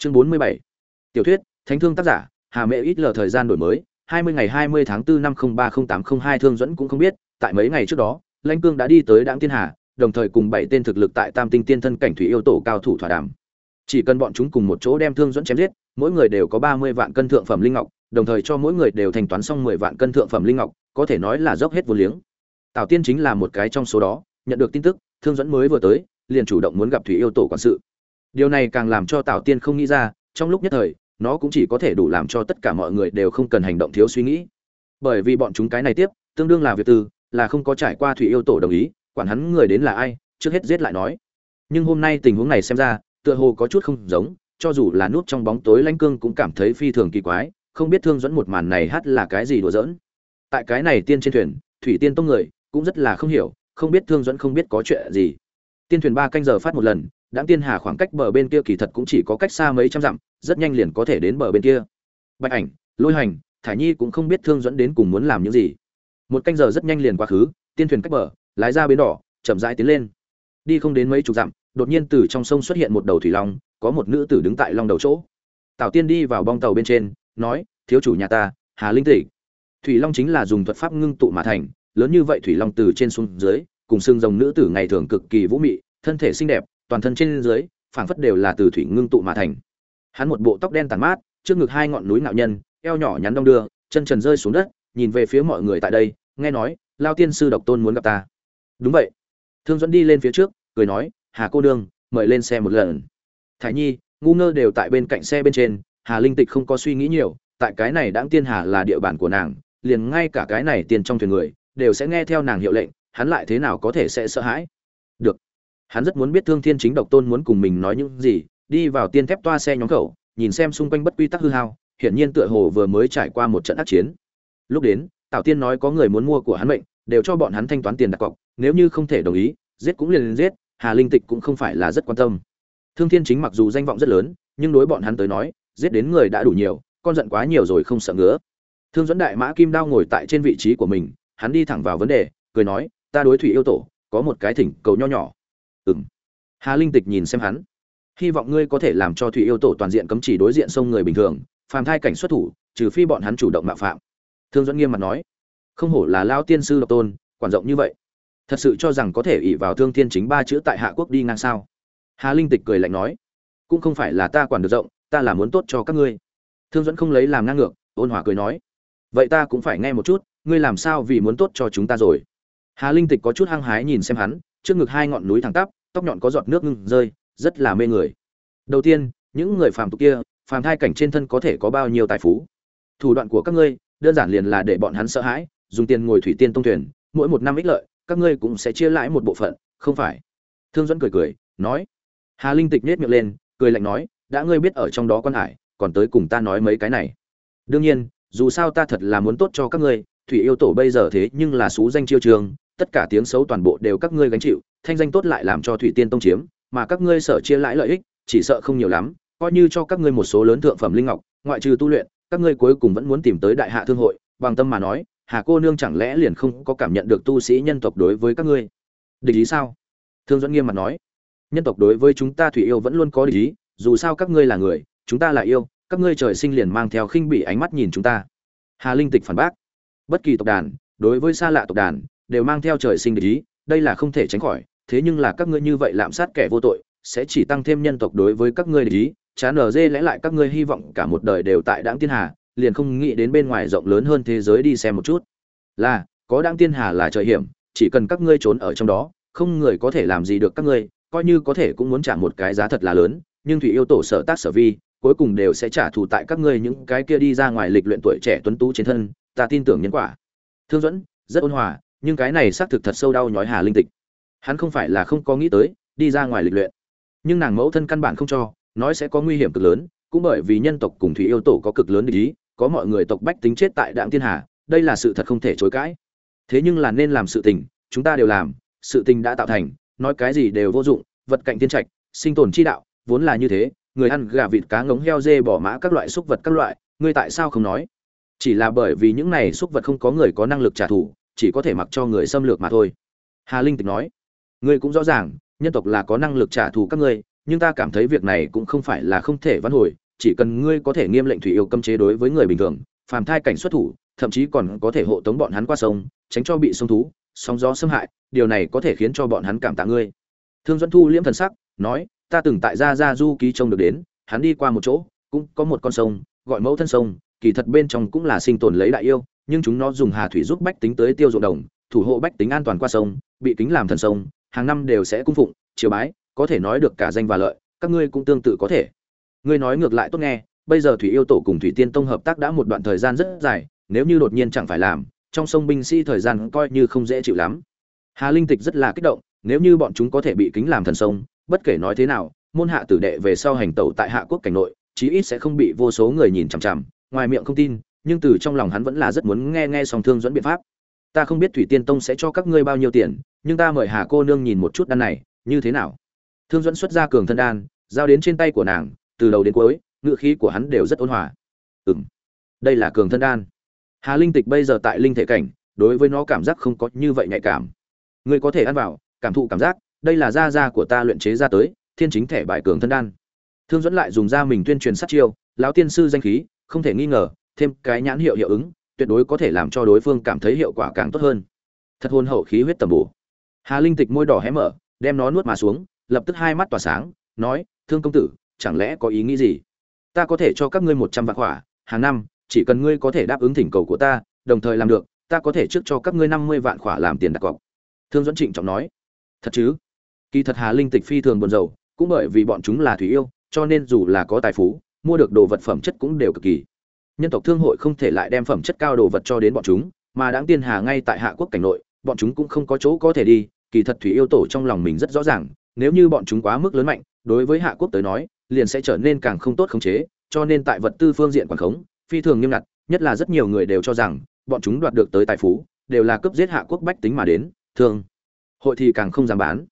chương bốn mươi bảy. Tiểu thuyết, thánh thương tác giả, hà mẹ ít lờ thời gian đổi mới, hai mươi ngày hai mươi tháng 4 năm ba tám không hai thương dẫn cũng không biết, tại mấy ngày trước đó, lãnh cương đã đi tới đảng tiên hà, đồng thời cùng bảy tên thực lực tại tam tinh tiên thân cảnh thủy yêu tổ cao thủ thỏa đàm. Chỉ cần bọn chúng cùng một chỗ đem thương dẫn chém giết, mỗi người đều có ba mươi vạn cân thượng phẩm linh ngọc, đồng thời cho mỗi người đều thanh toán xong mười vạn cân thượng phẩm linh ngọc, có thể nói là dốc hết vô liếng. Tào tiên chính là một cái trong số đó, nhận được tin tức, thương dẫn mới vừa tới, liền chủ động muốn gặp thủy yêu tổ quản sự điều này càng làm cho tào tiên không nghĩ ra, trong lúc nhất thời, nó cũng chỉ có thể đủ làm cho tất cả mọi người đều không cần hành động thiếu suy nghĩ. Bởi vì bọn chúng cái này tiếp, tương đương là việc tư là không có trải qua thủy yêu tổ đồng ý, quản hắn người đến là ai, trước hết giết lại nói. Nhưng hôm nay tình huống này xem ra, tựa hồ có chút không giống, cho dù là nút trong bóng tối lãnh cương cũng cảm thấy phi thường kỳ quái, không biết thương dẫn một màn này hát là cái gì đùa giỡn. Tại cái này tiên trên thuyền, thủy tiên tông người, cũng rất là không hiểu, không biết thương dẫn không biết có chuyện gì. Tiên thuyền ba canh giờ phát một lần đãng tiên hà khoảng cách bờ bên kia kỳ thật cũng chỉ có cách xa mấy trăm dặm, rất nhanh liền có thể đến bờ bên kia. Bạch ảnh, lôi hành, thải nhi cũng không biết thương dẫn đến cùng muốn làm những gì. Một canh giờ rất nhanh liền quá khứ, tiên thuyền cách bờ, lái ra bến đỏ, chậm rãi tiến lên. Đi không đến mấy chục dặm, đột nhiên từ trong sông xuất hiện một đầu thủy long, có một nữ tử đứng tại long đầu chỗ. Tào tiên đi vào bong tàu bên trên, nói, thiếu chủ nhà ta, hà linh tịch thủy long chính là dùng thuật pháp ngưng tụ mà thành, lớn như vậy thủy long từ trên xuống dưới, cùng xương rồng nữ tử ngày thường cực kỳ vũ mị, thân thể xinh đẹp toàn thân trên dưới, phảng phất đều là từ thủy ngưng tụ mà thành. Hắn một bộ tóc đen tàn mát, trước ngực hai ngọn núi nạo nhân, eo nhỏ nhắn đong đưa, chân trần rơi xuống đất, nhìn về phía mọi người tại đây, nghe nói, lao tiên sư độc tôn muốn gặp ta. Đúng vậy. Thương dẫn đi lên phía trước, cười nói, hà cô đương mời lên xe một lần. Thái nhi, ngu ngơ đều tại bên cạnh xe bên trên, hà linh tịch không có suy nghĩ nhiều, tại cái này đáng tiên hà là địa bàn của nàng, liền ngay cả cái này tiền trong thuyền người, đều sẽ nghe theo nàng hiệu lệnh, hắn lại thế nào có thể sẽ sợ hãi? Được hắn rất muốn biết thương thiên chính độc tôn muốn cùng mình nói những gì, đi vào tiên thép toa xe nhóm khẩu, nhìn xem xung quanh bất quy tắc hư hao, hiển nhiên tựa hồ vừa mới trải qua một trận ác chiến. Lúc đến tào tiên nói có người muốn mua của hắn mệnh, đều cho bọn hắn thanh toán tiền đặt cọc, nếu như không thể đồng ý, giết cũng liền giết, hà linh tịch cũng không phải là rất quan tâm. Thương thiên chính mặc dù danh vọng rất lớn, nhưng đối bọn hắn tới nói, giết đến người đã đủ nhiều, con giận quá nhiều rồi không sợ ngứa. Thương dẫn đại mã kim đao ngồi tại trên vị trí của mình, hắn đi thẳng vào vấn đề, cười nói, ta đối thủy yêu tổ, có một cái thỉnh cầu nho nhỏ ừng hà linh tịch nhìn xem hắn. Hy vọng ngươi có thể làm cho thủy yêu tổ toàn diện cấm chỉ đối diện sông người bình thường, phàm thai cảnh xuất thủ, trừ phi bọn hắn chủ động mạo phạm. Thương dẫn nghiêm mặt nói. Không hổ là lao tiên sư độc tôn, quản rộng như vậy. Thật sự cho rằng có thể ỉ vào thương thiên chính ba chữ tại hạ quốc đi ngang sao? Hà linh tịch cười lạnh nói. Cũng không phải là ta quản được rộng, ta là muốn tốt cho các ngươi. Thương dẫn không lấy làm ngang ngược, ôn hòa cười nói. Vậy ta cũng phải nghe một chút, ngươi làm sao vì muốn tốt cho chúng ta rồi? Hà linh tịch có chút hăng hái nhìn xem hắn, trước ngực hai ngọn núi thẳng tắp tóc nhọn có giọt nước ngưng rơi, rất là mê người. Đầu tiên, những người phàm tục kia, phàm thai cảnh trên thân có thể có bao nhiêu tài phú? Thủ đoạn của các ngươi, đơn giản liền là để bọn hắn sợ hãi, dùng tiền ngồi thủy tiên tông thuyền, mỗi một năm ích lợi, các ngươi cũng sẽ chia lãi một bộ phận, không phải? Thương dẫn cười cười, nói. Hà linh tịch nết miệng lên, cười lạnh nói, đã ngươi biết ở trong đó con hải, còn tới cùng ta nói mấy cái này. Đương nhiên, dù sao ta thật là muốn tốt cho các ngươi, thủy yêu tổ bây giờ thế nhưng là xú danh chiêu trường tất cả tiếng xấu toàn bộ đều các ngươi gánh chịu, thanh danh tốt lại làm cho thủy tiên tông chiếm, mà các ngươi sở chia lãi lợi ích, chỉ sợ không nhiều lắm, coi như cho các ngươi một số lớn thượng phẩm linh ngọc, ngoại trừ tu luyện, các ngươi cuối cùng vẫn muốn tìm tới đại hạ thương hội, bằng tâm mà nói, hà cô nương chẳng lẽ liền không có cảm nhận được tu sĩ nhân tộc đối với các ngươi? Địch ý sao? Thương dẫn nghiêm mặt nói. Nhân tộc đối với chúng ta thủy yêu vẫn luôn có địch ý, dù sao các ngươi là người, chúng ta là yêu, các ngươi trời sinh liền mang theo khinh bỉ ánh mắt nhìn chúng ta. Hà linh tịch phản bác. Bất kỳ tộc đàn, đối với xa lạ tộc đàn đều mang theo trời sinh địch ý, đây là không thể tránh khỏi, thế nhưng là các ngươi như vậy lạm sát kẻ vô tội, sẽ chỉ tăng thêm nhân tộc đối với các ngươi địch ý chán ở dê lẽ lại các ngươi hy vọng cả một đời đều tại đãng tiên hà, liền không nghĩ đến bên ngoài rộng lớn hơn thế giới đi xem một chút. Là, có đãng tiên hà là trời hiểm, chỉ cần các ngươi trốn ở trong đó, không người có thể làm gì được các ngươi, coi như có thể cũng muốn trả một cái giá thật là lớn, nhưng thủy yêu tổ sở tác sở vi, cuối cùng đều sẽ trả thù tại các ngươi những cái kia đi ra ngoài lịch luyện tuổi trẻ tuấn tú trên thân, ta tin tưởng nhân quả. Thương dẫn rất ôn hòa nhưng cái này xác thực thật sâu đau nhói hà linh tịch. Hắn không phải là không có nghĩ tới, đi ra ngoài lịch luyện. Nhưng nàng mẫu thân căn bản không cho, nói sẽ có nguy hiểm cực lớn, cũng bởi vì nhân tộc cùng thủy yêu tổ có cực lớn ý, có mọi người tộc bách tính chết tại đạm thiên hà, đây là sự thật không thể chối cãi. Thế nhưng là nên làm sự tình, chúng ta đều làm, sự tình đã tạo thành, nói cái gì đều vô dụng, vật cạnh thiên trạch, sinh tồn chi đạo, vốn là như thế, người ăn gà vịt cá ngống heo dê bỏ mã các loại xúc vật các loại, ngươi tại sao không nói? Chỉ là bởi vì những này xúc vật không có người có năng lực trả thù chỉ có thể mặc cho người xâm lược mà thôi. Hà linh tịch nói, ngươi cũng rõ ràng, nhân tộc là có năng lực trả thù các ngươi, nhưng ta cảm thấy việc này cũng không phải là không thể vãn hồi, chỉ cần ngươi có thể nghiêm lệnh thủy yêu cấm chế đối với người bình thường, phàm thai cảnh xuất thủ, thậm chí còn có thể hộ tống bọn hắn qua sông, tránh cho bị sông thú, sóng gió xâm hại, điều này có thể khiến cho bọn hắn cảm tạ ngươi. Thương dẫn thu liễm thần sắc, nói, ta từng tại gia gia du ký trông được đến, hắn đi qua một chỗ, cũng có một con sông, gọi mẫu thân sông, kỳ thật bên trong cũng là sinh tồn lấy đại yêu nhưng chúng nó dùng hà thủy giúp bách tính tới tiêu ruộng đồng, thủ hộ bách tính an toàn qua sông, bị kính làm thần sông, hàng năm đều sẽ cung phụng chiều bái, có thể nói được cả danh và lợi, các ngươi cũng tương tự có thể. Ngươi nói ngược lại tốt nghe, bây giờ thủy yêu tổ cùng thủy tiên tông hợp tác đã một đoạn thời gian rất dài, nếu như đột nhiên chẳng phải làm, trong sông binh sĩ thời gian coi như không dễ chịu lắm. Hà linh tịch rất là kích động, nếu như bọn chúng có thể bị kính làm thần sông, bất kể nói thế nào, môn hạ tử đệ về sau hành tẩu tại hạ quốc cảnh nội, chí ít sẽ không bị vô số người nhìn chằm chằm, ngoài miệng không tin nhưng từ trong lòng hắn vẫn là rất muốn nghe nghe song thương dẫn biện pháp. Ta không biết thủy tiên tông sẽ cho các ngươi bao nhiêu tiền, nhưng ta mời hà cô nương nhìn một chút đan này, như thế nào? Thương dẫn xuất ra cường thân đan, giao đến trên tay của nàng, từ đầu đến cuối ngựa khí của hắn đều rất ôn hòa. Ừm, đây là cường thân đan. Hà linh tịch bây giờ tại linh thể cảnh, đối với nó cảm giác không có như vậy nhạy cảm. Ngươi có thể ăn vào, cảm thụ cảm giác, đây là da da của ta luyện chế ra tới, thiên chính thể bài cường thân đan. Thương dẫn lại dùng ra mình tuyên truyền sát chiêu, lão tiên sư danh khí, không thể nghi ngờ thêm cái nhãn hiệu hiệu ứng, tuyệt đối có thể làm cho đối phương cảm thấy hiệu quả càng tốt hơn. Thật hôn hậu khí huyết tầm bổ. Hà linh tịch môi đỏ hé mở, đem nó nuốt mà xuống, lập tức hai mắt tỏa sáng, nói, thương công tử, chẳng lẽ có ý nghĩ gì? Ta có thể cho các ngươi một trăm vạn hỏa hàng năm, chỉ cần ngươi có thể đáp ứng thỉnh cầu của ta, đồng thời làm được, ta có thể trước cho các ngươi năm mươi vạn khỏa làm tiền đặt cọc. Thương dẫn trịnh trọng nói, thật chứ? Kỳ thật hà linh tịch phi thường buồn rầu, cũng bởi vì bọn chúng là thủy yêu, cho nên dù là có tài phú, mua được đồ vật phẩm chất cũng đều cực kỳ nhân tộc thương hội không thể lại đem phẩm chất cao đồ vật cho đến bọn chúng, mà đáng tiên hà ngay tại hạ quốc cảnh nội, bọn chúng cũng không có chỗ có thể đi, kỳ thật thủy yêu tổ trong lòng mình rất rõ ràng, nếu như bọn chúng quá mức lớn mạnh, đối với hạ quốc tới nói, liền sẽ trở nên càng không tốt khống chế, cho nên tại vật tư phương diện quản khống, phi thường nghiêm ngặt, nhất là rất nhiều người đều cho rằng, bọn chúng đoạt được tới tài phú, đều là cấp giết hạ quốc bách tính mà đến, thương, hội thì càng không dám bán.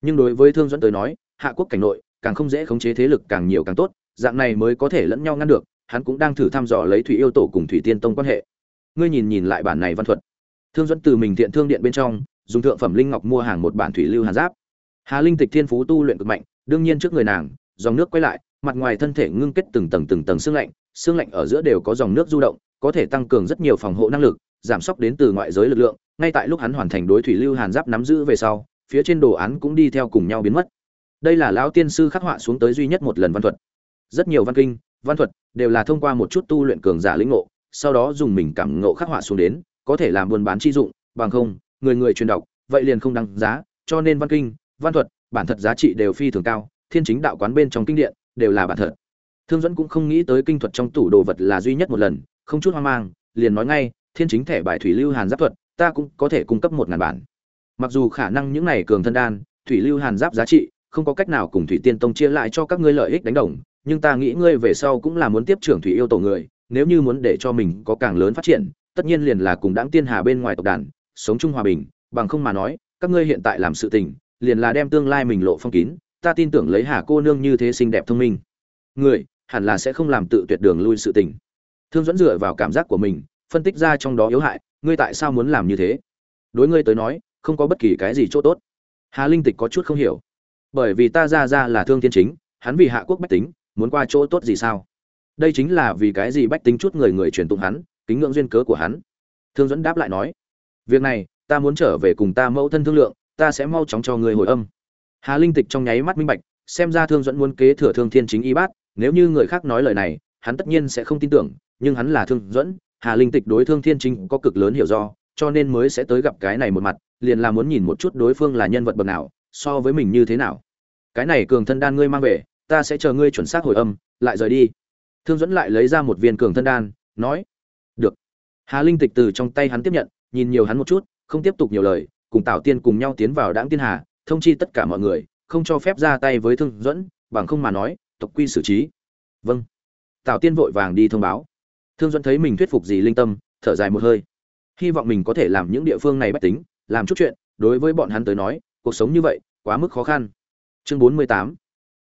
Nhưng đối với thương dẫn tới nói, hạ quốc cảnh nội, càng không dễ khống chế thế lực càng nhiều càng tốt, dạng này mới có thể lẫn nhau ngăn được hắn cũng đang thử thăm dò lấy thủy yêu tổ cùng thủy tiên tông quan hệ. Ngươi nhìn nhìn lại bản này văn thuật. Thương dẫn từ mình thiện thương điện bên trong, dùng thượng phẩm linh ngọc mua hàng một bản thủy lưu hàn giáp. Hà linh tịch thiên phú tu luyện cực mạnh, đương nhiên trước người nàng, dòng nước quay lại, mặt ngoài thân thể ngưng kết từng tầng từng tầng xương lạnh xương lạnh ở giữa đều có dòng nước du động, có thể tăng cường rất nhiều phòng hộ năng lực, giảm sốc đến từ ngoại giới lực lượng. Ngay tại lúc hắn hoàn thành đối thủy lưu hàn giáp nắm giữ về sau, phía trên đồ án cũng đi theo cùng nhau biến mất. Đây là lão tiên sư khắc họa xuống tới duy nhất một lần văn thuật. Rất nhiều văn kinh văn thuật đều là thông qua một chút tu luyện cường giả lĩnh ngộ, sau đó dùng mình cảm ngộ khắc họa xuống đến, có thể làm buôn bán chi dụng, bằng không, người người truyền đọc, vậy liền không đáng giá, cho nên văn kinh, văn thuật, bản thật giá trị đều phi thường cao, thiên chính đạo quán bên trong kinh điện đều là bản thật. Thương dẫn cũng không nghĩ tới kinh thuật trong tủ đồ vật là duy nhất một lần, không chút hoang mang, liền nói ngay, thiên chính thẻ bài thủy lưu hàn giáp thuật, ta cũng có thể cung cấp một ngàn bản. Mặc dù khả năng những này cường thân đan, thủy lưu hàn giáp giá trị không có cách nào cùng thủy tiên tông chia lại cho các ngươi lợi ích đánh đồng, nhưng ta nghĩ ngươi về sau cũng là muốn tiếp trưởng thủy yêu tổ người, nếu như muốn để cho mình có càng lớn phát triển, tất nhiên liền là cùng đáng tiên hà bên ngoài tộc đàn, sống chung hòa bình, bằng không mà nói, các ngươi hiện tại làm sự tình, liền là đem tương lai mình lộ phong kín, ta tin tưởng lấy hà cô nương như thế xinh đẹp thông minh. Người, hẳn là sẽ không làm tự tuyệt đường lui sự tình. Thương dẫn dựa vào cảm giác của mình, phân tích ra trong đó yếu hại, ngươi tại sao muốn làm như thế? Đối ngươi tới nói, không có bất kỳ cái gì chỗ tốt. Hà linh tịch có chút không hiểu bởi vì ta ra ra là thương thiên chính, hắn vì hạ quốc bách tính, muốn qua chỗ tốt gì sao? Đây chính là vì cái gì bách tính chút người người truyền tụng hắn, kính ngưỡng duyên cớ của hắn? Thương dẫn đáp lại nói, việc này, ta muốn trở về cùng ta mẫu thân thương lượng, ta sẽ mau chóng cho người hồi âm. Hà linh tịch trong nháy mắt minh bạch, xem ra thương dẫn muốn kế thừa thương thiên chính y bát, nếu như người khác nói lời này, hắn tất nhiên sẽ không tin tưởng, nhưng hắn là thương dẫn hà linh tịch đối thương thiên chính có cực lớn hiểu do, cho nên mới sẽ tới gặp cái này một mặt, liền là muốn nhìn một chút đối phương là nhân vật bậc nào so với mình như thế nào? Cái này cường thân đan ngươi mang về, ta sẽ chờ ngươi chuẩn xác hồi âm, lại rời đi. Thương dẫn lại lấy ra một viên cường thân đan, nói, được. Hà linh tịch từ trong tay hắn tiếp nhận, nhìn nhiều hắn một chút, không tiếp tục nhiều lời, cùng tảo tiên cùng nhau tiến vào đáng tiên hà, thông chi tất cả mọi người, không cho phép ra tay với thương dẫn bằng không mà nói, tộc quy xử trí. Vâng. Tào tiên vội vàng đi thông báo. Thương dẫn thấy mình thuyết phục gì linh tâm, thở dài một hơi. Hy vọng mình có thể làm những địa phương này bách tính, làm chút chuyện, đối với bọn hắn tới nói cuộc sống như vậy, quá mức khó khăn. Chương bốn mươi tám.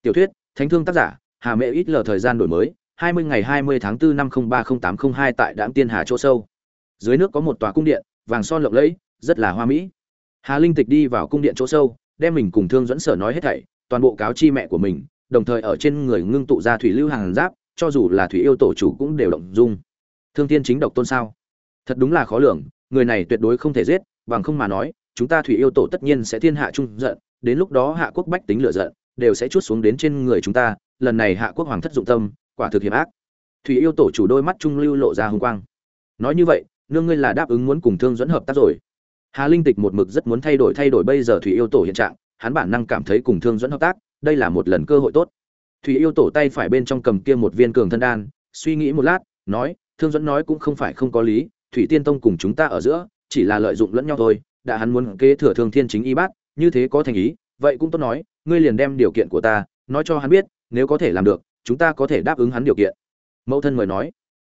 Tiểu thuyết, thánh thương tác giả, hà mẹ ít lờ thời gian đổi mới, hai mươi ngày hai mươi tháng 4 năm ba tám hai tại đạm tiên hà chỗ sâu. Dưới nước có một tòa cung điện, vàng son lộng lẫy, rất là hoa mỹ. Hà linh tịch đi vào cung điện chỗ sâu, đem mình cùng thương dẫn sở nói hết thảy, toàn bộ cáo chi mẹ của mình, đồng thời ở trên người ngưng tụ ra thủy lưu hàng giáp, cho dù là thủy yêu tổ chủ cũng đều động dung. Thương thiên chính độc tôn sao? Thật đúng là khó lường, người này tuyệt đối không thể giết, bằng không mà nói chúng ta thủy yêu tổ tất nhiên sẽ thiên hạ trung giận, đến lúc đó hạ quốc bách tính lựa giận, đều sẽ chút xuống đến trên người chúng ta, lần này hạ quốc hoàng thất dụng tâm, quả thực hiểm ác. Thủy yêu tổ chủ đôi mắt trung lưu lộ ra hung quang. Nói như vậy, nương ngươi là đáp ứng muốn cùng thương dẫn hợp tác rồi. Hà linh tịch một mực rất muốn thay đổi thay đổi bây giờ thủy yêu tổ hiện trạng, hắn bản năng cảm thấy cùng thương dẫn hợp tác, đây là một lần cơ hội tốt. Thủy yêu tổ tay phải bên trong cầm kia một viên cường thân đan, suy nghĩ một lát, nói, thương dẫn nói cũng không phải không có lý, thủy tiên tông cùng chúng ta ở giữa, chỉ là lợi dụng lẫn nhau thôi đã hắn muốn kế thừa thương thiên chính y bát, như thế có thành ý, vậy cũng tốt nói, ngươi liền đem điều kiện của ta, nói cho hắn biết, nếu có thể làm được, chúng ta có thể đáp ứng hắn điều kiện. Mẫu thân mời nói.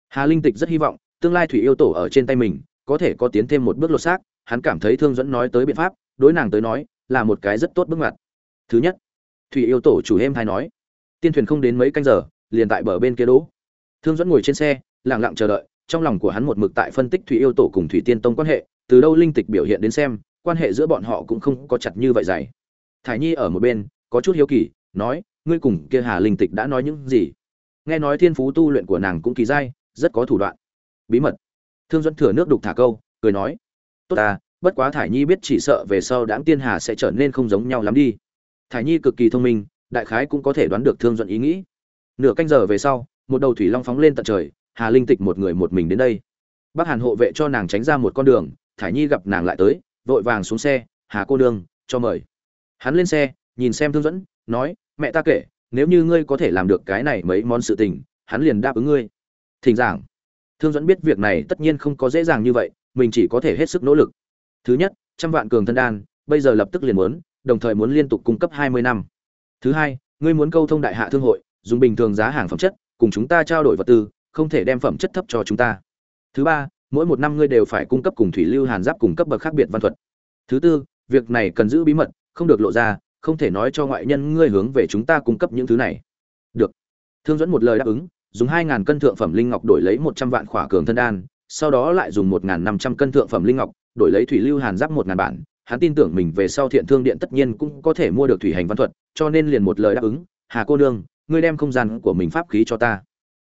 Hà linh tịch rất hy vọng, tương lai thủy yêu tổ ở trên tay mình, có thể có tiến thêm một bước lột xác, hắn cảm thấy thương dẫn nói tới biện pháp, đối nàng tới nói, là một cái rất tốt bước ngoặt. Thứ nhất, thủy yêu tổ chủ êm hay nói, tiên thuyền không đến mấy canh giờ, liền tại bờ bên kia đỗ. Thương dẫn ngồi trên xe, lặng lặng chờ đợi, trong lòng của hắn một mực tại phân tích thủy yêu tổ cùng thủy tiên tông quan hệ từ đâu linh tịch biểu hiện đến xem, quan hệ giữa bọn họ cũng không có chặt như vậy dày. Thải nhi ở một bên, có chút hiếu kỳ, nói, ngươi cùng kia hà linh tịch đã nói những gì? Nghe nói thiên phú tu luyện của nàng cũng kỳ dai, rất có thủ đoạn. Bí mật. Thương dẫn thừa nước đục thả câu, cười nói, tốt ta, bất quá thải nhi biết chỉ sợ về sau đáng tiên hà sẽ trở nên không giống nhau lắm đi. Thải nhi cực kỳ thông minh, đại khái cũng có thể đoán được thương dẫn ý nghĩ. Nửa canh giờ về sau, một đầu thủy long phóng lên tận trời, hà linh tịch một người một mình đến đây. Bác hàn hộ vệ cho nàng tránh ra một con đường thải nhi gặp nàng lại tới, vội vàng xuống xe, hà cô đương cho mời. Hắn lên xe, nhìn xem thương dẫn nói, mẹ ta kể, nếu như ngươi có thể làm được cái này mấy món sự tình, hắn liền đáp ứng ngươi. Thỉnh giảng. Thương dẫn biết việc này tất nhiên không có dễ dàng như vậy, mình chỉ có thể hết sức nỗ lực. Thứ nhất, trăm vạn cường thân đan, bây giờ lập tức liền muốn, đồng thời muốn liên tục cung cấp hai mươi năm. Thứ hai, ngươi muốn câu thông đại hạ thương hội, dùng bình thường giá hàng phẩm chất, cùng chúng ta trao đổi vật tư, không thể đem phẩm chất thấp cho chúng ta. Thứ ba mỗi một năm ngươi đều phải cung cấp cùng thủy lưu hàn giáp cùng cấp bậc khác biệt văn thuật. Thứ tư, việc này cần giữ bí mật, không được lộ ra, không thể nói cho ngoại nhân ngươi hướng về chúng ta cung cấp những thứ này. Được. Thương dẫn một lời đáp ứng, dùng hai ngàn cân thượng phẩm linh ngọc đổi lấy một trăm vạn khỏa cường thân đan, sau đó lại dùng một ngàn năm trăm cân thượng phẩm linh ngọc đổi lấy thủy lưu hàn giáp một ngàn bản. Hắn tin tưởng mình về sau thiện thương điện tất nhiên cũng có thể mua được thủy hành văn thuật, cho nên liền một lời đáp ứng, hà cô nương, ngươi đem không gian của mình pháp khí cho ta.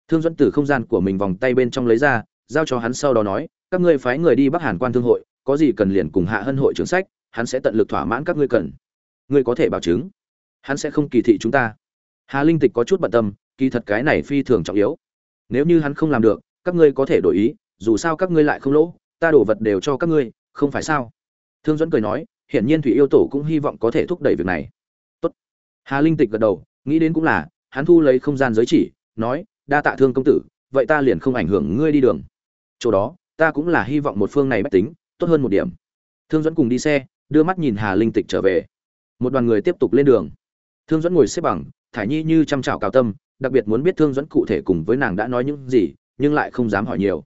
Thương dẫn từ không gian của mình vòng tay bên trong lấy ra giao cho hắn sau đó nói, các ngươi phái người đi bắc hàn quan thương hội, có gì cần liền cùng hạ hân hội trưởng sách, hắn sẽ tận lực thỏa mãn các ngươi cần. Ngươi có thể bảo chứng, hắn sẽ không kỳ thị chúng ta. Hà linh tịch có chút bận tâm, kỳ thật cái này phi thường trọng yếu. Nếu như hắn không làm được, các ngươi có thể đổi ý, dù sao các ngươi lại không lỗ, ta đổ vật đều cho các ngươi, không phải sao? Thương dẫn cười nói, hiển nhiên thủy yêu tổ cũng hy vọng có thể thúc đẩy việc này. Tốt. hà linh tịch gật đầu, nghĩ đến cũng là, hắn thu lấy không gian giới chỉ, nói, đa tạ thương công tử, vậy ta liền không ảnh hưởng ngươi đi đường chỗ đó, ta cũng là hy vọng một phương này bách tính, tốt hơn một điểm. Thương dẫn cùng đi xe, đưa mắt nhìn hà linh tịch trở về. Một đoàn người tiếp tục lên đường. Thương dẫn ngồi xếp bằng, thải nhi như chăm chảo cao tâm, đặc biệt muốn biết thương dẫn cụ thể cùng với nàng đã nói những gì, nhưng lại không dám hỏi nhiều.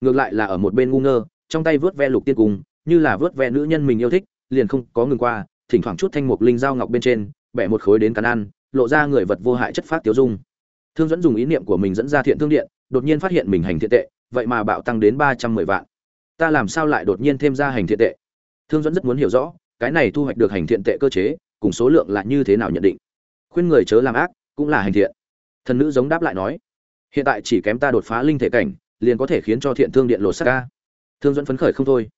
Ngược lại là ở một bên ngu ngơ, trong tay vớt ve lục tiên cung, như là vớt ve nữ nhân mình yêu thích, liền không có ngừng qua, thỉnh thoảng chút thanh mục linh dao ngọc bên trên, bẻ một khối đến cắn ăn, lộ ra người vật vô hại chất phát tiêu dung. Thương dẫn dùng ý niệm của mình dẫn ra thiện thương điện, đột nhiên phát hiện mình hành thiện tệ vậy mà bạo tăng đến ba trăm mười vạn. Ta làm sao lại đột nhiên thêm ra hành thiện tệ? Thương dẫn rất muốn hiểu rõ, cái này thu hoạch được hành thiện tệ cơ chế, cùng số lượng là như thế nào nhận định? Khuyên người chớ làm ác, cũng là hành thiện. Thần nữ giống đáp lại nói, hiện tại chỉ kém ta đột phá linh thể cảnh, liền có thể khiến cho thiện thương điện lột xác ca thương dẫn phấn khởi không thôi.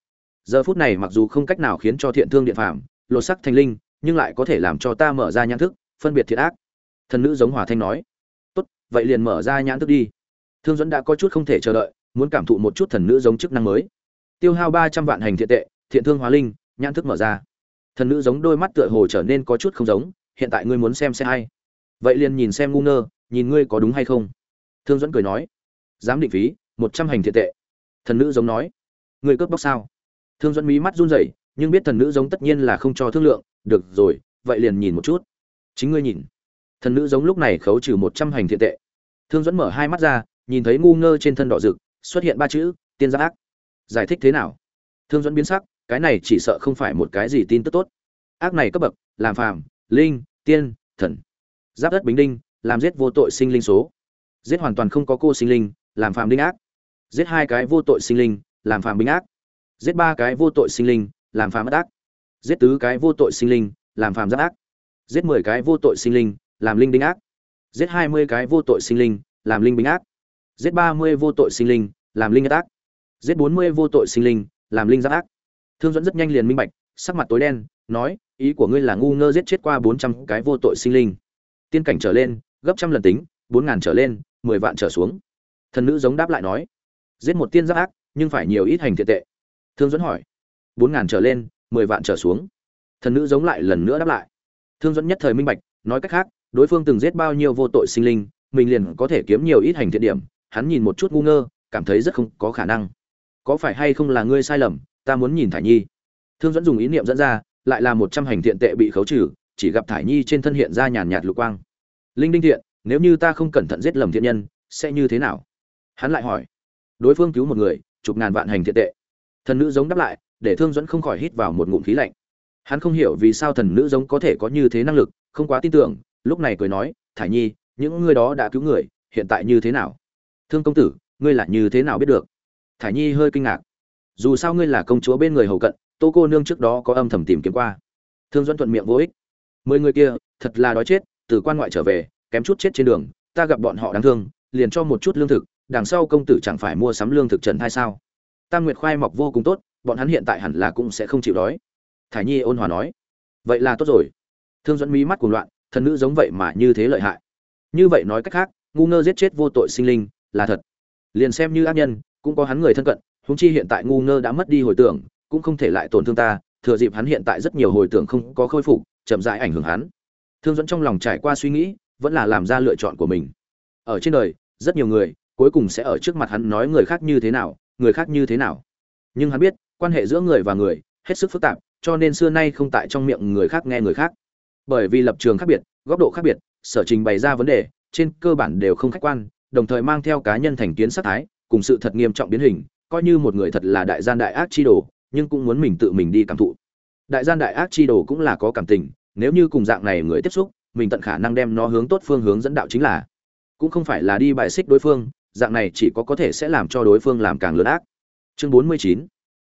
Giờ phút này mặc dù không cách nào khiến cho thiện thương điện phạm lột sắc thành linh, nhưng lại có thể làm cho ta mở ra nhãn thức, phân biệt thiện ác. Thần nữ giống hòa thanh nói, tốt, vậy liền mở ra nhãn thức đi. Thương dẫn đã có chút không thể chờ đợi muốn cảm thụ một chút thần nữ giống chức năng mới. Tiêu hao ba trăm vạn hành thiện tệ, thiện thương hóa linh, nhãn thức mở ra. Thần nữ giống đôi mắt tựa hồ trở nên có chút không giống, hiện tại ngươi muốn xem xe hay. Vậy liền nhìn xem ngu ngơ, nhìn ngươi có đúng hay không. Thương dẫn cười nói dám định phí, một trăm hành thiện tệ. Thần nữ giống nói, ngươi cướp bóc sao? Thương dẫn mí mắt run rẩy, nhưng biết thần nữ giống tất nhiên là không cho thương lượng, được rồi, vậy liền nhìn một chút. Chính ngươi nhìn. Thần nữ giống lúc này khấu trừ một trăm hành thiện tệ. Thương dẫn mở hai mắt ra, nhìn thấy ngu ngơ trên thân đỏ rực xuất hiện ba chữ, tiên giác. Ác giải thích thế nào? Thương dẫn biến sắc, cái này chỉ sợ không phải một cái gì tin tức tốt. Ác này cấp bậc, làm phàm, linh, tiên, thần. Giáp đất bính đinh, làm giết vô tội sinh linh số. Giết hoàn toàn không có cô sinh linh, làm phàm đinh ác. Giết hai cái vô tội sinh linh, làm phàm binh ác. Giết ba cái vô tội sinh linh, làm phàm bất ác. Giết tứ cái vô tội sinh linh, làm phàm giáp ác. Giết mười cái vô tội sinh linh, làm linh đinh ác. Giết hai mươi cái vô tội sinh linh, làm linh binh ác giết ba mươi vô tội sinh linh, làm linh ác. Giết bốn mươi vô tội sinh linh, làm linh giáp ác. Thương dẫn rất nhanh liền minh bạch, sắc mặt tối đen, nói, ý của ngươi là ngu ngơ giết chết qua bốn trăm cái vô tội sinh linh. Tiên cảnh trở lên, gấp trăm lần tính, bốn ngàn trở lên, mười vạn trở xuống. Thần nữ giống đáp lại nói, giết một tiên giáp ác, nhưng phải nhiều ít hành thiện tệ. Thương dẫn hỏi, bốn ngàn trở lên, mười vạn trở xuống. Thần nữ giống lại lần nữa đáp lại. Thương dẫn nhất thời minh bạch, nói cách khác, đối phương từng giết bao nhiêu vô tội sinh linh, mình liền có thể kiếm nhiều ít hành thiện điểm hắn nhìn một chút ngu ngơ, cảm thấy rất không có khả năng. Có phải hay không là ngươi sai lầm, ta muốn nhìn thải nhi? Thương dẫn dùng ý niệm dẫn ra, lại là một trăm hành thiện tệ bị khấu trừ, chỉ gặp thải nhi trên thân hiện ra nhàn nhạt lục quang. Linh đinh thiện, nếu như ta không cẩn thận giết lầm thiện nhân, sẽ như thế nào? Hắn lại hỏi. Đối phương cứu một người, chục ngàn vạn hành thiện tệ. Thần nữ giống đáp lại, để thương dẫn không khỏi hít vào một ngụm khí lạnh. Hắn không hiểu vì sao thần nữ giống có thể có như thế năng lực, không quá tin tưởng, lúc này cười nói, thải nhi, những người đó đã cứu người, hiện tại như thế nào? Thương công tử, ngươi là như thế nào biết được? Thải nhi hơi kinh ngạc. Dù sao ngươi là công chúa bên người hầu cận, tô cô nương trước đó có âm thầm tìm kiếm qua. Thương dẫn thuận miệng vô ích. Mười người kia, thật là đói chết, từ quan ngoại trở về, kém chút chết trên đường, ta gặp bọn họ đáng thương, liền cho một chút lương thực, đằng sau công tử chẳng phải mua sắm lương thực trần hay sao? Tam nguyệt khoai mọc vô cùng tốt, bọn hắn hiện tại hẳn là cũng sẽ không chịu đói. Thải nhi ôn hòa nói. Vậy là tốt rồi. Thương dẫn mí mắt cuồng loạn, thần nữ giống vậy mà như thế lợi hại. Như vậy nói cách khác, ngu ngơ giết chết vô tội sinh linh là thật. Liền xem như ác nhân, cũng có hắn người thân cận húng chi hiện tại ngu ngơ đã mất đi hồi tưởng, cũng không thể lại tổn thương ta, thừa dịp hắn hiện tại rất nhiều hồi tưởng không có khôi phục, chậm rãi ảnh hưởng hắn. Thương dẫn trong lòng trải qua suy nghĩ, vẫn là làm ra lựa chọn của mình. Ở trên đời, rất nhiều người, cuối cùng sẽ ở trước mặt hắn nói người khác như thế nào, người khác như thế nào. Nhưng hắn biết, quan hệ giữa người và người, hết sức phức tạp, cho nên xưa nay không tại trong miệng người khác nghe người khác. Bởi vì lập trường khác biệt, góc độ khác biệt, sở trình bày ra vấn đề, trên cơ bản đều không khách quan đồng thời mang theo cá nhân thành kiến sát thái, cùng sự thật nghiêm trọng biến hình, coi như một người thật là đại gian đại ác chi đồ, nhưng cũng muốn mình tự mình đi cảm thụ. Đại gian đại ác chi đồ cũng là có cảm tình, nếu như cùng dạng này người tiếp xúc, mình tận khả năng đem nó hướng tốt phương hướng dẫn đạo chính là. Cũng không phải là đi bài xích đối phương, dạng này chỉ có có thể sẽ làm cho đối phương làm càng lớn ác. Chương bốn mươi chín.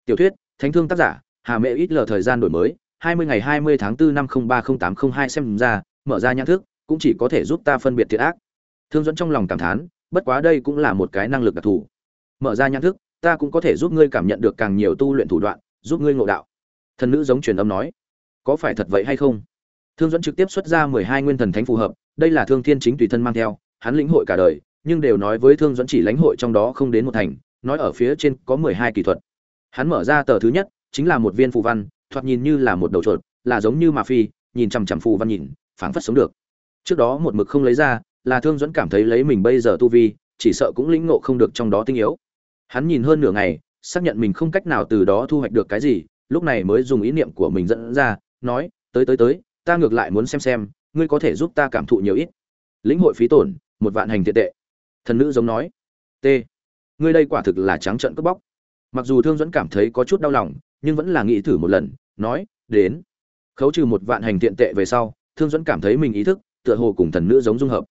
Tiểu thuyết, thánh thương tác giả, hà mẹ ít lờ thời gian đổi mới, hai mươi ngày hai mươi tháng 4 năm không ba không tám không hai xem ra, mở ra nhãn thức, cũng chỉ có thể giúp ta phân biệt thiện ác thương dẫn trong lòng cảm thán, bất quá đây cũng là một cái năng lực đặc thù. Mở ra nhãn thức, ta cũng có thể giúp ngươi cảm nhận được càng nhiều tu luyện thủ đoạn, giúp ngươi ngộ đạo. Thần nữ giống truyền âm nói, có phải thật vậy hay không? Thương dẫn trực tiếp xuất ra mười hai nguyên thần thánh phù hợp, đây là thương thiên chính tùy thân mang theo, hắn lĩnh hội cả đời, nhưng đều nói với thương dẫn chỉ lãnh hội trong đó không đến một thành, nói ở phía trên có mười hai kỳ thuật. Hắn mở ra tờ thứ nhất, chính là một viên phù văn, thoạt nhìn như là một đầu chuột, là giống như mà phi, nhìn chằm chằm phù văn nhìn, phảng phất sống được. Trước đó một mực không lấy ra là thương dẫn cảm thấy lấy mình bây giờ tu vi, chỉ sợ cũng lĩnh ngộ không được trong đó tinh yếu. Hắn nhìn hơn nửa ngày, xác nhận mình không cách nào từ đó thu hoạch được cái gì, lúc này mới dùng ý niệm của mình dẫn ra, nói, tới tới tới, ta ngược lại muốn xem xem, ngươi có thể giúp ta cảm thụ nhiều ít. Lĩnh hội phí tổn, một vạn hành thiện tệ. Thần nữ giống nói, t, ngươi đây quả thực là trắng trợn cướp bóc. Mặc dù thương dẫn cảm thấy có chút đau lòng, nhưng vẫn là nghĩ thử một lần, nói, đến. Khấu trừ một vạn hành thiện tệ về sau, thương dẫn cảm thấy mình ý thức, tựa hồ cùng thần nữ giống dung hợp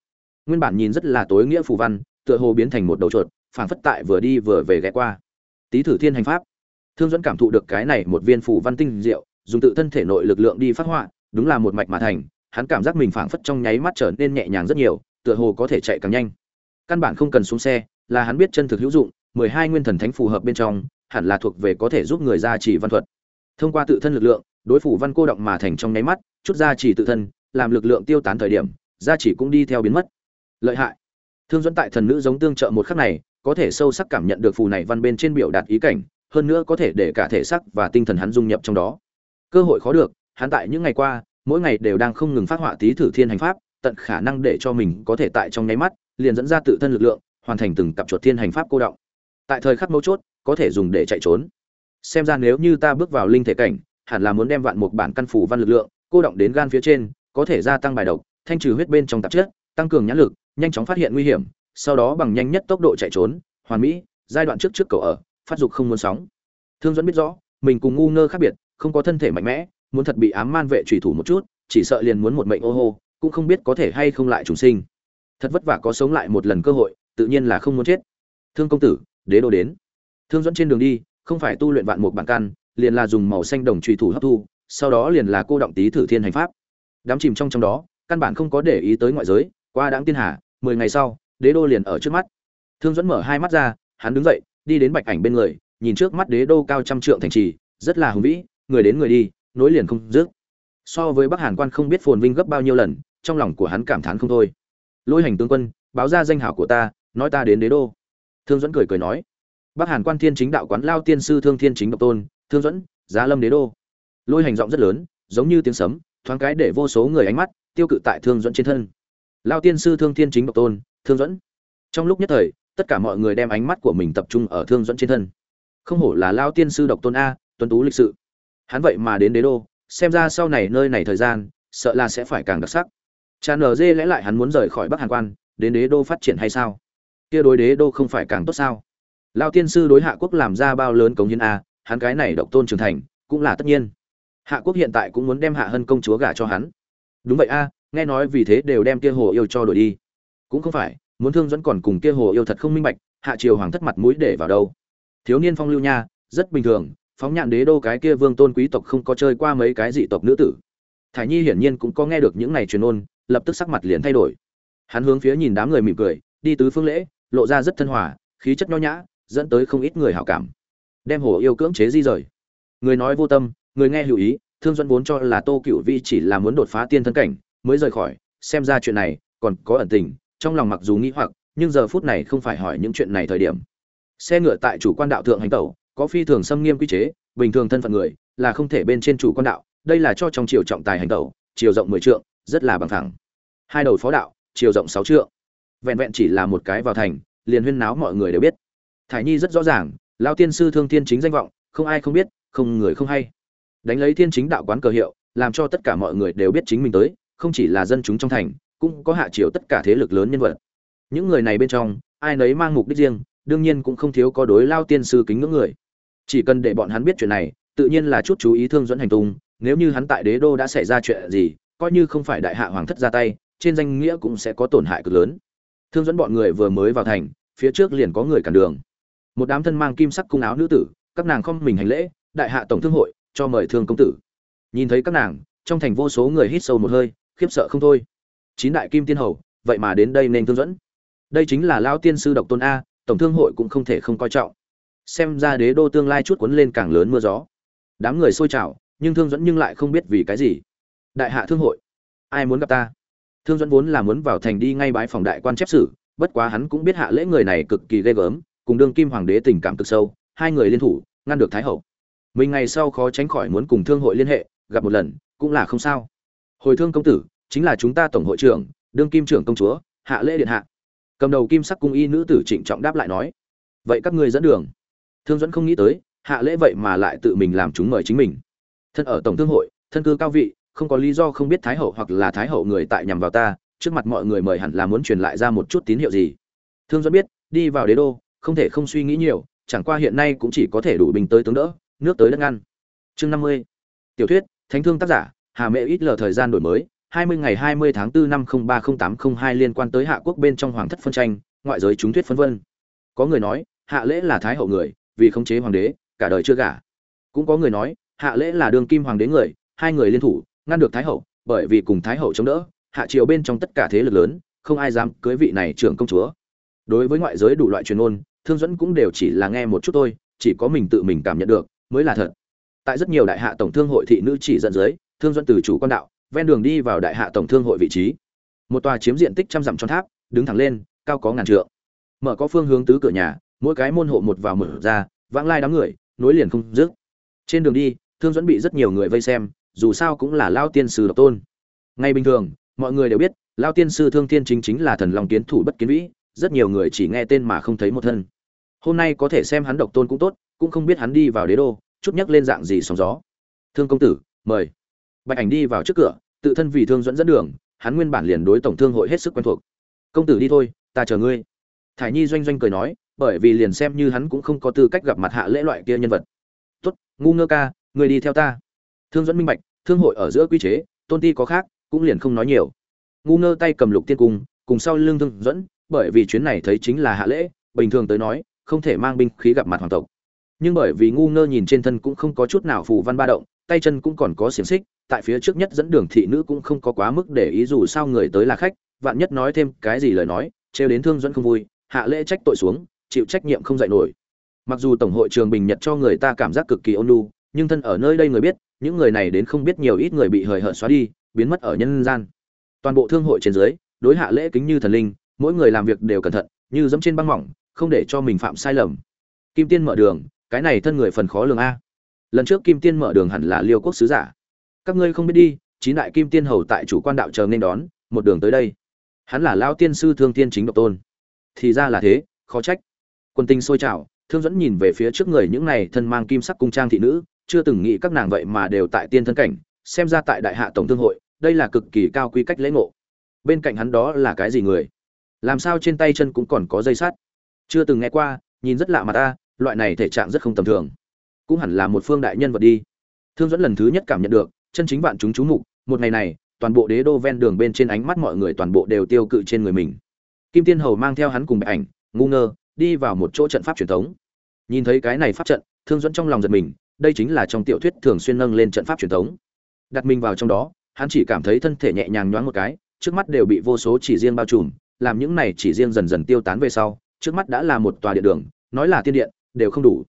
nguyên bản nhìn rất là tối nghĩa phù văn, tựa hồ biến thành một đầu chuột, phảng phất tại vừa đi vừa về ghé qua. Tý thử thiên hành pháp. Thương dẫn cảm thụ được cái này một viên phù văn tinh diệu, dùng tự thân thể nội lực lượng đi phát họa, đúng là một mạch mà thành, hắn cảm giác mình phảng phất trong nháy mắt trở nên nhẹ nhàng rất nhiều, tựa hồ có thể chạy càng nhanh. Căn bản không cần xuống xe, là hắn biết chân thực hữu dụng, mười hai nguyên thần thánh phù hợp bên trong, hẳn là thuộc về có thể giúp người ra chỉ văn thuật. Thông qua tự thân lực lượng, đối phủ văn cô động mà thành trong nháy mắt, chút ra chỉ tự thân, làm lực lượng tiêu tán thời điểm, gia chỉ cũng đi theo biến mất lợi hại. Thương dẫn tại thần nữ giống tương trợ một khắc này, có thể sâu sắc cảm nhận được phù này văn bên trên biểu đạt ý cảnh, hơn nữa có thể để cả thể xác và tinh thần hắn dung nhập trong đó. Cơ hội khó được, hắn tại những ngày qua, mỗi ngày đều đang không ngừng phát họa tí thử thiên hành pháp, tận khả năng để cho mình có thể tại trong nháy mắt, liền dẫn ra tự thân lực lượng, hoàn thành từng cặp chuột thiên hành pháp cô động. Tại thời khắc mấu chốt, có thể dùng để chạy trốn. Xem ra nếu như ta bước vào linh thể cảnh, hẳn là muốn đem vạn một bản căn phủ văn lực lượng, cô động đến gan phía trên, có thể gia tăng bài độc, thanh trừ huyết bên trong tạp chất, tăng cường nhãn lực nhanh chóng phát hiện nguy hiểm, sau đó bằng nhanh nhất tốc độ chạy trốn, hoàn mỹ, giai đoạn trước trước cầu ở, phát dục không muốn sóng. Thương dẫn biết rõ, mình cùng ngu ngơ khác biệt, không có thân thể mạnh mẽ, muốn thật bị ám man vệ trùy thủ một chút, chỉ sợ liền muốn một mệnh ô hô, cũng không biết có thể hay không lại trùng sinh. Thật vất vả có sống lại một lần cơ hội, tự nhiên là không muốn chết. Thương công tử, đế đô đến. Thương dẫn trên đường đi, không phải tu luyện vạn một bản căn, liền là dùng màu xanh đồng trùy thủ hấp thu, sau đó liền là cô động tí thử thiên hành pháp. Đám chìm trong trong đó, căn bản không có để ý tới ngoại giới qua đãng tiên hà mười ngày sau, đế đô liền ở trước mắt. Thương dẫn mở hai mắt ra, hắn đứng dậy, đi đến bạch ảnh bên người, nhìn trước mắt đế đô cao trăm trượng thành trì, rất là hùng vĩ, người đến người đi, nối liền không dứt. So với bắc hàn quan không biết phồn vinh gấp bao nhiêu lần, trong lòng của hắn cảm thán không thôi. Lôi hành tướng quân, báo ra danh hảo của ta, nói ta đến đế đô. Thương dẫn cười cười nói. Bắc hàn quan thiên chính đạo quán lao tiên sư thương thiên chính độc tôn, thương dẫn giá lâm đế đô. Lôi hành giọng rất lớn, giống như tiếng sấm, thoáng cái để vô số người ánh mắt tiêu cự tại thương dẫn trên thân lao tiên sư thương thiên chính độc tôn, thương dẫn. Trong lúc nhất thời, tất cả mọi người đem ánh mắt của mình tập trung ở thương dẫn trên thân. Không hổ là lao tiên sư độc tôn a, tuấn tú lịch sự. Hắn vậy mà đến đế đô, xem ra sau này nơi này thời gian, sợ là sẽ phải càng đặc sắc. Cha nở dê lẽ lại hắn muốn rời khỏi bắc hàn quan, đến đế đô phát triển hay sao? Kia đối đế đô không phải càng tốt sao? Lao tiên sư đối hạ quốc làm ra bao lớn cống hiến a, hắn cái này độc tôn trưởng thành, cũng là tất nhiên. Hạ quốc hiện tại cũng muốn đem hạ hân công chúa gả cho hắn. Đúng vậy a nghe nói vì thế đều đem kia hồ yêu cho đổi đi. Cũng không phải, muốn thương dẫn còn cùng kia hồ yêu thật không minh bạch, hạ triều hoàng thất mặt mũi để vào đâu. Thiếu niên phong lưu nha, rất bình thường, phóng nhạn đế đô cái kia vương tôn quý tộc không có chơi qua mấy cái dị tộc nữ tử. Thải nhi hiển nhiên cũng có nghe được những này truyền ôn lập tức sắc mặt liền thay đổi. Hắn hướng phía nhìn đám người mỉm cười, đi tứ phương lễ, lộ ra rất thân hòa, khí chất nho nhã, dẫn tới không ít người hảo cảm. Đem hồ yêu cưỡng chế di rời. Người nói vô tâm, người nghe hữu ý, thương dẫn vốn cho là tô cựu vi chỉ là muốn đột phá tiên thân cảnh mới rời khỏi, xem ra chuyện này còn có ẩn tình, trong lòng mặc dù nghĩ hoặc, nhưng giờ phút này không phải hỏi những chuyện này thời điểm. Xe ngựa tại chủ quan đạo thượng hành tẩu, có phi thường xâm nghiêm quy chế, bình thường thân phận người là không thể bên trên chủ quan đạo, đây là cho trong chiều trọng tài hành tẩu chiều rộng mười trượng, rất là bằng thẳng. Hai đầu phó đạo chiều rộng sáu trượng. Vẹn vẹn chỉ là một cái vào thành, liền huyên náo mọi người đều biết. Thải nhi rất rõ ràng lao tiên sư thương tiên chính danh vọng, không ai không biết, không người không hay. Đánh lấy thiên chính đạo quán cờ hiệu, làm cho tất cả mọi người đều biết chính mình tới không chỉ là dân chúng trong thành, cũng có hạ triều tất cả thế lực lớn nhân vật. Những người này bên trong, ai nấy mang mục đích riêng, đương nhiên cũng không thiếu có đối lao tiên sư kính ngưỡng người. Chỉ cần để bọn hắn biết chuyện này, tự nhiên là chút chú ý thương dẫn hành tung, nếu như hắn tại đế đô đã xảy ra chuyện gì, coi như không phải đại hạ hoàng thất ra tay, trên danh nghĩa cũng sẽ có tổn hại cực lớn. Thương dẫn bọn người vừa mới vào thành, phía trước liền có người cản đường. Một đám thân mang kim sắc cung áo nữ tử, các nàng không mình hành lễ, đại hạ tổng thương hội, cho mời thương công tử. Nhìn thấy các nàng, trong thành vô số người hít sâu một hơi khiếp sợ không thôi. Chín đại kim tiên hầu, vậy mà đến đây nên thương dẫn. Đây chính là lao tiên sư độc tôn a, tổng thương hội cũng không thể không coi trọng. Xem ra đế đô tương lai chút cuốn lên càng lớn mưa gió. Đám người xôi trào, nhưng thương dẫn nhưng lại không biết vì cái gì. Đại hạ thương hội, ai muốn gặp ta? Thương dẫn vốn là muốn vào thành đi ngay bái phòng đại quan chép sử, bất quá hắn cũng biết hạ lễ người này cực kỳ ghê gớm, cùng đương kim hoàng đế tình cảm cực sâu, hai người liên thủ, ngăn được thái hậu. Mình ngày sau khó tránh khỏi muốn cùng thương hội liên hệ, gặp một lần, cũng là không sao hồi thương công tử, chính là chúng ta tổng hội trưởng, đương kim trưởng công chúa, hạ lễ điện hạ. Cầm đầu kim sắc cung y nữ tử trịnh trọng đáp lại nói, vậy các ngươi dẫn đường. Thương dẫn không nghĩ tới, hạ lễ vậy mà lại tự mình làm chúng mời chính mình. Thân ở tổng thương hội, thân cư cao vị, không có lý do không biết thái hậu hoặc là thái hậu người tại nhằm vào ta, trước mặt mọi người mời hẳn là muốn truyền lại ra một chút tín hiệu gì. Thương dẫn biết, đi vào đế đô, không thể không suy nghĩ nhiều, chẳng qua hiện nay cũng chỉ có thể đủ bình tới tướng đỡ, nước tới đất ngăn. Chương năm mươi. Tiểu thuyết, thánh thương tác giả hà mẹ ít lờ thời gian đổi mới 20 ngày 20 tháng 4 năm 030802 liên quan tới hạ quốc bên trong hoàng thất phân tranh, ngoại giới chúng thuyết phân vân. Có người nói, hạ lễ là thái hậu người, vì khống chế hoàng đế, cả đời chưa gả. Cũng có người nói, hạ lễ là đường kim hoàng đế người, hai người liên thủ, ngăn được thái hậu, bởi vì cùng thái hậu chống đỡ, hạ triều bên trong tất cả thế lực lớn, không ai dám cưới vị này trưởng công chúa. Đối với ngoại giới đủ loại truyền ngôn, Thương dẫn cũng đều chỉ là nghe một chút thôi, chỉ có mình tự mình cảm nhận được mới là thật. Tại rất nhiều đại hạ tổng thương hội thị nữ chỉ dẫn dưới, Thương dẫn từ chủ quan đạo, ven đường đi vào đại hạ tổng thương hội vị trí. Một tòa chiếm diện tích trăm dặm tròn tháp đứng thẳng lên cao có ngàn trượng. Mở có phương hướng tứ cửa nhà mỗi cái môn hộ một vào mở ra vãng lai đám người nối liền không dứt. Trên đường đi thương dẫn bị rất nhiều người vây xem dù sao cũng là lao tiên sư độc tôn. Ngay bình thường mọi người đều biết lao tiên sư thương tiên chính chính là thần long kiến thủ bất kiến vĩ rất nhiều người chỉ nghe tên mà không thấy một thân. Hôm nay có thể xem hắn độc tôn cũng tốt cũng không biết hắn đi vào đế đô chút nhắc lên dạng gì sóng gió. Thương công tử mời bạch ảnh đi vào trước cửa, tự thân vì thương dẫn dẫn đường, hắn nguyên bản liền đối tổng thương hội hết sức quen thuộc. Công tử đi thôi, ta chờ ngươi. Thải nhi doanh doanh cười nói, bởi vì liền xem như hắn cũng không có tư cách gặp mặt hạ lễ loại kia nhân vật. Tốt, ngu ngơ ca người đi theo ta. Thương dẫn minh bạch, thương hội ở giữa quy chế, tôn ti có khác, cũng liền không nói nhiều. Ngu ngơ tay cầm lục tiên cung, cùng sau lưng thương dẫn, bởi vì chuyến này thấy chính là hạ lễ, bình thường tới nói, không thể mang binh khí gặp mặt hoàng tộc. Nhưng bởi vì ngu ngơ nhìn trên thân cũng không có chút nào phù văn ba động tay chân cũng còn có xiềng xích, tại phía trước nhất dẫn đường thị nữ cũng không có quá mức để ý dù sao người tới là khách, vạn nhất nói thêm cái gì lời nói, trêu đến thương dẫn không vui, hạ lễ trách tội xuống, chịu trách nhiệm không dạy nổi. Mặc dù tổng hội trường bình nhật cho người ta cảm giác cực kỳ ôn nhu, nhưng thân ở nơi đây người biết, những người này đến không biết nhiều ít người bị hời hợt xóa đi, biến mất ở nhân gian. Toàn bộ thương hội trên dưới, đối hạ lễ kính như thần linh, mỗi người làm việc đều cẩn thận, như dẫm trên băng mỏng, không để cho mình phạm sai lầm. Kim tiên mở đường, cái này thân người phần khó lường a lần trước kim tiên mở đường hẳn là liêu quốc sứ giả. Các ngươi không biết đi, chín đại kim tiên hầu tại chủ quan đạo chờ nên đón, một đường tới đây. Hắn là lao tiên sư thương tiên chính độc tôn. Thì ra là thế, khó trách. Quân tinh sôi trào, thương dẫn nhìn về phía trước người những này thân mang kim sắc cung trang thị nữ, chưa từng nghĩ các nàng vậy mà đều tại tiên thân cảnh, xem ra tại đại hạ tổng thương hội, đây là cực kỳ cao quy cách lễ ngộ. Bên cạnh hắn đó là cái gì người? Làm sao trên tay chân cũng còn có dây sắt? Chưa từng nghe qua, nhìn rất lạ mà ta, loại này thể trạng rất không tầm thường cũng hẳn là một phương đại nhân vật đi. Thương dẫn lần thứ nhất cảm nhận được, chân chính vạn chúng chú mục, một ngày này, toàn bộ đế đô ven đường bên trên ánh mắt mọi người toàn bộ đều tiêu cự trên người mình. Kim tiên hầu mang theo hắn cùng bệ ảnh, ngu ngơ, đi vào một chỗ trận pháp truyền thống. Nhìn thấy cái này pháp trận, thương dẫn trong lòng giật mình, đây chính là trong tiểu thuyết thường xuyên nâng lên trận pháp truyền thống. Đặt mình vào trong đó, hắn chỉ cảm thấy thân thể nhẹ nhàng nhoáng một cái, trước mắt đều bị vô số chỉ riêng bao trùm, làm những này chỉ riêng dần dần tiêu tán về sau, trước mắt đã là một tòa điện đường, nói là tiên điện, đều không đủ.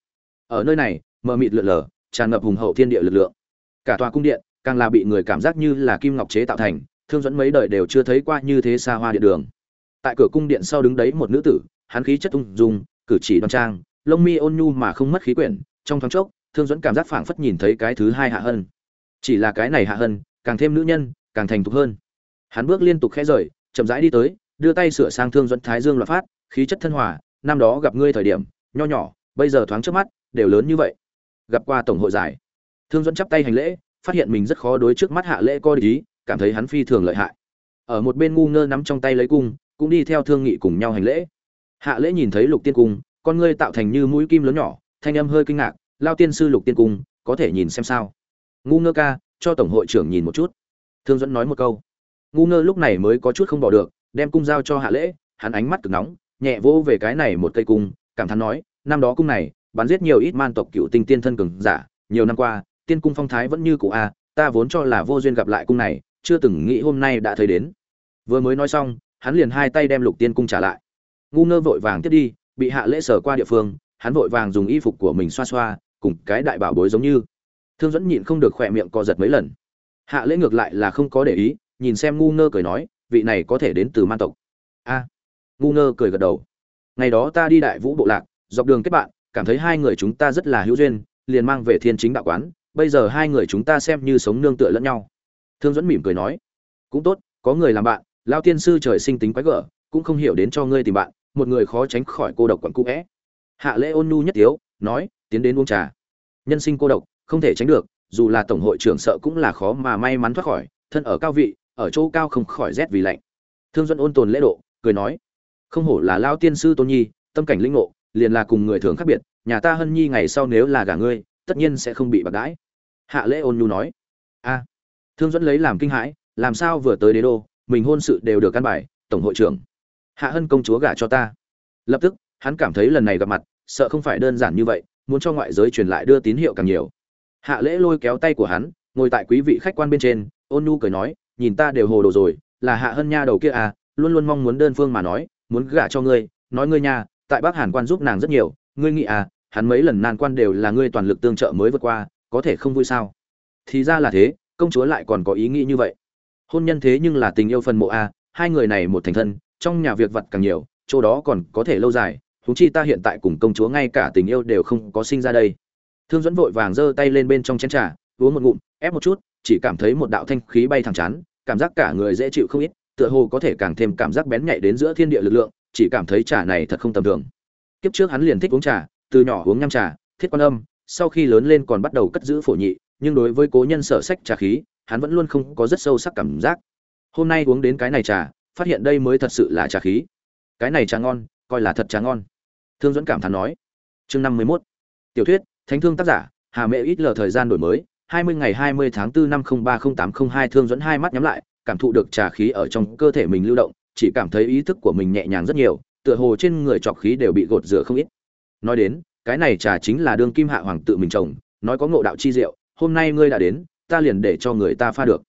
Ở nơi này mờ mịt lượn lờ, tràn ngập hùng hậu thiên địa lực lượng. Cả tòa cung điện, càng là bị người cảm giác như là kim ngọc chế tạo thành, thương dẫn mấy đời đều chưa thấy qua như thế xa hoa điện đường. Tại cửa cung điện sau đứng đấy một nữ tử, hắn khí chất ung dung, cử chỉ đoan trang, lông mi ôn nhu mà không mất khí quyển, trong thoáng chốc, thương dẫn cảm giác phảng phất nhìn thấy cái thứ hai hạ hân. Chỉ là cái này hạ hân, càng thêm nữ nhân, càng thành thục hơn. Hắn bước liên tục khẽ rời, chậm rãi đi tới, đưa tay sửa sang thương dẫn thái dương loạn phát, khí chất thân hòa, năm đó gặp ngươi thời điểm, nho nhỏ, bây giờ thoáng trước mắt, đều lớn như vậy gặp qua tổng hội giải. Thương dẫn chắp tay hành lễ, phát hiện mình rất khó đối trước mắt hạ lễ coi ý, cảm thấy hắn phi thường lợi hại. Ở một bên ngu ngơ nắm trong tay lấy cung, cũng đi theo thương nghị cùng nhau hành lễ. Hạ lễ nhìn thấy lục tiên cung, con ngươi tạo thành như mũi kim lớn nhỏ, thanh âm hơi kinh ngạc, lao tiên sư lục tiên cung, có thể nhìn xem sao? Ngu ngơ ca, cho tổng hội trưởng nhìn một chút. Thương dẫn nói một câu. Ngu ngơ lúc này mới có chút không bỏ được, đem cung giao cho hạ lễ, hắn ánh mắt cực nóng, nhẹ vỗ về cái này một cây cung, cảm thán nói, năm đó cung này bắn giết nhiều ít man tộc cựu tinh tiên thân cường giả. Nhiều năm qua, tiên cung phong thái vẫn như cũ a, ta vốn cho là vô duyên gặp lại cung này, chưa từng nghĩ hôm nay đã thấy đến. Vừa mới nói xong, hắn liền hai tay đem lục tiên cung trả lại. Ngu ngơ vội vàng tiếp đi, bị hạ lễ sở qua địa phương, hắn vội vàng dùng y phục của mình xoa xoa, cùng cái đại bảo bối giống như. Thương dẫn nhịn không được khỏe miệng co giật mấy lần. Hạ lễ ngược lại là không có để ý, nhìn xem ngu ngơ cười nói, vị này có thể đến từ man tộc. A. Ngu ngơ cười gật đầu. Ngày đó ta đi đại vũ bộ lạc, dọc đường kết bạn cảm thấy hai người chúng ta rất là hữu duyên, liền mang về thiên chính đạo quán, bây giờ hai người chúng ta xem như sống nương tựa lẫn nhau. Thương dẫn mỉm cười nói, cũng tốt, có người làm bạn, lao tiên sư trời sinh tính quái gở, cũng không hiểu đến cho ngươi tìm bạn, một người khó tránh khỏi cô độc quặn cũ vẽ hạ lễ ôn nhu nhất tiếu, nói, tiến đến uống trà. Nhân sinh cô độc, không thể tránh được, dù là tổng hội trưởng sợ cũng là khó mà may mắn thoát khỏi, thân ở cao vị, ở chỗ cao không khỏi rét vì lạnh. Thương dẫn ôn tồn lễ độ, cười nói, không hổ là lao tiên sư tôn nhi, tâm cảnh linh ngộ liền là cùng người thường khác biệt, nhà ta hân nhi ngày sau nếu là gả ngươi, tất nhiên sẽ không bị bạc đãi. Hạ lễ ôn nhu nói. A, thương dẫn lấy làm kinh hãi, làm sao vừa tới đế đô, mình hôn sự đều được căn bài, tổng hội trưởng. Hạ hân công chúa gả cho ta. Lập tức, hắn cảm thấy lần này gặp mặt, sợ không phải đơn giản như vậy, muốn cho ngoại giới truyền lại đưa tín hiệu càng nhiều. Hạ lễ lôi kéo tay của hắn, ngồi tại quý vị khách quan bên trên, ôn nhu cười nói, nhìn ta đều hồ đồ rồi, là hạ hân nha đầu kia à luôn luôn mong muốn đơn phương mà nói, muốn gả cho ngươi, nói ngươi nha tại bắc hàn quan giúp nàng rất nhiều, ngươi nghĩ à hắn mấy lần nan quan đều là ngươi toàn lực tương trợ mới vượt qua, có thể không vui sao? Thì ra là thế, công chúa lại còn có ý nghĩ như vậy. Hôn nhân thế nhưng là tình yêu phần mộ a hai người này một thành thân, trong nhà việc vặt càng nhiều, chỗ đó còn có thể lâu dài, huống chi ta hiện tại cùng công chúa ngay cả tình yêu đều không có sinh ra đây. Thương dẫn vội vàng giơ tay lên bên trong chén trà, uống một ngụm, ép một chút, chỉ cảm thấy một đạo thanh khí bay thẳng chán, cảm giác cả người dễ chịu không ít, tựa hồ có thể càng thêm cảm giác bén nhạy đến giữa thiên địa lực lượng chỉ cảm thấy trà này thật không tầm thường. Kiếp trước hắn liền thích uống trà, từ nhỏ uống nhăm trà, thiết quan âm, sau khi lớn lên còn bắt đầu cất giữ phổ nhị, nhưng đối với cố nhân sở sách trà khí, hắn vẫn luôn không có rất sâu sắc cảm giác. Hôm nay uống đến cái này trà, phát hiện đây mới thật sự là trà khí. Cái này trà ngon, coi là thật trà ngon. Thương dẫn cảm thán nói. Chương năm mươi 51 tiểu thuyết, thánh thương tác giả, hà mẹ ít lờ thời gian đổi mới, hai mươi ngày hai mươi tháng 4 năm ba tám hai thương dẫn hai mắt nhắm lại, cảm thụ được trà khí ở trong cơ thể mình lưu động chỉ cảm thấy ý thức của mình nhẹ nhàng rất nhiều, tựa hồ trên người trọc khí đều bị gột rửa không ít. Nói đến, cái này trà chính là đương kim hạ hoàng tự mình trồng, nói có ngộ đạo chi diệu, hôm nay ngươi đã đến, ta liền để cho người ta pha được.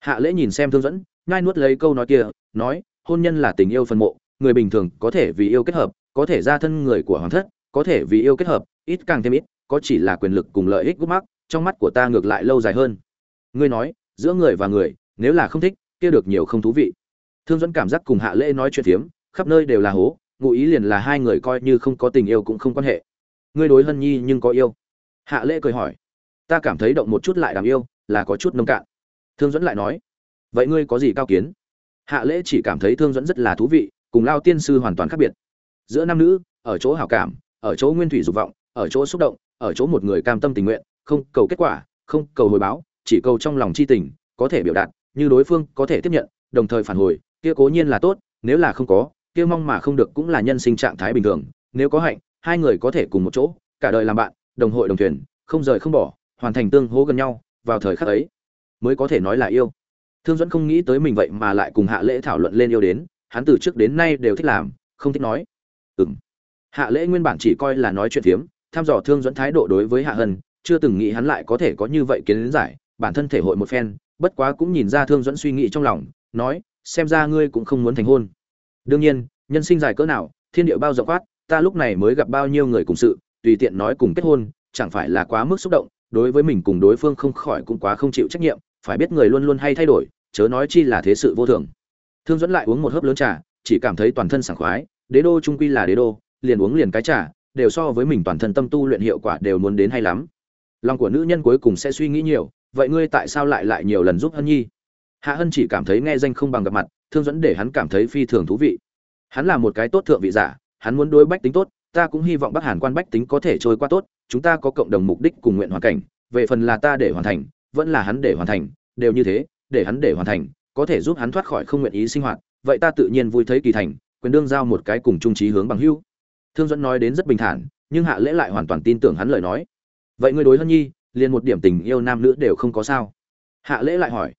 Hạ lễ nhìn xem thương dẫn ngay nuốt lấy câu nói kia, nói, hôn nhân là tình yêu phân mộ, người bình thường có thể vì yêu kết hợp, có thể ra thân người của hoàng thất, có thể vì yêu kết hợp, ít càng thêm ít, có chỉ là quyền lực cùng lợi ích gút mắc, trong mắt của ta ngược lại lâu dài hơn. Ngươi nói, giữa người và người, nếu là không thích, kia được nhiều không thú vị thương dẫn cảm giác cùng hạ lễ nói chuyện phiếm, khắp nơi đều là hố, ngụ ý liền là hai người coi như không có tình yêu cũng không quan hệ. Ngươi đối hân nhi nhưng có yêu? Hạ lễ cười hỏi. Ta cảm thấy động một chút lại đàm yêu, là có chút nông cạn. Thương dẫn lại nói. Vậy ngươi có gì cao kiến? Hạ lễ chỉ cảm thấy thương dẫn rất là thú vị, cùng lao tiên sư hoàn toàn khác biệt. Giữa nam nữ, ở chỗ hảo cảm, ở chỗ nguyên thủy dục vọng, ở chỗ xúc động, ở chỗ một người cam tâm tình nguyện, không cầu kết quả, không cầu hồi báo, chỉ cầu trong lòng chi tình, có thể biểu đạt, như đối phương có thể tiếp nhận, đồng thời phản hồi kia cố nhiên là tốt, nếu là không có, kia mong mà không được cũng là nhân sinh trạng thái bình thường, nếu có hạnh, hai người có thể cùng một chỗ, cả đời làm bạn, đồng hội đồng thuyền, không rời không bỏ, hoàn thành tương hỗ gần nhau, vào thời khắc ấy, mới có thể nói là yêu. Thương dẫn không nghĩ tới mình vậy mà lại cùng hạ lễ thảo luận lên yêu đến, hắn từ trước đến nay đều thích làm, không thích nói. Ừ m hạ lễ nguyên bản chỉ coi là nói chuyện phiếm thăm dò thương dẫn thái độ đối với hạ hân, chưa từng nghĩ hắn lại có thể có như vậy kiến giải, bản thân thể hội một phen, bất quá cũng nhìn ra thương dẫn suy nghĩ trong lòng, nói xem ra ngươi cũng không muốn thành hôn. Đương nhiên, nhân sinh dài cỡ nào, thiên địa bao rộng quát ta lúc này mới gặp bao nhiêu người cùng sự, tùy tiện nói cùng kết hôn, chẳng phải là quá mức xúc động, đối với mình cùng đối phương không khỏi cũng quá không chịu trách nhiệm, phải biết người luôn luôn hay thay đổi, chớ nói chi là thế sự vô thường. Thương dẫn lại uống một hớp lớn trà, chỉ cảm thấy toàn thân sảng khoái, đế đô trung quy là đế đô, liền uống liền cái trà, đều so với mình toàn thân tâm tu luyện hiệu quả đều muốn đến hay lắm. Lòng của nữ nhân cuối cùng sẽ suy nghĩ nhiều, vậy ngươi tại sao lại lại nhiều lần giúp hân nhi? Hạ hân chỉ cảm thấy nghe danh không bằng gặp mặt thương dẫn để hắn cảm thấy phi thường thú vị. Hắn là một cái tốt thượng vị giả hắn muốn đối bách tính tốt ta cũng hy vọng bắc hàn quan bách tính có thể trôi qua tốt chúng ta có cộng đồng mục đích cùng nguyện hoàn cảnh về phần là ta để hoàn thành vẫn là hắn để hoàn thành đều như thế để hắn để hoàn thành có thể giúp hắn thoát khỏi không nguyện ý sinh hoạt vậy ta tự nhiên vui thấy kỳ thành quyền đương giao một cái cùng trung trí hướng bằng hưu, thương dẫn nói đến rất bình thản nhưng hạ lễ lại hoàn toàn tin tưởng hắn lời nói. Vậy ngươi đối hân nhi liền một điểm tình yêu nam nữ đều không có sao. Hạ lễ lại hỏi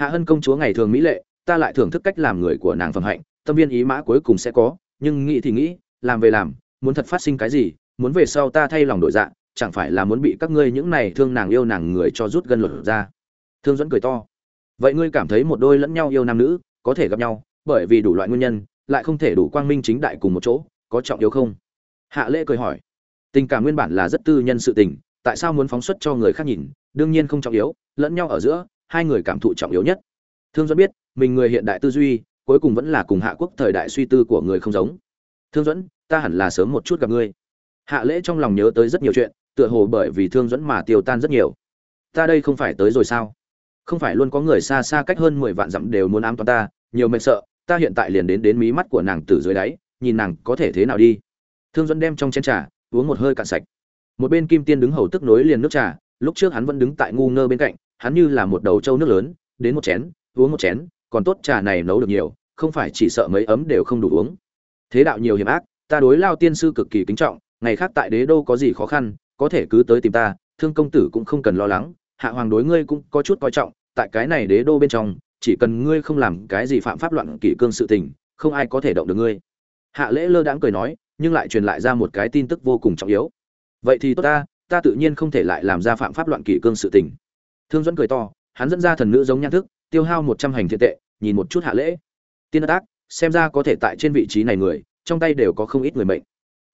hạ hân công chúa ngày thường mỹ lệ, ta lại thưởng thức cách làm người của nàng phẩm hạnh, tâm viên ý mã cuối cùng sẽ có, nhưng nghĩ thì nghĩ, làm về làm, muốn thật phát sinh cái gì, muốn về sau ta thay lòng đổi dạ chẳng phải là muốn bị các ngươi những này thương nàng yêu nàng người cho rút gân luật ra. Thương dẫn cười to. Vậy ngươi cảm thấy một đôi lẫn nhau yêu nam nữ, có thể gặp nhau, bởi vì đủ loại nguyên nhân, lại không thể đủ quang minh chính đại cùng một chỗ, có trọng yếu không? Hạ lễ cười hỏi. Tình cảm nguyên bản là rất tư nhân sự tình, tại sao muốn phóng xuất cho người khác nhìn, đương nhiên không trọng yếu, lẫn nhau ở giữa hai người cảm thụ trọng yếu nhất. Thương dẫn biết, mình người hiện đại tư duy, cuối cùng vẫn là cùng hạ quốc thời đại suy tư của người không giống. Thương dẫn ta hẳn là sớm một chút gặp ngươi. Hạ lễ trong lòng nhớ tới rất nhiều chuyện, tựa hồ bởi vì thương dẫn mà tiêu tan rất nhiều. Ta đây không phải tới rồi sao? Không phải luôn có người xa xa cách hơn mười vạn dặm đều muốn ám toán ta, nhiều mệt sợ, ta hiện tại liền đến đến mí mắt của nàng từ dưới đáy, nhìn nàng có thể thế nào đi. Thương dẫn đem trong chén trà, uống một hơi cạn sạch. Một bên kim tiên đứng hầu tức nối liền nước trà, lúc trước hắn vẫn đứng tại ngu ngơ bên cạnh hắn như là một đầu trâu nước lớn, đến một chén, uống một chén, còn tốt trà này nấu được nhiều, không phải chỉ sợ mấy ấm đều không đủ uống. Thế đạo nhiều hiểm ác, ta đối lao tiên sư cực kỳ kính trọng, ngày khác tại đế đô có gì khó khăn, có thể cứ tới tìm ta, thương công tử cũng không cần lo lắng, hạ hoàng đối ngươi cũng có chút coi trọng, tại cái này đế đô bên trong, chỉ cần ngươi không làm cái gì phạm pháp loạn kỷ cương sự tình, không ai có thể động được ngươi. Hạ lễ lơ đãng cười nói, nhưng lại truyền lại ra một cái tin tức vô cùng trọng yếu. Vậy thì tốt ta ta tự nhiên không thể lại làm ra phạm pháp loạn kỷ cương sự tình thương dẫn cười to, hắn dẫn ra thần nữ giống nhan thức, tiêu hao một trăm hành thiện tệ, nhìn một chút hạ lễ. Tiên tác xem ra có thể tại trên vị trí này người, trong tay đều có không ít người mệnh.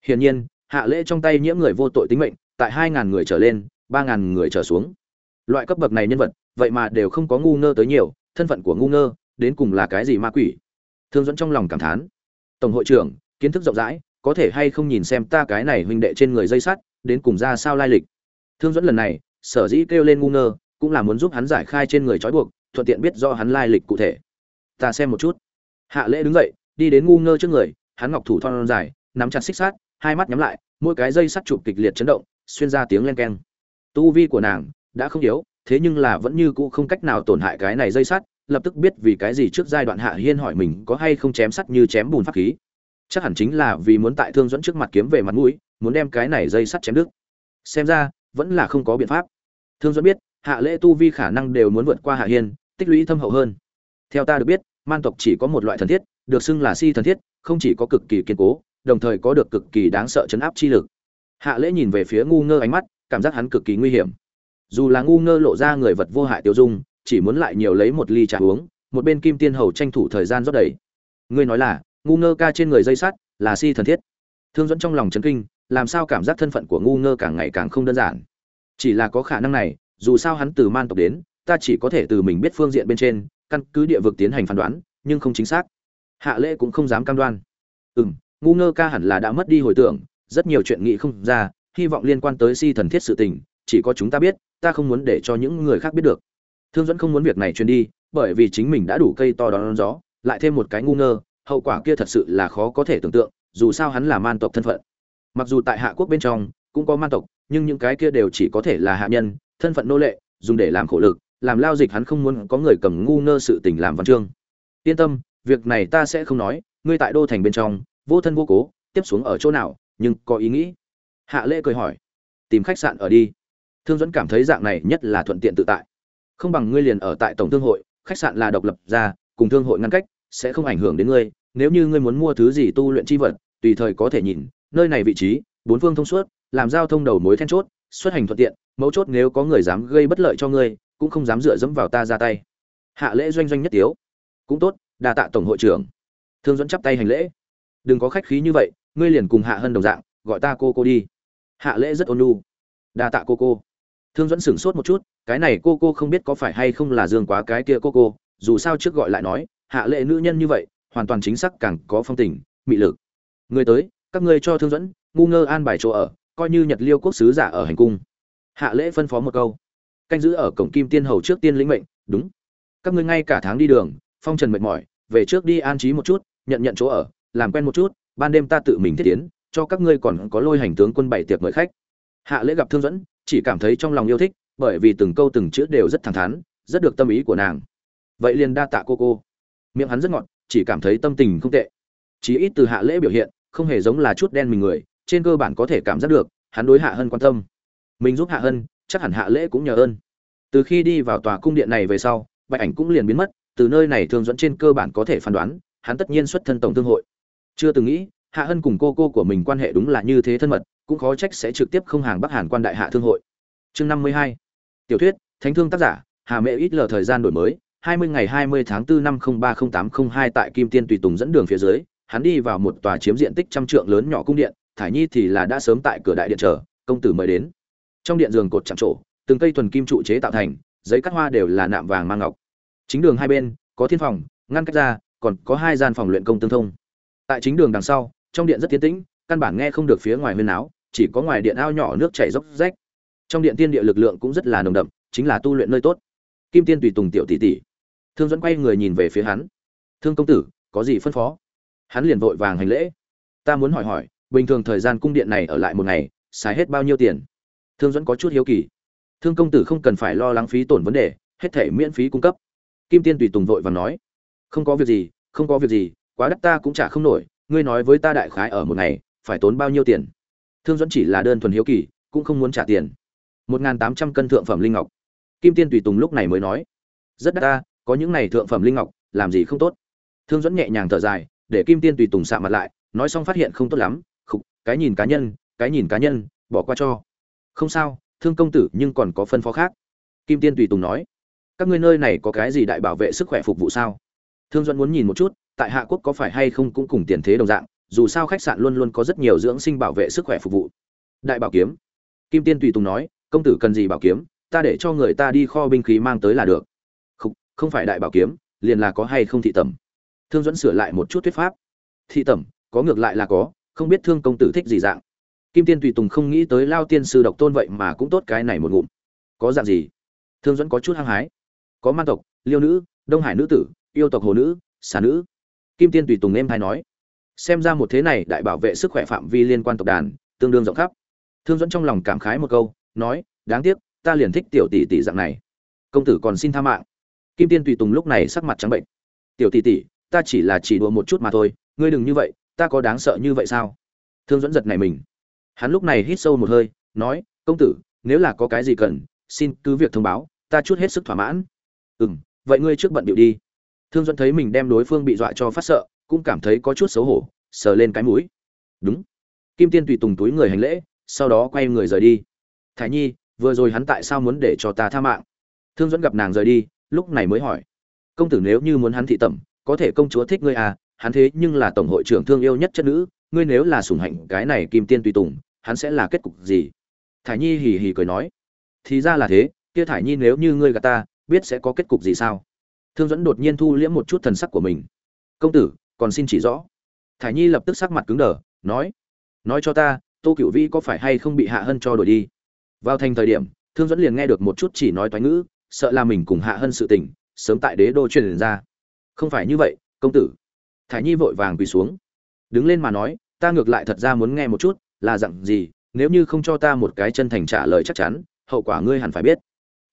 Hiển nhiên, hạ lễ trong tay nhiễm người vô tội tính mệnh, tại hai ngàn người trở lên, ba ngàn người trở xuống. Loại cấp bậc này nhân vật, vậy mà đều không có ngu ngơ tới nhiều, thân phận của ngu ngơ, đến cùng là cái gì ma quỷ? Thương dẫn trong lòng cảm thán. Tổng hội trưởng, kiến thức rộng rãi, có thể hay không nhìn xem ta cái này huynh đệ trên người dây sắt, đến cùng ra sao lai lịch? Thương dẫn lần này, sở dĩ kêu lên ngu ngơ cũng là muốn giúp hắn giải khai trên người trói buộc, thuận tiện biết do hắn lai lịch cụ thể. Ta xem một chút. Hạ lễ đứng dậy, đi đến ngu ngơ trước người, hắn ngọc thủ thon dài, nắm chặt xích sát hai mắt nhắm lại, mỗi cái dây sắt chụp kịch liệt chấn động, xuyên ra tiếng len keng. Tu vi của nàng đã không yếu, thế nhưng là vẫn như cũ không cách nào tổn hại cái này dây sắt, lập tức biết vì cái gì trước giai đoạn hạ hiên hỏi mình có hay không chém sắt như chém bùn pháp khí. Chắc hẳn chính là vì muốn tại thương dẫn trước mặt kiếm về mặt mũi, muốn đem cái này dây sắt chém đứt. Xem ra, vẫn là không có biện pháp. Thương dẫn biết hạ lễ tu vi khả năng đều muốn vượt qua hạ hiên, tích lũy thâm hậu hơn. Theo ta được biết, man tộc chỉ có một loại thần thiết, được xưng là si thần thiết, không chỉ có cực kỳ kiên cố, đồng thời có được cực kỳ đáng sợ chấn áp chi lực. Hạ lễ nhìn về phía ngu ngơ ánh mắt, cảm giác hắn cực kỳ nguy hiểm. Dù là ngu ngơ lộ ra người vật vô hại tiêu dung, chỉ muốn lại nhiều lấy một ly trà uống, một bên kim tiên hầu tranh thủ thời gian rót đầy. Ngươi nói là, ngu ngơ ca trên người dây sắt là si thần thiết. Thương dẫn trong lòng chấn kinh, làm sao cảm giác thân phận của ngu ngơ càng ngày càng không đơn giản. Chỉ là có khả năng này dù sao hắn từ man tộc đến, ta chỉ có thể từ mình biết phương diện bên trên, căn cứ địa vực tiến hành phán đoán, nhưng không chính xác. Hạ lễ cũng không dám cam đoan. Ừ m ngu ngơ ca hẳn là đã mất đi hồi tưởng, rất nhiều chuyện nghĩ không ra, hy vọng liên quan tới si thần thiết sự tình, chỉ có chúng ta biết, ta không muốn để cho những người khác biết được. Thương dẫn không muốn việc này truyền đi, bởi vì chính mình đã đủ cây to đón gió, lại thêm một cái ngu ngơ, hậu quả kia thật sự là khó có thể tưởng tượng, dù sao hắn là man tộc thân phận. Mặc dù tại hạ quốc bên trong, cũng có man tộc, nhưng những cái kia đều chỉ có thể là hạ nhân thân phận nô lệ, dùng để làm khổ lực, làm lao dịch hắn không muốn có người cầm ngu ngơ sự tình làm văn chương. Yên tâm, việc này ta sẽ không nói, ngươi tại đô thành bên trong, vô thân vô cố, tiếp xuống ở chỗ nào, nhưng có ý nghĩ. Hạ lễ cười hỏi, tìm khách sạn ở đi. Thương dẫn cảm thấy dạng này nhất là thuận tiện tự tại. Không bằng ngươi liền ở tại tổng thương hội, khách sạn là độc lập ra, cùng thương hội ngăn cách, sẽ không ảnh hưởng đến ngươi. Nếu như ngươi muốn mua thứ gì tu luyện chi vật, tùy thời có thể nhìn, nơi này vị trí, bốn phương thông suốt, làm giao thông đầu mối then chốt, xuất hành thuận tiện mấu chốt nếu có người dám gây bất lợi cho ngươi, cũng không dám dựa dẫm vào ta ra tay. Hạ lễ doanh doanh nhất tiếu. Cũng tốt, đa tạ tổng hội trưởng. Thương dẫn chắp tay hành lễ. Đừng có khách khí như vậy, ngươi liền cùng hạ hân đồng dạng, gọi ta cô cô đi. Hạ lễ rất ôn nhu. Đa tạ cô cô. Thương dẫn sửng sốt một chút, cái này cô cô không biết có phải hay không là dương quá cái kia cô cô, dù sao trước gọi lại nói, hạ lệ nữ nhân như vậy, hoàn toàn chính xác càng có phong tình, mị lực. Người tới, các ngươi cho thương dẫn ngu ngơ an bài chỗ ở, coi như nhật liêu quốc sứ giả ở hành cung hạ lễ phân phó một câu. Canh giữ ở cổng kim tiên hầu trước tiên lĩnh mệnh, đúng. Các ngươi ngay cả tháng đi đường, phong trần mệt mỏi, về trước đi an trí một chút, nhận nhận chỗ ở, làm quen một chút, ban đêm ta tự mình thiết tiến, cho các ngươi còn có lôi hành tướng quân bảy tiệc mời khách. Hạ lễ gặp thương dẫn, chỉ cảm thấy trong lòng yêu thích, bởi vì từng câu từng chữ đều rất thẳng thắn, rất được tâm ý của nàng. Vậy liền đa tạ cô cô. Miệng hắn rất ngọt, chỉ cảm thấy tâm tình không tệ. Chí ít từ hạ lễ biểu hiện, không hề giống là chút đen mình người, trên cơ bản có thể cảm giác được, hắn đối hạ hơn quan tâm mình giúp hạ hân chắc hẳn hạ lễ cũng nhờ ơn. Từ khi đi vào tòa cung điện này về sau bạch ảnh cũng liền biến mất từ nơi này thường dẫn trên cơ bản có thể phán đoán hắn tất nhiên xuất thân tổng thương hội. Chưa từng nghĩ hạ hân cùng cô cô của mình quan hệ đúng là như thế thân mật cũng khó trách sẽ trực tiếp không hàng bắc hàn quan đại hạ thương hội. Chương năm mươi hai. Tiểu thuyết thánh thương tác giả hà mẹ ít lờ thời gian đổi mới hai mươi ngày hai mươi tháng 4 năm ba tám hai tại Kim Tiên tùy tùng dẫn đường phía dưới, hắn đi vào một tòa chiếm diện tích trăm trượng lớn nhỏ cung điện, Thải Nhi thì là đã sớm tại cửa đại điện chờ, công tử mời đến. Trong điện giường cột chạm trổ, từng cây thuần kim trụ chế tạo thành, giấy cắt hoa đều là nạm vàng mang ngọc. Chính đường hai bên có thiên phòng, ngăn cách ra, còn có hai gian phòng luyện công tương thông. Tại chính đường đằng sau, trong điện rất tiến tĩnh, căn bản nghe không được phía ngoài huyên náo, chỉ có ngoài điện ao nhỏ nước chảy róc rách. Trong điện tiên địa lực lượng cũng rất là nồng đậm, chính là tu luyện nơi tốt. Kim Tiên tùy tùng tiểu tỷ tỷ, thương dẫn quay người nhìn về phía hắn thương công tử có gì phân phó hắn liền vội vàng hành lễ ta muốn hỏi hỏi bình thường thời gian cung điện này ở lại một ngày xài hết bao nhiêu tiền thương dẫn có chút hiếu kỳ. Thương công tử không cần phải lo lắng phí tổn vấn đề, hết thể miễn phí cung cấp. Kim tiên tùy tùng vội và nói, không có việc gì, không có việc gì, quá đắt ta cũng trả không nổi, ngươi nói với ta đại khái ở một ngày, phải tốn bao nhiêu tiền? Thương dẫn chỉ là đơn thuần hiếu kỳ, cũng không muốn trả tiền. Một n g h n tám trăm cân thượng phẩm linh ngọc. Kim tiên tùy tùng lúc này mới nói, rất đắt ta, có những này thượng phẩm linh ngọc, làm gì không tốt? Thương dẫn nhẹ nhàng thở dài, để kim tiên tùy tùng sạ mặt lại, nói xong phát hiện không tốt lắm, khục, cái nhìn cá nhân, cái nhìn cá nhân, bỏ qua cho không sao, thương công tử, nhưng còn có phân phó khác. Kim tiên tùy tùng nói, các ngươi nơi này có cái gì đại bảo vệ sức khỏe phục vụ sao? Thương Duẫn muốn nhìn một chút, tại hạ quốc có phải hay không cũng cùng tiền thế đồng dạng, dù sao khách sạn luôn luôn có rất nhiều dưỡng sinh bảo vệ sức khỏe phục vụ. Đại bảo kiếm. Kim tiên tùy tùng nói, công tử cần gì bảo kiếm, ta để cho người ta đi kho binh khí mang tới là được. Không phải đại bảo kiếm, liền là có hay không thị tẩm? Thương dẫn sửa lại một chút thuyết pháp. Thị tẩm, có ngược lại là có, không biết thương công tử thích gì dạng kim tiên tùy tùng không nghĩ tới lao tiên sư độc tôn vậy mà cũng tốt cái này một ngụm. Có dạng gì? Thương dẫn có chút hăng hái. Có man tộc, liêu nữ, đông hải nữ tử, yêu tộc hồ nữ, xà nữ. Kim tiên tùy tùng em hay nói. Xem ra một thế này đại bảo vệ sức khỏe phạm vi liên quan tộc đàn, tương đương rộng khắp. Thương dẫn trong lòng cảm khái một câu, nói, đáng tiếc, ta liền thích tiểu tỷ tỷ dạng này. Công tử còn xin tha mạng. Kim tiên tùy tùng lúc này sắc mặt trắng bệnh. Tiểu tỷ tỷ, ta chỉ là chỉ đùa một chút mà thôi, ngươi đừng như vậy, ta có đáng sợ như vậy sao? Thương dẫn giật này mình hắn lúc này hít sâu một hơi, nói, công tử, nếu là có cái gì cần, xin cứ việc thông báo, ta chút hết sức thỏa mãn. Ừ m vậy ngươi trước bận điệu đi. Thương dẫn thấy mình đem đối phương bị dọa cho phát sợ, cũng cảm thấy có chút xấu hổ, sờ lên cái mũi. Đúng. Kim tiên tùy tùng túi người hành lễ, sau đó quay người rời đi. Thái nhi, vừa rồi hắn tại sao muốn để cho ta tha mạng? Thương dẫn gặp nàng rời đi, lúc này mới hỏi. Công tử nếu như muốn hắn thị tẩm, có thể công chúa thích ngươi à hắn thế nhưng là tổng hội trưởng thương yêu nhất chất nữ, ngươi nếu là sủng hạnh cái này kim tiên tùy tùng hắn sẽ là kết cục gì? Thải nhi hì hì cười nói. Thì ra là thế, kia thải nhi nếu như ngươi gà ta, biết sẽ có kết cục gì sao? Thương dẫn đột nhiên thu liễm một chút thần sắc của mình. Công tử, còn xin chỉ rõ. Thải nhi lập tức sắc mặt cứng đờ, nói. Nói cho ta, tô cựu vĩ có phải hay không bị hạ hân cho đổi đi? Vào thành thời điểm, thương dẫn liền nghe được một chút chỉ nói toán ngữ, sợ là mình cùng hạ hân sự tình, sớm tại đế đô truyền ra. Không phải như vậy, công tử. Thải nhi vội vàng quỳ xuống. Đứng lên mà nói, ta ngược lại thật ra muốn nghe một chút là dặn gì, nếu như không cho ta một cái chân thành trả lời chắc chắn, hậu quả ngươi hẳn phải biết.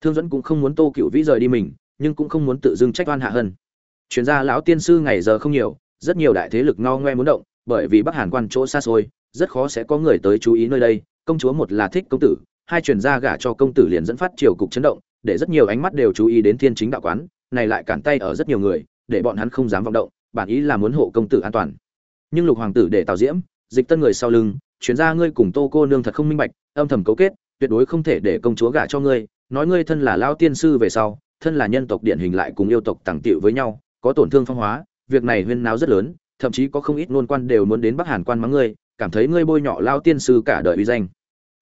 Thương dẫn cũng không muốn tô cựu vĩ rời đi mình, nhưng cũng không muốn tự dưng trách oan hạ hân. Chuyên gia lão tiên sư ngày giờ không nhiều, rất nhiều đại thế lực ngao ngoe muốn động, bởi vì bắc hàn quan chỗ xa xôi, rất khó sẽ có người tới chú ý nơi đây. Công chúa một là thích công tử, hai truyền gia gả cho công tử liền dẫn phát triều cục chấn động, để rất nhiều ánh mắt đều chú ý đến thiên chính đạo quán, này lại cản tay ở rất nhiều người, để bọn hắn không dám vọng động, bản ý là muốn hộ công tử an toàn. Nhưng lục hoàng tử để tào diễm, dịch tân người sau lưng chuyên gia ngươi cùng tô cô nương thật không minh bạch, âm thầm cấu kết, tuyệt đối không thể để công chúa gả cho ngươi, nói ngươi thân là lao tiên sư về sau, thân là nhân tộc điển hình lại cùng yêu tộc tàng tiệu với nhau, có tổn thương phong hóa, việc này huyên náo rất lớn, thậm chí có không ít ngôn quan đều muốn đến bắc hàn quan mắng ngươi, cảm thấy ngươi bôi nhọ lao tiên sư cả đời uy danh.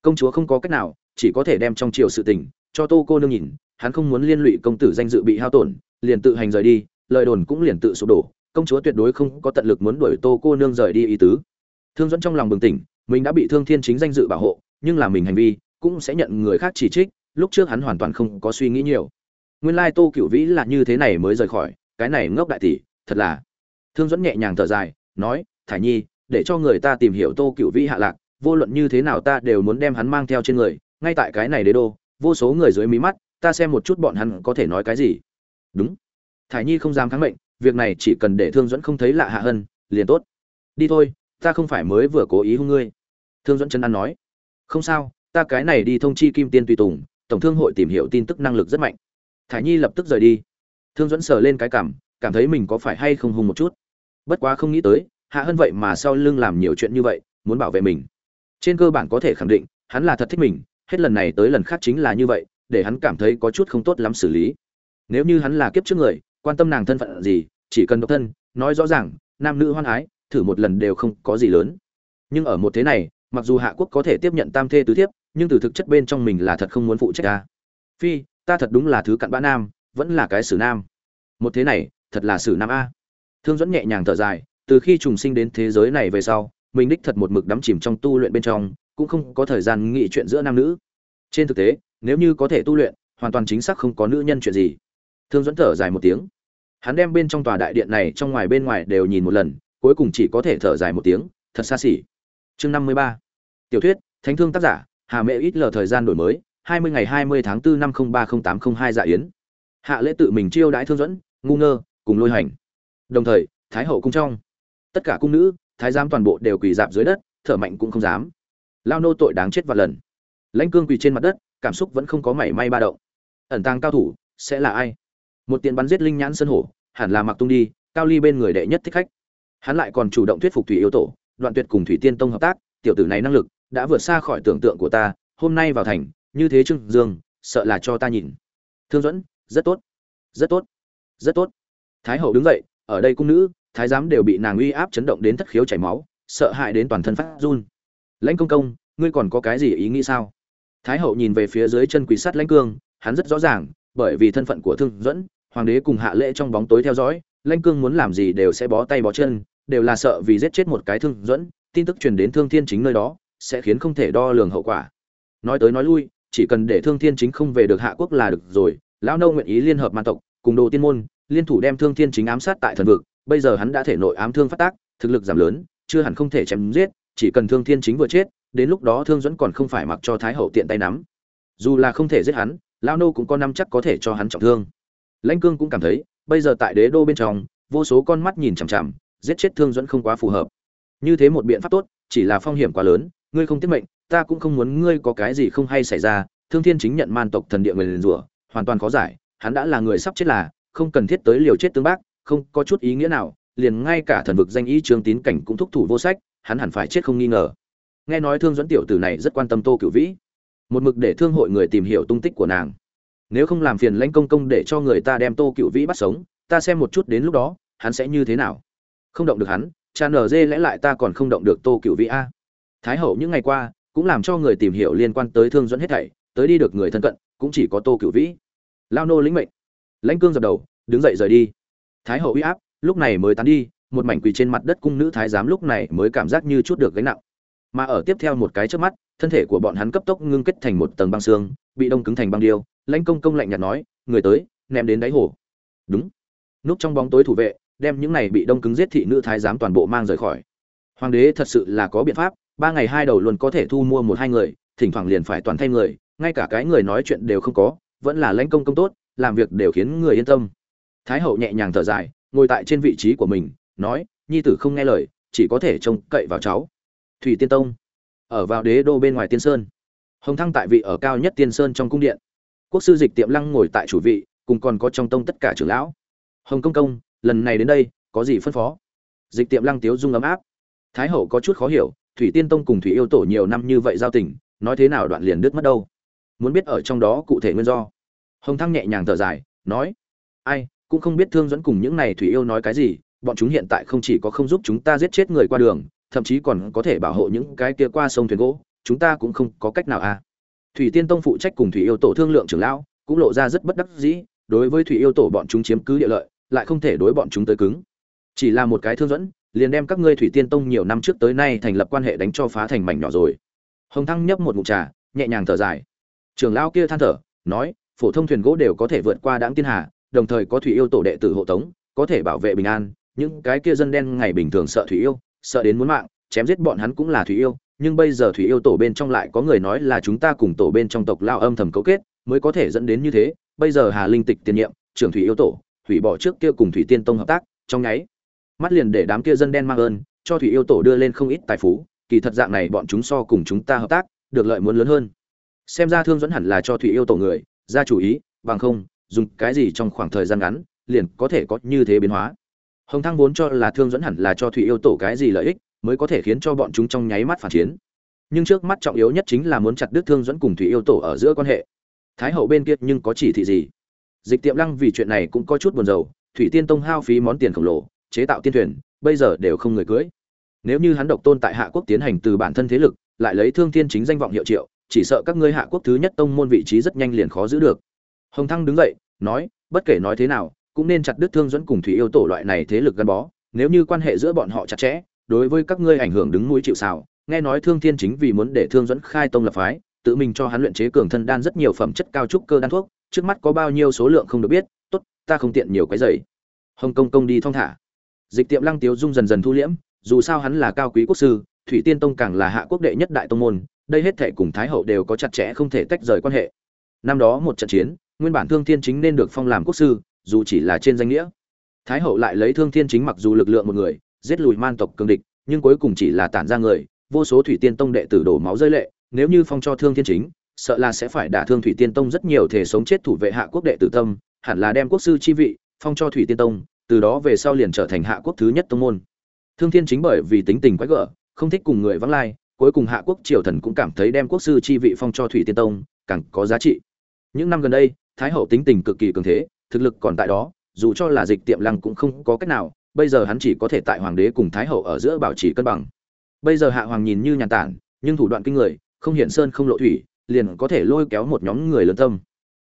Công chúa không có cách nào, chỉ có thể đem trong triều sự tình, cho tô cô nương nhìn, hắn không muốn liên lụy công tử danh dự bị hao tổn, liền tự hành rời đi, lời đồn cũng liền tự sụp đổ, công chúa tuyệt đối không có tận lực muốn đuổi tô cô nương rời đi ý tứ. Thương dẫn trong lòng bừng tỉnh mình đã bị thương thiên chính danh dự bảo hộ, nhưng là mình hành vi cũng sẽ nhận người khác chỉ trích, lúc trước hắn hoàn toàn không có suy nghĩ nhiều. Nguyên lai tô cựu vĩ là như thế này mới rời khỏi, cái này ngốc đại tỷ, thật là. Thương dẫn nhẹ nhàng thở dài, nói, thải nhi, để cho người ta tìm hiểu tô cựu vĩ hạ lạc, vô luận như thế nào ta đều muốn đem hắn mang theo trên người, ngay tại cái này đế đô, vô số người dưới mí mắt, ta xem một chút bọn hắn có thể nói cái gì. Đúng. Thải nhi không dám kháng mệnh, việc này chỉ cần để thương dẫn không thấy lạ hạ hơn liền tốt. Đi thôi, ta không phải mới vừa cố ý hung ngươi thương dẫn chân ăn nói, không sao, ta cái này đi thông chi kim tiên tùy tùng, tổng thương hội tìm hiểu tin tức năng lực rất mạnh. Thải nhi lập tức rời đi. Thương dẫn sờ lên cái cảm cảm thấy mình có phải hay không hung một chút. Bất quá không nghĩ tới, hạ hơn vậy mà sau lưng làm nhiều chuyện như vậy, muốn bảo vệ mình. Trên cơ bản có thể khẳng định, hắn là thật thích mình, hết lần này tới lần khác chính là như vậy, để hắn cảm thấy có chút không tốt lắm xử lý. Nếu như hắn là kiếp trước người, quan tâm nàng thân phận gì, chỉ cần độc thân, nói rõ ràng, nam nữ hoan ái, thử một lần đều không có gì lớn. Nhưng ở một thế này mặc dù hạ quốc có thể tiếp nhận tam thê tứ thiếp, nhưng từ thực chất bên trong mình là thật không muốn phụ trách ta. Phi, ta thật đúng là thứ cặn bã nam, vẫn là cái sử nam. Một thế này, thật là sử nam a. Thương dẫn nhẹ nhàng thở dài, từ khi trùng sinh đến thế giới này về sau, mình đích thật một mực đắm chìm trong tu luyện bên trong, cũng không có thời gian nghị chuyện giữa nam nữ. Trên thực tế, nếu như có thể tu luyện, hoàn toàn chính xác không có nữ nhân chuyện gì. Thương dẫn thở dài một tiếng. Hắn đem bên trong tòa đại điện này trong ngoài bên ngoài đều nhìn một lần, cuối cùng chỉ có thể thở dài một tiếng, thật xa xỉ chương năm mươi ba. Tiểu thuyết, thánh thương tác giả, hà mẹ ít lờ thời gian đổi mới, hai mươi ngày hai mươi tháng 4 năm ba tám hai dạ yến. Hạ lễ tự mình chiêu đãi thương dẫn, ngu ngơ, cùng lôi hành. Đồng thời, thái hậu cung trong. Tất cả cung nữ, thái giám toàn bộ đều quỳ dạp dưới đất, thở mạnh cũng không dám. Lao nô tội đáng chết vạn lần. Lãnh cương quỳ trên mặt đất, cảm xúc vẫn không có mảy may ba động. Ẩn tàng cao thủ, sẽ là ai? Một tiền bắn giết linh nhãn sân hổ, hẳn là mặc tung đi, cao ly bên người đệ nhất thích khách. Hắn lại còn chủ động thuyết phục thủy yêu tổ đoạn tuyệt cùng thủy tiên tông hợp tác, tiểu tử này năng lực đã vượt xa khỏi tưởng tượng của ta, hôm nay vào thành, như thế trương dương, sợ là cho ta nhìn. Thương dẫn rất tốt rất tốt rất tốt. Thái hậu đứng dậy, ở đây cung nữ, thái giám đều bị nàng uy áp chấn động đến thất khiếu chảy máu, sợ hãi đến toàn thân phát run. Lãnh công công, ngươi còn có cái gì ý nghĩ sao? Thái hậu nhìn về phía dưới chân quỷ sắt lãnh cương, hắn rất rõ ràng, bởi vì thân phận của thương dẫn hoàng đế cùng hạ lễ trong bóng tối theo dõi, lãnh cương muốn làm gì đều sẽ bó tay bó chân đều là sợ vì giết chết một cái thương dẫn, tin tức truyền đến thương thiên chính nơi đó, sẽ khiến không thể đo lường hậu quả. Nói tới nói lui, chỉ cần để thương thiên chính không về được hạ quốc là được rồi, lão nâu nguyện ý liên hợp man tộc, cùng đồ tiên môn, liên thủ đem thương thiên chính ám sát tại thần vực, bây giờ hắn đã thể nội ám thương phát tác, thực lực giảm lớn, chưa hẳn không thể chém giết, chỉ cần thương thiên chính vừa chết, đến lúc đó thương dẫn còn không phải mặc cho thái hậu tiện tay nắm. Dù là không thể giết hắn, lão nô cũng có năm chắc có thể cho hắn trọng thương. Lãnh cương cũng cảm thấy, bây giờ tại đế đô bên trong, vô số con mắt nhìn chằm chằm giết chết thương dẫn không quá phù hợp. Như thế một biện pháp tốt, chỉ là phong hiểm quá lớn, ngươi không tiết mệnh, ta cũng không muốn ngươi có cái gì không hay xảy ra, thương thiên chính nhận man tộc thần địa người liền rủa, hoàn toàn khó giải, hắn đã là người sắp chết là, không cần thiết tới liều chết tương bác, không có chút ý nghĩa nào, liền ngay cả thần vực danh ý trương tín cảnh cũng thúc thủ vô sách, hắn hẳn phải chết không nghi ngờ. Nghe nói thương dẫn tiểu tử này rất quan tâm tô cửu vĩ, một mực để thương hội người tìm hiểu tung tích của nàng. Nếu không làm phiền lãnh công công để cho người ta đem tô cựu vĩ bắt sống, ta xem một chút đến lúc đó, hắn sẽ như thế nào? Không động được hắn, cha nở dê lẽ lại ta còn không động được tô cựu vĩ a. Thái hậu những ngày qua cũng làm cho người tìm hiểu liên quan tới thương dẫn hết thảy, tới đi được người thân cận, cũng chỉ có tô cựu vĩ. Lao nô lĩnh mệnh. Lãnh cương dập đầu, đứng dậy rời đi. Thái hậu uy áp, lúc này mới tán đi, một mảnh quỳ trên mặt đất cung nữ thái giám lúc này mới cảm giác như chút được gánh nặng. Mà ở tiếp theo một cái trước mắt, thân thể của bọn hắn cấp tốc ngưng kết thành một tầng băng xương, bị đông cứng thành băng điêu. Lãnh công công lạnh nhạt nói, người tới, ném đến đáy hồ. Đúng. Núp trong bóng tối thủ vệ đem những này bị đông cứng giết thị nữ thái giám toàn bộ mang rời khỏi. Hoàng đế thật sự là có biện pháp, ba ngày hai đầu luôn có thể thu mua một hai người, thỉnh thoảng liền phải toàn thay người, ngay cả cái người nói chuyện đều không có, vẫn là lãnh công công tốt, làm việc đều khiến người yên tâm. Thái hậu nhẹ nhàng thở dài, ngồi tại trên vị trí của mình, nói, nhi tử không nghe lời, chỉ có thể trông cậy vào cháu. Thủy tiên tông, ở vào đế đô bên ngoài tiên sơn. Hồng thăng tại vị ở cao nhất tiên sơn trong cung điện. Quốc sư dịch tiệm lăng ngồi tại chủ vị, cùng còn có trong tông tất cả trưởng lão. Hồng công công lần này đến đây, có gì phân phó? Dịch tiệm lăng tiếu dung ấm áp. Thái hậu có chút khó hiểu, thủy tiên tông cùng thủy yêu tổ nhiều năm như vậy giao tình, nói thế nào đoạn liền đứt mất đâu? Muốn biết ở trong đó cụ thể nguyên do. Hồng thăng nhẹ nhàng thở dài, nói, ai, cũng không biết thương dẫn cùng những này thủy yêu nói cái gì, bọn chúng hiện tại không chỉ có không giúp chúng ta giết chết người qua đường, thậm chí còn có thể bảo hộ những cái kia qua sông thuyền gỗ, chúng ta cũng không có cách nào à. Thủy tiên tông phụ trách cùng thủy yêu tổ thương lượng trưởng lão, cũng lộ ra rất bất đắc dĩ, đối với thủy yêu tổ bọn chúng chiếm cứ địa lợi lại không thể đối bọn chúng tới cứng. Chỉ là một cái thương dẫn, liền đem các ngươi thủy tiên tông nhiều năm trước tới nay thành lập quan hệ đánh cho phá thành mảnh nhỏ rồi. Hồng thăng nhấp một ngụm trà, nhẹ nhàng thở dài. Trưởng lão kia than thở, nói, phổ thông thuyền gỗ đều có thể vượt qua đáng tiên hà, đồng thời có thủy yêu tổ đệ tử hộ tống, có thể bảo vệ bình an. Những cái kia dân đen ngày bình thường sợ thủy yêu, sợ đến muốn mạng, chém giết bọn hắn cũng là thủy yêu. Nhưng bây giờ thủy yêu tổ bên trong lại có người nói là chúng ta cùng tổ bên trong tộc lao âm thầm cấu kết, mới có thể dẫn đến như thế. Bây giờ hà linh tịch tiền nhiệm, trưởng thủy yêu tổ hủy bỏ trước kia cùng thủy tiên tông hợp tác, trong nháy mắt liền để đám kia dân đen mang ơn, cho thủy yêu tổ đưa lên không ít tài phú, kỳ thật dạng này bọn chúng so cùng chúng ta hợp tác, được lợi muốn lớn hơn. Xem ra thương dẫn hẳn là cho thủy yêu tổ người, ra chủ ý, bằng không, dùng cái gì trong khoảng thời gian ngắn, liền có thể có như thế biến hóa. Hồng thăng vốn cho là thương dẫn hẳn là cho thủy yêu tổ cái gì lợi ích, mới có thể khiến cho bọn chúng trong nháy mắt phản chiến. Nhưng trước mắt trọng yếu nhất chính là muốn chặt đứt thương dẫn cùng thủy yêu tổ ở giữa quan hệ. Thái hậu bên kia nhưng có chỉ thị gì? Dịch tiệm lăng vì chuyện này cũng có chút buồn rầu, thủy tiên tông hao phí món tiền khổng lồ, chế tạo tiên thuyền, bây giờ đều không người cưới. Nếu như hắn độc tôn tại hạ quốc tiến hành từ bản thân thế lực, lại lấy thương thiên chính danh vọng hiệu triệu, chỉ sợ các ngươi hạ quốc thứ nhất tông môn vị trí rất nhanh liền khó giữ được. Hồng thăng đứng dậy, nói, bất kể nói thế nào, cũng nên chặt đứt thương dẫn cùng thủy yêu tổ loại này thế lực gắn bó, nếu như quan hệ giữa bọn họ chặt chẽ, đối với các ngươi ảnh hưởng đứng mũi chịu sào. Nghe nói thương thiên chính vì muốn để thương dẫn khai tông lập phái, tự mình cho hắn luyện chế cường thân đan rất nhiều phẩm chất cao trúc cơ đan thuốc trước mắt có bao nhiêu số lượng không được biết, tốt, ta không tiện nhiều cái giày hồng công công đi thong thả. Dịch tiệm lăng tiếu dung dần dần thu liễm, dù sao hắn là cao quý quốc sư, thủy tiên tông càng là hạ quốc đệ nhất đại tông môn, đây hết thể cùng thái hậu đều có chặt chẽ không thể tách rời quan hệ. Năm đó một trận chiến, nguyên bản thương thiên chính nên được phong làm quốc sư, dù chỉ là trên danh nghĩa. Thái hậu lại lấy thương thiên chính mặc dù lực lượng một người, giết lùi man tộc cường địch, nhưng cuối cùng chỉ là tản ra người, vô số thủy tiên tông đệ tử đổ máu rơi lệ, nếu như phong cho thương thiên chính sợ là sẽ phải đả thương thủy tiên tông rất nhiều thể sống chết thủ vệ hạ quốc đệ tử tâm, hẳn là đem quốc sư chi vị, phong cho thủy tiên tông, từ đó về sau liền trở thành hạ quốc thứ nhất tông môn. Thương thiên chính bởi vì tính tình quái gở, không thích cùng người vắng lai, cuối cùng hạ quốc triều thần cũng cảm thấy đem quốc sư chi vị phong cho thủy tiên tông, càng có giá trị. Những năm gần đây, thái hậu tính tình cực kỳ cường thế, thực lực còn tại đó, dù cho là dịch tiệm lăng cũng không có cách nào, bây giờ hắn chỉ có thể tại hoàng đế cùng thái hậu ở giữa bảo trì cân bằng. Bây giờ hạ hoàng nhìn như nhàn tản, nhưng thủ đoạn kinh người, không hiện sơn không lộ thủy liền có thể lôi kéo một nhóm người lớn tâm.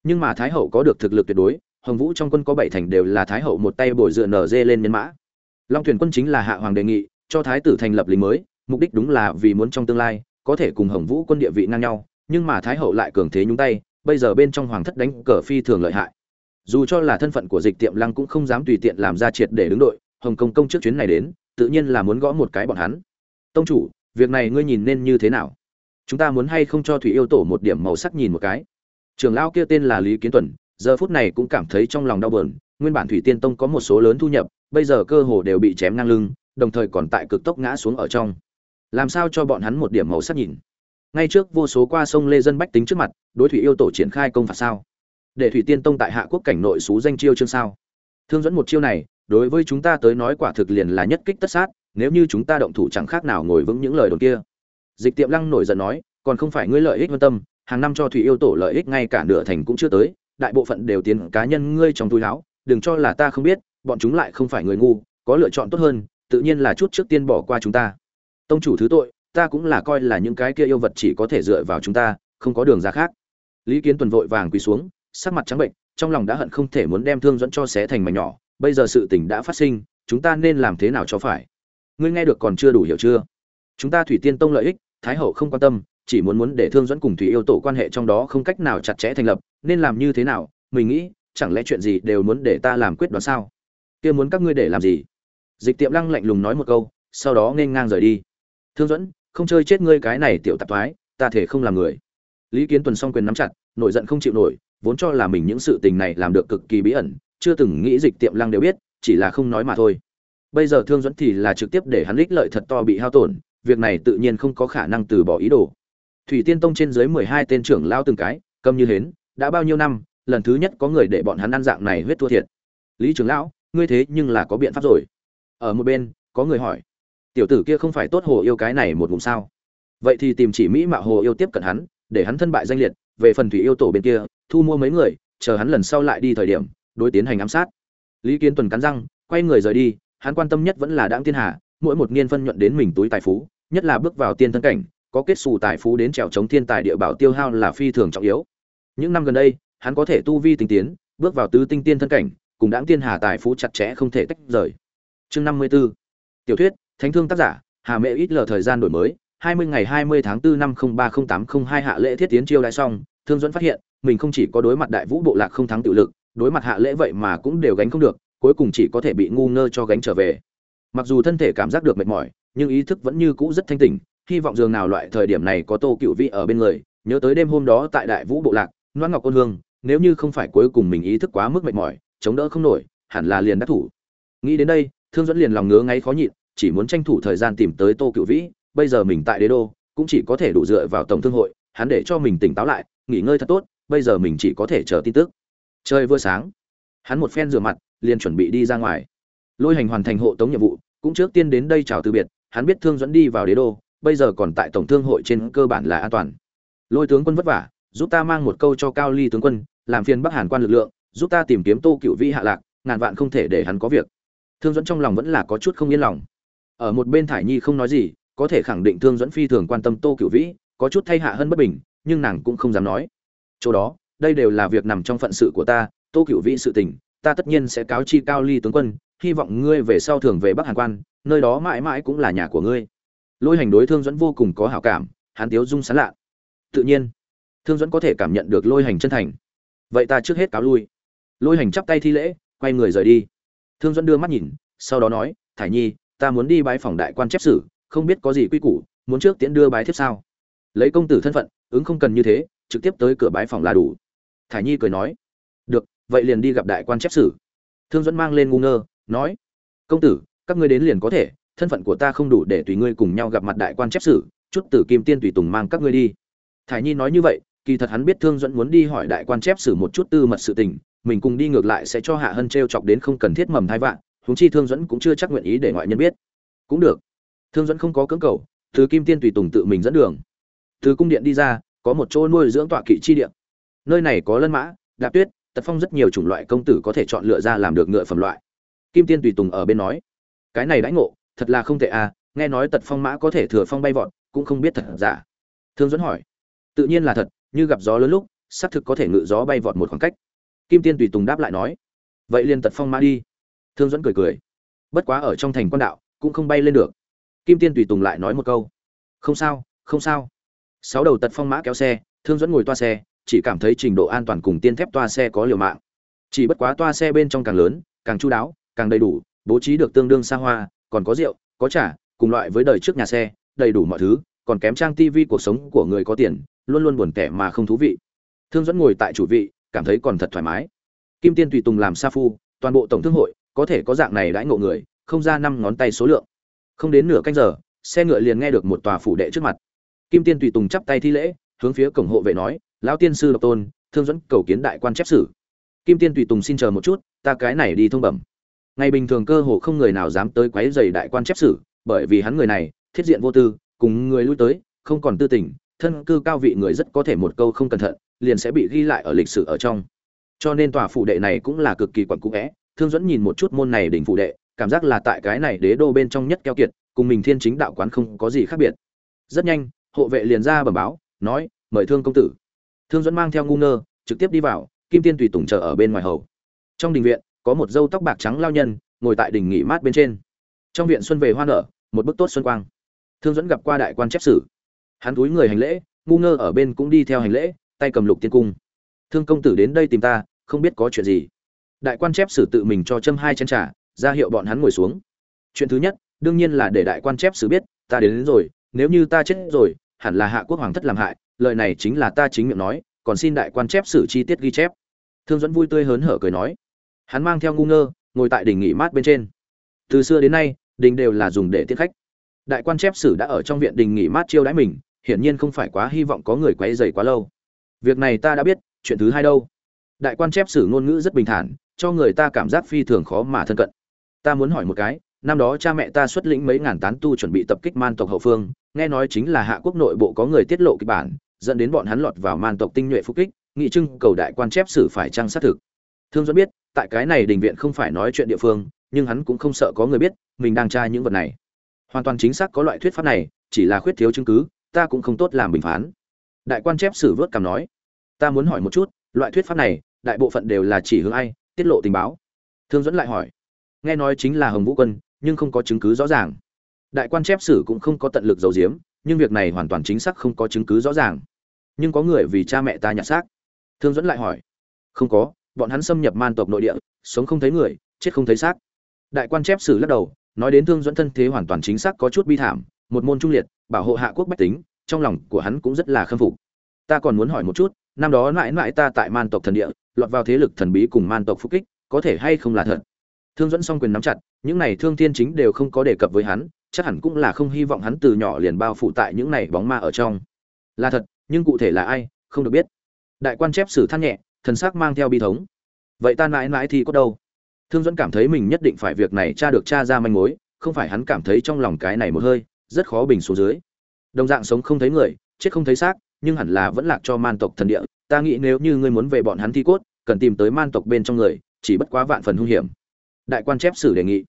Nhưng mà thái hậu có được thực lực tuyệt đối, hồng vũ trong quân có bảy thành đều là thái hậu một tay bồi dựa nở dê lên nhân mã. Long thuyền quân chính là hạ hoàng đề nghị, cho thái tử thành lập lính mới, mục đích đúng là vì muốn trong tương lai, có thể cùng hồng vũ quân địa vị ngang nhau, nhưng mà thái hậu lại cường thế nhúng tay, bây giờ bên trong hoàng thất đánh cờ phi thường lợi hại. Dù cho là thân phận của dịch tiệm lăng cũng không dám tùy tiện làm ra triệt để đứng đội, hồng công công trước chuyến này đến, tự nhiên là muốn gõ một cái bọn hắn. Tông chủ, việc này ngươi nhìn nên như thế nào? Chúng ta muốn hay không cho thủy yêu tổ một điểm màu sắc nhìn một cái? Trường lao kia tên là lý kiến tuần, giờ phút này cũng cảm thấy trong lòng đau buồn, nguyên bản thủy tiên tông có một số lớn thu nhập, bây giờ cơ hồ đều bị chém ngang lưng, đồng thời còn tại cực tốc ngã xuống ở trong. Làm sao cho bọn hắn một điểm màu sắc nhìn? Ngay trước vô số qua sông lê dân bách tính trước mặt, đối thủy yêu tổ triển khai công phạt sao? Để thủy tiên tông tại hạ quốc cảnh nội xú danh chiêu chương sao? Thương dẫn một chiêu này, đối với chúng ta tới nói quả thực liền là nhất kích tất sát, nếu như chúng ta động thủ chẳng khác nào ngồi vững những lời đồn kia dịch tiệm lăng nổi giận nói, còn không phải ngươi lợi ích quan tâm, hàng năm cho thủy yêu tổ lợi ích ngay cả nửa thành cũng chưa tới, đại bộ phận đều tiến cá nhân ngươi trong túi láo, đừng cho là ta không biết, bọn chúng lại không phải người ngu, có lựa chọn tốt hơn, tự nhiên là chút trước tiên bỏ qua chúng ta. Tông chủ thứ tội, ta cũng là coi là những cái kia yêu vật chỉ có thể dựa vào chúng ta, không có đường ra khác. Lý kiến tuần vội vàng quỳ xuống, sắc mặt trắng bệnh, trong lòng đã hận không thể muốn đem thương dẫn cho xé thành mảnh nhỏ, bây giờ sự tình đã phát sinh, chúng ta nên làm thế nào cho phải? Ngươi nghe được còn chưa đủ hiểu chưa? Chúng ta thủy tiên tông lợi ích, thái hậu không quan tâm, chỉ muốn muốn để thương dẫn cùng thủy yêu tổ quan hệ trong đó không cách nào chặt chẽ thành lập, nên làm như thế nào? Mình nghĩ, chẳng lẽ chuyện gì đều muốn để ta làm quyết đoán sao? Kia muốn các ngươi để làm gì? Dịch tiệm lăng lạnh lùng nói một câu, sau đó nên ngang rời đi. Thương dẫn không chơi chết ngươi cái này tiểu tạp thoái, ta thể không làm người. Lý kiến tuần song quyền nắm chặt, nổi giận không chịu nổi, vốn cho là mình những sự tình này làm được cực kỳ bí ẩn, chưa từng nghĩ dịch tiệm lăng đều biết, chỉ là không nói mà thôi. Bây giờ thương dẫn thì là trực tiếp để hắn ích lợi thật to bị hao tổn việc này tự nhiên không có khả năng từ bỏ ý đồ. Thủy tiên tông trên dưới mười hai tên trưởng lao từng cái cầm như hến, đã bao nhiêu năm, lần thứ nhất có người để bọn hắn ăn dạng này huyết thua thiệt. Lý trưởng lão, ngươi thế nhưng là có biện pháp rồi. Ở một bên, có người hỏi, tiểu tử kia không phải tốt hồ yêu cái này một ngụm sao? Vậy thì tìm chỉ mỹ mạo hồ yêu tiếp cận hắn, để hắn thân bại danh liệt, về phần thủy yêu tổ bên kia, thu mua mấy người, chờ hắn lần sau lại đi thời điểm, đối tiến hành ám sát. Lý kiến tuần cắn răng, quay người rời đi, hắn quan tâm nhất vẫn là đãng thiên hà mỗi một niên phân nhuận đến mình túi tài phú, nhất là bước vào tiên thân cảnh, có kết xù tài phú đến trèo chống thiên tài địa bảo tiêu hao là phi thường trọng yếu. Những năm gần đây, hắn có thể tu vi tinh tiến, bước vào tứ tinh tiên thân cảnh, cùng đãng tiên hà tài phú chặt chẽ không thể tách rời. Chương năm mươi 54 tiểu thuyết, thánh thương tác giả, hà mẹ ít lờ thời gian đổi mới 20 ngày 20 tháng 4 năm 030802 hạ lễ thiết tiến chiêu đại xong thương dẫn phát hiện, mình không chỉ có đối mặt đại vũ bộ lạc không thắng tự lực, đối mặt hạ lễ vậy mà cũng đều gánh không được, cuối cùng chỉ có thể bị ngu ngơ cho gánh trở về mặc dù thân thể cảm giác được mệt mỏi, nhưng ý thức vẫn như cũ rất thanh tỉnh, hy vọng dường nào loại thời điểm này có tô cựu vị ở bên người, nhớ tới đêm hôm đó tại đại vũ bộ lạc loan ngọc ôn hương, nếu như không phải cuối cùng mình ý thức quá mức mệt mỏi, chống đỡ không nổi, hẳn là liền đắc thủ. Nghĩ đến đây, thương dẫn liền lòng ngứa ngáy khó nhịn, chỉ muốn tranh thủ thời gian tìm tới tô cựu vĩ, bây giờ mình tại đế đô, cũng chỉ có thể đủ dựa vào tổng thương hội, hắn để cho mình tỉnh táo lại, nghỉ ngơi thật tốt, bây giờ mình chỉ có thể chờ tin tức. Chơi vừa sáng, hắn một phen rửa mặt, liền chuẩn bị đi ra ngoài lôi hành hoàn thành hộ tống nhiệm vụ, cũng trước tiên đến đây chào từ biệt, hắn biết thương dẫn đi vào đế đô, bây giờ còn tại tổng thương hội trên cơ bản là an toàn. Lôi tướng quân vất vả, giúp ta mang một câu cho cao ly tướng quân, làm phiền bắc hàn quan lực lượng, giúp ta tìm kiếm tô cựu vĩ hạ lạc, ngàn vạn không thể để hắn có việc. Thương dẫn trong lòng vẫn là có chút không yên lòng. Ở một bên thải nhi không nói gì, có thể khẳng định thương dẫn phi thường quan tâm tô cựu vĩ, có chút thay hạ hơn bất bình, nhưng nàng cũng không dám nói. Chỗ đó, đây đều là việc nằm trong phận sự của ta, tô cựu vĩ sự tình, ta tất nhiên sẽ cáo chi cao ly tướng quân hy vọng ngươi về sau thường về bắc hàn quan, nơi đó mãi mãi cũng là nhà của ngươi. Lôi hành đối thương dẫn vô cùng có hảo cảm, hắn tiếu dung sán lạ. Tự nhiên, thương dẫn có thể cảm nhận được lôi hành chân thành. Vậy ta trước hết cáo lui. Lôi hành chắp tay thi lễ, quay người rời đi. Thương dẫn đưa mắt nhìn, sau đó nói, thải nhi, ta muốn đi bái phòng đại quan chép sử, không biết có gì quy củ, muốn trước tiễn đưa bái thiếp sao? Lấy công tử thân phận, ứng không cần như thế, trực tiếp tới cửa bái phòng là đủ. Thải nhi cười nói, được, vậy liền đi gặp đại quan chép sử. Thương dẫn mang lên ngu ngơ nói, công tử, các ngươi đến liền có thể, thân phận của ta không đủ để tùy ngươi cùng nhau gặp mặt đại quan chép sử, chút tử kim tiên tùy tùng mang các ngươi đi. Thải nhi nói như vậy, kỳ thật hắn biết thương dẫn muốn đi hỏi đại quan chép sử một chút tư mật sự tình, mình cùng đi ngược lại sẽ cho hạ hân t r e o chọc đến không cần thiết mầm thai vạn, huống chi thương dẫn cũng chưa chắc nguyện ý để ngoại nhân biết. Cũng được. Thương dẫn không có cưỡng cầu thứ kim tiên tùy tùng tự mình dẫn đường. Từ cung điện đi ra, có một chỗ nuôi dưỡng tọa kỵ chi điện nơi này có lân mã, đạp tuyết, tật phong rất nhiều chủng loại công tử có thể chọn lựa ra làm được ngựa phẩm loại kim tiên tùy tùng ở bên nói, cái này đãi ngộ, thật là không tệ à nghe nói tật phong mã có thể thừa phong bay vọt, cũng không biết thật giả. Thương dẫn hỏi, tự nhiên là thật, như gặp gió lớn lúc, xác thực có thể ngự gió bay vọt một khoảng cách. Kim tiên tùy tùng đáp lại nói, vậy liền tật phong mã đi. Thương dẫn cười cười, bất quá ở trong thành quan đạo, cũng không bay lên được. Kim tiên tùy tùng lại nói một câu, không sao không sao. Sáu đầu tật phong mã kéo xe, thương dẫn ngồi toa xe, chỉ cảm thấy trình độ an toàn cùng tiên thép toa xe có liều mạng. Chỉ bất quá toa xe bên trong càng lớn, càng chu đáo càng đầy đủ, bố trí được tương đương xa hoa, còn có rượu, có trả cùng loại với đời trước nhà xe, đầy đủ mọi thứ, còn kém trang tivi cuộc sống của người có tiền, luôn luôn buồn tẻ mà không thú vị. Thương dẫn ngồi tại chủ vị, cảm thấy còn thật thoải mái. Kim tiên tùy tùng làm sa phu, toàn bộ tổng thương hội, có thể có dạng này đãi ngộ người, không ra năm ngón tay số lượng. Không đến nửa canh giờ, xe ngựa liền nghe được một tòa phủ đệ trước mặt. Kim tiên tùy tùng chắp tay thi lễ, hướng phía cổng hộ vệ nói, lão tiên sư độc tôn, thương dẫn cầu kiến đại quan chép sử. Kim tiên tùy tùng xin chờ một chút, ta cái này đi thông bẩm ngày bình thường cơ hồ không người nào dám tới quấy rầy đại quan chép sử, bởi vì hắn người này, thiết diện vô tư, cùng người lui tới, không còn tư tình, thân cư cao vị người rất có thể một câu không cẩn thận, liền sẽ bị ghi lại ở lịch sử ở trong. Cho nên tòa phụ đệ này cũng là cực kỳ quẩn cũ vẽ, thương dẫn nhìn một chút môn này đỉnh phụ đệ, cảm giác là tại cái này đế đô bên trong nhất keo kiệt, cùng mình thiên chính đạo quán không có gì khác biệt. Rất nhanh, hộ vệ liền ra bẩm báo, nói, mời thương công tử. Thương dẫn mang theo ngu ngơ, trực tiếp đi vào, kim tiên tùy tùng chờ ở bên ngoài hầu. Trong đình viện có một dâu tóc bạc trắng lao nhân ngồi tại đỉnh nghỉ mát bên trên. Trong viện xuân về hoa nở một bức tốt xuân quang. Thương dẫn gặp qua đại quan chép sử. Hắn túi người hành lễ ngu ngơ ở bên cũng đi theo hành lễ tay cầm lục tiên cung. Thương công tử đến đây tìm ta không biết có chuyện gì. Đại quan chép sử tự mình cho châm hai chén trà ra hiệu bọn hắn ngồi xuống. Chuyện thứ nhất đương nhiên là để đại quan chép sử biết ta đến, đến rồi nếu như ta chết rồi hẳn là hạ quốc hoàng thất làm hại lời này chính là ta chính miệng nói còn xin đại quan chép sử chi tiết ghi chép. Thương dẫn vui tươi hớn hở cười nói hắn mang theo ngu ngơ, ngồi tại đỉnh nghỉ mát bên trên. Từ xưa đến nay, đình đều là dùng để tiết khách. Đại quan chép sử đã ở trong viện đình nghỉ mát chiêu đãi mình, hiển nhiên không phải quá hy vọng có người quấy rầy quá lâu. Việc này ta đã biết, chuyện thứ hai đâu? Đại quan chép sử ngôn ngữ rất bình thản, cho người ta cảm giác phi thường khó mà thân cận. Ta muốn hỏi một cái, năm đó cha mẹ ta xuất lĩnh mấy ngàn tán tu chuẩn bị tập kích man tộc hậu phương, nghe nói chính là hạ quốc nội bộ có người tiết lộ kịch bản, dẫn đến bọn hắn lọt vào man tộc tinh nhuệ phục kích nghị trưng cầu đại quan chép sử phải trang xác thực. Thương dẫn biết tại cái này đình viện không phải nói chuyện địa phương, nhưng hắn cũng không sợ có người biết, mình đang tra những vật này. Hoàn toàn chính xác có loại thuyết pháp này, chỉ là khuyết thiếu chứng cứ, ta cũng không tốt làm bình phán. Đại quan chép sử vớt cảm nói, ta muốn hỏi một chút, loại thuyết pháp này, đại bộ phận đều là chỉ hướng ai, tiết lộ tình báo? Thương dẫn lại hỏi, nghe nói chính là hồng vũ quân, nhưng không có chứng cứ rõ ràng. Đại quan chép sử cũng không có tận lực giấu giếm, nhưng việc này hoàn toàn chính xác không có chứng cứ rõ ràng. Nhưng có người vì cha mẹ ta nhặt xác? Thương dẫn lại hỏi, không có bọn hắn xâm nhập man tộc nội địa, sống không thấy người, chết không thấy xác. Đại quan chép sử lắc đầu, nói đến thương dẫn thân thế hoàn toàn chính xác có chút bi thảm, một môn trung liệt, bảo hộ hạ quốc bách tính, trong lòng của hắn cũng rất là khâm phục. Ta còn muốn hỏi một chút, năm đó mãi mãi ta tại man tộc thần địa, lọt vào thế lực thần bí cùng man tộc phúc kích, có thể hay không là thật? Thương dẫn song quyền nắm chặt, những này thương thiên chính đều không có đề cập với hắn, chắc hẳn cũng là không hy vọng hắn từ nhỏ liền bao phủ tại những này bóng ma ở trong. Là thật, nhưng cụ thể là ai, không được biết. Đại quan chép sử than nhẹ thần sắc mang theo bi thống. Vậy ta mãi mãi thì có đâu? Thương dẫn cảm thấy mình nhất định phải việc này tra được tra ra manh mối, không phải hắn cảm thấy trong lòng cái này một hơi, rất khó bình xuống dưới. Đồng dạng sống không thấy người, chết không thấy xác, nhưng hẳn là vẫn lạc cho man tộc thần địa. Ta nghĩ nếu như ngươi muốn về bọn hắn thi cốt, cần tìm tới man tộc bên trong người, chỉ bất quá vạn phần hung hiểm. Đại quan chép sử đề nghị.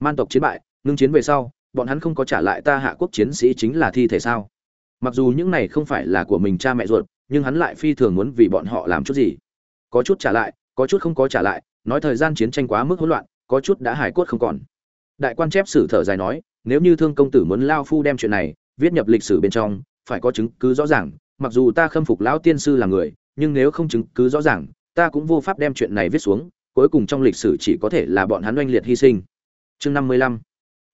Man tộc chiến bại, ngưng chiến về sau, bọn hắn không có trả lại ta hạ quốc chiến sĩ chính là thi thể sao? Mặc dù những này không phải là của mình cha mẹ ruột, nhưng hắn lại phi thường muốn vì bọn họ làm chút gì có chút trả lại, có chút không có trả lại, nói thời gian chiến tranh quá mức hỗn loạn, có chút đã hải cốt không còn. Đại quan chép sử thở dài nói, nếu như thương công tử muốn lao phu đem chuyện này viết nhập lịch sử bên trong, phải có chứng cứ rõ ràng, mặc dù ta khâm phục lão tiên sư là người, nhưng nếu không chứng cứ rõ ràng, ta cũng vô pháp đem chuyện này viết xuống, cuối cùng trong lịch sử chỉ có thể là bọn hắn oanh liệt hy sinh. Chương năm mươi lăm.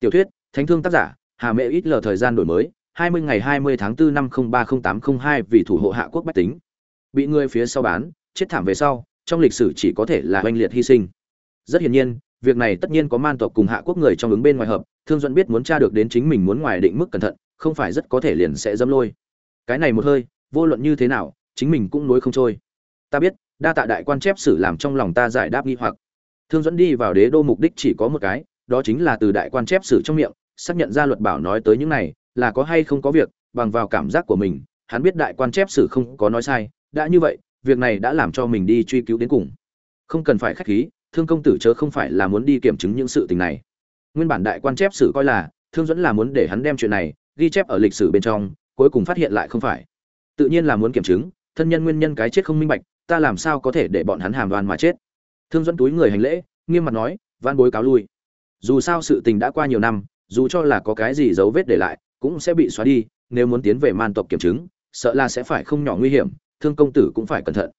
Tiểu thuyết, thánh thương tác giả, hà mẹ ít lờ thời gian đổi mới, hai mươi ngày hai mươi tháng 4 năm ba tám hai vì thủ hộ hạ quốc bách tính. Bị người phía sau bán chết thảm về sau, trong lịch sử chỉ có thể là oanh liệt hy sinh. Rất hiển nhiên, việc này tất nhiên có man tộc cùng hạ quốc người trong ứng bên ngoài hợp, thương duẫn biết muốn tra được đến chính mình muốn ngoài định mức cẩn thận, không phải rất có thể liền sẽ dâm lôi. Cái này một hơi, vô luận như thế nào, chính mình cũng nối không trôi. Ta biết, đa tạ đại quan chép sử làm trong lòng ta giải đáp nghi hoặc. Thương dẫn đi vào đế đô mục đích chỉ có một cái, đó chính là từ đại quan chép sử trong miệng, xác nhận ra luật bảo nói tới những này, là có hay không có việc, bằng vào cảm giác của mình, hắn biết đại quan chép sử không có nói sai, đã như vậy việc này đã làm cho mình đi truy cứu đến cùng. Không cần phải khách khí, thương công tử chớ không phải là muốn đi kiểm chứng những sự tình này. Nguyên bản đại quan chép sử coi là, thương dẫn là muốn để hắn đem chuyện này ghi chép ở lịch sử bên trong, cuối cùng phát hiện lại không phải. Tự nhiên là muốn kiểm chứng, thân nhân nguyên nhân cái chết không minh bạch, ta làm sao có thể để bọn hắn hàm đoan mà chết? Thương dẫn túi người hành lễ, nghiêm mặt nói van bối cáo lui. Dù sao sự tình đã qua nhiều năm, dù cho là có cái gì dấu vết để lại, cũng sẽ bị xóa đi, nếu muốn tiến về man tộc kiểm chứng, sợ là sẽ phải không nhỏ nguy hiểm thương công tử cũng phải cẩn thận.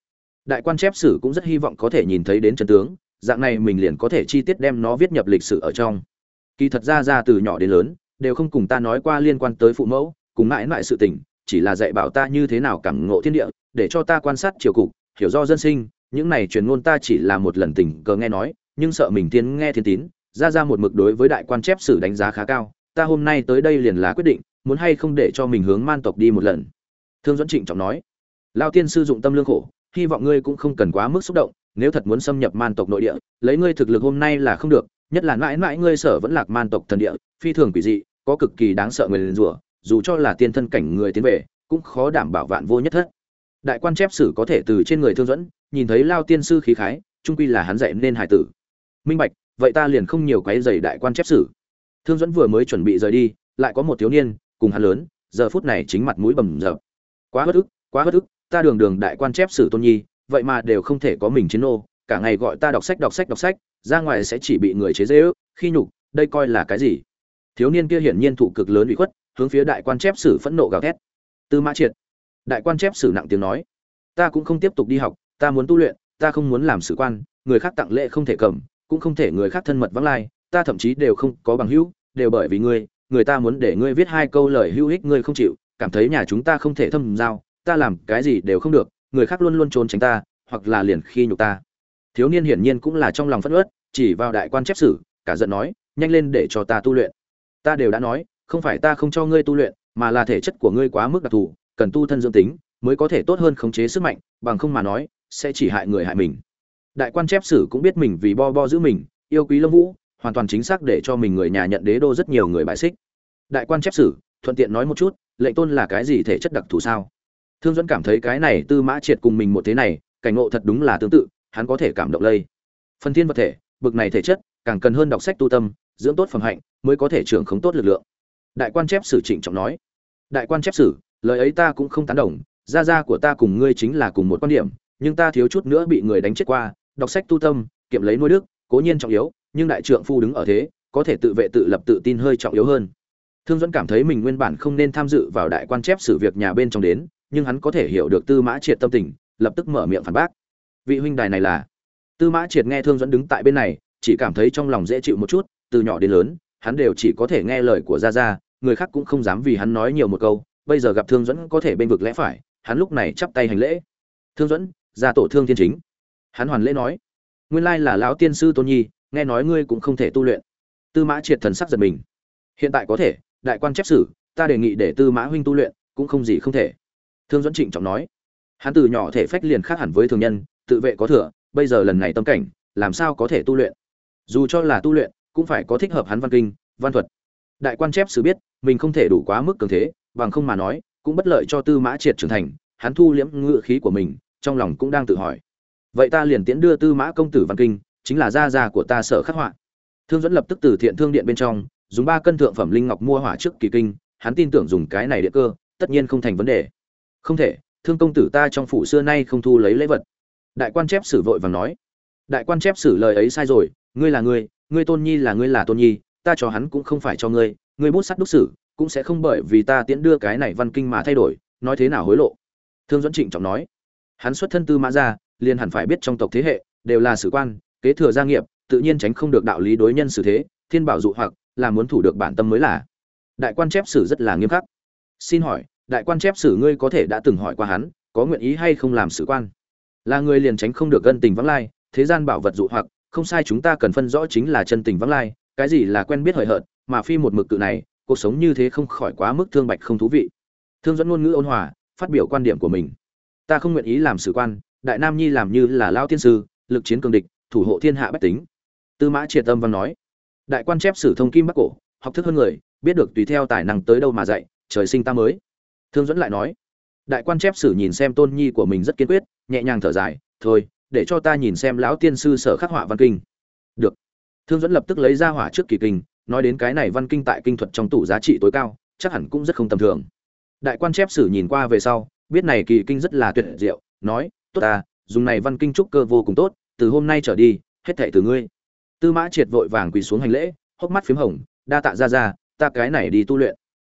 Đại quan chép sử cũng rất hy vọng có thể nhìn thấy đến chân tướng, dạng này mình liền có thể chi tiết đem nó viết nhập lịch sử ở trong. Kỳ thật ra ra từ nhỏ đến lớn, đều không cùng ta nói qua liên quan tới phụ mẫu, cùng mãi mãi sự tình, chỉ là dạy bảo ta như thế nào cảm ngộ thiên địa, để cho ta quan sát triều cục, hiểu do dân sinh, những này truyền ngôn ta chỉ là một lần tình cờ nghe nói, nhưng sợ mình tiên nghe thiên tín, ra ra một mực đối với đại quan chép sử đánh giá khá cao, ta hôm nay tới đây liền là quyết định, muốn hay không để cho mình hướng man tộc đi một lần. Thương dẫn trịnh trọng nói lao tiên sư dụng tâm lương khổ, hy vọng ngươi cũng không cần quá mức xúc động, nếu thật muốn xâm nhập man tộc nội địa, lấy ngươi thực lực hôm nay là không được, nhất là mãi mãi ngươi sở vẫn lạc man tộc thần địa, phi thường quỷ dị, có cực kỳ đáng sợ người liền rủa, dù cho là tiên thân cảnh người tiến về, cũng khó đảm bảo vạn vô nhất thất. Đại quan chép sử có thể từ trên người thương dẫn, nhìn thấy lao tiên sư khí khái, trung quy là hắn dạy nên hải tử. Minh bạch, vậy ta liền không nhiều quấy giày đại quan chép sử. Thương dẫn vừa mới chuẩn bị rời đi, lại có một thiếu niên, cùng hắn lớn, giờ phút này chính mặt mũi bầm rợp quá bất ức, quá bất ức ta đường đường đại quan chép sử tôn nhi, vậy mà đều không thể có mình chiến nô, cả ngày gọi ta đọc sách đọc sách đọc sách, ra ngoài sẽ chỉ bị người chế dễ ước khi nhục, đây coi là cái gì? Thiếu niên kia hiển nhiên thụ cực lớn bị khuất, hướng phía đại quan chép sử phẫn nộ gào thét. Tư mã triệt. Đại quan chép sử nặng tiếng nói, ta cũng không tiếp tục đi học, ta muốn tu luyện, ta không muốn làm sử quan, người khác tặng lễ không thể cầm, cũng không thể người khác thân mật vắng lai, ta thậm chí đều không có bằng hữu, đều bởi vì ngươi, người ta muốn để ngươi viết hai câu lời hữu ích ngươi không chịu, cảm thấy nhà chúng ta không thể thâm giao ta làm cái gì đều không được, người khác luôn luôn trốn tránh ta, hoặc là liền khi nhục ta. Thiếu niên hiển nhiên cũng là trong lòng phẫn uất, chỉ vào đại quan chép sử, cả giận nói, nhanh lên để cho ta tu luyện. Ta đều đã nói, không phải ta không cho ngươi tu luyện, mà là thể chất của ngươi quá mức đặc thù, cần tu thân dưỡng tính, mới có thể tốt hơn khống chế sức mạnh, bằng không mà nói, sẽ chỉ hại người hại mình. Đại quan chép sử cũng biết mình vì bo bo giữ mình, yêu quý lâm vũ, hoàn toàn chính xác để cho mình người nhà nhận đế đô rất nhiều người bài xích. Đại quan chép sử, thuận tiện nói một chút, lệnh tôn là cái gì thể chất đặc thù sao? Thương dẫn cảm thấy cái này tư mã triệt cùng mình một thế này, cảnh ngộ thật đúng là tương tự, hắn có thể cảm động lây. Phần thiên vật thể, bực này thể chất, càng cần hơn đọc sách tu tâm, dưỡng tốt phẩm hạnh, mới có thể trưởng khống tốt lực lượng. Đại quan chép sử trịnh trọng nói, đại quan chép sử, lời ấy ta cũng không tán đồng, gia gia của ta cùng ngươi chính là cùng một quan điểm, nhưng ta thiếu chút nữa bị người đánh chết qua, đọc sách tu tâm, kiệm lấy nuôi đức, cố nhiên trọng yếu, nhưng đại trượng phu đứng ở thế, có thể tự vệ tự lập tự tin hơi trọng yếu hơn. Thương dẫn cảm thấy mình nguyên bản không nên tham dự vào đại quan chép xử việc nhà bên trong đến nhưng hắn có thể hiểu được tư mã triệt tâm tình, lập tức mở miệng phản bác. Vị huynh đài này là? Tư mã triệt nghe thương dẫn đứng tại bên này, chỉ cảm thấy trong lòng dễ chịu một chút, từ nhỏ đến lớn, hắn đều chỉ có thể nghe lời của gia gia, người khác cũng không dám vì hắn nói nhiều một câu, bây giờ gặp thương dẫn có thể bên vực lẽ phải, hắn lúc này chắp tay hành lễ. Thương dẫn gia tổ thương thiên chính. Hắn hoàn lễ nói, nguyên lai là lão tiên sư tôn nhi, nghe nói ngươi cũng không thể tu luyện. Tư mã triệt thần sắc giật mình. Hiện tại có thể, đại quan chép sử, ta đề nghị để tư mã huynh tu luyện, cũng không gì không thể thương dẫn trịnh trọng nói, hắn từ nhỏ thể phách liền khác hẳn với thường nhân, tự vệ có thừa, bây giờ lần này tâm cảnh, làm sao có thể tu luyện? Dù cho là tu luyện, cũng phải có thích hợp hắn văn kinh, văn thuật. Đại quan chép sử biết, mình không thể đủ quá mức cường thế, bằng không mà nói, cũng bất lợi cho tư mã triệt trưởng thành, hắn thu liễm ngự khí của mình, trong lòng cũng đang tự hỏi. Vậy ta liền tiễn đưa tư mã công tử văn kinh, chính là gia gia của ta sở khắc họa. Thương dẫn lập tức từ thiện thương điện bên trong, dùng ba cân thượng phẩm linh ngọc mua hỏa trước kỳ kinh, hắn tin tưởng dùng cái này địa cơ, tất nhiên không thành vấn đề không thể, thương công tử ta trong phủ xưa nay không thu lấy lễ vật. Đại quan chép sử vội vàng nói. Đại quan chép sử lời ấy sai rồi, ngươi là ngươi ngươi tôn nhi là ngươi là tôn nhi, ta cho hắn cũng không phải cho ngươi ngươi bút sắt đúc sử, cũng sẽ không bởi vì ta tiễn đưa cái này văn kinh mà thay đổi, nói thế nào hối lộ. Thương dẫn trịnh trọng nói. Hắn xuất thân tư mã ra liền hẳn phải biết trong tộc thế hệ, đều là sử quan, kế thừa gia nghiệp, tự nhiên tránh không được đạo lý đối nhân xử thế, thiên bảo dụ hoặc, là muốn thủ được bản tâm mới là. Đại quan chép sử rất là nghiêm khắc. Xin hỏi đại quan chép sử ngươi có thể đã từng hỏi qua hắn, có nguyện ý hay không làm sử quan. Là người liền tránh không được gân tình vắng lai, thế gian bảo vật dụ hoặc, không sai chúng ta cần phân rõ chính là chân tình vắng lai, cái gì là quen biết hời hợt, mà phi một mực cự này, cuộc sống như thế không khỏi quá mức thương bạch không thú vị. Thương dẫn ngôn ngữ ôn hòa, phát biểu quan điểm của mình. Ta không nguyện ý làm sử quan, đại nam nhi làm như là lao tiên sư, lực chiến cường địch, thủ hộ thiên hạ bách tính. Tư mã triệt tâm văn nói, đại quan chép sử thông kim bắc cổ, học thức hơn người, biết được tùy theo tài năng tới đâu mà dạy, trời sinh ta mới thương dẫn lại nói, đại quan chép sử nhìn xem tôn nhi của mình rất kiên quyết, nhẹ nhàng thở dài, thôi, để cho ta nhìn xem lão tiên sư sở khắc họa văn kinh. Được. Thương dẫn lập tức lấy ra hỏa trước kỳ kinh, nói đến cái này văn kinh tại kinh thuật trong tủ giá trị tối cao, chắc hẳn cũng rất không tầm thường. Đại quan chép sử nhìn qua về sau, biết này kỳ kinh rất là tuyệt diệu, nói, tốt ta, dùng này văn kinh trúc cơ vô cùng tốt, từ hôm nay trở đi, hết thệ từ ngươi. Tư mã triệt vội vàng quỳ xuống hành lễ, hốc mắt p h í m hồng, đa tạ ra ra ta cái này đi tu luyện.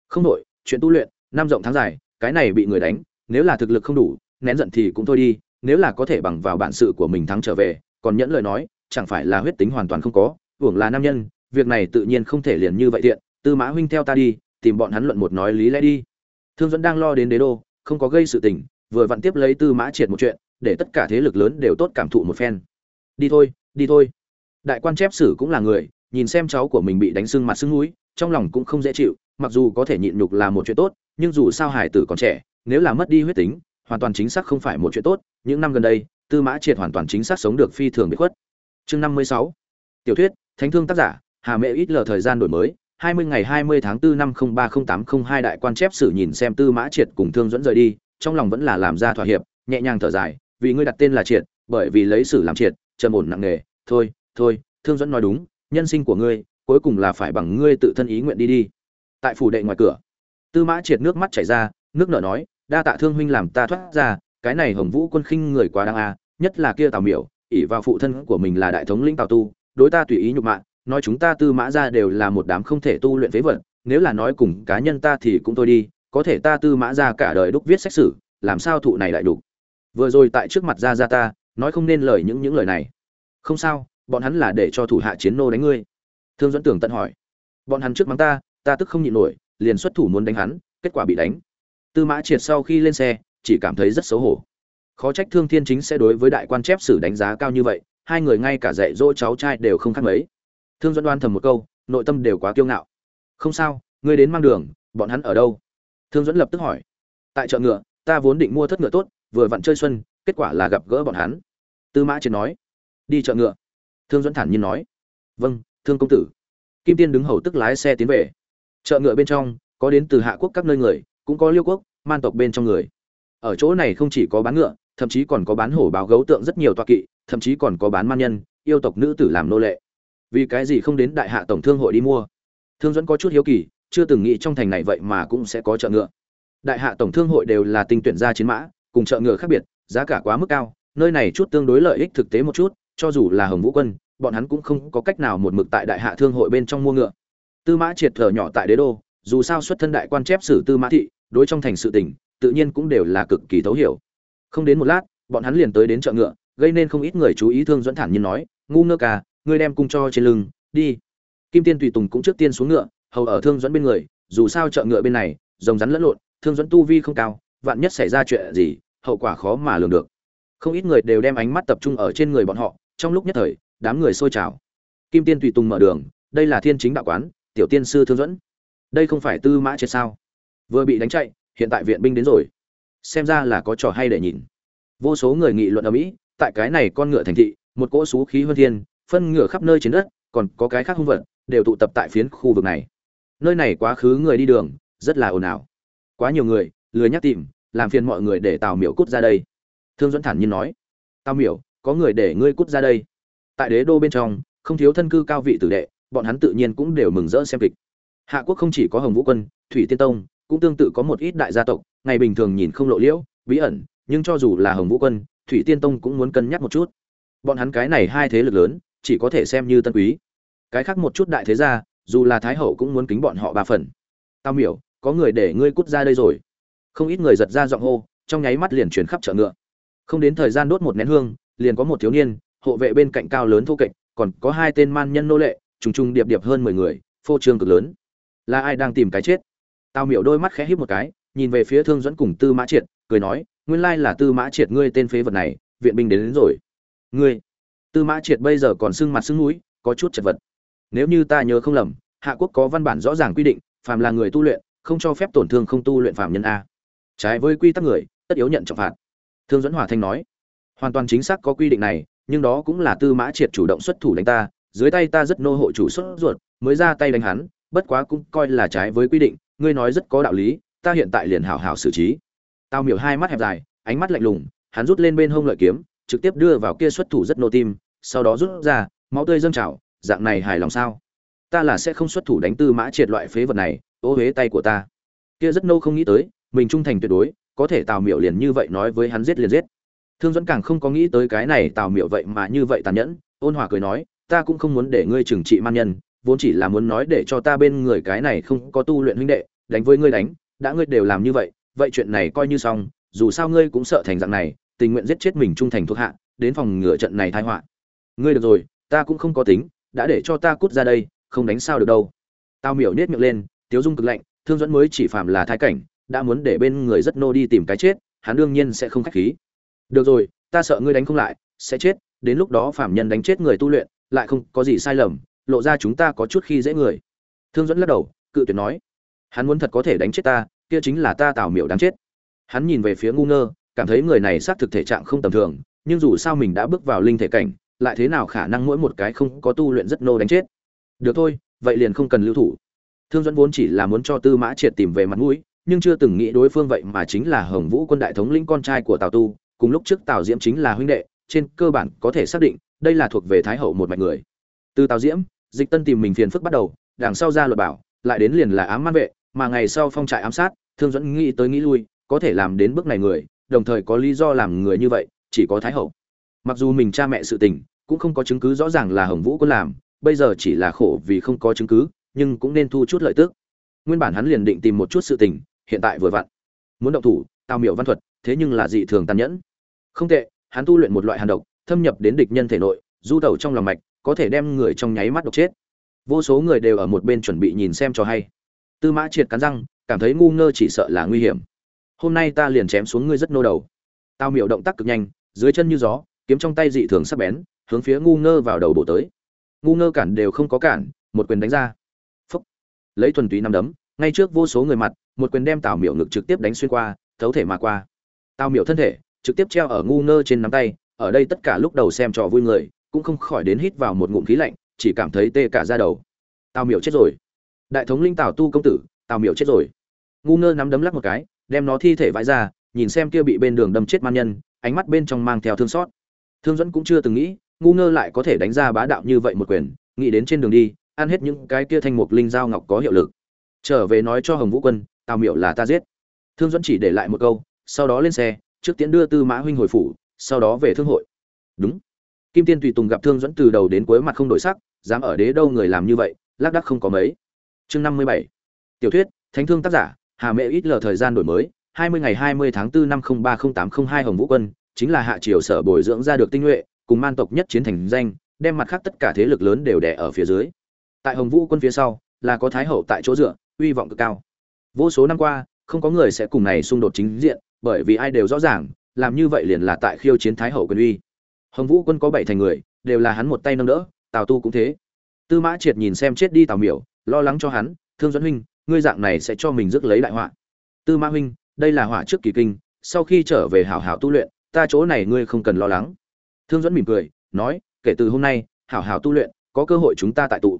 Không đội chuyện tu luyện năm rộng tháng dài, cái này bị người đánh, nếu là thực lực không đủ, nén giận thì cũng thôi đi, nếu là có thể bằng vào bản sự của mình thắng trở về, còn nhẫn lời nói, chẳng phải là huyết tính hoàn toàn không có, hưởng là nam nhân, việc này tự nhiên không thể liền như vậy tiện tư mã huynh theo ta đi, tìm bọn hắn luận một nói lý lẽ đi. Thương dẫn đang lo đến đế đô, không có gây sự tình, vừa vặn tiếp lấy tư mã triệt một chuyện, để tất cả thế lực lớn đều tốt cảm thụ một phen. Đi thôi đi thôi. Đại quan chép sử cũng là người, nhìn xem cháu của mình bị đánh sưng mặt sưng núi trong lòng cũng không dễ chịu, mặc dù có thể nhịn nhục là một chuyện tốt nhưng dù sao hải tử còn trẻ nếu là mất đi huyết tính hoàn toàn chính xác không phải một chuyện tốt. Những năm gần đây tư mã triệt hoàn toàn chính xác sống được phi thường bị khuất. Chương năm mươi sáu. Tiểu thuyết thánh thương tác giả hà mẹ ít lờ thời gian đổi mới 20 ngày 20 tháng 4 năm 030802 đại quan chép sử nhìn xem Tư Mã Triệt cùng Thương dẫn rời đi, trong lòng vẫn là làm ra thỏa hiệp, nhẹ nhàng thở dài, vì ngươi đặt tên là Triệt, bởi vì lấy sử làm Triệt, trầm ổn nặng nề, thôi, thôi, Thương dẫn nói đúng, nhân sinh của ngươi, cuối cùng là phải bằng ngươi tự thân ý nguyện đi đi. Tại phủ đệ ngoài cửa, Tư Mã Triệt nước mắt chảy ra, nước nở nói, đa tạ Thương huynh làm ta thoát ra, cái này Hồng Vũ quân khinh người quá đáng a, nhất là kia Tào Miểu, ỷ vào phụ thân của mình là đại thống lĩnh Tào Tu, đối ta tùy ý nhục mạ, nói chúng ta Tư Mã gia đều là một đám không thể tu luyện phế vật, nếu là nói cùng cá nhân ta thì cũng thôi đi, có thể ta Tư Mã gia cả đời đúc viết sách sử, làm sao thụ này lại đủ. Vừa rồi tại trước mặt gia gia ta, nói không nên lời những những lời này. Không sao, bọn hắn là để cho thủ hạ chiến nô đánh ngươi. Thương dẫn tưởng tận hỏi. Bọn hắn trước mắng ta, ta tức không nhịn nổi, liền xuất thủ muốn đánh hắn, kết quả bị đánh. Tư Mã Triệt sau khi lên xe, chỉ cảm thấy rất xấu hổ. Khó trách thương thiên chính sẽ đối với đại quan chép sử đánh giá cao như vậy hai người ngay cả dạy dỗ cháu trai đều không khác mấy. Thương dẫn đoan thầm một câu nội tâm đều quá kiêu ngạo. Không sao ngươi đến mang đường bọn hắn ở đâu? Thương dẫn lập tức hỏi. Tại chợ ngựa ta vốn định mua thất ngựa tốt vừa vặn chơi xuân kết quả là gặp gỡ bọn hắn. Tư mã triệt nói. Đi chợ ngựa. Thương dẫn thản nhiên nói. Vâng thương công tử. Kim tiên đứng hầu tức lái xe tiến về chợ ngựa bên trong, có đến từ hạ quốc các nơi người, cũng có liêu quốc, man tộc bên trong người. Ở chỗ này không chỉ có bán ngựa, thậm chí còn có bán hổ báo gấu tượng rất nhiều toa kỵ, thậm chí còn có bán man nhân, yêu tộc nữ tử làm nô lệ. Vì cái gì không đến đại hạ tổng thương hội đi mua? Thương dẫn có chút hiếu kỳ, chưa từng nghĩ trong thành này vậy mà cũng sẽ có chợ ngựa. Đại hạ tổng thương hội đều là tinh tuyển gia chiến mã, cùng chợ ngựa khác biệt, giá cả quá mức cao, nơi này chút tương đối lợi ích thực tế một chút, cho dù là hồng vũ quân, bọn hắn cũng không có cách nào một mực tại đại hạ thương hội bên trong mua ngựa tư mã triệt thở nhỏ tại đế đô dù sao xuất thân đại quan chép sử tư mã thị đối trong thành sự tình, tự nhiên cũng đều là cực kỳ thấu hiểu. Không đến một lát bọn hắn liền tới đến chợ ngựa gây nên không ít người chú ý thương dẫn thản nhiên nói ngu ngơ ca ngươi đem cung cho trên lưng đi. Kim tiên tùy tùng cũng trước tiên xuống ngựa hầu ở thương dẫn bên người dù sao chợ ngựa bên này rồng rắn lẫn lộn thương dẫn tu vi không cao vạn nhất xảy ra chuyện gì hậu quả khó mà lường được. Không ít người đều đem ánh mắt tập trung ở trên người bọn họ trong lúc nhất thời đám người sôi trào. Kim tiên tùy tùng mở đường đây là thiên chính đạo quán tiểu tiên sư thương dẫn. Đây không phải tư mã triệt sao? Vừa bị đánh chạy, hiện tại viện binh đến rồi. Xem ra là có trò hay để nhìn. Vô số người nghị luận ở mỹ, tại cái này con ngựa thành thị, một cỗ xú khí hơn thiên, phân ngựa khắp nơi trên đất, còn có cái khác hung vật, đều tụ tập tại phiến khu vực này. Nơi này quá khứ người đi đường, rất là ồn ào. Quá nhiều người, lười nhắc tìm, làm phiền mọi người để tào miểu cút ra đây. Thương dẫn thản nhiên nói, tào miểu, có người để ngươi cút ra đây. Tại đế đô bên trong, không thiếu thân cư cao vị tử đệ bọn hắn tự nhiên cũng đều mừng rỡ xem kịch. Hạ quốc không chỉ có hồng vũ quân, thủy tiên tông, cũng tương tự có một ít đại gia tộc, ngày bình thường nhìn không lộ liễu, bí ẩn, nhưng cho dù là hồng vũ quân, thủy tiên tông cũng muốn cân nhắc một chút. Bọn hắn cái này hai thế lực lớn, chỉ có thể xem như tân quý. Cái khác một chút đại thế gia, dù là thái hậu cũng muốn kính bọn họ ba phần. Tao miểu, có người để ngươi cút ra đây rồi. Không ít người giật ra giọng hô, trong nháy mắt liền chuyển khắp chợ ngựa. Không đến thời gian đốt một nén hương, liền có một thiếu niên, hộ vệ bên cạnh cao lớn thô kệch, còn có hai tên man nhân nô lệ trùng trùng điệp điệp hơn mười người phô trương cực lớn. Là ai đang tìm cái chết? Tao miểu đôi mắt khẽ híp một cái nhìn về phía thương dẫn cùng tư mã triệt cười nói nguyên lai là tư mã triệt ngươi tên phế vật này viện binh đến, đến rồi. Ngươi? Tư mã triệt bây giờ còn sưng mặt sưng mũi có chút chật vật. Nếu như ta nhớ không lầm hạ quốc có văn bản rõ ràng quy định phàm là người tu luyện không cho phép tổn thương không tu luyện phạm nhân a. Trái với quy tắc người tất yếu nhận trọng phạt. Thương dẫn hòa thanh nói. Hoàn toàn chính xác có quy định này nhưng đó cũng là tư mã triệt chủ động xuất thủ đánh ta dưới tay ta rất nô hộ chủ xuất ruột, mới ra tay đánh hắn, bất quá cũng coi là trái với quy định, ngươi nói rất có đạo lý, ta hiện tại liền hảo hảo xử trí. Tao miểu hai mắt hẹp dài, ánh mắt lạnh lùng, hắn rút lên bên hông lợi kiếm, trực tiếp đưa vào kia xuất thủ rất nô tim, sau đó rút ra, máu tươi dâng trào, dạng này hài lòng sao? Ta là sẽ không xuất thủ đánh tư mã triệt loại phế vật này, ô huế tay của ta. Kia rất nô không nghĩ tới, mình trung thành tuyệt đối, có thể tào miểu liền như vậy nói với hắn giết liền giết. Thương dẫn càng không có nghĩ tới cái này tào miểu vậy mà như vậy tàn nhẫn, ôn hòa cười nói ta cũng không muốn để ngươi trừng trị man nhân, vốn chỉ là muốn nói để cho ta bên người cái này không có tu luyện huynh đệ, đánh với ngươi đánh, đã ngươi đều làm như vậy vậy chuyện này coi như xong, dù sao ngươi cũng sợ thành dạng này, tình nguyện giết chết mình trung thành thuộc hạ, đến phòng ngựa trận này tai họa. Ngươi được rồi, ta cũng không có tính, đã để cho ta cút ra đây, không đánh sao được đâu. Tao miểu nết miệng lên, tiếu dung cực lạnh, thương dẫn mới chỉ phạm là thái cảnh, đã muốn để bên người rất nô đi tìm cái chết, hắn đương nhiên sẽ không khách khí. Được rồi, ta sợ ngươi đánh không lại, sẽ chết, đến lúc đó phạm nhân đánh chết người tu luyện lại không có gì sai lầm, lộ ra chúng ta có chút khi dễ người. Thương dẫn lắc đầu, cự tuyệt nói, hắn muốn thật có thể đánh chết ta, kia chính là ta tào miểu đáng chết. Hắn nhìn về phía ngu ngơ, cảm thấy người này xác thực thể trạng không tầm thường, nhưng dù sao mình đã bước vào linh thể cảnh, lại thế nào khả năng mỗi một cái không có tu luyện rất nô đánh chết? Được thôi, vậy liền không cần lưu thủ. Thương dẫn vốn chỉ là muốn cho tư mã triệt tìm về mặt mũi, nhưng chưa từng nghĩ đối phương vậy mà chính là hồng vũ quân đại thống lĩnh con trai của tào tu, cùng lúc trước tào diễm chính là huynh đệ, trên cơ bản có thể xác định đây là thuộc về thái hậu một mạch người. Từ tào diễm, dịch tân tìm mình phiền phức bắt đầu, đằng sau ra luật bảo, lại đến liền là ám man vệ, mà ngày sau phong trại ám sát, thương dẫn nghĩ tới nghĩ lui, có thể làm đến bước này người, đồng thời có lý do làm người như vậy, chỉ có thái hậu. Mặc dù mình cha mẹ sự tình, cũng không có chứng cứ rõ ràng là hồng vũ có làm, bây giờ chỉ là khổ vì không có chứng cứ, nhưng cũng nên thu chút lợi tức. Nguyên bản hắn liền định tìm một chút sự tình, hiện tại vừa vặn. Muốn động thủ, tào miểu văn thuật, thế nhưng là dị thường tàn nhẫn. Không tệ, hắn tu luyện một loại hàn độc thâm nhập đến địch nhân thể nội, du tẩu trong lòng mạch, có thể đem người trong nháy mắt độc chết. Vô số người đều ở một bên chuẩn bị nhìn xem cho hay. Tư mã triệt cắn răng, cảm thấy ngu ngơ chỉ sợ là nguy hiểm. Hôm nay ta liền chém xuống ngươi rất nô đầu. Tao miệu động tác cực nhanh, dưới chân như gió, kiếm trong tay dị thường sắc bén, hướng phía ngu ngơ vào đầu bộ tới. Ngu ngơ cản đều không có cản, một quyền đánh ra. Phúc. Lấy thuần túy năm đấm, ngay trước vô số người mặt, một quyền đem tào miệu ngực trực tiếp đánh xuyên qua, thấu thể mà qua. Tào miệu thân thể, trực tiếp treo ở ngu ngơ trên nắm tay ở đây tất cả lúc đầu xem trò vui người, cũng không khỏi đến hít vào một ngụm khí lạnh, chỉ cảm thấy tê cả ra đầu. Tào miểu chết rồi. Đại thống linh tào tu công tử, tào miểu chết rồi. Ngu ngơ nắm đấm lắc một cái, đem nó thi thể vãi ra, nhìn xem kia bị bên đường đâm chết man nhân, ánh mắt bên trong mang theo thương xót. Thương dẫn cũng chưa từng nghĩ, ngu ngơ lại có thể đánh ra bá đạo như vậy một quyền, nghĩ đến trên đường đi, ăn hết những cái kia thanh mục linh giao ngọc có hiệu lực. Trở về nói cho hồng vũ quân, tào miểu là ta giết. Thương dẫn chỉ để lại một câu, sau đó lên xe, trước tiễn đưa tư mã huynh hồi phủ sau đó về thương hội. Đúng. Kim tiên tùy tùng gặp thương dẫn từ đầu đến cuối mặt không đổi sắc, dám ở đế đâu người làm như vậy, lác đắc không có mấy. Chương năm mươi bảy. Tiểu thuyết, thánh thương tác giả, hà mẹ ít lờ thời gian đổi mới, hai mươi ngày hai mươi tháng 4 năm không ba không tám không hai hồng vũ quân, chính là hạ triều sở bồi dưỡng ra được tinh nhuệ, cùng man tộc nhất chiến thành danh, đem mặt khác tất cả thế lực lớn đều đè ở phía dưới. Tại hồng vũ quân phía sau, là có thái hậu tại chỗ dựa, uy vọng cực cao. Vô số năm qua, không có người sẽ cùng này xung đột chính diện, bởi vì ai đều rõ ràng làm như vậy liền là tại khiêu chiến thái hậu quyền uy. Hồng vũ quân có bảy thành người, đều là hắn một tay nâng đỡ, tào tu cũng thế. Tư mã triệt nhìn xem chết đi tào miểu, lo lắng cho hắn, thương dẫn huynh, ngươi dạng này sẽ cho mình rước lấy đại họa. Tư mã huynh, đây là họa trước kỳ kinh, sau khi trở về hảo hảo tu luyện, ta chỗ này ngươi không cần lo lắng. Thương dẫn mỉm cười, nói, kể từ hôm nay, hảo hảo tu luyện, có cơ hội chúng ta tại tụ.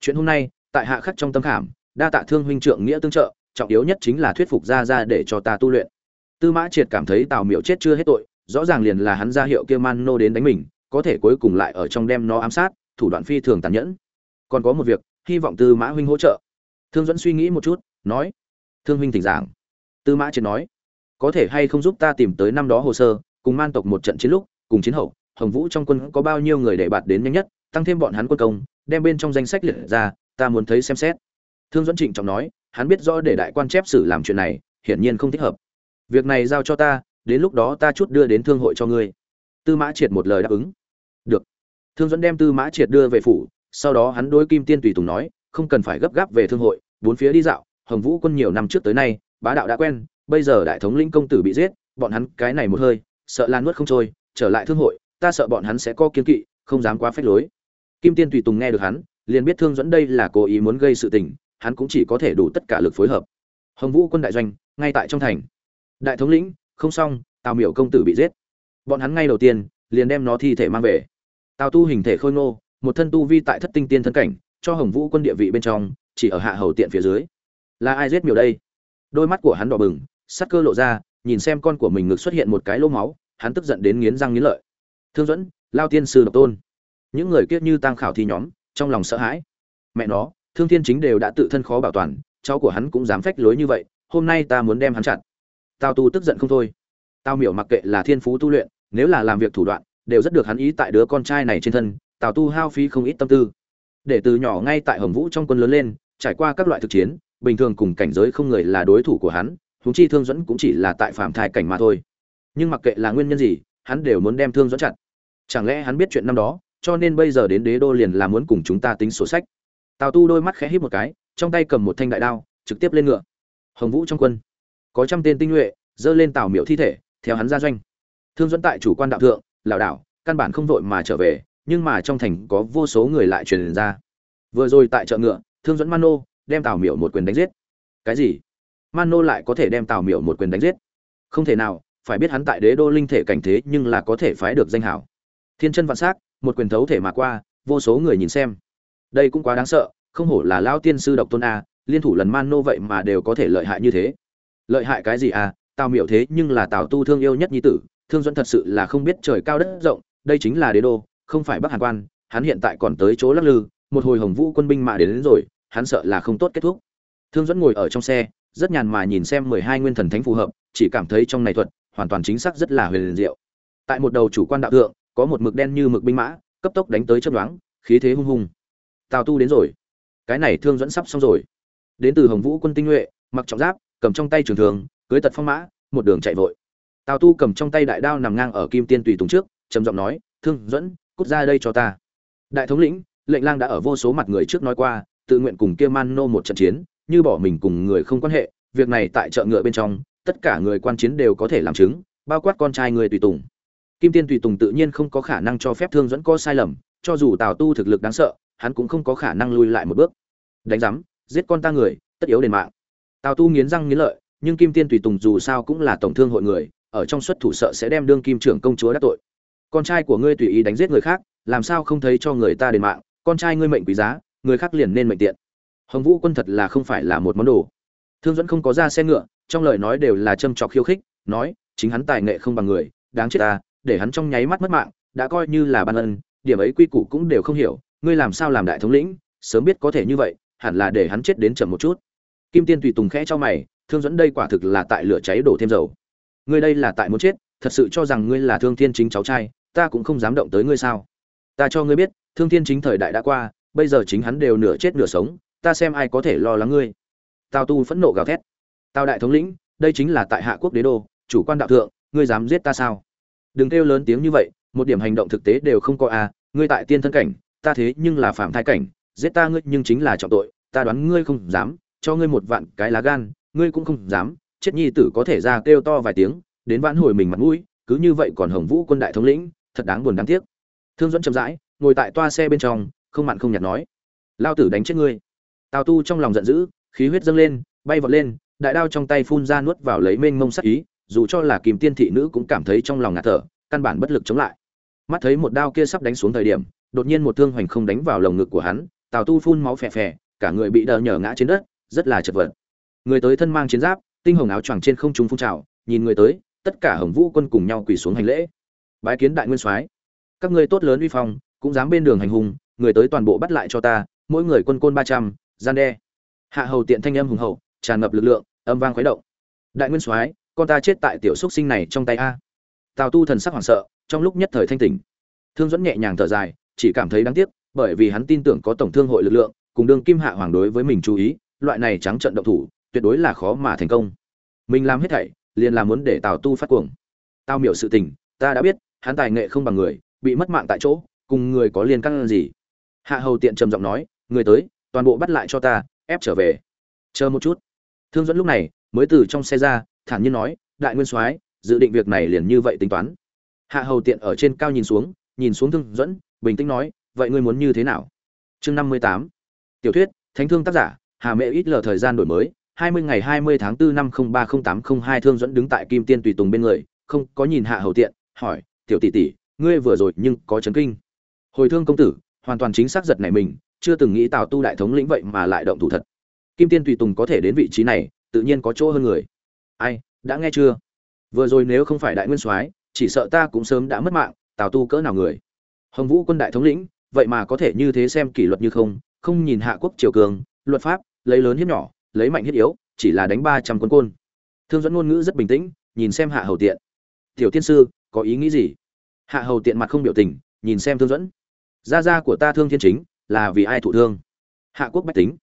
Chuyện hôm nay, tại hạ khắc trong tâm khảm, đa tạ thương huynh trượng nghĩa tương trợ, trọng yếu nhất chính là thuyết phục ra ra để cho ta tu luyện tư mã triệt cảm thấy tào miệu chết chưa hết tội, rõ ràng liền là hắn ra hiệu kia man nô đến đánh mình, có thể cuối cùng lại ở trong đem nó ám sát, thủ đoạn phi thường tàn nhẫn. Còn có một việc, hy vọng tư mã huynh hỗ trợ. Thương dẫn suy nghĩ một chút, nói, thương huynh thỉnh giảng. Tư mã triệt nói, có thể hay không giúp ta tìm tới năm đó hồ sơ, cùng man tộc một trận chiến lúc, cùng chiến hậu, hồng vũ trong quân có bao nhiêu người để bạt đến nhanh nhất, tăng thêm bọn hắn quân công, đem bên trong danh sách liệt ra, ta muốn thấy xem xét. Thương dẫn trịnh trọng nói, hắn biết rõ để đại quan chép sử làm chuyện này, hiển nhiên không thích hợp việc này giao cho ta, đến lúc đó ta chút đưa đến thương hội cho ngươi. Tư mã triệt một lời đáp ứng. Được. Thương dẫn đem tư mã triệt đưa về phủ, sau đó hắn đối kim tiên tùy tùng nói, không cần phải gấp gáp về thương hội, bốn phía đi dạo, hồng vũ quân nhiều năm trước tới nay, bá đạo đã quen, bây giờ đại thống lĩnh công tử bị giết, bọn hắn cái này một hơi, sợ lan nuốt không trôi, trở lại thương hội, ta sợ bọn hắn sẽ có kiên kỵ, không dám quá phách lối. Kim tiên tùy tùng nghe được hắn, liền biết thương dẫn đây là cố ý muốn gây sự tình, hắn cũng chỉ có thể đủ tất cả lực phối hợp. Hồng vũ quân đại doanh, ngay tại trong thành đại thống lĩnh, không xong, tào miểu công tử bị giết. Bọn hắn ngay đầu tiên, liền đem nó thi thể mang về. Tào tu hình thể khôi ngô, một thân tu vi tại thất tinh tiên thân cảnh, cho hồng vũ quân địa vị bên trong, chỉ ở hạ hầu tiện phía dưới. Là ai giết miểu đây? Đôi mắt của hắn đỏ bừng, sắc cơ lộ ra, nhìn xem con của mình ngực xuất hiện một cái lỗ máu, hắn tức giận đến nghiến răng nghiến lợi. Thương dẫn lao tiên sư độc tôn. Những người kiết như tăng khảo thi nhóm, trong lòng sợ hãi. Mẹ nó, thương thiên chính đều đã tự thân khó bảo toàn, cháu của hắn cũng dám phách lối như vậy, hôm nay ta muốn đem hắn chặt tao tu tức giận không thôi. Tao miểu mặc kệ là thiên phú tu luyện, nếu là làm việc thủ đoạn, đều rất được hắn ý tại đứa con trai này trên thân, tào tu hao phí không ít tâm tư. Để từ nhỏ ngay tại hồng vũ trong quân lớn lên, trải qua các loại thực chiến, bình thường cùng cảnh giới không người là đối thủ của hắn, huống chi thương dẫn cũng chỉ là tại phạm thai cảnh mà thôi. Nhưng mặc kệ là nguyên nhân gì, hắn đều muốn đem thương dẫn chặt. Chẳng lẽ hắn biết chuyện năm đó, cho nên bây giờ đến đế đô liền là muốn cùng chúng ta tính sổ sách? Tào tu đôi mắt khẽ híp một cái, trong tay cầm một thanh đại đao, trực tiếp lên ngựa. Hồng vũ trong quân có trăm tên tinh nhuệ, dơ lên tào miệu thi thể, theo hắn ra doanh. Thương dẫn tại chủ quan đạo thượng, lảo đảo, căn bản không vội mà trở về, nhưng mà trong thành có vô số người lại truyền ra. Vừa rồi tại chợ ngựa, thương dẫn mano đem tào miệu một quyền đánh giết. Cái gì? Mano lại có thể đem tào miệu một quyền đánh giết? Không thể nào, phải biết hắn tại đế đô linh thể cảnh thế nhưng là có thể phái được danh hảo. Thiên chân vạn s á c một quyền thấu thể mà qua, vô số người nhìn xem. Đây cũng quá đáng sợ, không hổ là lao tiên sư độc tôn a, liên thủ lần man nô vậy mà đều có thể lợi hại như thế lợi hại cái gì à tào miểu thế nhưng là tào tu thương yêu nhất nhi tử thương dẫn thật sự là không biết trời cao đất rộng đây chính là đế đô không phải bắc hàn quan hắn hiện tại còn tới chỗ lắc lư một hồi hồng vũ quân binh mạ đến, đến rồi hắn sợ là không tốt kết thúc. Thương dẫn ngồi ở trong xe rất nhàn mà nhìn xem mười hai nguyên thần thánh phù hợp chỉ cảm thấy trong này thuật hoàn toàn chính xác rất là huyền diệu. Tại một đầu chủ quan đạo thượng có một mực đen như mực binh mã cấp tốc đánh tới chấp đoán khí thế hung hung. Tào tu đến rồi. Cái này thương dẫn sắp xong rồi. Đến từ hồng vũ quân tinh nhuệ mặc trọng giáp cầm trong tay trường thường cưới tật phong mã, một đường chạy vội. Tào tu cầm trong tay đại đao nằm ngang ở kim tiên tùy tùng trước, trầm giọng nói, thương dẫn cút ra đây cho ta. Đại thống lĩnh, lệnh lang đã ở vô số mặt người trước nói qua, tự nguyện cùng kia man nô một trận chiến, như bỏ mình cùng người không quan hệ, việc này tại chợ ngựa bên trong, tất cả người quan chiến đều có thể làm chứng, bao quát con trai người tùy tùng. Kim tiên tùy tùng tự nhiên không có khả năng cho phép thương dẫn có sai lầm, cho dù tào tu thực lực đáng sợ, hắn cũng không có khả năng lui lại một bước. Đánh giám, giết con ta người, tất yếu đền mạng tào tu nghiến răng nghiến lợi, nhưng kim tiên tùy tùng dù sao cũng là tổng thương hội người, ở trong xuất thủ sợ sẽ đem đương kim trưởng công chúa đắc tội. Con trai của ngươi tùy ý đánh giết người khác, làm sao không thấy cho người ta đền mạng, con trai ngươi mệnh quý giá, người khác liền nên mệnh tiện. Hồng vũ quân thật là không phải là một món đồ. Thương dẫn không có ra xe ngựa, trong lời nói đều là châm trọc khiêu khích, nói, chính hắn tài nghệ không bằng người, đáng chết ta, để hắn trong nháy mắt mất mạng, đã coi như là ban ân, điểm ấy quy củ cũng đều không hiểu, ngươi làm sao làm đại thống lĩnh, sớm biết có thể như vậy, hẳn là để hắn chết đến chậm một chút kim tiên tùy tùng khẽ cho mày, thương dẫn đây quả thực là tại lửa cháy đổ thêm dầu. Ngươi đây là tại muốn chết, thật sự cho rằng ngươi là thương thiên chính cháu trai, ta cũng không dám động tới ngươi sao? Ta cho ngươi biết, thương thiên chính thời đại đã qua, bây giờ chính hắn đều nửa chết nửa sống, ta xem ai có thể lo lắng ngươi. Tào tu phẫn nộ gào thét. Tào đại thống lĩnh, đây chính là tại hạ quốc đế đô, chủ quan đạo thượng, ngươi dám giết ta sao? Đừng kêu lớn tiếng như vậy, một điểm hành động thực tế đều không có à ngươi tại tiên thân cảnh, ta thế nhưng là phạm thai cảnh, giết ta ngươi nhưng chính là trọng tội, ta đoán ngươi không dám cho ngươi một vạn cái lá gan, ngươi cũng không dám, chết nhi tử có thể ra kêu to vài tiếng, đến vãn hồi mình mặt mũi, cứ như vậy còn hồng vũ quân đại thống lĩnh, thật đáng buồn đáng tiếc. Thương dẫn chậm rãi, ngồi tại toa xe bên trong, không mặn không nhạt nói, lao tử đánh chết ngươi. Tào tu trong lòng giận dữ, khí huyết dâng lên, bay vọt lên, đại đao trong tay phun ra nuốt vào lấy mênh mông sắc ý, dù cho là kìm tiên thị nữ cũng cảm thấy trong lòng ngạt thở, căn bản bất lực chống lại. Mắt thấy một đao kia sắp đánh xuống thời điểm, đột nhiên một thương hoành không đánh vào lồng ngực của hắn, tào tu phun máu phè phè, cả người bị đờ nhở ngã trên đất rất là chật vật. Người tới thân mang chiến giáp, tinh hồng áo choàng trên không trung phun trào, nhìn người tới, tất cả hồng vũ quân cùng nhau quỳ xuống hành lễ. Bái kiến đại nguyên soái. Các ngươi tốt lớn uy phong, cũng dám bên đường hành hùng người tới toàn bộ bắt lại cho ta, mỗi người quân côn ba trăm, gian đe. Hạ hầu tiện thanh âm hùng hậu, tràn ngập lực lượng, âm vang khuấy động. Đại nguyên soái, con ta chết tại tiểu xúc sinh này trong tay a. Tào tu thần sắc hoảng sợ, trong lúc nhất thời thanh tỉnh. Thương dẫn nhẹ nhàng thở dài, chỉ cảm thấy đáng tiếc, bởi vì hắn tin tưởng có tổng thương hội lực lượng, cùng đương kim hạ hoàng đối với mình chú ý loại này trắng trận động thủ, tuyệt đối là khó mà thành công. Mình làm hết thảy, liền là muốn để tào tu phát cuồng. Tao miểu sự tình, ta đã biết, hắn tài nghệ không bằng người, bị mất mạng tại chỗ, cùng người có liên căn gì? Hạ hầu tiện trầm giọng nói, người tới, toàn bộ bắt lại cho ta, ép trở về. Chờ một chút. Thương dẫn lúc này, mới từ trong xe ra, thản nhiên nói, đại nguyên soái, dự định việc này liền như vậy tính toán. Hạ hầu tiện ở trên cao nhìn xuống nhìn xuống thương dẫn bình tĩnh nói, vậy ngươi muốn như thế nào? Chương năm mươi tám. Tiểu thuyết, thánh thương tác giả hà mẹ ít lờ thời gian đổi mới, hai mươi ngày hai mươi tháng 4 năm không ba không tám không hai thương dẫn đứng tại kim tiên tùy tùng bên người, không có nhìn hạ hầu tiện, hỏi, tiểu tỷ tỷ, ngươi vừa rồi nhưng có chấn kinh? Hồi thương công tử, hoàn toàn chính xác giật này mình, chưa từng nghĩ tào tu đại thống lĩnh vậy mà lại động thủ thật. Kim tiên tùy tùng có thể đến vị trí này, tự nhiên có chỗ hơn người. Ai, đã nghe chưa? Vừa rồi nếu không phải đại nguyên soái, chỉ sợ ta cũng sớm đã mất mạng, tào tu cỡ nào người? Hồng vũ quân đại thống lĩnh, vậy mà có thể như thế xem kỷ luật như không không nhìn hạ quốc triều cường, luật pháp lấy lớn hiếp nhỏ lấy mạnh hiếp yếu chỉ là đánh ba trăm quân côn. Thương dẫn ngôn ngữ rất bình tĩnh nhìn xem hạ hầu tiện. Tiểu tiên sư có ý nghĩ gì? Hạ hầu tiện mặt không biểu tình nhìn xem thương dẫn gia gia của ta thương thiên chính là vì ai thụ thương? Hạ quốc bách tính.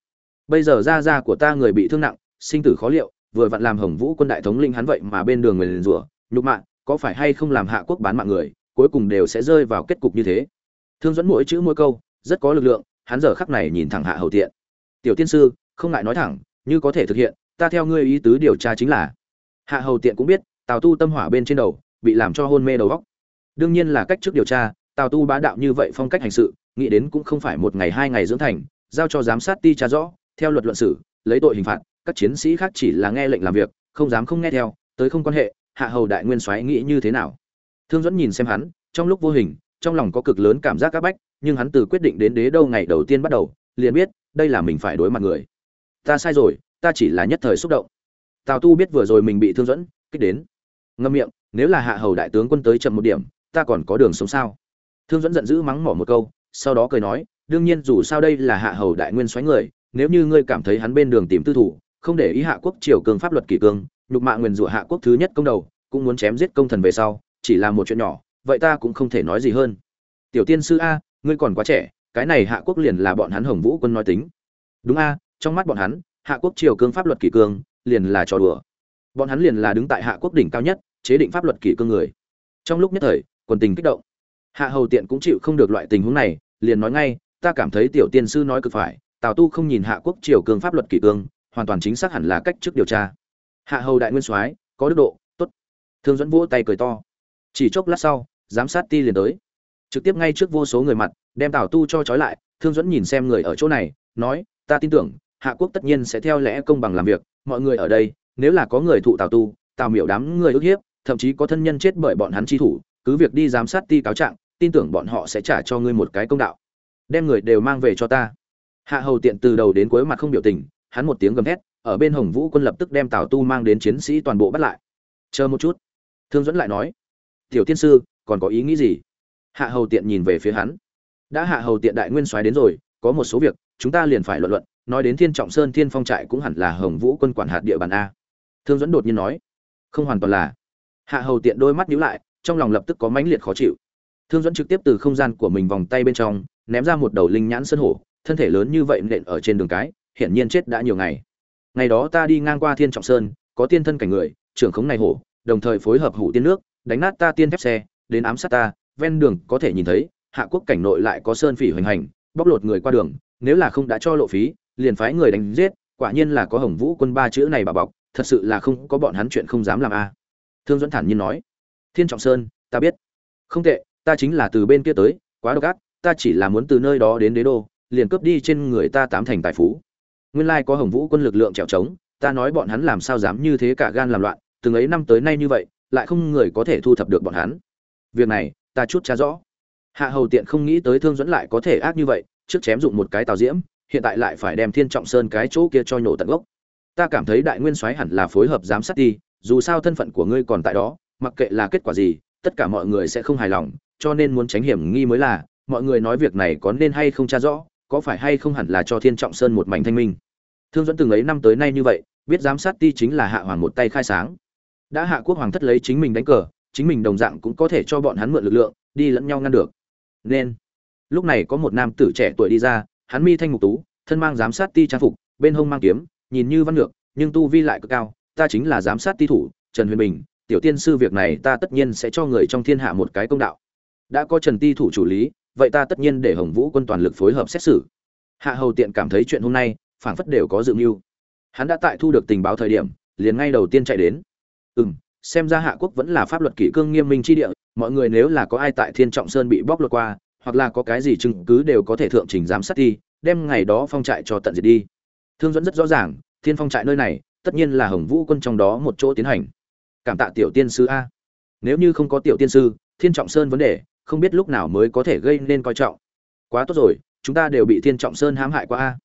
Bây giờ gia gia của ta người bị thương nặng sinh tử khó liệu vừa vặn làm hồng vũ quân đại thống linh hắn vậy mà bên đường người liền rủa nhục mạng, có phải hay không làm hạ quốc bán mạng người cuối cùng đều sẽ rơi vào kết cục như thế? Thương dẫn mỗi chữ mỗi câu rất có lực lượng hắn giờ khắc này nhìn thẳng hạ hầu tiện. Tiểu tiên sư không ngại nói thẳng, như có thể thực hiện, ta theo ngươi ý tứ điều tra chính là, hạ hầu tiện cũng biết, tào tu tâm hỏa bên trên đầu, bị làm cho hôn mê đầu góc đương nhiên là cách trước điều tra, tào tu bá đạo như vậy phong cách hành sự, nghĩ đến cũng không phải một ngày hai ngày dưỡng thành, giao cho giám sát ti tra rõ, theo luật luận xử, lấy tội hình phạt, các chiến sĩ khác chỉ là nghe lệnh làm việc, không dám không nghe theo, tới không quan hệ, hạ hầu đại nguyên soái nghĩ như thế nào? Thương dẫn nhìn xem hắn, trong lúc vô hình, trong lòng có cực lớn cảm giác áp bách, nhưng hắn từ quyết định đến đế đâu ngày đầu tiên bắt đầu, liền biết, đây là mình phải đối mặt người ta sai rồi, ta chỉ là nhất thời xúc động. Tào tu biết vừa rồi mình bị thương dẫn, kích đến. Ngâm miệng, nếu là hạ hầu đại tướng quân tới chậm một điểm, ta còn có đường sống sao? Thương dẫn giận dữ mắng mỏ một câu, sau đó cười nói, đương nhiên dù sao đây là hạ hầu đại nguyên xoáy người, nếu như ngươi cảm thấy hắn bên đường tìm tư thủ, không để ý hạ quốc triều cường pháp luật kỷ cương, nhục mạ nguyền rủa hạ quốc thứ nhất công đầu, cũng muốn chém giết công thần về sau, chỉ là một chuyện nhỏ, vậy ta cũng không thể nói gì hơn. Tiểu tiên sư a, ngươi còn quá trẻ, cái này hạ quốc liền là bọn hắn hồng vũ quân nói tính. Đúng a trong mắt bọn hắn, hạ quốc triều cương pháp luật kỷ cương liền là trò đùa. Bọn hắn liền là đứng tại hạ quốc đỉnh cao nhất, chế định pháp luật kỷ cương người. Trong lúc nhất thời, quần tình kích động. Hạ hầu tiện cũng chịu không được loại tình huống này, liền nói ngay, ta cảm thấy tiểu tiên sư nói cực phải, tào tu không nhìn hạ quốc triều cương pháp luật kỷ cương, hoàn toàn chính xác hẳn là cách trước điều tra. Hạ hầu đại nguyên soái, có đức độ, tốt. Thương dẫn vỗ tay cười to. Chỉ chốc lát sau, giám sát ti liền tới. Trực tiếp ngay trước vô số người mặt, đem tào tu cho trói lại, thương dẫn nhìn xem người ở chỗ này, nói, ta tin tưởng hạ quốc tất nhiên sẽ theo lẽ công bằng làm việc, mọi người ở đây, nếu là có người thụ tào tu, tào miểu đám người ức hiếp, thậm chí có thân nhân chết bởi bọn hắn chi thủ, cứ việc đi giám sát ti cáo trạng, tin tưởng bọn họ sẽ trả cho ngươi một cái công đạo. Đem người đều mang về cho ta. Hạ hầu tiện từ đầu đến cuối mặt không biểu tình, hắn một tiếng gầm hét ở bên hồng vũ quân lập tức đem tào tu mang đến chiến sĩ toàn bộ bắt lại. Chờ một chút. Thương dẫn lại nói, tiểu tiên sư, còn có ý nghĩ gì? Hạ hầu tiện nhìn về phía hắn. Đã hạ hầu tiện đại nguyên soái đến rồi, có một số việc, chúng ta liền phải luận luận nói đến thiên trọng sơn thiên phong trại cũng hẳn là hồng vũ quân quản hạt địa bàn a. Thương dẫn đột nhiên nói, không hoàn toàn là. Hạ hầu tiện đôi mắt nhíu lại, trong lòng lập tức có mãnh liệt khó chịu. Thương dẫn trực tiếp từ không gian của mình vòng tay bên trong, ném ra một đầu linh nhãn sơn hổ, thân thể lớn như vậy nện ở trên đường cái, hiển nhiên chết đã nhiều ngày. Ngày đó ta đi ngang qua thiên trọng sơn, có tiên thân cảnh người, trưởng khống này hổ, đồng thời phối hợp hủ tiên nước, đánh nát ta tiên thép xe, đến ám sát ta, ven đường có thể nhìn thấy, hạ quốc cảnh nội lại có sơn phỉ hoành hành, bóc lột người qua đường, nếu là không đã cho lộ phí liền phái người đánh giết, quả nhiên là có hồng vũ quân ba chữ này bà bọc, thật sự là không có bọn hắn chuyện không dám làm a. Thương dẫn thản nhiên nói, thiên trọng sơn, ta biết. Không tệ, ta chính là từ bên kia tới, quá độc ác, ta chỉ là muốn từ nơi đó đến đế đô, liền cướp đi trên người ta tám thành tài phú. Nguyên lai có hồng vũ quân lực lượng trèo trống, ta nói bọn hắn làm sao dám như thế cả gan làm loạn, từng ấy năm tới nay như vậy, lại không người có thể thu thập được bọn hắn. Việc này, ta chút tra rõ. Hạ hầu tiện không nghĩ tới thương dẫn lại có thể ác như vậy, trước chém dụng một cái tào diễm hiện tại lại phải đem thiên trọng sơn cái chỗ kia cho nhổ tận gốc. Ta cảm thấy đại nguyên soái hẳn là phối hợp giám sát đi, dù sao thân phận của ngươi còn tại đó, mặc kệ là kết quả gì, tất cả mọi người sẽ không hài lòng, cho nên muốn tránh hiểm nghi mới là, mọi người nói việc này có nên hay không tra rõ, có phải hay không hẳn là cho thiên trọng sơn một mảnh thanh minh. Thương dẫn từng ấy năm tới nay như vậy, biết giám sát ti chính là hạ hoàng một tay khai sáng. Đã hạ quốc hoàng thất lấy chính mình đánh cờ, chính mình đồng dạng cũng có thể cho bọn hắn mượn lực lượng, đi lẫn nhau ngăn được. Nên, lúc này có một nam tử trẻ tuổi đi ra hắn mi thanh mục tú, thân mang giám sát ti trang phục, bên hông mang kiếm, nhìn như văn ngược, nhưng tu vi lại cực cao, ta chính là giám sát ti thủ, trần huyền bình, tiểu tiên sư việc này ta tất nhiên sẽ cho người trong thiên hạ một cái công đạo. Đã có trần ti thủ chủ lý, vậy ta tất nhiên để hồng vũ quân toàn lực phối hợp xét xử. Hạ hầu tiện cảm thấy chuyện hôm nay, phảng phất đều có dự mưu. Hắn đã tại thu được tình báo thời điểm, liền ngay đầu tiên chạy đến. Ừ m xem ra hạ quốc vẫn là pháp luật kỷ cương nghiêm minh chi địa, mọi người nếu là có ai tại thiên trọng sơn bị bóc lột qua hoặc là có cái gì chứng cứ đều có thể thượng trình giám sát đi, đem ngày đó phong trại cho tận diệt đi. Thương dẫn rất rõ ràng, thiên phong trại nơi này, tất nhiên là hồng vũ quân trong đó một chỗ tiến hành. Cảm tạ tiểu tiên sư a. Nếu như không có tiểu tiên sư, thiên trọng sơn vấn đề, không biết lúc nào mới có thể gây nên coi trọng. Quá tốt rồi, chúng ta đều bị thiên trọng sơn hãm hại qua a.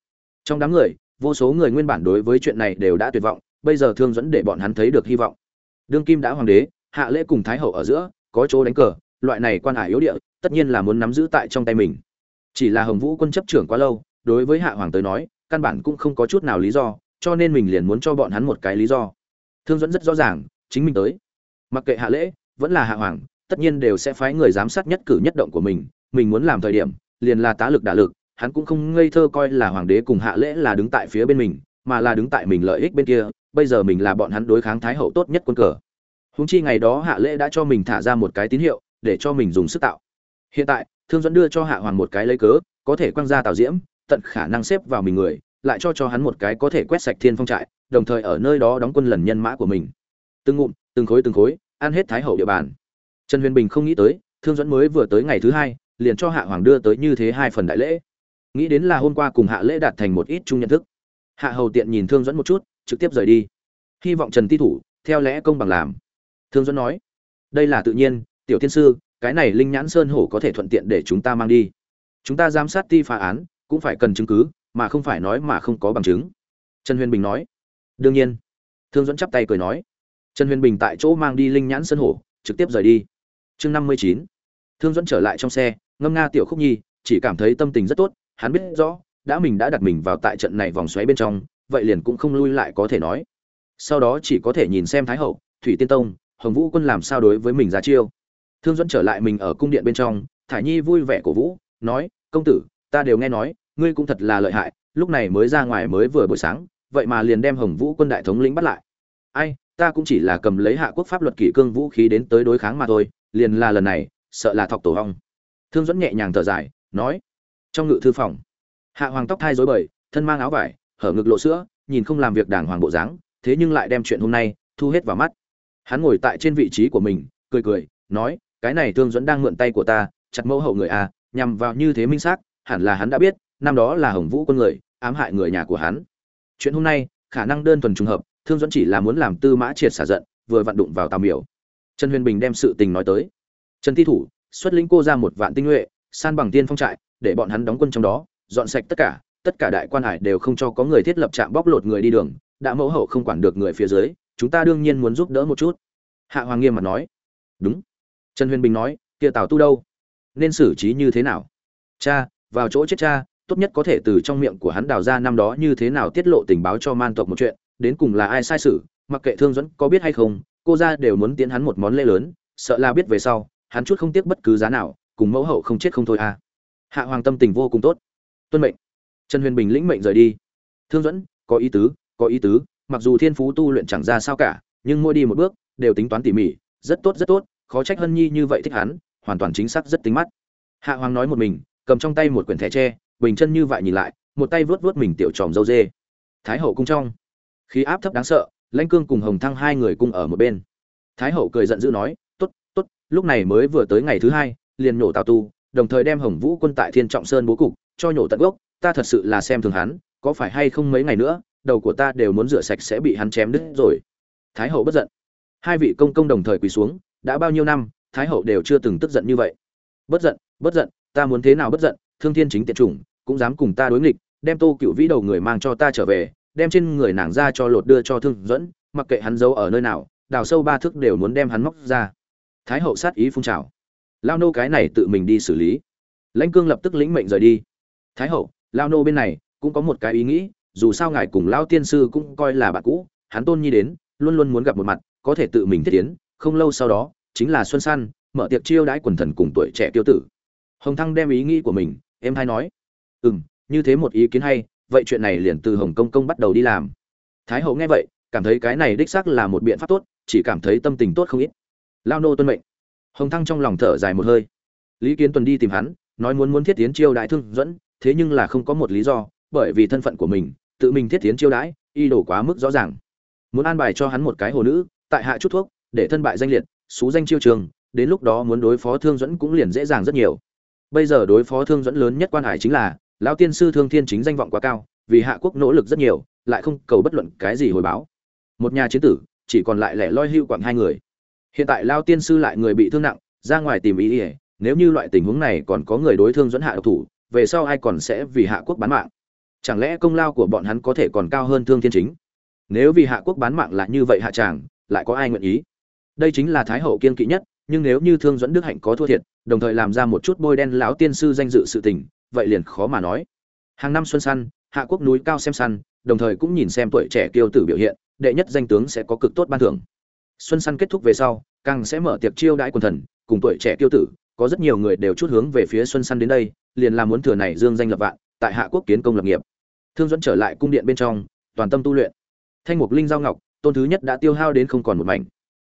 Trong đám người, vô số người nguyên bản đối với chuyện này đều đã tuyệt vọng, bây giờ thương dẫn để bọn hắn thấy được hy vọng. Đương kim đã hoàng đế, hạ lễ cùng thái hậu ở giữa, có chỗ đánh cờ loại này quan hải yếu địa, tất nhiên là muốn nắm giữ tại trong tay mình. Chỉ là hồng vũ quân chấp trưởng quá lâu, đối với hạ hoàng tới nói, căn bản cũng không có chút nào lý do, cho nên mình liền muốn cho bọn hắn một cái lý do. Thương dẫn rất rõ ràng, chính mình tới. Mặc kệ hạ lễ, vẫn là hạ hoàng, tất nhiên đều sẽ phái người giám sát nhất cử nhất động của mình. Mình muốn làm thời điểm, liền là tá lực đả lực, hắn cũng không ngây thơ coi là hoàng đế cùng hạ lễ là đứng tại phía bên mình, mà là đứng tại mình lợi ích bên kia, bây giờ mình là bọn hắn đối kháng thái hậu tốt nhất quân cờ. Húng chi ngày đó hạ lễ đã cho mình thả ra một cái tín hiệu để cho mình dùng sức tạo. Hiện tại, thương dẫn đưa cho hạ hoàng một cái lấy cớ, có thể quăng ra tào diễm, tận khả năng xếp vào mình người, lại cho cho hắn một cái có thể quét sạch thiên phong trại, đồng thời ở nơi đó đóng quân lần nhân mã của mình. Từng ngụm, từng khối từng khối, ăn hết thái hậu địa bàn. Trần huyền bình không nghĩ tới, thương dẫn mới vừa tới ngày thứ hai, liền cho hạ hoàng đưa tới như thế hai phần đại lễ. Nghĩ đến là hôm qua cùng hạ lễ đạt thành một ít chung nhận thức. Hạ hầu tiện nhìn thương dẫn một chút, trực tiếp rời đi. Hy vọng trần ti thủ, theo lẽ công bằng làm. Thương dẫn nói, đây là tự nhiên tiểu thiên sư, cái này linh nhãn sơn hổ có thể thuận tiện để chúng ta mang đi. Chúng ta giám sát ti phá án, cũng phải cần chứng cứ, mà không phải nói mà không có bằng chứng. Trần huyền bình nói. Đương nhiên. Thương dẫn chắp tay cười nói. Trần huyền bình tại chỗ mang đi linh nhãn sơn hổ, trực tiếp rời đi. Chương năm mươi chín. Thương dẫn trở lại trong xe, ngâm nga tiểu khúc nhi, chỉ cảm thấy tâm tình rất tốt, hắn biết rõ, đã mình đã đặt mình vào tại trận này vòng xoáy bên trong, vậy liền cũng không lui lại có thể nói. Sau đó chỉ có thể nhìn xem thái hậu, thủy tiên tông, hồng vũ quân làm sao đối với mình ra chiêu thương dẫn trở lại mình ở cung điện bên trong, thải nhi vui vẻ cổ vũ, nói, công tử, ta đều nghe nói, ngươi cũng thật là lợi hại, lúc này mới ra ngoài mới vừa buổi sáng, vậy mà liền đem hồng vũ quân đại thống lĩnh bắt lại. Ai, ta cũng chỉ là cầm lấy hạ quốc pháp luật kỷ cương vũ khí đến tới đối kháng mà thôi, liền là lần này, sợ là thọc tổ hong. Thương dẫn nhẹ nhàng thở dài, nói, trong ngự thư phòng. Hạ hoàng tóc thai dối bời, thân mang áo vải, hở ngực lộ sữa, nhìn không làm việc đàng hoàng bộ dáng, thế nhưng lại đem chuyện hôm nay thu hết vào mắt. Hắn ngồi tại trên vị trí của mình, cười cười, nói cái này thương dẫn đang mượn tay của ta, chặt mẫu hậu người a nhằm vào như thế minh xác, hẳn là hắn đã biết, năm đó là hồng vũ quân người, ám hại người nhà của hắn. Chuyện hôm nay, khả năng đơn thuần trùng hợp, thương dẫn chỉ là muốn làm tư mã triệt xả giận, vừa vặn đụng vào tào miểu. Trần huyền bình đem sự tình nói tới. Trần thi thủ, xuất lĩnh cô ra một vạn tinh nhuệ, san bằng tiên phong trại, để bọn hắn đóng quân trong đó, dọn sạch tất cả tất cả đại quan hải đều không cho có người thiết lập trạm bóc lột người đi đường, đã mẫu hậu không quản được người phía dưới, chúng ta đương nhiên muốn giúp đỡ một chút. Hạ hoàng nghiêm mặt nói. Đúng trần huyền bình nói, kia tào tu đâu? Nên xử trí như thế nào? Cha, vào chỗ chết cha, tốt nhất có thể từ trong miệng của hắn đào ra năm đó như thế nào tiết lộ tình báo cho man tộc một chuyện, đến cùng là ai sai sự, mặc kệ thương dẫn có biết hay không, cô ra đều muốn tiến hắn một món lễ lớn, sợ là biết về sau, hắn chút không tiếc bất cứ giá nào, cùng mẫu hậu không chết không thôi à. Hạ hoàng tâm tình vô cùng tốt. Tuân mệnh. Trần huyền bình lĩnh mệnh rời đi. Thương dẫn có ý tứ, có ý tứ, mặc dù thiên phú tu luyện chẳng ra sao cả, nhưng mỗi đi một bước, đều tính toán tỉ mỉ, rất tốt rất tốt khó trách hân nhi như vậy thích hắn, hoàn toàn chính xác rất tính mắt. Hạ hoàng nói một mình, cầm trong tay một quyển thẻ tre, bình chân như vậy nhìn lại, một tay vớt vớt mình tiểu tròm dâu dê. Thái hậu cung trong. Khí áp thấp đáng sợ, lãnh cương cùng hồng thăng hai người cung ở một bên. Thái hậu cười giận dữ nói t ố t t ố t lúc này mới vừa tới ngày thứ hai, liền nhổ tào tu, đồng thời đem hồng vũ quân tại thiên trọng sơn bố cục, cho nhổ tận gốc, ta thật sự là xem thường hắn, có phải hay không mấy ngày nữa, đầu của ta đều muốn rửa sạch sẽ bị hắn chém đứt rồi. Thái hậu bất giận. Hai vị công công đồng thời quỳ xuống đã bao nhiêu năm, thái hậu đều chưa từng tức giận như vậy. Bất giận bất giận, ta muốn thế nào bất giận, thương thiên chính tiện chủng, cũng dám cùng ta đối nghịch, đem tô cựu vĩ đầu người mang cho ta trở về, đem trên người nàng ra cho lột đưa cho thương dẫn mặc kệ hắn giấu ở nơi nào, đào sâu ba thước đều muốn đem hắn móc ra. Thái hậu sát ý phun trào. Lao nô cái này tự mình đi xử lý. Lãnh cương lập tức lĩnh mệnh rời đi. Thái hậu, lao nô bên này, cũng có một cái ý nghĩ, dù sao ngài cùng lao tiên sư cũng coi là bạn cũ, hắn tôn nhi đến, luôn luôn muốn gặp một mặt, có thể tự mình thiết tiến không lâu sau đó, chính là xuân săn mở tiệc chiêu đãi quần thần cùng tuổi trẻ tiêu tử. Hồng thăng đem ý nghĩ của mình, em hay nói ừ m như thế một ý kiến hay, vậy chuyện này liền từ hồng công công bắt đầu đi làm. Thái hậu nghe vậy, cảm thấy cái này đích xác là một biện pháp tốt, chỉ cảm thấy tâm tình tốt không ít. Lao nô tuân mệnh. Hồng thăng trong lòng thở dài một hơi. Lý kiến tuần đi tìm hắn, nói muốn muốn thiết tiến chiêu đãi thương dẫn, thế nhưng là không có một lý do, bởi vì thân phận của mình, tự mình thiết tiến chiêu đãi y đổ quá mức rõ ràng. Muốn an bài cho hắn một cái hồ nữ, tại hạ chút thuốc để thân bại danh liệt, xú danh chiêu trường, đến lúc đó muốn đối phó thương dẫn cũng liền dễ dàng rất nhiều. Bây giờ đối phó thương dẫn lớn nhất quan hải chính là, lão tiên sư thương thiên chính danh vọng quá cao, vì hạ quốc nỗ lực rất nhiều, lại không cầu bất luận cái gì hồi báo. Một nhà chiến tử, chỉ còn lại lẻ loi hưu quặng hai người. Hiện tại lao tiên sư lại người bị thương nặng, ra ngoài tìm ý ỉa, nếu như loại tình huống này còn có người đối thương dẫn hạ độc thủ, về sau ai còn sẽ vì hạ quốc bán mạng? Chẳng lẽ công lao của bọn hắn có thể còn cao hơn thương thiên chính? Nếu vì hạ quốc bán mạng là như vậy hạ tràng, lại có ai nguyện ý? Đây chính là thái hậu kiên kỵ nhất, nhưng nếu như thương dẫn đức hạnh có thua thiệt, đồng thời làm ra một chút bôi đen lão tiên sư danh dự sự tình, vậy liền khó mà nói. Hàng năm xuân săn, hạ quốc núi cao xem săn, đồng thời cũng nhìn xem tuổi trẻ kiêu tử biểu hiện, đệ nhất danh tướng sẽ có cực tốt ban thưởng. Xuân săn kết thúc về sau, càng sẽ mở tiệc chiêu đãi quần thần, cùng tuổi trẻ kiêu tử, có rất nhiều người đều chút hướng về phía xuân săn đến đây, liền làm muốn thừa này dương danh lập vạn, tại hạ quốc kiến công lập nghiệp. Thương dẫn trở lại cung điện bên trong, toàn tâm tu luyện. Thanh mục linh giao ngọc, tôn thứ nhất đã tiêu hao đến không còn một mảnh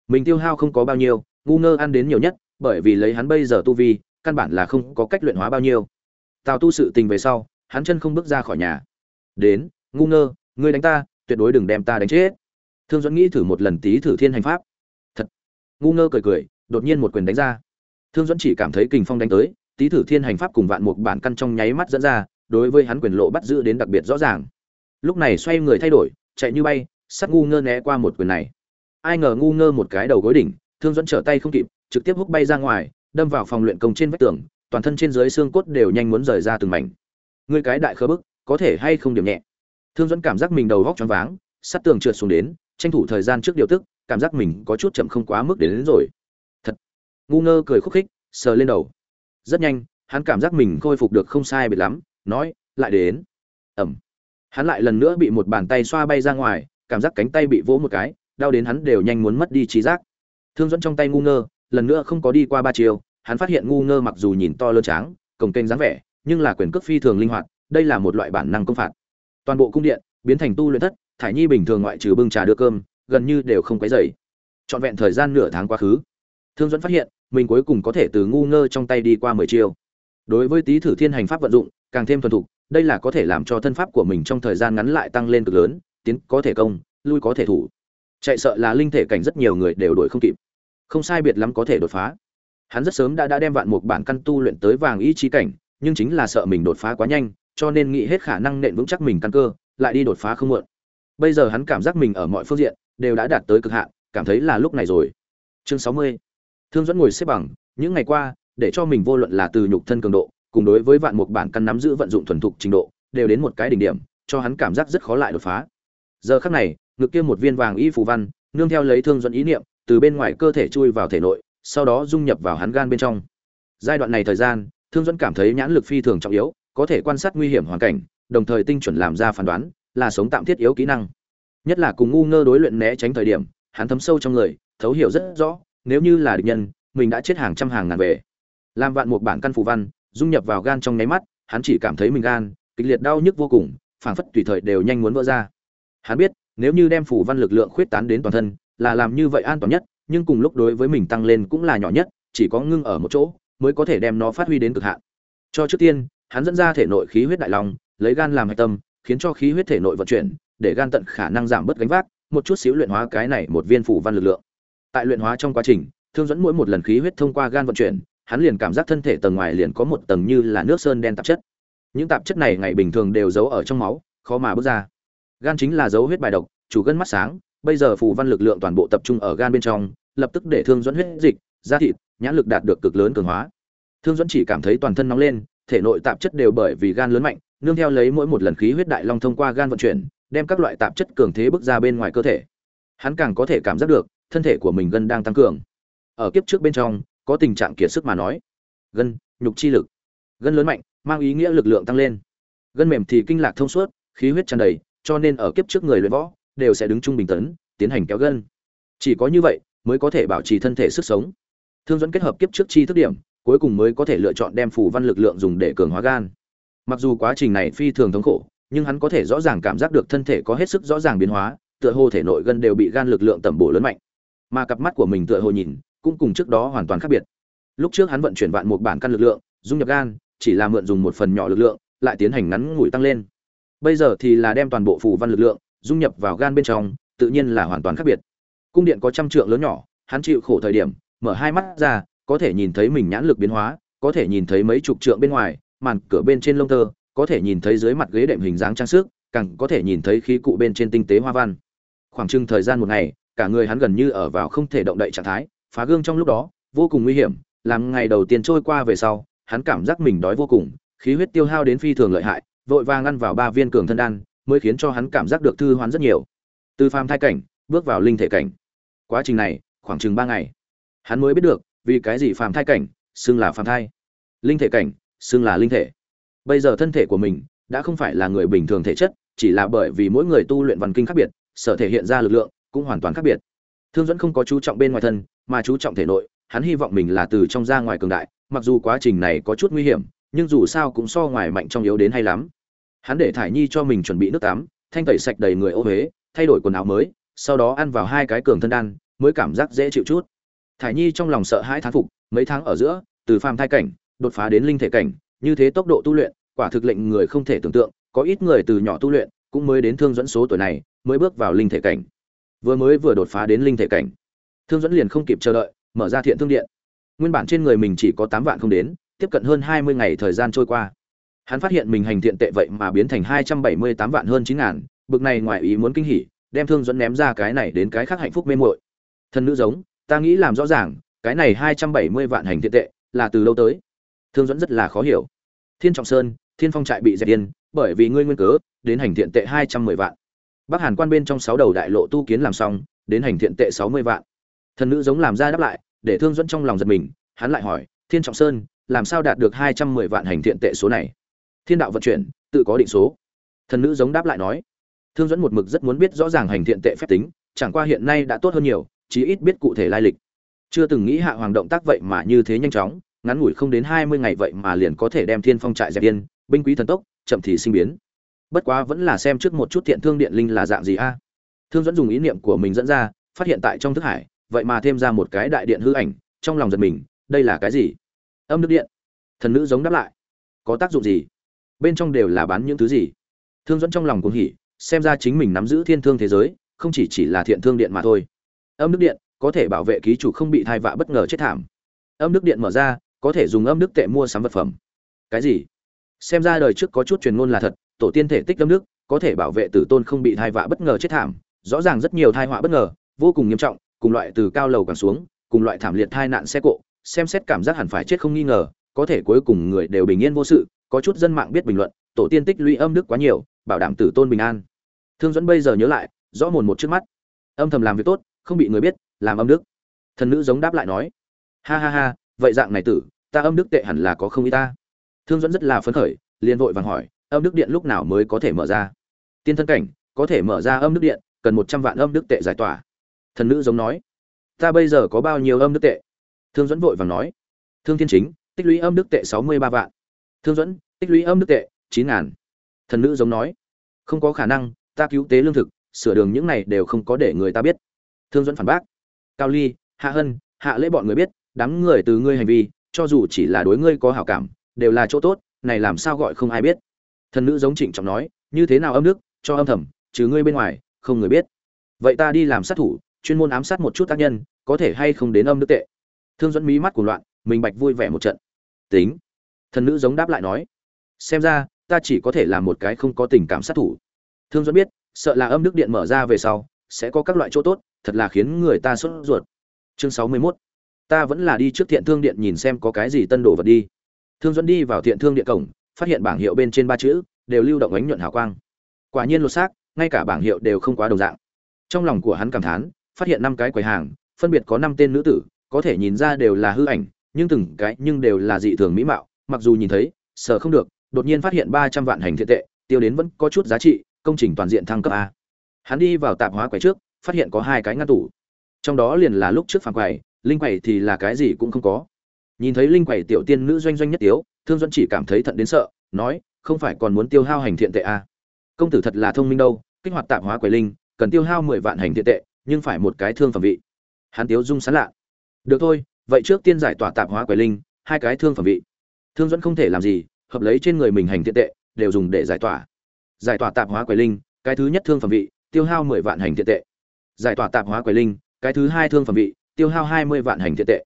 mình tiêu hao không có bao nhiêu, ngu ngơ ăn đến nhiều nhất, bởi vì lấy hắn bây giờ tu vi, căn bản là không có cách luyện hóa bao nhiêu. Tào tu sự tình về sau, hắn chân không bước ra khỏi nhà. Đến, ngu ngơ, ngươi đánh ta, tuyệt đối đừng đem ta đánh chết. Thương dẫn nghĩ thử một lần tí thử thiên hành pháp. Thật. Ngu ngơ cười cười, đột nhiên một quyền đánh ra. Thương dẫn chỉ cảm thấy kình phong đánh tới, tí thử thiên hành pháp cùng vạn mục bản căn trong nháy mắt dẫn ra, đối với hắn quyền lộ bắt giữ đến đặc biệt rõ ràng. Lúc này xoay người thay đổi, chạy như bay, sắt ngu ngơ né qua một quyền này ai ngờ ngu ngơ một cái đầu gối đỉnh thương dẫn trở tay không kịp trực tiếp hút bay ra ngoài đâm vào phòng luyện công trên vách tường toàn thân trên dưới xương cốt đều nhanh muốn rời ra từng mảnh. Ngươi cái đại khơ bức có thể hay không điểm nhẹ? Thương dẫn cảm giác mình đầu góc choáng váng sắt tường trượt xuống đến tranh thủ thời gian trước điều tức cảm giác mình có chút chậm không quá mức đến, đến rồi. Thật. Ngu ngơ cười khúc khích sờ lên đầu. Rất nhanh hắn cảm giác mình khôi phục được không sai biệt lắm nói lại đến. Ẩm. Hắn lại lần nữa bị một bàn tay xoa bay ra ngoài cảm giác cánh tay bị vỗ một cái đau đến hắn đều nhanh muốn mất đi trí giác. Thương dẫn trong tay ngu ngơ, lần nữa không có đi qua ba chiều, hắn phát hiện ngu ngơ mặc dù nhìn to lơ tráng cổng kênh dáng vẻ, nhưng là quyền cước phi thường linh hoạt, đây là một loại bản năng công phạt. Toàn bộ cung điện biến thành tu luyện thất, thải nhi bình thường ngoại trừ bưng trà đưa cơm, gần như đều không quấy dày trọn vẹn thời gian nửa tháng quá khứ, thương dẫn phát hiện, mình cuối cùng có thể từ ngu ngơ trong tay đi qua mười chiều. Đối với tý thử thiên hành pháp vận dụng, càng thêm thuần thục, đây là có thể làm cho thân pháp của mình trong thời gian ngắn lại tăng lên cực lớn, tiến có thể công, lui có thể thủ chạy sợ là linh thể cảnh rất nhiều người đều đuổi không kịp. Không sai biệt lắm có thể đột phá. Hắn rất sớm đã đã đem vạn mục bản căn tu luyện tới vàng ý chí cảnh, nhưng chính là sợ mình đột phá quá nhanh, cho nên nghĩ hết khả năng nện vững chắc mình căn cơ, lại đi đột phá không muộn. Bây giờ hắn cảm giác mình ở mọi phương diện đều đã đạt tới cực hạn, cảm thấy là lúc này rồi. Chương sáu mươi. Thương dẫn ngồi xếp bằng, những ngày qua, để cho mình vô luận là từ nhục thân cường độ, cùng đối với vạn mục bản căn nắm giữ vận dụng thuần thục trình độ, đều đến một cái đỉnh điểm, cho hắn cảm giác rất khó lại đột phá giờ khắc này, ngực kia một viên vàng y phù văn, nương theo lấy thương dẫn ý niệm, từ bên ngoài cơ thể chui vào thể nội, sau đó dung nhập vào hắn gan bên trong. Giai đoạn này thời gian, thương dẫn cảm thấy nhãn lực phi thường trọng yếu, có thể quan sát nguy hiểm hoàn cảnh, đồng thời tinh chuẩn làm ra phán đoán, là sống tạm thiết yếu kỹ năng. Nhất là cùng ngu ngơ đối luyện né tránh thời điểm, hắn thấm sâu trong người, thấu hiểu rất rõ, nếu như là địch nhân, mình đã chết hàng trăm hàng ngàn về làm vạn một bản căn phù văn, dung nhập vào gan trong nháy mắt, hắn chỉ cảm thấy mình gan, kịch liệt đau nhức vô cùng, phảng phất tùy thời đều nhanh muốn vỡ ra hắn biết, nếu như đem phủ văn lực lượng khuyết tán đến toàn thân, là làm như vậy an toàn nhất, nhưng cùng lúc đối với mình tăng lên cũng là nhỏ nhất, chỉ có ngưng ở một chỗ, mới có thể đem nó phát huy đến cực hạn. Cho trước tiên, hắn dẫn ra thể nội khí huyết đại long, lấy gan làm hạch tâm, khiến cho khí huyết thể nội vận chuyển, để gan tận khả năng giảm bớt gánh vác, một chút xíu luyện hóa cái này một viên phủ văn lực lượng. Tại luyện hóa trong quá trình, thương dẫn mỗi một lần khí huyết thông qua gan vận chuyển, hắn liền cảm giác thân thể tầng ngoài liền có một tầng như là nước sơn đen tạp chất. Những tạp chất này ngày bình thường đều giấu ở trong máu, khó mà bước ra gan chính là dấu huyết bài độc, chủ gân mắt sáng, bây giờ phù văn lực lượng toàn bộ tập trung ở gan bên trong, lập tức để thương dẫn huyết dịch, da thịt, nhãn lực đạt được cực lớn cường hóa. Thương dẫn chỉ cảm thấy toàn thân nóng lên, thể nội tạp chất đều bởi vì gan lớn mạnh, nương theo lấy mỗi một lần khí huyết đại long thông qua gan vận chuyển, đem các loại tạp chất cường thế bước ra bên ngoài cơ thể. Hắn càng có thể cảm giác được, thân thể của mình gân đang tăng cường. Ở kiếp trước bên trong, có tình trạng kiệt sức mà nói. Gân, nhục chi lực. Gân lớn mạnh, mang ý nghĩa lực lượng tăng lên. Gân mềm thì kinh lạc thông suốt, khí huyết tràn đầy cho nên ở kiếp trước người luyện võ đều sẽ đứng trung bình tấn, tiến hành kéo gân. Chỉ có như vậy mới có thể bảo trì thân thể sức sống. Thương dẫn kết hợp kiếp trước chi thức điểm, cuối cùng mới có thể lựa chọn đem phù văn lực lượng dùng để cường hóa gan. Mặc dù quá trình này phi thường thống khổ, nhưng hắn có thể rõ ràng cảm giác được thân thể có hết sức rõ ràng biến hóa, tựa hồ thể nội gân đều bị gan lực lượng tẩm bổ lớn mạnh. Mà cặp mắt của mình tựa hồ nhìn, cũng cùng trước đó hoàn toàn khác biệt. Lúc trước hắn vận chuyển vạn một bản căn lực lượng, dung nhập gan, chỉ là mượn dùng một phần nhỏ lực lượng, lại tiến hành ngắn ngủi tăng lên bây giờ thì là đem toàn bộ phù văn lực lượng dung nhập vào gan bên trong, tự nhiên là hoàn toàn khác biệt. Cung điện có trăm trượng lớn nhỏ, hắn chịu khổ thời điểm, mở hai mắt ra, có thể nhìn thấy mình nhãn lực biến hóa, có thể nhìn thấy mấy chục trượng bên ngoài, màn cửa bên trên lông tơ, có thể nhìn thấy dưới mặt ghế đệm hình dáng trang sức, càng có thể nhìn thấy khí cụ bên trên tinh tế hoa văn. Khoảng trưng thời gian một ngày, cả người hắn gần như ở vào không thể động đậy trạng thái, phá gương trong lúc đó, vô cùng nguy hiểm, làm ngày đầu tiên trôi qua về sau, hắn cảm giác mình đói vô cùng, khí huyết tiêu hao đến phi thường lợi hại vội vàng ăn vào ba viên cường thân đan, mới khiến cho hắn cảm giác được thư hoán rất nhiều. Từ phàm thai cảnh, bước vào linh thể cảnh. Quá trình này, khoảng chừng ba ngày. Hắn mới biết được, vì cái gì phàm thai cảnh, xưng là phàm thai. Linh thể cảnh, xưng là linh thể. Bây giờ thân thể của mình, đã không phải là người bình thường thể chất, chỉ là bởi vì mỗi người tu luyện văn kinh khác biệt, sở thể hiện ra lực lượng, cũng hoàn toàn khác biệt. Thương dẫn không có chú trọng bên ngoài thân, mà chú trọng thể nội, hắn hy vọng mình là từ trong ra ngoài cường đại, mặc dù quá trình này có chút nguy hiểm, nhưng dù sao cũng so ngoài mạnh trong yếu đến hay lắm hắn để thải nhi cho mình chuẩn bị nước tắm, thanh tẩy sạch đầy người ô huế, thay đổi quần áo mới, sau đó ăn vào hai cái cường thân đan, mới cảm giác dễ chịu chút. Thải nhi trong lòng sợ hãi thán phục, mấy tháng ở giữa, từ phàm thai cảnh, đột phá đến linh thể cảnh, như thế tốc độ tu luyện, quả thực lệnh người không thể tưởng tượng, có ít người từ nhỏ tu luyện, cũng mới đến thương dẫn số tuổi này, mới bước vào linh thể cảnh. Vừa mới vừa đột phá đến linh thể cảnh. Thương dẫn liền không kịp chờ đợi, mở ra thiện thương điện. Nguyên bản trên người mình chỉ có tám vạn không đến, tiếp cận hơn hai mươi ngày thời gian trôi qua hắn phát hiện mình hành thiện tệ vậy mà biến thành hai trăm bảy mươi tám vạn hơn chín ngàn, bực này ngoài ý muốn kinh hỉ, đem thương dẫn ném ra cái này đến cái khác hạnh phúc mê muội. Thân nữ giống, ta nghĩ làm rõ ràng, cái này hai trăm bảy mươi vạn hành thiện tệ là từ lâu tới? Thương dẫn rất là khó hiểu. Thiên trọng sơn, thiên phong trại bị dẹp yên, bởi vì ngươi nguyên cớ, đến hành thiện tệ hai trăm mười vạn. Bắc hàn quan bên trong sáu đầu đại lộ tu kiến làm xong, đến hành thiện tệ sáu mươi vạn. Thần nữ giống làm ra đáp lại, để thương dẫn trong lòng giật mình, hắn lại hỏi, thiên trọng sơn, làm sao đạt được hai trăm mười vạn hành thiện tệ số này? Thiên đạo vận chuyển, tự có định số. Thần nữ giống đáp lại nói, thương dẫn một mực rất muốn biết rõ ràng hành thiện tệ phép tính, chẳng qua hiện nay đã tốt hơn nhiều, chí ít biết cụ thể lai lịch. Chưa từng nghĩ hạ hoàng động tác vậy mà như thế nhanh chóng, ngắn ngủi không đến hai mươi ngày vậy mà liền có thể đem thiên phong trại dẹp yên, binh quý thần tốc, chậm thì sinh biến. Bất quá vẫn là xem trước một chút thiện thương điện linh là dạng gì a. Thương dẫn dùng ý niệm của mình dẫn ra, phát hiện tại trong thức hải, vậy mà thêm ra một cái đại điện hư ảnh, trong lòng giật mình, đây là cái gì? Âm nước điện. Thần nữ giống đáp lại, có tác dụng gì? Bên trong đều là bán những thứ gì? Thương dẫn trong lòng cũng hỉ, xem ra chính mình nắm giữ thiên thương thế giới, không chỉ chỉ là thiện thương điện mà thôi. Âm đức điện, có thể bảo vệ ký chủ không bị thai vạ bất ngờ chết thảm. Âm đức điện mở ra, có thể dùng âm đức tệ mua sắm vật phẩm. Cái gì? Xem ra đời trước có chút truyền ngôn là thật, tổ tiên thể tích âm đức, có thể bảo vệ tử tôn không bị thai vạ bất ngờ chết thảm, rõ ràng rất nhiều thai họa bất ngờ, vô cùng nghiêm trọng, cùng loại từ cao lầu càng xuống, cùng loại thảm liệt thai nạn xe cộ, xem xét cảm giác hẳn phải chết không nghi ngờ, có thể cuối cùng người đều bình yên vô sự có chút dân mạng biết bình luận, tổ tiên tích lũy âm đức quá nhiều, bảo đảm tử tôn bình an. Thương dẫn bây giờ nhớ lại, rõ mồn một trước mắt. Âm thầm làm việc tốt, không bị người biết, làm âm đức. Thần nữ giống đáp lại nói, ha ha ha, vậy dạng này tử, ta âm đức tệ hẳn là có không ý ta. Thương dẫn rất là phấn khởi, liền vội vàng hỏi, âm đức điện lúc nào mới có thể mở ra? Tiên thân cảnh, có thể mở ra âm đức điện, cần một trăm vạn âm đức tệ giải tỏa. Thần nữ giống nói, ta bây giờ có bao nhiêu âm đức tệ? Thương dẫn vội vàng nói, thương thiên chính, tích lũy âm đức tệ sáu mươi ba vạn thương dẫn, tích lũy âm đức tệ, chín ngàn. Thần nữ giống nói, không có khả năng, ta cứu tế lương thực, sửa đường những này đều không có để người ta biết. Thương dẫn phản bác, cao ly, hạ hân, hạ lễ bọn người biết, đám người từ ngươi hành vi, cho dù chỉ là đối ngươi có hảo cảm, đều là chỗ tốt, này làm sao gọi không ai biết. Thần nữ giống trịnh trọng nói, như thế nào âm đức, cho âm thầm, trừ ngươi bên ngoài, không người biết. Vậy ta đi làm sát thủ, chuyên môn ám sát một chút tác nhân, có thể hay không đến âm đức tệ. Thương dẫn mí mắt của loạn, mình bạch vui vẻ một trận. Tính thần nữ giống đáp lại nói, xem ra, ta chỉ có thể là một cái không có tình cảm sát thủ. Thương dẫn biết, sợ là âm đức điện mở ra về sau, sẽ có các loại chỗ tốt, thật là khiến người ta sốt ruột. Chương sáu mươi 61. ta vẫn là đi trước thiện thương điện nhìn xem có cái gì tân đồ vật đi. Thương dẫn đi vào thiện thương điện cổng, phát hiện bảng hiệu bên trên ba chữ, đều lưu động ánh nhuận hào quang. Quả nhiên lột xác, ngay cả bảng hiệu đều không quá đồng dạng. Trong lòng của hắn cảm thán, phát hiện năm cái quầy hàng, phân biệt có năm tên nữ tử, có thể nhìn ra đều là hư ảnh, nhưng từng cái nhưng đều là dị thường mỹ mạo mặc dù nhìn thấy sợ không được, đột nhiên phát hiện ba trăm vạn hành thiện tệ, tiêu đến vẫn có chút giá trị, công trình toàn diện thăng cấp a. Hắn đi vào tạp hóa quầy trước, phát hiện có hai cái ngăn tủ. Trong đó liền là lúc trước phản quầy, linh quầy thì là cái gì cũng không có. Nhìn thấy linh quầy tiểu tiên nữ doanh doanh nhất tiếu, thương duẫn chỉ cảm thấy thận đến sợ, nói, không phải còn muốn tiêu hao hành thiện tệ a? Công tử thật là thông minh đâu, kích hoạt tạp hóa quầy linh, cần tiêu hao mười vạn hành thiện tệ, nhưng phải một cái thương phẩm vị. Hắn tiếu dung sán lạ. Được thôi, vậy trước tiên giải tỏa tạp hóa quầy linh, hai cái thương phẩm vị thương dẫn không thể làm gì, hợp lấy trên người mình hành thiện tệ, đều dùng để giải tỏa. Giải tỏa tạp hóa quầy linh, cái thứ nhất thương phẩm vị, tiêu hao mười vạn hành thiện tệ. Giải tỏa tạp hóa quầy linh, cái thứ hai thương phẩm vị, tiêu hao hai mươi vạn hành thiện tệ.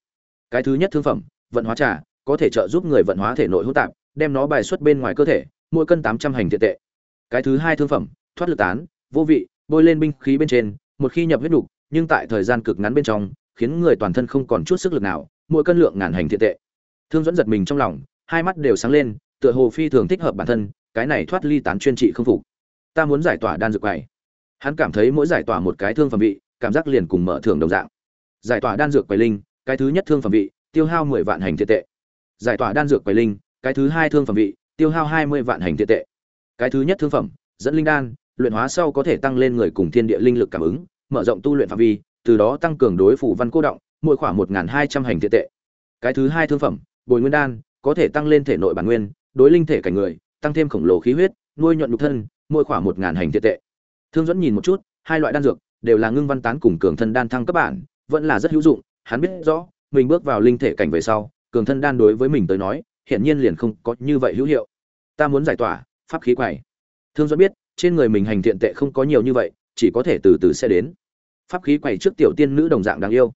Cái thứ nhất thương phẩm, vận hóa trà, có thể trợ giúp người vận hóa thể nội hỗn tạp, đem nó bài xuất bên ngoài cơ thể, mỗi cân tám trăm hành thiện tệ. Cái thứ hai thương phẩm, thoát lực tán, vô vị, bôi lên binh khí bên trên, một khi nhập huyết đục, nhưng tại thời gian cực ngắn bên trong, khiến người toàn thân không còn chút sức lực nào, mỗi cân lượng ngàn hành thiện tệ. Thương dẫn giật mình trong lòng hai mắt đều sáng lên, tựa hồ phi thường thích hợp bản thân, cái này thoát ly tán chuyên trị không phục. Ta muốn giải tỏa đan dược quầy hắn cảm thấy mỗi giải tỏa một cái thương phẩm vị, cảm giác liền cùng mở thưởng đồng dạng. Giải tỏa đan dược quầy linh, cái thứ nhất thương phẩm vị, tiêu hao mười vạn hành thiện tệ. Giải tỏa đan dược quầy linh, cái thứ hai thương phẩm vị, tiêu hao hai mươi vạn hành thiện tệ. Cái thứ nhất thương phẩm, dẫn linh đan, luyện hóa sau có thể tăng lên người cùng thiên địa linh lực cảm ứng, mở rộng tu luyện phạm vi, từ đó tăng cường đối phủ văn cô động, mỗi khoảng một hai trăm hành thiện tệ. Cái thứ hai thương phẩm, bồi nguyên đan có thể tăng lên thể nội bản nguyên, đối linh thể cảnh người, tăng thêm khổng lồ khí huyết, nuôi nhuận nhục thân, mỗi khoảng một ngàn hành thiện tệ. Thương dẫn nhìn một chút, hai loại đan dược đều là ngưng văn tán cùng cường thân đan thăng cấp bản, vẫn là rất hữu dụng, hắn biết rõ, mình bước vào linh thể cảnh về sau, cường thân đan đối với mình tới nói hiện nhiên liền không có như vậy hữu hiệu. Ta muốn giải tỏa pháp khí quầy. Thương dẫn biết, trên người mình hành thiện tệ không có nhiều như vậy, chỉ có thể từ từ sẽ đến. Pháp khí quầy trước tiểu tiên nữ đồng dạng đáng yêu.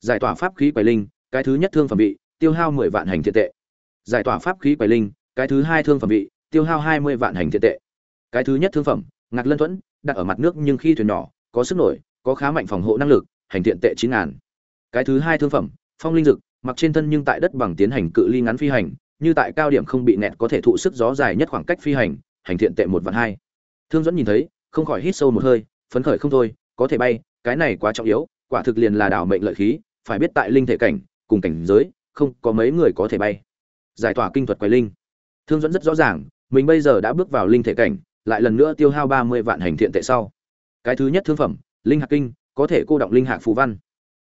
Giải tỏa pháp khí quầy linh, cái thứ nhất thương phẩm bị tiêu hao mười vạn hành thiện tệ giải tỏa pháp khí quầy linh, cái thứ hai thương phẩm vị, tiêu hao hai mươi vạn hành thiện tệ. Cái thứ nhất thương phẩm, ngạc lân thuẫn, đặt ở mặt nước nhưng khi thuyền nhỏ, có sức nổi, có khá mạnh phòng hộ năng lực, hành thiện tệ chín ngàn. Cái thứ hai thương phẩm, phong linh dực, mặc trên thân nhưng tại đất bằng tiến hành cự ly ngắn phi hành, như tại cao điểm không bị nẹt có thể thụ sức gió dài nhất khoảng cách phi hành hành thiện tệ một vạn hai. Thương dẫn nhìn thấy, không khỏi hít sâu một hơi, phấn khởi không thôi, có thể bay, cái này quá trọng yếu, quả thực liền là đảo mệnh lợi khí, phải biết tại linh thể cảnh, cùng cảnh giới, không có mấy người có thể bay giải tỏa kinh thuật quái linh. Thương dẫn rất rõ ràng, mình bây giờ đã bước vào linh thể cảnh, lại lần nữa tiêu hao ba mươi vạn hành thiện tệ sau. Cái thứ nhất thương phẩm, linh hạc kinh, có thể cô động linh hạc phù văn.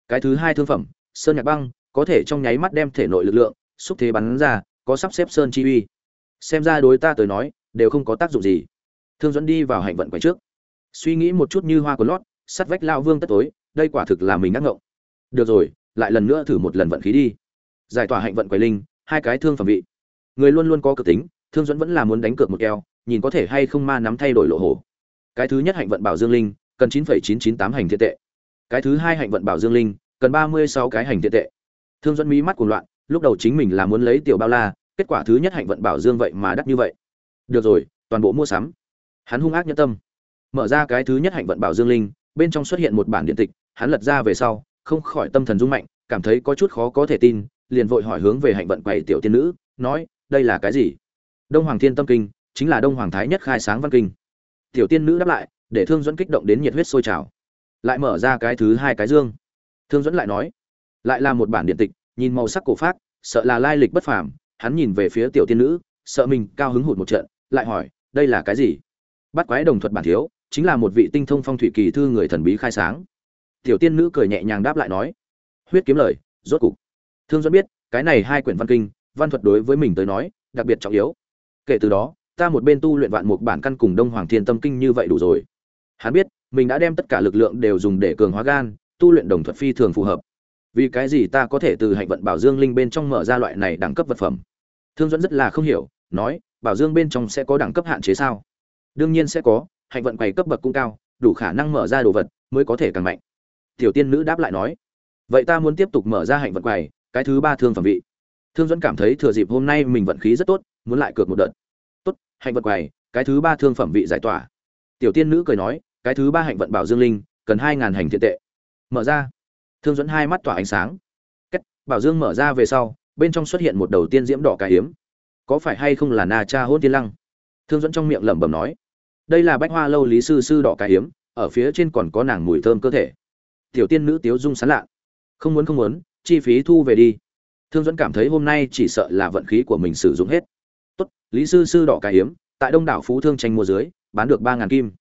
Cái thứ hai thương phẩm, sơn nhạc băng, có thể trong nháy mắt đem thể nội lực lượng, xúc thế bắn ra, có sắp xếp sơn chi uy. Xem ra đối ta tới nói, đều không có tác dụng gì. Thương dẫn đi vào hạnh vận quay trước. Suy nghĩ một chút như hoa của lót, sắt vách lao vương tất tối, đây quả thực là mình ngắc ngộng. Được rồi, lại lần nữa thử một lần vận khí đi. Giải tỏa hạnh vận quầy linh hai cái thương phẩm vị. Người luôn luôn có cực tính thương dẫn vẫn là muốn đánh cược một keo, nhìn có thể hay không ma nắm thay đổi lộ hổ cái thứ nhất hạnh vận bảo dương linh, cần chín chín chín tám hành thiện tệ. Cái thứ hai hạnh vận bảo dương linh, cần ba mươi sáu cái hành thiện tệ. Thương dẫn mí mắt cuồng loạn, lúc đầu chính mình là muốn lấy tiểu bao la, kết quả thứ nhất hạnh vận bảo dương vậy mà đắt như vậy. Được rồi, toàn bộ mua sắm. Hắn hung ác nhân tâm. Mở ra cái thứ nhất hạnh vận bảo dương linh, bên trong xuất hiện một bản điện tịch, hắn lật ra về sau, không khỏi tâm thần rung mạnh, cảm thấy có chút khó có thể tin liền vội hỏi hướng về hạnh vận quầy tiểu tiên nữ, nói, đây là cái gì? Đông hoàng thiên tâm kinh, chính là đông hoàng thái nhất khai sáng văn kinh. Tiểu tiên nữ đáp lại, để thương dẫn kích động đến nhiệt huyết sôi trào. Lại mở ra cái thứ hai cái dương. Thương dẫn lại nói, lại là một bản điện tịch, nhìn màu sắc cổ phát sợ là lai lịch bất phàm. Hắn nhìn về phía tiểu tiên nữ, sợ mình cao hứng hụt một trận, lại hỏi, đây là cái gì? Bắt quái đồng thuật bản thiếu, chính là một vị tinh thông phong thủy kỳ thư người thần bí khai sáng. Tiểu tiên nữ cười nhẹ nhàng đáp lại nói, huyết kiếm lời, rốt cục thương dẫn biết, cái này hai quyển văn kinh, văn thuật đối với mình tới nói, đặc biệt trọng yếu. Kể từ đó, ta một bên tu luyện vạn một bản căn cùng đông hoàng thiên tâm kinh như vậy đủ rồi. Hắn biết, mình đã đem tất cả lực lượng đều dùng để cường hóa gan, tu luyện đồng thuật phi thường phù hợp. Vì cái gì ta có thể từ hạnh vận bảo dương linh bên trong mở ra loại này đẳng cấp vật phẩm? Thương dẫn rất là không hiểu, nói, bảo dương bên trong sẽ có đẳng cấp hạn chế sao? Đương nhiên sẽ có, hạnh vận quầy cấp bậc cũng cao, đủ khả năng mở ra đồ vật mới có thể càng mạnh. Tiểu tiên nữ đáp lại nói, vậy ta muốn tiếp tục mở ra hạnh vận quầy cái thứ ba thương phẩm vị. Thương dẫn cảm thấy thừa dịp hôm nay mình vận khí rất tốt, muốn lại cược một đợt. Tốt, hạnh vận quầy, cái thứ ba thương phẩm vị giải tỏa. Tiểu tiên nữ cười nói, cái thứ ba hạnh vận bảo dương linh, cần hai ngàn hành thiện tệ. Mở ra. Thương dẫn hai mắt tỏa ánh sáng. Cách bảo dương mở ra về sau, bên trong xuất hiện một đầu tiên diễm đỏ cà hiếm. Có phải hay không là na cha hôn tiên lăng? Thương dẫn trong miệng lẩm bẩm nói. Đây là bách hoa lâu lý sư sư đỏ cà hiếm, ở phía trên còn có nàng mùi thơm cơ thể. Tiểu tiên nữ tiếu dung sán lạ. Không muốn không muốn chi phí thu về đi. Thương dẫn cảm thấy hôm nay chỉ sợ là vận khí của mình sử dụng hết. Tốt, lý sư sư đỏ cà hiếm, tại đông đảo phú thương tranh mua dưới, bán được ba ngàn kim.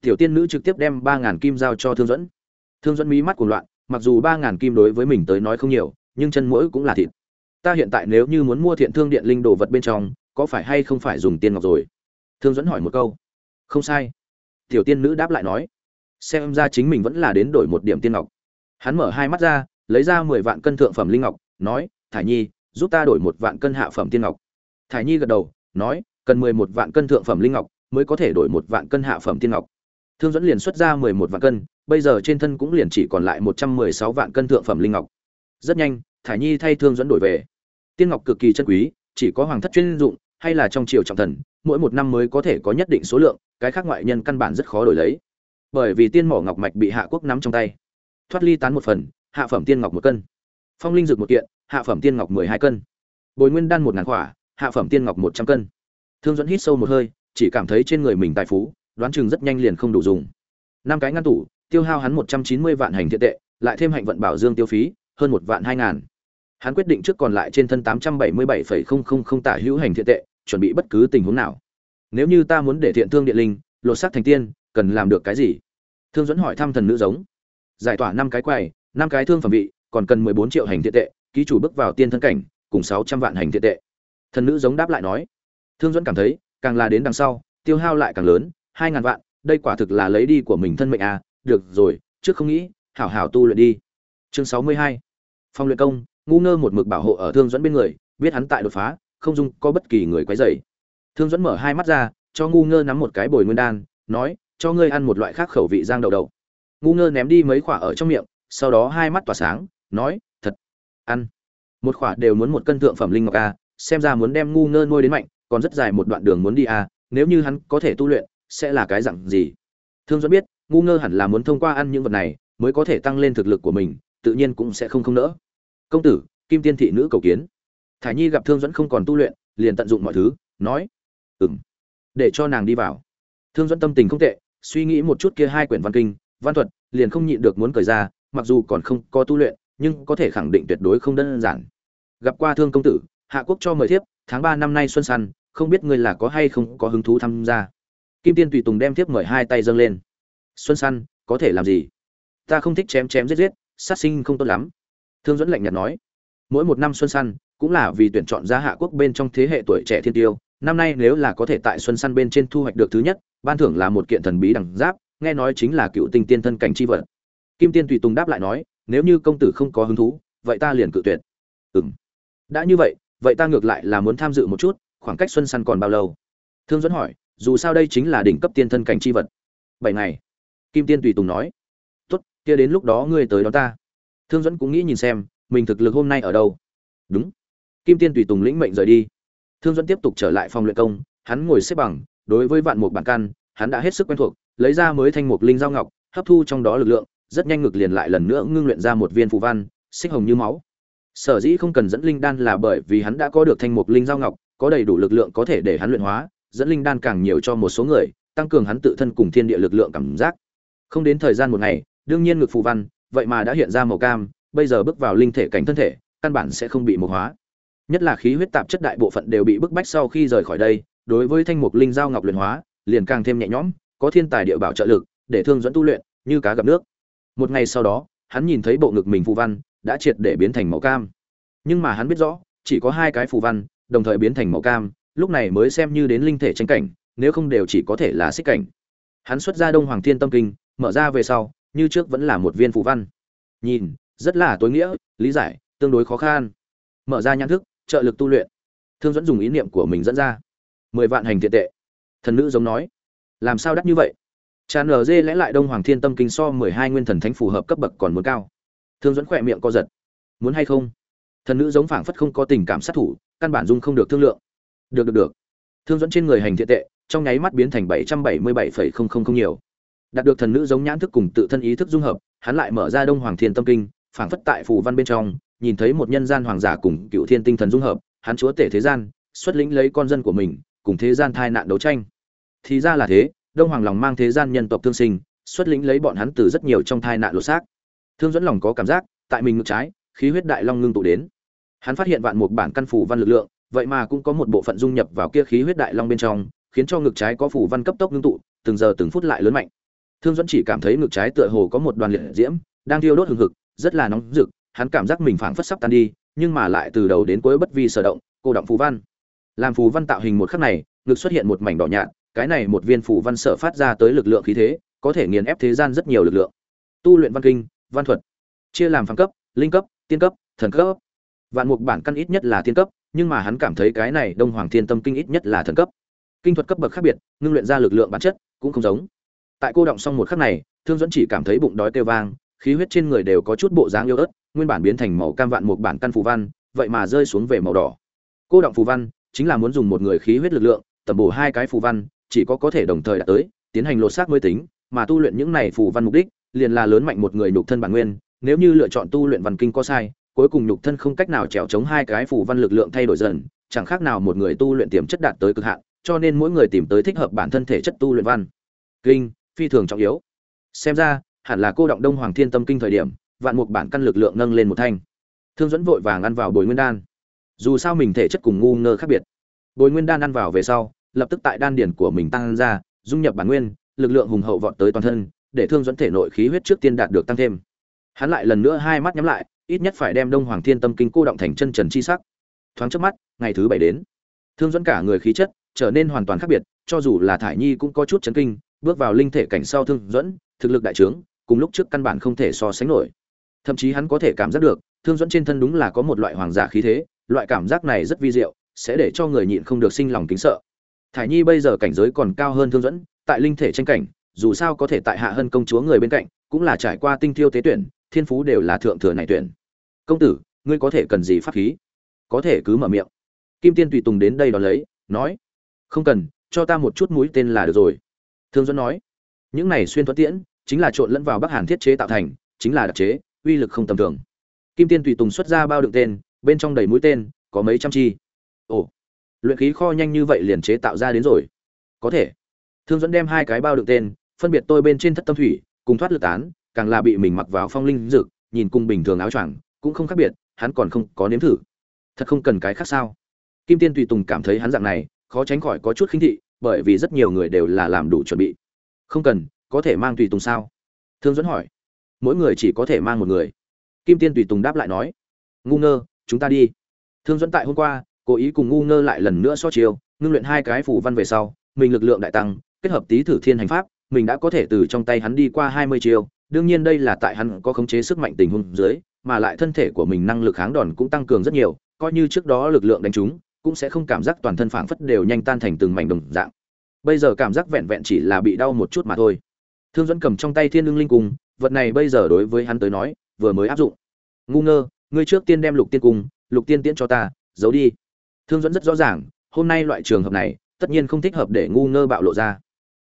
Tiểu tiên nữ trực tiếp đem ba ngàn kim giao cho thương dẫn thương dẫn mí mắt cuồng loạn, mặc dù ba ngàn kim đối với mình tới nói không nhiều, nhưng chân mũi cũng là thịt. Ta hiện tại nếu như muốn mua thiện thương điện linh đồ vật bên trong, có phải hay không phải dùng tiên ngọc rồi? Thương dẫn hỏi một câu. Không sai. Tiểu tiên nữ đáp lại nói. Xem ra chính mình vẫn là đến đổi một điểm tiên ngọc. Hắn mở hai mắt ra lấy ra mười vạn cân thượng phẩm linh ngọc, nói, thải nhi, giúp ta đổi một vạn cân hạ phẩm tiên ngọc. Thải nhi gật đầu, nói, cần mười một vạn cân thượng phẩm linh ngọc mới có thể đổi một vạn cân hạ phẩm tiên ngọc. Thương dẫn liền xuất ra mười một vạn cân, bây giờ trên thân cũng liền chỉ còn lại một trăm mười sáu vạn cân thượng phẩm linh ngọc. Rất nhanh, thải nhi thay thương dẫn đổi về. Tiên ngọc cực kỳ chân quý, chỉ có hoàng thất chuyên dụng, hay là trong triều trọng thần, mỗi một năm mới có thể có nhất định số lượng, cái khác ngoại nhân căn bản rất khó đổi lấy. Bởi vì tiên mỏ ngọc mạch bị hạ quốc nắm trong tay. Thoát ly tán một phần hạ phẩm tiên ngọc một cân. Phong linh dược một kiện, hạ phẩm tiên ngọc mười hai cân. Bồi nguyên đan một ngàn khỏa, hạ phẩm tiên ngọc một trăm cân. Thương dẫn hít sâu một hơi, chỉ cảm thấy trên người mình tài phú, đoán chừng rất nhanh liền không đủ dùng. Năm cái ngăn tủ, tiêu hao hắn một trăm chín mươi vạn hành thiện tệ, lại thêm hạnh vận bảo dương tiêu phí, hơn một vạn hai ngàn. Hắn quyết định trước còn lại trên thân tám trăm bảy mươi bảy phẩy không không tả hữu hành thiện tệ, chuẩn bị bất cứ tình huống nào. Nếu như ta muốn để thiện thương điện linh, lột xác thành tiên, cần làm được cái gì? Thương dẫn hỏi thăm thần nữ giống. Giải tỏa năm cái quầy năm cái thương phẩm vị, còn cần mười bốn triệu hành thiện tệ, ký chủ bước vào tiên thân cảnh, cùng sáu trăm vạn hành thiện tệ. Thần nữ giống đáp lại nói, thương dẫn cảm thấy, càng là đến đằng sau, tiêu hao lại càng lớn, hai ngàn vạn, đây quả thực là lấy đi của mình thân mệnh à được rồi, trước không nghĩ, hảo hảo tu luyện đi. Chương sáu mươi hai, phong luyện công, ngu ngơ một mực bảo hộ ở thương dẫn bên người, biết hắn tại đột phá, không dung có bất kỳ người quấy rầy. Thương dẫn mở hai mắt ra, cho ngu ngơ nắm một cái bồi nguyên đan, nói, cho ngươi ăn một loại khác khẩu vị giang đầu đầu ngu ngơ ném đi mấy quả ở trong miệng sau đó hai mắt tỏa sáng, nói, thật, ăn. Một khỏa đều muốn một cân thượng phẩm linh ngọc a xem ra muốn đem ngu ngơ nuôi đến mạnh, còn rất dài một đoạn đường muốn đi a nếu như hắn có thể tu luyện, sẽ là cái dạng gì? Thương dẫn biết, ngu ngơ hẳn là muốn thông qua ăn những vật này, mới có thể tăng lên thực lực của mình, tự nhiên cũng sẽ không không nỡ. Công tử, kim tiên thị nữ cầu kiến. Thả nhi gặp thương dẫn không còn tu luyện, liền tận dụng mọi thứ, nói ừng để cho nàng đi vào. Thương dẫn tâm tình không tệ, suy nghĩ một chút kia hai quyển văn kinh, văn thuật, liền không nhịn được muốn cởi ra mặc dù còn không có tu luyện, nhưng có thể khẳng định tuyệt đối không đơn giản. Gặp qua thương công tử, hạ quốc cho mời thiếp, tháng ba năm nay xuân săn, không biết ngươi là có hay không có hứng thú tham gia. Kim tiên tùy tùng đem thiếp mời hai tay dâng lên. Xuân săn, có thể làm gì? Ta không thích chém chém giết giết, sát sinh không tốt lắm. Thương dẫn lạnh nhạt nói. Mỗi một năm xuân săn, cũng là vì tuyển chọn ra hạ quốc bên trong thế hệ tuổi trẻ thiên tiêu. Năm nay nếu là có thể tại xuân săn bên trên thu hoạch được thứ nhất, ban thưởng là một kiện thần bí đẳng giáp, nghe nói chính là cựu tinh tiên thân cảnh chi vật kim tiên tùy tùng đáp lại nói, nếu như công tử không có hứng thú, vậy ta liền cự tuyệt. Ừ m đã như vậy vậy ta ngược lại là muốn tham dự một chút, khoảng cách xuân săn còn bao lâu? Thương dẫn hỏi, dù sao đây chính là đỉnh cấp tiên thân cảnh chi vật. Bảy ngày. Kim tiên tùy tùng nói, tốt, kia đến lúc đó ngươi tới đó ta. Thương dẫn cũng nghĩ nhìn xem, mình thực lực hôm nay ở đâu. Đúng. Kim tiên tùy tùng lĩnh mệnh rời đi. Thương dẫn tiếp tục trở lại phòng luyện công, hắn ngồi xếp bằng, đối với vạn mục bản căn, hắn đã hết sức quen thuộc, lấy ra mới thanh mục linh giao ngọc, hấp thu trong đó lực lượng rất nhanh ngực liền lại lần nữa ngưng luyện ra một viên phù văn, xích hồng như máu. Sở dĩ không cần dẫn linh đan là bởi vì hắn đã có được thanh mục linh giao ngọc, có đầy đủ lực lượng có thể để hắn luyện hóa, dẫn linh đan càng nhiều cho một số người, tăng cường hắn tự thân cùng thiên địa lực lượng cảm giác. Không đến thời gian một ngày, đương nhiên ngực phù văn, vậy mà đã hiện ra màu cam, bây giờ bước vào linh thể cảnh thân thể, căn bản sẽ không bị mục hóa. Nhất là khí huyết tạp chất đại bộ phận đều bị bức bách sau khi rời khỏi đây, đối với thanh mục linh giao ngọc luyện hóa, liền càng thêm nhẹ nhõm, có thiên tài địa bảo trợ lực, để thương dẫn tu luyện, như cá gặp nước một ngày sau đó, hắn nhìn thấy bộ ngực mình phù văn đã triệt để biến thành màu cam. Nhưng mà hắn biết rõ, chỉ có hai cái phù văn đồng thời biến thành màu cam, lúc này mới xem như đến linh thể tranh cảnh, nếu không đều chỉ có thể là xích cảnh. Hắn xuất ra đông hoàng thiên tâm kinh, mở ra về sau, như trước vẫn là một viên phù văn. Nhìn, rất là tối nghĩa, lý giải, tương đối khó khăn. Mở ra nhãn thức, trợ lực tu luyện. Thương dẫn dùng ý niệm của mình dẫn ra. Mười vạn hành thiện tệ. Thần nữ giống nói. Làm sao đắt như vậy? Tràn lg lẽ lại đông hoàng thiên tâm kinh so mười hai nguyên thần thánh phù hợp cấp bậc còn muốn cao. Thương dẫn khỏe miệng co giật. Muốn hay không? Thần nữ giống phảng phất không có tình cảm sát thủ, căn bản dung không được thương lượng. Được được được. Thương dẫn trên người hành thiện tệ, trong nháy mắt biến thành bảy trăm bảy mươi bảy phẩy không không không nhiều. Đạt được thần nữ giống nhãn thức cùng tự thân ý thức dung hợp, hắn lại mở ra đông hoàng thiên tâm kinh, phảng phất tại phù văn bên trong, nhìn thấy một nhân gian hoàng giả cùng cựu thiên tinh thần dung hợp, hắn chúa tể thế gian, xuất lĩnh lấy con dân của mình, cùng thế gian thai nạn đấu tranh. Thì ra là thế đông hoàng lòng mang thế gian nhân tộc thương sinh, xuất lĩnh lấy bọn hắn từ rất nhiều trong thai nạn lột xác. Thương dẫn lòng có cảm giác, tại mình ngược trái, khí huyết đại long ngưng tụ đến. Hắn phát hiện vạn một bản căn phủ văn lực lượng, vậy mà cũng có một bộ phận dung nhập vào kia khí huyết đại long bên trong, khiến cho ngực trái có phủ văn cấp tốc ngưng tụ, từng giờ từng phút lại lớn mạnh. Thương dẫn chỉ cảm thấy ngực trái tựa hồ có một đoàn liệt diễm, đang thiêu đốt hừng hực, rất là nóng rực, hắn cảm giác mình phảng phất sắp tan đi, nhưng mà lại từ đầu đến cuối bất vi sở động, cô động phù văn. Làm phù văn tạo hình một khắc này, ngực xuất hiện một mảnh đỏ nhạt cái này một viên phù văn sở phát ra tới lực lượng khí thế, có thể nghiền ép thế gian rất nhiều lực lượng. Tu luyện văn kinh, văn thuật, chia làm phàm cấp, linh cấp, tiên cấp, thần cấp. Vạn mục bản căn ít nhất là tiên cấp, nhưng mà hắn cảm thấy cái này đông hoàng thiên tâm kinh ít nhất là thần cấp. Kinh thuật cấp bậc khác biệt, ngưng luyện ra lực lượng bản chất cũng không giống. Tại cô động xong một khắc này, thương dẫn chỉ cảm thấy bụng đói kêu vang, khí huyết trên người đều có chút bộ dáng yếu ớt, nguyên bản biến thành màu cam vạn mục bản căn phù văn, vậy mà rơi xuống về màu đỏ. Cô động phù văn chính là muốn dùng một người khí huyết lực lượng, tầm bổ hai cái phù văn chỉ có có thể đồng thời đạt tới, tiến hành lột xác mới tính, mà tu luyện những này phù văn mục đích, liền là lớn mạnh một người nhục thân bản nguyên, nếu như lựa chọn tu luyện văn kinh có sai, cuối cùng nhục thân không cách nào trèo chống hai cái phù văn lực lượng thay đổi dần, chẳng khác nào một người tu luyện tiềm chất đạt tới cực hạn, cho nên mỗi người tìm tới thích hợp bản thân thể chất tu luyện văn. Kinh, phi thường trọng yếu. Xem ra, hẳn là cô động đông hoàng thiên tâm kinh thời điểm, vạn mục bản căn lực lượng nâng lên một thanh. Thương dẫn vội vàng ăn vào bồi nguyên đan. Dù sao mình thể chất cùng ngu ngơ khác biệt. Bồi nguyên đan ăn vào về sau lập tức tại đan điển của mình tăng ra, dung nhập bản nguyên, lực lượng hùng hậu vọt tới toàn thân, để thương dẫn thể nội khí huyết trước tiên đạt được tăng thêm. Hắn lại lần nữa hai mắt nhắm lại, ít nhất phải đem đông hoàng thiên tâm kinh cô động thành chân trần chi sắc. Thoáng trước mắt, ngày thứ bảy đến. Thương dẫn cả người khí chất trở nên hoàn toàn khác biệt, cho dù là thải nhi cũng có chút chấn kinh, bước vào linh thể cảnh sau thương dẫn, thực lực đại trướng, cùng lúc trước căn bản không thể so sánh nổi. Thậm chí hắn có thể cảm giác được, thương dẫn trên thân đúng là có một loại hoàng giả khí thế, loại cảm giác này rất vi diệu, sẽ để cho người nhịn không được sinh lòng kính sợ thải nhi bây giờ cảnh giới còn cao hơn thương dẫn tại linh thể tranh cảnh, dù sao có thể tại hạ hơn công chúa người bên cạnh, cũng là trải qua tinh thiêu tế tuyển, thiên phú đều là thượng thừa này tuyển. Công tử, ngươi có thể cần gì pháp khí? Có thể cứ mở miệng. Kim tiên tùy tùng đến đây đón lấy, nói, không cần, cho ta một chút mũi tên là được rồi. Thương dẫn nói, những này xuyên thuận tiễn, chính là trộn lẫn vào bắc hàn thiết chế tạo thành, chính là đặc chế, uy lực không tầm thường. Kim tiên tùy tùng xuất ra bao đựng tên, bên trong đầy mũi tên, có mấy trăm chi. Ồ luyện khí kho nhanh như vậy liền chế tạo ra đến rồi. Có thể. Thương dẫn đem hai cái bao đựng tên, phân biệt tôi bên trên thất tâm thủy, cùng thoát lực tán, càng là bị mình mặc vào phong linh dực nhìn cùng bình thường áo choàng, cũng không khác biệt, hắn còn không có nếm thử. Thật không cần cái khác sao? Kim tiên tùy tùng cảm thấy hắn dạng này, khó tránh khỏi có chút khinh thị, bởi vì rất nhiều người đều là làm đủ chuẩn bị. Không cần, có thể mang tùy tùng sao? Thương dẫn hỏi. Mỗi người chỉ có thể mang một người. Kim tiên tùy tùng đáp lại nói. Ngu ngơ, chúng ta đi. Thương dẫn tại hôm qua cố ý cùng ngu ngơ lại lần nữa so chiều ngưng luyện hai cái phủ văn về sau, mình lực lượng đại tăng, kết hợp tý thử thiên hành pháp, mình đã có thể từ trong tay hắn đi qua hai mươi chiều đương nhiên đây là tại hắn có khống chế sức mạnh tình huống dưới, mà lại thân thể của mình năng lực kháng đòn cũng tăng cường rất nhiều, coi như trước đó lực lượng đánh trúng, cũng sẽ không cảm giác toàn thân phảng phất đều nhanh tan thành từng mảnh đồng dạng. Bây giờ cảm giác vẹn vẹn chỉ là bị đau một chút mà thôi. Thương dẫn cầm trong tay thiên lương linh cung, vật này bây giờ đối với hắn tới nói, vừa mới áp dụng. Ngu ngơ, ngươi trước tiên đem lục tiên cung, lục tiên tiễn cho ta, giấu đi thương dẫn rất rõ ràng, hôm nay loại trường hợp này, tất nhiên không thích hợp để ngu ngơ bạo lộ ra.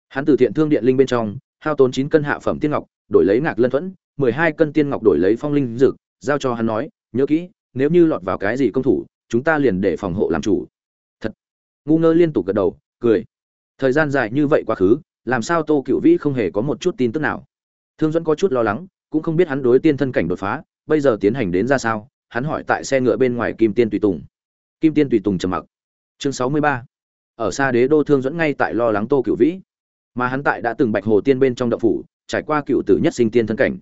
Hắn từ thiện thương điện linh bên trong, hao tốn chín cân hạ phẩm tiên ngọc, đổi lấy ngạc lân thuẫn, mười hai cân tiên ngọc đổi lấy phong linh dực, giao cho hắn nói, nhớ kỹ, nếu như lọt vào cái gì công thủ, chúng ta liền để phòng hộ làm chủ. Thật. Ngu ngơ liên tục gật đầu, cười. Thời gian dài như vậy quá khứ, làm sao tô cựu vĩ không hề có một chút tin tức nào? Thương dẫn có chút lo lắng, cũng không biết hắn đối tiên thân cảnh đột phá, bây giờ tiến hành đến ra sao, hắn hỏi tại xe ngựa bên ngoài kim tiên tùy tùng kim tiên tùy tùng trầm mặc. Chương sáu mươi ba. Ở xa đế đô thương dẫn ngay tại lo lắng tô cựu vĩ. Mà hắn tại đã từng bạch hồ tiên bên trong đậu phủ, trải qua cựu tử nhất sinh tiên thân cảnh.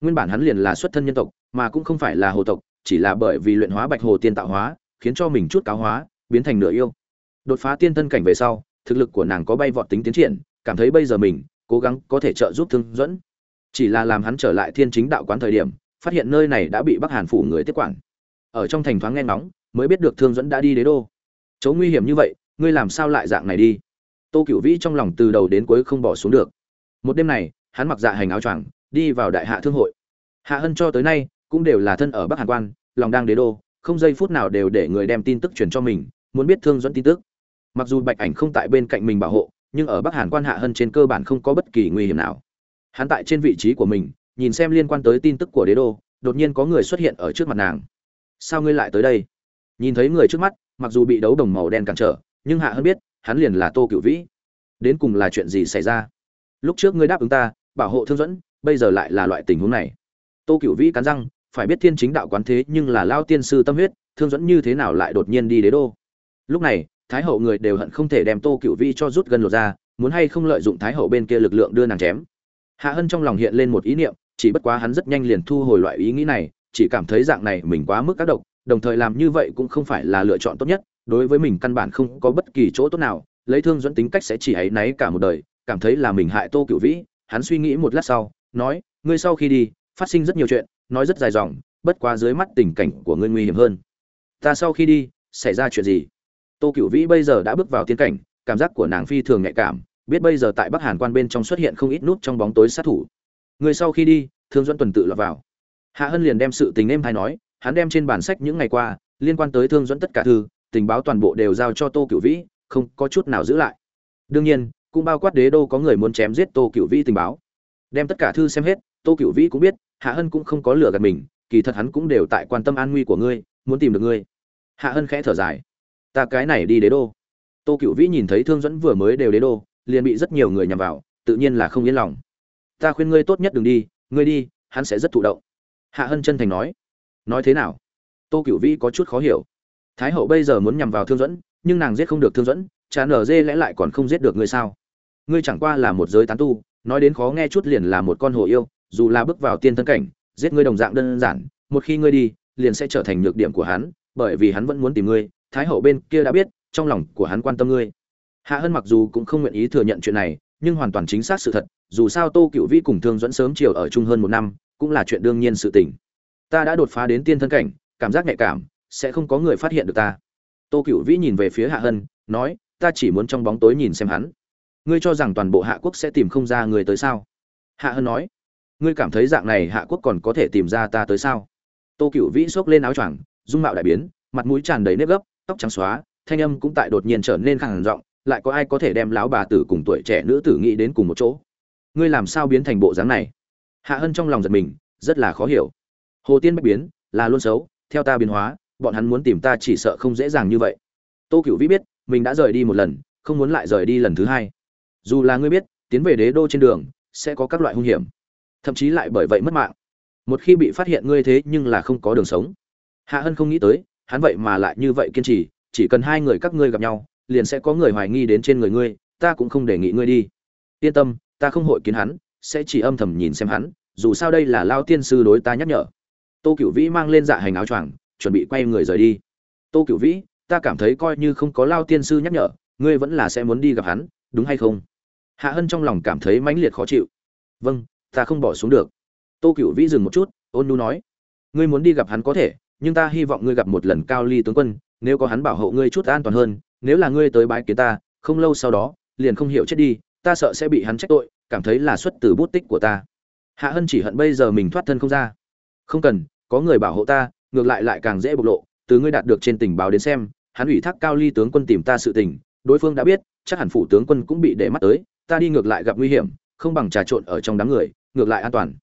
Nguyên bản hắn liền là xuất thân nhân tộc, mà cũng không phải là hồ tộc, chỉ là bởi vì luyện hóa bạch hồ tiên tạo hóa, khiến cho mình chút cáo hóa, biến thành nửa yêu. Đột phá tiên thân cảnh về sau, thực lực của nàng có bay vọt tính tiến triển, cảm thấy bây giờ mình cố gắng có thể trợ giúp thương dẫn. Chỉ là làm hắn trở lại thiên chính đạo quán thời điểm, phát hiện nơi này đã bị bắc hàn phủ người tiếp quản. Ở trong thành thoáng nghe ngóng mới biết được thương dẫn đã đi đế đô. Chỗ nguy hiểm như vậy, ngươi làm sao lại dạng này đi? Tô cựu vĩ trong lòng từ đầu đến cuối không bỏ xuống được. Một đêm này, hắn mặc dạ hành áo choàng, đi vào đại hạ thương hội. Hạ hân cho tới nay, cũng đều là thân ở bắc hàn quan, lòng đang đế đô, không giây phút nào đều để người đem tin tức truyền cho mình, muốn biết thương dẫn tin tức. Mặc dù bạch ảnh không tại bên cạnh mình bảo hộ, nhưng ở bắc hàn quan hạ hân trên cơ bản không có bất kỳ nguy hiểm nào. Hắn tại trên vị trí của mình, nhìn xem liên quan tới tin tức của đế đô, đột nhiên có người xuất hiện ở trước mặt nàng. Sao ngươi lại tới đây? Nhìn thấy người trước mắt, mặc dù bị đấu đồng màu đen cản trở, nhưng hạ hân biết, hắn liền là tô cựu vĩ. Đến cùng là chuyện gì xảy ra? Lúc trước ngươi đáp ứng ta, bảo hộ thương dẫn, bây giờ lại là loại tình huống này. Tô cựu vĩ cắn răng, phải biết thiên chính đạo quán thế nhưng là lao tiên sư tâm huyết, thương dẫn như thế nào lại đột nhiên đi đế đô? Lúc này, thái hậu người đều hận không thể đem tô cựu vĩ cho rút gần lột ra, muốn hay không lợi dụng thái hậu bên kia lực lượng đưa nàng chém. Hạ hân trong lòng hiện lên một ý niệm, chỉ bất quá hắn rất nhanh liền thu hồi loại ý nghĩ này, chỉ cảm thấy dạng này mình quá mức các độc đồng thời làm như vậy cũng không phải là lựa chọn tốt nhất, đối với mình căn bản không có bất kỳ chỗ tốt nào, lấy thương dẫn tính cách sẽ chỉ áy náy cả một đời, cảm thấy là mình hại tô cựu vĩ, hắn suy nghĩ một lát sau, nói, ngươi sau khi đi, phát sinh rất nhiều chuyện, nói rất dài dòng, bất quá dưới mắt tình cảnh của ngươi nguy hiểm hơn. Ta sau khi đi, xảy ra chuyện gì? Tô cựu vĩ bây giờ đã bước vào tiến cảnh, cảm giác của nàng phi thường nhạy cảm, biết bây giờ tại bắc hàn quan bên trong xuất hiện không ít nút trong bóng tối sát thủ. Người sau khi đi, thương dẫn tuần tự lọt vào. Hạ hân liền đem sự tình êm hay nói hắn đem trên bản sách những ngày qua, liên quan tới thương dẫn tất cả thư, tình báo toàn bộ đều giao cho tô cựu vĩ, không có chút nào giữ lại. Đương nhiên, cũng bao quát đế đô có người muốn chém giết tô cựu vĩ tình báo. Đem tất cả thư xem hết, tô cựu vĩ cũng biết, hạ hân cũng không có lừa gạt mình, kỳ thật hắn cũng đều tại quan tâm an nguy của ngươi, muốn tìm được ngươi. Hạ hân khẽ thở dài. Ta cái này đi đế đô. Tô cựu vĩ nhìn thấy thương dẫn vừa mới đều đế đô, liền bị rất nhiều người nhằm vào, tự nhiên là không yên lòng. Ta khuyên ngươi tốt nhất đừng đi, ngươi đi, hắn sẽ rất thụ động. Hạ hân chân thành nói nói thế nào? Tô cựu vĩ có chút khó hiểu. Thái hậu bây giờ muốn nhằm vào thương dẫn nhưng nàng giết không được thương dẫn chả nở dê lẽ lại còn không giết được ngươi sao? Ngươi chẳng qua là một giới tán tu, nói đến khó nghe chút liền là một con hồ yêu, dù là bước vào tiên thân cảnh, giết ngươi đồng dạng đơn giản, một khi ngươi đi, liền sẽ trở thành nhược điểm của hắn, bởi vì hắn vẫn muốn tìm ngươi, thái hậu bên kia đã biết, trong lòng của hắn quan tâm ngươi. Hạ hân mặc dù cũng không nguyện ý thừa nhận chuyện này, nhưng hoàn toàn chính xác sự thật, dù sao tô cựu vĩ cùng thương dẫn sớm chiều ở chung hơn một năm, cũng là chuyện đương nhiên sự tình ta đã đột phá đến tiên thân cảnh, cảm giác nhạy cảm, sẽ không có người phát hiện được ta. Tô cựu vĩ nhìn về phía hạ hân, nói, ta chỉ muốn trong bóng tối nhìn xem hắn. Ngươi cho rằng toàn bộ hạ quốc sẽ tìm không ra người tới sao? Hạ hân nói, ngươi cảm thấy dạng này hạ quốc còn có thể tìm ra ta tới sao? Tô cựu vĩ xốc lên áo choàng, dung mạo đại biến, mặt mũi tràn đầy nếp gấp, tóc trắng xóa, thanh âm cũng tại đột nhiên trở nên khẳng giọng, lại có ai có thể đem lão bà tử cùng tuổi trẻ nữ tử nghĩ đến cùng một chỗ? Ngươi làm sao biến thành bộ dáng này? Hạ hân trong lòng giật mình, rất là khó hiểu hồ tiên bách biến, là luôn xấu, theo ta biến hóa, bọn hắn muốn tìm ta chỉ sợ không dễ dàng như vậy. Tô cựu vĩ biết, mình đã rời đi một lần, không muốn lại rời đi lần thứ hai. Dù là ngươi biết, tiến về đế đô trên đường, sẽ có các loại hung hiểm. Thậm chí lại bởi vậy mất mạng. Một khi bị phát hiện ngươi thế nhưng là không có đường sống. Hạ hân không nghĩ tới, hắn vậy mà lại như vậy kiên trì, chỉ cần hai người các ngươi gặp nhau, liền sẽ có người hoài nghi đến trên người ngươi, ta cũng không đề nghị ngươi đi. Yên tâm, ta không hội kiến hắn, sẽ chỉ âm thầm nhìn xem hắn, dù sao đây là lao tiên sư đối ta nhắc nhở tô cựu vĩ mang lên dạ hành áo choàng, chuẩn bị quay người rời đi. Tô cựu vĩ, ta cảm thấy coi như không có lao tiên sư nhắc nhở, ngươi vẫn là sẽ muốn đi gặp hắn, đúng hay không? Hạ hân trong lòng cảm thấy mãnh liệt khó chịu. Vâng ta không bỏ xuống được. Tô cựu vĩ dừng một chút, ôn nu nói, ngươi muốn đi gặp hắn có thể, nhưng ta hy vọng ngươi gặp một lần cao ly tướng quân, nếu có hắn bảo hộ ngươi chút an toàn hơn, nếu là ngươi tới bái kiến ta, không lâu sau đó, liền không hiểu chết đi, ta sợ sẽ bị hắn trách tội, cảm thấy là xuất từ bút tích của ta. Hạ hân chỉ hận bây giờ mình thoát thân không ra không cần, có người bảo hộ ta, ngược lại lại càng dễ bộc lộ, từ ngươi đạt được trên tình báo đến xem, hắn ủy thác cao ly tướng quân tìm ta sự tình, đối phương đã biết, chắc hẳn phủ tướng quân cũng bị để mắt tới, ta đi ngược lại gặp nguy hiểm, không bằng trà trộn ở trong đám người, ngược lại an toàn.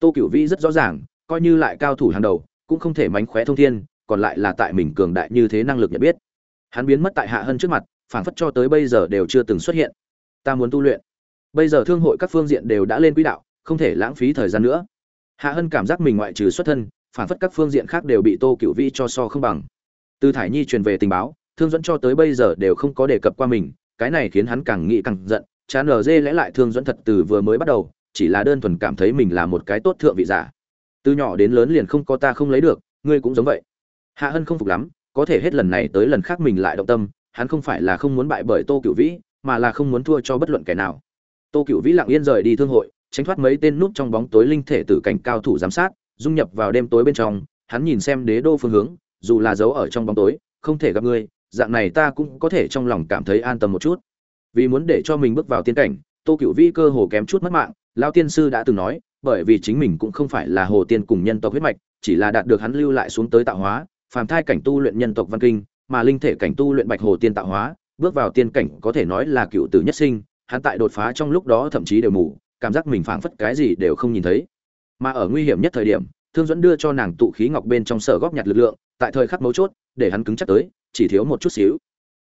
Tô cửu vĩ rất rõ ràng, coi như lại cao thủ hàng đầu, cũng không thể mánh khóe thông thiên, còn lại là tại mình cường đại như thế năng lực nhận biết. Hắn biến mất tại hạ hân trước mặt, phảng phất cho tới bây giờ đều chưa từng xuất hiện. Ta muốn tu luyện. Bây giờ thương hội các phương diện đều đã lên quỹ đạo, không thể lãng phí thời gian nữa hạ hân cảm giác mình ngoại trừ xuất thân, phản phất các phương diện khác đều bị tô cựu vĩ cho so không bằng. Từ thải nhi truyền về tình báo, thương dẫn cho tới bây giờ đều không có đề cập qua mình, cái này khiến hắn càng nghĩ càng giận, chán ở dê lẽ lại thương dẫn thật từ vừa mới bắt đầu, chỉ là đơn thuần cảm thấy mình là một cái tốt thượng vị giả. Từ nhỏ đến lớn liền không có ta không lấy được, ngươi cũng giống vậy. Hạ hân không phục lắm, có thể hết lần này tới lần khác mình lại động tâm, hắn không phải là không muốn bại bởi tô cựu vĩ, mà là không muốn thua cho bất luận kẻ nào. Tô cựu vĩ lặng yên rời đi thương hội tránh thoát mấy tên núp trong bóng tối linh thể tử cảnh cao thủ giám sát, dung nhập vào đêm tối bên trong, hắn nhìn xem đế đô phương hướng, dù là giấu ở trong bóng tối, không thể gặp ngươi dạng này ta cũng có thể trong lòng cảm thấy an tâm một chút. Vì muốn để cho mình bước vào tiên cảnh, tô Cửu Vi cơ hồ kém chút mất mạng lão tiên sư đã từng nói, bởi vì chính mình cũng không phải là hồ tiên cùng nhân tộc huyết mạch, chỉ là đạt được hắn lưu lại xuống tới tạo hóa, phàm thai cảnh tu luyện nhân tộc văn kinh, mà linh thể cảnh tu luyện bạch hồ tiên tạo hóa, bước vào tiên cảnh có thể nói là cựu tử nhất sinh, hắn tại đột phá trong lúc đó thậm chí đều mù cảm giác mình phảng phất cái gì đều không nhìn thấy. Mà ở nguy hiểm nhất thời điểm, thương dẫn đưa cho nàng tụ khí ngọc bên trong sở góp nhặt lực lượng, tại thời khắc mấu chốt, để hắn cứng chắc tới, chỉ thiếu một chút xíu.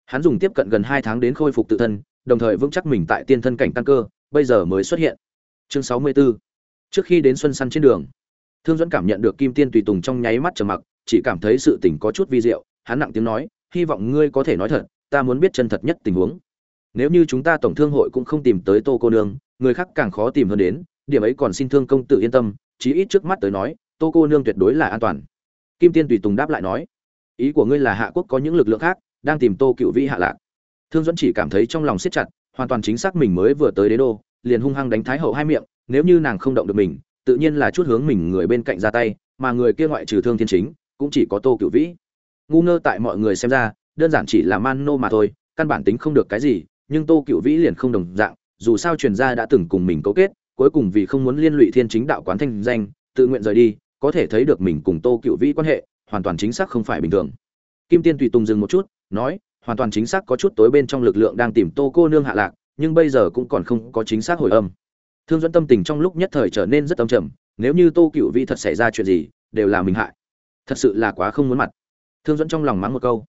Hắn dùng tiếp cận gần hai tháng đến khôi phục tự thân, đồng thời vững chắc mình tại tiên thân cảnh căn cơ, bây giờ mới xuất hiện. Chương sáu mươi 64 trước khi đến xuân săn trên đường, thương dẫn cảm nhận được kim tiên tùy tùng trong nháy mắt trầm mặc, chỉ cảm thấy sự tình có chút vi diệu, hắn nặng tiếng nói, hy vọng ngươi có thể nói thật, ta muốn biết chân thật nhất tình huống. Nếu như chúng ta tổng thương hội cũng không tìm tới tô cô nương người khác càng khó tìm hơn đến, điểm ấy còn xin thương công tử yên tâm, chí ít trước mắt tới nói, tô cô nương tuyệt đối là an toàn. Kim tiên tùy tùng đáp lại nói, ý của ngươi là hạ quốc có những lực lượng khác, đang tìm tô cựu vĩ hạ lạc. Thương dẫn chỉ cảm thấy trong lòng siết chặt, hoàn toàn chính xác mình mới vừa tới đế đô, liền hung hăng đánh thái hậu hai miệng, nếu như nàng không động được mình, tự nhiên là chút hướng mình người bên cạnh ra tay, mà người kia ngoại trừ thương thiên chính, cũng chỉ có tô cựu vĩ. Ngu ngơ tại mọi người xem ra, đơn giản chỉ là man nô mà thôi, căn bản tính không được cái gì, nhưng tô cựu vĩ liền không đồng dạng dù sao truyền gia đã từng cùng mình cấu kết, cuối cùng vì không muốn liên lụy thiên chính đạo quán thanh danh, tự nguyện rời đi, có thể thấy được mình cùng tô cựu vĩ quan hệ hoàn toàn chính xác không phải bình thường. Kim tiên tùy tùng dừng một chút, nói, hoàn toàn chính xác có chút tối bên trong lực lượng đang tìm tô cô nương hạ lạc, nhưng bây giờ cũng còn không có chính xác hồi âm. Thương dẫn tâm tình trong lúc nhất thời trở nên rất âm trầm, nếu như tô cựu vĩ thật xảy ra chuyện gì, đều là mình hại. Thật sự là quá không muốn mặt. Thương dẫn trong lòng mắng một câu.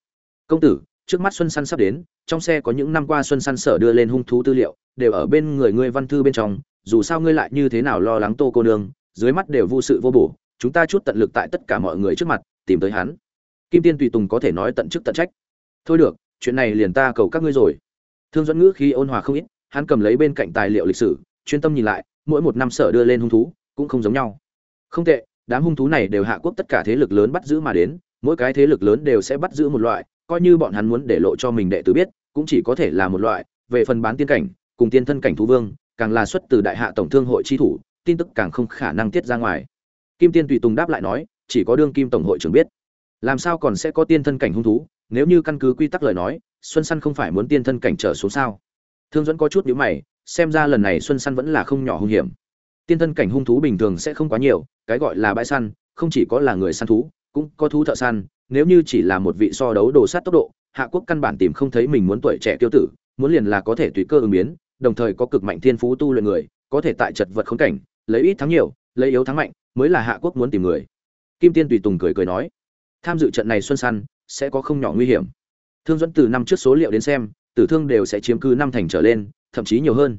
Công tử trước mắt xuân săn sắp đến, trong xe có những năm qua xuân săn sở đưa lên hung thú tư liệu, đều ở bên người ngươi văn thư bên trong, dù sao ngươi lại như thế nào lo lắng tô cô nương, dưới mắt đều vô sự vô bổ, chúng ta chút tận lực tại tất cả mọi người trước mặt, tìm tới hắn. Kim tiên tùy tùng có thể nói tận chức tận trách. Thôi được, chuyện này liền ta cầu các ngươi rồi. Thương dẫn ngữ khi ôn hòa không ít, hắn cầm lấy bên cạnh tài liệu lịch sử, chuyên tâm nhìn lại, mỗi một năm sở đưa lên hung thú, cũng không giống nhau. Không tệ, đám hung thú này đều hạ quốc tất cả thế lực lớn bắt giữ mà đến, mỗi cái thế lực lớn đều sẽ bắt giữ một loại coi như bọn hắn muốn để lộ cho mình đệ tử biết, cũng chỉ có thể là một loại, về phần bán tiên cảnh, cùng tiên thân cảnh thú vương, càng là xuất từ đại hạ tổng thương hội chi thủ, tin tức càng không khả năng tiết ra ngoài. Kim tiên tùy tùng đáp lại nói, chỉ có đương kim tổng hội trưởng biết. Làm sao còn sẽ có tiên thân cảnh hung thú, nếu như căn cứ quy tắc lời nói, xuân săn không phải muốn tiên thân cảnh trở xuống sao? Thương dẫn có chút nhíu mày, xem ra lần này xuân săn vẫn là không nhỏ hung hiểm. Tiên thân cảnh hung thú bình thường sẽ không quá nhiều, cái gọi là bãi săn, không chỉ có là người săn thú cũng có thú thợ săn, nếu như chỉ là một vị so đấu đồ sát tốc độ, hạ quốc căn bản tìm không thấy mình muốn tuổi trẻ tiêu tử, muốn liền là có thể tùy cơ ứng biến, đồng thời có cực mạnh thiên phú tu luyện người, có thể tại chật vật khốn cảnh, lấy ít thắng nhiều, lấy yếu thắng mạnh, mới là hạ quốc muốn tìm người. Kim tiên tùy tùng cười cười nói, tham dự trận này xuân săn sẽ có không nhỏ nguy hiểm. Thương dẫn từ năm trước số liệu đến xem, tử thương đều sẽ chiếm cứ năm thành trở lên, thậm chí nhiều hơn.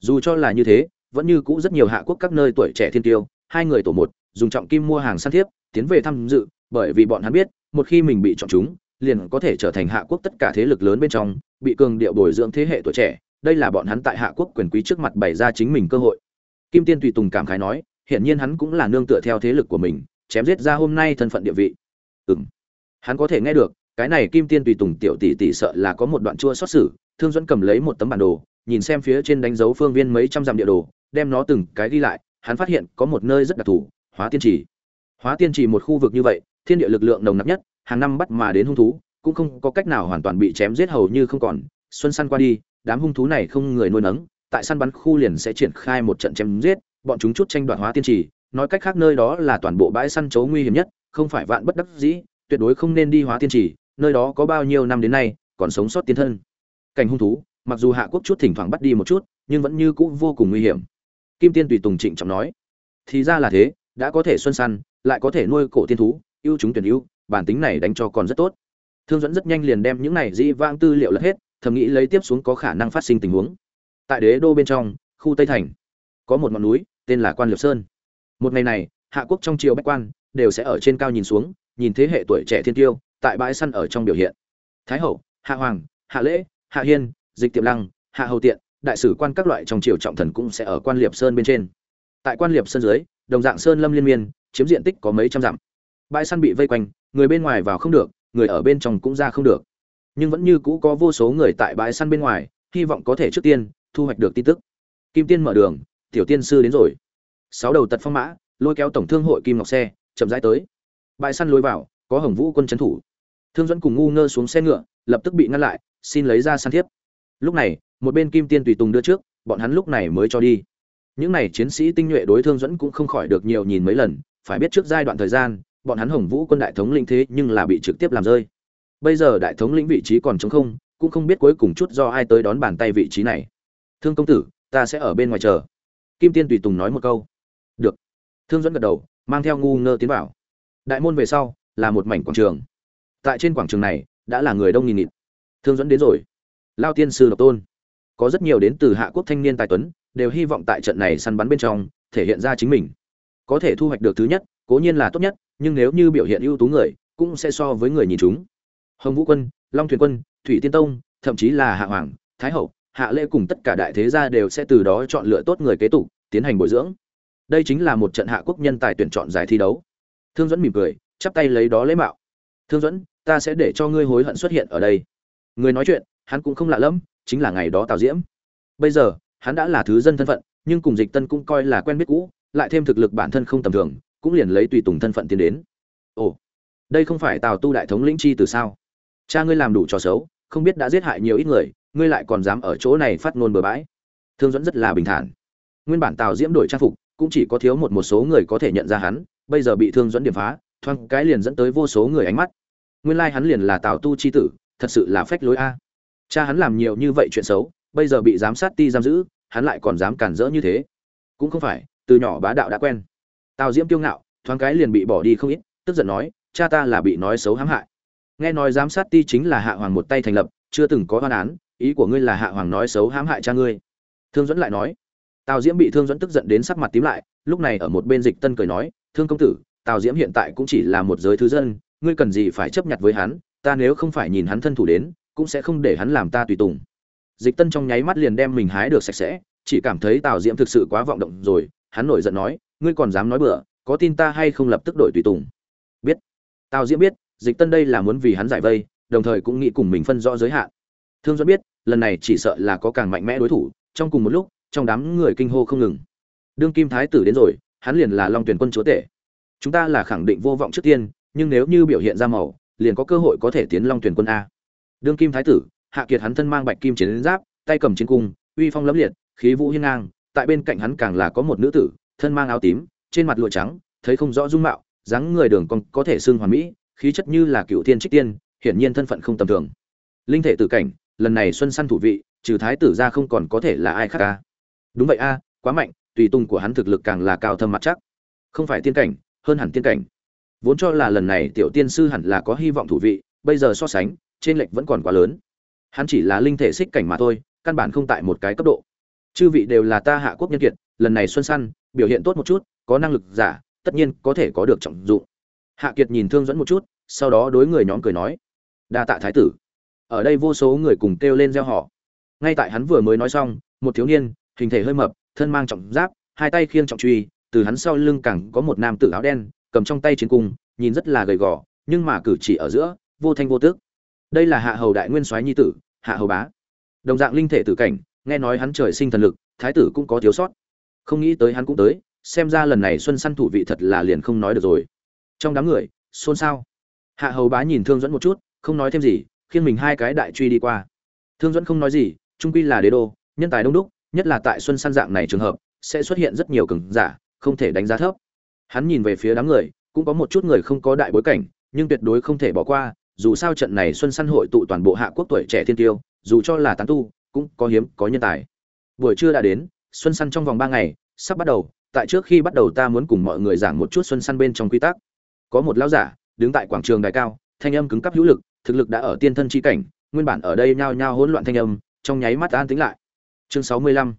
Dù cho là như thế, vẫn như cũ rất nhiều hạ quốc các nơi tuổi trẻ thiên tiêu, hai người tổ một, dùng trọng kim mua hàng săn thiếp tiến về tham dự, bởi vì bọn hắn biết, một khi mình bị chọn chúng, liền có thể trở thành hạ quốc tất cả thế lực lớn bên trong, bị cường điệu bồi dưỡng thế hệ tuổi trẻ. Đây là bọn hắn tại hạ quốc quyền quý trước mặt bày ra chính mình cơ hội. Kim tiên tùy tùng cảm khái nói, hiển nhiên hắn cũng là nương tựa theo thế lực của mình, chém giết ra hôm nay thân phận địa vị. Ừm. Hắn có thể nghe được, cái này kim tiên tùy tùng tiểu tỷ tỷ sợ là có một đoạn chua xót xử, thương dẫn cầm lấy một tấm bản đồ, nhìn xem phía trên đánh dấu phương viên mấy trăm dặm địa đồ, đem nó từng cái đi lại, hắn phát hiện có một nơi rất đặc thù, hóa tiên trì hóa tiên trì một khu vực như vậy, thiên địa lực lượng nồng nặc nhất, hàng năm bắt mà đến hung thú, cũng không có cách nào hoàn toàn bị chém giết hầu như không còn. Xuân săn qua đi, đám hung thú này không người nuôi nấng, tại săn bắn khu liền sẽ triển khai một trận chém giết, bọn chúng chút tranh đoạt hóa tiên trì, nói cách khác nơi đó là toàn bộ bãi săn chấu nguy hiểm nhất, không phải vạn bất đắc dĩ, tuyệt đối không nên đi hóa tiên trì, nơi đó có bao nhiêu năm đến nay, còn sống sót tiến thân. Cảnh hung thú, mặc dù hạ quốc chút thỉnh thoảng bắt đi một chút, nhưng vẫn như cũ vô cùng nguy hiểm. Kim tiên tùy tùng trịnh trọng nói, thì ra là thế, đã có thể xuân săn lại có thể nuôi cổ tiên thú, ưu chúng tuyển ưu, bản tính này đánh cho còn rất tốt. Thương dẫn rất nhanh liền đem những này dĩ vãng tư liệu lật hết, thầm nghĩ lấy tiếp xuống có khả năng phát sinh tình huống. Tại đế đô bên trong, khu tây thành, có một ngọn núi, tên là quan liệp sơn. Một ngày này, hạ quốc trong triều bách quan đều sẽ ở trên cao nhìn xuống, nhìn thế hệ tuổi trẻ thiên tiêu, tại bãi săn ở trong biểu hiện. Thái hậu, hạ hoàng, hạ lễ, hạ hiên, dịch tiệm lăng, hạ hầu tiện, đại sử quan các loại trong triều trọng thần cũng sẽ ở quan liệp sơn bên trên. Tại quan liệp sơn dưới đồng dạng sơn lâm liên miên, chiếm diện tích có mấy trăm dặm. Bãi săn bị vây quanh, người bên ngoài vào không được, người ở bên trong cũng ra không được. Nhưng vẫn như cũ có vô số người tại bãi săn bên ngoài, hy vọng có thể trước tiên thu hoạch được tin tức. Kim tiên mở đường, tiểu tiên sư đến rồi. Sáu đầu tật phong mã, lôi kéo tổng thương hội kim ngọc xe, chậm rãi tới. Bãi săn lối vào, có hồng vũ quân trấn thủ. Thương dẫn cùng ngu ngơ xuống xe ngựa, lập tức bị ngăn lại, xin lấy ra săn thiếp. Lúc này, một bên kim tiên tùy tùng đưa trước, bọn hắn lúc này mới cho đi những này chiến sĩ tinh nhuệ đối thương dẫn cũng không khỏi được nhiều nhìn mấy lần, phải biết trước giai đoạn thời gian, bọn hắn hồng vũ quân đại thống lĩnh thế nhưng là bị trực tiếp làm rơi. Bây giờ đại thống lĩnh vị trí còn trống không, cũng không biết cuối cùng chút do ai tới đón bàn tay vị trí này. Thương công tử, ta sẽ ở bên ngoài chờ. Kim tiên tùy tùng nói một câu. Được. Thương dẫn gật đầu, mang theo ngu ngơ tiến vào. Đại môn về sau, là một mảnh quảng trường. Tại trên quảng trường này, đã là người đông nghìn nghịt. Thương dẫn đến rồi. Lao tiên sư độc tôn. Có rất nhiều đến từ hạ quốc thanh niên tài tuấn đều hy vọng tại trận này săn bắn bên trong, thể hiện ra chính mình. Có thể thu hoạch được thứ nhất, cố nhiên là tốt nhất, nhưng nếu như biểu hiện ưu tú người, cũng sẽ so với người nhìn chúng. Hồng vũ quân, long thuyền quân, thủy tiên tông, thậm chí là hạ hoàng, thái hậu, hạ lễ cùng tất cả đại thế gia đều sẽ từ đó chọn lựa tốt người kế tục, tiến hành bồi dưỡng. Đây chính là một trận hạ quốc nhân tài tuyển chọn giải thi đấu. Thương dẫn mỉm cười, chắp tay lấy đó lấy mạo. Thương dẫn ta sẽ để cho ngươi hối hận xuất hiện ở đây. Người nói chuyện, hắn cũng không lạ lẫm, chính là ngày đó tào diễm. Bây giờ hắn đã là thứ dân thân phận, nhưng cùng dịch tân cũng coi là quen biết cũ, lại thêm thực lực bản thân không tầm thường, cũng liền lấy tùy tùng thân phận tiến đến. Ồ, đây không phải tào tu đại thống lĩnh chi từ sao? Cha ngươi làm đủ trò xấu, không biết đã giết hại nhiều ít người, ngươi lại còn dám ở chỗ này phát ngôn bừa bãi. Thương dẫn rất là bình thản. Nguyên bản tào diễm đổi trang phục, cũng chỉ có thiếu một một số người có thể nhận ra hắn, bây giờ bị thương dẫn điểm phá, thoáng cái liền dẫn tới vô số người ánh mắt. Nguyên lai hắn liền là tào tu chi tử, thật sự là phách lối a. Cha hắn làm nhiều như vậy chuyện xấu, bây giờ bị giám sát ti giam giữ hắn lại còn dám cản rỡ như thế. Cũng không phải, từ nhỏ bá đạo đã quen. Tào diễm kiêu ngạo, thoáng cái liền bị bỏ đi không ít, tức giận nói, cha ta là bị nói xấu hãm hại. Nghe nói giám sát ti chính là hạ hoàng một tay thành lập, chưa từng có hoan án, ý của ngươi là hạ hoàng nói xấu hãm hại cha ngươi. Thương dẫn lại nói. Tào diễm bị thương dẫn tức giận đến sắc mặt tím lại, lúc này ở một bên dịch tân cười nói, thương công tử, tào diễm hiện tại cũng chỉ là một giới thứ dân, ngươi cần gì phải chấp nhận với hắn, ta nếu không phải nhìn hắn thân thủ đến, cũng sẽ không để hắn làm ta tùy tùng dịch tân trong nháy mắt liền đem mình hái được sạch sẽ, chỉ cảm thấy tào diễm thực sự quá vọng động rồi, hắn nổi giận nói, ngươi còn dám nói bừa, có tin ta hay không lập tức đổi tùy tùng? Biết. Tào diễm biết, dịch tân đây là muốn vì hắn giải vây, đồng thời cũng nghĩ cùng mình phân rõ giới hạn. Thương duẫn biết, lần này chỉ sợ là có càng mạnh mẽ đối thủ, trong cùng một lúc, trong đám người kinh hô không ngừng. Đương kim thái tử đến rồi, hắn liền là long tuyển quân chúa tể. Chúng ta là khẳng định vô vọng trước tiên, nhưng nếu như biểu hiện ra màu, liền có cơ hội có thể tiến long tuyển quân a. Đương kim thái tử hạ kiệt hắn thân mang bạch kim chiến giáp, tay cầm chiến cung, uy phong lẫm liệt, khí vũ hiên ngang, tại bên cạnh hắn càng là có một nữ tử, thân mang áo tím, trên mặt lụa trắng, thấy không rõ dung mạo, dáng người đường cong có thể xưng hoàn mỹ, khí chất như là cựu thiên trích tiên, hiển nhiên thân phận không tầm thường. Linh thể tử cảnh, lần này xuân săn thủ vị, trừ thái tử ra không còn có thể là ai khác cả. đúng vậy a, quá mạnh, tùy tung của hắn thực lực càng là cao thâm mặt chắc. Không phải tiên cảnh, hơn hẳn tiên cảnh. Vốn cho là lần này tiểu tiên sư hẳn là có hy vọng thủ vị, bây giờ so sánh, trên lệch vẫn còn quá lớn hắn chỉ là linh thể xích cảnh mà thôi, căn bản không tại một cái cấp độ. Chư vị đều là ta hạ quốc nhân kiệt, lần này xuân săn biểu hiện tốt một chút, có năng lực giả, tất nhiên có thể có được trọng dụng. Hạ kiệt nhìn thương dẫn một chút, sau đó đối người nhóm cười nói, đa tạ thái tử. Ở đây vô số người cùng kêu lên gieo họ ngay tại hắn vừa mới nói xong, một thiếu niên, hình thể hơi mập, thân mang trọng giáp, hai tay khiêng trọng truy, từ hắn sau lưng cẳng có một nam tử áo đen, cầm trong tay chiến cung, nhìn rất là gầy gò, nhưng mà cử chỉ ở giữa, vô thanh vô tước đây là hạ hầu đại nguyên soái nhi tử, hạ hầu bá. Đồng dạng linh thể tử cảnh, nghe nói hắn trời sinh thần lực, thái tử cũng có thiếu sót. Không nghĩ tới hắn cũng tới, xem ra lần này xuân săn thủ vị thật là liền không nói được rồi. Trong đám người, xôn xao. Hạ hầu bá nhìn thương dẫn một chút, không nói thêm gì khiến mình hai cái đại truy đi qua. Thương dẫn không nói gì, trung quy là đế đô, nhân tài đông đúc, nhất là tại xuân săn dạng này trường hợp, sẽ xuất hiện rất nhiều cường giả, không thể đánh giá thấp. Hắn nhìn về phía đám người, cũng có một chút người không có đại bối cảnh, nhưng tuyệt đối không thể bỏ qua dù sao trận này xuân săn hội tụ toàn bộ hạ quốc tuổi trẻ thiên tiêu, dù cho là tán tu, cũng có hiếm, có nhân tài. Buổi trưa đã đến, xuân săn trong vòng ba ngày, sắp bắt đầu, tại trước khi bắt đầu ta muốn cùng mọi người giảng một chút xuân săn bên trong quy tắc. Có một lão giả, đứng tại quảng trường đài cao, thanh âm cứng cắp hữu lực, thực lực đã ở tiên thân chi cảnh, nguyên bản ở đây nhao nhao hỗn loạn thanh âm, trong nháy mắt an tĩnh lại. Chương sáu mươi lăm.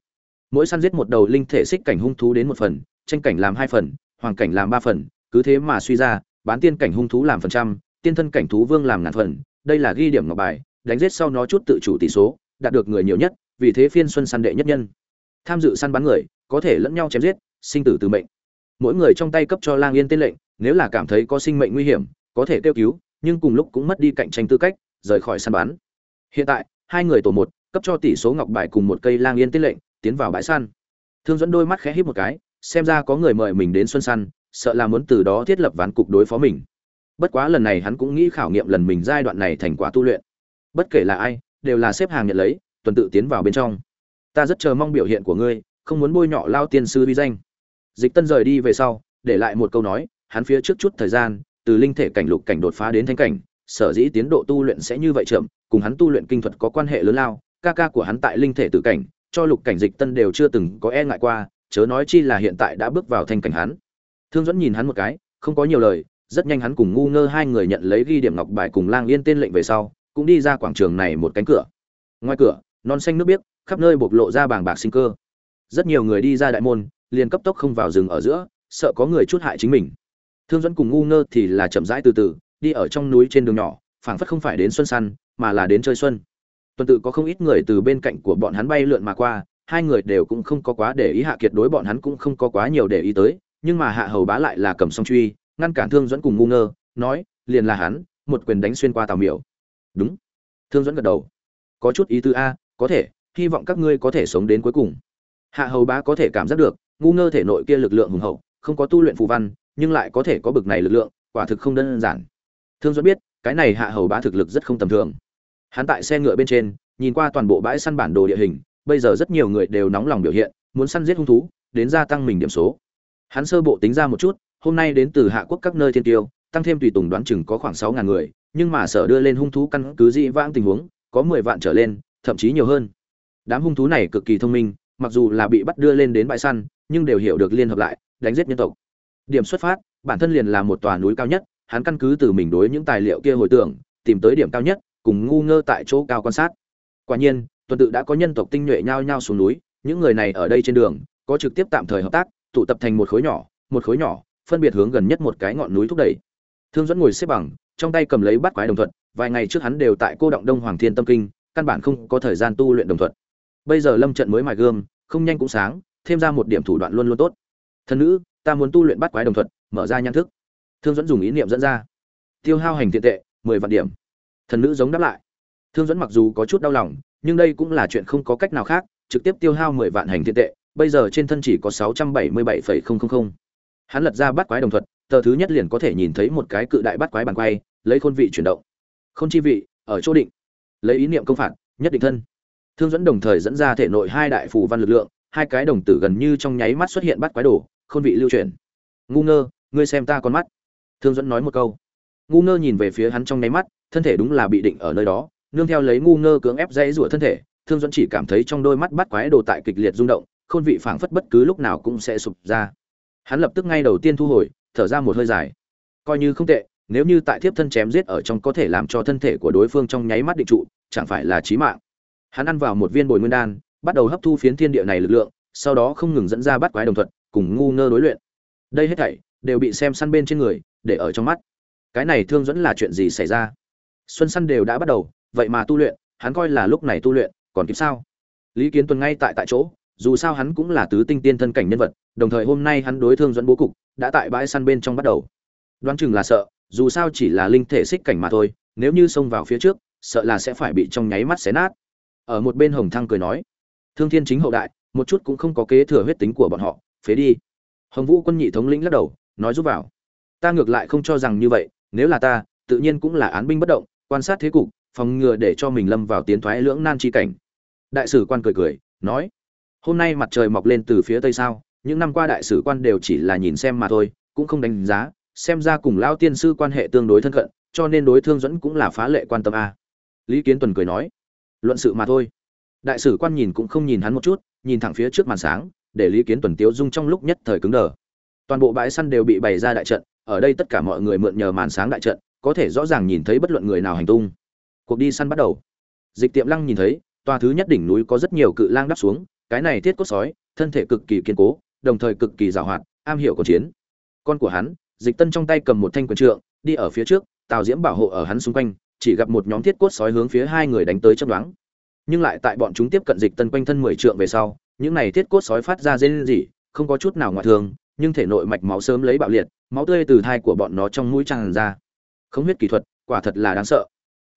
Mỗi săn giết một đầu linh thể xích cảnh hung thú đến một phần, tranh cảnh làm hai phần, hoàng cảnh làm ba phần, cứ thế mà suy ra, bán tiên cảnh hung thú làm phần trăm tiên thân cảnh thú vương làm ngàn phần, đây là ghi điểm ngọc bài, đánh giết sau nó chút tự chủ tỷ số, đạt được người nhiều nhất, vì thế phiên xuân săn đệ nhất nhân. Tham dự săn bắn người, có thể lẫn nhau chém giết, sinh tử từ mệnh. Mỗi người trong tay cấp cho lang yên tên lệnh, nếu là cảm thấy có sinh mệnh nguy hiểm, có thể kêu cứu, nhưng cùng lúc cũng mất đi cạnh tranh tư cách, rời khỏi săn bắn. Hiện tại, hai người tổ một, cấp cho tỷ số ngọc bài cùng một cây lang yên tên lệnh, tiến vào bãi săn. Thương dẫn đôi mắt khẽ híp một cái, xem ra có người mời mình đến xuân săn, sợ là muốn từ đó thiết lập ván cục đối phó mình bất quá lần này hắn cũng nghĩ khảo nghiệm lần mình giai đoạn này thành quả tu luyện. Bất kể là ai, đều là xếp hàng nhận lấy, tuần tự tiến vào bên trong. Ta rất chờ mong biểu hiện của ngươi, không muốn bôi nhọ lao tiên sư uy danh. Dịch tân rời đi về sau, để lại một câu nói, hắn phía trước chút thời gian, từ linh thể cảnh lục cảnh đột phá đến thanh cảnh, sở dĩ tiến độ tu luyện sẽ như vậy chậm, cùng hắn tu luyện kinh thuật có quan hệ lớn lao, ca ca của hắn tại linh thể tử cảnh, cho lục cảnh dịch tân đều chưa từng có e ngại qua, chớ nói chi là hiện tại đã bước vào thanh cảnh hắn. Thương dẫn nhìn hắn một cái, không có nhiều lời rất nhanh hắn cùng ngu ngơ hai người nhận lấy ghi điểm ngọc bài cùng lang yên tên lệnh về sau, cũng đi ra quảng trường này một cánh cửa. Ngoài cửa, non xanh nước biếc, khắp nơi bộc lộ ra bàng bạc sinh cơ. Rất nhiều người đi ra đại môn, liền cấp tốc không vào rừng ở giữa, sợ có người chút hại chính mình. Thương dẫn cùng ngu ngơ thì là chậm rãi từ từ, đi ở trong núi trên đường nhỏ, phảng phất không phải đến xuân săn, mà là đến chơi xuân. Tuần tự có không ít người từ bên cạnh của bọn hắn bay lượn mà qua, hai người đều cũng không có quá để ý hạ kiệt đối bọn hắn cũng không có quá nhiều để ý tới, nhưng mà hạ hầu bá lại là cầm song truy ngăn cản thương dẫn cùng ngu ngơ, nói, liền là hắn, một quyền đánh xuyên qua tào miểu. Đúng. Thương dẫn gật đầu. Có chút ý tứ a, có thể, hy vọng các ngươi có thể sống đến cuối cùng. Hạ hầu bá có thể cảm giác được, ngu ngơ thể nội kia lực lượng hùng hậu, không có tu luyện phù văn, nhưng lại có thể có bực này lực lượng, quả thực không đơn giản. Thương dẫn biết, cái này hạ hầu bá thực lực rất không tầm thường. Hắn tại xe ngựa bên trên, nhìn qua toàn bộ bãi săn bản đồ địa hình, bây giờ rất nhiều người đều nóng lòng biểu hiện, muốn săn giết hung thú, đến gia tăng mình điểm số. Hắn sơ bộ tính ra một chút hôm nay đến từ hạ quốc các nơi thiên tiêu, tăng thêm tùy tùng đoán chừng có khoảng sáu ngàn người, nhưng mà sở đưa lên hung thú căn cứ dị vãng tình huống, có mười vạn trở lên, thậm chí nhiều hơn. Đám hung thú này cực kỳ thông minh, mặc dù là bị bắt đưa lên đến bãi săn, nhưng đều hiểu được liên hợp lại, đánh giết nhân tộc. Điểm xuất phát, bản thân liền là một tòa núi cao nhất, hắn căn cứ từ mình đối những tài liệu kia hồi tưởng, tìm tới điểm cao nhất, cùng ngu ngơ tại chỗ cao quan sát. Quả nhiên, tuần tự đã có nhân tộc tinh nhuệ nhao nhao xuống núi, những người này ở đây trên đường, có trực tiếp tạm thời hợp tác, tụ tập thành một khối nhỏ, một khối nhỏ phân biệt hướng gần nhất một cái ngọn núi thúc đẩy. Thương dẫn ngồi xếp bằng, trong tay cầm lấy bát quái đồng thuận vài ngày trước hắn đều tại cô động đông hoàng thiên tâm kinh, căn bản không có thời gian tu luyện đồng thuận bây giờ lâm trận mới mài gương không nhanh cũng sáng, thêm ra một điểm thủ đoạn luôn luôn tốt. Thần nữ, ta muốn tu luyện bát quái đồng thuận mở ra nhan thức. Thương dẫn dùng ý niệm dẫn ra. Tiêu hao hành thiện tệ, mười vạn điểm. Thần nữ giống đáp lại. Thương dẫn mặc dù có chút đau lòng, nhưng đây cũng là chuyện không có cách nào khác, trực tiếp tiêu hao mười vạn hành thiện tệ, bây giờ trên thân chỉ có sáu trăm bảy mươi bảy phẩy không không không hắn lật ra bắt quái đồng thuật, tờ thứ nhất liền có thể nhìn thấy một cái cự đại bắt quái bàn quay, lấy khôn vị chuyển động. Không chi vị, ở chỗ định. Lấy ý niệm công phạt, nhất định thân. Thương dẫn đồng thời dẫn ra thể nội hai đại phù văn lực lượng, hai cái đồng tử gần như trong nháy mắt xuất hiện bắt quái đồ, khôn vị lưu chuyển. Ngu ngơ, ngươi xem ta con mắt. Thương dẫn nói một câu. Ngu ngơ nhìn về phía hắn trong nháy mắt, thân thể đúng là bị định ở nơi đó, nương theo lấy ngu ngơ cưỡng ép dãy rủa thân thể, thương dẫn chỉ cảm thấy trong đôi mắt bắt quái đồ tại kịch liệt rung động, khôn vị phảng phất bất cứ lúc nào cũng sẽ sụp ra hắn lập tức ngay đầu tiên thu hồi, thở ra một hơi dài. Coi như không tệ, nếu như tại thiếp thân chém giết ở trong có thể làm cho thân thể của đối phương trong nháy mắt định trụ, chẳng phải là chí mạng. Hắn ăn vào một viên bồi nguyên đan, bắt đầu hấp thu phiến thiên địa này lực lượng, sau đó không ngừng dẫn ra bắt quái đồng thuận cùng ngu ngơ đối luyện. Đây hết thảy đều bị xem săn bên trên người, để ở trong mắt. Cái này thương dẫn là chuyện gì xảy ra? Xuân săn đều đã bắt đầu, vậy mà tu luyện, hắn coi là lúc này tu luyện, còn kịp sao? Lý kiến tuần ngay tại tại chỗ dù sao hắn cũng là tứ tinh tiên thân cảnh nhân vật, đồng thời hôm nay hắn đối thương dẫn bố cục đã tại bãi săn bên trong bắt đầu. Đoán chừng là sợ, dù sao chỉ là linh thể xích cảnh mà thôi, nếu như xông vào phía trước, sợ là sẽ phải bị trong nháy mắt xé nát. Ở một bên hồng thăng cười nói, thương thiên chính hậu đại, một chút cũng không có kế thừa huyết tính của bọn họ, phế đi. Hồng vũ quân nhị thống lĩnh lắc đầu, nói giúp vào, ta ngược lại không cho rằng như vậy, nếu là ta, tự nhiên cũng là án binh bất động, quan sát thế cục, phòng ngừa để cho mình lâm vào tiến thoái lưỡng nan chi cảnh. Đại sử quan cười cười, nói hôm nay mặt trời mọc lên từ phía tây sao? Những năm qua đại sử quan đều chỉ là nhìn xem mà thôi, cũng không đánh giá, xem ra cùng lao tiên sư quan hệ tương đối thân cận, cho nên đối thương dẫn cũng là phá lệ quan tâm a. Lý kiến tuần cười nói, luận sự mà thôi. Đại sử quan nhìn cũng không nhìn hắn một chút, nhìn thẳng phía trước màn sáng, để lý kiến tuần tiếu dung trong lúc nhất thời cứng đờ. Toàn bộ bãi săn đều bị bày ra đại trận, ở đây tất cả mọi người mượn nhờ màn sáng đại trận, có thể rõ ràng nhìn thấy bất luận người nào hành tung. Cuộc đi săn bắt đầu. Dịch tiệm lăng nhìn thấy, tòa thứ nhất đỉnh núi có rất nhiều cự lang đắp xuống cái này thiết cốt sói, thân thể cực kỳ kiên cố, đồng thời cực kỳ giàu hoạt, am hiểu cuộc chiến. Con của hắn, dịch tân trong tay cầm một thanh quyền trượng, đi ở phía trước, tào diễm bảo hộ ở hắn xung quanh, chỉ gặp một nhóm thiết cốt sói hướng phía hai người đánh tới chấp đoán nhưng lại tại bọn chúng tiếp cận dịch tân quanh thân mười trượng về sau, những này thiết cốt sói phát ra rên rỉ, không có chút nào ngoại thường nhưng thể nội mạch máu sớm lấy bạo liệt, máu tươi từ thai của bọn nó trong mũi tràn ra. Không huyết kỹ thuật, quả thật là đáng sợ.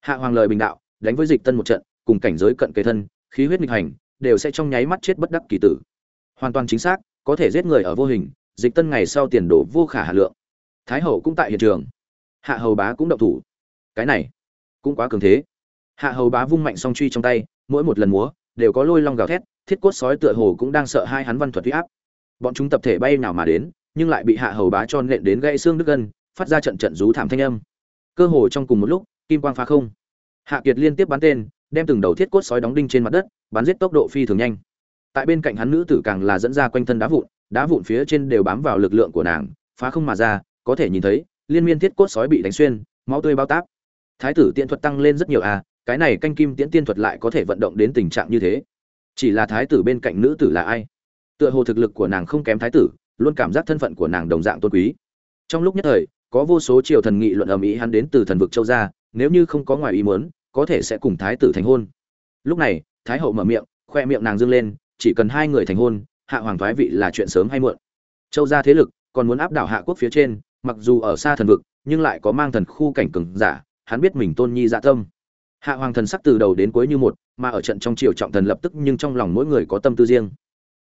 Hạ hoàng lời bình đạo, đánh với dịch tân một trận, cùng cảnh giới cận kề thân, khí huyết nghịch hành đều sẽ trong nháy mắt chết bất đắc kỳ tử. Hoàn toàn chính xác, có thể giết người ở vô hình, dịch tân ngày sau tiền đổ vô khả hà lượng. Thái hậu cũng tại hiện trường. Hạ hầu bá cũng động thủ. Cái này, cũng quá cường thế. Hạ hầu bá vung mạnh song truy trong tay, mỗi một lần múa, đều có lôi long gào thét, thiết cốt sói tựa hồ cũng đang sợ hai hắn văn thuật huy áp. Bọn chúng tập thể bay nào mà đến, nhưng lại bị hạ hầu bá cho nện đến gãy xương đứt gân, phát ra trận trận rú thảm thanh âm. Cơ hồ trong cùng một lúc, kim quang phá không. Hạ kiệt liên tiếp bắn tên đem từng đầu thiết cốt sói đóng đinh trên mặt đất, bắn giết tốc độ phi thường nhanh. Tại bên cạnh hắn nữ tử càng là dẫn ra quanh thân đá vụn đá vụn phía trên đều bám vào lực lượng của nàng, phá không mà ra, có thể nhìn thấy, liên miên thiết cốt sói bị đánh xuyên, máu tươi bao táp. Thái tử tiện thuật tăng lên rất nhiều à cái này canh kim tiễn tiên thuật lại có thể vận động đến tình trạng như thế. Chỉ là thái tử bên cạnh nữ tử là ai? Tựa hồ thực lực của nàng không kém thái tử, luôn cảm giác thân phận của nàng đồng dạng tôn quý. Trong lúc nhất thời, có vô số triều thần nghị luận ầm ĩ hắn đến từ thần vực châu gia, nếu như không có ngoài ý muốn có thể sẽ cùng thái tử thành hôn. Lúc này, thái hậu mở miệng, khoe miệng nàng dương lên, chỉ cần hai người thành hôn, hạ hoàng thoái vị là chuyện sớm hay muộn. Châu gia thế lực còn muốn áp đảo hạ quốc phía trên, mặc dù ở xa thần vực, nhưng lại có mang thần khu cảnh cường giả, hắn biết mình tôn nhi dạ tâm. Hạ hoàng thần sắc từ đầu đến cuối như một, mà ở trận trong triều trọng thần lập tức nhưng trong lòng mỗi người có tâm tư riêng.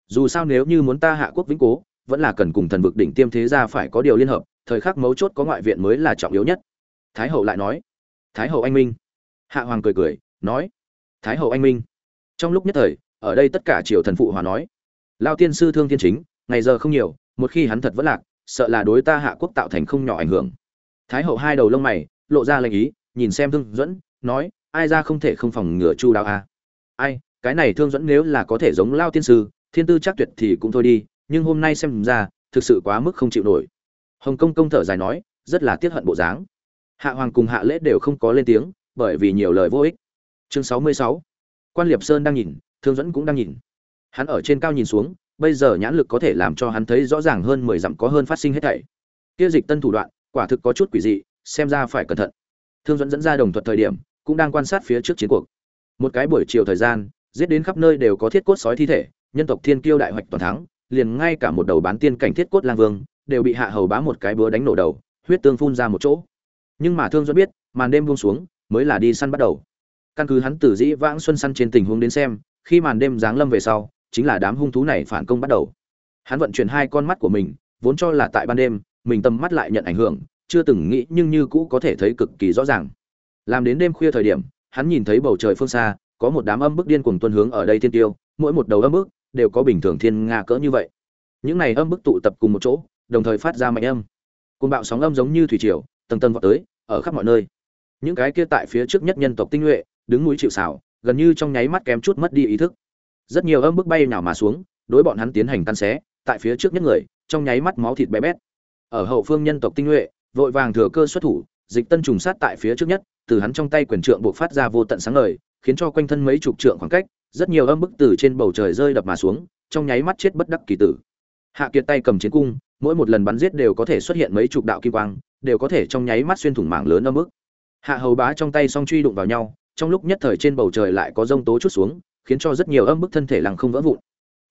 Dù sao nếu như muốn ta hạ quốc vĩnh cố, vẫn là cần cùng thần vực đỉnh tiêm thế gia phải có điều liên hợp, thời khắc mấu chốt có ngoại viện mới là trọng yếu nhất. Thái hậu lại nói, thái hậu anh minh hạ hoàng cười cười, nói, thái hậu anh minh. Trong lúc nhất thời, ở đây tất cả triều thần phụ hòa nói, lao tiên sư thương thiên chính, ngày giờ không nhiều, một khi hắn thật vất lạc, sợ là đối ta hạ quốc tạo thành không nhỏ ảnh hưởng. Thái hậu hai đầu lông mày, lộ ra lệnh ý, nhìn xem thương dẫn nói, ai ra không thể không phòng ngừa chu đáo a à? ai, cái này thương dẫn nếu là có thể giống lao tiên sư, thiên tư chắc tuyệt thì cũng thôi đi, nhưng hôm nay xem ra, thực sự quá mức không chịu nổi. Hồng công công thở dài nói, rất là tiếc hận bộ dáng. Hạ hoàng cùng hạ lễ đều không có lên tiếng bởi vì nhiều lời vô ích. Chương sáu mươi sáu. Quan liệp sơn đang nhìn, thương dẫn cũng đang nhìn. Hắn ở trên cao nhìn xuống, bây giờ nhãn lực có thể làm cho hắn thấy rõ ràng hơn mười dặm có hơn phát sinh hết thảy. Kia dịch tân thủ đoạn, quả thực có chút quỷ dị, xem ra phải cẩn thận. Thương dẫn dẫn ra đồng thuận thời điểm, cũng đang quan sát phía trước chiến cuộc. Một cái buổi chiều thời gian, giết đến khắp nơi đều có thiết cốt sói thi thể, nhân tộc thiên kiêu đại hoạch toàn thắng, liền ngay cả một đầu bán tiên cảnh thiết cốt lang vương, đều bị hạ hầu bá một cái búa đánh nổ đầu, huyết tương phun ra một chỗ. Nhưng mà thương dẫn biết, màn đêm buông xuống mới là đi săn bắt đầu. Căn cứ hắn tử dĩ vãng xuân săn trên tình huống đến xem, khi màn đêm giáng lâm về sau, chính là đám hung thú này phản công bắt đầu. Hắn vận chuyển hai con mắt của mình, vốn cho là tại ban đêm, mình tầm mắt lại nhận ảnh hưởng, chưa từng nghĩ nhưng như cũ có thể thấy cực kỳ rõ ràng. Làm đến đêm khuya thời điểm, hắn nhìn thấy bầu trời phương xa, có một đám âm bức điên cuồng tuân hướng ở đây thiên tiêu, mỗi một đầu âm bức đều có bình thường thiên nga cỡ như vậy. Những này âm bức tụ tập cùng một chỗ, đồng thời phát ra mạnh âm. Côn bạo sóng âm giống như thủy triều, tầng tầng vọt tới, ở khắp mọi nơi những cái kia tại phía trước nhất nhân tộc tinh nhuệ, đứng núi chịu xảo gần như trong nháy mắt kém chút mất đi ý thức. Rất nhiều âm bức bay nào mà xuống, đối bọn hắn tiến hành tan xé, tại phía trước nhất người, trong nháy mắt máu thịt bé bét. Ở hậu phương nhân tộc tinh nhuệ, vội vàng thừa cơ xuất thủ, dịch tân trùng sát tại phía trước nhất, từ hắn trong tay quyền trượng buộc phát ra vô tận sáng ngời, khiến cho quanh thân mấy chục trượng khoảng cách, rất nhiều âm bức từ trên bầu trời rơi đập mà xuống, trong nháy mắt chết bất đắc kỳ tử. Hạ kiệt tay cầm chiến cung, mỗi một lần bắn giết đều có thể xuất hiện mấy chục đạo kim quang, đều có thể trong nháy mắt xuyên thủng mảng lớn âm bức hạ hầu bá trong tay song truy đụng vào nhau, trong lúc nhất thời trên bầu trời lại có rông tố chút xuống, khiến cho rất nhiều âm bức thân thể lằng không vỡ vụn.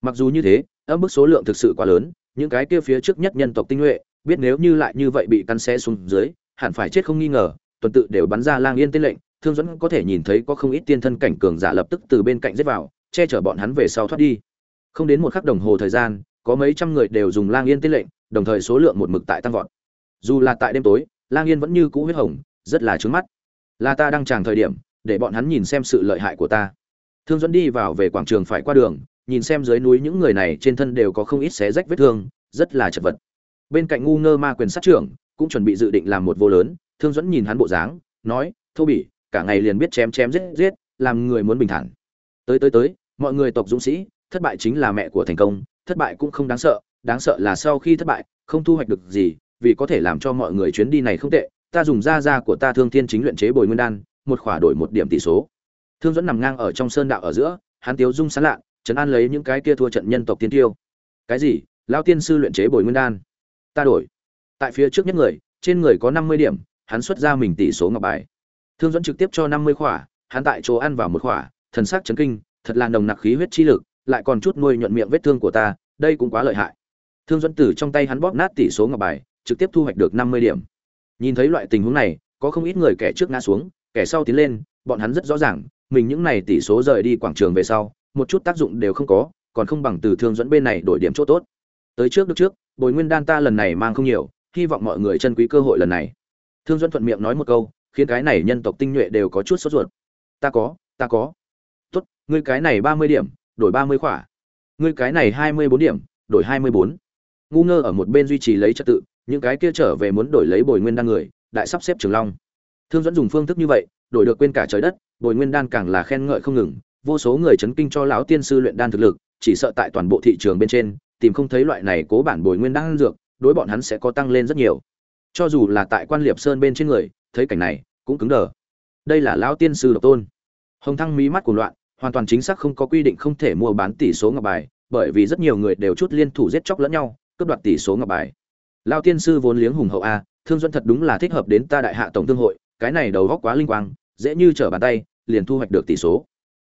Mặc dù như thế, âm bức số lượng thực sự quá lớn, những cái kia phía trước nhất nhân tộc tinh nhuệ, biết nếu như lại như vậy bị căn xe xuống dưới, hẳn phải chết không nghi ngờ, tuần tự đều bắn ra lang yên tên lệnh, thương dẫn có thể nhìn thấy có không ít tiên thân cảnh cường giả lập tức từ bên cạnh giết vào, che chở bọn hắn về sau thoát đi. Không đến một khắc đồng hồ thời gian, có mấy trăm người đều dùng lang yên tên lệnh, đồng thời số lượng một mực tại tăng vọt. Dù là tại đêm tối, lang yên vẫn như cũ huyết hồng rất là trướng mắt. Là ta đang tràng thời điểm, để bọn hắn nhìn xem sự lợi hại của ta. Thương dẫn đi vào về quảng trường phải qua đường, nhìn xem dưới núi những người này trên thân đều có không ít xé rách vết thương, rất là chật vật. Bên cạnh ngu ngơ ma quyền sát trưởng, cũng chuẩn bị dự định làm một vô lớn, thương dẫn nhìn hắn bộ dáng, nói, thô bỉ, cả ngày liền biết chém chém giết giết, làm người muốn bình thản. Tới tới tới, mọi người tộc dũng sĩ, thất bại chính là mẹ của thành công, thất bại cũng không đáng sợ đáng sợ là sau khi thất bại, không thu hoạch được gì, vì có thể làm cho mọi người chuyến đi này không tệ ta dùng da da của ta thương thiên chính luyện chế bồi nguyên đan, một khỏa đổi một điểm tỷ số. Thương dẫn nằm ngang ở trong sơn đạo ở giữa, hắn tiếu dung sán lạ trấn an lấy những cái kia thua trận nhân tộc tiên tiêu. Cái gì? Lao tiên sư luyện chế bồi nguyên đan? Ta đổi. Tại phía trước nhất người, trên người có năm mươi điểm, hắn xuất ra mình tỷ số ngọc bài. Thương dẫn trực tiếp cho năm mươi khỏa, hắn tại chỗ ăn vào một khỏa, thần sắc chấn kinh, thật là nồng nặc khí huyết chi lực, lại còn chút nuôi nhuận miệng vết thương của ta, đây cũng quá lợi hại. Thương dẫn từ trong tay hắn bóp nát tỷ số ngọc bài, trực tiếp thu hoạch được năm mươi điểm nhìn thấy loại tình huống này, có không ít người kẻ trước ngã xuống, kẻ sau tiến lên, bọn hắn rất rõ ràng, mình những này tỷ số rời đi quảng trường về sau, một chút tác dụng đều không có, còn không bằng từ thương dẫn bên này đổi điểm chỗ tốt. Tới trước được trước, bồi nguyên đan ta lần này mang không nhiều, hy vọng mọi người chân quý cơ hội lần này. Thương dẫn thuận miệng nói một câu, khiến cái này nhân tộc tinh nhuệ đều có chút sốt ruột. Ta có ta có. Tốt, ngươi cái này ba mươi điểm, đổi ba mươi khỏa. Ngươi cái này hai mươi bốn điểm, đổi hai mươi bốn. Ngu ngơ ở một bên duy trì lấy trật tự những cái kia trở về muốn đổi lấy bồi nguyên đan người, đại sắp xếp trường long. Thương dẫn dùng phương thức như vậy, đổi được quên cả trời đất, bồi nguyên đan càng là khen ngợi không ngừng, vô số người chấn kinh cho lão tiên sư luyện đan thực lực, chỉ sợ tại toàn bộ thị trường bên trên, tìm không thấy loại này cố bản bồi nguyên đan dược, đối bọn hắn sẽ có tăng lên rất nhiều. Cho dù là tại quan liệp sơn bên trên người, thấy cảnh này, cũng cứng đờ. Đây là lão tiên sư độc tôn. Hồng thăng mí mắt của loạn, hoàn toàn chính xác không có quy định không thể mua bán tỷ số ngọc bài, bởi vì rất nhiều người đều chút liên thủ giết chóc lẫn nhau, cướp đoạt tỷ số ngọc bài lão tiên sư vốn liếng hùng hậu a, thương dẫn thật đúng là thích hợp đến ta đại hạ tổng thương hội, cái này đầu góc quá linh quang, dễ như trở bàn tay, liền thu hoạch được tỷ số.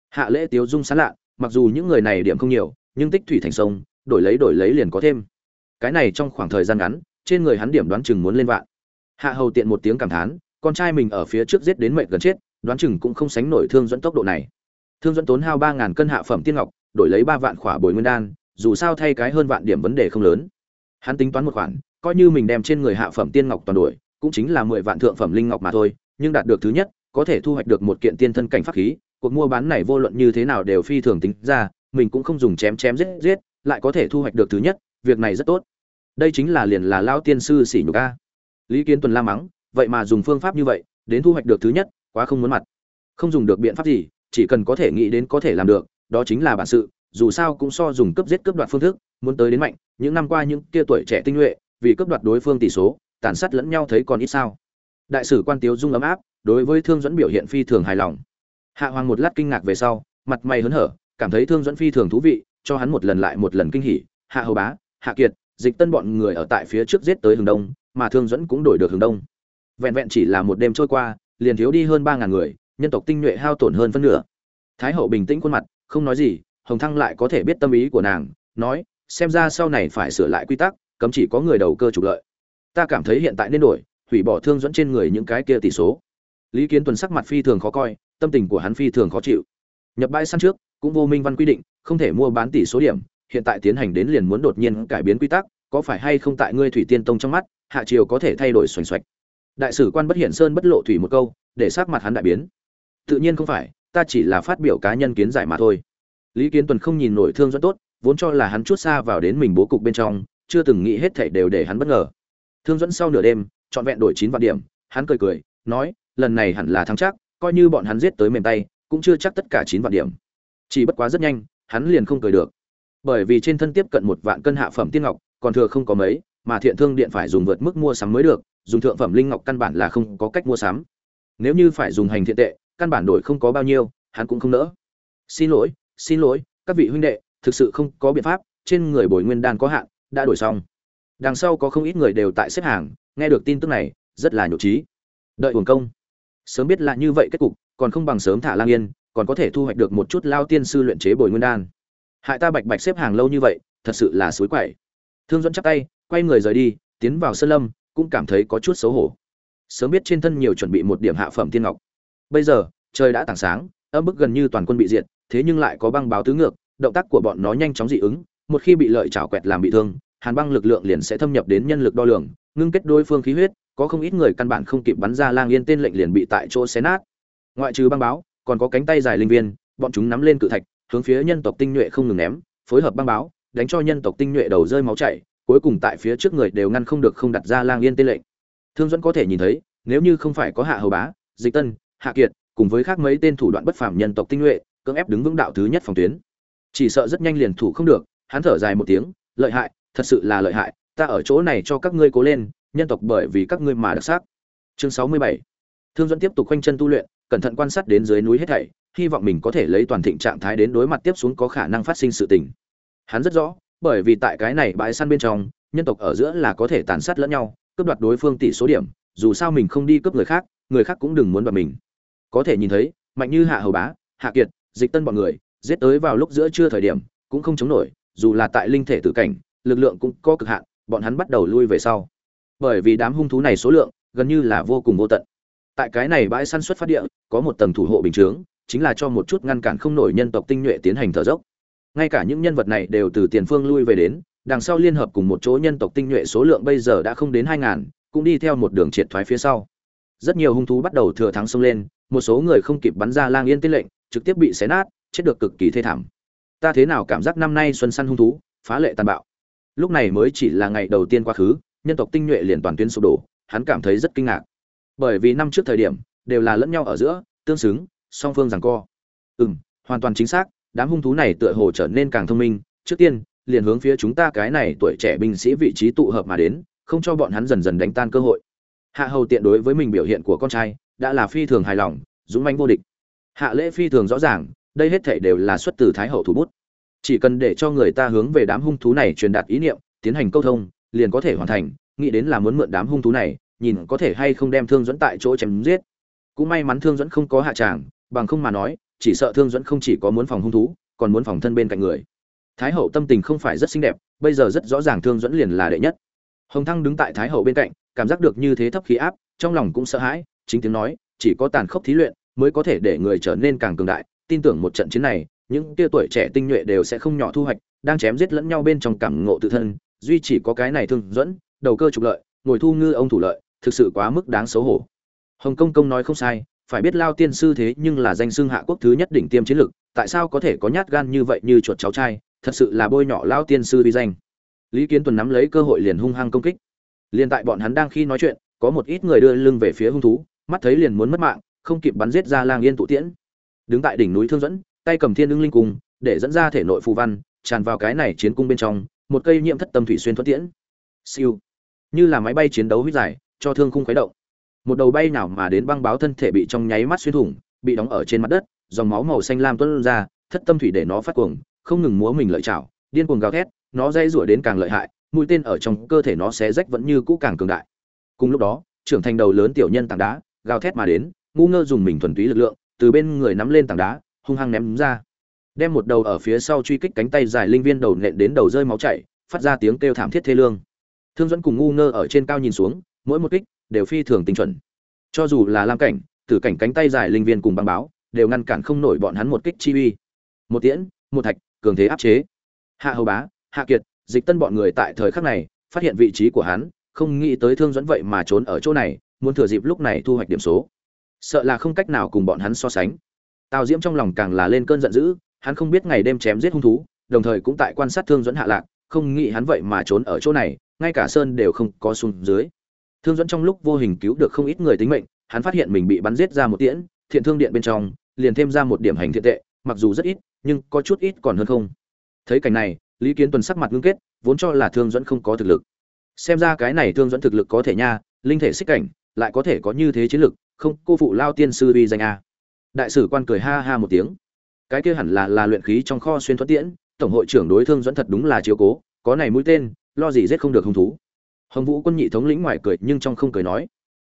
Hạ lễ tiếu dung sán lạ mặc dù những người này điểm không nhiều, nhưng tích thủy thành sông, đổi lấy đổi lấy liền có thêm. Cái này trong khoảng thời gian ngắn, trên người hắn điểm đoán chừng muốn lên vạn. Hạ hầu tiện một tiếng cảm thán, con trai mình ở phía trước giết đến mệnh gần chết, đoán chừng cũng không sánh nổi thương dẫn tốc độ này. Thương dẫn tốn hao ba ngàn cân hạ phẩm tiên ngọc, đổi lấy ba vạn khỏa bồi nguyên đan, dù sao thay cái hơn vạn điểm vấn đề không lớn. Hắn tính toán một khoản coi như mình đem trên người hạ phẩm tiên ngọc toàn đổi, cũng chính là mười vạn thượng phẩm linh ngọc mà thôi, nhưng đạt được thứ nhất, có thể thu hoạch được một kiện tiên thân cảnh pháp khí, cuộc mua bán này vô luận như thế nào đều phi thường tính ra, mình cũng không dùng chém chém giết giết, lại có thể thu hoạch được thứ nhất, việc này rất tốt. Đây chính là liền là lão tiên sư sỉ nhục a. Lý kiến tuần la mắng, vậy mà dùng phương pháp như vậy, đến thu hoạch được thứ nhất, quá không muốn mặt. Không dùng được biện pháp gì, chỉ cần có thể nghĩ đến có thể làm được, đó chính là bản sự, dù sao cũng so dùng cấp giết cướp đoạt phương thức, muốn tới đến mạnh, những năm qua những kia tuổi trẻ tinh nhuệ vì cướp đoạt đối phương tỷ số, tàn sát lẫn nhau thấy còn ít sao. Đại sử quan tiếu dung ấm áp, đối với thương dẫn biểu hiện phi thường hài lòng. Hạ hoàng một lát kinh ngạc về sau, mặt mày hớn hở, cảm thấy thương dẫn phi thường thú vị, cho hắn một lần lại một lần kinh hỉ. Hạ hầu bá, hạ kiệt, dịch tân bọn người ở tại phía trước giết tới hướng đông, mà thương dẫn cũng đổi được hướng đông. Vẹn vẹn chỉ là một đêm trôi qua, liền thiếu đi hơn ba ngàn người, nhân tộc tinh nhuệ hao tổn hơn phân nửa. Thái hậu bình tĩnh khuôn mặt, không nói gì, hồng thăng lại có thể biết tâm ý của nàng, nói, xem ra sau này phải sửa lại quy tắc cấm chỉ có người đầu cơ trục lợi. Ta cảm thấy hiện tại nên đổi, hủy bỏ thương dẫn trên người những cái kia tỷ số. Lý kiến tuần sắc mặt phi thường khó coi, tâm tình của hắn phi thường khó chịu. Nhập bãi săn trước, cũng vô minh văn quy định, không thể mua bán tỷ số điểm, hiện tại tiến hành đến liền muốn đột nhiên cải biến quy tắc, có phải hay không tại ngươi thủy tiên tông trong mắt, hạ triều có thể thay đổi xoành xoạch. Đại sử quan bất hiển sơn bất lộ thủy một câu, để sắc mặt hắn đại biến. Tự nhiên không phải, ta chỉ là phát biểu cá nhân kiến giải mà thôi. Lý kiến tuần không nhìn nổi thương dẫn tốt, vốn cho là hắn chút xa vào đến mình bố cục bên trong chưa từng nghĩ hết thảy đều để hắn bất ngờ. Thương dẫn sau nửa đêm, trọn vẹn đổi chín vạn điểm, hắn cười cười, nói, lần này hẳn là thắng chắc, coi như bọn hắn giết tới mềm tay, cũng chưa chắc tất cả chín vạn điểm. Chỉ bất quá rất nhanh, hắn liền không cười được. Bởi vì trên thân tiếp cận một vạn cân hạ phẩm tiên ngọc, còn thừa không có mấy, mà thiện thương điện phải dùng vượt mức mua sắm mới được, dùng thượng phẩm linh ngọc căn bản là không có cách mua sắm. Nếu như phải dùng hành thiện tệ, căn bản đổi không có bao nhiêu, hắn cũng không nỡ. Xin lỗi xin lỗi, các vị huynh đệ, thực sự không có biện pháp, trên người bồi nguyên đan có hạn đã đổi xong. Đằng sau có không ít người đều tại xếp hàng, nghe được tin tức này, rất là nhộn trí đợi uổng công. Sớm biết là như vậy kết cục, còn không bằng sớm thả lang yên, còn có thể thu hoạch được một chút lao tiên sư luyện chế bồi nguyên đan. Hại ta bạch bạch xếp hàng lâu như vậy, thật sự là suối quậy. Thương dẫn chắp tay, quay người rời đi, tiến vào sơn lâm, cũng cảm thấy có chút xấu hổ. Sớm biết trên thân nhiều chuẩn bị một điểm hạ phẩm tiên ngọc. Bây giờ, trời đã tảng sáng, âm bức gần như toàn quân bị diệt, thế nhưng lại có băng báo tứ ngược, động tác của bọn nó nhanh chóng dị ứng một khi bị lợi chảo quẹt làm bị thương, hàn băng lực lượng liền sẽ thâm nhập đến nhân lực đo lường, ngưng kết đối phương khí huyết, có không ít người căn bản không kịp bắn ra lang yên tên lệnh liền bị tại chỗ xé nát. Ngoại trừ băng báo, còn có cánh tay dài linh viên, bọn chúng nắm lên cự thạch, hướng phía nhân tộc tinh nhuệ không ngừng ném, phối hợp băng báo, đánh cho nhân tộc tinh nhuệ đầu rơi máu chảy, cuối cùng tại phía trước người đều ngăn không được không đặt ra lang yên tên lệnh. Thương dẫn có thể nhìn thấy, nếu như không phải có hạ hầu bá, dịch tân, hạ kiệt, cùng với khác mấy tên thủ đoạn bất phàm nhân tộc tinh nhuệ, cưỡng ép đứng vững đạo thứ nhất phòng tuyến. Chỉ sợ rất nhanh liền thủ không được hắn thở dài một tiếng, lợi hại, thật sự là lợi hại, ta ở chỗ này cho các ngươi cố lên, nhân tộc bởi vì các ngươi mà đặc sắc. Chương sáu mươi bảy. Thương dẫn tiếp tục khoanh chân tu luyện, cẩn thận quan sát đến dưới núi hết thảy, hy vọng mình có thể lấy toàn thịnh trạng thái đến đối mặt tiếp xuống có khả năng phát sinh sự tình. Hắn rất rõ, bởi vì tại cái này bãi săn bên trong, nhân tộc ở giữa là có thể tàn sát lẫn nhau, cướp đoạt đối phương tỷ số điểm, dù sao mình không đi cướp người khác người khác cũng đừng muốn đoạt mình. Có thể nhìn thấy, mạnh như hạ hầu bá, hạ kiệt, dịch tân bọn người, giết tới vào lúc giữa trưa thời điểm, cũng không chống nổi dù là tại linh thể tử cảnh, lực lượng cũng có cực hạn, bọn hắn bắt đầu lui về sau. Bởi vì đám hung thú này số lượng, gần như là vô cùng vô tận. Tại cái này bãi săn xuất phát địa, có một tầng thủ hộ bình chướng, chính là cho một chút ngăn cản không nổi nhân tộc tinh nhuệ tiến hành thở dốc. Ngay cả những nhân vật này đều từ tiền phương lui về đến, đằng sau liên hợp cùng một chỗ nhân tộc tinh nhuệ số lượng bây giờ đã không đến hai ngàn, cũng đi theo một đường triệt thoái phía sau. Rất nhiều hung thú bắt đầu thừa thắng xông lên, một số người không kịp bắn ra lang yên tiên lệnh, trực tiếp bị xé nát, chết được cực kỳ thê thảm ta thế nào cảm giác năm nay xuân săn hung thú, phá lệ tàn bạo. Lúc này mới chỉ là ngày đầu tiên quá khứ, nhân tộc tinh nhuệ liền toàn tuyến sụp đổ, hắn cảm thấy rất kinh ngạc. Bởi vì năm trước thời điểm, đều là lẫn nhau ở giữa, tương xứng, song phương rằng co. Ừ m hoàn toàn chính xác, đám hung thú này tựa hồ trở nên càng thông minh. Trước tiên, liền hướng phía chúng ta cái này tuổi trẻ binh sĩ vị trí tụ hợp mà đến, không cho bọn hắn dần dần đánh tan cơ hội. Hạ hầu tiện đối với mình biểu hiện của con trai, đã là phi thường hài lòng, dũng manh vô địch. Hạ lễ phi thường rõ ràng đây hết thảy đều là xuất từ thái hậu thủ bút. Chỉ cần để cho người ta hướng về đám hung thú này truyền đạt ý niệm, tiến hành câu thông, liền có thể hoàn thành, nghĩ đến là muốn mượn đám hung thú này, nhìn có thể hay không đem thương dẫn tại chỗ chém giết. Cũng may mắn thương dẫn không có hạ tràng, bằng không mà nói, chỉ sợ thương dẫn không chỉ có muốn phòng hung thú, còn muốn phòng thân bên cạnh người. Thái hậu tâm tình không phải rất xinh đẹp, bây giờ rất rõ ràng thương dẫn liền là đệ nhất. Hồng thăng đứng tại thái hậu bên cạnh, cảm giác được như thế thấp khí áp, trong lòng cũng sợ hãi, chính tiếng nói, chỉ có tàn khốc thí luyện, mới có thể để người trở nên càng cường đại tin tưởng một trận chiến này, những tia tuổi trẻ tinh nhuệ đều sẽ không nhỏ thu hoạch, đang chém giết lẫn nhau bên trong cảm ngộ tự thân, duy chỉ có cái này thương dẫn, đầu cơ trục lợi, ngồi thu ngư ông thủ lợi, thực sự quá mức đáng xấu hổ. Hồng công công nói không sai, phải biết lao tiên sư thế nhưng là danh xưng hạ quốc thứ nhất đỉnh tiêm chiến lực, tại sao có thể có nhát gan như vậy như chuột cháu trai, thật sự là bôi nhọ lao tiên sư vi danh. Lý kiến tuần nắm lấy cơ hội liền hung hăng công kích. Liền tại bọn hắn đang khi nói chuyện, có một ít người đưa lưng về phía hung thú, mắt thấy liền muốn mất mạng, không kịp bắn giết ra lang yên tụ tiễn đứng tại đỉnh núi thương dẫn tay cầm thiên ưng linh cung, để dẫn ra thể nội phù văn, tràn vào cái này chiến cung bên trong, một cây nhiễm thất tâm thủy xuyên thuận tiễn. Siêu. Như là máy bay chiến đấu huyết dài cho thương khung khuấy động. Một đầu bay nào mà đến băng báo thân thể bị trong nháy mắt xuyên thủng, bị đóng ở trên mặt đất, dòng máu màu xanh lam tuôn ra, thất tâm thủy để nó phát cuồng, không ngừng múa mình lợi chảo, điên cuồng gào thét, nó dây rủa đến càng lợi hại, mũi tên ở trong cơ thể nó xé rách vẫn như cũ càng cường đại. Cùng lúc đó, trưởng thành đầu lớn tiểu nhân tảng đá, gào thét mà đến, ngu ngơ dùng mình thuần túy lực lượng từ bên người nắm lên tảng đá, hung hăng ném ra. Đem một đầu ở phía sau truy kích cánh tay dài linh viên đầu nện đến đầu rơi máu chảy, phát ra tiếng kêu thảm thiết thê lương. Thương dẫn cùng ngu ngơ ở trên cao nhìn xuống, mỗi một kích đều phi thường tinh chuẩn. Cho dù là lam cảnh, tử cảnh cánh tay dài linh viên cùng băng báo, đều ngăn cản không nổi bọn hắn một kích chi uy. Một tiễn, một thạch, cường thế áp chế. Hạ hầu bá, hạ kiệt, dịch tân bọn người tại thời khắc này, phát hiện vị trí của hắn, không nghĩ tới thương dẫn vậy mà trốn ở chỗ này, muốn thừa dịp lúc này thu hoạch điểm số sợ là không cách nào cùng bọn hắn so sánh. Tào diễm trong lòng càng là lên cơn giận dữ, hắn không biết ngày đêm chém giết hung thú, đồng thời cũng tại quan sát thương dẫn hạ lạc, không nghĩ hắn vậy mà trốn ở chỗ này, ngay cả sơn đều không có xuống dưới. Thương dẫn trong lúc vô hình cứu được không ít người tính mệnh, hắn phát hiện mình bị bắn giết ra một tiễn, thiện thương điện bên trong, liền thêm ra một điểm hành thiện tệ, mặc dù rất ít, nhưng có chút ít còn hơn không. Thấy cảnh này, lý kiến tuần sắc mặt ngưng kết, vốn cho là thương dẫn không có thực lực. Xem ra cái này thương dẫn thực lực có thể nha, linh thể xích cảnh, lại có thể có như thế chiến lực không, cô phụ lao tiên sư uy danh a. Đại sử quan cười ha ha một tiếng. Cái kia hẳn là là luyện khí trong kho xuyên thoát tiễn, tổng hội trưởng đối thương dẫn thật đúng là chiếu cố, có này mũi tên, lo gì giết không được hung thú. Hồng vũ quân nhị thống lĩnh ngoài cười, nhưng trong không cười nói,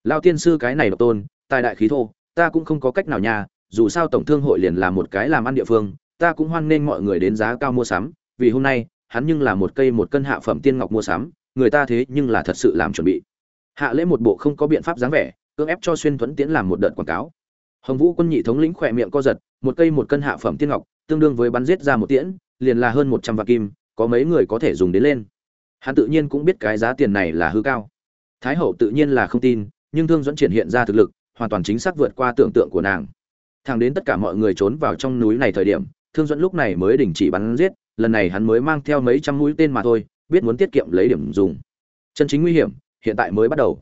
lao tiên sư cái này độc tôn, tài đại khí thô, ta cũng không có cách nào nhà. dù sao tổng thương hội liền là một cái làm ăn địa phương, ta cũng hoan nghênh mọi người đến giá cao mua sắm, vì hôm nay, hắn nhưng là một cây một cân hạ phẩm tiên ngọc mua sắm, người ta thế nhưng là thật sự làm chuẩn bị. Hạ lễ một bộ không có biện pháp dáng vẻ cưỡng ép cho xuyên thuẫn tiễn làm một đợt quảng cáo. Hồng vũ quân nhị thống lĩnh khỏe miệng co giật, một cây một cân hạ phẩm tiên ngọc, tương đương với bắn giết ra một tiễn, liền là hơn một trăm vạn kim, có mấy người có thể dùng đến lên. Hắn tự nhiên cũng biết cái giá tiền này là hư cao. Thái hậu tự nhiên là không tin, nhưng thương dẫn triển hiện ra thực lực, hoàn toàn chính xác vượt qua tưởng tượng của nàng. Thẳng đến tất cả mọi người trốn vào trong núi này thời điểm, thương dẫn lúc này mới đình chỉ bắn giết, lần này hắn mới mang theo mấy trăm mũi tên mà thôi, biết muốn tiết kiệm lấy điểm dùng. Chân chính nguy hiểm, hiện tại mới bắt đầu.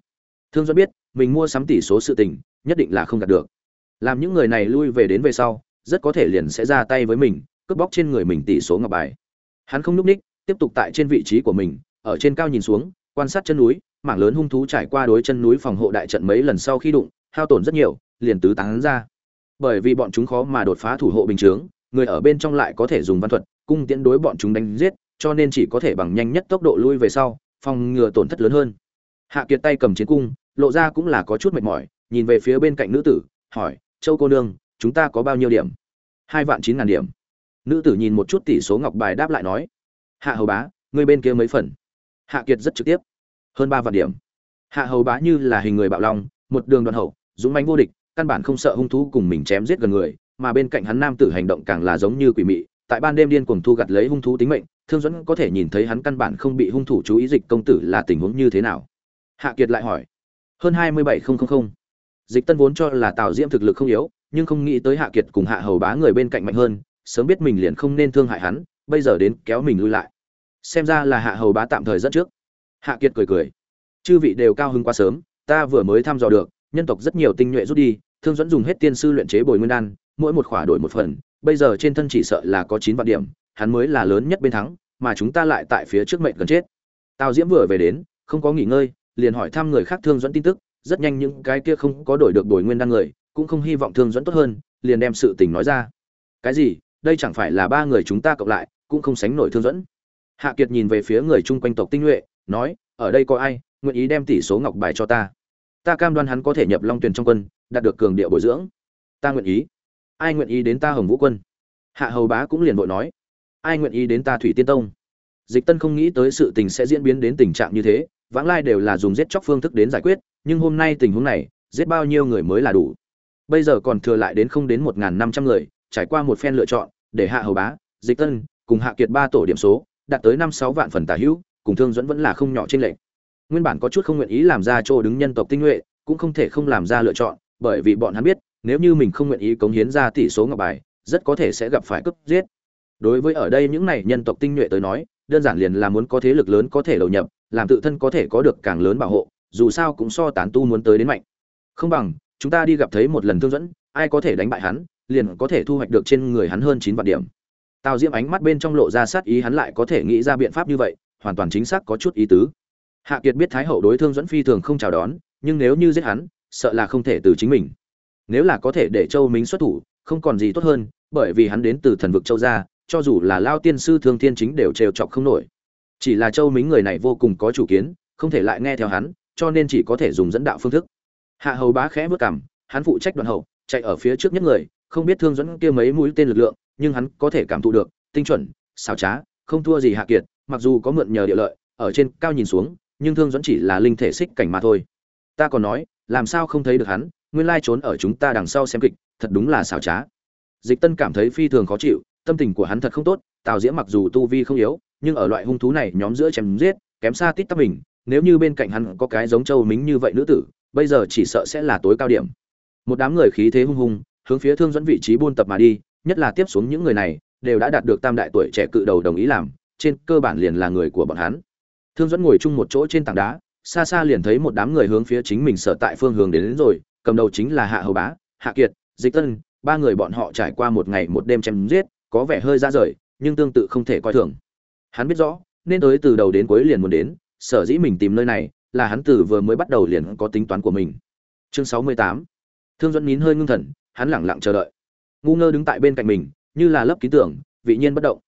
Thương dẫn biết mình mua sắm tỷ số sự tình, nhất định là không đạt được. Làm những người này lui về đến về sau, rất có thể liền sẽ ra tay với mình, cướp bóc trên người mình tỷ số ngọc bài. Hắn không lúc ních, tiếp tục tại trên vị trí của mình, ở trên cao nhìn xuống, quan sát chân núi, mảng lớn hung thú trải qua đối chân núi phòng hộ đại trận mấy lần sau khi đụng, hao tổn rất nhiều, liền tứ tán ra. Bởi vì bọn chúng khó mà đột phá thủ hộ bình chướng, người ở bên trong lại có thể dùng văn thuật, cung tiễn đối bọn chúng đánh giết, cho nên chỉ có thể bằng nhanh nhất tốc độ lui về sau, phòng ngừa tổn thất lớn hơn. Hạ kiệt tay cầm chiến cung lộ ra cũng là có chút mệt mỏi, nhìn về phía bên cạnh nữ tử, hỏi, châu cô nương, chúng ta có bao nhiêu điểm? Hai vạn chín ngàn điểm. Nữ tử nhìn một chút tỷ số ngọc bài đáp lại nói, hạ hầu bá người bên kia mấy phần? Hạ kiệt rất trực tiếp, hơn ba vạn điểm. Hạ hầu bá như là hình người bạo long, một đường đoàn hậu, dũng mãnh vô địch, căn bản không sợ hung thú cùng mình chém giết gần người, mà bên cạnh hắn nam tử hành động càng là giống như quỷ mị, tại ban đêm điên cuồng thu gặt lấy hung thú tính mệnh, thương dẫn có thể nhìn thấy hắn căn bản không bị hung thủ chú ý dịch công tử là tình huống như thế nào. Hạ kiệt lại hỏi hơn hai mươi bảy nghìn dịch tân vốn cho là tào diễm thực lực không yếu, nhưng không nghĩ tới hạ kiệt cùng hạ hầu bá người bên cạnh mạnh hơn, sớm biết mình liền không nên thương hại hắn, bây giờ đến kéo mình lui lại. Xem ra là hạ hầu bá tạm thời dẫn trước. Hạ kiệt cười cười. Chư vị đều cao hứng quá sớm, ta vừa mới thăm dò được, nhân tộc rất nhiều tinh nhuệ rút đi, thương dẫn dùng hết tiên sư luyện chế bồi nguyên đan, mỗi một khỏa đổi một phần, bây giờ trên thân chỉ sợ là có chín vạn điểm, hắn mới là lớn nhất bên thắng, mà chúng ta lại tại phía trước mệnh gần chết. Tào diễm vừa về đến, không có nghỉ ngơi liền hỏi thăm người khác thương dẫn tin tức, rất nhanh những cái kia không có đổi được đổi nguyên đan người, cũng không hy vọng thương dẫn tốt hơn, liền đem sự tình nói ra. Cái gì? Đây chẳng phải là ba người chúng ta cộng lại, cũng không sánh nổi thương dẫn. Hạ kiệt nhìn về phía người chung quanh tộc tinh nhuệ, nói, ở đây có ai nguyện ý đem tỷ số ngọc bài cho ta? Ta cam đoan hắn có thể nhập long tuyền trong quân, đạt được cường địa bồi dưỡng. Ta nguyện ý. Ai nguyện ý đến ta hồng vũ quân? Hạ hầu bá cũng liền vội nói. Ai nguyện ý đến ta thủy tiên tông? Dịch tân không nghĩ tới sự tình sẽ diễn biến đến tình trạng như thế vãng lai đều là dùng giết chóc phương thức đến giải quyết, nhưng hôm nay tình huống này, giết bao nhiêu người mới là đủ. Bây giờ còn thừa lại đến không đến một năm trăm người, trải qua một phen lựa chọn, để hạ hầu bá, dịch tân, cùng hạ kiệt ba tổ điểm số, đạt tới năm sáu vạn phần tả hữu, cùng thương dẫn vẫn là không nhỏ trên lệnh nguyên bản có chút không nguyện ý làm ra chỗ đứng nhân tộc tinh nhuệ, cũng không thể không làm ra lựa chọn, bởi vì bọn hắn biết, nếu như mình không nguyện ý cống hiến ra tỷ số ngọc bài, rất có thể sẽ gặp phải cướp giết. Đối với ở đây những này nhân tộc tinh nhuệ tới nói, đơn giản liền là muốn có thế lực lớn có thể đầu nhập làm tự thân có thể có được càng lớn bảo hộ, dù sao cũng so tán tu muốn tới đến mạnh. Không bằng, chúng ta đi gặp thấy một lần thương dẫn, ai có thể đánh bại hắn, liền có thể thu hoạch được trên người hắn hơn chín vạn điểm. Tào diễm ánh mắt bên trong lộ ra sát ý, hắn lại có thể nghĩ ra biện pháp như vậy, hoàn toàn chính xác có chút ý tứ. Hạ kiệt biết thái hậu đối thương dẫn phi thường không chào đón, nhưng nếu như giết hắn, sợ là không thể từ chính mình. Nếu là có thể để châu minh xuất thủ, không còn gì tốt hơn, bởi vì hắn đến từ thần vực châu gia, cho dù là lao tiên sư thương thiên chính đều trêu chọc không nổi chỉ là châu mính người này vô cùng có chủ kiến, không thể lại nghe theo hắn, cho nên chỉ có thể dùng dẫn đạo phương thức. Hạ hầu bá khẽ vớt cảm hắn phụ trách đoàn hậu, chạy ở phía trước nhất người, không biết thương dẫn kia mấy mũi tên lực lượng, nhưng hắn có thể cảm thụ được, tinh chuẩn, xảo trá, không thua gì hạ kiệt, mặc dù có mượn nhờ địa lợi, ở trên cao nhìn xuống, nhưng thương dẫn chỉ là linh thể xích cảnh mà thôi. Ta còn nói, làm sao không thấy được hắn, nguyên lai trốn ở chúng ta đằng sau xem kịch, thật đúng là xảo trá. Dịch tân cảm thấy phi thường khó chịu, tâm tình của hắn thật không tốt, tào diễm mặc dù tu vi không yếu nhưng ở loại hung thú này nhóm giữa chém giết kém xa tít tắp mình nếu như bên cạnh hắn có cái giống châu mính như vậy nữ tử bây giờ chỉ sợ sẽ là tối cao điểm. Một đám người khí thế hung hung hướng phía thương dẫn vị trí buôn tập mà đi nhất là tiếp xuống những người này đều đã đạt được tam đại tuổi trẻ cự đầu đồng ý làm trên cơ bản liền là người của bọn hắn. Thương dẫn ngồi chung một chỗ trên tảng đá xa xa liền thấy một đám người hướng phía chính mình sở tại phương hướng đến, đến rồi cầm đầu chính là hạ hầu bá hạ kiệt dịch tân ba người bọn họ trải qua một ngày một đêm chém giết có vẻ hơi ra rời nhưng tương tự không thể coi thường hắn biết rõ, nên tới từ đầu đến cuối liền muốn đến, sở dĩ mình tìm nơi này, là hắn từ vừa mới bắt đầu liền có tính toán của mình. Chương sáu mươi tám. Thương dẫn nín hơi ngưng thần, hắn lẳng lặng chờ đợi. Ngu ngơ đứng tại bên cạnh mình, như là lấp ký tưởng, vị nhiên bất động.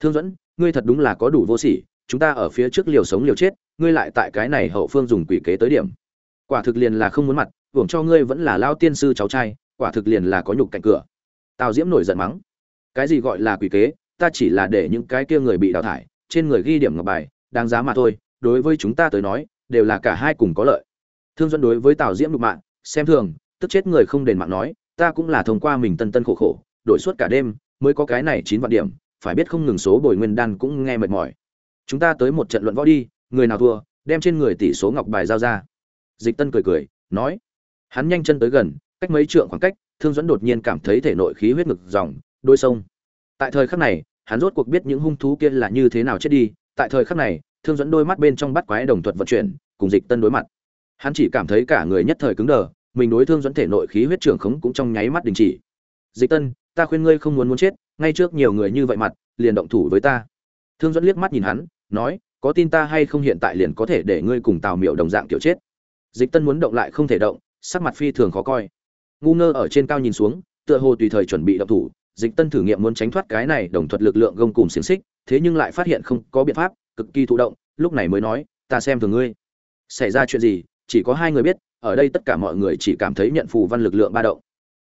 Thương dẫn ngươi thật đúng là có đủ vô sỉ, chúng ta ở phía trước liều sống liều chết, ngươi lại tại cái này hậu phương dùng quỷ kế tới điểm. Quả thực liền là không muốn mặt, hưởng cho ngươi vẫn là lao tiên sư cháu trai, quả thực liền là có nhục cạnh cửa. Tào diễm nổi giận mắng. Cái gì gọi là quỷ kế? Ta chỉ là để những cái kia người bị đào thải trên người ghi điểm ngọc bài, đáng giá mà thôi, đối với chúng ta tới nói, đều là cả hai cùng có lợi. Thương dẫn đối với tào diễm lục mạng, xem thường, tức chết người không đền mạng nói, ta cũng là thông qua mình tân tân khổ khổ, đổi suốt cả đêm, mới có cái này chín vạn điểm, phải biết không ngừng số bồi nguyên đan cũng nghe mệt mỏi. Chúng ta tới một trận luận võ đi, người nào thua, đem trên người tỷ số ngọc bài giao ra. Dịch tân cười cười, nói, hắn nhanh chân tới gần, cách mấy trượng khoảng cách, thương dẫn đột nhiên cảm thấy thể nội khí huyết ngực dòng, đôi sông. Tại thời khắc này hắn rốt cuộc biết những hung thú kia là như thế nào chết đi, tại thời khắc này, thương dẫn đôi mắt bên trong bắt quái đồng thuật vận chuyển, cùng dịch tân đối mặt. Hắn chỉ cảm thấy cả người nhất thời cứng đờ, mình đối thương dẫn thể nội khí huyết trưởng khống cũng trong nháy mắt đình chỉ. Dịch tân, ta khuyên ngươi không muốn muốn chết, ngay trước nhiều người như vậy mặt, liền động thủ với ta. Thương dẫn liếc mắt nhìn hắn, nói, có tin ta hay không hiện tại liền có thể để ngươi cùng tào miệu đồng dạng kiểu chết? Dịch tân muốn động lại không thể động, sắc mặt phi thường khó coi. Ngu ngơ ở trên cao nhìn xuống, tựa hồ tùy thời chuẩn bị động thủ dịch tân thử nghiệm muốn tránh thoát cái này đồng thuật lực lượng gông cùng xiềng xích, thế nhưng lại phát hiện không có biện pháp, cực kỳ thụ động, lúc này mới nói, ta xem thường ngươi. Xảy ra chuyện gì, chỉ có hai người biết, ở đây tất cả mọi người chỉ cảm thấy nhận phù văn lực lượng ba động.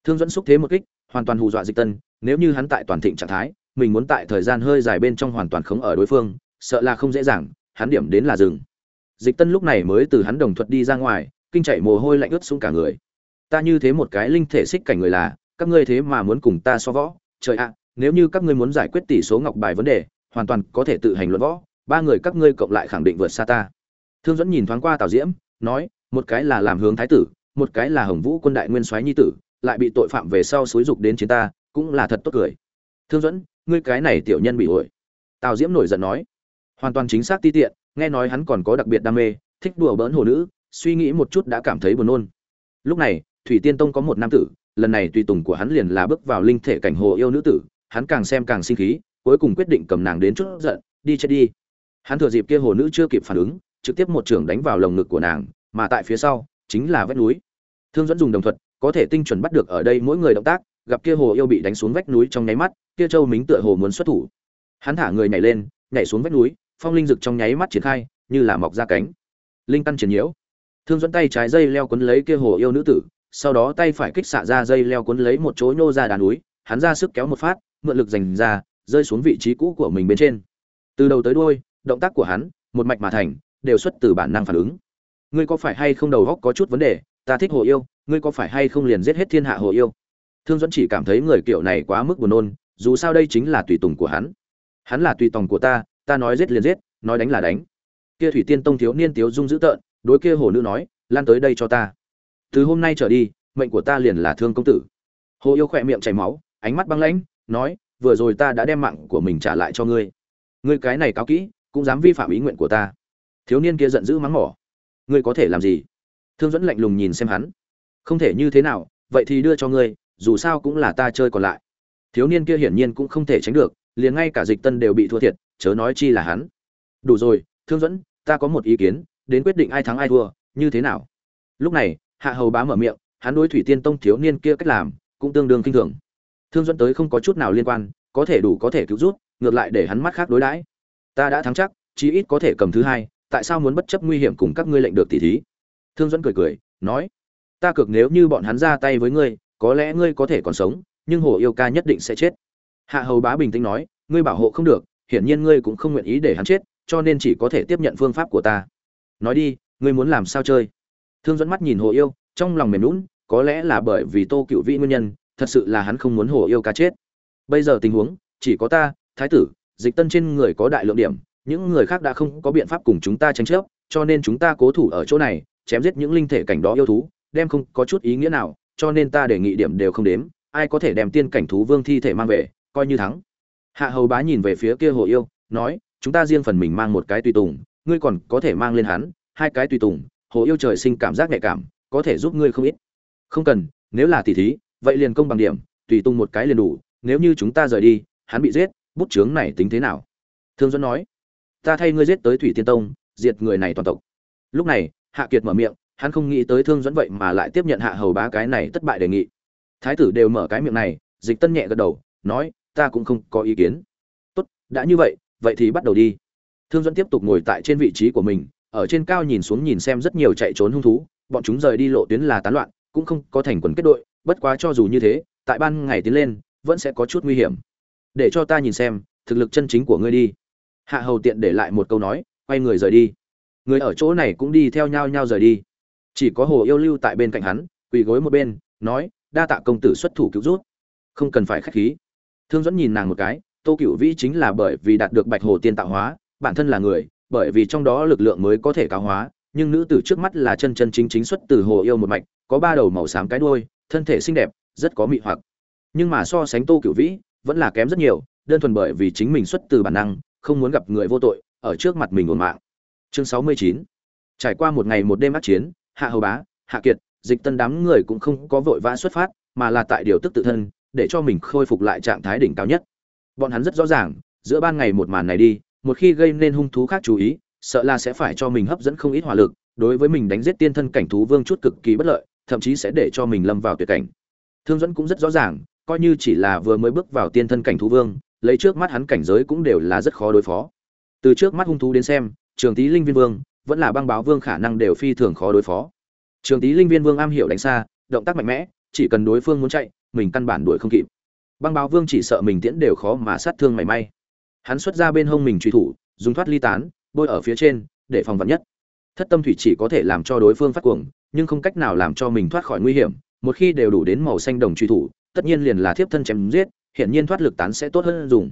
Thương dẫn xúc thế một kích, hoàn toàn hù dọa dịch tân, nếu như hắn tại toàn thịnh trạng thái, mình muốn tại thời gian hơi dài bên trong hoàn toàn khống ở đối phương, sợ là không dễ dàng, hắn điểm đến là rừng dịch tân lúc này mới từ hắn đồng thuật đi ra ngoài, kinh chạy mồ hôi lạnh ướt xuống cả người. Ta như thế một cái linh thể xích cảnh người là các ngươi thế mà muốn cùng ta so võ, trời ạ, nếu như các ngươi muốn giải quyết tỷ số ngọc bài vấn đề, hoàn toàn có thể tự hành luận võ, ba người các ngươi cộng lại khẳng định vượt xa ta. Thương dẫn nhìn thoáng qua tào diễm, nói, một cái là làm hướng thái tử, một cái là hồng vũ quân đại nguyên soái nhi tử, lại bị tội phạm về sau xúi dục đến chiến ta, cũng là thật tốt cười. Thương dẫn ngươi cái này tiểu nhân bị ổi. Tào diễm nổi giận nói, hoàn toàn chính xác ti tiện, nghe nói hắn còn có đặc biệt đam mê, thích đùa bỡn hồ nữ, suy nghĩ một chút đã cảm thấy buồn nôn lúc này, thủy tiên tông có một nam tử, lần này tùy tùng của hắn liền là bước vào linh thể cảnh hồ yêu nữ tử, hắn càng xem càng sinh khí, cuối cùng quyết định cầm nàng đến chút giận, đi chết đi. Hắn thừa dịp kia hồ nữ chưa kịp phản ứng, trực tiếp một trưởng đánh vào lồng ngực của nàng, mà tại phía sau, chính là vách núi. Thương dẫn dùng đồng thuật, có thể tinh chuẩn bắt được ở đây mỗi người động tác, gặp kia hồ yêu bị đánh xuống vách núi trong nháy mắt, kia châu mính tựa hồ muốn xuất thủ. Hắn thả người nhảy lên, nhảy xuống vách núi, phong linh rực trong nháy mắt triển khai, như là mọc ra cánh. Linh căn triển nhiễu thương dẫn tay trái dây leo quấn lấy kia hồ yêu nữ tử, sau đó tay phải kích xạ ra dây leo quấn lấy một chỗ nhô ra đá núi, hắn ra sức kéo một phát, mượn lực dành ra, rơi xuống vị trí cũ của mình bên trên. Từ đầu tới đuôi, động tác của hắn, một mạch mà thành, đều xuất từ bản năng phản ứng. Ngươi có phải hay không đầu góc có chút vấn đề? Ta thích hồ yêu, ngươi có phải hay không liền giết hết thiên hạ hồ yêu? Thương dẫn chỉ cảm thấy người kiểu này quá mức buồn nôn, dù sao đây chính là tùy tùng của hắn. Hắn là tùy tòng của ta ta nói giết liền giết, nói đánh là đánh. Kia thủy tiên tông thiếu niên tiếu dung dữ tợn đối kia hồ nữ nói, lan tới đây cho ta. Từ hôm nay trở đi, mệnh của ta liền là thương công tử. Hồ yêu khỏe miệng chảy máu, ánh mắt băng lãnh, nói, vừa rồi ta đã đem mạng của mình trả lại cho ngươi. Ngươi cái này cáo kỹ, cũng dám vi phạm ý nguyện của ta. Thiếu niên kia giận dữ mắng mỏ, ngươi có thể làm gì? Thương dẫn lạnh lùng nhìn xem hắn, không thể như thế nào, vậy thì đưa cho ngươi, dù sao cũng là ta chơi còn lại. Thiếu niên kia hiển nhiên cũng không thể tránh được, liền ngay cả dịch tân đều bị thua thiệt, chớ nói chi là hắn. Đủ rồi, thương dẫn ta có một ý kiến đến quyết định ai thắng ai thua, như thế nào? Lúc này, hạ hầu bá mở miệng, hắn đối thủy tiên tông thiếu niên kia cách làm, cũng tương đương kinh thường. Thương dẫn tới không có chút nào liên quan, có thể đủ có thể cứu rút ngược lại để hắn mắt khác đối đãi. Ta đã thắng chắc, chí ít có thể cầm thứ hai, tại sao muốn bất chấp nguy hiểm cùng các ngươi lệnh được tỉ thí? Thương dẫn cười cười, nói, ta cược nếu như bọn hắn ra tay với ngươi, có lẽ ngươi có thể còn sống, nhưng hồ yêu ca nhất định sẽ chết. Hạ hầu bá bình tĩnh nói, ngươi bảo hộ không được, hiển nhiên ngươi cũng không nguyện ý để hắn chết, cho nên chỉ có thể tiếp nhận phương pháp của ta nói đi, ngươi muốn làm sao chơi? Thương dẫn mắt nhìn hồ yêu, trong lòng mềm lún có lẽ là bởi vì tô cựu vĩ nguyên nhân, thật sự là hắn không muốn hồ yêu cá chết. Bây giờ tình huống, chỉ có ta, thái tử, dịch tân trên người có đại lượng điểm, những người khác đã không có biện pháp cùng chúng ta tranh chấp, cho nên chúng ta cố thủ ở chỗ này, chém giết những linh thể cảnh đó yêu thú, đem không có chút ý nghĩa nào, cho nên ta đề nghị điểm đều không đếm, ai có thể đem tiên cảnh thú vương thi thể mang về, coi như thắng. Hạ hầu bá nhìn về phía kia hồ yêu, nói, chúng ta riêng phần mình mang một cái tùy tùng ngươi còn có thể mang lên hắn, hai cái tùy tùng, hồ yêu trời sinh cảm giác nhạy cảm, có thể giúp ngươi không ít. Không cần, nếu là tỷ thí, vậy liền công bằng điểm, tùy tùng một cái liền đủ, nếu như chúng ta rời đi, hắn bị giết, bút chướng này tính thế nào? Thương dẫn nói. Ta thay ngươi giết tới thủy tiên tông, diệt người này toàn tộc. Lúc này, hạ kiệt mở miệng, hắn không nghĩ tới thương dẫn vậy mà lại tiếp nhận hạ hầu bá cái này thất bại đề nghị. Thái tử đều mở cái miệng này, dịch tân nhẹ gật đầu, nói, ta cũng không có ý kiến. Tốt, đã như vậy vậy thì bắt đầu đi thương dẫn tiếp tục ngồi tại trên vị trí của mình, ở trên cao nhìn xuống nhìn xem rất nhiều chạy trốn hung thú, bọn chúng rời đi lộ tuyến là tán loạn, cũng không có thành quần kết đội, bất quá cho dù như thế, tại ban ngày tiến lên, vẫn sẽ có chút nguy hiểm. Để cho ta nhìn xem, thực lực chân chính của ngươi đi. Hạ hầu tiện để lại một câu nói, quay người rời đi. Người ở chỗ này cũng đi theo nhau nhau rời đi. Chỉ có hồ yêu lưu tại bên cạnh hắn, quỳ gối một bên, nói, đa tạ công tử xuất thủ cứu rút không cần phải khách khí. Thương dẫn nhìn nàng một cái, tô cựu vĩ chính là bởi vì đạt được bạch hồ tiên tạo hóa bản thân là người, bởi vì trong đó lực lượng mới có thể cao hóa, nhưng nữ tử trước mắt là chân chân chính chính xuất từ hồ yêu một mạch, có ba đầu màu xám cái đuôi, thân thể xinh đẹp, rất có mị hoặc. Nhưng mà so sánh tô cựu vĩ, vẫn là kém rất nhiều, đơn thuần bởi vì chính mình xuất từ bản năng, không muốn gặp người vô tội, ở trước mặt mình ổn mạng. Chương sáu mươi chín. Trải qua một ngày một đêm ác chiến, hạ hầu bá, hạ kiệt, dịch tân đám người cũng không có vội vã xuất phát, mà là tại điều tức tự thân, để cho mình khôi phục lại trạng thái đỉnh cao nhất. Bọn hắn rất rõ ràng, giữa ban ngày một màn này đi một khi gây nên hung thú khác chú ý, sợ là sẽ phải cho mình hấp dẫn không ít hỏa lực, đối với mình đánh giết tiên thân cảnh thú vương chút cực kỳ bất lợi, thậm chí sẽ để cho mình lâm vào tuyệt cảnh. Thương dẫn cũng rất rõ ràng, coi như chỉ là vừa mới bước vào tiên thân cảnh thú vương, lấy trước mắt hắn cảnh giới cũng đều là rất khó đối phó. Từ trước mắt hung thú đến xem, trường tý linh viên vương, vẫn là băng báo vương khả năng đều phi thường khó đối phó. Trường tý linh viên vương am hiểu đánh xa, động tác mạnh mẽ, chỉ cần đối phương muốn chạy, mình căn bản đuổi không kịp. Băng báo vương chỉ sợ mình tiễn đều khó mà sát thương mảy may hắn xuất ra bên hông mình truy thủ, dùng thoát ly tán, bôi ở phía trên, để phòng vật nhất. Thất tâm thủy chỉ có thể làm cho đối phương phát cuồng, nhưng không cách nào làm cho mình thoát khỏi nguy hiểm. Một khi đều đủ đến màu xanh đồng truy thủ, tất nhiên liền là thiếp thân chém giết, hiển nhiên thoát lực tán sẽ tốt hơn dùng.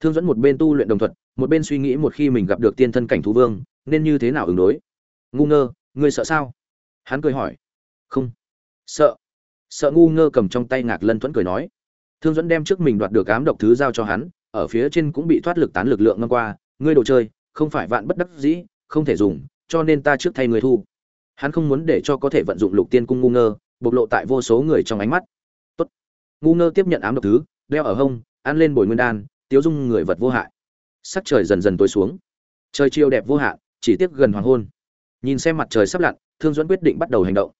Thương dẫn một bên tu luyện đồng thuật, một bên suy nghĩ một khi mình gặp được tiên thân cảnh thú vương, nên như thế nào ứng đối? Ngu ngơ, ngươi sợ sao? Hắn cười hỏi. Không. Sợ. Sợ ngu ngơ cầm trong tay ngạc lân thuẫn cười nói. Thương dẫn đem trước mình đoạt được ám độc thứ giao cho hắn ở phía trên cũng bị thoát lực tán lực lượng ngâm qua, ngươi đồ chơi, không phải vạn bất đắc dĩ, không thể dùng, cho nên ta trước thay người thu. Hắn không muốn để cho có thể vận dụng lục tiên cung ngu ngơ, bộc lộ tại vô số người trong ánh mắt. Tốt. Ngu ngơ tiếp nhận ám độc thứ, đeo ở hông, ăn lên bồi nguyên đan tiếu dung người vật vô hại. Sắc trời dần dần tối xuống. Trời chiều đẹp vô hạn, chỉ tiếc gần hoàng hôn. Nhìn xem mặt trời sắp lặn, thương dẫn quyết định bắt đầu hành động.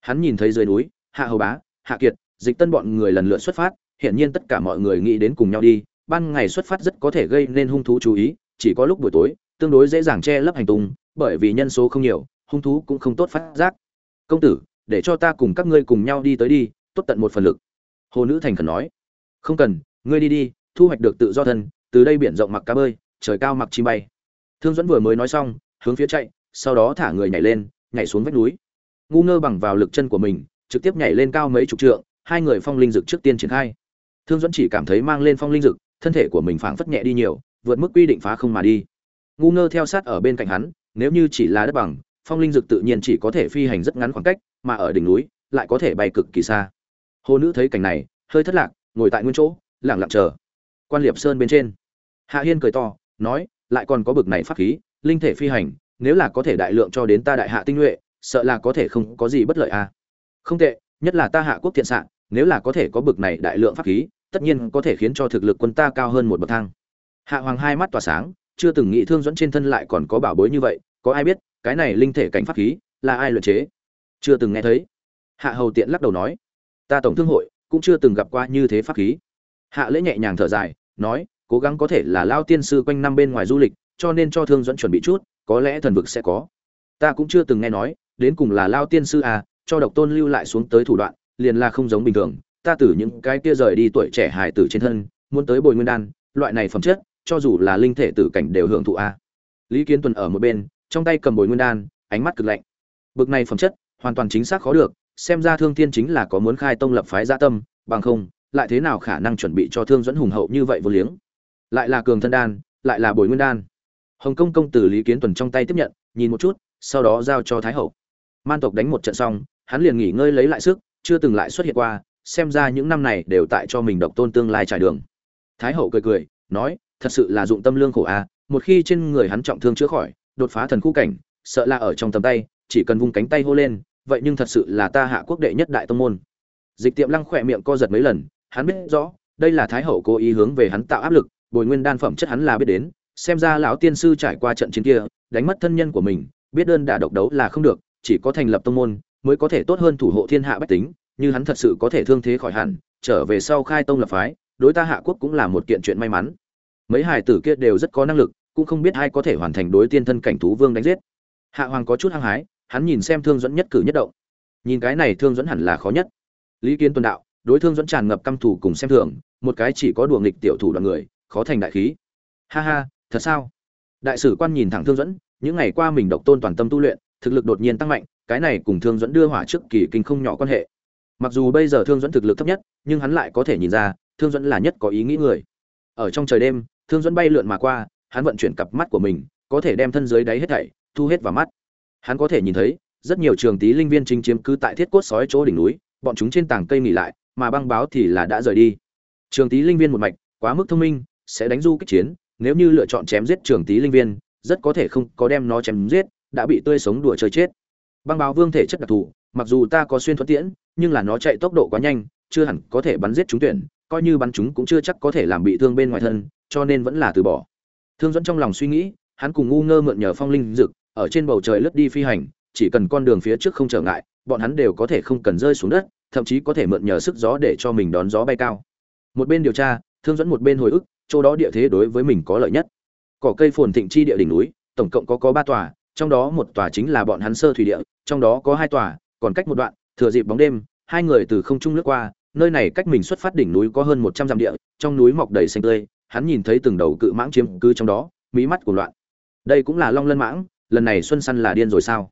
Hắn nhìn thấy dưới núi, hạ hầu bá, hạ kiệt, dịch tân bọn người lần lượt xuất phát, hiển nhiên tất cả mọi người nghĩ đến cùng nhau đi ban ngày xuất phát rất có thể gây nên hung thú chú ý, chỉ có lúc buổi tối, tương đối dễ dàng che lấp hành tung, bởi vì nhân số không nhiều, hung thú cũng không tốt phát giác. Công tử, để cho ta cùng các ngươi cùng nhau đi tới đi, tốt tận một phần lực. Hồ nữ thành khẩn nói. Không cần, ngươi đi đi, thu hoạch được tự do thân, từ đây biển rộng mặc cá bơi, trời cao mặc chim bay. Thương dẫn vừa mới nói xong, hướng phía chạy, sau đó thả người nhảy lên, nhảy xuống vách núi. Ngu ngơ bằng vào lực chân của mình, trực tiếp nhảy lên cao mấy chục trượng, hai người phong linh dực trước tiên triển khai. Thương dẫn chỉ cảm thấy mang lên phong linh dực thân thể của mình phảng phất nhẹ đi nhiều, vượt mức quy định phá không mà đi. Ngu ngơ theo sát ở bên cạnh hắn, nếu như chỉ là đất bằng, phong linh dực tự nhiên chỉ có thể phi hành rất ngắn khoảng cách, mà ở đỉnh núi, lại có thể bay cực kỳ xa. Hồ nữ thấy cảnh này, hơi thất lạc, ngồi tại nguyên chỗ lặng lặng chờ. Quan liệp sơn bên trên. Hạ hiên cười to, nói, lại còn có bực này pháp khí, linh thể phi hành, nếu là có thể đại lượng cho đến ta đại hạ tinh nhuệ, sợ là có thể không có gì bất lợi à. Không tệ, nhất là ta hạ quốc thiện sạn nếu là có thể có bực này đại lượng pháp khí tất nhiên có thể khiến cho thực lực quân ta cao hơn một bậc thang. Hạ hoàng hai mắt tỏa sáng, chưa từng nghĩ thương dẫn trên thân lại còn có bảo bối như vậy, có ai biết, cái này linh thể cảnh pháp khí, là ai luyện chế? Chưa từng nghe thấy. Hạ hầu tiện lắc đầu nói, ta tổng thương hội, cũng chưa từng gặp qua như thế pháp khí. Hạ lễ nhẹ nhàng thở dài, nói, cố gắng có thể là lao tiên sư quanh năm bên ngoài du lịch, cho nên cho thương dẫn chuẩn bị chút, có lẽ thần vực sẽ có. Ta cũng chưa từng nghe nói, đến cùng là lao tiên sư à cho độc tôn lưu lại xuống tới thủ đoạn, liền là không giống bình thường ta từ những cái kia rời đi tuổi trẻ hài tử trên thân, muốn tới bồi nguyên đan, loại này phẩm chất, cho dù là linh thể tử cảnh đều hưởng thụ a. Lý kiến tuần ở một bên, trong tay cầm bồi nguyên đan, ánh mắt cực lạnh. Bực này phẩm chất, hoàn toàn chính xác khó được, xem ra thương thiên chính là có muốn khai tông lập phái gia tâm, bằng không, lại thế nào khả năng chuẩn bị cho thương dẫn hùng hậu như vậy vô liếng? Lại là cường thân đan, lại là bồi nguyên đan. Hồng công công tử lý kiến tuần trong tay tiếp nhận, nhìn một chút, sau đó giao cho thái hậu. Man tộc đánh một trận xong, hắn liền nghỉ ngơi lấy lại sức, chưa từng lại xuất hiện qua xem ra những năm này đều tại cho mình độc tôn tương lai trải đường. Thái hậu cười cười nói thật sự là dụng tâm lương khổ a à, một khi trên người hắn trọng thương chữa khỏi đột phá thần khu cảnh sợ là ở trong tầm tay chỉ cần vung cánh tay hô lên vậy nhưng thật sự là ta hạ quốc đệ nhất đại tông môn. Dịch tiệm lăng khỏe miệng co giật mấy lần hắn biết rõ đây là thái hậu cố ý hướng về hắn tạo áp lực bồi nguyên đan phẩm chất hắn là biết đến xem ra lão tiên sư trải qua trận chiến kia đánh mất thân nhân của mình biết đơn đả độc đấu là không được chỉ có thành lập tông môn mới có thể tốt hơn thủ hộ thiên hạ bách tính như hắn thật sự có thể thương thế khỏi hẳn, trở về sau khai tông lập phái, đối ta hạ quốc cũng là một kiện chuyện may mắn. Mấy hài tử kia đều rất có năng lực, cũng không biết ai có thể hoàn thành đối tiên thân cảnh thú vương đánh giết. Hạ hoàng có chút hăng hái, hắn nhìn xem thương dẫn nhất cử nhất động. Nhìn cái này thương dẫn hẳn là khó nhất. Lý kiến tuần đạo, đối thương dẫn tràn ngập căm thù cùng xem thường, một cái chỉ có đùa nghịch tiểu thủ đoàn người, khó thành đại khí. Ha ha, thật sao? Đại sử quan nhìn thẳng thương dẫn những ngày qua mình độc tôn toàn tâm tu luyện, thực lực đột nhiên tăng mạnh, cái này cùng thương dẫn đưa hỏa trước kỳ kinh không nhỏ quan hệ mặc dù bây giờ thương dẫn thực lực thấp nhất, nhưng hắn lại có thể nhìn ra, thương dẫn là nhất có ý nghĩ người. Ở trong trời đêm, thương dẫn bay lượn mà qua, hắn vận chuyển cặp mắt của mình, có thể đem thân dưới đáy hết thảy, thu hết vào mắt. Hắn có thể nhìn thấy, rất nhiều trường tí linh viên chính chiếm cứ tại thiết cốt sói chỗ đỉnh núi, bọn chúng trên tảng cây nghỉ lại, mà băng báo thì là đã rời đi. Trường tí linh viên một mạch, quá mức thông minh, sẽ đánh du kích chiến, nếu như lựa chọn chém giết trường tí linh viên, rất có thể không có đem nó chém giết, đã bị tươi sống đùa chơi chết. Băng báo vương thể chất đặc thù, mặc dù ta có xuyên thuận tiễn nhưng là nó chạy tốc độ quá nhanh, chưa hẳn có thể bắn giết chúng tuyển, coi như bắn chúng cũng chưa chắc có thể làm bị thương bên ngoài thân, cho nên vẫn là từ bỏ. Thương dẫn trong lòng suy nghĩ, hắn cùng ngu ngơ mượn nhờ phong linh dực, ở trên bầu trời lướt đi phi hành, chỉ cần con đường phía trước không trở ngại, bọn hắn đều có thể không cần rơi xuống đất, thậm chí có thể mượn nhờ sức gió để cho mình đón gió bay cao. Một bên điều tra, thương dẫn một bên hồi ức, chỗ đó địa thế đối với mình có lợi nhất. Cỏ cây phồn thịnh chi địa đỉnh núi, tổng cộng có có ba tòa, trong đó một tòa chính là bọn hắn sơ thủy địa, trong đó có hai tòa, còn cách một đoạn, thừa dịp bóng đêm hai người từ không trung lướt qua, nơi này cách mình xuất phát đỉnh núi có hơn một trăm dặm địa, trong núi mọc đầy xanh tươi, hắn nhìn thấy từng đầu cự mãng chiếm cư trong đó, mí mắt của loạn. Đây cũng là long lân mãng, lần này xuân săn là điên rồi sao?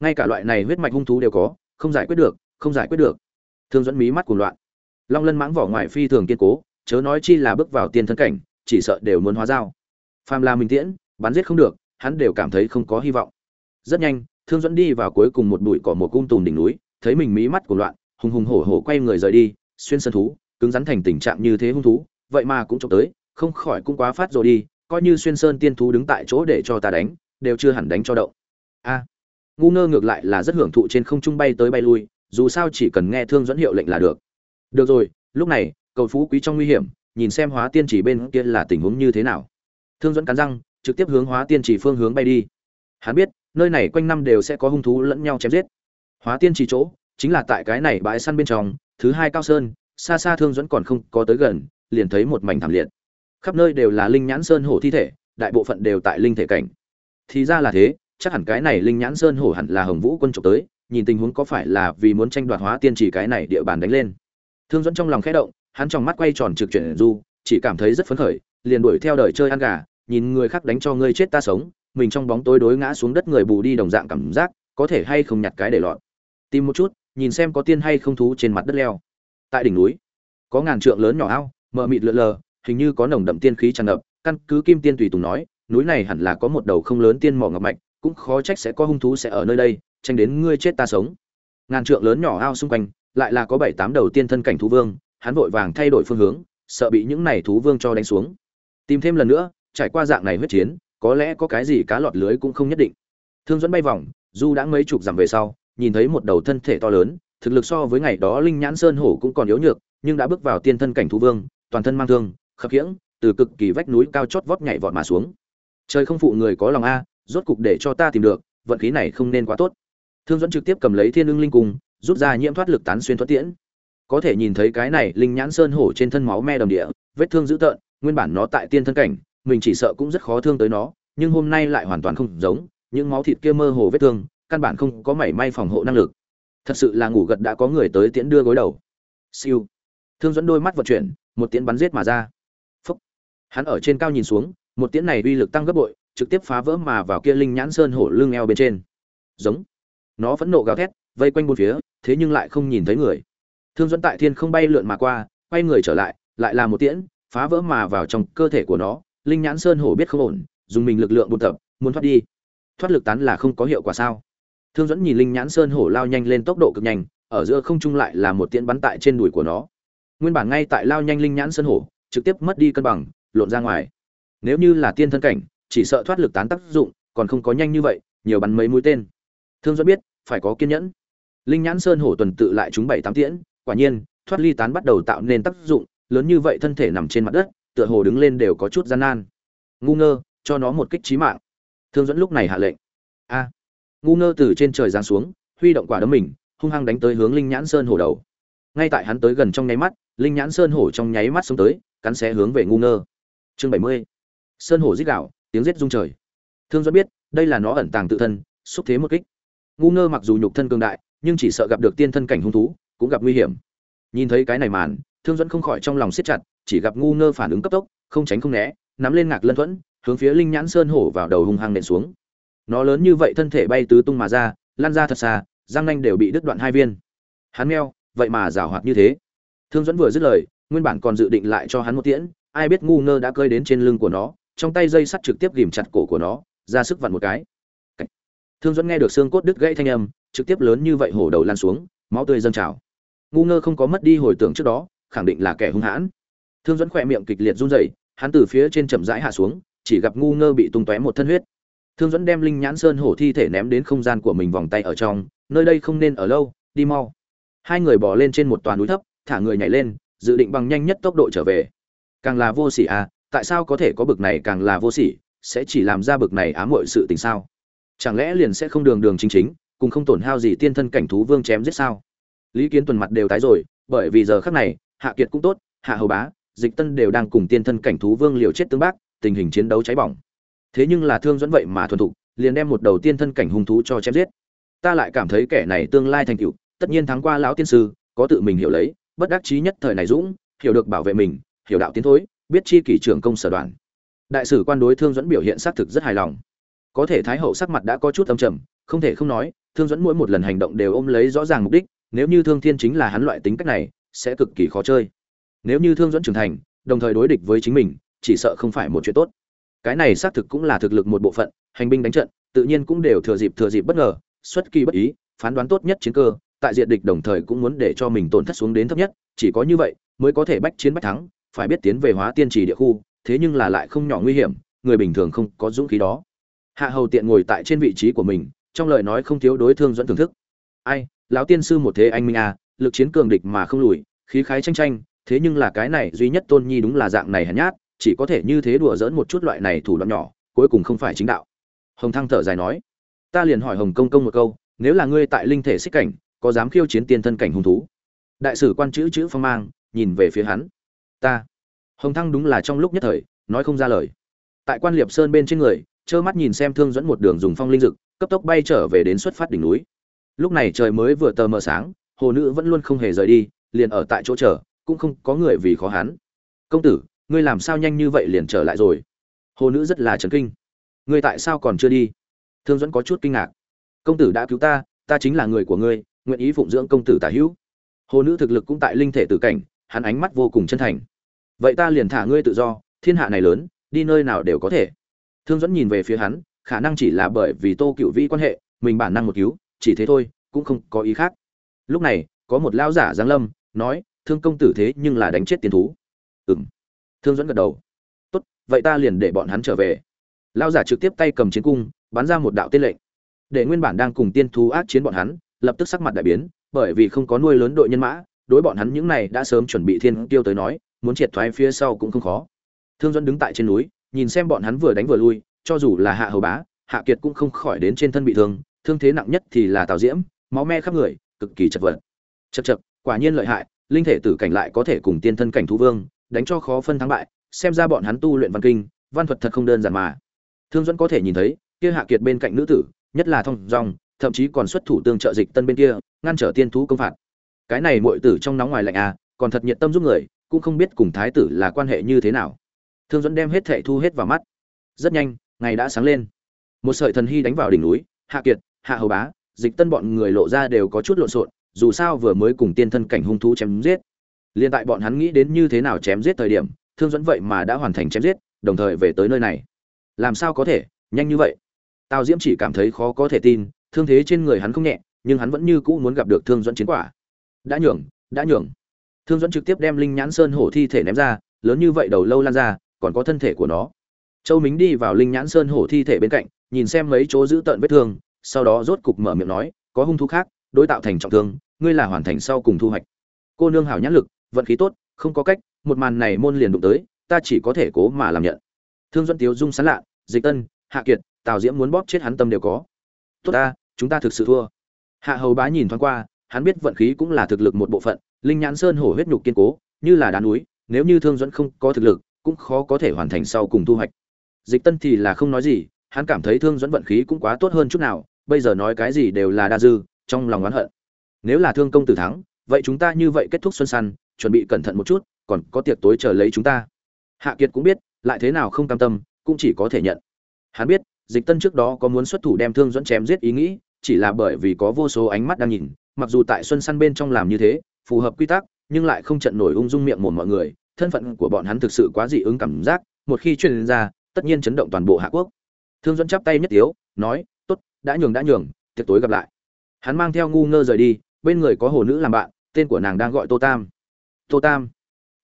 Ngay cả loại này huyết mạch hung thú đều có, không giải quyết được, không giải quyết được. Thương dẫn mí mắt của loạn. Long lân mãng vỏ ngoài phi thường kiên cố, chớ nói chi là bước vào tiên thân cảnh, chỉ sợ đều muốn hóa dao. Phàm là mình tiễn, bắn giết không được, hắn đều cảm thấy không có hy vọng. Rất nhanh, thương dẫn đi vào cuối cùng một bụi cỏ một cung tùng đỉnh núi, thấy mình mí mắt của loạn hùng hùng hổ hổ quay người rời đi, xuyên sân thú, cứng rắn thành tình trạng như thế hung thú, vậy mà cũng trộm tới, không khỏi cũng quá phát rồi đi, coi như xuyên sơn tiên thú đứng tại chỗ để cho ta đánh, đều chưa hẳn đánh cho động. A, ngu ngơ ngược lại là rất hưởng thụ trên không trung bay tới bay lui, dù sao chỉ cần nghe thương dẫn hiệu lệnh là được. Được rồi, lúc này, cầu phú quý trong nguy hiểm, nhìn xem hóa tiên chỉ bên kia là tình huống như thế nào. Thương dẫn cắn răng, trực tiếp hướng hóa tiên chỉ phương hướng bay đi. Hắn biết, nơi này quanh năm đều sẽ có hung thú lẫn nhau chém giết. Hóa tiên chỉ chỗ chính là tại cái này bãi săn bên trong, thứ hai cao sơn, xa xa thương dẫn còn không có tới gần, liền thấy một mảnh thảm liệt. Khắp nơi đều là linh nhãn sơn hổ thi thể, đại bộ phận đều tại linh thể cảnh. Thì ra là thế, chắc hẳn cái này linh nhãn sơn hổ hẳn là hồng vũ quân trộm tới, nhìn tình huống có phải là vì muốn tranh đoạt hóa tiên chỉ cái này địa bàn đánh lên. Thương dẫn trong lòng khẽ động, hắn trong mắt quay tròn trực chuyển du, chỉ cảm thấy rất phấn khởi, liền đuổi theo đời chơi ăn gà, nhìn người khác đánh cho ngươi chết ta sống, mình trong bóng tối đối ngã xuống đất người bù đi đồng dạng cảm giác, có thể hay không nhặt cái để lọt. Tìm một chút nhìn xem có tiên hay không thú trên mặt đất leo. Tại đỉnh núi, có ngàn trượng lớn nhỏ ao, mờ mịt lượn lờ, hình như có nồng đậm tiên khí tràn ngập. Căn cứ kim tiên tùy tùng nói, núi này hẳn là có một đầu không lớn tiên mỏ ngọc mạch, cũng khó trách sẽ có hung thú sẽ ở nơi đây, tranh đến ngươi chết ta sống. Ngàn trượng lớn nhỏ ao xung quanh, lại là có bảy tám đầu tiên thân cảnh thú vương, hắn vội vàng thay đổi phương hướng, sợ bị những này thú vương cho đánh xuống. Tìm thêm lần nữa, trải qua dạng này huyết chiến, có lẽ có cái gì cá lọt lưới cũng không nhất định. Thương dẫn bay vòng du đã mấy chục dặm về sau nhìn thấy một đầu thân thể to lớn, thực lực so với ngày đó linh nhãn sơn hổ cũng còn yếu nhược, nhưng đã bước vào tiên thân cảnh thú vương, toàn thân mang thương, khập khiễng, từ cực kỳ vách núi cao chót vót nhảy vọt mà xuống. Trời không phụ người có lòng a, rốt cục để cho ta tìm được, vận khí này không nên quá tốt. Thương dẫn trực tiếp cầm lấy thiên ưng linh cung, rút ra nhiễm thoát lực tán xuyên thoát tiễn. Có thể nhìn thấy cái này linh nhãn sơn hổ trên thân máu me đầm địa, vết thương dữ tợn, nguyên bản nó tại tiên thân cảnh, mình chỉ sợ cũng rất khó thương tới nó, nhưng hôm nay lại hoàn toàn không giống, những máu thịt kia mơ hồ vết thương căn bản không có mảy may phòng hộ năng lực. Thật sự là ngủ gật đã có người tới tiễn đưa gối đầu. Siêu. Thương dẫn đôi mắt vận chuyển, một tiễn bắn giết mà ra. Phúc. Hắn ở trên cao nhìn xuống, một tiễn này uy lực tăng gấp bội, trực tiếp phá vỡ mà vào kia linh nhãn sơn hổ lưng eo bên trên. Giống. Nó phẫn nộ gào thét, vây quanh bốn phía, thế nhưng lại không nhìn thấy người. Thương dẫn tại thiên không bay lượn mà qua, quay người trở lại lại là một tiễn, phá vỡ mà vào trong cơ thể của nó. Linh nhãn sơn hổ biết không ổn, dùng mình lực lượng buôn tập, muốn thoát đi. Thoát lực tán là không có hiệu quả sao? Thương dẫn nhìn linh nhãn sơn hổ lao nhanh lên tốc độ cực nhanh, ở giữa không trung lại là một tiễn bắn tại trên đùi của nó. Nguyên bản ngay tại lao nhanh linh nhãn sơn hổ, trực tiếp mất đi cân bằng, lộn ra ngoài. Nếu như là tiên thân cảnh, chỉ sợ thoát lực tán tác dụng, còn không có nhanh như vậy, nhiều bắn mấy mũi tên. Thương dẫn biết, phải có kiên nhẫn. Linh nhãn sơn hổ tuần tự lại chúng bảy tám tiễn, quả nhiên, thoát ly tán bắt đầu tạo nên tác dụng, lớn như vậy thân thể nằm trên mặt đất, tựa hồ đứng lên đều có chút gian nan. Ngu ngơ, cho nó một kích trí mạng. Thương dẫn lúc này hạ lệnh. A ngu ngơ từ trên trời giáng xuống, huy động quả đấm mình, hung hăng đánh tới hướng linh nhãn sơn hổ đầu. Ngay tại hắn tới gần trong nháy mắt, linh nhãn sơn hổ trong nháy mắt xuống tới, cắn xé hướng về ngu ngơ. Chương bảy mươi. Sơn hổ rít gạo tiếng rít rung trời. Thương dẫn biết, đây là nó ẩn tàng tự thân, xúc thế một kích. Ngu ngơ mặc dù nhục thân cường đại, nhưng chỉ sợ gặp được tiên thân cảnh hung thú, cũng gặp nguy hiểm. Nhìn thấy cái này màn, thương dẫn không khỏi trong lòng siết chặt, chỉ gặp ngu ngơ phản ứng cấp tốc, không tránh không né, nắm lên ngạc lân thuẫn, hướng phía linh nhãn sơn hổ vào đầu hung hăng nện xuống nó lớn như vậy thân thể bay tứ tung mà ra lan ra thật xa, răng nanh đều bị đứt đoạn hai viên. Hắn meo, vậy mà rào hoạt như thế. Thương dẫn vừa dứt lời, nguyên bản còn dự định lại cho hắn một tiễn, ai biết ngu ngơ đã cơi đến trên lưng của nó, trong tay dây sắt trực tiếp ghìm chặt cổ của nó, ra sức vặn một cái. Thương dẫn nghe được xương cốt đứt gãy thanh âm, trực tiếp lớn như vậy hổ đầu lan xuống, máu tươi dâng trào. Ngu ngơ không có mất đi hồi tưởng trước đó, khẳng định là kẻ hung hãn. Thương dẫn khỏe miệng kịch liệt run rẩy, hắn từ phía trên chậm rãi hạ xuống, chỉ gặp ngu ngơ bị tung tóe một thân huyết thương dẫn đem linh nhãn sơn hổ thi thể ném đến không gian của mình vòng tay ở trong, nơi đây không nên ở lâu, đi mau. Hai người bỏ lên trên một toàn núi thấp, thả người nhảy lên, dự định bằng nhanh nhất tốc độ trở về. Càng là vô sỉ à tại sao có thể có bực này càng là vô sỉ, sẽ chỉ làm ra bực này ám muội sự tình sao? Chẳng lẽ liền sẽ không đường đường chính chính, cùng không tổn hao gì tiên thân cảnh thú vương chém giết sao? Lý kiến tuần mặt đều tái rồi, bởi vì giờ khắc này, hạ kiệt cũng tốt, hạ hầu bá, dịch tân đều đang cùng tiên thân cảnh thú vương liều chết tương bác, tình hình chiến đấu cháy bỏng thế nhưng là thương dẫn vậy mà thuần thục, liền đem một đầu tiên thân cảnh hung thú cho chém giết. Ta lại cảm thấy kẻ này tương lai thành tựu, tất nhiên thắng qua lão tiên sư, có tự mình hiểu lấy, bất đắc chí nhất thời này dũng, hiểu được bảo vệ mình, hiểu đạo tiến thối, biết chi kỷ trưởng công sở đoàn đại sử quan đối thương dẫn biểu hiện xác thực rất hài lòng. Có thể thái hậu sắc mặt đã có chút âm trầm, không thể không nói, thương dẫn mỗi một lần hành động đều ôm lấy rõ ràng mục đích, nếu như thương thiên chính là hắn loại tính cách này, sẽ cực kỳ khó chơi. Nếu như thương dẫn trưởng thành, đồng thời đối địch với chính mình, chỉ sợ không phải một chuyện tốt cái này xác thực cũng là thực lực một bộ phận, hành binh đánh trận, tự nhiên cũng đều thừa dịp thừa dịp bất ngờ, xuất kỳ bất ý, phán đoán tốt nhất chiến cơ, tại diện địch đồng thời cũng muốn để cho mình tổn thất xuống đến thấp nhất, chỉ có như vậy mới có thể bách chiến bách thắng, phải biết tiến về hóa tiên trì địa khu, thế nhưng là lại không nhỏ nguy hiểm, người bình thường không có dũng khí đó. Hạ hầu tiện ngồi tại trên vị trí của mình, trong lời nói không thiếu đối thương dẫn thưởng thức. Ai, lão tiên sư một thế anh minh à lực chiến cường địch mà không lùi, khí khái tranh tranh thế nhưng là cái này duy nhất tôn nhi đúng là dạng này hèn nhát chỉ có thể như thế đùa dỡn một chút loại này thủ đoạn nhỏ, cuối cùng không phải chính đạo. Hồng thăng thở dài nói, ta liền hỏi hồng công công một câu, nếu là ngươi tại linh thể xích cảnh, có dám khiêu chiến tiên thân cảnh hung thú? Đại sử quan chữ chữ phong mang, nhìn về phía hắn. Ta. Hồng thăng đúng là trong lúc nhất thời, nói không ra lời. Tại quan liệp sơn bên trên người, trơ mắt nhìn xem thương dẫn một đường dùng phong linh dực, cấp tốc bay trở về đến xuất phát đỉnh núi. Lúc này trời mới vừa tờ mờ sáng, hồ nữ vẫn luôn không hề rời đi, liền ở tại chỗ chờ, cũng không có người vì khó hắn. Công tử ngươi làm sao nhanh như vậy liền trở lại rồi? Hồ nữ rất là trấn kinh. Ngươi tại sao còn chưa đi? Thương dẫn có chút kinh ngạc. Công tử đã cứu ta ta chính là người của ngươi, nguyện ý phụng dưỡng công tử tả hữu. Hồ nữ thực lực cũng tại linh thể tử cảnh, hắn ánh mắt vô cùng chân thành. Vậy ta liền thả ngươi tự do, thiên hạ này lớn, đi nơi nào đều có thể. Thương dẫn nhìn về phía hắn, khả năng chỉ là bởi vì tô cựu vĩ quan hệ, mình bản năng một cứu, chỉ thế thôi, cũng không có ý khác. Lúc này, có một lão giả giáng lâm, nói, thương công tử thế nhưng là đánh chết tiền thú. Ừng thương dẫn gật đầu. Tốt, vậy ta liền để bọn hắn trở về. Lão giả trực tiếp tay cầm chiến cung, bắn ra một đạo tiên lệnh. Để nguyên bản đang cùng tiên thú ác chiến bọn hắn, lập tức sắc mặt đại biến, bởi vì không có nuôi lớn đội nhân mã, đối bọn hắn những này đã sớm chuẩn bị thiên tiêu tới nói, muốn triệt thoái phía sau cũng không khó. Thương dẫn đứng tại trên núi, nhìn xem bọn hắn vừa đánh vừa lui, cho dù là hạ hầu bá, hạ kiệt cũng không khỏi đến trên thân bị thương thương thế nặng nhất thì là tào diễm, máu me khắp người, cực kỳ chật vật. Chật chật quả nhiên lợi hại, linh thể tử cảnh lại có thể cùng tiên thân cảnh thú vương đánh cho khó phân thắng bại xem ra bọn hắn tu luyện văn kinh văn thuật thật không đơn giản mà. Thương dẫn có thể nhìn thấy kia hạ kiệt bên cạnh nữ tử nhất là thông dòng, thậm chí còn xuất thủ tương trợ dịch tân bên kia ngăn trở tiên thú công phạt. Cái này muội tử trong nóng ngoài lạnh à còn thật nhiệt tâm giúp người cũng không biết cùng thái tử là quan hệ như thế nào. Thương dẫn đem hết thệ thu hết vào mắt. Rất nhanh ngày đã sáng lên. Một sợi thần hy đánh vào đỉnh núi hạ kiệt hạ hầu bá dịch tân bọn người lộ ra đều có chút lộn xộn dù sao vừa mới cùng tiên thân cảnh hung thú chém giết liên tại bọn hắn nghĩ đến như thế nào chém giết thời điểm, thương dẫn vậy mà đã hoàn thành chém giết, đồng thời về tới nơi này. Làm sao có thể? Nhanh như vậy. Tào diễm chỉ cảm thấy khó có thể tin, thương thế trên người hắn không nhẹ, nhưng hắn vẫn như cũ muốn gặp được thương dẫn chiến quả. Đã nhường đã nhường. Thương dẫn trực tiếp đem linh nhãn sơn hổ thi thể ném ra, lớn như vậy đầu lâu lan ra, còn có thân thể của nó. Châu mính đi vào linh nhãn sơn hổ thi thể bên cạnh, nhìn xem mấy chỗ giữ tợn vết thương, sau đó rốt cục mở miệng nói, có hung thú khác, đối tạo thành trọng thương, ngươi là hoàn thành sau cùng thu hoạch. Cô nương hảo nhãn lực vận khí tốt, không có cách, một màn này môn liền đụng tới, ta chỉ có thể cố mà làm nhận. Thương duẫn tiếu dung sán lạ, dịch tân hạ kiệt, tào diễm muốn bóp chết hắn tâm đều có. Tốt ta, chúng ta thực sự thua. Hạ hầu bá nhìn thoáng qua, hắn biết vận khí cũng là thực lực một bộ phận, linh nhãn sơn hổ huyết nhục kiên cố, như là đá núi, nếu như thương dẫn không có thực lực, cũng khó có thể hoàn thành sau cùng thu hoạch. Dịch tân thì là không nói gì, hắn cảm thấy thương dẫn vận khí cũng quá tốt hơn chút nào, bây giờ nói cái gì đều là đa dư, trong lòng oán hận. Nếu là thương công tử thắng, vậy chúng ta như vậy kết thúc xuân săn chuẩn bị cẩn thận một chút, còn có tiệc tối chờ lấy chúng ta. Hạ kiệt cũng biết, lại thế nào không cam tâm, cũng chỉ có thể nhận. Hắn biết, dịch tân trước đó có muốn xuất thủ đem thương dẫn chém giết ý nghĩ, chỉ là bởi vì có vô số ánh mắt đang nhìn, mặc dù tại xuân săn bên trong làm như thế, phù hợp quy tắc, nhưng lại không trận nổi ung dung miệng mồm mọi người, thân phận của bọn hắn thực sự quá dị ứng cảm giác, một khi truyền ra, tất nhiên chấn động toàn bộ hạ quốc. Thương dẫn chắp tay nhất tiếu, nói, tốt, đã nhường đã nhường, tiệc tối gặp lại. Hắn mang theo ngu ngơ rời đi, bên người có hồ nữ làm bạn, tên của nàng đang gọi tô tam tô tam.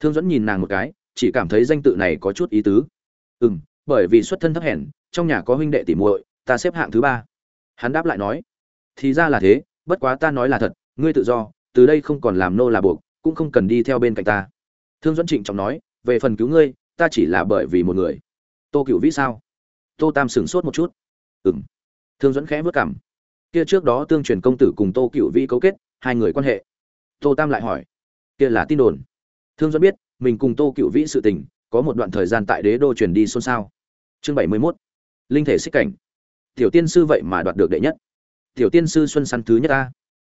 Thương dẫn nhìn nàng một cái, chỉ cảm thấy danh tự này có chút ý tứ. Ừ m bởi vì xuất thân thấp hèn, trong nhà có huynh đệ tỉ muội, ta xếp hạng thứ ba. Hắn đáp lại nói, thì ra là thế, bất quá ta nói là thật, ngươi tự do, từ đây không còn làm nô là buộc, cũng không cần đi theo bên cạnh ta. Thương dẫn trịnh trọng nói, về phần cứu ngươi, ta chỉ là bởi vì một người. Tô cựu vĩ sao? Tô tam sửng sốt một chút. Ừng thương dẫn khẽ vất cảm. Kia trước đó tương truyền công tử cùng tô cựu vĩ cấu kết, hai người quan hệ. Tô tam lại hỏi kia là tin đồn. Thương do biết, mình cùng tô cựu vĩ sự tình, có một đoạn thời gian tại đế đô truyền đi xôn xao. Chương bảy mươi mốt. Linh thể xích cảnh. Tiểu tiên sư vậy mà đoạt được đệ nhất. Tiểu tiên sư xuân săn thứ nhất ta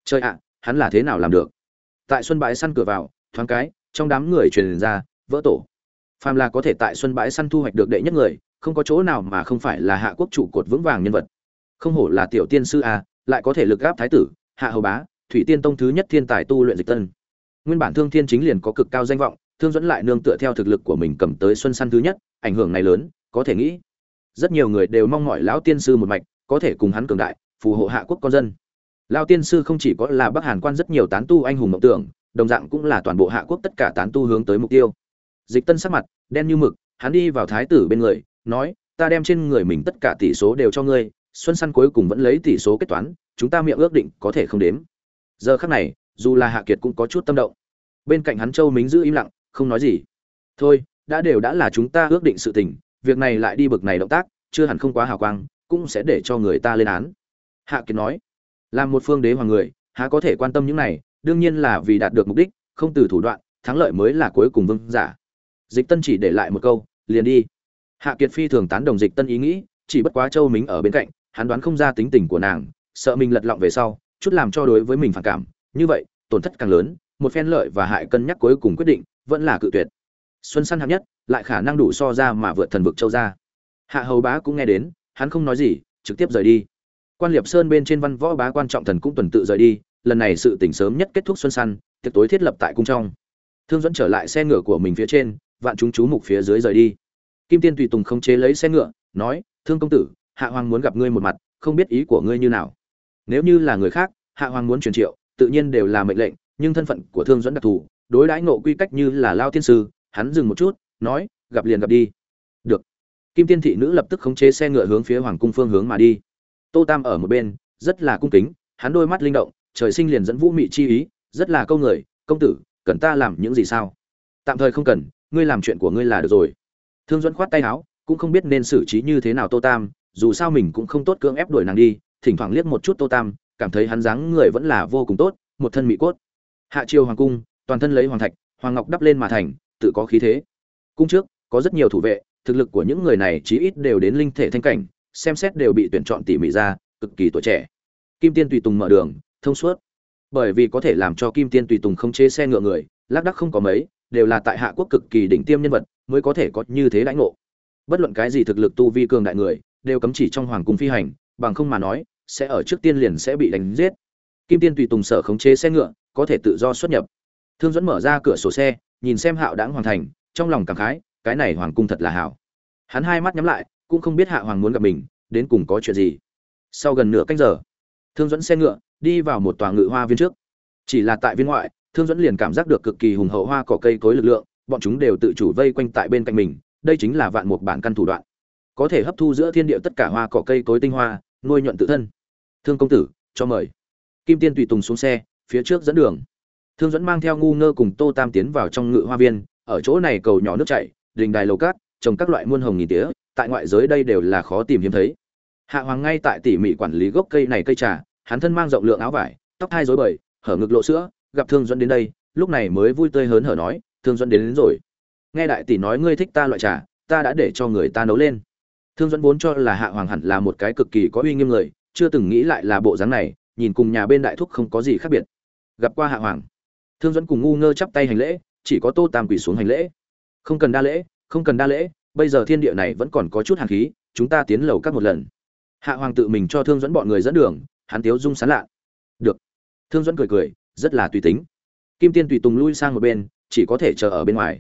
chơi ạ, hắn là thế nào làm được? Tại xuân bãi săn cửa vào, thoáng cái, trong đám người truyền ra, vỡ tổ. Phàm là có thể tại xuân bãi săn thu hoạch được đệ nhất người, không có chỗ nào mà không phải là hạ quốc trụ cột vững vàng nhân vật. Không hổ là tiểu tiên sư a, lại có thể lực gáp thái tử, hạ hầu bá, thủy tiên tông thứ nhất thiên tài tu luyện dịch tân nguyên bản thương thiên chính liền có cực cao danh vọng, thương dẫn lại nương tựa theo thực lực của mình cầm tới xuân săn thứ nhất, ảnh hưởng này lớn, có thể nghĩ, rất nhiều người đều mong mọi lão tiên sư một mạch, có thể cùng hắn cường đại, phù hộ hạ quốc con dân. Lao tiên sư không chỉ có là bắc hàn quan rất nhiều tán tu anh hùng mộng tưởng, đồng dạng cũng là toàn bộ hạ quốc tất cả tán tu hướng tới mục tiêu. Dịch tân sắc mặt, đen như mực, hắn đi vào thái tử bên người, nói, ta đem trên người mình tất cả tỷ số đều cho ngươi, xuân săn cuối cùng vẫn lấy tỷ số kết toán, chúng ta miệng ước định có thể không đếm. Giờ khắc này dù là hạ kiệt cũng có chút tâm động. Bên cạnh hắn châu mính giữ im lặng, không nói gì. Thôi, đã đều đã là chúng ta ước định sự tình, việc này lại đi bực này động tác, chưa hẳn không quá hào quang, cũng sẽ để cho người ta lên án. Hạ kiệt nói. Làm một phương đế hoàng người, há có thể quan tâm những này, đương nhiên là vì đạt được mục đích, không từ thủ đoạn, thắng lợi mới là cuối cùng vương giả. Dịch tân chỉ để lại một câu, liền đi. Hạ kiệt phi thường tán đồng dịch tân ý nghĩ, chỉ bất quá châu mính ở bên cạnh, hắn đoán không ra tính tình của nàng, sợ mình lật lọng về sau, chút làm cho đối với mình phản cảm như vậy, tổn thất càng lớn, một phen lợi và hại cân nhắc cuối cùng quyết định vẫn là cự tuyệt. Xuân săn hạng nhất, lại khả năng đủ so ra mà vượt thần vực châu ra hạ hầu bá cũng nghe đến, hắn không nói gì, trực tiếp rời đi. Quan liệp sơn bên trên văn võ bá quan trọng thần cũng tuần tự rời đi, lần này sự tỉnh sớm nhất kết thúc xuân săn, tiệc tối thiết lập tại cung trong. Thương dẫn trở lại xe ngựa của mình phía trên, vạn chúng chú mục phía dưới rời đi. Kim tiên tùy tùng không chế lấy xe ngựa, nói, thương công tử, hạ hoàng muốn gặp ngươi một mặt, không biết ý của ngươi như nào. Nếu như là người khác, hạ hoàng muốn truyền triệu tự nhiên đều là mệnh lệnh, nhưng thân phận của thương dẫn đặc thù, đối đãi ngộ quy cách như là lao tiên sư, hắn dừng một chút, nói, gặp liền gặp đi. Được. Kim tiên thị nữ lập tức khống chế xe ngựa hướng phía hoàng cung phương hướng mà đi. Tô tam ở một bên, rất là cung kính, hắn đôi mắt linh động, trời sinh liền dẫn vũ mị chi ý, rất là câu người, công tử, cần ta làm những gì sao? Tạm thời không cần, ngươi làm chuyện của ngươi là được rồi. Thương dẫn khoát tay áo, cũng không biết nên xử trí như thế nào tô tam, dù sao mình cũng không tốt cưỡng ép đuổi nàng đi, thỉnh thoảng liếc một chút tô tam cảm thấy hắn dáng người vẫn là vô cùng tốt, một thân mỹ cốt. Hạ triều hoàng cung, toàn thân lấy hoàng thạch, hoàng ngọc đắp lên mà thành, tự có khí thế. Cung trước, có rất nhiều thủ vệ, thực lực của những người này chí ít đều đến linh thể thanh cảnh, xem xét đều bị tuyển chọn tỉ mỉ ra, cực kỳ tuổi trẻ. Kim tiên tùy tùng mở đường, thông suốt. Bởi vì có thể làm cho kim tiên tùy tùng không chế xe ngựa người, lác đắc không có mấy, đều là tại hạ quốc cực kỳ đỉnh tiêm nhân vật, mới có thể có như thế lãnh ngộ. Bất luận cái gì thực lực tu vi cường đại người, đều cấm chỉ trong hoàng cung phi hành, bằng không mà nói sẽ ở trước tiên liền sẽ bị đánh giết. Kim tiên tùy tùng sở khống chế xe ngựa, có thể tự do xuất nhập. Thương dẫn mở ra cửa sổ xe, nhìn xem hạo đáng hoàn thành, trong lòng cảm khái, cái này hoàng cung thật là hảo. Hắn hai mắt nhắm lại, cũng không biết hạ hoàng muốn gặp mình, đến cùng có chuyện gì. Sau gần nửa canh giờ, thương dẫn xe ngựa đi vào một tòa ngự hoa viên trước. Chỉ là tại viên ngoại, thương dẫn liền cảm giác được cực kỳ hùng hậu hoa cỏ cây cối lực lượng, bọn chúng đều tự chủ vây quanh tại bên cạnh mình, đây chính là vạn mục bản căn thủ đoạn. Có thể hấp thu giữa thiên địa tất cả hoa cỏ cây cối tinh hoa nuôi nhuận tự thân. Thương công tử cho mời. Kim tiên tùy tùng xuống xe phía trước dẫn đường. Thương dẫn mang theo ngu ngơ cùng tô tam tiến vào trong ngự hoa viên ở chỗ này cầu nhỏ nước chảy đình đài lầu cát trồng các loại muôn hồng nghìn tía tại ngoại giới đây đều là khó tìm hiếm thấy. Hạ hoàng ngay tại tỉ mỉ quản lý gốc cây này cây trà hắn thân mang rộng lượng áo vải tóc hai rối bời hở ngực lộ sữa gặp thương dẫn đến đây lúc này mới vui tươi hớn hở nói thương dẫn đến, đến rồi. Nghe đại tỷ nói ngươi thích ta loại trà ta đã để cho người ta nấu lên thương dẫn vốn cho là hạ hoàng hẳn là một cái cực kỳ có uy nghiêm người, chưa từng nghĩ lại là bộ dáng này, nhìn cùng nhà bên đại thúc không có gì khác biệt. Gặp qua hạ hoàng, thương dẫn cùng ngu ngơ chắp tay hành lễ, chỉ có tô tam quỳ xuống hành lễ. Không cần đa lễ, không cần đa lễ, bây giờ thiên địa này vẫn còn có chút hàn khí, chúng ta tiến lầu các một lần. Hạ hoàng tự mình cho thương dẫn bọn người dẫn đường, hắn tiếu dung sán lạ. Được. Thương dẫn cười cười, rất là tùy tính. Kim tiên tùy tùng lui sang một bên, chỉ có thể chờ ở bên ngoài.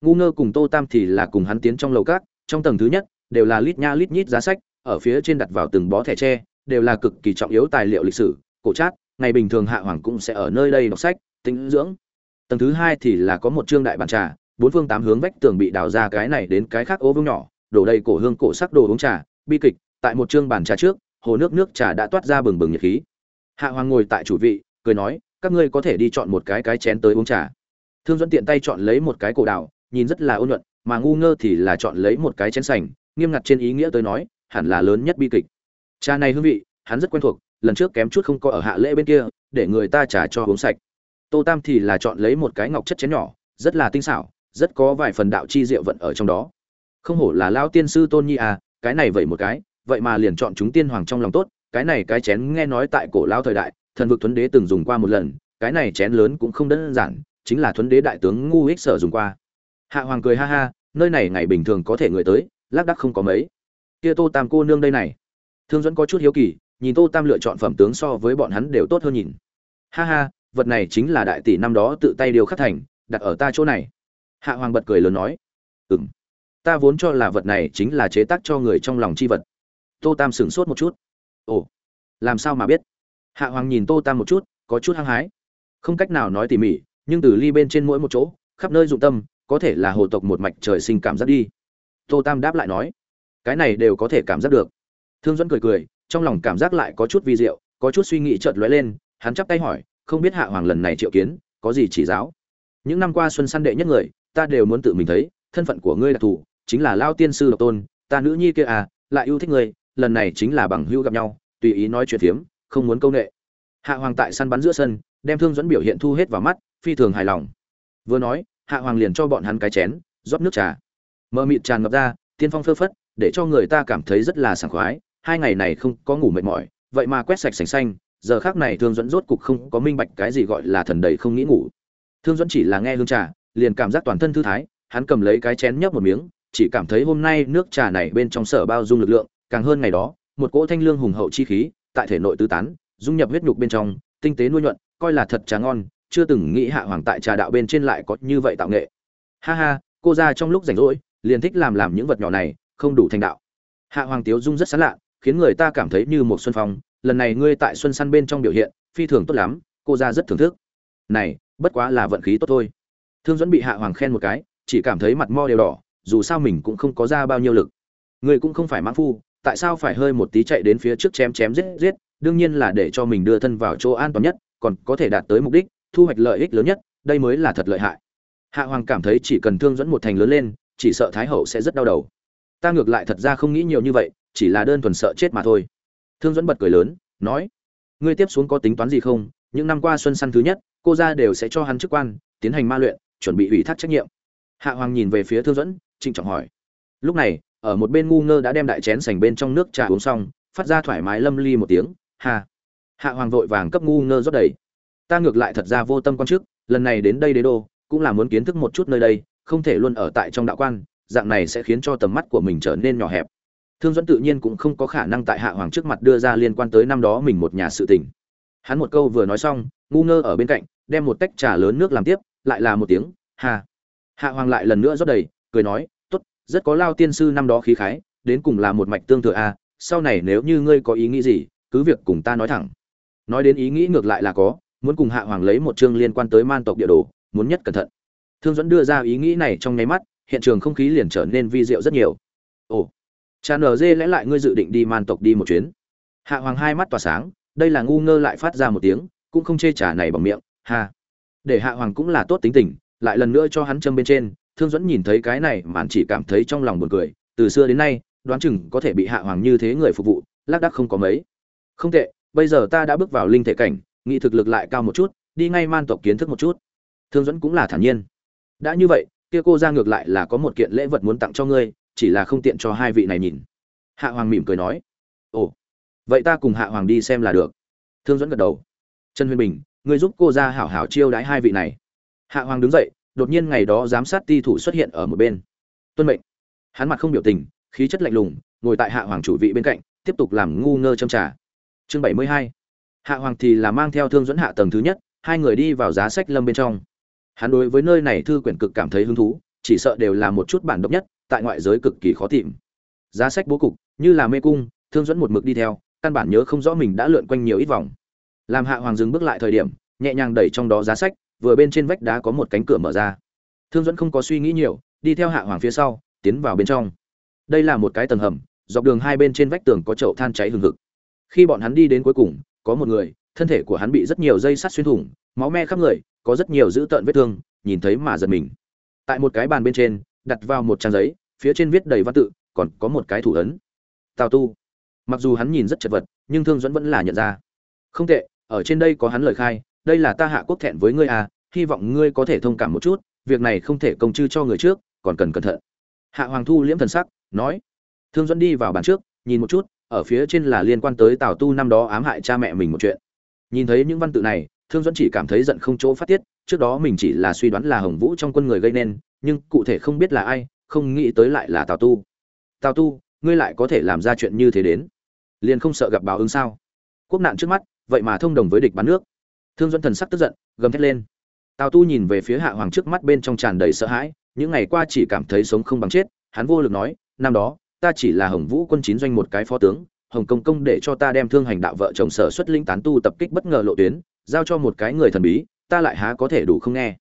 Ngu ngơ cùng tô tam thì là cùng hắn tiến trong lầu các, trong tầng thứ nhất đều là lít nha lít nhít giá sách, ở phía trên đặt vào từng bó thẻ tre, đều là cực kỳ trọng yếu tài liệu lịch sử, cổ trác ngày bình thường hạ hoàng cũng sẽ ở nơi đây đọc sách, tĩnh dưỡng. Tầng thứ hai thì là có một trương đại bàn trà, bốn phương tám hướng vách tường bị đào ra cái này đến cái khác ô vương nhỏ, đổ đầy cổ hương cổ sắc đồ uống trà, bi kịch, tại một trương bàn trà trước, hồ nước nước trà đã toát ra bừng bừng nhiệt khí. Hạ hoàng ngồi tại chủ vị, cười nói, các ngươi có thể đi chọn một cái cái chén tới uống trà. Thương dẫn tiện tay chọn lấy một cái cổ đào, nhìn rất là ôn nhuận, mà ngu ngơ thì là chọn lấy một cái chén sành nghiêm ngặt trên ý nghĩa tới nói, hẳn là lớn nhất bi kịch. Trà này hương vị, hắn rất quen thuộc, lần trước kém chút không có ở hạ lễ bên kia, để người ta trả cho uống sạch. Tô tam thì là chọn lấy một cái ngọc chất chén nhỏ, rất là tinh xảo, rất có vài phần đạo chi diệu vận ở trong đó. Không hổ là lao tiên sư tôn nhi à cái này vậy một cái, vậy mà liền chọn chúng tiên hoàng trong lòng tốt, cái này cái chén nghe nói tại cổ lao thời đại, thần vực thuấn đế từng dùng qua một lần, cái này chén lớn cũng không đơn giản, chính là thuấn đế đại tướng ngu ích sở dùng qua. Hạ hoàng cười ha ha, nơi này ngày bình thường có thể người tới lác đắc không có mấy. Kia tô tam cô nương đây này. Thương dẫn có chút hiếu kỳ, nhìn tô tam lựa chọn phẩm tướng so với bọn hắn đều tốt hơn nhìn. Ha ha, vật này chính là đại tỷ năm đó tự tay điều khắc thành, đặt ở ta chỗ này. Hạ hoàng bật cười lớn nói. Ừ m ta vốn cho là vật này chính là chế tác cho người trong lòng chi vật. Tô tam sửng sốt một chút. Ồ, làm sao mà biết? Hạ hoàng nhìn tô tam một chút, có chút hăng hái. Không cách nào nói tỉ mỉ, nhưng từ ly bên trên mỗi một chỗ, khắp nơi dụng tâm, có thể là hồ tộc một mạch trời sinh cảm giác đi tô tam đáp lại nói, cái này đều có thể cảm giác được. Thương dẫn cười cười, trong lòng cảm giác lại có chút vi diệu, có chút suy nghĩ chợt lóe lên, hắn chắp tay hỏi, không biết hạ hoàng lần này triệu kiến, có gì chỉ giáo? Những năm qua xuân săn đệ nhất người, ta đều muốn tự mình thấy, thân phận của ngươi đặc thù chính là lao tiên sư độc tôn, ta nữ nhi kia à lại yêu thích ngươi, lần này chính là bằng hữu gặp nhau, tùy ý nói chuyện phiếm, không muốn câu nệ. Hạ hoàng tại săn bắn giữa sân, đem thương dẫn biểu hiện thu hết vào mắt, phi thường hài lòng. Vừa nói, hạ hoàng liền cho bọn hắn cái chén, rót nước trà mờ mịt tràn ngập ra, tiên phong phơ phất, để cho người ta cảm thấy rất là sảng khoái. Hai ngày này không có ngủ mệt mỏi, vậy mà quét sạch sành xanh, giờ khác này thương dẫn rốt cục không có minh bạch cái gì gọi là thần đầy không nghĩ ngủ. Thương dẫn chỉ là nghe hương trà, liền cảm giác toàn thân thư thái, hắn cầm lấy cái chén nhấp một miếng, chỉ cảm thấy hôm nay nước trà này bên trong sở bao dung lực lượng, càng hơn ngày đó, một cỗ thanh lương hùng hậu chi khí, tại thể nội tứ tán, dung nhập huyết nhục bên trong, tinh tế nuôi nhuận, coi là thật trà ngon, chưa từng nghĩ hạ hoàng tại trà đạo bên trên lại có như vậy tạo nghệ. Ha ha, cô ra trong lúc rảnh rỗi liền thích làm làm những vật nhỏ này, không đủ thành đạo. Hạ hoàng tiếu dung rất sán lạ, khiến người ta cảm thấy như một xuân phong, lần này ngươi tại xuân săn bên trong biểu hiện, phi thường tốt lắm, cô ra rất thưởng thức. Này, bất quá là vận khí tốt thôi. Thương dẫn bị hạ hoàng khen một cái, chỉ cảm thấy mặt mo đều đỏ, dù sao mình cũng không có ra bao nhiêu lực. Người cũng không phải mãn phu, tại sao phải hơi một tí chạy đến phía trước chém chém giết giết, đương nhiên là để cho mình đưa thân vào chỗ an toàn nhất, còn có thể đạt tới mục đích, thu hoạch lợi ích lớn nhất, đây mới là thật lợi hại. Hạ hoàng cảm thấy chỉ cần thương dẫn một thành lớn lên chỉ sợ thái hậu sẽ rất đau đầu. Ta ngược lại thật ra không nghĩ nhiều như vậy, chỉ là đơn thuần sợ chết mà thôi. Thương dẫn bật cười lớn, nói, ngươi tiếp xuống có tính toán gì không? Những năm qua xuân săn thứ nhất, cô ra đều sẽ cho hắn chức quan, tiến hành ma luyện, chuẩn bị ủy thác trách nhiệm. Hạ hoàng nhìn về phía thương dẫn trịnh trọng hỏi, lúc này, ở một bên ngu ngơ đã đem đại chén sành bên trong nước trà uống xong, phát ra thoải mái lâm ly một tiếng hà hạ hoàng vội vàng cấp ngu ngơ rót đầy. Ta ngược lại thật ra vô tâm quan chức, lần này đến đây đế đô, cũng là muốn kiến thức một chút nơi đây không thể luôn ở tại trong đạo quan, dạng này sẽ khiến cho tầm mắt của mình trở nên nhỏ hẹp. Thương dẫn tự nhiên cũng không có khả năng tại hạ hoàng trước mặt đưa ra liên quan tới năm đó mình một nhà sự tình. Hắn một câu vừa nói xong, ngu ngơ ở bên cạnh, đem một tách trà lớn nước làm tiếp, lại là một tiếng hà hạ hoàng lại lần nữa rót đầy, cười nói, tốt, rất có lao tiên sư năm đó khí khái, đến cùng là một mạch tương thừa a sau này nếu như ngươi có ý nghĩ gì, cứ việc cùng ta nói thẳng. Nói đến ý nghĩ ngược lại là có, muốn cùng hạ hoàng lấy một chương liên quan tới man tộc địa đồ, muốn nhất cẩn thận thương dẫn đưa ra ý nghĩ này trong nháy mắt, hiện trường không khí liền trở nên vi diệu rất nhiều. Ồ, cha nở dê lẽ lại ngươi dự định đi man tộc đi một chuyến? Hạ hoàng hai mắt tỏa sáng, đây là ngu ngơ lại phát ra một tiếng, cũng không chê trả này bằng miệng, ha. Để hạ hoàng cũng là tốt tính tình, lại lần nữa cho hắn châm bên trên, thương dẫn nhìn thấy cái này màn chỉ cảm thấy trong lòng buồn cười, từ xưa đến nay, đoán chừng có thể bị hạ hoàng như thế người phục vụ, lác đác không có mấy. Không tệ, bây giờ ta đã bước vào linh thể cảnh, nghị thực lực lại cao một chút, đi ngay man tộc kiến thức một chút. Thương dẫn cũng là thản nhiên đã như vậy, kia cô ra ngược lại là có một kiện lễ vật muốn tặng cho ngươi, chỉ là không tiện cho hai vị này nhìn. Hạ hoàng mỉm cười nói, ồ, vậy ta cùng hạ hoàng đi xem là được. Thương dẫn gật đầu, trần huyền bình, ngươi giúp cô ra hảo hảo chiêu đãi hai vị này. Hạ hoàng đứng dậy, đột nhiên ngày đó giám sát ti thủ xuất hiện ở một bên. Tuân mệnh. Hắn mặt không biểu tình, khí chất lạnh lùng, ngồi tại hạ hoàng chủ vị bên cạnh, tiếp tục làm ngu ngơ châm trà. Chương bảy mươi hai. Hạ hoàng thì là mang theo thương dẫn hạ tầng thứ nhất, hai người đi vào giá sách lâm bên trong hắn đối với nơi này thư quyển cực cảm thấy hứng thú, chỉ sợ đều là một chút bản độc nhất, tại ngoại giới cực kỳ khó tìm. Giá sách bố cục, như là mê cung, thương dẫn một mực đi theo, căn bản nhớ không rõ mình đã lượn quanh nhiều ít vòng. Làm hạ hoàng dừng bước lại thời điểm, nhẹ nhàng đẩy trong đó giá sách, vừa bên trên vách đá có một cánh cửa mở ra. Thương dẫn không có suy nghĩ nhiều, đi theo hạ hoàng phía sau, tiến vào bên trong. Đây là một cái tầng hầm, dọc đường hai bên trên vách tường có chậu than cháy hừng hực. Khi bọn hắn đi đến cuối cùng, có một người, thân thể của hắn bị rất nhiều dây sắt xuyên thủng, máu me khắp người có rất nhiều dữ tợn vết thương, nhìn thấy mà giật mình. Tại một cái bàn bên trên, đặt vào một trang giấy, phía trên viết đầy văn tự, còn có một cái thủ ấn. Tào tu. Mặc dù hắn nhìn rất chật vật, nhưng thương dẫn vẫn là nhận ra. Không tệ, ở trên đây có hắn lời khai, đây là ta hạ quốc thẹn với ngươi à hy vọng ngươi có thể thông cảm một chút, việc này không thể công chư cho người trước, còn cần cẩn thận. Hạ hoàng thu liễm thần sắc, nói. Thương dẫn đi vào bàn trước, nhìn một chút, ở phía trên là liên quan tới tào tu năm đó ám hại cha mẹ mình một chuyện. Nhìn thấy những văn tự này thương dẫn chỉ cảm thấy giận không chỗ phát tiết, trước đó mình chỉ là suy đoán là hồng vũ trong quân người gây nên, nhưng cụ thể không biết là ai, không nghĩ tới lại là tào tu. Tào tu, ngươi lại có thể làm ra chuyện như thế đến? Liền không sợ gặp báo ứng sao? Quốc nạn trước mắt, vậy mà thông đồng với địch bắn nước. Thương dẫn thần sắc tức giận, gầm thét lên. Tào tu nhìn về phía hạ hoàng trước mắt bên trong tràn đầy sợ hãi, những ngày qua chỉ cảm thấy sống không bằng chết, hắn vô lực nói, năm đó, ta chỉ là hồng vũ quân chín doanh một cái phó tướng, hồng công công để cho ta đem thương hành đạo vợ chồng sở xuất linh tán tu tập kích bất ngờ lộ tuyến giao cho một cái người thần bí, ta lại há có thể đủ không nghe.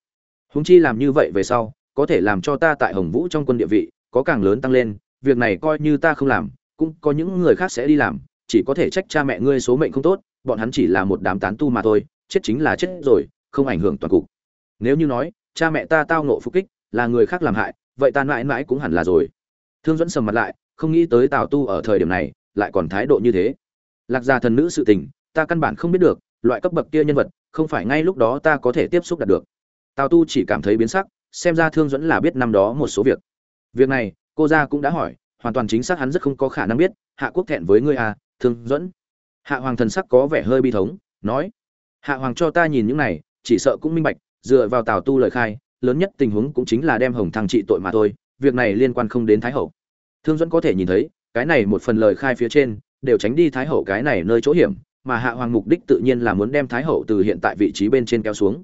Húng chi làm như vậy về sau, có thể làm cho ta tại hồng vũ trong quân địa vị, có càng lớn tăng lên, việc này coi như ta không làm, cũng có những người khác sẽ đi làm, chỉ có thể trách cha mẹ ngươi số mệnh không tốt, bọn hắn chỉ là một đám tán tu mà thôi, chết chính là chết rồi, không ảnh hưởng toàn cục. Nếu như nói, cha mẹ ta tao nộ phục kích, là người khác làm hại, vậy ta mãi mãi cũng hẳn là rồi. Thương dẫn sầm mặt lại, không nghĩ tới tào tu ở thời điểm này, lại còn thái độ như thế. Lạc gia thần nữ sự tình, ta căn bản không biết được loại cấp bậc kia nhân vật, không phải ngay lúc đó ta có thể tiếp xúc đạt được. Tào tu chỉ cảm thấy biến sắc, xem ra thương dẫn là biết năm đó một số việc. Việc này, cô gia cũng đã hỏi, hoàn toàn chính xác hắn rất không có khả năng biết, hạ quốc thẹn với ngươi à thương dẫn hạ hoàng thần sắc có vẻ hơi bi thống, nói, hạ hoàng cho ta nhìn những này, chỉ sợ cũng minh bạch, dựa vào tào tu lời khai, lớn nhất tình huống cũng chính là đem hồng thăng trị tội mà thôi, việc này liên quan không đến thái hậu. Thương dẫn có thể nhìn thấy, cái này một phần lời khai phía trên, đều tránh đi thái hậu cái này nơi chỗ hiểm mà hạ hoàng mục đích tự nhiên là muốn đem thái hậu từ hiện tại vị trí bên trên kéo xuống.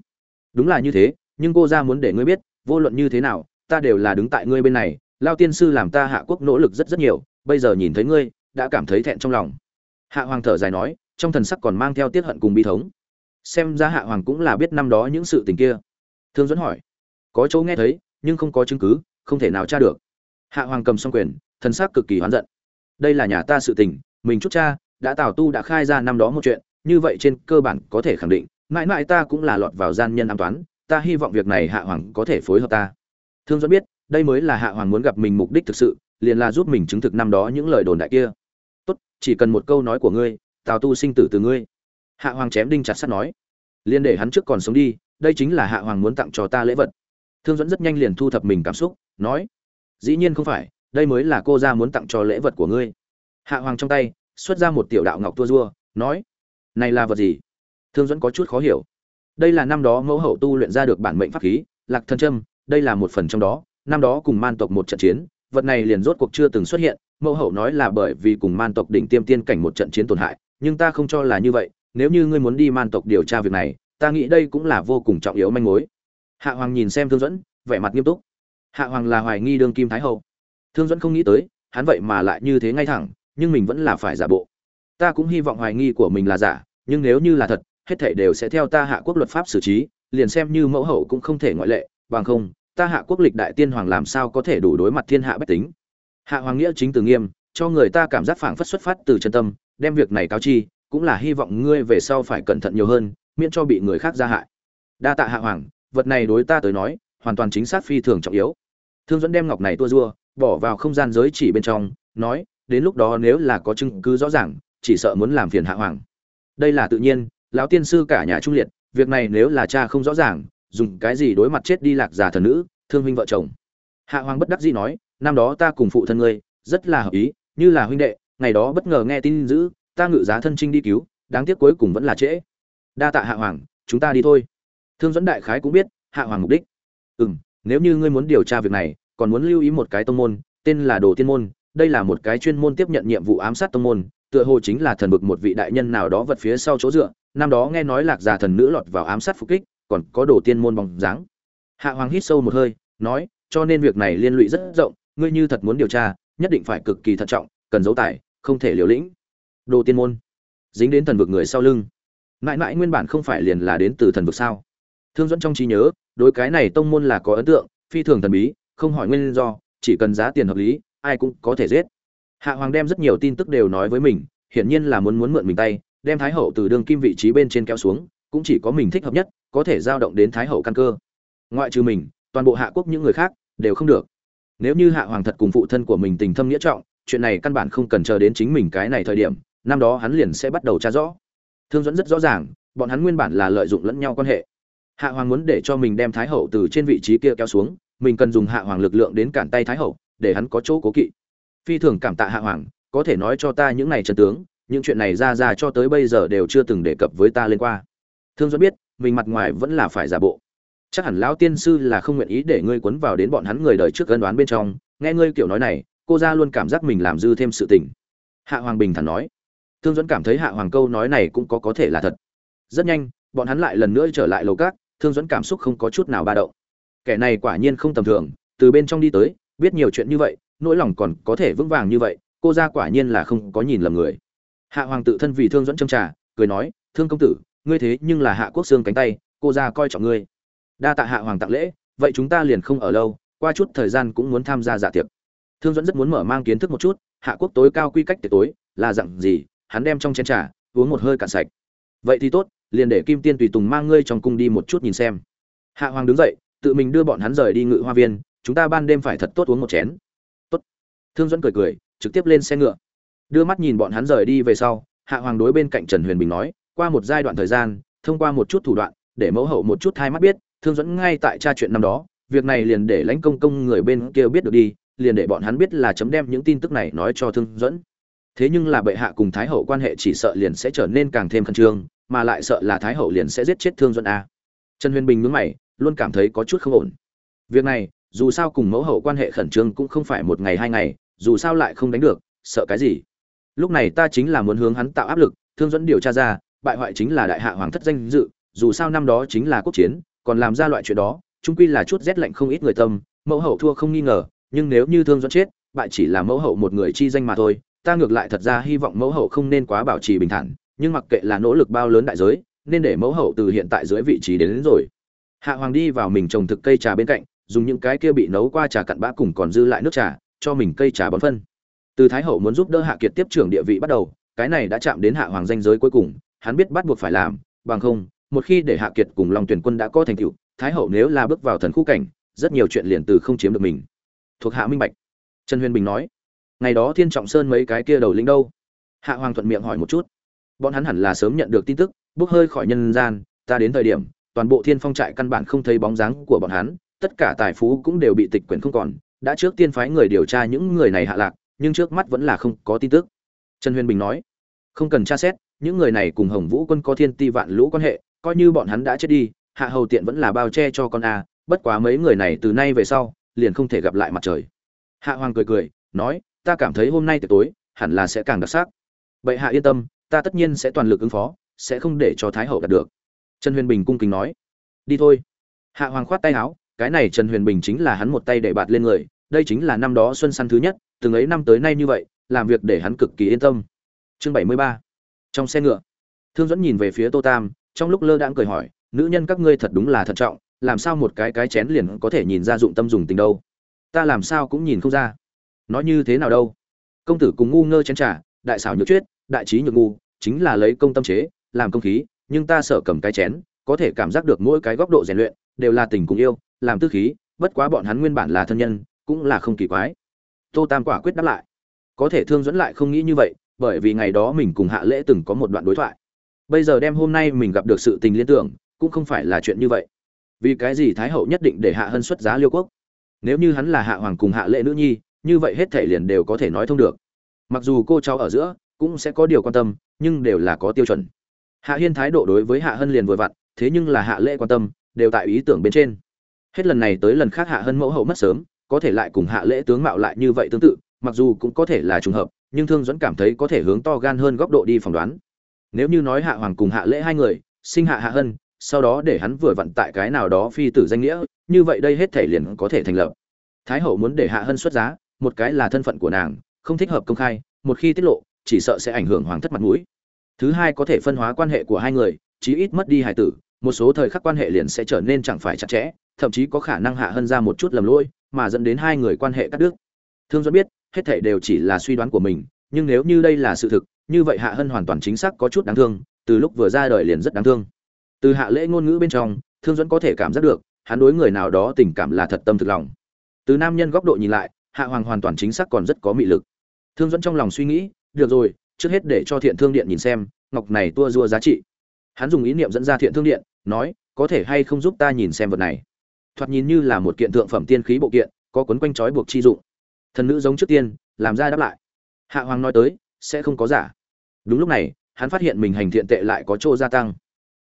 Đúng là như thế, nhưng cô ra muốn để ngươi biết, vô luận như thế nào, ta đều là đứng tại ngươi bên này, lao tiên sư làm ta hạ quốc nỗ lực rất rất nhiều, bây giờ nhìn thấy ngươi, đã cảm thấy thẹn trong lòng. Hạ hoàng thở dài nói, trong thần sắc còn mang theo tiết hận cùng bi thống. Xem ra hạ hoàng cũng là biết năm đó những sự tình kia. Thương dẫn hỏi, có chỗ nghe thấy, nhưng không có chứng cứ, không thể nào tra được. Hạ hoàng cầm xong quyền, thần sắc cực kỳ hoán giận. Đây là nhà ta sự tình, mình chút cha đã tào tu đã khai ra năm đó một chuyện, như vậy trên cơ bản có thể khẳng định, mãi mãi ta cũng là lọt vào gian nhân an toán, ta hy vọng việc này hạ hoàng có thể phối hợp ta. Thương dẫn biết, đây mới là hạ hoàng muốn gặp mình mục đích thực sự, liền là giúp mình chứng thực năm đó những lời đồn đại kia. Tốt, chỉ cần một câu nói của ngươi, tào tu sinh tử từ ngươi. Hạ hoàng chém đinh chặt sắt nói. Liền để hắn trước còn sống đi, đây chính là hạ hoàng muốn tặng cho ta lễ vật. Thương dẫn rất nhanh liền thu thập mình cảm xúc, nói. Dĩ nhiên không phải, đây mới là cô ra muốn tặng cho lễ vật của ngươi. Hạ hoàng trong tay xuất ra một tiểu đạo ngọc tua rua, nói này là vật gì? Thương dẫn có chút khó hiểu. Đây là năm đó mẫu hậu tu luyện ra được bản mệnh pháp khí lạc thân trâm đây là một phần trong đó năm đó cùng man tộc một trận chiến vật này liền rốt cuộc chưa từng xuất hiện mẫu hậu nói là bởi vì cùng man tộc đỉnh tiêm tiên cảnh một trận chiến tổn hại nhưng ta không cho là như vậy nếu như ngươi muốn đi man tộc điều tra việc này ta nghĩ đây cũng là vô cùng trọng yếu manh mối. Hạ hoàng nhìn xem thương dẫn vẻ mặt nghiêm túc. Hạ hoàng là hoài nghi đương kim thái hậu. Thương dẫn không nghĩ tới hắn vậy mà lại như thế ngay thẳng nhưng mình vẫn là phải giả bộ. Ta cũng hy vọng hoài nghi của mình là giả, nhưng nếu như là thật, hết thảy đều sẽ theo ta hạ quốc luật pháp xử trí, liền xem như mẫu hậu cũng không thể ngoại lệ, bằng không, ta hạ quốc lịch đại tiên hoàng làm sao có thể đủ đối mặt thiên hạ bách tính. Hạ hoàng nghĩa chính từ nghiêm, cho người ta cảm giác phảng phất xuất phát từ chân tâm, đem việc này cáo chi, cũng là hy vọng ngươi về sau phải cẩn thận nhiều hơn, miễn cho bị người khác gia hại. Đa tạ hạ hoàng, vật này đối ta tới nói, hoàn toàn chính xác phi thường trọng yếu. Thương dẫn đem ngọc này tua rua, bỏ vào không gian giới chỉ bên trong, nói đến lúc đó nếu là có chứng cứ rõ ràng, chỉ sợ muốn làm phiền hạ hoàng. Đây là tự nhiên, lão tiên sư cả nhà trung liệt, việc này nếu là cha không rõ ràng, dùng cái gì đối mặt chết đi lạc già thần nữ, thương huynh vợ chồng. Hạ hoàng bất đắc dĩ nói, năm đó ta cùng phụ thân ngươi, rất là hợp ý, như là huynh đệ, ngày đó bất ngờ nghe tin dữ, ta ngự giá thân trinh đi cứu, đáng tiếc cuối cùng vẫn là trễ. Đa tạ hạ hoàng, chúng ta đi thôi. Thương dẫn đại khái cũng biết, hạ hoàng mục đích. Ừ m nếu như ngươi muốn điều tra việc này, còn muốn lưu ý một cái tông môn, tên là đồ tiên môn đây là một cái chuyên môn tiếp nhận nhiệm vụ ám sát tông môn, tựa hồ chính là thần bực một vị đại nhân nào đó vật phía sau chỗ dựa, năm đó nghe nói lạc già thần nữ lọt vào ám sát phục kích, còn có đồ tiên môn bóng dáng. Hạ hoàng hít sâu một hơi, nói, cho nên việc này liên lụy rất rộng, ngươi như thật muốn điều tra, nhất định phải cực kỳ thận trọng, cần giấu tài không thể liều lĩnh. Đồ tiên môn, dính đến thần vực người sau lưng. Mãi mãi nguyên bản không phải liền là đến từ thần vực sao? Thương dẫn trong trí nhớ, đối cái này tông môn là có ấn tượng, phi thường thần bí, không hỏi nguyên do, chỉ cần giá tiền hợp lý ai cũng có thể giết. Hạ hoàng đem rất nhiều tin tức đều nói với mình, hiển nhiên là muốn muốn mượn mình tay, đem thái hậu từ đường kim vị trí bên trên kéo xuống, cũng chỉ có mình thích hợp nhất, có thể giao động đến thái hậu căn cơ. Ngoại trừ mình, toàn bộ hạ quốc những người khác đều không được. Nếu như hạ hoàng thật cùng phụ thân của mình tình thâm nghĩa trọng, chuyện này căn bản không cần chờ đến chính mình cái này thời điểm, năm đó hắn liền sẽ bắt đầu tra rõ. Thương dẫn rất rõ ràng, bọn hắn nguyên bản là lợi dụng lẫn nhau quan hệ. Hạ hoàng muốn để cho mình đem thái hậu từ trên vị trí kia kéo xuống, mình cần dùng hạ hoàng lực lượng đến cản tay thái hậu để hắn có chỗ cố kỵ. Phi thường cảm tạ hạ hoàng, có thể nói cho ta những này chân tướng, những chuyện này ra ra cho tới bây giờ đều chưa từng đề cập với ta lên qua. Thương dẫn biết, mình mặt ngoài vẫn là phải giả bộ. Chắc hẳn lão tiên sư là không nguyện ý để ngươi quấn vào đến bọn hắn người đời trước ân đoán bên trong. Nghe ngươi kiểu nói này, cô ra luôn cảm giác mình làm dư thêm sự tình. Hạ hoàng bình thản nói. Thương dẫn cảm thấy hạ hoàng câu nói này cũng có có thể là thật. Rất nhanh, bọn hắn lại lần nữa trở lại lầu cát thương dẫn cảm xúc không có chút nào ba động. Kẻ này quả nhiên không tầm thường, từ bên trong đi tới biết nhiều chuyện như vậy, nỗi lòng còn có thể vững vàng như vậy, cô ra quả nhiên là không có nhìn lầm người. Hạ hoàng tự thân vì thương dẫn châm trà, cười nói, thương công tử, ngươi thế nhưng là hạ quốc xương cánh tay, cô ra coi trọng ngươi. Đa tạ hạ hoàng tặng lễ, vậy chúng ta liền không ở lâu, qua chút thời gian cũng muốn tham gia dạ tiệc. Thương dẫn rất muốn mở mang kiến thức một chút, hạ quốc tối cao quy cách tiệc tối, là dặn gì? Hắn đem trong chén trà, uống một hơi cạn sạch. Vậy thì tốt, liền để kim tiên tùy tùng mang ngươi trong cung đi một chút nhìn xem. Hạ hoàng đứng dậy, tự mình đưa bọn hắn rời đi ngự hoa viên chúng ta ban đêm phải thật tốt uống một chén. Tốt. Thương dẫn cười cười, trực tiếp lên xe ngựa. Đưa mắt nhìn bọn hắn rời đi về sau, hạ hoàng đối bên cạnh trần huyền bình nói, qua một giai đoạn thời gian, thông qua một chút thủ đoạn, để mẫu hậu một chút thai mắt biết, thương dẫn ngay tại tra chuyện năm đó, việc này liền để lãnh công công người bên kia biết được đi, liền để bọn hắn biết là chấm đem những tin tức này nói cho thương dẫn thế nhưng là bệ hạ cùng thái hậu quan hệ chỉ sợ liền sẽ trở nên càng thêm khẩn trương, mà lại sợ là thái hậu liền sẽ giết chết thương dẫn a à. trần huyền bình nhướng mày, luôn cảm thấy có chút không ổn. Việc này dù sao cùng mẫu hậu quan hệ khẩn trương cũng không phải một ngày hai ngày dù sao lại không đánh được sợ cái gì? Lúc này ta chính là muốn hướng hắn tạo áp lực thương dẫn điều tra ra bại hoại chính là đại hạ hoàng thất danh dự dù sao năm đó chính là quốc chiến còn làm ra loại chuyện đó trung quy là chút rét lạnh không ít người tâm mẫu hậu thua không nghi ngờ nhưng nếu như thương dẫn chết bại chỉ là mẫu hậu một người chi danh mà thôi ta ngược lại thật ra hy vọng mẫu hậu không nên quá bảo trì bình thản nhưng mặc kệ là nỗ lực bao lớn đại giới nên để mẫu hậu từ hiện tại dưới vị trí đến, đến rồi. Hạ hoàng đi vào mình trồng thực cây trà bên cạnh dùng những cái kia bị nấu qua trà cặn bã cùng còn dư lại nước trà, cho mình cây trà bón phân. Từ thái hậu muốn giúp đỡ hạ kiệt tiếp trưởng địa vị bắt đầu, cái này đã chạm đến hạ hoàng danh giới cuối cùng, hắn biết bắt buộc phải làm, bằng không, một khi để hạ kiệt cùng lòng tuyển quân đã có thành tựu, thái hậu nếu là bước vào thần khu cảnh, rất nhiều chuyện liền từ không chiếm được mình. Thuộc hạ minh bạch. Trần huyền bình nói, ngày đó thiên trọng sơn mấy cái kia đầu lĩnh đâu? Hạ hoàng thuận miệng hỏi một chút. Bọn hắn hẳn là sớm nhận được tin tức, bốc hơi khỏi nhân gian, ta đến thời điểm, toàn bộ thiên phong trại căn bản không thấy bóng dáng của bọn hắn tất cả tài phú cũng đều bị tịch quyển không còn, đã trước tiên phái người điều tra những người này hạ lạc, nhưng trước mắt vẫn là không có tin tức. Trần huyền bình nói, không cần tra xét, những người này cùng hồng vũ quân có thiên ti vạn lũ quan hệ, coi như bọn hắn đã chết đi, hạ hầu tiện vẫn là bao che cho con a, bất quá mấy người này từ nay về sau, liền không thể gặp lại mặt trời. Hạ hoàng cười cười, nói, ta cảm thấy hôm nay tối, hẳn là sẽ càng đặc sắc. Vậy hạ yên tâm, ta tất nhiên sẽ toàn lực ứng phó, sẽ không để cho thái hậu đạt được. Trần huyền bình cung kính nói, đi thôi. Hạ hoàng khoát tay áo cái này trần huyền bình chính là hắn một tay để bạt lên người, đây chính là năm đó xuân săn thứ nhất, từng ấy năm tới nay như vậy, làm việc để hắn cực kỳ yên tâm. Chương bảy mươi ba, trong xe ngựa. Thương dẫn nhìn về phía tô tam, trong lúc lơ đãng cười hỏi, nữ nhân các ngươi thật đúng là thận trọng, làm sao một cái cái chén liền có thể nhìn ra dụng tâm dùng tình đâu? Ta làm sao cũng nhìn không ra. Nói như thế nào đâu? Công tử cùng ngu ngơ chén trà, đại xảo nhược chuyết, đại trí nhược ngu, chính là lấy công tâm chế, làm công khí, nhưng ta sợ cầm cái chén, có thể cảm giác được mỗi cái góc độ rèn luyện, đều là tình cùng yêu làm tư khí, bất quá bọn hắn nguyên bản là thân nhân, cũng là không kỳ quái. Tô tam quả quyết đáp lại. Có thể thương dẫn lại không nghĩ như vậy, bởi vì ngày đó mình cùng hạ lễ từng có một đoạn đối thoại. Bây giờ đem hôm nay mình gặp được sự tình liên tưởng, cũng không phải là chuyện như vậy. Vì cái gì thái hậu nhất định để hạ hân xuất giá liêu quốc? Nếu như hắn là hạ hoàng cùng hạ Lễ nữ nhi, như vậy hết thể liền đều có thể nói thông được. Mặc dù cô cháu ở giữa cũng sẽ có điều quan tâm, nhưng đều là có tiêu chuẩn. Hạ hiên thái độ đối với hạ hân liền vừa vặn, thế nhưng là hạ Lễ quan tâm, đều tại ý tưởng bên trên hết lần này tới lần khác hạ hân mẫu hậu mất sớm, có thể lại cùng hạ lễ tướng mạo lại như vậy tương tự, mặc dù cũng có thể là trùng hợp, nhưng thương dẫn cảm thấy có thể hướng to gan hơn góc độ đi phỏng đoán. Nếu như nói hạ hoàng cùng hạ lễ hai người, sinh hạ hạ hân, sau đó để hắn vừa vặn tại cái nào đó phi tử danh nghĩa, như vậy đây hết thể liền có thể thành lập. Thái hậu muốn để hạ hân xuất giá, một cái là thân phận của nàng, không thích hợp công khai, một khi tiết lộ, chỉ sợ sẽ ảnh hưởng hoàng thất mặt mũi. Thứ hai có thể phân hóa quan hệ của hai người, chí ít mất đi hải tử một số thời khắc quan hệ liền sẽ trở nên chẳng phải chặt chẽ, thậm chí có khả năng hạ hân ra một chút lầm lỗi, mà dẫn đến hai người quan hệ cắt đứt. Thương dẫn biết, hết thảy đều chỉ là suy đoán của mình, nhưng nếu như đây là sự thực, như vậy hạ hân hoàn toàn chính xác có chút đáng thương, từ lúc vừa ra đời liền rất đáng thương. Từ hạ lễ ngôn ngữ bên trong, thương dẫn có thể cảm giác được, hắn đối người nào đó tình cảm là thật tâm thực lòng. Từ nam nhân góc độ nhìn lại, hạ hoàng hoàn toàn chính xác còn rất có mị lực. Thương dẫn trong lòng suy nghĩ, được rồi, trước hết để cho thiện thương điện nhìn xem, ngọc này tua dua giá trị hắn dùng ý niệm dẫn ra thiện thương điện, nói, có thể hay không giúp ta nhìn xem vật này? Thoạt nhìn như là một kiện thượng phẩm tiên khí bộ kiện, có quấn quanh trói buộc chi dụng. Thần nữ giống trước tiên, làm ra đáp lại. Hạ hoàng nói tới, sẽ không có giả. Đúng lúc này, hắn phát hiện mình hành thiện tệ lại có chỗ gia tăng.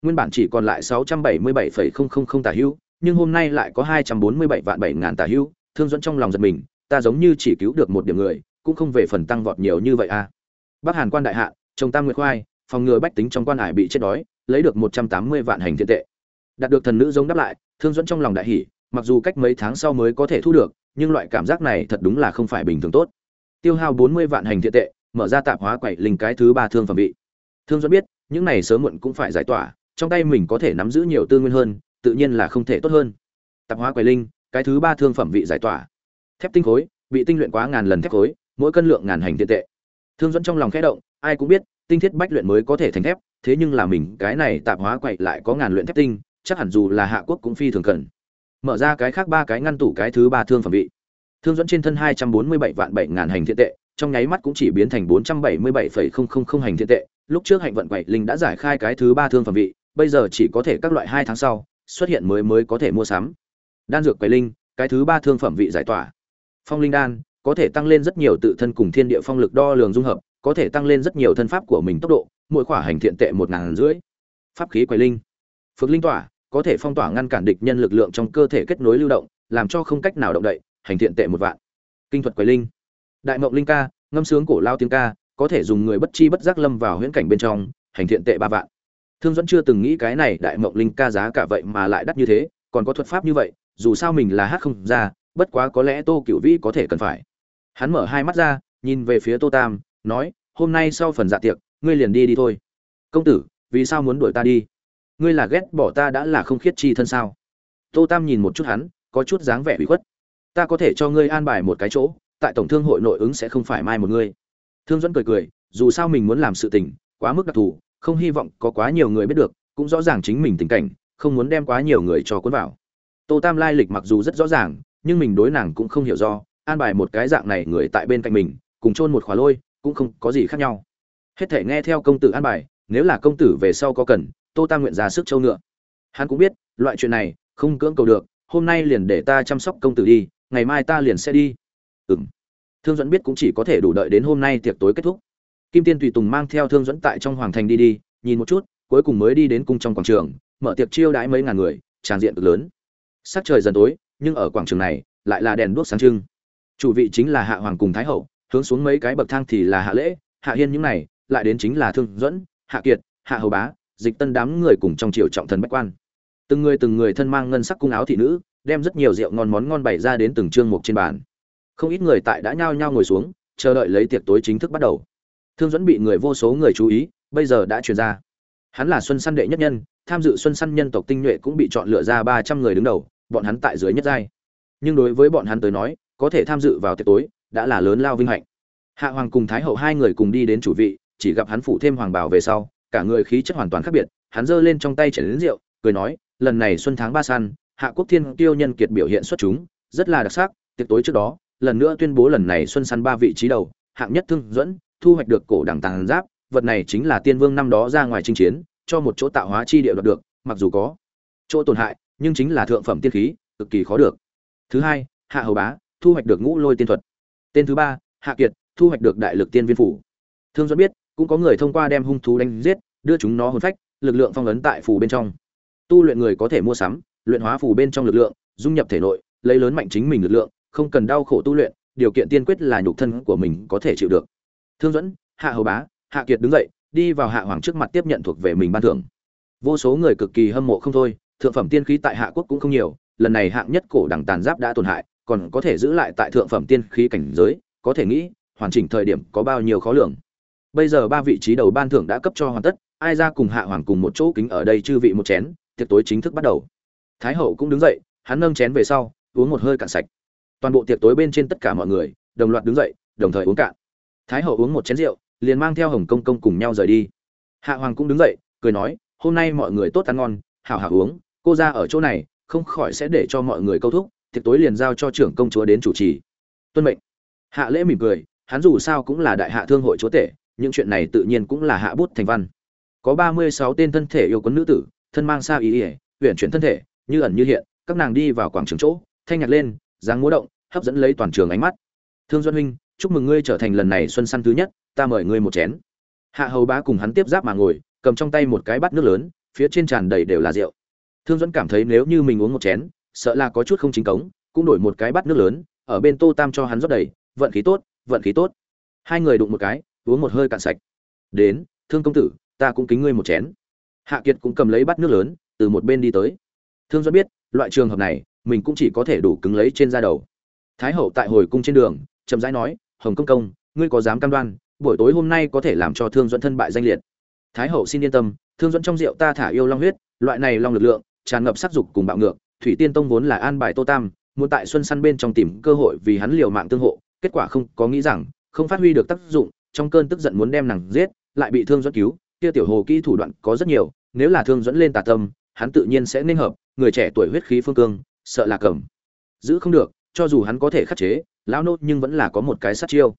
Nguyên bản chỉ còn lại sáu trăm bảy mươi bảy phẩy không không không tả hữu nhưng hôm nay lại có hai trăm bốn mươi bảy vạn bảy ngàn tả hữu thương dẫn trong lòng giật mình, ta giống như chỉ cứu được một điểm người, cũng không về phần tăng vọt nhiều như vậy a à. bắc hàn quan đại hạ trồng tam nguyệt khoai, phòng ngừa bách tính trong quan hải bị chết đói lấy được một trăm tám mươi vạn hành thiện tệ. Đạt được thần nữ giống đáp lại, thương dẫn trong lòng đại hỷ mặc dù cách mấy tháng sau mới có thể thu được, nhưng loại cảm giác này thật đúng là không phải bình thường tốt. Tiêu hao bốn mươi vạn hành thiện tệ, mở ra tạp hóa quậy linh cái thứ ba thương phẩm vị. Thương dẫn biết, những này sớm muộn cũng phải giải tỏa, trong tay mình có thể nắm giữ nhiều tư nguyên hơn, tự nhiên là không thể tốt hơn. Tạp hóa quậy linh, cái thứ ba thương phẩm vị giải tỏa. Thép tinh khối, bị tinh luyện quá ngàn lần thép khối, mỗi cân lượng ngàn hành thiện tệ. Thương dẫn trong lòng khẽ động, ai cũng biết tinh thiết bách luyện mới có thể thành thép, thế nhưng là mình, cái này tạp hóa quậy lại có ngàn luyện thép tinh, chắc hẳn dù là hạ quốc cũng phi thường cần. Mở ra cái khác ba cái ngăn tủ cái thứ ba thương phẩm vị. Thương dẫn trên thân hai trăm bốn mươi bảy vạn bảy ngàn hành thiện tệ, trong nháy mắt cũng chỉ biến thành bốn trăm bảy mươi bảy phẩy không không không hành thiện tệ. Lúc trước hạnh vận quậy linh đã giải khai cái thứ ba thương phẩm vị, bây giờ chỉ có thể các loại hai tháng sau, xuất hiện mới mới có thể mua sắm. Đan dược quậy linh, cái thứ ba thương phẩm vị giải tỏa. Phong linh đan, có thể tăng lên rất nhiều tự thân cùng thiên địa phong lực đo lường dung hợp có thể tăng lên rất nhiều thân pháp của mình tốc độ, mỗi khỏa hành thiện tệ một ngàn rưỡi. Pháp khí quầy linh. Phước linh tỏa, có thể phong tỏa ngăn cản địch nhân lực lượng trong cơ thể kết nối lưu động, làm cho không cách nào động đậy, hành thiện tệ một vạn. Kinh thuật quầy linh. Đại mộng linh ca, ngâm sướng cổ lao tiếng ca, có thể dùng người bất chi bất giác lâm vào huyễn cảnh bên trong, hành thiện tệ ba vạn. Thương dẫn chưa từng nghĩ cái này đại mộng linh ca giá cả vậy mà lại đắt như thế, còn có thuật pháp như vậy, dù sao mình là hát không ra, bất quá có lẽ tô cửu vĩ có thể cần phải. Hắn mở hai mắt ra, nhìn về phía tô tam nói, hôm nay sau phần dạ tiệc, ngươi liền đi đi thôi. Công tử, vì sao muốn đuổi ta đi? Ngươi là ghét bỏ ta đã là không khiết chi thân sao? Tô tam nhìn một chút hắn, có chút dáng vẻ bị khuất. Ta có thể cho ngươi an bài một cái chỗ, tại tổng thương hội nội ứng sẽ không phải mai một ngươi. Thương dẫn cười cười, dù sao mình muốn làm sự tình, quá mức đặc thù, không hy vọng có quá nhiều người biết được, cũng rõ ràng chính mình tình cảnh, không muốn đem quá nhiều người cho cuốn vào. Tô tam lai lịch mặc dù rất rõ ràng, nhưng mình đối nàng cũng không hiểu do, an bài một cái dạng này người tại bên cạnh mình, cùng chôn một khóa lôi cũng không có gì khác nhau. Hết thể nghe theo công tử an bài, nếu là công tử về sau có cần, tô ta nguyện ra sức châu ngựa. Hắn cũng biết, loại chuyện này, không cưỡng cầu được, hôm nay liền để ta chăm sóc công tử đi, ngày mai ta liền sẽ đi. Ừng thương dẫn biết cũng chỉ có thể đủ đợi đến hôm nay tiệc tối kết thúc. Kim tiên tùy tùng mang theo thương dẫn tại trong hoàng thành đi đi, nhìn một chút, cuối cùng mới đi đến cung trong quảng trường, mở tiệc chiêu đãi mấy ngàn người, tràn diện cực lớn. Sắc trời dần tối, nhưng ở quảng trường này, lại là đèn đuốc sáng trưng. Chủ vị chính là hạ hoàng cùng thái hậu hướng xuống mấy cái bậc thang thì là hạ lễ, hạ hiên những này, lại đến chính là thương dẫn hạ kiệt, hạ hầu bá, dịch tân đám người cùng trong triều trọng thần bách quan. Từng người từng người thân mang ngân sắc cung áo thị nữ, đem rất nhiều rượu ngon món ngon bày ra đến từng trương mục trên bàn. Không ít người tại đã nhao nhao ngồi xuống, chờ đợi lấy tiệc tối chính thức bắt đầu. Thương dẫn bị người vô số người chú ý, bây giờ đã truyền ra. Hắn là xuân săn đệ nhất nhân, tham dự xuân săn nhân tộc tinh nhuệ cũng bị chọn lựa ra ba trăm người đứng đầu, bọn hắn tại dưới nhất giai. Nhưng đối với bọn hắn tới nói, có thể tham dự vào tiệc tối đã là lớn lao vinh hạnh. Hạ hoàng cùng thái hậu hai người cùng đi đến chủ vị, chỉ gặp hắn phụ thêm hoàng bảo về sau, cả người khí chất hoàn toàn khác biệt, hắn giơ lên trong tay chảy đến rượu, cười nói, lần này xuân tháng ba săn hạ quốc thiên tiêu nhân kiệt biểu hiện xuất chúng, rất là đặc sắc, tiệc tối trước đó, lần nữa tuyên bố lần này xuân săn ba vị trí đầu, hạng nhất thương dẫn, thu hoạch được cổ đẳng tàng giáp, vật này chính là tiên vương năm đó ra ngoài chinh chiến, cho một chỗ tạo hóa chi địa đoạt được, mặc dù có chỗ tổn hại, nhưng chính là thượng phẩm tiên khí, cực kỳ khó được. Thứ hai, hạ hầu bá, thu hoạch được ngũ lôi tiên thuật tên thứ ba, hạ kiệt, thu hoạch được đại lực tiên viên phủ. Thương dẫn biết, cũng có người thông qua đem hung thú đánh giết, đưa chúng nó hồn phách, lực lượng phong ấn tại phủ bên trong. Tu luyện người có thể mua sắm, luyện hóa phủ bên trong lực lượng, dung nhập thể nội, lấy lớn mạnh chính mình lực lượng, không cần đau khổ tu luyện, điều kiện tiên quyết là nhục thân của mình có thể chịu được. Thương dẫn hạ hầu bá, hạ kiệt đứng dậy, đi vào hạ hoàng trước mặt tiếp nhận thuộc về mình ban thưởng. Vô số người cực kỳ hâm mộ không thôi, thượng phẩm tiên khí tại hạ quốc cũng không nhiều, lần này hạng nhất cổ đẳng tàn giáp đã tổn hại còn có thể giữ lại tại thượng phẩm tiên khí cảnh giới, có thể nghĩ, hoàn chỉnh thời điểm có bao nhiêu khó lường. Bây giờ ba vị trí đầu ban thưởng đã cấp cho hoàn tất, ai ra cùng hạ hoàng cùng một chỗ kính ở đây chư vị một chén, tiệc tối chính thức bắt đầu. Thái hậu cũng đứng dậy, hắn nâng chén về sau, uống một hơi cạn sạch. Toàn bộ tiệc tối bên trên tất cả mọi người, đồng loạt đứng dậy, đồng thời uống cạn. Thái hậu uống một chén rượu, liền mang theo hồng công công cùng nhau rời đi. Hạ hoàng cũng đứng dậy, cười nói, hôm nay mọi người tốt ăn ngon, hảo hảo uống, cô ra ở chỗ này, không khỏi sẽ để cho mọi người câu thúc tiệc tối liền giao cho trưởng công chúa đến chủ trì. Tuân mệnh. Hạ lễ mỉm cười, hắn dù sao cũng là đại hạ thương hội chúa tể, những chuyện này tự nhiên cũng là hạ bút thành văn. Có ba mươi sáu tên thân thể yêu quấn nữ tử, thân mang xa ý ỉa uyển chuyển thân thể, như ẩn như hiện, các nàng đi vào quảng trường chỗ, thanh nhạc lên, dáng múa động, hấp dẫn lấy toàn trường ánh mắt. Thương duân huynh, chúc mừng ngươi trở thành lần này xuân săn thứ nhất, ta mời ngươi một chén. Hạ hầu bá cùng hắn tiếp giáp mà ngồi, cầm trong tay một cái bát nước lớn, phía trên tràn đầy đều là rượu. Thương duẫn cảm thấy nếu như mình uống một chén sợ là có chút không chính cống, cũng đổi một cái bát nước lớn, ở bên tô tam cho hắn rót đầy, vận khí tốt, vận khí tốt. Hai người đụng một cái, uống một hơi cạn sạch. Đến, thương công tử, ta cũng kính ngươi một chén. Hạ kiệt cũng cầm lấy bát nước lớn, từ một bên đi tới. Thương duẫn biết, loại trường hợp này, mình cũng chỉ có thể đủ cứng lấy trên da đầu. Thái hậu tại hồi cung trên đường, chậm rãi nói, hồng công công, ngươi có dám cam đoan, buổi tối hôm nay có thể làm cho thương Duẫn thân bại danh liệt? Thái hậu xin yên tâm, thương Duẫn trong rượu ta thả yêu long huyết, loại này long lực lượng, tràn ngập sắc dục cùng bạo ngược thủy tiên tông vốn là an bài tô tam, muốn tại xuân săn bên trong tìm cơ hội vì hắn liều mạng tương hộ, kết quả không có nghĩ rằng, không phát huy được tác dụng, trong cơn tức giận muốn đem nàng giết, lại bị thương Duẫn cứu. Kia tiểu hồ kỹ thủ đoạn có rất nhiều, nếu là thương Duẫn lên tà tâm, hắn tự nhiên sẽ nên hợp, người trẻ tuổi huyết khí phương cương, sợ là cầm. Giữ không được, cho dù hắn có thể khắc chế, lão nốt nhưng vẫn là có một cái sát chiêu.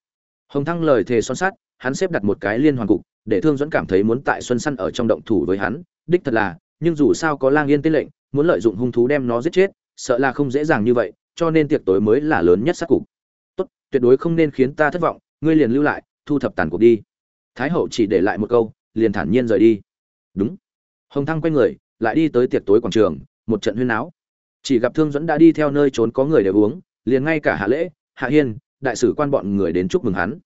Hồng thăng lời thề son sát hắn xếp đặt một cái liên hoàn cục, để thương Duẫn cảm thấy muốn tại xuân săn ở trong động thủ với hắn. Đích thật là, nhưng dù sao có lang yên tên lệnh muốn lợi dụng hung thú đem nó giết chết, sợ là không dễ dàng như vậy, cho nên tiệc tối mới là lớn nhất sát cục. Tốt, tuyệt đối không nên khiến ta thất vọng, ngươi liền lưu lại, thu thập tàn cuộc đi. Thái hậu chỉ để lại một câu, liền thản nhiên rời đi. Đúng. Hồng thăng quay người, lại đi tới tiệc tối quảng trường, một trận huyên náo. Chỉ gặp thương dẫn đã đi theo nơi trốn có người để uống, liền ngay cả hạ lễ, hạ hiên, đại sử quan bọn người đến chúc mừng hắn.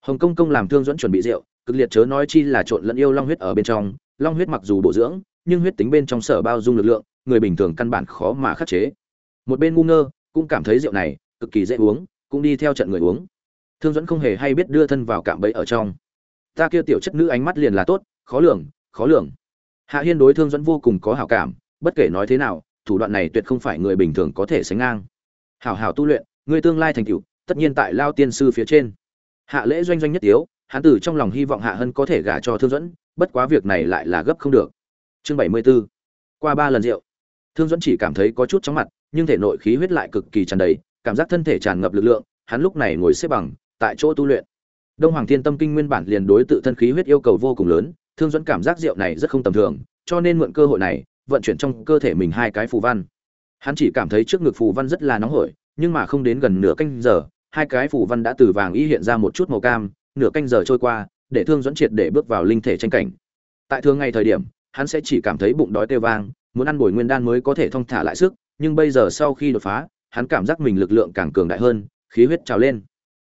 Hồng công công làm thương dẫn chuẩn bị rượu, cực liệt chớ nói chi là trộn lẫn yêu long huyết ở bên trong. Long huyết mặc dù bổ dưỡng, nhưng huyết tính bên trong sở bao dung lực lượng người bình thường căn bản khó mà khắc chế. Một bên ngu ngơ cũng cảm thấy rượu này cực kỳ dễ uống, cũng đi theo trận người uống. Thương dẫn không hề hay biết đưa thân vào cạm bẫy ở trong. Ta kia tiểu chất nữ ánh mắt liền là tốt, khó lường khó lường. Hạ hiên đối thương dẫn vô cùng có hảo cảm, bất kể nói thế nào, thủ đoạn này tuyệt không phải người bình thường có thể sánh ngang. Hảo hảo tu luyện người tương lai thành tựu, tất nhiên tại lao tiên sư phía trên. Hạ lễ doanh doanh nhất tiếu, hắn tử trong lòng hy vọng hạ hân có thể gả cho thương dẫn bất quá việc này lại là gấp không được. Chương bảy mươi 74. qua ba lần rượu thương dẫn chỉ cảm thấy có chút chóng mặt, nhưng thể nội khí huyết lại cực kỳ tràn đầy, cảm giác thân thể tràn ngập lực lượng, hắn lúc này ngồi xếp bằng, tại chỗ tu luyện. Đông hoàng thiên tâm kinh nguyên bản liền đối tự thân khí huyết yêu cầu vô cùng lớn, thương dẫn cảm giác rượu này rất không tầm thường, cho nên mượn cơ hội này, vận chuyển trong cơ thể mình hai cái phù văn. Hắn chỉ cảm thấy trước ngực phù văn rất là nóng hổi, nhưng mà không đến gần nửa canh giờ, hai cái phù văn đã từ vàng y hiện ra một chút màu cam, nửa canh giờ trôi qua, để thương dẫn triệt để bước vào linh thể tranh cảnh. Tại thường ngày thời điểm, hắn sẽ chỉ cảm thấy bụng đói tê vang muốn ăn bồi nguyên đan mới có thể thông thả lại sức, nhưng bây giờ sau khi đột phá, hắn cảm giác mình lực lượng càng cường đại hơn, khí huyết trào lên.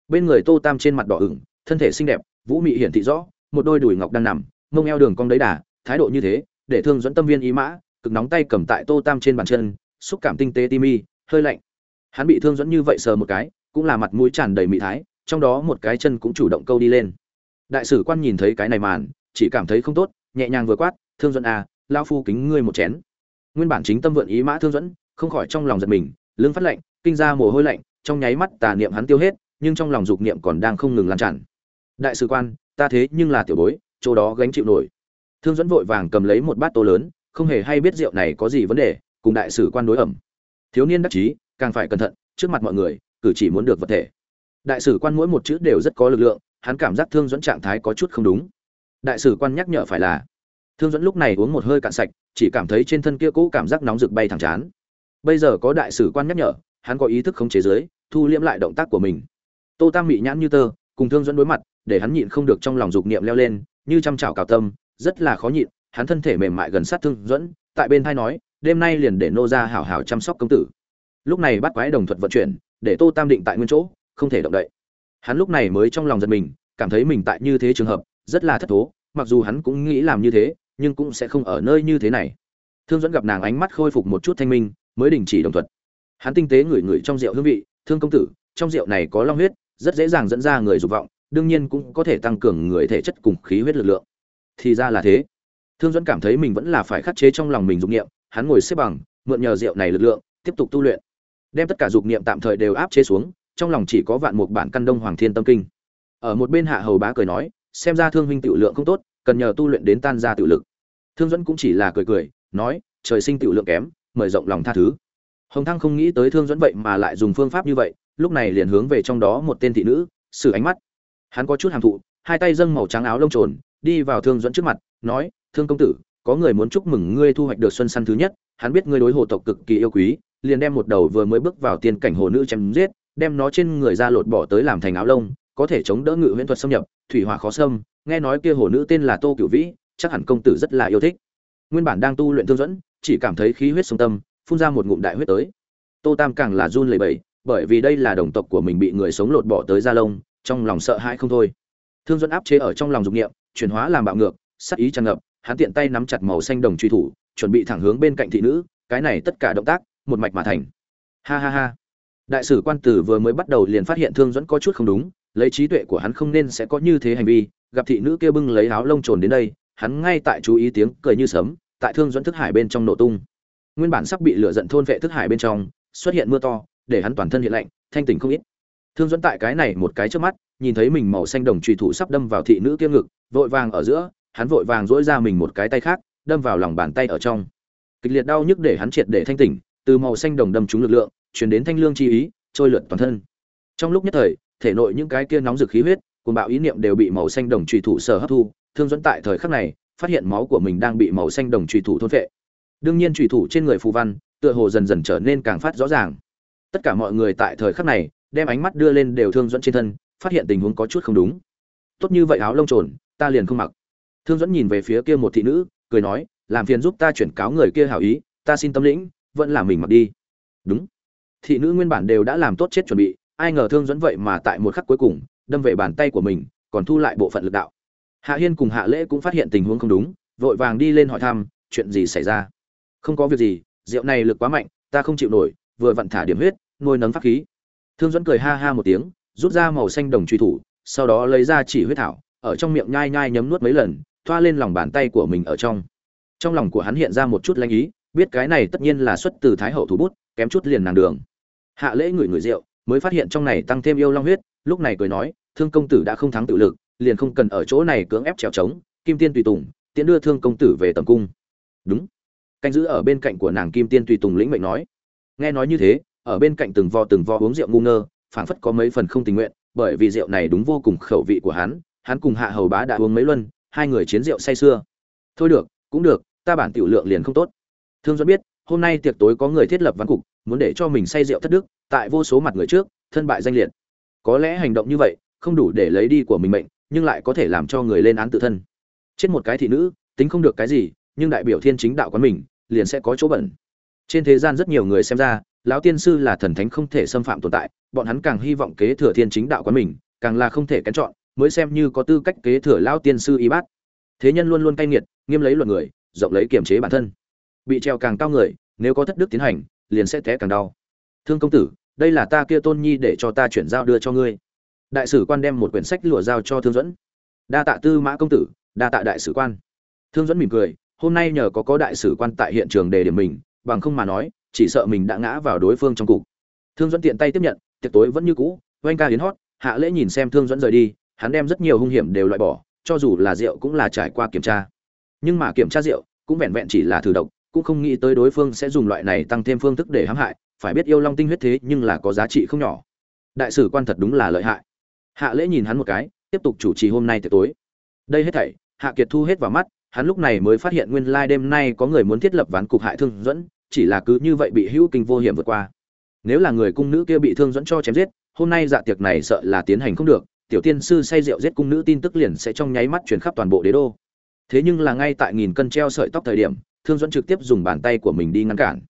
Bên người tô tam trên mặt đỏ ửng, thân thể xinh đẹp, vũ mị hiển thị rõ, một đôi đùi ngọc đang nằm, mông eo đường cong đấy đà, thái độ như thế, để thương dẫn tâm viên ý mã, cực nóng tay cầm tại tô tam trên bàn chân, xúc cảm tinh tế timi hơi lạnh. Hắn bị thương dẫn như vậy sờ một cái, cũng là mặt mũi tràn đầy mị thái, trong đó một cái chân cũng chủ động câu đi lên. Đại sử quan nhìn thấy cái này màn, chỉ cảm thấy không tốt, nhẹ nhàng vừa quát, thương dẫn à lao phu kính ngươi một chén nguyên bản chính tâm vượn ý mã thương dẫn, không khỏi trong lòng giật mình, lưng phát lạnh, kinh ra mồ hôi lạnh, trong nháy mắt tà niệm hắn tiêu hết, nhưng trong lòng dục niệm còn đang không ngừng lan tràn. Đại sứ quan, ta thế nhưng là tiểu bối, chỗ đó gánh chịu nổi. Thương dẫn vội vàng cầm lấy một bát tô lớn, không hề hay biết rượu này có gì vấn đề, cùng đại sứ quan đối ẩm. Thiếu niên đắc chí, càng phải cẩn thận, trước mặt mọi người, cử chỉ muốn được vật thể. Đại sứ quan mỗi một chữ đều rất có lực lượng, hắn cảm giác thương dẫn trạng thái có chút không đúng. Đại sứ quan nhắc nhở phải là thương dẫn lúc này uống một hơi cạn sạch, chỉ cảm thấy trên thân kia cũ cảm giác nóng rực bay thẳng chán. Bây giờ có đại sử quan nhắc nhở, hắn có ý thức khống chế giới thu liễm lại động tác của mình. Tô tam mị nhãn như tơ, cùng thương dẫn đối mặt, để hắn nhịn không được trong lòng dục niệm leo lên, như chăm chảo cào tâm, rất là khó nhịn, hắn thân thể mềm mại gần sát thương dẫn tại bên thai nói, đêm nay liền để nô ra hảo hảo chăm sóc công tử. Lúc này bắt quái đồng thuật vận chuyển, để tô tam định tại nguyên chỗ, không thể động đậy. Hắn lúc này mới trong lòng giật mình, cảm thấy mình tại như thế trường hợp, rất là thất thố, mặc dù hắn cũng nghĩ làm như thế nhưng cũng sẽ không ở nơi như thế này. Thương dẫn gặp nàng ánh mắt khôi phục một chút thanh minh, mới đình chỉ đồng thuật hắn tinh tế ngửi ngửi trong rượu hương vị, thương công tử, trong rượu này có long huyết, rất dễ dàng dẫn ra người dục vọng, đương nhiên cũng có thể tăng cường người thể chất cùng khí huyết lực lượng. Thì ra là thế. Thương dẫn cảm thấy mình vẫn là phải khắc chế trong lòng mình dục niệm, hắn ngồi xếp bằng, mượn nhờ rượu này lực lượng, tiếp tục tu luyện. Đem tất cả dục niệm tạm thời đều áp chế xuống, trong lòng chỉ có vạn mục bản căn đông hoàng thiên tâm kinh. Ở một bên hạ hầu bá cười nói, xem ra thương huynh tiểu lượng không tốt cần nhờ tu luyện đến tan ra tiểu lực. Thương dẫn cũng chỉ là cười cười, nói, trời sinh tiểu lượng kém, mời rộng lòng tha thứ. Hồng thăng không nghĩ tới thương dẫn vậy mà lại dùng phương pháp như vậy, lúc này liền hướng về trong đó một tên thị nữ, xử ánh mắt. Hắn có chút hàm thụ, hai tay dâng màu trắng áo lông trồn, đi vào thương dẫn trước mặt, nói, thương công tử, có người muốn chúc mừng ngươi thu hoạch được xuân săn thứ nhất, hắn biết ngươi đối hồ tộc cực kỳ yêu quý, liền đem một đầu vừa mới bước vào tiên cảnh hồ nữ chém giết, đem nó trên người ra lột bỏ tới làm thành áo lông, có thể chống đỡ ngự huyễn thuật xâm nhập, thủy hỏa khó xâm nghe nói kia hồ nữ tên là tô cửu vĩ, chắc hẳn công tử rất là yêu thích. Nguyên bản đang tu luyện thương dẫn, chỉ cảm thấy khí huyết sông tâm, phun ra một ngụm đại huyết tới. Tô tam càng là run lẩy bẩy, bởi vì đây là đồng tộc của mình bị người sống lột bỏ tới da lông trong lòng sợ hãi không thôi. Thương dẫn áp chế ở trong lòng dục niệm, chuyển hóa làm bạo ngược, sắc ý tràn ngập, hắn tiện tay nắm chặt màu xanh đồng truy thủ, chuẩn bị thẳng hướng bên cạnh thị nữ, cái này tất cả động tác, một mạch mà thành. Ha ha ha. Đại sử quan tử vừa mới bắt đầu liền phát hiện thương dẫn có chút không đúng, lấy trí tuệ của hắn không nên sẽ có như thế hành vi gặp thị nữ kia bưng lấy áo lông trồn đến đây, hắn ngay tại chú ý tiếng cười như sấm, tại thương dẫn thức hải bên trong nổ tung. Nguyên bản sắp bị lửa giận thôn vệ thức hải bên trong, xuất hiện mưa to, để hắn toàn thân hiện lạnh, thanh tỉnh không ít. Thương dẫn tại cái này một cái trước mắt, nhìn thấy mình màu xanh đồng trùy thủ sắp đâm vào thị nữ kia ngực, vội vàng ở giữa, hắn vội vàng dỗi ra mình một cái tay khác, đâm vào lòng bàn tay ở trong. Kịch liệt đau nhức để hắn triệt để thanh tỉnh, từ màu xanh đồng đâm trúng lực lượng chuyển đến thanh lương chi ý, trôi lượn toàn thân. Trong lúc nhất thời, thể nội những cái kia nóng rực khí huyết cùng bạo ý niệm đều bị màu xanh đồng truy thủ sở hấp thu, thương dẫn tại thời khắc này, phát hiện máu của mình đang bị màu xanh đồng truy thủ thôn vệ đương nhiên truy thủ trên người phù văn, tựa hồ dần dần trở nên càng phát rõ ràng. Tất cả mọi người tại thời khắc này, đem ánh mắt đưa lên đều thương dẫn trên thân, phát hiện tình huống có chút không đúng. Tốt như vậy áo lông trồn, ta liền không mặc. Thương dẫn nhìn về phía kia một thị nữ, cười nói, làm phiền giúp ta chuyển cáo người kia hảo ý, ta xin tâm lĩnh, vẫn là mình mặc đi. Đúng. Thị nữ nguyên bản đều đã làm tốt chết chuẩn bị, ai ngờ thương dẫn vậy mà tại một khắc cuối cùng đâm về bàn tay của mình, còn thu lại bộ phận lực đạo. Hạ hiên cùng hạ lễ cũng phát hiện tình huống không đúng, vội vàng đi lên hỏi thăm, chuyện gì xảy ra? Không có việc gì, rượu này lực quá mạnh, ta không chịu nổi, vừa vặn thả điểm huyết, nuôi nấng pháp khí. Thương dẫn cười ha ha một tiếng, rút ra màu xanh đồng truy thủ, sau đó lấy ra chỉ huyết thảo, ở trong miệng nhai nhai nhấm nuốt mấy lần, thoa lên lòng bàn tay của mình ở trong. Trong lòng của hắn hiện ra một chút lanh ý, biết cái này tất nhiên là xuất từ thái hậu thủ bút, kém chút liền nàng đường. Hạ lễ ngửi ngửi rượu mới phát hiện trong này tăng thêm yêu long huyết, lúc này cười nói, thương công tử đã không thắng tự lực, liền không cần ở chỗ này cưỡng ép trèo trống, kim tiên tùy tùng, tiễn đưa thương công tử về tầm cung. Đúng. Canh giữ ở bên cạnh của nàng kim tiên tùy tùng lĩnh mệnh nói. Nghe nói như thế, ở bên cạnh từng vò từng vò uống rượu ngu ngơ, phảng phất có mấy phần không tình nguyện, bởi vì rượu này đúng vô cùng khẩu vị của hắn hắn cùng hạ hầu bá đã uống mấy luân, hai người chiến rượu say sưa. Thôi được, cũng được, ta bản tiểu lượng liền không tốt. Thương dẫn biết, hôm nay tiệc tối có người thiết lập văn cục muốn để cho mình say rượu thất đức, tại vô số mặt người trước, thân bại danh liệt. Có lẽ hành động như vậy, không đủ để lấy đi của mình mệnh, nhưng lại có thể làm cho người lên án tự thân. Chết một cái thị nữ, tính không được cái gì, nhưng đại biểu thiên chính đạo quán mình, liền sẽ có chỗ bẩn. Trên thế gian rất nhiều người xem ra, lão tiên sư là thần thánh không thể xâm phạm tồn tại, bọn hắn càng hy vọng kế thừa thiên chính đạo quán mình, càng là không thể kén chọn, mới xem như có tư cách kế thừa lão tiên sư y bát. Thế nhân luôn luôn cay nghiệt, nghiêm lấy luật người, rộng lấy kiềm chế bản thân. Bị treo càng cao người, nếu có thất đức tiến hành liền sẽ té càng đau. Thương công tử, đây là ta kia tôn nhi để cho ta chuyển giao đưa cho ngươi. Đại sử quan đem một quyển sách lụa giao cho thương dẫn đa tạ tư mã công tử, đa tạ đại sử quan. Thương dẫn mỉm cười, hôm nay nhờ có có đại sử quan tại hiện trường đề điểm mình, bằng không mà nói, chỉ sợ mình đã ngã vào đối phương trong cục. Thương dẫn tiện tay tiếp nhận, tiệc tối vẫn như cũ, oanh ca hiến hót, hạ lễ nhìn xem thương dẫn rời đi, hắn đem rất nhiều hung hiểm đều loại bỏ, cho dù là rượu cũng là trải qua kiểm tra. Nhưng mà kiểm tra rượu, cũng vẹn vẹn chỉ là thử độc cũng không nghĩ tới đối phương sẽ dùng loại này tăng thêm phương thức để hãm hại, phải biết yêu long tinh huyết thế nhưng là có giá trị không nhỏ. Đại sử quan thật đúng là lợi hại. Hạ lễ nhìn hắn một cái, tiếp tục chủ trì hôm nay tiệc tối. Đây hết thảy, hạ kiệt thu hết vào mắt, hắn lúc này mới phát hiện nguyên lai đêm nay có người muốn thiết lập ván cục hại thương dẫn, chỉ là cứ như vậy bị hữu kinh vô hiểm vượt qua. Nếu là người cung nữ kia bị thương dẫn cho chém giết, hôm nay dạ tiệc này sợ là tiến hành không được, tiểu tiên sư say rượu giết cung nữ tin tức liền sẽ trong nháy mắt chuyển khắp toàn bộ đế đô. Thế nhưng là ngay tại nghìn cân treo sợi tóc thời điểm thương dẫn trực tiếp dùng bàn tay của mình đi ngăn cản.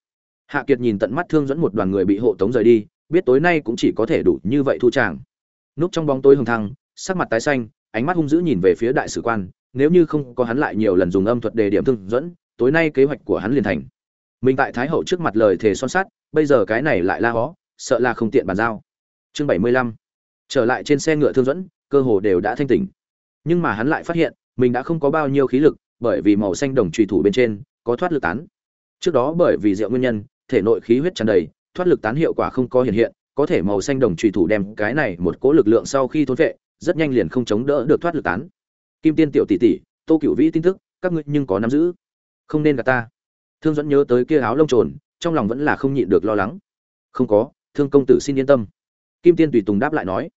Hạ kiệt nhìn tận mắt thương dẫn một đoàn người bị hộ tống rời đi biết tối nay cũng chỉ có thể đủ như vậy thu tràng. Núp trong bóng tối hồng thăng sắc mặt tái xanh ánh mắt hung dữ nhìn về phía đại sử quan nếu như không có hắn lại nhiều lần dùng âm thuật đề điểm thương dẫn tối nay kế hoạch của hắn liền thành. Mình tại thái hậu trước mặt lời thề son sát, bây giờ cái này lại la hó sợ là không tiện bàn giao. Chương bảy mươi lăm. Trở lại trên xe ngựa thương dẫn cơ hồ đều đã thanh tỉnh. Nhưng mà hắn lại phát hiện mình đã không có bao nhiêu khí lực bởi vì màu xanh đồng trùy thủ bên trên có thoát lực tán. Trước đó bởi vì rượu nguyên nhân, thể nội khí huyết tràn đầy, thoát lực tán hiệu quả không có hiện hiện, có thể màu xanh đồng trùy thủ đem cái này một cố lực lượng sau khi thôn vệ, rất nhanh liền không chống đỡ được thoát lực tán. Kim tiên tiểu tỷ tỷ, tô cửu vĩ tin tức, các ngươi nhưng có nắm giữ. Không nên gạt ta. Thương dẫn nhớ tới kia áo lông trồn, trong lòng vẫn là không nhịn được lo lắng. Không có, thương công tử xin yên tâm. Kim tiên tùy tùng đáp lại nói.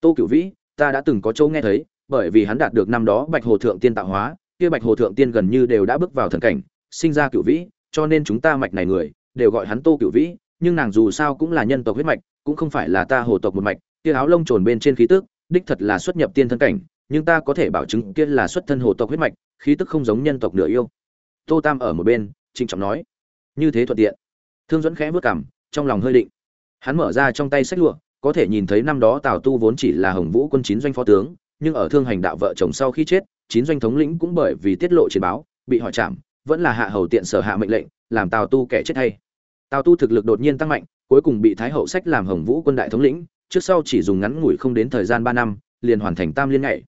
Tô cửu vĩ, ta đã từng có chỗ nghe thấy, bởi vì hắn đạt được năm đó bạch hồ thượng tiên tạo hóa, kia bạch hồ thượng tiên gần như đều đã bước vào thần cảnh sinh ra cửu vĩ, cho nên chúng ta mạch này người, đều gọi hắn tô cửu vĩ, nhưng nàng dù sao cũng là nhân tộc huyết mạch, cũng không phải là ta hồ tộc một mạch, kia áo lông trồn bên trên khí tức, đích thật là xuất nhập tiên thân cảnh, nhưng ta có thể bảo chứng kia là xuất thân hồ tộc huyết mạch, khí tức không giống nhân tộc nửa yêu. Tô tam ở một bên, trịnh trọng nói, như thế thuận tiện. Thương dẫn khẽ vớt cảm trong lòng hơi định. Hắn mở ra trong tay sách lụa, có thể nhìn thấy năm đó tào tu vốn chỉ là hồng vũ quân chín doanh phó tướng, nhưng ở thương hành đạo vợ chồng sau khi chết, chín doanh thống lĩnh cũng bởi vì tiết lộ chiến báo, bị hỏi chạm vẫn là hạ hầu tiện sở hạ mệnh lệnh, làm tào tu kẻ chết hay. Tào tu thực lực đột nhiên tăng mạnh, cuối cùng bị thái hậu sách làm hồng vũ quân đại thống lĩnh, trước sau chỉ dùng ngắn ngủi không đến thời gian ba năm, liền hoàn thành tam liên ngày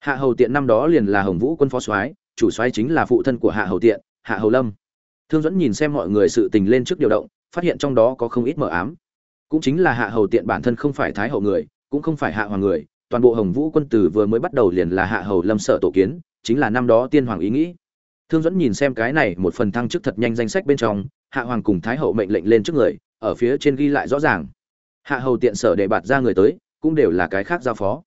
hạ hầu tiện năm đó liền là hồng vũ quân phó soái, chủ soái chính là phụ thân của hạ hầu tiện, hạ hầu lâm. Thương dẫn nhìn xem mọi người sự tình lên trước điều động, phát hiện trong đó có không ít mờ ám. Cũng chính là hạ hầu tiện bản thân không phải thái hậu người, cũng không phải hạ hoàng người, toàn bộ hồng vũ quân tử vừa mới bắt đầu liền là hạ hầu lâm sở tổ kiến, chính là năm đó tiên hoàng ý nghĩ thương dẫn nhìn xem cái này một phần thăng chức thật nhanh danh sách bên trong, hạ hoàng cùng thái hậu mệnh lệnh lên trước người, ở phía trên ghi lại rõ ràng. Hạ hầu tiện sở để bạt ra người tới, cũng đều là cái khác giao phó.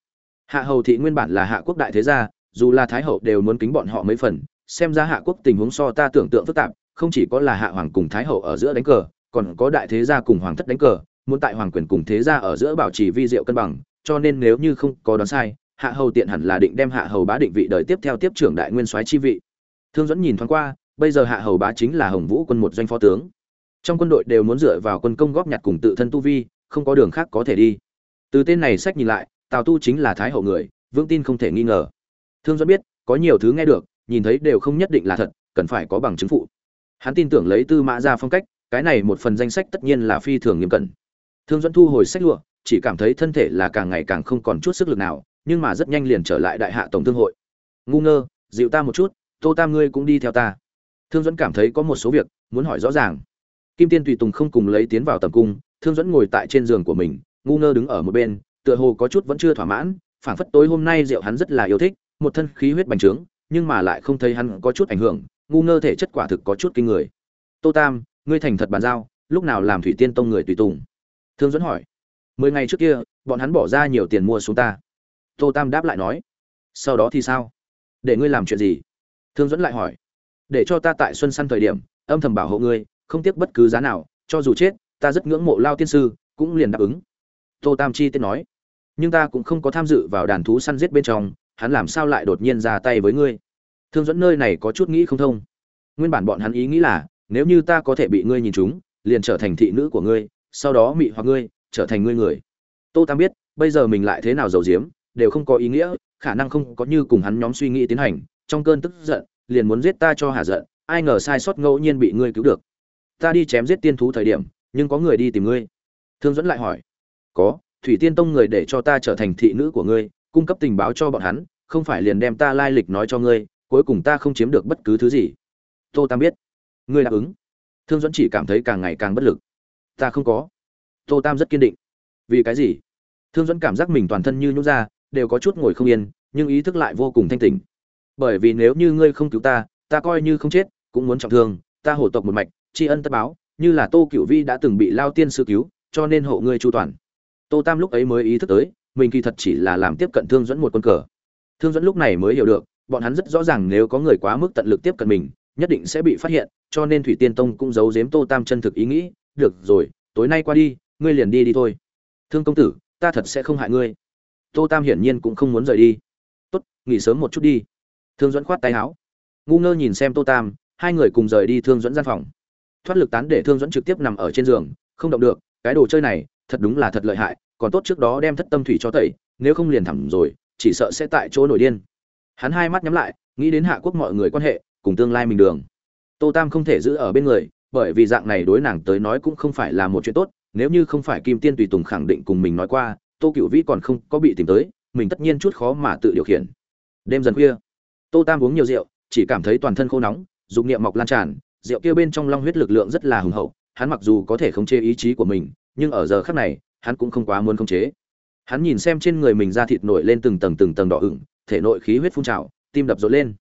Hạ hầu thị nguyên bản là hạ quốc đại thế gia, dù là thái hậu đều muốn kính bọn họ mấy phần, xem ra hạ quốc tình huống so ta tưởng tượng phức tạp, không chỉ có là hạ hoàng cùng thái hậu ở giữa đánh cờ, còn có đại thế gia cùng hoàng thất đánh cờ, muốn tại hoàng quyền cùng thế gia ở giữa bảo trì vi diệu cân bằng, cho nên nếu như không có đoán sai, hạ hầu tiện hẳn là định đem hạ hầu bá định vị đời tiếp theo tiếp trưởng đại nguyên soái chi vị thương dẫn nhìn thoáng qua, bây giờ hạ hầu bá chính là hồng vũ quân một doanh phó tướng. Trong quân đội đều muốn dựa vào quân công góp nhặt cùng tự thân tu vi, không có đường khác có thể đi. Từ tên này sách nhìn lại, tào tu chính là thái hậu người vương tin không thể nghi ngờ. Thương dẫn biết, có nhiều thứ nghe được, nhìn thấy đều không nhất định là thật, cần phải có bằng chứng phụ. Hắn tin tưởng lấy tư mã ra phong cách, cái này một phần danh sách tất nhiên là phi thường nghiêm cẩn. Thương dẫn thu hồi sách lụa, chỉ cảm thấy thân thể là càng ngày càng không còn chút sức lực nào, nhưng mà rất nhanh liền trở lại đại hạ tổng thương hội. Ngu ngơ, dịu ta một chút tô tam ngươi cũng đi theo ta. Thương dẫn cảm thấy có một số việc, muốn hỏi rõ ràng. Kim tiên tùy tùng không cùng lấy tiến vào tầm cung, thương dẫn ngồi tại trên giường của mình, ngu ngơ đứng ở một bên, tựa hồ có chút vẫn chưa thỏa mãn, phảng phất tối hôm nay rượu hắn rất là yêu thích, một thân khí huyết bành trướng, nhưng mà lại không thấy hắn có chút ảnh hưởng, ngu ngơ thể chất quả thực có chút kinh người. Tô tam, ngươi thành thật bàn giao, lúc nào làm thủy tiên tông người tùy tùng? Thương dẫn hỏi. Mười ngày trước kia, bọn hắn bỏ ra nhiều tiền mua xuống ta. Tô tam đáp lại nói. Sau đó thì sao? Để ngươi làm chuyện gì? Thương dẫn lại hỏi, để cho ta tại xuân săn thời điểm, âm thầm bảo hộ ngươi, không tiếc bất cứ giá nào, cho dù chết, ta rất ngưỡng mộ lao tiên sư, cũng liền đáp ứng. Tô tam chi tiết nói, nhưng ta cũng không có tham dự vào đàn thú săn giết bên trong, hắn làm sao lại đột nhiên ra tay với ngươi? Thương dẫn nơi này có chút nghĩ không thông. Nguyên bản bọn hắn ý nghĩ là, nếu như ta có thể bị ngươi nhìn chúng liền trở thành thị nữ của ngươi, sau đó mị hoặc ngươi, trở thành ngươi người. Tô tam biết, bây giờ mình lại thế nào giàu diếm đều không có ý nghĩa, khả năng không có như cùng hắn nhóm suy nghĩ tiến hành trong cơn tức giận, liền muốn giết ta cho hà giận, ai ngờ sai sót ngẫu nhiên bị ngươi cứu được. Ta đi chém giết tiên thú thời điểm, nhưng có người đi tìm ngươi. Thương dẫn lại hỏi. Có, thủy tiên tông người để cho ta trở thành thị nữ của ngươi, cung cấp tình báo cho bọn hắn, không phải liền đem ta lai lịch nói cho ngươi, cuối cùng ta không chiếm được bất cứ thứ gì. Tô tam biết. Ngươi đáp ứng. Thương dẫn chỉ cảm thấy càng ngày càng bất lực. Ta không có. Tô tam rất kiên định. Vì cái gì? Thương dẫn cảm giác mình toàn thân như nhút ra, đều có chút ngồi không yên, nhưng ý thức lại vô cùng thanh tỉnh bởi vì nếu như ngươi không cứu ta ta coi như không chết, cũng muốn trọng thương, ta hổ tộc một mạch, tri ân tất báo, như là tô cựu vi đã từng bị lao tiên sư cứu, cho nên hộ ngươi chu toàn. Tô tam lúc ấy mới ý thức tới, mình kỳ thật chỉ là làm tiếp cận thương dẫn một quân cờ. Thương dẫn lúc này mới hiểu được, bọn hắn rất rõ ràng nếu có người quá mức tận lực tiếp cận mình, nhất định sẽ bị phát hiện, cho nên thủy tiên tông cũng giấu giếm tô tam chân thực ý nghĩ, được rồi, tối nay qua đi, ngươi liền đi đi thôi. Thương công tử, ta thật sẽ không hại ngươi. Tô tam hiển nhiên cũng không muốn rời đi. Tốt, nghỉ sớm một chút đi thương dẫn khoát tay áo. Ngu ngơ nhìn xem tô tam, hai người cùng rời đi thương dẫn gian phòng. Thoát lực tán để thương dẫn trực tiếp nằm ở trên giường, không động được, cái đồ chơi này, thật đúng là thật lợi hại, còn tốt trước đó đem thất tâm thủy cho tẩy, nếu không liền thẳng rồi, chỉ sợ sẽ tại chỗ nổi điên. Hắn hai mắt nhắm lại, nghĩ đến hạ quốc mọi người quan hệ, cùng tương lai mình đường. Tô tam không thể giữ ở bên người, bởi vì dạng này đối nàng tới nói cũng không phải là một chuyện tốt, nếu như không phải kim tiên tùy tùng khẳng định cùng mình nói qua, tô cựu vĩ còn không có bị tìm tới, mình tất nhiên chút khó mà tự điều khiển. Đêm dần khuya tô tam uống nhiều rượu, chỉ cảm thấy toàn thân khô nóng, dục niệm mọc lan tràn, rượu kia bên trong long huyết lực lượng rất là hùng hậu, hắn mặc dù có thể khống chế ý chí của mình, nhưng ở giờ khắc này, hắn cũng không quá muốn khống chế. Hắn nhìn xem trên người mình da thịt nổi lên từng tầng từng tầng đỏ ửng, thể nội khí huyết phun trào, tim đập rộn lên.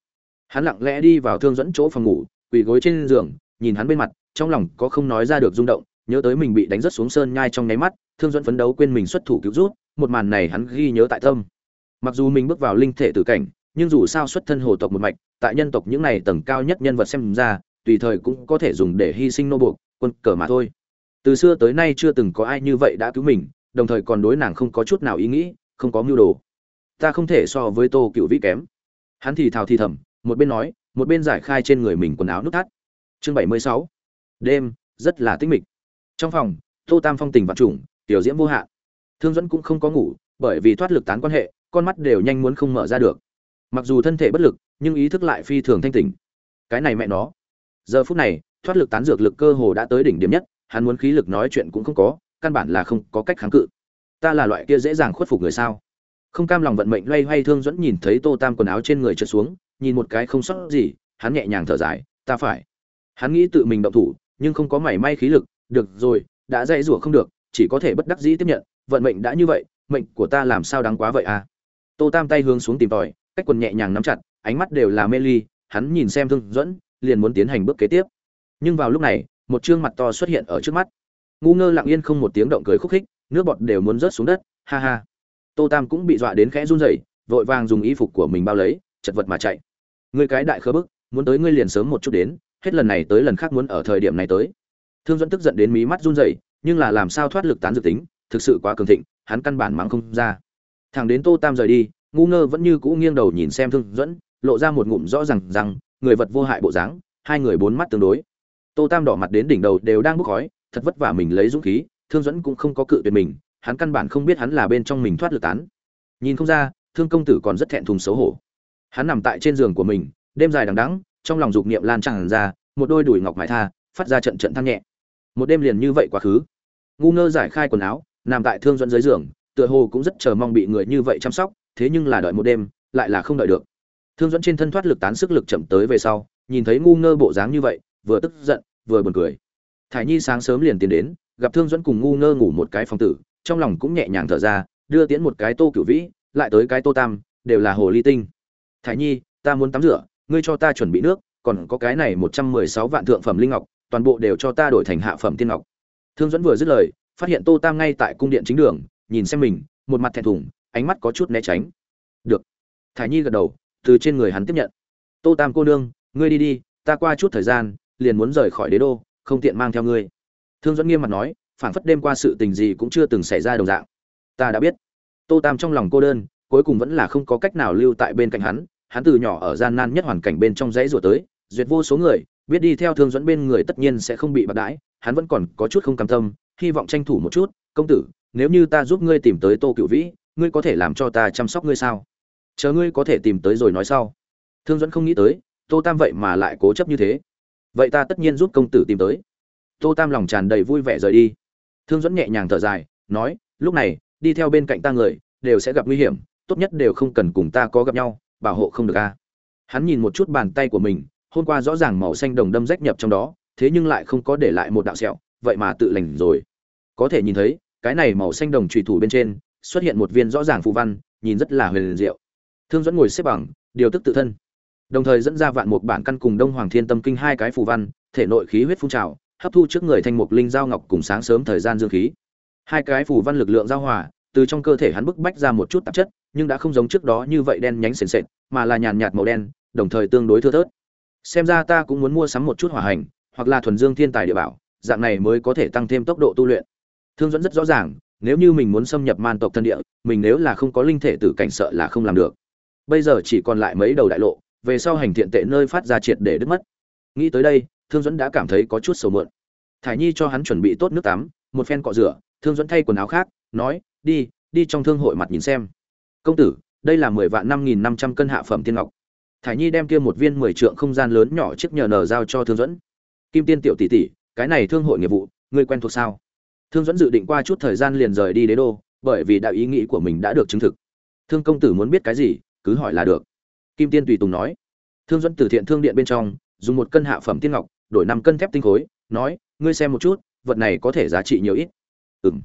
Hắn lặng lẽ đi vào thương dẫn chỗ phòng ngủ, quỳ gối trên giường, nhìn hắn bên mặt, trong lòng có không nói ra được rung động, nhớ tới mình bị đánh rất xuống sơn nhai trong nháy mắt, thương dẫn phấn đấu quên mình xuất thủ cứu rút, một màn này hắn ghi nhớ tại tâm. Mặc dù mình bước vào linh thể tử cảnh nhưng dù sao xuất thân hồ tộc một mạch, tại nhân tộc những này tầng cao nhất nhân vật xem ra, tùy thời cũng có thể dùng để hy sinh nô buộc, quân cờ mà thôi. Từ xưa tới nay chưa từng có ai như vậy đã cứu mình, đồng thời còn đối nàng không có chút nào ý nghĩ, không có mưu đồ. Ta không thể so với tô cựu vĩ kém. Hắn thì thào thì thầm, một bên nói, một bên giải khai trên người mình quần áo nút thắt. Chương bảy mươi sáu. Đêm, rất là tích mịch. Trong phòng, tô tam phong tình vạn trùng tiểu diễm vô hạn. Thương dẫn cũng không có ngủ, bởi vì thoát lực tán quan hệ, con mắt đều nhanh muốn không mở ra được mặc dù thân thể bất lực, nhưng ý thức lại phi thường thanh tỉnh. Cái này mẹ nó. Giờ phút này, thoát lực tán dược lực cơ hồ đã tới đỉnh điểm nhất, hắn muốn khí lực nói chuyện cũng không có, căn bản là không có cách kháng cự. Ta là loại kia dễ dàng khuất phục người sao? Không cam lòng vận mệnh loay hoay thương dẫn nhìn thấy tô tam quần áo trên người trượt xuống, nhìn một cái không sót gì, hắn nhẹ nhàng thở dài, ta phải. Hắn nghĩ tự mình động thủ, nhưng không có mảy may khí lực, được rồi, đã dạy rủa không được, chỉ có thể bất đắc dĩ tiếp nhận, vận mệnh đã như vậy, mệnh của ta làm sao đáng quá vậy à? Tô tam tay hướng xuống tìm tòi cách quần nhẹ nhàng nắm chặt, ánh mắt đều là mê ly, hắn nhìn xem thương dẫn liền muốn tiến hành bước kế tiếp. Nhưng vào lúc này, một chương mặt to xuất hiện ở trước mắt. Ngu ngơ lặng yên không một tiếng động cười khúc khích, nước bọt đều muốn rớt xuống đất, ha ha. Tô tam cũng bị dọa đến khẽ run rẩy, vội vàng dùng y phục của mình bao lấy, chật vật mà chạy. Ngươi cái đại khớ bức, muốn tới ngươi liền sớm một chút đến, hết lần này tới lần khác muốn ở thời điểm này tới. Thương dẫn tức giận đến mí mắt run rẩy, nhưng là làm sao thoát lực tán dự tính, thực sự quá cường thịnh, hắn căn bản mắng không ra. Thằng đến tô tam rời đi ngu ngơ vẫn như cũ nghiêng đầu nhìn xem thương dẫn, lộ ra một ngụm rõ rằng rằng, người vật vô hại bộ dáng, hai người bốn mắt tương đối. Tô tam đỏ mặt đến đỉnh đầu đều đang bốc khói, thật vất vả mình lấy dũng khí, thương dẫn cũng không có cự tuyệt mình, hắn căn bản không biết hắn là bên trong mình thoát lực tán. Nhìn không ra, thương công tử còn rất thẹn thùng xấu hổ. Hắn nằm tại trên giường của mình, đêm dài đằng đẵng, trong lòng dục niệm lan tràn ra, một đôi đùi ngọc mại tha, phát ra trận trận thăng nhẹ. Một đêm liền như vậy quá khứ. Ngu ngơ giải khai quần áo, nằm tại thương dẫn dưới giường, tựa hồ cũng rất chờ mong bị người như vậy chăm sóc thế nhưng là đợi một đêm, lại là không đợi được. Thương dẫn trên thân thoát lực tán sức lực chậm tới về sau, nhìn thấy ngu ngơ bộ dáng như vậy, vừa tức giận, vừa buồn cười. Thải nhi sáng sớm liền tiến đến, gặp thương dẫn cùng ngu ngơ ngủ một cái phòng tử, trong lòng cũng nhẹ nhàng thở ra, đưa tiến một cái tô cửu vĩ, lại tới cái tô tam, đều là hồ ly tinh. Thải nhi, ta muốn tắm rửa, ngươi cho ta chuẩn bị nước, còn có cái này một trăm mười sáu vạn thượng phẩm linh ngọc, toàn bộ đều cho ta đổi thành hạ phẩm tiên ngọc. Thương dẫn vừa dứt lời, phát hiện tô tam ngay tại cung điện chính đường, nhìn xem mình, một mặt thẹn thùng ánh mắt có chút né tránh. Được. Thải nhi gật đầu, từ trên người hắn tiếp nhận. Tô tam cô nương, ngươi đi đi, ta qua chút thời gian, liền muốn rời khỏi đế đô, không tiện mang theo ngươi. Thương dẫn nghiêm mặt nói phản phất đêm qua sự tình gì cũng chưa từng xảy ra đồng dạng. Ta đã biết. Tô tam trong lòng cô đơn, cuối cùng vẫn là không có cách nào lưu tại bên cạnh hắn hắn từ nhỏ ở gian nan nhất hoàn cảnh bên trong dãy rủa tới, duyệt vô số người, biết đi theo thương dẫn bên người tất nhiên sẽ không bị bạc đãi, hắn vẫn còn có chút không cam tâm, hy vọng tranh thủ một chút, công tử, nếu như ta giúp ngươi tìm tới tô cựu vĩ ngươi có thể làm cho ta chăm sóc ngươi sao? Chờ ngươi có thể tìm tới rồi nói sau. Thương dẫn không nghĩ tới, tô tam vậy mà lại cố chấp như thế. Vậy ta tất nhiên giúp công tử tìm tới. Tô tam lòng tràn đầy vui vẻ rời đi. Thương dẫn nhẹ nhàng thở dài, nói, lúc này, đi theo bên cạnh ta người, đều sẽ gặp nguy hiểm, tốt nhất đều không cần cùng ta có gặp nhau, bảo hộ không được a. Hắn nhìn một chút bàn tay của mình, hôm qua rõ ràng màu xanh đồng đâm rách nhập trong đó, thế nhưng lại không có để lại một đạo sẹo, vậy mà tự lành rồi. Có thể nhìn thấy, cái này màu xanh đồng trùy thủ bên trên xuất hiện một viên rõ ràng phù văn, nhìn rất là huyền diệu. Thương dẫn ngồi xếp bằng, điều tức tự thân. Đồng thời dẫn ra vạn mục bản căn cùng đông hoàng thiên tâm kinh hai cái phù văn, thể nội khí huyết phun trào, hấp thu trước người thanh mục linh giao ngọc cùng sáng sớm thời gian dương khí. Hai cái phù văn lực lượng giao hòa, từ trong cơ thể hắn bức bách ra một chút tạp chất, nhưng đã không giống trước đó như vậy đen nhánh sền sệt, mà là nhàn nhạt màu đen, đồng thời tương đối thưa thớt. Xem ra ta cũng muốn mua sắm một chút hỏa hành, hoặc là thuần dương thiên tài địa bảo, dạng này mới có thể tăng thêm tốc độ tu luyện. Thương dẫn rất rõ ràng nếu như mình muốn xâm nhập man tộc thân địa, mình nếu là không có linh thể tử cảnh sợ là không làm được. Bây giờ chỉ còn lại mấy đầu đại lộ, về sau hành thiện tệ nơi phát ra triệt để đứt mất. Nghĩ tới đây, thương dẫn đã cảm thấy có chút sầu mượn thải nhi cho hắn chuẩn bị tốt nước tắm, một phen cọ rửa, thương dẫn thay quần áo khác, nói, đi đi trong thương hội mặt nhìn xem. Công tử, đây là mười vạn năm nghìn năm trăm cân hạ phẩm tiên ngọc. Thải nhi đem kia một viên mười trượng không gian lớn nhỏ chiếc nhờ nờ giao cho thương dẫn kim tiên tiểu tỷ tỷ, cái này thương hội nghiệp vụ, ngươi quen thuộc sao? Thương dẫn dự định qua chút thời gian liền rời đi đế đô, bởi vì đạo ý nghĩ của mình đã được chứng thực. Thương công tử muốn biết cái gì, cứ hỏi là được. Kim tiên tùy tùng nói. Thương dẫn từ thiện thương điện bên trong, dùng một cân hạ phẩm tiên ngọc, đổi năm cân thép tinh khối, nói, ngươi xem một chút, vật này có thể giá trị nhiều ít. Ừ m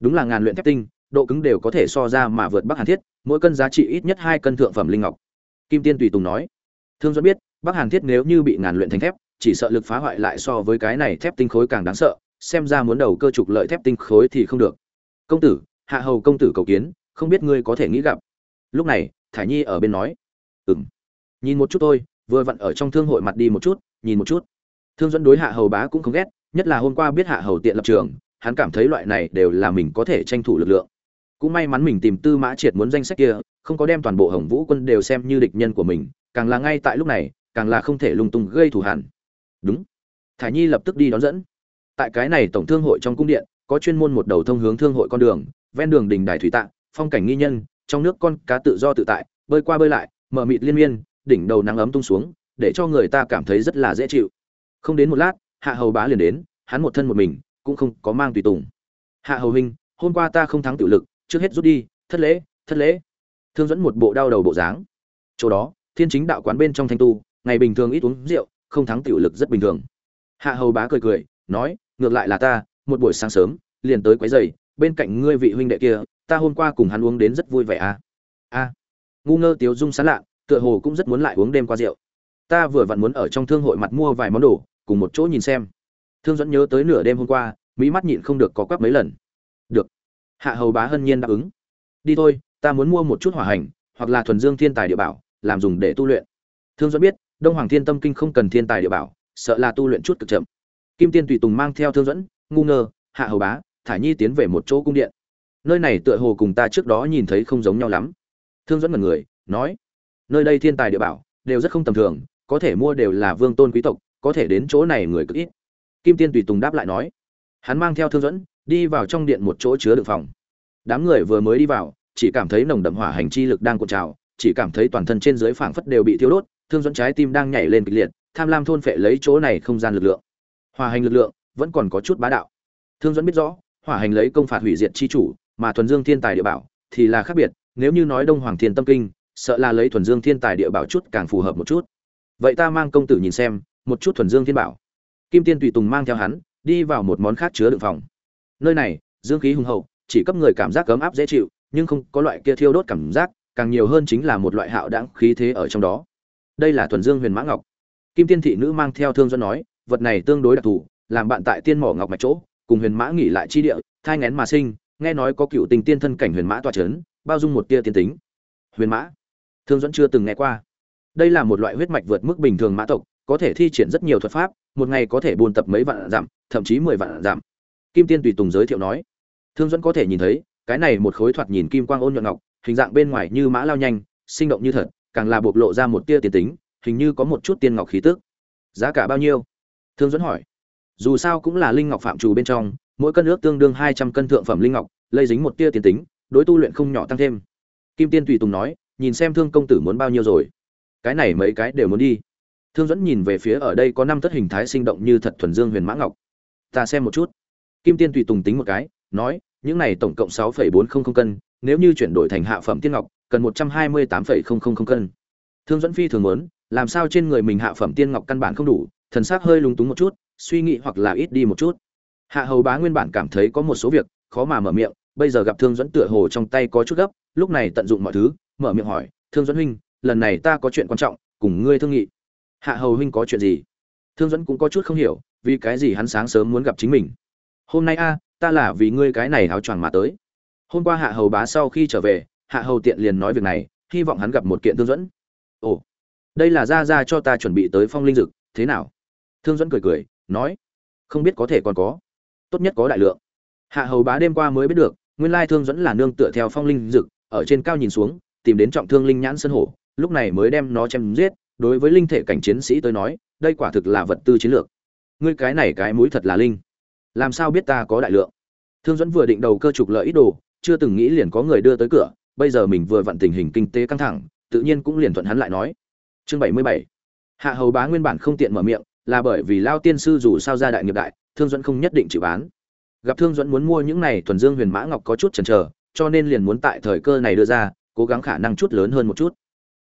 đúng là ngàn luyện thép tinh, độ cứng đều có thể so ra mà vượt bắc hàn thiết, mỗi cân giá trị ít nhất hai cân thượng phẩm linh ngọc. Kim tiên tùy tùng nói. Thương dẫn biết, bắc hàn thiết nếu như bị ngàn luyện thành thép, chỉ sợ lực phá hoại lại so với cái này thép tinh khối càng đáng sợ xem ra muốn đầu cơ trục lợi thép tinh khối thì không được. Công tử, hạ hầu công tử cầu kiến, không biết ngươi có thể nghĩ gặp. Lúc này thả nhi ở bên nói. Ừng nhìn một chút thôi, vừa vặn ở trong thương hội mặt đi một chút, nhìn một chút. Thương dẫn đối hạ hầu bá cũng không ghét, nhất là hôm qua biết hạ hầu tiện lập trường, hắn cảm thấy loại này đều là mình có thể tranh thủ lực lượng. Cũng may mắn mình tìm tư mã triệt muốn danh sách kia, không có đem toàn bộ hồng vũ quân đều xem như địch nhân của mình, càng là ngay tại lúc này, càng là không thể lung tung gây thù hẳn đúng. Thả nhi lập tức đi đón dẫn tại cái này tổng thương hội trong cung điện, có chuyên môn một đầu thông hướng thương hội con đường, ven đường đình đài thủy tạng, phong cảnh nghi nhân, trong nước con cá tự do tự tại, bơi qua bơi lại, mở mịt liên miên, đỉnh đầu nắng ấm tung xuống, để cho người ta cảm thấy rất là dễ chịu. Không đến một lát, hạ hầu bá liền đến, hắn một thân một mình, cũng không có mang tùy tùng. Hạ hầu huynh, hôm qua ta không thắng tự lực, trước hết rút đi, thất lễ thất lễ. Thương dẫn một bộ đau đầu bộ dáng. Chỗ đó, thiên chính đạo quán bên trong thanh tu, ngày bình thường ít uống rượu, không thắng tiểu lực rất bình thường. Hạ hầu bá cười cười, nói ngược lại là ta, một buổi sáng sớm, liền tới quấy giày bên cạnh ngươi vị huynh đệ kia, ta hôm qua cùng hắn uống đến rất vui vẻ à. A. Ngu ngơ tiếu dung sán lạ, tựa hồ cũng rất muốn lại uống đêm qua rượu. Ta vừa vặn muốn ở trong thương hội mặt mua vài món đồ, cùng một chỗ nhìn xem. Thương dẫn nhớ tới nửa đêm hôm qua, mỹ mắt nhịn không được có quắc mấy lần. Được. Hạ hầu bá hân nhiên đáp ứng. Đi thôi, ta muốn mua một chút hỏa hành, hoặc là thuần dương thiên tài địa bảo, làm dùng để tu luyện. Thương dẫn biết, đông hoàng thiên tâm kinh không cần thiên tài địa bảo, sợ là tu luyện chút cực chậm kim tiên tùy tùng mang theo thương dẫn, ngu ngơ, hạ hầu bá, thả nhi tiến về một chỗ cung điện. Nơi này tựa hồ cùng ta trước đó nhìn thấy không giống nhau lắm. Thương dẫn mật người, nói, nơi đây thiên tài địa bảo, đều rất không tầm thường, có thể mua đều là vương tôn quý tộc, có thể đến chỗ này người cực ít. Kim tiên tùy tùng đáp lại nói, hắn mang theo thương dẫn, đi vào trong điện một chỗ chứa đựng phòng. Đám người vừa mới đi vào, chỉ cảm thấy nồng đậm hỏa hành chi lực đang cuộn trào, chỉ cảm thấy toàn thân trên dưới phảng phất đều bị thiêu đốt, thương dẫn trái tim đang nhảy lên kịch liệt, tham lam thôn phệ lấy chỗ này không gian lực lượng hỏa hành lực lượng vẫn còn có chút bá đạo. Thương dẫn biết rõ hỏa hành lấy công phạt hủy diệt chi chủ mà thuần dương thiên tài địa bảo thì là khác biệt, nếu như nói đông hoàng thiên tâm kinh, sợ là lấy thuần dương thiên tài địa bảo chút càng phù hợp một chút. Vậy ta mang công tử nhìn xem, một chút thuần dương thiên bảo. Kim tiên tùy tùng mang theo hắn, đi vào một món khác chứa đựng phòng. Nơi này, dương khí hùng hậu, chỉ cấp người cảm giác ấm áp dễ chịu, nhưng không có loại kia thiêu đốt cảm giác, càng nhiều hơn chính là một loại hạo đãng khí thế ở trong đó. Đây là thuần dương huyền mã ngọc. Kim tiên thị nữ mang theo thương dẫn nói vật này tương đối đặc thù, làm bạn tại tiên mỏ ngọc mạch chỗ, cùng huyền mã nghỉ lại chi địa, thai ngén mà sinh, nghe nói có cựu tình tiên thân cảnh huyền mã toa chấn, bao dung một tia tiên tính. Huyền mã, thương dẫn chưa từng nghe qua. Đây là một loại huyết mạch vượt mức bình thường mã tộc, có thể thi triển rất nhiều thuật pháp, một ngày có thể buôn tập mấy vạn giảm thậm chí mười vạn giảm kim tiên tùy tùng giới thiệu nói. Thương dẫn có thể nhìn thấy, cái này một khối thoạt nhìn kim quang ôn nhuận ngọc, hình dạng bên ngoài như mã lao nhanh, sinh động như thật, càng là bộc lộ ra một tia tiền tính, hình như có một chút tiên ngọc khí tức. Giá cả bao nhiêu? Thương dẫn hỏi. Dù sao cũng là linh ngọc phạm trù bên trong, mỗi cân ước tương đương hai trăm cân thượng phẩm linh ngọc lây dính một tia tiền tính, đối tu luyện không nhỏ tăng thêm. Kim tiên tùy tùng nói, nhìn xem thương công tử muốn bao nhiêu rồi. Cái này mấy cái đều muốn đi. Thương dẫn nhìn về phía ở đây có năm thất hình thái sinh động như thật thuần dương huyền mã ngọc. Ta xem một chút. Kim tiên tùy tùng tính một cái, nói, những này tổng cộng sáu bốn trăm linh cân, nếu như chuyển đổi thành hạ phẩm tiên ngọc, cần một trăm hai mươi tám cân. Thương dẫn phi thường muốn, làm sao trên người mình hạ phẩm tiên ngọc căn bản không đủ thần sắc hơi lúng túng một chút, suy nghĩ hoặc là ít đi một chút. Hạ hầu bá nguyên bản cảm thấy có một số việc, khó mà mở miệng, bây giờ gặp thương dẫn tựa hồ trong tay có chút gấp, lúc này tận dụng mọi thứ, mở miệng hỏi, thương dẫn huynh, lần này ta có chuyện quan trọng, cùng ngươi thương nghị. Hạ hầu huynh có chuyện gì? Thương dẫn cũng có chút không hiểu, vì cái gì hắn sáng sớm muốn gặp chính mình. Hôm nay a, ta là vì ngươi cái này áo choàng mà tới. Hôm qua hạ hầu bá sau khi trở về, hạ hầu tiện liền nói việc này, hy vọng hắn gặp một kiện thương dẫn ồ, đây là ra ra cho ta chuẩn bị tới phong linh dực, thế nào? Thương dẫn cười cười, nói, không biết có thể còn có. Tốt nhất có đại lượng. Hạ hầu bá đêm qua mới biết được, nguyên lai thương dẫn là nương tựa theo phong linh dực, ở trên cao nhìn xuống, tìm đến trọng thương linh nhãn sân hổ, lúc này mới đem nó chém giết. Đối với linh thể cảnh chiến sĩ tới nói, đây quả thực là vật tư chiến lược. Ngươi cái này cái mũi thật là linh. Làm sao biết ta có đại lượng? Thương dẫn vừa định đầu cơ trục lợi ít đồ, chưa từng nghĩ liền có người đưa tới cửa, bây giờ mình vừa vặn tình hình kinh tế căng thẳng, tự nhiên cũng liền thuận hắn lại nói. Chương bảy mươi bảy. Hạ hầu bá nguyên bản không tiện mở miệng là bởi vì lao tiên sư dù sao ra đại nghiệp đại, thương dẫn không nhất định chịu bán. Gặp thương dẫn muốn mua những này thuần dương huyền mã ngọc có chút chần chờ, cho nên liền muốn tại thời cơ này đưa ra, cố gắng khả năng chút lớn hơn một chút.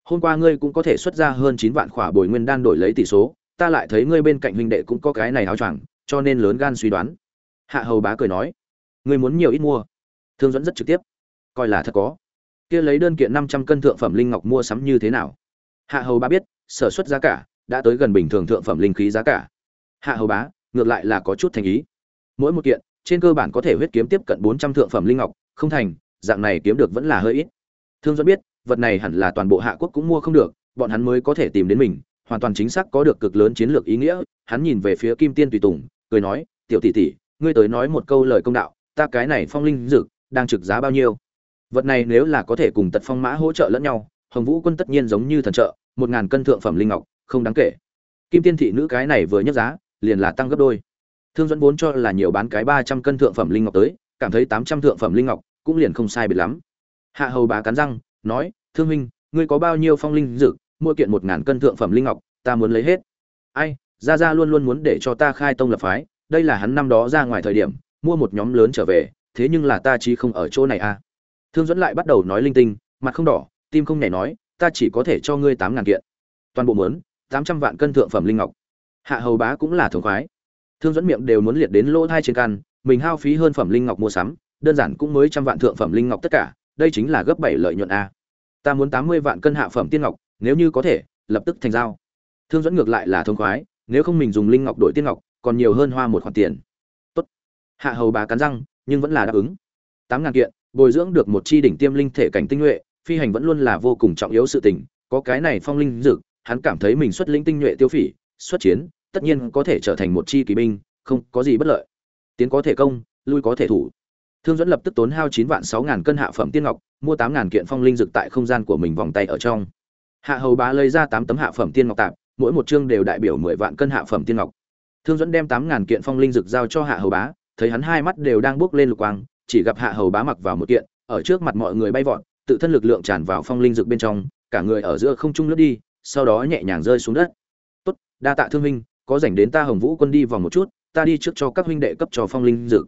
Hôm qua ngươi cũng có thể xuất ra hơn chín vạn khỏa bồi nguyên đan đổi lấy tỷ số, ta lại thấy ngươi bên cạnh huynh đệ cũng có cái này áo choàng, cho nên lớn gan suy đoán. Hạ hầu bá cười nói, ngươi muốn nhiều ít mua? Thương dẫn rất trực tiếp, coi là thật có. Kia lấy đơn kiện năm trăm cân thượng phẩm linh ngọc mua sắm như thế nào? Hạ hầu bá biết, sở xuất giá cả đã tới gần bình thường thượng phẩm linh khí giá cả. Hạ hầu bá, ngược lại là có chút thành ý. Mỗi một kiện, trên cơ bản có thể huyết kiếm tiếp cận bốn trăm thượng phẩm linh ngọc, không thành, dạng này kiếm được vẫn là hơi ít. Thương dẫn biết, vật này hẳn là toàn bộ hạ quốc cũng mua không được, bọn hắn mới có thể tìm đến mình, hoàn toàn chính xác có được cực lớn chiến lược ý nghĩa. Hắn nhìn về phía kim tiên tùy tùng, cười nói, tiểu tỷ tỷ, ngươi tới nói một câu lời công đạo, ta cái này phong linh dực đang trực giá bao nhiêu? Vật này nếu là có thể cùng tật phong mã hỗ trợ lẫn nhau, hồng vũ quân tất nhiên giống như thần trợ, một ngàn cân thượng phẩm linh ngọc không đáng kể. Kim tiên thị nữ cái này vừa nhấc giá, liền là tăng gấp đôi. Thương dẫn vốn cho là nhiều bán cái ba trăm cân thượng phẩm linh ngọc tới, cảm thấy tám trăm thượng phẩm linh ngọc cũng liền không sai biệt lắm. Hạ hầu bà cắn răng, nói, thương minh ngươi có bao nhiêu phong linh dực mua kiện một ngàn cân thượng phẩm linh ngọc, ta muốn lấy hết. Ai ra ra luôn luôn muốn để cho ta khai tông lập phái, đây là hắn năm đó ra ngoài thời điểm, mua một nhóm lớn trở về, thế nhưng là ta chỉ không ở chỗ này à. Thương dẫn lại bắt đầu nói linh tinh, mặt không đỏ, tim không nhảy nói, ta chỉ có thể cho ngươi tám ngàn kiện. Toàn bộ muốn tám trăm vạn cân thượng phẩm linh ngọc. Hạ hầu bá cũng là thống khoái. Thương dẫn miệng đều muốn liệt đến lỗ thai trên căn mình hao phí hơn phẩm linh ngọc mua sắm, đơn giản cũng mới trăm vạn thượng phẩm linh ngọc tất cả, đây chính là gấp bảy lợi nhuận a. Ta muốn tám mươi vạn cân hạ phẩm tiên ngọc, nếu như có thể, lập tức thành giao. Thương dẫn ngược lại là thông khoái, nếu không mình dùng linh ngọc đổi tiên ngọc, còn nhiều hơn hoa một khoản tiền. Tốt. Hạ hầu bà cắn răng, nhưng vẫn là đáp ứng. Tám ngàn kiện, bồi dưỡng được một chi đỉnh tiêm linh thể cảnh tinh nhuệ, phi hành vẫn luôn là vô cùng trọng yếu sự tình, có cái này phong linh dực hắn cảm thấy mình xuất linh tinh nhuệ tiêu phỉ, xuất chiến, tất nhiên có thể trở thành một chi kỳ binh, không có gì bất lợi. Tiến có thể công, lui có thể thủ. Thương dẫn lập tức tốn hao chín vạn sáu ngàn cân hạ phẩm tiên ngọc, mua tám ngàn kiện phong linh dực tại không gian của mình vòng tay ở trong. Hạ hầu bá lấy ra tám tấm hạ phẩm tiên ngọc tạp, mỗi một chương đều đại biểu mười vạn cân hạ phẩm tiên ngọc. Thương dẫn đem tám ngàn kiện phong linh dực giao cho hạ hầu bá, thấy hắn hai mắt đều đang bước lên lục quang, chỉ gặp hạ hầu bá mặc vào một kiện, ở trước mặt mọi người bay vọt, tự thân lực lượng tràn vào phong linh dực bên trong, cả người ở giữa không trung lướt đi sau đó nhẹ nhàng rơi xuống đất. Tốt, đa tạ thương huynh, có rảnh đến ta hồng vũ quân đi vòng một chút, ta đi trước cho các huynh đệ cấp cho phong linh dược.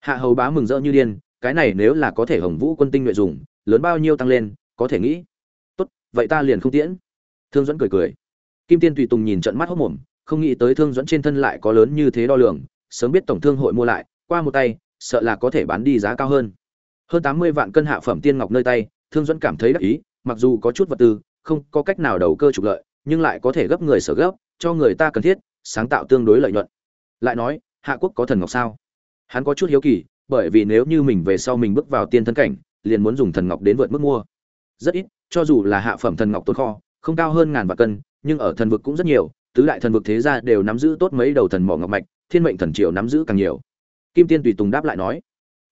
hạ hầu bá mừng rỡ như điên, cái này nếu là có thể hồng vũ quân tinh nhuệ dùng, lớn bao nhiêu tăng lên, có thể nghĩ. Tốt, vậy ta liền không tiễn. Thương dẫn cười cười. Kim tiên tùy tùng nhìn trận mắt hốc mồm, không nghĩ tới thương dẫn trên thân lại có lớn như thế đo lường, sớm biết tổng thương hội mua lại, qua một tay, sợ là có thể bán đi giá cao hơn. Hơn tám mươi vạn cân hạ phẩm tiên ngọc nơi tay, thương dẫn cảm thấy đắc ý, mặc dù có chút vật tư không có cách nào đầu cơ trục lợi, nhưng lại có thể gấp người sở gấp, cho người ta cần thiết, sáng tạo tương đối lợi nhuận. Lại nói, hạ quốc có thần ngọc sao? Hắn có chút hiếu kỳ, bởi vì nếu như mình về sau mình bước vào tiên thân cảnh, liền muốn dùng thần ngọc đến vượt mức mua. Rất ít, cho dù là hạ phẩm thần ngọc tồn kho, không cao hơn ngàn vạn cân, nhưng ở thần vực cũng rất nhiều, tứ đại thần vực thế gia đều nắm giữ tốt mấy đầu thần mỏ ngọc mạch, thiên mệnh thần triều nắm giữ càng nhiều. Kim tiên tùy tùng đáp lại nói,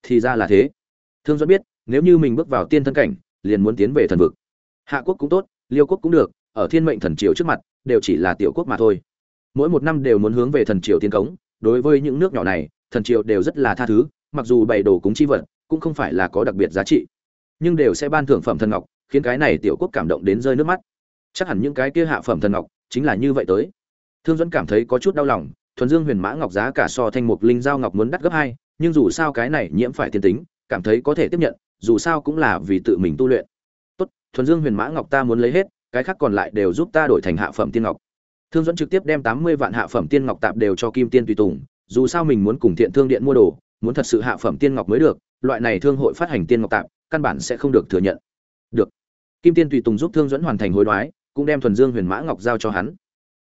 thì ra là thế. Thương dẫn biết, nếu như mình bước vào tiên thân cảnh, liền muốn tiến về thần vực. Hạ quốc cũng tốt liêu quốc cũng được, ở thiên mệnh thần triều trước mặt, đều chỉ là tiểu quốc mà thôi. Mỗi một năm đều muốn hướng về thần triều tiến cống, đối với những nước nhỏ này, thần triều đều rất là tha thứ, mặc dù bày đồ cúng chi vật, cũng không phải là có đặc biệt giá trị. Nhưng đều sẽ ban thưởng phẩm thần ngọc, khiến cái này tiểu quốc cảm động đến rơi nước mắt. Chắc hẳn những cái kia hạ phẩm thần ngọc, chính là như vậy tới. Thương dẫn cảm thấy có chút đau lòng, thuần dương huyền mã ngọc giá cả so thanh mục linh giao ngọc muốn đắt gấp hai, nhưng dù sao cái này nhiễm phải tiên tính, cảm thấy có thể tiếp nhận, dù sao cũng là vì tự mình tu luyện thuần dương huyền mã ngọc ta muốn lấy hết, cái khác còn lại đều giúp ta đổi thành hạ phẩm tiên ngọc. Thương dẫn trực tiếp đem tám mươi vạn hạ phẩm tiên ngọc tạp đều cho kim tiên tùy tùng, dù sao mình muốn cùng thiện thương điện mua đồ, muốn thật sự hạ phẩm tiên ngọc mới được, loại này thương hội phát hành tiên ngọc tạp, căn bản sẽ không được thừa nhận. Được. Kim tiên tùy tùng giúp thương dẫn hoàn thành hối đoái, cũng đem thuần dương huyền mã ngọc giao cho hắn.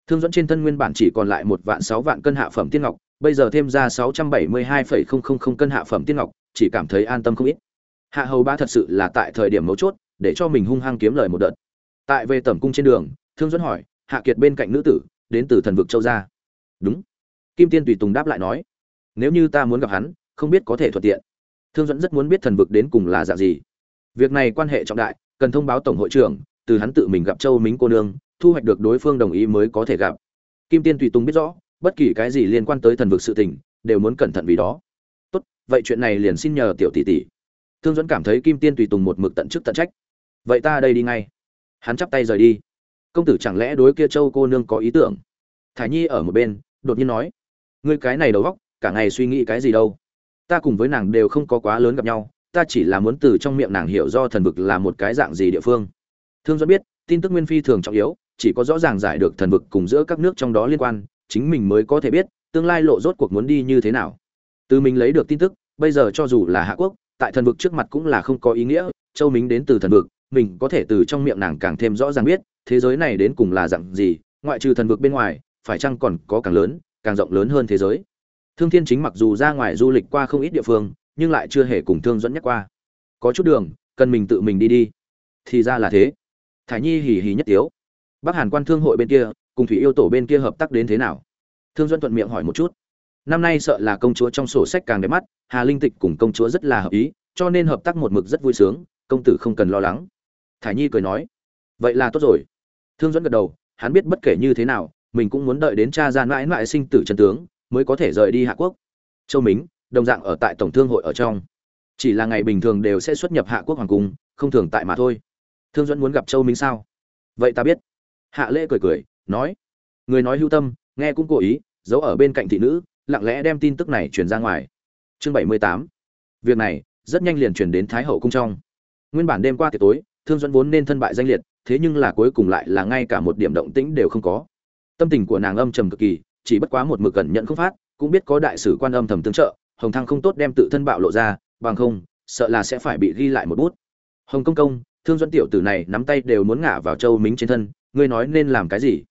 Thương dẫn trên thân nguyên bản chỉ còn lại một vạn sáu vạn cân hạ phẩm tiên ngọc, bây giờ thêm ra sáu trăm bảy mươi hai phẩy không không không cân hạ phẩm tiên ngọc, chỉ cảm thấy an tâm không ít. Hạ hầu ba thật sự là tại thời điểm mấu chốt để cho mình hung hăng kiếm lời một đợt. Tại về tẩm cung trên đường, thương dẫn hỏi, hạ kiệt bên cạnh nữ tử, đến từ thần vực châu gia? Đúng. Kim tiên tùy tùng đáp lại nói, nếu như ta muốn gặp hắn, không biết có thể thuận tiện. Thương dẫn rất muốn biết thần vực đến cùng là dạng gì. Việc này quan hệ trọng đại, cần thông báo tổng hội trưởng, từ hắn tự mình gặp châu mính cô nương, thu hoạch được đối phương đồng ý mới có thể gặp. Kim tiên tùy tùng biết rõ, bất kỳ cái gì liên quan tới thần vực sự tình, đều muốn cẩn thận vì đó. Tốt, vậy chuyện này liền xin nhờ tiểu tỷ tỷ. Thương dẫn cảm thấy kim tiên tùy tùng một mực tận chức tận trách vậy ta đây đi ngay. Hắn chắp tay rời đi. Công tử chẳng lẽ đối kia châu cô nương có ý tưởng? Thả nhi ở một bên, đột nhiên nói, ngươi cái này đầu góc cả ngày suy nghĩ cái gì đâu? Ta cùng với nàng đều không có quá lớn gặp nhau, ta chỉ là muốn từ trong miệng nàng hiểu do thần vực là một cái dạng gì địa phương. Thương dẫn biết, tin tức nguyên phi thường trọng yếu, chỉ có rõ ràng giải được thần vực cùng giữa các nước trong đó liên quan, chính mình mới có thể biết tương lai lộ rốt cuộc muốn đi như thế nào. Từ mình lấy được tin tức, bây giờ cho dù là hạ quốc, tại thần vực trước mặt cũng là không có ý nghĩa, châu minh đến từ thần vực mình có thể từ trong miệng nàng càng thêm rõ ràng biết, thế giới này đến cùng là dạng gì, ngoại trừ thần vực bên ngoài, phải chăng còn có càng lớn, càng rộng lớn hơn thế giới. Thương thiên chính mặc dù ra ngoài du lịch qua không ít địa phương, nhưng lại chưa hề cùng thương dẫn nhắc qua. Có chút đường, cần mình tự mình đi đi. Thì ra là thế. Thái nhi hì hì nhất tiếu. Bắc hàn quan thương hội bên kia, cùng thủy yêu tổ bên kia hợp tác đến thế nào? Thương dẫn thuận miệng hỏi một chút. Năm nay sợ là công chúa trong sổ sách càng đẹp mắt, hà linh tịch cùng công chúa rất là hợp ý, cho nên hợp tác một mực rất vui sướng, công tử không cần lo lắng thải nhi cười nói, vậy là tốt rồi. Thương dẫn gật đầu, hắn biết bất kể như thế nào, mình cũng muốn đợi đến cha ra mãi mãi sinh tử chân tướng, mới có thể rời đi hạ quốc. Châu mính, đồng dạng ở tại tổng thương hội ở trong. Chỉ là ngày bình thường đều sẽ xuất nhập hạ quốc hoàng cung, không thường tại mà thôi. Thương dẫn muốn gặp châu minh sao? Vậy ta biết. Hạ lễ cười cười, nói, người nói hưu tâm, nghe cũng cố ý, giấu ở bên cạnh thị nữ, lặng lẽ đem tin tức này truyền ra ngoài. Chương bảy mươi tám. Việc này rất nhanh liền truyền đến thái hậu cung trong. Nguyên bản đêm qua tiệc tối thương dẫn vốn nên thân bại danh liệt, thế nhưng là cuối cùng lại là ngay cả một điểm động tĩnh đều không có. Tâm tình của nàng âm trầm cực kỳ, chỉ bất quá một mực cẩn nhận không phát, cũng biết có đại sử quan âm thầm tương trợ, hồng thăng không tốt đem tự thân bạo lộ ra, bằng không, sợ là sẽ phải bị ghi lại một bút. Hồng công công, thương dẫn tiểu tử này nắm tay đều muốn ngả vào châu mính trên thân, ngươi nói nên làm cái gì?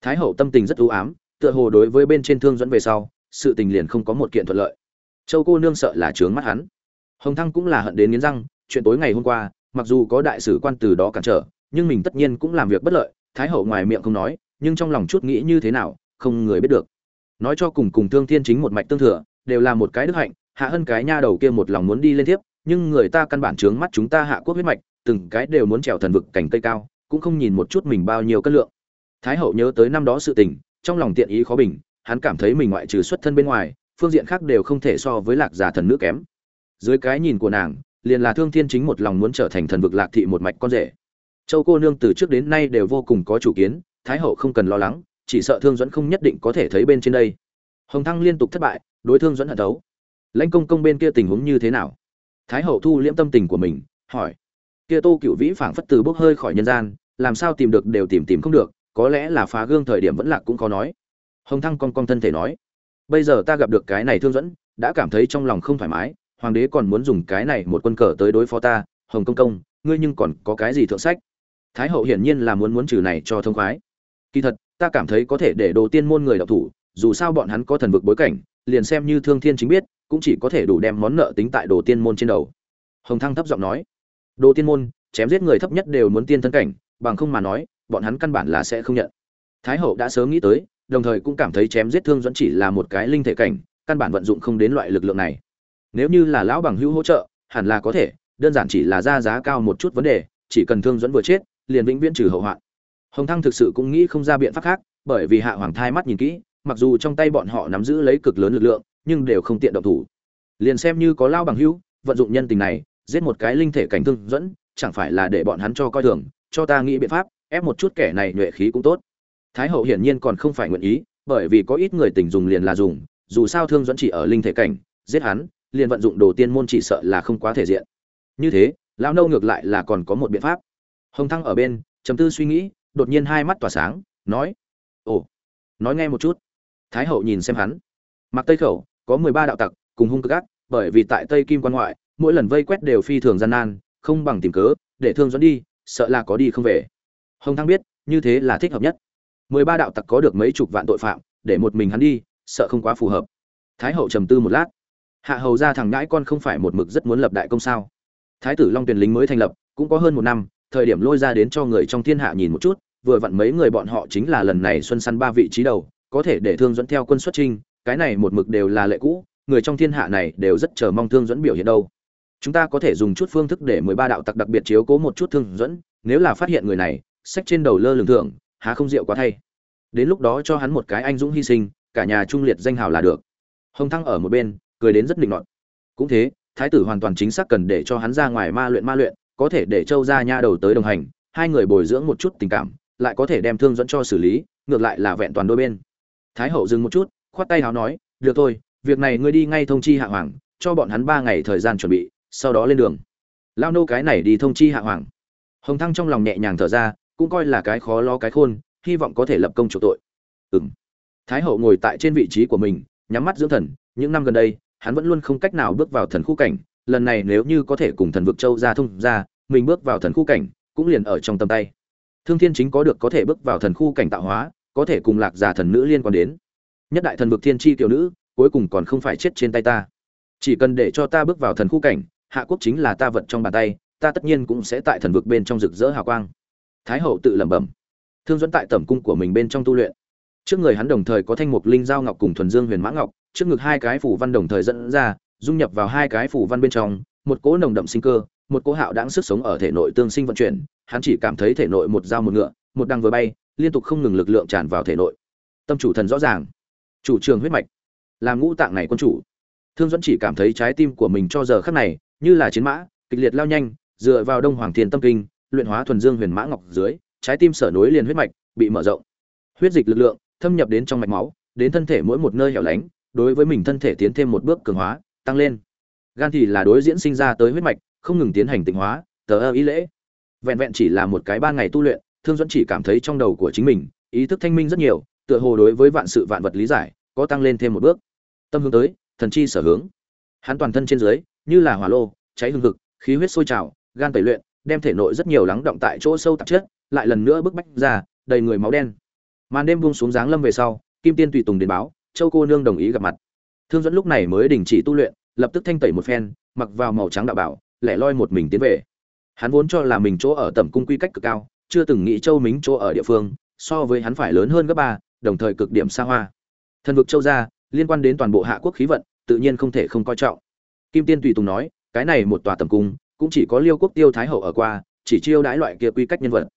Thái hậu tâm tình rất ưu ám, tựa hồ đối với bên trên thương dẫn về sau, sự tình liền không có một kiện thuận lợi. Châu cô nương sợ là trướng mắt hắn. Hồng thăng cũng là hận đến nghiến răng, chuyện tối ngày hôm qua mặc dù có đại sử quan từ đó cản trở, nhưng mình tất nhiên cũng làm việc bất lợi, thái hậu ngoài miệng không nói, nhưng trong lòng chút nghĩ như thế nào, không người biết được. Nói cho cùng cùng thương thiên chính một mạch tương thừa, đều là một cái đức hạnh, hạ hơn cái nha đầu kia một lòng muốn đi lên tiếp nhưng người ta căn bản trướng mắt chúng ta hạ quốc huyết mạch, từng cái đều muốn trèo thần vực cảnh cây cao, cũng không nhìn một chút mình bao nhiêu cân lượng. Thái hậu nhớ tới năm đó sự tình, trong lòng tiện ý khó bình, hắn cảm thấy mình ngoại trừ xuất thân bên ngoài, phương diện khác đều không thể so với lạc giả thần nữ kém. Dưới cái nhìn của nàng liền là thương thiên chính một lòng muốn trở thành thần vực lạc thị một mạch con rể. Châu cô nương từ trước đến nay đều vô cùng có chủ kiến, thái hậu không cần lo lắng, chỉ sợ thương dẫn không nhất định có thể thấy bên trên đây. Hồng thăng liên tục thất bại, đối thương dẫn hận đấu lãnh công công bên kia tình huống như thế nào? Thái hậu thu liễm tâm tình của mình, hỏi. Kia tô cựu vĩ phảng phất từ bốc hơi khỏi nhân gian, làm sao tìm được đều tìm tìm không được, có lẽ là phá gương thời điểm vẫn lạc cũng có nói. Hồng thăng con con thân thể nói. Bây giờ ta gặp được cái này thương dẫn đã cảm thấy trong lòng không thoải mái hoàng đế còn muốn dùng cái này một quân cờ tới đối phó ta, hồng công công, ngươi nhưng còn có cái gì thượng sách? Thái hậu hiển nhiên là muốn muốn trừ này cho thông khoái. Kỳ thật, ta cảm thấy có thể để đồ tiên môn người đọc thủ, dù sao bọn hắn có thần vực bối cảnh, liền xem như thương thiên chính biết, cũng chỉ có thể đủ đem món nợ tính tại đồ tiên môn trên đầu. Hồng thăng thấp giọng nói, đồ tiên môn, chém giết người thấp nhất đều muốn tiên thân cảnh, bằng không mà nói, bọn hắn căn bản là sẽ không nhận. Thái hậu đã sớm nghĩ tới, đồng thời cũng cảm thấy chém giết thương dẫn chỉ là một cái linh thể cảnh, căn bản vận dụng không đến loại lực lượng này nếu như là lão bằng hữu hỗ trợ, hẳn là có thể, đơn giản chỉ là ra giá cao một chút vấn đề, chỉ cần thương dẫn vừa chết, liền vĩnh viễn trừ hậu hoạn. Hồng thăng thực sự cũng nghĩ không ra biện pháp khác, bởi vì hạ hoàng thai mắt nhìn kỹ, mặc dù trong tay bọn họ nắm giữ lấy cực lớn lực lượng, nhưng đều không tiện động thủ. Liền xem như có lao bằng hữu, vận dụng nhân tình này, giết một cái linh thể cảnh thương dẫn, chẳng phải là để bọn hắn cho coi thường, cho ta nghĩ biện pháp, ép một chút kẻ này nhuệ khí cũng tốt. Thái hậu hiển nhiên còn không phải nguyện ý, bởi vì có ít người tình dùng liền là dùng, dù sao thương dẫn chỉ ở linh thể cảnh, giết hắn liền vận dụng đồ tiên môn chỉ sợ là không quá thể diện. Như thế, lão nâu ngược lại là còn có một biện pháp. Hồng thăng ở bên chấm tư suy nghĩ, đột nhiên hai mắt tỏa sáng, nói, ồ, nói nghe một chút. Thái hậu nhìn xem hắn. Mặc tây khẩu, có mười ba đạo tặc, cùng hung cực ác, bởi vì tại tây kim quan ngoại, mỗi lần vây quét đều phi thường gian nan, không bằng tìm cớ, để thương dẫn đi, sợ là có đi không về. Hồng thăng biết, như thế là thích hợp nhất. Mười ba đạo tặc có được mấy chục vạn tội phạm, để một mình hắn đi, sợ không quá phù hợp. Thái hậu trầm tư một lát hạ hầu ra thằng ngãi con không phải một mực rất muốn lập đại công sao? Thái tử long tuyền lính mới thành lập, cũng có hơn một năm, thời điểm lôi ra đến cho người trong thiên hạ nhìn một chút, vừa vặn mấy người bọn họ chính là lần này xuân săn ba vị trí đầu, có thể để thương dẫn theo quân xuất trinh cái này một mực đều là lệ cũ, người trong thiên hạ này đều rất chờ mong thương dẫn biểu hiện đâu. Chúng ta có thể dùng chút phương thức để mười ba đạo tặc đặc biệt chiếu cố một chút thương dẫn, nếu là phát hiện người này sách trên đầu lơ lường thượng há không rượu quá thay. Đến lúc đó cho hắn một cái anh dũng hy sinh, cả nhà trung liệt danh hào là được. Hồng thăng ở một bên cười đến rất định nọt. Cũng thế, thái tử hoàn toàn chính xác cần để cho hắn ra ngoài ma luyện ma luyện, có thể để châu gia nha đầu tới đồng hành, hai người bồi dưỡng một chút tình cảm, lại có thể đem thương dẫn cho xử lý, ngược lại là vẹn toàn đôi bên. Thái hậu dừng một chút, khoát tay háo nói, được thôi, việc này ngươi đi ngay thông chi hạ hoàng, cho bọn hắn ba ngày thời gian chuẩn bị, sau đó lên đường. Lao nô cái này đi thông chi hạ hoàng. Hồng thăng trong lòng nhẹ nhàng thở ra, cũng coi là cái khó lo cái khôn, hy vọng có thể lập công chủ tội. Ừng thái hậu ngồi tại trên vị trí của mình, nhắm mắt dưỡng thần, những năm gần đây hắn vẫn luôn không cách nào bước vào thần khu cảnh, lần này nếu như có thể cùng thần vực châu ra thông ra mình bước vào thần khu cảnh, cũng liền ở trong tầm tay. Thương thiên chính có được có thể bước vào thần khu cảnh tạo hóa, có thể cùng lạc giả thần nữ liên quan đến. Nhất đại thần vực thiên tri tiểu nữ, cuối cùng còn không phải chết trên tay ta. Chỉ cần để cho ta bước vào thần khu cảnh, hạ quốc chính là ta vật trong bàn tay, ta tất nhiên cũng sẽ tại thần vực bên trong rực rỡ hào quang. Thái hậu tự lẩm bẩm. Thương dẫn tại tẩm cung của mình bên trong tu luyện. Trước người hắn đồng thời có thanh mục linh giao ngọc cùng thuần dương huyền mã ngọc trước ngực hai cái phủ văn đồng thời dẫn ra, dung nhập vào hai cái phủ văn bên trong, một cỗ nồng đậm sinh cơ, một cỗ hạo đáng sức sống ở thể nội tương sinh vận chuyển, hắn chỉ cảm thấy thể nội một dao một ngựa, một đăng vừa bay, liên tục không ngừng lực lượng tràn vào thể nội. Tâm chủ thần rõ ràng. Chủ trường huyết mạch. Làm ngũ tạng này quân chủ. Thương dẫn chỉ cảm thấy trái tim của mình cho giờ khắc này, như là chiến mã, kịch liệt lao nhanh, dựa vào đông hoàng thiên tâm kinh, luyện hóa thuần dương huyền mã ngọc dưới, trái tim sở nối liền huyết mạch, bị mở rộng. Huyết dịch lực lượng thâm nhập đến trong mạch máu, đến thân thể mỗi một nơi hẻo lánh đối với mình thân thể tiến thêm một bước cường hóa, tăng lên. Gan thì là đối diễn sinh ra tới huyết mạch, không ngừng tiến hành tịnh hóa, tờ ơ ý lễ. Vẹn vẹn chỉ là một cái ban ngày tu luyện, thương dẫn chỉ cảm thấy trong đầu của chính mình, ý thức thanh minh rất nhiều, tựa hồ đối với vạn sự vạn vật lý giải, có tăng lên thêm một bước. Tâm hướng tới, thần chi sở hướng. Hắn toàn thân trên dưới, như là hỏa lô, cháy hương hực, khí huyết sôi trào, gan tẩy luyện, đem thể nội rất nhiều lắng động tại chỗ sâu tạp chất, lại lần nữa bức bách ra, đầy người máu đen. Màn đêm buông xuống dáng lâm về sau, kim tiên tùy tùng đến báo châu cô nương đồng ý gặp mặt. Thương dẫn lúc này mới đình chỉ tu luyện, lập tức thanh tẩy một phen, mặc vào màu trắng đạo bảo, lẻ loi một mình tiến về. Hắn vốn cho là mình chỗ ở tầm cung quy cách cực cao, chưa từng nghĩ châu mính chỗ ở địa phương, so với hắn phải lớn hơn gấp ba, đồng thời cực điểm xa hoa. Thần vực châu gia, liên quan đến toàn bộ hạ quốc khí vận, tự nhiên không thể không coi trọng. Kim tiên tùy tùng nói, cái này một tòa tầm cung, cũng chỉ có liêu quốc tiêu thái hậu ở qua, chỉ chiêu đãi loại kia quy cách nhân vật.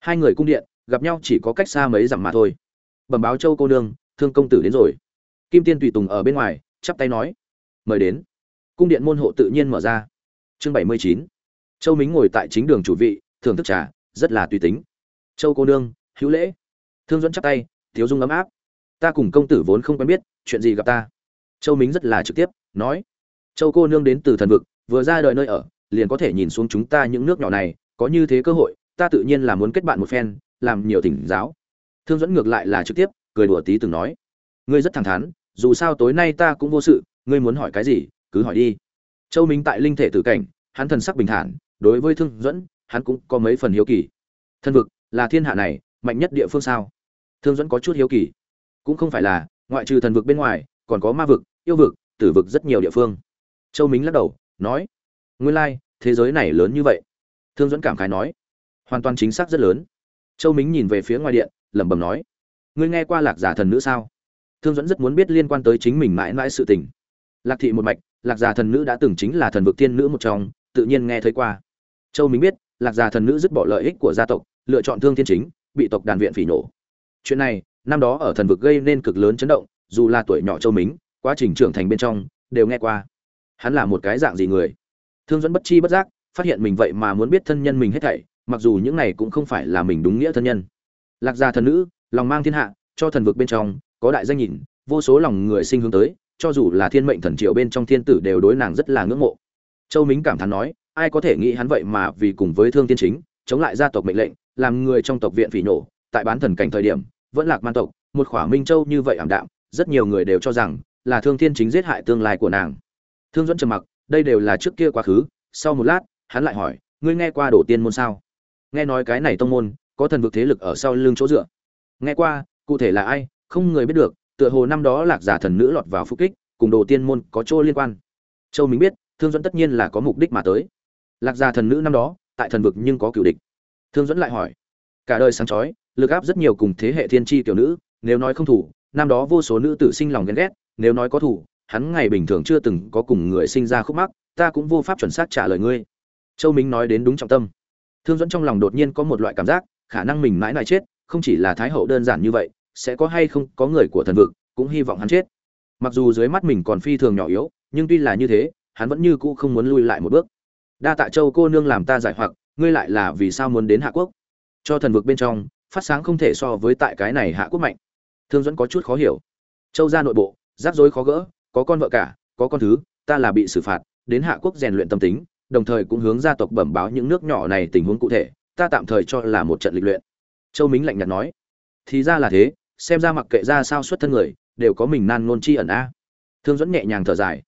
Hai người cung điện, gặp nhau chỉ có cách xa mấy dặm mà thôi. Bẩm báo châu cô nương thương công tử đến rồi. Kim tiên tùy tùng ở bên ngoài, chắp tay nói, mời đến. Cung điện môn hộ tự nhiên mở ra. Chương bảy mươi chín. Châu mính ngồi tại chính đường chủ vị, thưởng thức trà, rất là tùy tính. Châu cô nương, hữu lễ. Thương dẫn chắp tay, thiếu dung ấm áp. Ta cùng công tử vốn không quen biết, chuyện gì gặp ta? Châu mính rất là trực tiếp, nói, châu cô nương đến từ thần vực, vừa ra đời nơi ở, liền có thể nhìn xuống chúng ta những nước nhỏ này, có như thế cơ hội, ta tự nhiên là muốn kết bạn một phen, làm nhiều thỉnh giáo. Thương dẫn ngược lại là trực tiếp cười đùa tí từng nói. Ngươi rất thẳng thắn, dù sao tối nay ta cũng vô sự, ngươi muốn hỏi cái gì, cứ hỏi đi. Châu minh tại linh thể tử cảnh, hắn thần sắc bình thản, đối với thương dẫn, hắn cũng có mấy phần hiếu kỳ. Thân vực, là thiên hạ này, mạnh nhất địa phương sao? Thương dẫn có chút hiếu kỳ. Cũng không phải là, ngoại trừ thần vực bên ngoài, còn có ma vực, yêu vực, tử vực rất nhiều địa phương. Châu minh lắc đầu, nói, nguyên lai, thế giới này lớn như vậy. Thương dẫn cảm khái nói, hoàn toàn chính xác rất lớn. Châu minh nhìn về phía ngoài điện, lẩm bẩm nói ngươi nghe qua lạc giả thần nữ sao? Thương dẫn rất muốn biết liên quan tới chính mình mãi mãi sự tình. Lạc thị một mạch, lạc giả thần nữ đã từng chính là thần vực tiên nữ một trong, tự nhiên nghe thấy qua. Châu minh biết, lạc giả thần nữ dứt bỏ lợi ích của gia tộc, lựa chọn thương thiên chính, bị tộc đàn viện phỉ nổ. Chuyện này, năm đó ở thần vực gây nên cực lớn chấn động, dù là tuổi nhỏ châu mính quá trình trưởng thành bên trong, đều nghe qua. Hắn là một cái dạng gì người? Thương dẫn bất chi bất giác, phát hiện mình vậy mà muốn biết thân nhân mình hết thảy, mặc dù những này cũng không phải là mình đúng nghĩa thân nhân. Lạc gia thần nữ lòng mang thiên hạ, cho thần vực bên trong, có đại danh nhìn, vô số lòng người sinh hướng tới, cho dù là thiên mệnh thần triệu bên trong thiên tử đều đối nàng rất là ngưỡng mộ. Châu mính cảm thán nói, ai có thể nghĩ hắn vậy mà vì cùng với thương tiên chính, chống lại gia tộc mệnh lệnh, làm người trong tộc viện phỉ nổ, tại bán thần cảnh thời điểm, vẫn lạc man tộc, một khỏa minh châu như vậy ảm đạm, rất nhiều người đều cho rằng là thương thiên chính giết hại tương lai của nàng. Thương dẫn trầm mặc, đây đều là trước kia quá khứ, sau một lát, hắn lại hỏi, ngươi nghe qua đổ tiên môn sao? Nghe nói cái này tông môn, có thần vực thế lực ở sau lưng chỗ dựa nghe qua, cụ thể là ai, không người biết được, tựa hồ năm đó lạc giả thần nữ lọt vào phục kích, cùng đồ tiên môn có chỗ liên quan. Châu mình biết, thương dẫn tất nhiên là có mục đích mà tới. Lạc giả thần nữ năm đó, tại thần vực nhưng có cựu địch. Thương dẫn lại hỏi, cả đời sáng chói, lực áp rất nhiều cùng thế hệ thiên tri tiểu nữ, nếu nói không thủ, năm đó vô số nữ tử sinh lòng ghen ghét, nếu nói có thủ, hắn ngày bình thường chưa từng có cùng người sinh ra khúc mắc, ta cũng vô pháp chuẩn xác trả lời ngươi. Châu minh nói đến đúng trọng tâm. Thương dẫn trong lòng đột nhiên có một loại cảm giác, khả năng mình mãi mãi chết không chỉ là thái hậu đơn giản như vậy, sẽ có hay không có người của thần vực cũng hy vọng hắn chết. Mặc dù dưới mắt mình còn phi thường nhỏ yếu, nhưng tuy là như thế, hắn vẫn như cũ không muốn lui lại một bước. Đa tạ châu cô nương làm ta giải hoặc, ngươi lại là vì sao muốn đến hạ quốc? Cho thần vực bên trong, phát sáng không thể so với tại cái này hạ quốc mạnh. Thương dẫn có chút khó hiểu. Châu gia nội bộ, rắc rối khó gỡ, có con vợ cả, có con thứ, ta là bị xử phạt, đến hạ quốc rèn luyện tâm tính, đồng thời cũng hướng gia tộc bẩm báo những nước nhỏ này tình huống cụ thể, ta tạm thời cho là một trận lịch luyện châu mính lạnh nhạt nói, thì ra là thế, xem ra mặc kệ ra sao xuất thân người, đều có mình nan nôn chi ẩn a. Thương dẫn nhẹ nhàng thở dài,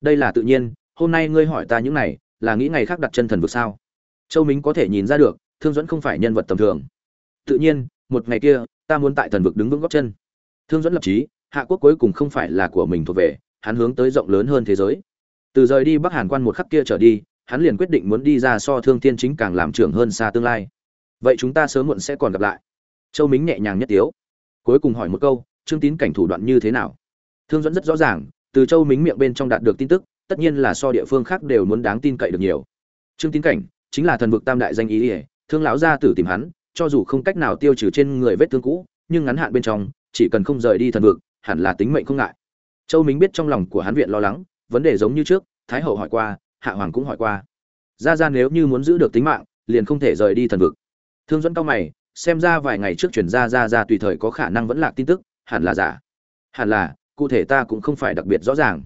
đây là tự nhiên, hôm nay ngươi hỏi ta những này, là nghĩ ngày khác đặt chân thần vực sao? Châu mính có thể nhìn ra được, thương dẫn không phải nhân vật tầm thường. Tự nhiên, một ngày kia, ta muốn tại thần vực đứng vững góc chân. Thương dẫn lập trí hạ quốc cuối cùng không phải là của mình thuộc về, hắn hướng tới rộng lớn hơn thế giới. Từ rời đi bắc hàn quan một khắc kia trở đi, hắn liền quyết định muốn đi ra so thương thiên chính càng làm trưởng hơn xa tương lai vậy chúng ta sớm muộn sẽ còn gặp lại. Châu mính nhẹ nhàng nhất tiếu. Cuối cùng hỏi một câu, trương tín cảnh thủ đoạn như thế nào? Thương dẫn rất rõ ràng, từ châu mính miệng bên trong đạt được tin tức, tất nhiên là so địa phương khác đều muốn đáng tin cậy được nhiều. Trương tín cảnh, chính là thần vực tam đại danh ý ỉa thương lão gia tử tìm hắn, cho dù không cách nào tiêu trừ trên người vết thương cũ, nhưng ngắn hạn bên trong, chỉ cần không rời đi thần vực, hẳn là tính mệnh không ngại. Châu mính biết trong lòng của hắn viện lo lắng, vấn đề giống như trước, thái hậu hỏi qua, hạ hoàng cũng hỏi qua. Ra ra nếu như muốn giữ được tính mạng, liền không thể rời đi thần vực thương dẫn cao mày, xem ra vài ngày trước chuyển ra ra ra tùy thời có khả năng vẫn lạc tin tức, hẳn là giả. Hẳn là, cụ thể ta cũng không phải đặc biệt rõ ràng.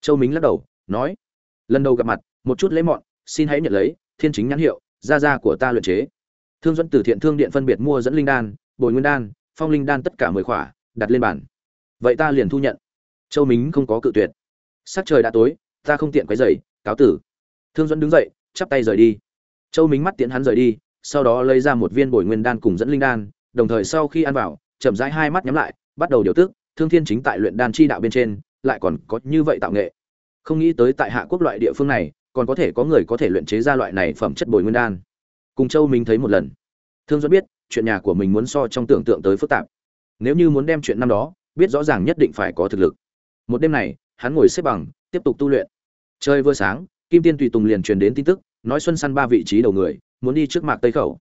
Châu mính lắc đầu, nói, lần đầu gặp mặt, một chút lấy mọn, xin hãy nhận lấy, thiên chính nhãn hiệu ra ra của ta luyện chế. Thương dẫn từ thiện thương điện phân biệt mua dẫn linh đan, bồi nguyên đan, phong linh đan tất cả mười khỏa, đặt lên bàn. Vậy ta liền thu nhận. Châu mính không có cự tuyệt. Sắc trời đã tối, ta không tiện quấy dày cáo tử. Thương dẫn đứng dậy, chắp tay rời đi. Châu mính mắt tiễn hắn rời đi sau đó lấy ra một viên bồi nguyên đan cùng dẫn linh đan, đồng thời sau khi ăn vào, chậm rãi hai mắt nhắm lại, bắt đầu điều tức, thương thiên chính tại luyện đan chi đạo bên trên, lại còn có như vậy tạo nghệ. Không nghĩ tới tại hạ quốc loại địa phương này, còn có thể có người có thể luyện chế ra loại này phẩm chất bồi nguyên đan. Cùng châu minh thấy một lần. Thương Duẫn biết, chuyện nhà của mình muốn so trong tưởng tượng tới phức tạp. Nếu như muốn đem chuyện năm đó, biết rõ ràng nhất định phải có thực lực. Một đêm này, hắn ngồi xếp bằng, tiếp tục tu luyện. Chơi vừa sáng, kim tiên tùy tùng liền truyền đến tin tức, nói xuân săn ba vị trí đầu người muốn đi trước mạc tây khẩu.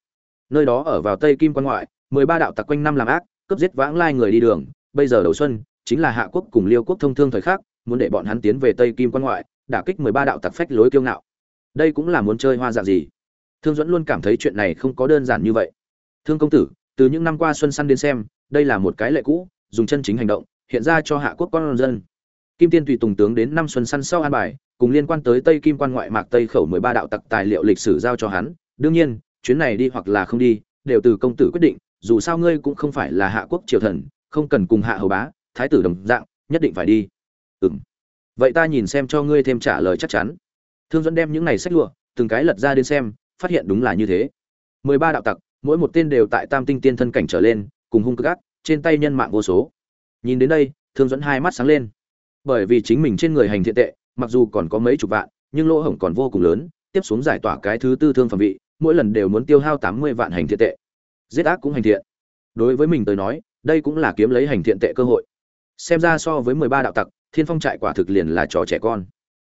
Nơi đó ở vào tây kim quan ngoại, mười ba đạo tặc quanh năm làm ác, cướp giết vãng lai người đi đường. Bây giờ đầu xuân, chính là hạ quốc cùng liêu quốc thông thương thời khắc, muốn để bọn hắn tiến về tây kim quan ngoại, đả kích mười ba đạo tặc phách lối kiêu ngạo. Đây cũng là muốn chơi hoa dạng gì. Thương dẫn luôn cảm thấy chuyện này không có đơn giản như vậy. Thương công tử, từ những năm qua xuân săn đến xem, đây là một cái lệ cũ, dùng chân chính hành động, hiện ra cho hạ quốc con dân. Kim tiên tùy tùng tướng đến năm xuân săn sau an bài, cùng liên quan tới tây kim quan ngoại mạc tây khẩu mười ba đạo tặc tài liệu lịch sử giao cho hắn đương nhiên, chuyến này đi hoặc là không đi, đều từ công tử quyết định, dù sao ngươi cũng không phải là hạ quốc triều thần, không cần cùng hạ hầu bá, thái tử đồng dạng, nhất định phải đi. Ừ m vậy ta nhìn xem cho ngươi thêm trả lời chắc chắn. Thương dẫn đem những này sách lụa, từng cái lật ra đến xem, phát hiện đúng là như thế. Mười ba đạo tặc, mỗi một tên đều tại tam tinh tiên thân cảnh trở lên, cùng hung cực ác, trên tay nhân mạng vô số. Nhìn đến đây, thương dẫn hai mắt sáng lên. Bởi vì chính mình trên người hành thiện tệ, mặc dù còn có mấy chục vạn, nhưng lỗ hổng còn vô cùng lớn, tiếp xuống giải tỏa cái thứ tư thương phẩm vị mỗi lần đều muốn tiêu hao tám mươi vạn hành thiện tệ. Giết ác cũng hành thiện. Đối với mình tới nói, đây cũng là kiếm lấy hành thiện tệ cơ hội. Xem ra so với mười ba đạo tặc, thiên phong trại quả thực liền là trò trẻ con.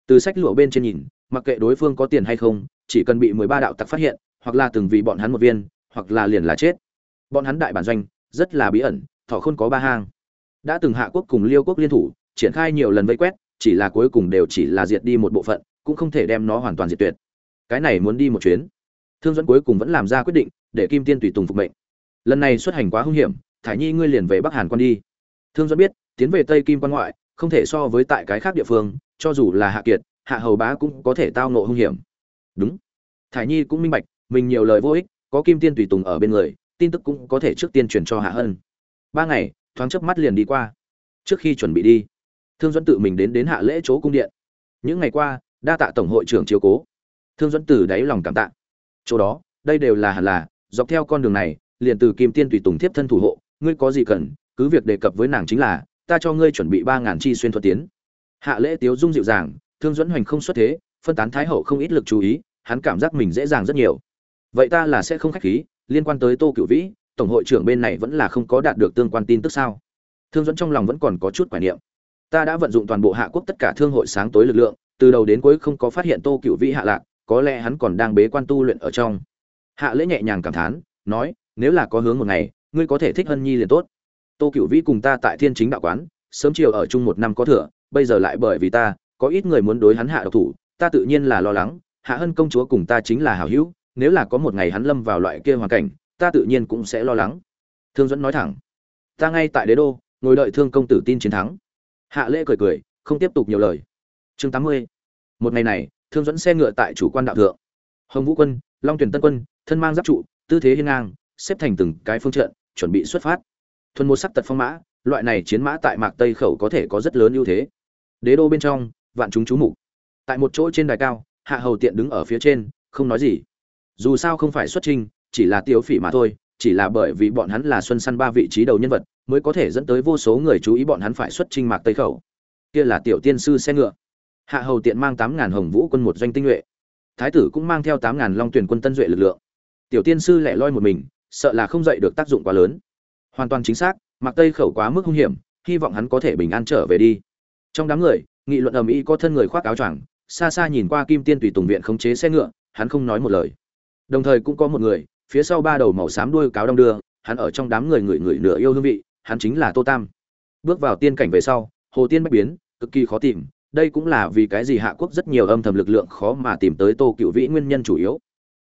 Từ sách lụa bên trên nhìn, mặc kệ đối phương có tiền hay không, chỉ cần bị mười ba đạo tặc phát hiện, hoặc là từng vì bọn hắn một viên, hoặc là liền là chết. Bọn hắn đại bản doanh, rất là bí ẩn thọ khôn có ba hang. Đã từng hạ quốc cùng liêu quốc liên thủ, triển khai nhiều lần vây quét, chỉ là cuối cùng đều chỉ là diệt đi một bộ phận, cũng không thể đem nó hoàn toàn diệt tuyệt. Cái này muốn đi một chuyến thương dẫn cuối cùng vẫn làm ra quyết định, để kim tiên tùy tùng phục mệnh. Lần này xuất hành quá hung hiểm, thải nhi ngươi liền về bắc hàn quan đi. Thương dẫn biết, tiến về tây kim quan ngoại, không thể so với tại cái khác địa phương, cho dù là hạ kiệt, hạ hầu bá cũng có thể tao nộ hung hiểm. Đúng. Thải nhi cũng minh bạch, mình nhiều lời vô ích, có kim tiên tùy tùng ở bên người, tin tức cũng có thể trước tiên truyền cho hạ hân. Ba ngày, thoáng chớp mắt liền đi qua. Trước khi chuẩn bị đi, thương dẫn tự mình đến đến hạ lễ chỗ cung điện. Những ngày qua, đa tạ tổng hội trưởng chiếu cố. Thương dẫn từ đáy lòng cảm tạ chỗ đó, đây đều là hẳn là, dọc theo con đường này, liền từ kim tiên tùy tùng tiếp thân thủ hộ, ngươi có gì cần, cứ việc đề cập với nàng chính là, ta cho ngươi chuẩn bị ba ngàn chi xuyên thuật tiến. Hạ lễ tiếu dung dịu dàng, thương dẫn hoành không xuất thế, phân tán thái hậu không ít lực chú ý, hắn cảm giác mình dễ dàng rất nhiều. Vậy ta là sẽ không khách khí, liên quan tới tô Cửu vĩ, tổng hội trưởng bên này vẫn là không có đạt được tương quan tin tức sao? Thương dẫn trong lòng vẫn còn có chút quả niệm. Ta đã vận dụng toàn bộ hạ quốc tất cả thương hội sáng tối lực lượng, từ đầu đến cuối không có phát hiện tô Cửu vĩ hạ lạc có lẽ hắn còn đang bế quan tu luyện ở trong. Hạ lễ nhẹ nhàng cảm thán, nói, nếu là có hướng một ngày, ngươi có thể thích hân nhi liền tốt. Tô cựu vĩ cùng ta tại thiên chính đạo quán, sớm chiều ở chung một năm có thừa, bây giờ lại bởi vì ta, có ít người muốn đối hắn hạ độc thủ, ta tự nhiên là lo lắng, hạ hân công chúa cùng ta chính là hảo hữu, nếu là có một ngày hắn lâm vào loại kia hoàn cảnh, ta tự nhiên cũng sẽ lo lắng. Thương dẫn nói thẳng, ta ngay tại đế đô, ngồi đợi thương công tử tin chiến thắng. Hạ lễ cười cười, không tiếp tục nhiều lời. Chương tám mươi, một ngày này thương dẫn xe ngựa tại chủ quan đạo thượng. Hồng vũ quân, long tuyển tân quân, thân mang giáp trụ, tư thế hiên ngang, xếp thành từng cái phương trận, chuẩn bị xuất phát. Thuần một sắc tật phong mã, loại này chiến mã tại mạc tây khẩu có thể có rất lớn ưu thế. Đế đô bên trong, vạn chúng chú mục. Tại một chỗ trên đài cao, hạ hầu tiện đứng ở phía trên, không nói gì. Dù sao không phải xuất trình, chỉ là tiêu phỉ mà thôi, chỉ là bởi vì bọn hắn là xuân săn ba vị trí đầu nhân vật, mới có thể dẫn tới vô số người chú ý bọn hắn phải xuất trình mạc tây khẩu. Kia là tiểu tiên sư xe ngựa hạ hầu tiện mang tám ngàn hồng vũ quân một doanh tinh nhuệ. Thái tử cũng mang theo tám ngàn long tuyển quân tân duệ lực lượng. Tiểu tiên sư lẻ loi một mình, sợ là không dậy được tác dụng quá lớn. Hoàn toàn chính xác mặc tây khẩu quá mức hung hiểm, hy vọng hắn có thể bình an trở về đi. Trong đám người, nghị luận ầm ĩ có thân người khoác áo choàng, xa xa nhìn qua kim tiên tùy tùng viện khống chế xe ngựa, hắn không nói một lời. Đồng thời cũng có một người, phía sau ba đầu màu xám đuôi cáo đông đưa, hắn ở trong đám người người người nửa yêu hương vị, hắn chính là tô tam. Bước vào tiên cảnh về sau, hồ tiên bách biến, cực kỳ khó tìm đây cũng là vì cái gì hạ quốc rất nhiều âm thầm lực lượng khó mà tìm tới tô cựu vĩ nguyên nhân chủ yếu.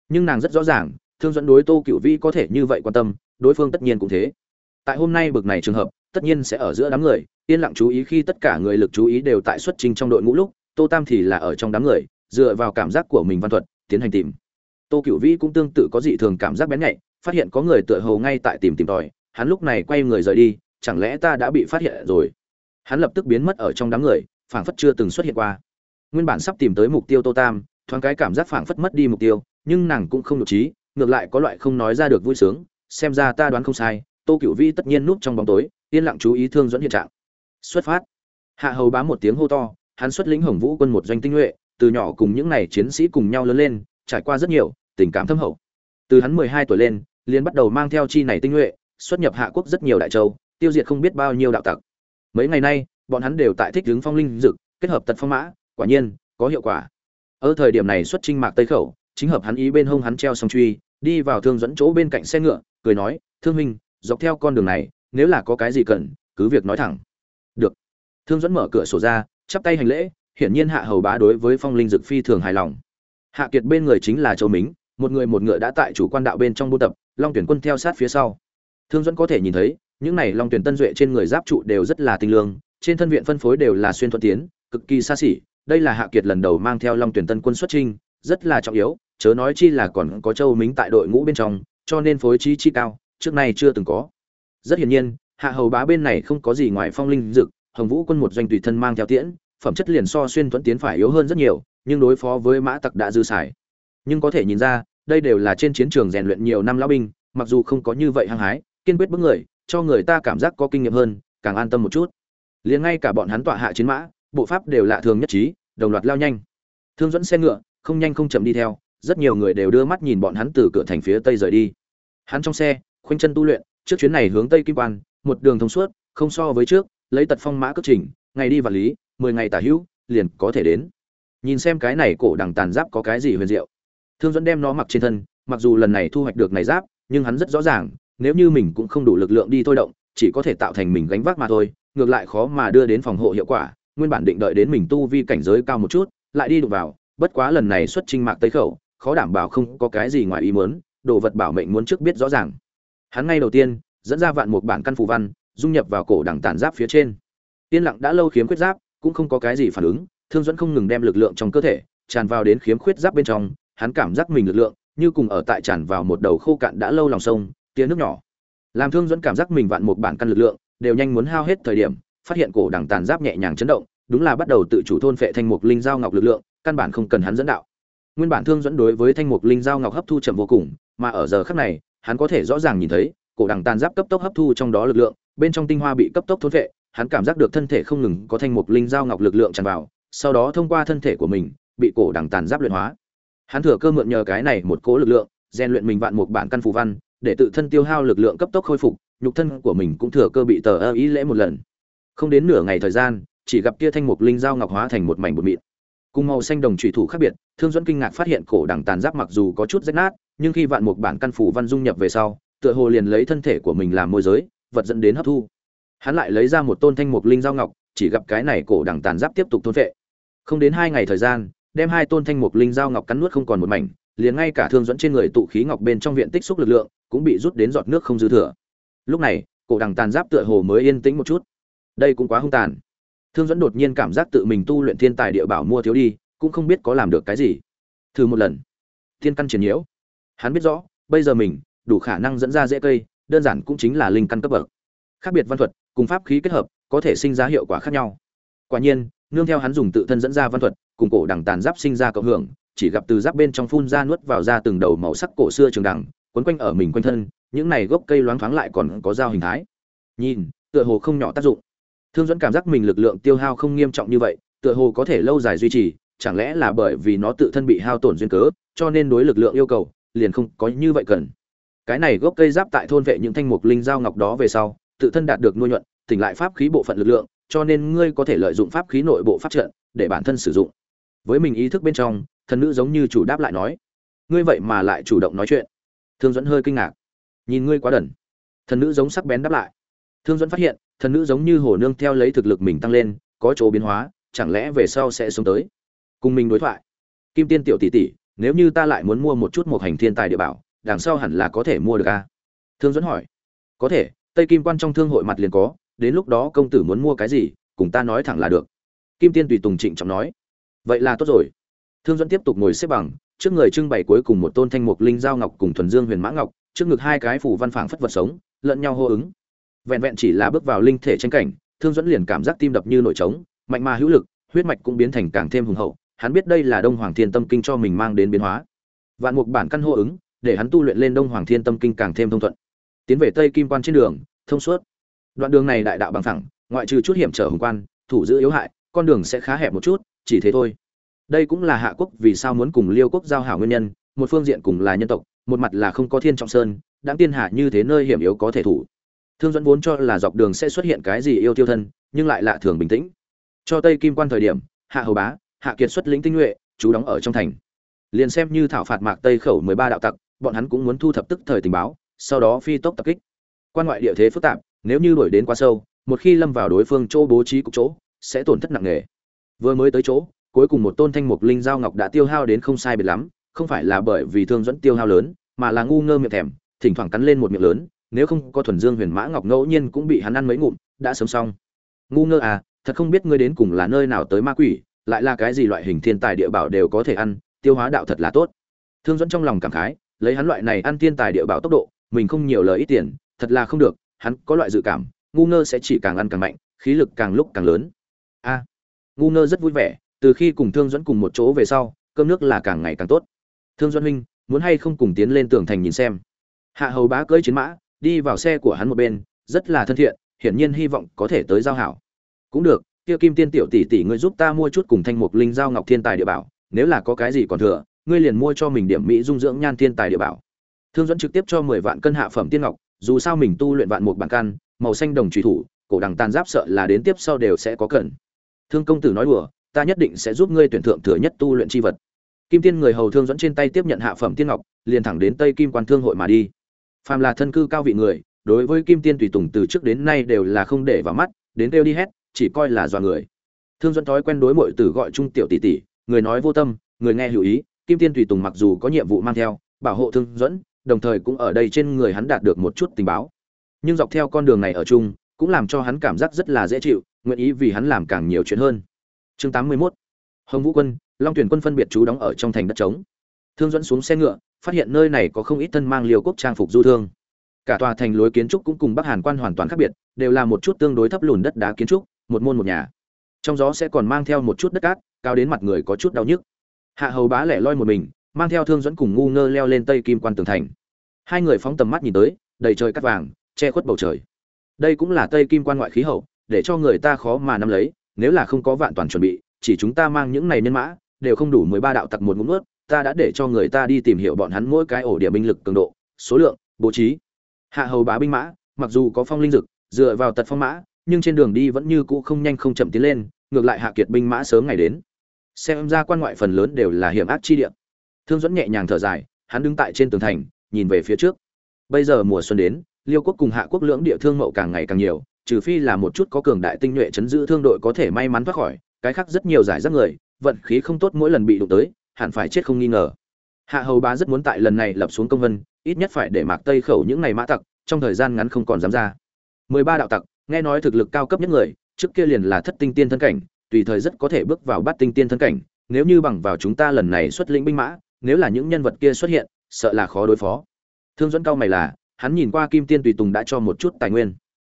Nhưng nàng rất rõ ràng, thương dẫn đối tô cựu vĩ có thể như vậy quan tâm, đối phương tất nhiên cũng thế. Tại hôm nay bực này trường hợp, tất nhiên sẽ ở giữa đám người, yên lặng chú ý khi tất cả người lực chú ý đều tại xuất trình trong đội ngũ lúc, tô tam thì là ở trong đám người, dựa vào cảm giác của mình văn thuật, tiến hành tìm. Tô cựu vĩ cũng tương tự có dị thường cảm giác bén nhạy, phát hiện có người tựa hồ ngay tại tìm tìm tòi, hắn lúc này quay người rời đi, chẳng lẽ ta đã bị phát hiện rồi? Hắn lập tức biến mất ở trong đám người phảng phất chưa từng xuất hiện qua. Nguyên bản sắp tìm tới mục tiêu tô tam, thoáng cái cảm giác phảng phất mất đi mục tiêu, nhưng nàng cũng không nhục trí, ngược lại có loại không nói ra được vui sướng, xem ra ta đoán không sai, tô cựu vi tất nhiên núp trong bóng tối, yên lặng chú ý thương dẫn hiện trạng. Xuất phát. Hạ hầu bám một tiếng hô to, hắn xuất lĩnh hồng vũ quân một doanh tinh nhuệ, từ nhỏ cùng những này chiến sĩ cùng nhau lớn lên, trải qua rất nhiều, tình cảm thâm hậu. Từ hắn mười hai tuổi lên, liền bắt đầu mang theo chi này tinh nhuệ, xuất nhập hạ quốc rất nhiều đại châu, tiêu diệt không biết bao nhiêu đạo tặc. Mấy ngày nay bọn hắn đều tại thích hướng phong linh dực, kết hợp tật phong mã, quả nhiên, có hiệu quả. Ở thời điểm này xuất trinh mạc tây khẩu, chính hợp hắn ý bên hông hắn treo song truy, đi vào thương dẫn chỗ bên cạnh xe ngựa, cười nói, thương minh dọc theo con đường này, nếu là có cái gì cần, cứ việc nói thẳng. Được. Thương dẫn mở cửa sổ ra, chắp tay hành lễ, hiển nhiên hạ hầu bá đối với phong linh dực phi thường hài lòng. Hạ kiệt bên người chính là châu mính, một người một ngựa đã tại chủ quan đạo bên trong buôn tập, long tuyển quân theo sát phía sau. Thương dẫn có thể nhìn thấy, những này long tuyển tân duệ trên người giáp trụ đều rất là tinh lương trên thân viện phân phối đều là xuyên thuận tiến, cực kỳ xa xỉ, đây là hạ kiệt lần đầu mang theo long tuyển tân quân xuất trinh rất là trọng yếu, chớ nói chi là còn có châu mính tại đội ngũ bên trong, cho nên phối trí chi cao, trước nay chưa từng có. Rất hiển nhiên, hạ hầu bá bên này không có gì ngoài phong linh dực, hồng vũ quân một doanh tùy thân mang theo tiễn, phẩm chất liền so xuyên thuận tiến phải yếu hơn rất nhiều, nhưng đối phó với mã tặc đã dư xài. Nhưng có thể nhìn ra, đây đều là trên chiến trường rèn luyện nhiều năm lão binh, mặc dù không có như vậy hăng hái, kiên quyết bước người, cho người ta cảm giác có kinh nghiệm hơn, càng an tâm một chút liền ngay cả bọn hắn tọa hạ chiến mã, bộ pháp đều lạ thường nhất trí, đồng loạt lao nhanh. Thương dẫn xe ngựa, không nhanh không chậm đi theo, rất nhiều người đều đưa mắt nhìn bọn hắn từ cửa thành phía tây rời đi. Hắn trong xe, khoanh chân tu luyện, trước chuyến này hướng tây kim quan, một đường thông suốt, không so với trước, lấy tật phong mã cất trình, ngày đi vật lý, mười ngày tả hữu, liền có thể đến. Nhìn xem cái này cổ đằng tàn giáp có cái gì huyền diệu. Thương dẫn đem nó mặc trên thân, mặc dù lần này thu hoạch được này giáp, nhưng hắn rất rõ ràng, nếu như mình cũng không đủ lực lượng đi thôi động, chỉ có thể tạo thành mình gánh vác mà thôi ngược lại khó mà đưa đến phòng hộ hiệu quả, nguyên bản định đợi đến mình tu vi cảnh giới cao một chút, lại đi đụng vào, bất quá lần này xuất trinh mạc tây khẩu, khó đảm bảo không có cái gì ngoài ý muốn, đồ vật bảo mệnh muốn trước biết rõ ràng. Hắn ngay đầu tiên, dẫn ra vạn một bản căn phù văn, dung nhập vào cổ đẳng tàn giáp phía trên. Yên lặng đã lâu khiếm khuyết giáp, cũng không có cái gì phản ứng, thương dẫn không ngừng đem lực lượng trong cơ thể, tràn vào đến khiếm khuyết giáp bên trong, hắn cảm giác mình lực lượng, như cùng ở tại tràn vào một đầu khô cạn đã lâu lòng sông, tia nước nhỏ. Làm thương dẫn cảm giác mình vạn một bản căn lực lượng đều nhanh muốn hao hết thời điểm, phát hiện cổ đằng tàn giáp nhẹ nhàng chấn động, đúng là bắt đầu tự chủ thôn phệ thanh mục linh giao ngọc lực lượng, căn bản không cần hắn dẫn đạo. Nguyên bản thương dẫn đối với thanh mục linh giao ngọc hấp thu chậm vô cùng, mà ở giờ khắc này, hắn có thể rõ ràng nhìn thấy, cổ đằng tàn giáp cấp tốc hấp thu trong đó lực lượng, bên trong tinh hoa bị cấp tốc thôn phệ, hắn cảm giác được thân thể không ngừng có thanh mục linh giao ngọc lực lượng tràn vào, sau đó thông qua thân thể của mình, bị cổ đằng tàn giáp luyện hóa. Hắn thừa cơ mượn nhờ cái này một cố lực lượng, rèn luyện mình vạn một bản căn phù văn, để tự thân tiêu hao lực lượng cấp tốc khôi phục nhục thân của mình cũng thừa cơ bị tờ ơ ý lễ một lần. Không đến nửa ngày thời gian, chỉ gặp kia thanh mục linh dao ngọc hóa thành một mảnh bột mịn. Cùng màu xanh đồng trùy thủ khác biệt, thương dẫn kinh ngạc phát hiện cổ đằng tàn giáp mặc dù có chút rách nát, nhưng khi vạn mục bản căn phủ văn dung nhập về sau, tựa hồ liền lấy thân thể của mình làm môi giới, vật dẫn đến hấp thu. Hắn lại lấy ra một tôn thanh mục linh dao ngọc, chỉ gặp cái này cổ đằng tàn giáp tiếp tục thôn vệ không đến hai ngày thời gian, đem hai tôn thanh mục linh dao ngọc cắn nuốt không còn một mảnh, liền ngay cả thương dẫn trên người tụ khí ngọc bên trong viện tích xúc lực lượng, cũng bị rút đến giọt nước không dư thừa lúc này cổ đằng tàn giáp tựa hồ mới yên tĩnh một chút. Đây cũng quá hung tàn. Thương dẫn đột nhiên cảm giác tự mình tu luyện thiên tài địa bảo mua thiếu đi cũng không biết có làm được cái gì. Thử một lần. Thiên căn triển nhiễu. Hắn biết rõ bây giờ mình đủ khả năng dẫn ra dễ cây đơn giản cũng chính là linh căn cấp bậc. Khác biệt văn thuật cùng pháp khí kết hợp có thể sinh ra hiệu quả khác nhau. Quả nhiên nương theo hắn dùng tự thân dẫn ra văn thuật cùng cổ đằng tàn giáp sinh ra cộng hưởng chỉ gặp từ giáp bên trong phun ra nuốt vào ra từng đầu màu sắc cổ xưa trường đẳng, quấn quanh ở mình quanh thân những này gốc cây loáng thoáng lại còn có dao hình thái. Nhìn, tựa hồ không nhỏ tác dụng. Thương dẫn cảm giác mình lực lượng tiêu hao không nghiêm trọng như vậy, tựa hồ có thể lâu dài duy trì, chẳng lẽ là bởi vì nó tự thân bị hao tổn duyên cớ, cho nên đối lực lượng yêu cầu, liền không có như vậy cần. Cái này gốc cây giáp tại thôn vệ những thanh mục linh dao ngọc đó về sau, tự thân đạt được nuôi nhuận, tỉnh lại pháp khí bộ phận lực lượng, cho nên ngươi có thể lợi dụng pháp khí nội bộ pháp trận, để bản thân sử dụng. Với mình ý thức bên trong, thần nữ giống như chủ đáp lại nói. Ngươi vậy mà lại chủ động nói chuyện. Thương dẫn hơi kinh ngạc nhìn ngươi quá đần. Thần nữ giống sắc bén đáp lại. Thương dẫn phát hiện, thần nữ giống như hồ nương theo lấy thực lực mình tăng lên, có chỗ biến hóa, chẳng lẽ về sau sẽ xuống tới? Cùng mình đối thoại. Kim tiên tiểu tỷ tỷ, nếu như ta lại muốn mua một chút một hành thiên tài địa bảo, đằng sau hẳn là có thể mua được a à? thương dẫn hỏi. Có thể, tây kim quan trong thương hội mặt liền có, đến lúc đó công tử muốn mua cái gì, cùng ta nói thẳng là được. Kim tiên tùy tùng trịnh trọng nói. Vậy là tốt rồi. Thương dẫn tiếp tục ngồi xếp bằng, trước người trưng bày cuối cùng một tôn thanh mục linh giao ngọc cùng thuần dương huyền mã ngọc trước ngực hai cái phủ văn phảng phất vật sống, lẫn nhau hô ứng. Vẹn vẹn chỉ là bước vào linh thể tranh cảnh, thương dẫn liền cảm giác tim đập như nổi trống, mạnh mà hữu lực, huyết mạch cũng biến thành càng thêm hùng hậu, hắn biết đây là đông hoàng thiên tâm kinh cho mình mang đến biến hóa. Vạn mục bản căn hô ứng, để hắn tu luyện lên đông hoàng thiên tâm kinh càng thêm thông thuận. Tiến về tây kim quan trên đường, thông suốt. Đoạn đường này đại đạo bằng thẳng ngoại trừ chút hiểm trở hùng quan, thủ giữ yếu hại, con đường sẽ khá hẹp một chút, chỉ thế thôi. Đây cũng là hạ quốc vì sao muốn cùng liêu quốc giao hảo nguyên nhân, một phương diện cùng là nhân tộc một mặt là không có thiên trọng sơn đáng tiên hạ như thế nơi hiểm yếu có thể thủ. Thương dẫn vốn cho là dọc đường sẽ xuất hiện cái gì yêu tiêu thân, nhưng lại lạ thường bình tĩnh. Cho tây kim quan thời điểm, hạ hầu bá, hạ kiệt xuất lĩnh tinh nhuệ, chú đóng ở trong thành. Liền xem như thảo phạt mạc tây khẩu mười ba đạo tặc, bọn hắn cũng muốn thu thập tức thời tình báo, sau đó phi tốc tập kích. Quan ngoại địa thế phức tạp, nếu như đuổi đến quá sâu, một khi lâm vào đối phương chỗ bố trí cục chỗ, sẽ tổn thất nặng nề. Vừa mới tới chỗ, cuối cùng một tôn thanh mục linh giao ngọc đã tiêu hao đến không sai biệt lắm không phải là bởi vì thương dẫn tiêu hao lớn, mà là ngu ngơ miệng thèm, thỉnh thoảng cắn lên một miệng lớn, nếu không có thuần dương huyền mã ngọc ngẫu nhiên cũng bị hắn ăn mấy ngụm, đã sớm xong. Ngu ngơ à thật không biết ngươi đến cùng là nơi nào tới ma quỷ, lại là cái gì loại hình thiên tài địa bảo đều có thể ăn, tiêu hóa đạo thật là tốt. Thương dẫn trong lòng cảm khái, lấy hắn loại này ăn thiên tài địa bảo tốc độ, mình không nhiều lời ít tiền, thật là không được, hắn có loại dự cảm, ngu ngơ sẽ chỉ càng ăn càng mạnh, khí lực càng lúc càng lớn. A. Ngu ngơ rất vui vẻ, từ khi cùng thương dẫn cùng một chỗ về sau, cơm nước là càng ngày càng tốt thương Doanh huynh muốn hay không cùng tiến lên tường thành nhìn xem. Hạ hầu bá cưỡi chiến mã, đi vào xe của hắn một bên, rất là thân thiện, hiển nhiên hy vọng có thể tới giao hảo. Cũng được, kia kim tiên tiểu tỷ tỷ ngươi giúp ta mua chút cùng thanh mục linh giao ngọc thiên tài địa bảo, nếu là có cái gì còn thừa, ngươi liền mua cho mình điểm mỹ dung dưỡng nhan thiên tài địa bảo. Thương dẫn trực tiếp cho mười vạn cân hạ phẩm tiên ngọc, dù sao mình tu luyện vạn mục bản căn, màu xanh đồng trùy thủ, cổ đằng tàn giáp sợ là đến tiếp sau đều sẽ có cần. Thương công tử nói đùa, ta nhất định sẽ giúp ngươi tuyển thượng thừa nhất tu luyện chi vật kim tiên người hầu thương dẫn trên tay tiếp nhận hạ phẩm tiên ngọc, liền thẳng đến tây kim quan thương hội mà đi. Phàm là thân cư cao vị người, đối với kim tiên tùy tùng từ trước đến nay đều là không để vào mắt, đến kêu đi hết, chỉ coi là do người. Thương dẫn thói quen đối mọi tử gọi trung tiểu tỷ tỷ, người nói vô tâm, người nghe hữu ý, kim tiên tùy tùng mặc dù có nhiệm vụ mang theo, bảo hộ thương dẫn, đồng thời cũng ở đây trên người hắn đạt được một chút tình báo. Nhưng dọc theo con đường này ở chung, cũng làm cho hắn cảm giác rất là dễ chịu, nguyện ý vì hắn làm càng nhiều chuyện hơn. Chương 81 hồng vũ quân long tuyển quân phân biệt trú đóng ở trong thành đất trống. Thương dẫn xuống xe ngựa, phát hiện nơi này có không ít thân mang liều quốc trang phục du thương. Cả tòa thành lối kiến trúc cũng cùng bắc hàn quan hoàn toàn khác biệt, đều là một chút tương đối thấp lùn đất đá kiến trúc, một môn một nhà. Trong gió sẽ còn mang theo một chút đất cát, cao đến mặt người có chút đau nhức. Hạ hầu bá lẻ loi một mình, mang theo thương dẫn cùng ngu ngơ leo lên tây kim quan tường thành. Hai người phóng tầm mắt nhìn tới, đầy trời cắt vàng, che khuất bầu trời. Đây cũng là tây kim quan ngoại khí hậu, để cho người ta khó mà nắm lấy, nếu là không có vạn toàn chuẩn bị, chỉ chúng ta mang những này nhân mã đều không đủ mười ba đạo tặc một ngụm ướt ta đã để cho người ta đi tìm hiểu bọn hắn mỗi cái ổ điểm binh lực cường độ, số lượng, bố trí. Hạ hầu bá binh mã, mặc dù có phong linh dực, dựa vào tật phong mã, nhưng trên đường đi vẫn như cũ không nhanh không chậm tiến lên, ngược lại hạ kiệt binh mã sớm ngày đến. Xem ra quan ngoại phần lớn đều là hiểm ác chi địa. Thương dẫn nhẹ nhàng thở dài, hắn đứng tại trên tường thành, nhìn về phía trước. Bây giờ mùa xuân đến, liêu quốc cùng hạ quốc lưỡng địa thương mậu càng ngày càng nhiều, trừ phi là một chút có cường đại tinh nhuệ chấn giữ thương đội có thể may mắn thoát khỏi, cái khác rất nhiều giải rác người vận khí không tốt mỗi lần bị đụng tới, hẳn phải chết không nghi ngờ. Hạ hầu bá rất muốn tại lần này lập xuống công vân, ít nhất phải để mạc tây khẩu những ngày mã tặc, trong thời gian ngắn không còn dám ra. Mười ba đạo tặc, nghe nói thực lực cao cấp nhất người, trước kia liền là thất tinh tiên thân cảnh, tùy thời rất có thể bước vào bát tinh tiên thân cảnh, nếu như bằng vào chúng ta lần này xuất lĩnh binh mã, nếu là những nhân vật kia xuất hiện, sợ là khó đối phó. Thương dẫn cao mày là, hắn nhìn qua kim tiên tùy tùng đã cho một chút tài nguyên.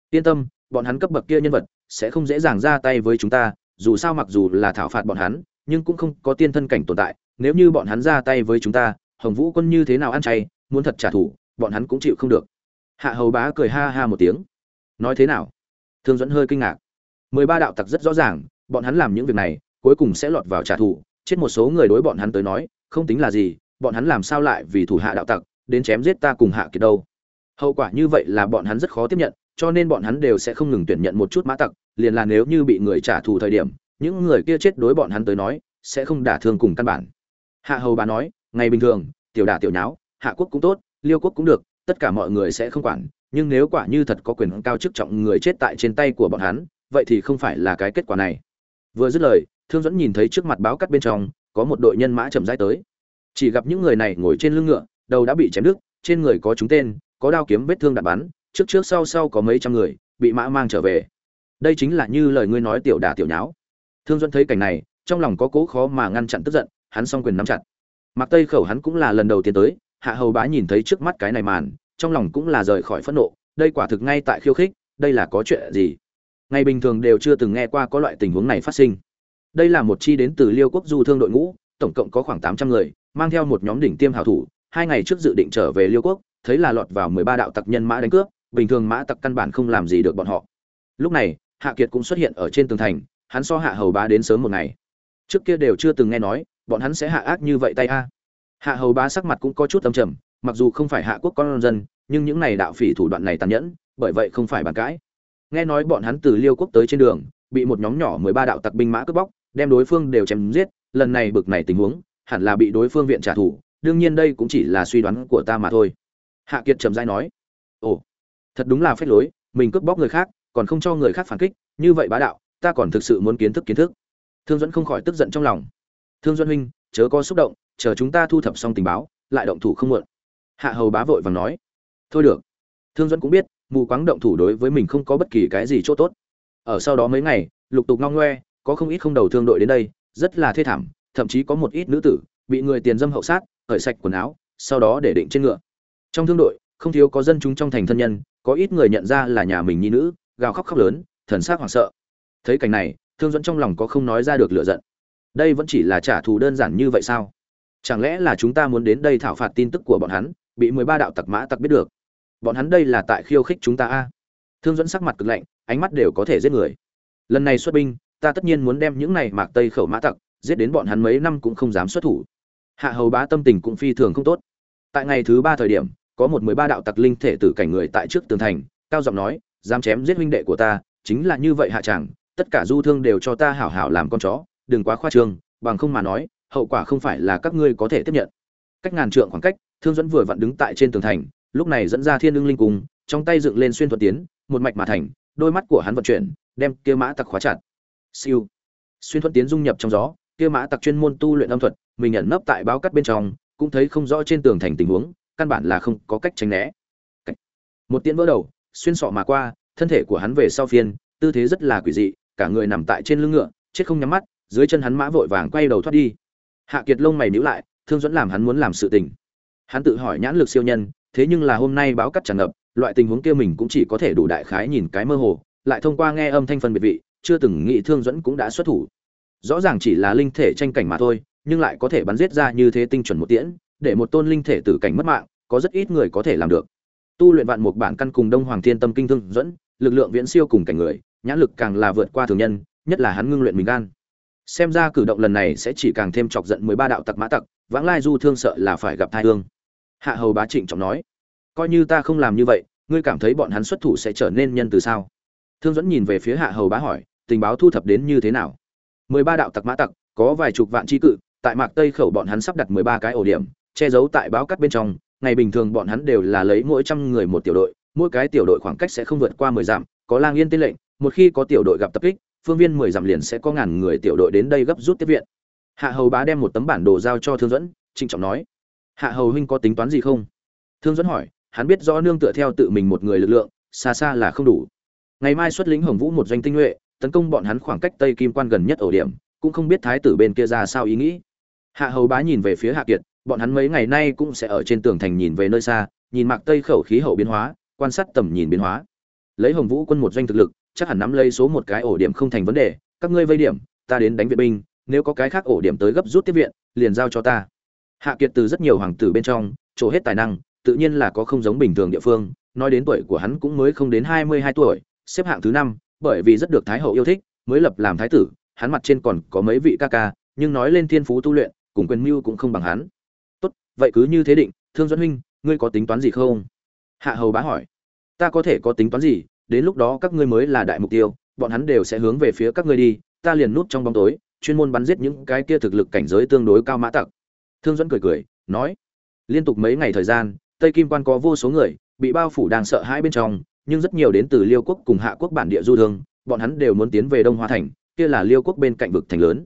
Yên tâm, bọn hắn cấp bậc kia nhân vật, sẽ không dễ dàng ra tay với chúng ta, dù sao mặc dù là thảo phạt bọn hắn nhưng cũng không có tiên thân cảnh tồn tại, nếu như bọn hắn ra tay với chúng ta, hồng vũ quân như thế nào ăn chay, muốn thật trả thù, bọn hắn cũng chịu không được. Hạ hầu bá cười ha ha một tiếng. Nói thế nào? Thương dẫn hơi kinh ngạc. Mười ba đạo tặc rất rõ ràng, bọn hắn làm những việc này, cuối cùng sẽ lọt vào trả thù. Chết một số người đối bọn hắn tới nói, không tính là gì, bọn hắn làm sao lại vì thủ hạ đạo tặc, đến chém giết ta cùng hạ kiệt đâu? Hậu quả như vậy là bọn hắn rất khó tiếp nhận, cho nên bọn hắn đều sẽ không ngừng tuyển nhận một chút mã tặc, liền là nếu như bị người trả thù thời điểm những người kia chết đối bọn hắn tới nói, sẽ không đả thương cùng căn bản. Hạ hầu bà nói, ngày bình thường, tiểu đả tiểu nháo, hạ quốc cũng tốt, liêu quốc cũng được, tất cả mọi người sẽ không quản, nhưng nếu quả như thật có quyền cao chức trọng người chết tại trên tay của bọn hắn, vậy thì không phải là cái kết quả này. Vừa dứt lời, thương dẫn nhìn thấy trước mặt báo cắt bên trong, có một đội nhân mã chậm rãi tới. Chỉ gặp những người này ngồi trên lưng ngựa, đầu đã bị chém đứt, trên người có chúng tên, có đao kiếm vết thương đạn bắn, trước trước sau sau có mấy trăm người, bị mã mang trở về. Đây chính là như lời ngươi nói tiểu đả tiểu nháo thương dẫn thấy cảnh này, trong lòng có cố khó mà ngăn chặn tức giận, hắn song quyền nắm chặt. Mặc tây khẩu hắn cũng là lần đầu tiên tới, hạ hầu bá nhìn thấy trước mắt cái này màn, trong lòng cũng là rời khỏi phẫn nộ, đây quả thực ngay tại khiêu khích, đây là có chuyện gì? Ngày bình thường đều chưa từng nghe qua có loại tình huống này phát sinh. Đây là một chi đến từ liêu quốc du thương đội ngũ, tổng cộng có khoảng tám trăm người, mang theo một nhóm đỉnh tiêm hảo thủ, hai ngày trước dự định trở về liêu quốc, thấy là lọt vào mười ba đạo tặc nhân mã đánh cướp, bình thường mã tặc căn bản không làm gì được bọn họ. Lúc này, hạ kiệt cũng xuất hiện ở trên tường thành hắn so hạ hầu bá đến sớm một ngày. Trước kia đều chưa từng nghe nói, bọn hắn sẽ hạ ác như vậy tay a. Hạ hầu bá sắc mặt cũng có chút âm trầm, mặc dù không phải hạ quốc con dân, nhưng những này đạo phỉ thủ đoạn này tàn nhẫn, bởi vậy không phải bàn cãi. Nghe nói bọn hắn từ liêu quốc tới trên đường, bị một nhóm nhỏ mười ba đạo tặc binh mã cướp bóc, đem đối phương đều chém giết, lần này bực này tình huống, hẳn là bị đối phương viện trả thù, đương nhiên đây cũng chỉ là suy đoán của ta mà thôi. Hạ kiệt trầm dai nói, ồ, thật đúng là phép lối, mình cướp bóc người khác, còn không cho người khác phản kích, như vậy bá đạo ta còn thực sự muốn kiến thức kiến thức. Thương dẫn không khỏi tức giận trong lòng. Thương duẫn huynh, chớ có xúc động, chờ chúng ta thu thập xong tình báo, lại động thủ không muộn. Hạ hầu bá vội vàng nói. Thôi được. Thương duẫn cũng biết, mù quáng động thủ đối với mình không có bất kỳ cái gì chỗ tốt. Ở sau đó mấy ngày, lục tục ngong ngoe, có không ít không đầu thương đội đến đây, rất là thê thảm, thậm chí có một ít nữ tử bị người tiền dâm hậu sát, cởi sạch quần áo, sau đó để định trên ngựa. Trong thương đội, không thiếu có dân chúng trong thành thân nhân, có ít người nhận ra là nhà mình nhi nữ, gào khóc khóc lớn, thần sắc hoảng sợ thấy cảnh này, thương dẫn trong lòng có không nói ra được lựa giận. Đây vẫn chỉ là trả thù đơn giản như vậy sao? Chẳng lẽ là chúng ta muốn đến đây thảo phạt tin tức của bọn hắn, bị mười ba đạo tặc mã tặc biết được? Bọn hắn đây là tại khiêu khích chúng ta a? Thương dẫn sắc mặt cực lạnh, ánh mắt đều có thể giết người. Lần này xuất binh, ta tất nhiên muốn đem những này mạc tây khẩu mã tặc giết đến bọn hắn mấy năm cũng không dám xuất thủ. Hạ hầu bá tâm tình cũng phi thường không tốt. Tại ngày thứ ba thời điểm, có một mười ba đạo tặc linh thể tử cảnh người tại trước tường thành, cao giọng nói, dám chém giết huynh đệ của ta, chính là như vậy hạ tràng tất cả du thương đều cho ta hảo hảo làm con chó, đừng quá khoa trương, bằng không mà nói, hậu quả không phải là các ngươi có thể tiếp nhận. Cách ngàn trượng khoảng cách, thương dẫn vừa vặn đứng tại trên tường thành, lúc này dẫn ra thiên lương linh cung, trong tay dựng lên xuyên thuật tiến, một mạch mà thành, đôi mắt của hắn vận chuyển, đem kia mã tặc khóa chặt. Siêu. Xuyên thuật tiến dung nhập trong gió, kia mã tặc chuyên môn tu luyện âm thuật, mình nhận nấp tại báo cắt bên trong, cũng thấy không rõ trên tường thành tình huống, căn bản là không có cách tránh né. Một tiến vỡ đầu, xuyên sọ mà qua, thân thể của hắn về sau phiên, tư thế rất là quỷ dị cả người nằm tại trên lưng ngựa, chết không nhắm mắt, dưới chân hắn mã vội vàng quay đầu thoát đi. Hạ kiệt lông mày nhíu lại, thương dẫn làm hắn muốn làm sự tình. Hắn tự hỏi nhãn lực siêu nhân, thế nhưng là hôm nay báo cắt tràn ngập, loại tình huống kia mình cũng chỉ có thể đủ đại khái nhìn cái mơ hồ, lại thông qua nghe âm thanh phân biệt vị, chưa từng nghĩ thương dẫn cũng đã xuất thủ. Rõ ràng chỉ là linh thể tranh cảnh mà thôi, nhưng lại có thể bắn giết ra như thế tinh chuẩn một tiễn, để một tôn linh thể tử cảnh mất mạng, có rất ít người có thể làm được. Tu luyện vạn một bản căn cùng đông hoàng thiên tâm kinh thương dẫn, lực lượng viễn siêu cùng cảnh người nhãn lực càng là vượt qua thường nhân, nhất là hắn ngưng luyện mình gan. Xem ra cử động lần này sẽ chỉ càng thêm chọc giận mười ba đạo tặc mã tặc, vãng lai du thương sợ là phải gặp tai ương hạ hầu bá trịnh trọng nói, coi như ta không làm như vậy, ngươi cảm thấy bọn hắn xuất thủ sẽ trở nên nhân từ sao? Thương dẫn nhìn về phía hạ hầu bá hỏi, tình báo thu thập đến như thế nào? Mười ba đạo tặc mã tặc, có vài chục vạn tri cự, tại mạc tây khẩu bọn hắn sắp đặt mười ba cái ổ điểm, che giấu tại báo cắt bên trong, ngày bình thường bọn hắn đều là lấy mỗi trăm người một tiểu đội, mỗi cái tiểu đội khoảng cách sẽ không vượt qua mười dặm, có lang yên tên lệnh một khi có tiểu đội gặp tập kích, phương viên mười dặm liền sẽ có ngàn người tiểu đội đến đây gấp rút tiếp viện. Hạ hầu bá đem một tấm bản đồ giao cho thương dẫn trịnh trọng nói, hạ hầu huynh có tính toán gì không? Thương dẫn hỏi, hắn biết rõ nương tựa theo tự mình một người lực lượng, xa xa là không đủ. Ngày mai xuất lĩnh hồng vũ một doanh tinh nhuệ, tấn công bọn hắn khoảng cách tây kim quan gần nhất ổ điểm, cũng không biết thái tử bên kia ra sao ý nghĩ. Hạ hầu bá nhìn về phía hạ kiệt, bọn hắn mấy ngày nay cũng sẽ ở trên tường thành nhìn về nơi xa, nhìn mạc tây khẩu khí hậu biến hóa, quan sát tầm nhìn biến hóa. Lấy hồng vũ quân một doanh thực lực chắc hẳn nắm lấy số một cái ổ điểm không thành vấn đề, các ngươi vây điểm, ta đến đánh viện binh, nếu có cái khác ổ điểm tới gấp rút tiếp viện, liền giao cho ta. Hạ kiệt từ rất nhiều hoàng tử bên trong, trổ hết tài năng, tự nhiên là có không giống bình thường địa phương, nói đến tuổi của hắn cũng mới không đến hai mươi hai tuổi, xếp hạng thứ năm, bởi vì rất được thái hậu yêu thích, mới lập làm thái tử, hắn mặt trên còn có mấy vị ca ca, nhưng nói lên thiên phú tu luyện, cùng quyền mưu cũng không bằng hắn. Tốt, vậy cứ như thế định, thương dẫn huynh, ngươi có tính toán gì không? Hạ hầu bá hỏi. Ta có thể có tính toán gì đến lúc đó các ngươi mới là đại mục tiêu, bọn hắn đều sẽ hướng về phía các ngươi đi, ta liền núp trong bóng tối, chuyên môn bắn giết những cái kia thực lực cảnh giới tương đối cao mã tặc. Thương dẫn cười cười, nói, liên tục mấy ngày thời gian, tây kim quan có vô số người, bị bao phủ đang sợ hãi bên trong, nhưng rất nhiều đến từ liêu quốc cùng hạ quốc bản địa du thương, bọn hắn đều muốn tiến về đông hoa thành, kia là liêu quốc bên cạnh vực thành lớn.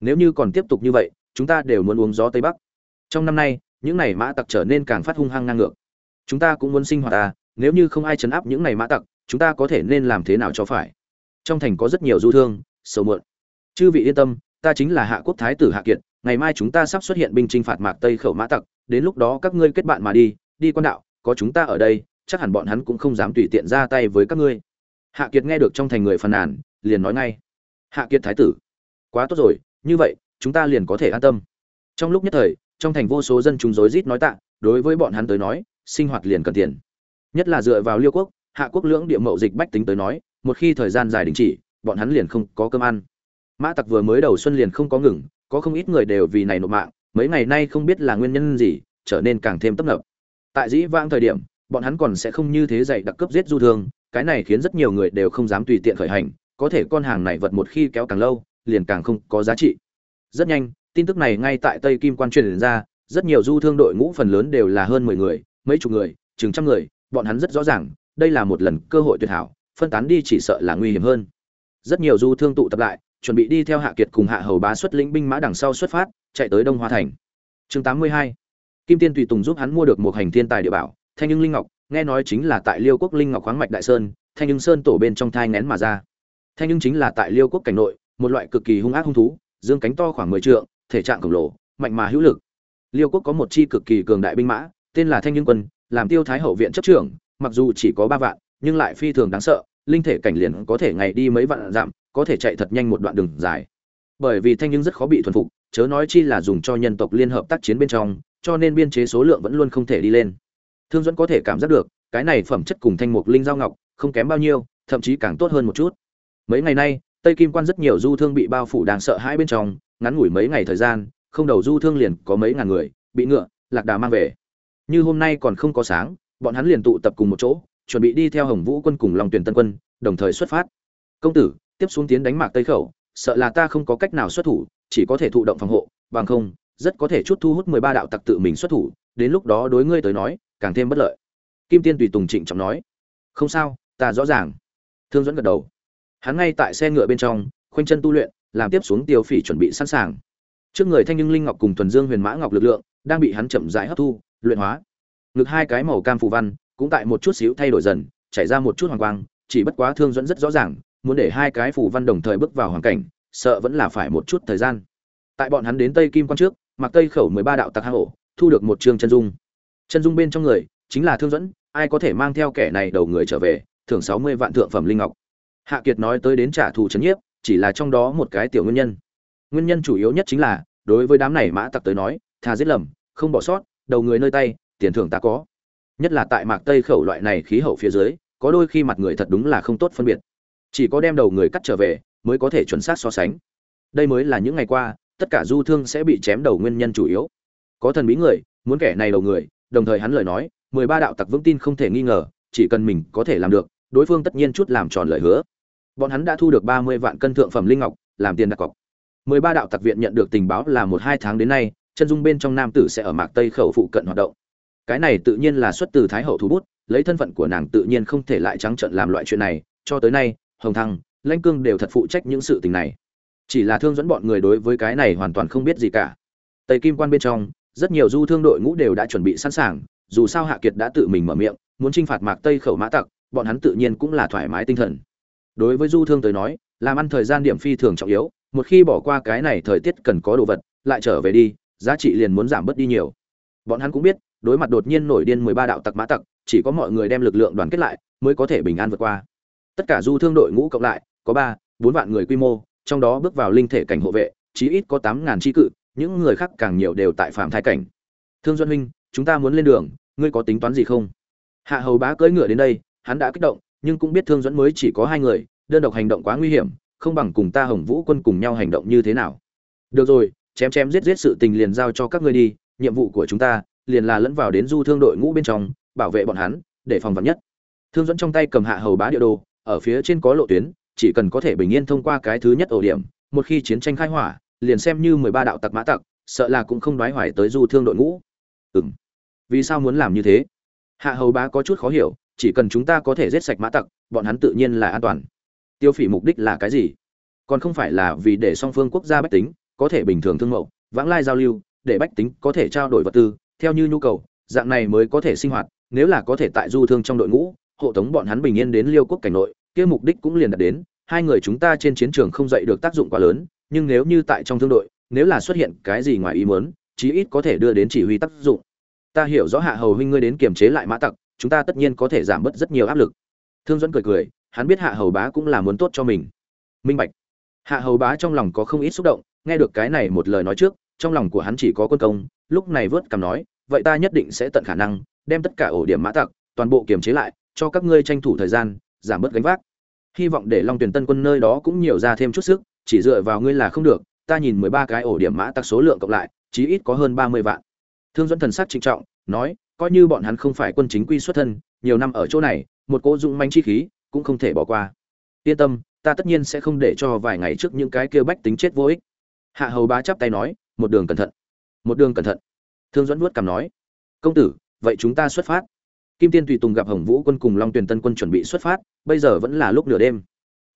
Nếu như còn tiếp tục như vậy, chúng ta đều muốn uống gió tây bắc. Trong năm nay, những này mã tặc trở nên càng phát hung hăng ngang ngược. Chúng ta cũng muốn sinh hoạt ta nếu như không ai chấn áp những này mã tặc chúng ta có thể nên làm thế nào cho phải? Trong thành có rất nhiều du thương, sầu muộn. Chư vị yên tâm, ta chính là hạ quốc thái tử hạ kiệt, ngày mai chúng ta sắp xuất hiện binh chinh phạt mạc tây khẩu mã tặc, đến lúc đó các ngươi kết bạn mà đi đi quan đạo, có chúng ta ở đây, chắc hẳn bọn hắn cũng không dám tùy tiện ra tay với các ngươi. Hạ kiệt nghe được trong thành người phàn nàn, liền nói ngay. Hạ kiệt thái tử, quá tốt rồi, như vậy, chúng ta liền có thể an tâm. Trong lúc nhất thời, trong thành vô số dân chúng rối rít nói tạ, đối với bọn hắn tới nói, sinh hoạt liền cần tiền. Nhất là dựa vào liêu quốc hạ quốc lưỡng địa mậu dịch bách tính tới nói, một khi thời gian dài đình chỉ, bọn hắn liền không có cơm ăn. Mã tặc vừa mới đầu xuân liền không có ngừng, có không ít người đều vì này nộp mạng, mấy ngày nay không biết là nguyên nhân gì, trở nên càng thêm tấp nập. Tại dĩ vãng thời điểm, bọn hắn còn sẽ không như thế dạy đặc cấp giết du thương, cái này khiến rất nhiều người đều không dám tùy tiện khởi hành, có thể con hàng này vật một khi kéo càng lâu, liền càng không có giá trị. Rất nhanh, tin tức này ngay tại tây kim quan truyền ra, rất nhiều du thương đội ngũ phần lớn đều là hơn mười người, mấy chục người, chừng trăm người, bọn hắn rất rõ ràng đây là một lần cơ hội tuyệt hảo, phân tán đi chỉ sợ là nguy hiểm hơn. Rất nhiều du thương tụ tập lại, chuẩn bị đi theo hạ kiệt cùng hạ hầu bá xuất lĩnh binh mã đằng sau xuất phát, chạy tới đông hoa thành. Chương tám mươi hai. Kim tiên tùy tùng giúp hắn mua được một hành thiên tài địa bảo, thanh nhưng linh ngọc, nghe nói chính là tại liêu quốc linh ngọc khoáng mạch đại sơn, thanh nhưng sơn tổ bên trong thai ngén mà ra. Thanh nhưng chính là tại liêu quốc cảnh nội, một loại cực kỳ hung ác hung thú, dương cánh to khoảng mười trượng, thể trạng khổng lồ, mạnh mà hữu lực. Liêu quốc có một chi cực kỳ cường đại binh mã, tên là thanh nhưng quân, làm tiêu thái hậu viện chấp trưởng mặc dù chỉ có ba vạn, nhưng lại phi thường đáng sợ, linh thể cảnh liền có thể ngày đi mấy vạn dặm, có thể chạy thật nhanh một đoạn đường dài. Bởi vì thanh nhưng rất khó bị thuần phục, chớ nói chi là dùng cho nhân tộc liên hợp tác chiến bên trong, cho nên biên chế số lượng vẫn luôn không thể đi lên. Thương dẫn có thể cảm giác được, cái này phẩm chất cùng thanh mục linh giao ngọc, không kém bao nhiêu, thậm chí càng tốt hơn một chút. Mấy ngày nay, tây kim quan rất nhiều du thương bị bao phủ đang sợ hãi bên trong, ngắn ngủi mấy ngày thời gian, không đầu du thương liền có mấy ngàn người, bị ngựa, lạc đà mang về. Như hôm nay còn không có sáng bọn hắn liền tụ tập cùng một chỗ, chuẩn bị đi theo hồng vũ quân cùng lòng tuyển tân quân, đồng thời xuất phát. Công tử, tiếp xuống tiến đánh mạc tây khẩu, sợ là ta không có cách nào xuất thủ, chỉ có thể thụ động phòng hộ, bằng không, rất có thể chút thu hút mười ba đạo tặc tự mình xuất thủ, đến lúc đó đối ngươi tới nói, càng thêm bất lợi. Kim tiên tùy tùng trịnh trọng nói. Không sao, ta rõ ràng. Thương dẫn gật đầu. Hắn ngay tại xe ngựa bên trong, khoanh chân tu luyện, làm tiếp xuống tiêu phỉ chuẩn bị sẵn sàng. Trước người thanh nhưng linh ngọc cùng thuần dương huyền mã ngọc lực lượng, đang bị hắn chậm rãi hấp thu, luyện hóa ngực hai cái màu cam phù văn, cũng tại một chút xíu thay đổi dần, chảy ra một chút hoàng quang, chỉ bất quá thương dẫn rất rõ ràng, muốn để hai cái phù văn đồng thời bước vào hoàn cảnh, sợ vẫn là phải một chút thời gian. Tại bọn hắn đến tây kim quan trước mặc tây khẩu mười ba đạo tặc hang ổ, thu được một chương chân dung. Chân dung bên trong người, chính là thương dẫn, ai có thể mang theo kẻ này đầu người trở về, thưởng sáu mươi vạn thượng phẩm linh ngọc. Hạ kiệt nói tới đến trả thù trấn nhiếp, chỉ là trong đó một cái tiểu nguyên nhân. Nguyên nhân chủ yếu nhất chính là, đối với đám này mã tặc tới nói, thà giết lầm, không bỏ sót, đầu người nơi tay tiền thưởng ta có. Nhất là tại mạc tây khẩu loại này khí hậu phía dưới, có đôi khi mặt người thật đúng là không tốt phân biệt. Chỉ có đem đầu người cắt trở về, mới có thể chuẩn xác so sánh. Đây mới là những ngày qua, tất cả du thương sẽ bị chém đầu nguyên nhân chủ yếu. Có thần bí người, muốn kẻ này đầu người, đồng thời hắn lời nói, mười ba đạo tặc vững tin không thể nghi ngờ, chỉ cần mình có thể làm được, đối phương tất nhiên chút làm tròn lời hứa. Bọn hắn đã thu được ba mươi vạn cân thượng phẩm linh ngọc, làm tiền đặt cọc. Mười ba đạo tặc viện nhận được tình báo là một hai tháng đến nay, chân dung bên trong nam tử sẽ ở mạc tây khẩu phụ cận hoạt động cái này tự nhiên là xuất từ thái hậu thú bút, lấy thân phận của nàng tự nhiên không thể lại trắng trợn làm loại chuyện này. Cho tới nay, hồng thăng, lãnh cương đều thật phụ trách những sự tình này. Chỉ là thương dẫn bọn người đối với cái này hoàn toàn không biết gì cả. Tây kim quan bên trong, rất nhiều du thương đội ngũ đều đã chuẩn bị sẵn sàng, dù sao hạ kiệt đã tự mình mở miệng, muốn t r i n h phạt mạc tây khẩu mã tặc, bọn hắn tự nhiên cũng là thoải mái tinh thần. Đối với du thương tới nói, làm ăn thời gian điểm phi thường trọng yếu, một khi bỏ qua cái này thời tiết cần có đồ vật, lại trở về đi, giá trị liền muốn giảm bớt đi nhiều. Bọn hắn cũng biết đối mặt đột nhiên nổi điên mười ba đạo tặc mã tặc, chỉ có mọi người đem lực lượng đoàn kết lại mới có thể bình an vượt qua. Tất cả du thương đội ngũ cộng lại, có ba, bốn vạn người quy mô, trong đó bước vào linh thể cảnh hộ vệ, chí ít có tám ngàn tri cự, những người khác càng nhiều đều tại phạm thai cảnh. Thương duân huynh, chúng ta muốn lên đường, ngươi có tính toán gì không? Hạ hầu bá cưỡi ngựa đến đây, hắn đã kích động, nhưng cũng biết thương dẫn mới chỉ có hai người, đơn độc hành động quá nguy hiểm, không bằng cùng ta hồng vũ quân cùng nhau hành động như thế nào. Được rồi, chém chém giết giết sự tình liền giao cho các ngươi đi, nhiệm vụ của chúng ta liền là lẫn vào đến du thương đội ngũ bên trong, bảo vệ bọn hắn, để phòng vật nhất. Thương dẫn trong tay cầm hạ hầu bá địa đồ, ở phía trên có lộ tuyến, chỉ cần có thể bình yên thông qua cái thứ nhất ổ điểm, một khi chiến tranh khai hỏa, liền xem như mười ba đạo tặc mã tặc, sợ là cũng không đoái hoài tới du thương đội ngũ. Ừm. Vì sao muốn làm như thế? Hạ hầu bá có chút khó hiểu, chỉ cần chúng ta có thể giết sạch mã tặc, bọn hắn tự nhiên là an toàn. Tiêu phỉ mục đích là cái gì? Còn không phải là vì để song phương quốc gia bách tính có thể bình thường thương mẫu vãng lai giao lưu, để bách tính có thể trao đổi vật tư theo như nhu cầu, dạng này mới có thể sinh hoạt, nếu là có thể tại du thương trong đội ngũ, hộ tống bọn hắn bình yên đến liêu quốc cảnh nội, kia mục đích cũng liền đạt đến, hai người chúng ta trên chiến trường không dậy được tác dụng quá lớn, nhưng nếu như tại trong thương đội, nếu là xuất hiện cái gì ngoài ý muốn, chí ít có thể đưa đến chỉ huy tác dụng. Ta hiểu rõ hạ hầu huynh ngươi đến kiềm chế lại mã tặc, chúng ta tất nhiên có thể giảm bớt rất nhiều áp lực. Thương dẫn cười cười, hắn biết hạ hầu bá cũng là muốn tốt cho mình. Minh bạch. Hạ hầu bá trong lòng có không ít xúc động, nghe được cái này một lời nói trước, trong lòng của hắn chỉ có quân công lúc này vớt cằm nói, vậy ta nhất định sẽ tận khả năng đem tất cả ổ điểm mã tặc, toàn bộ kiềm chế lại, cho các ngươi tranh thủ thời gian, giảm bớt gánh vác. Hy vọng để long tuyển tân quân nơi đó cũng nhiều ra thêm chút sức, chỉ dựa vào ngươi là không được, ta nhìn mười ba cái ổ điểm mã tặc số lượng cộng lại, chí ít có hơn ba mươi vạn. Thương dẫn thần sắc trịnh trọng, nói, coi như bọn hắn không phải quân chính quy xuất thân, nhiều năm ở chỗ này, một cô dụng manh chi khí cũng không thể bỏ qua. Yên tâm, ta tất nhiên sẽ không để cho vài ngày trước những cái kia bách tính chết vô ích. Hạ hầu bá chắp tay nói, một đường cẩn thận một đường cẩn thận. Thương dẫn vuốt cằm nói, công tử, vậy chúng ta xuất phát. Kim tiên tùy tùng gặp hồng vũ quân cùng long tuyền tân quân chuẩn bị xuất phát, bây giờ vẫn là lúc nửa đêm.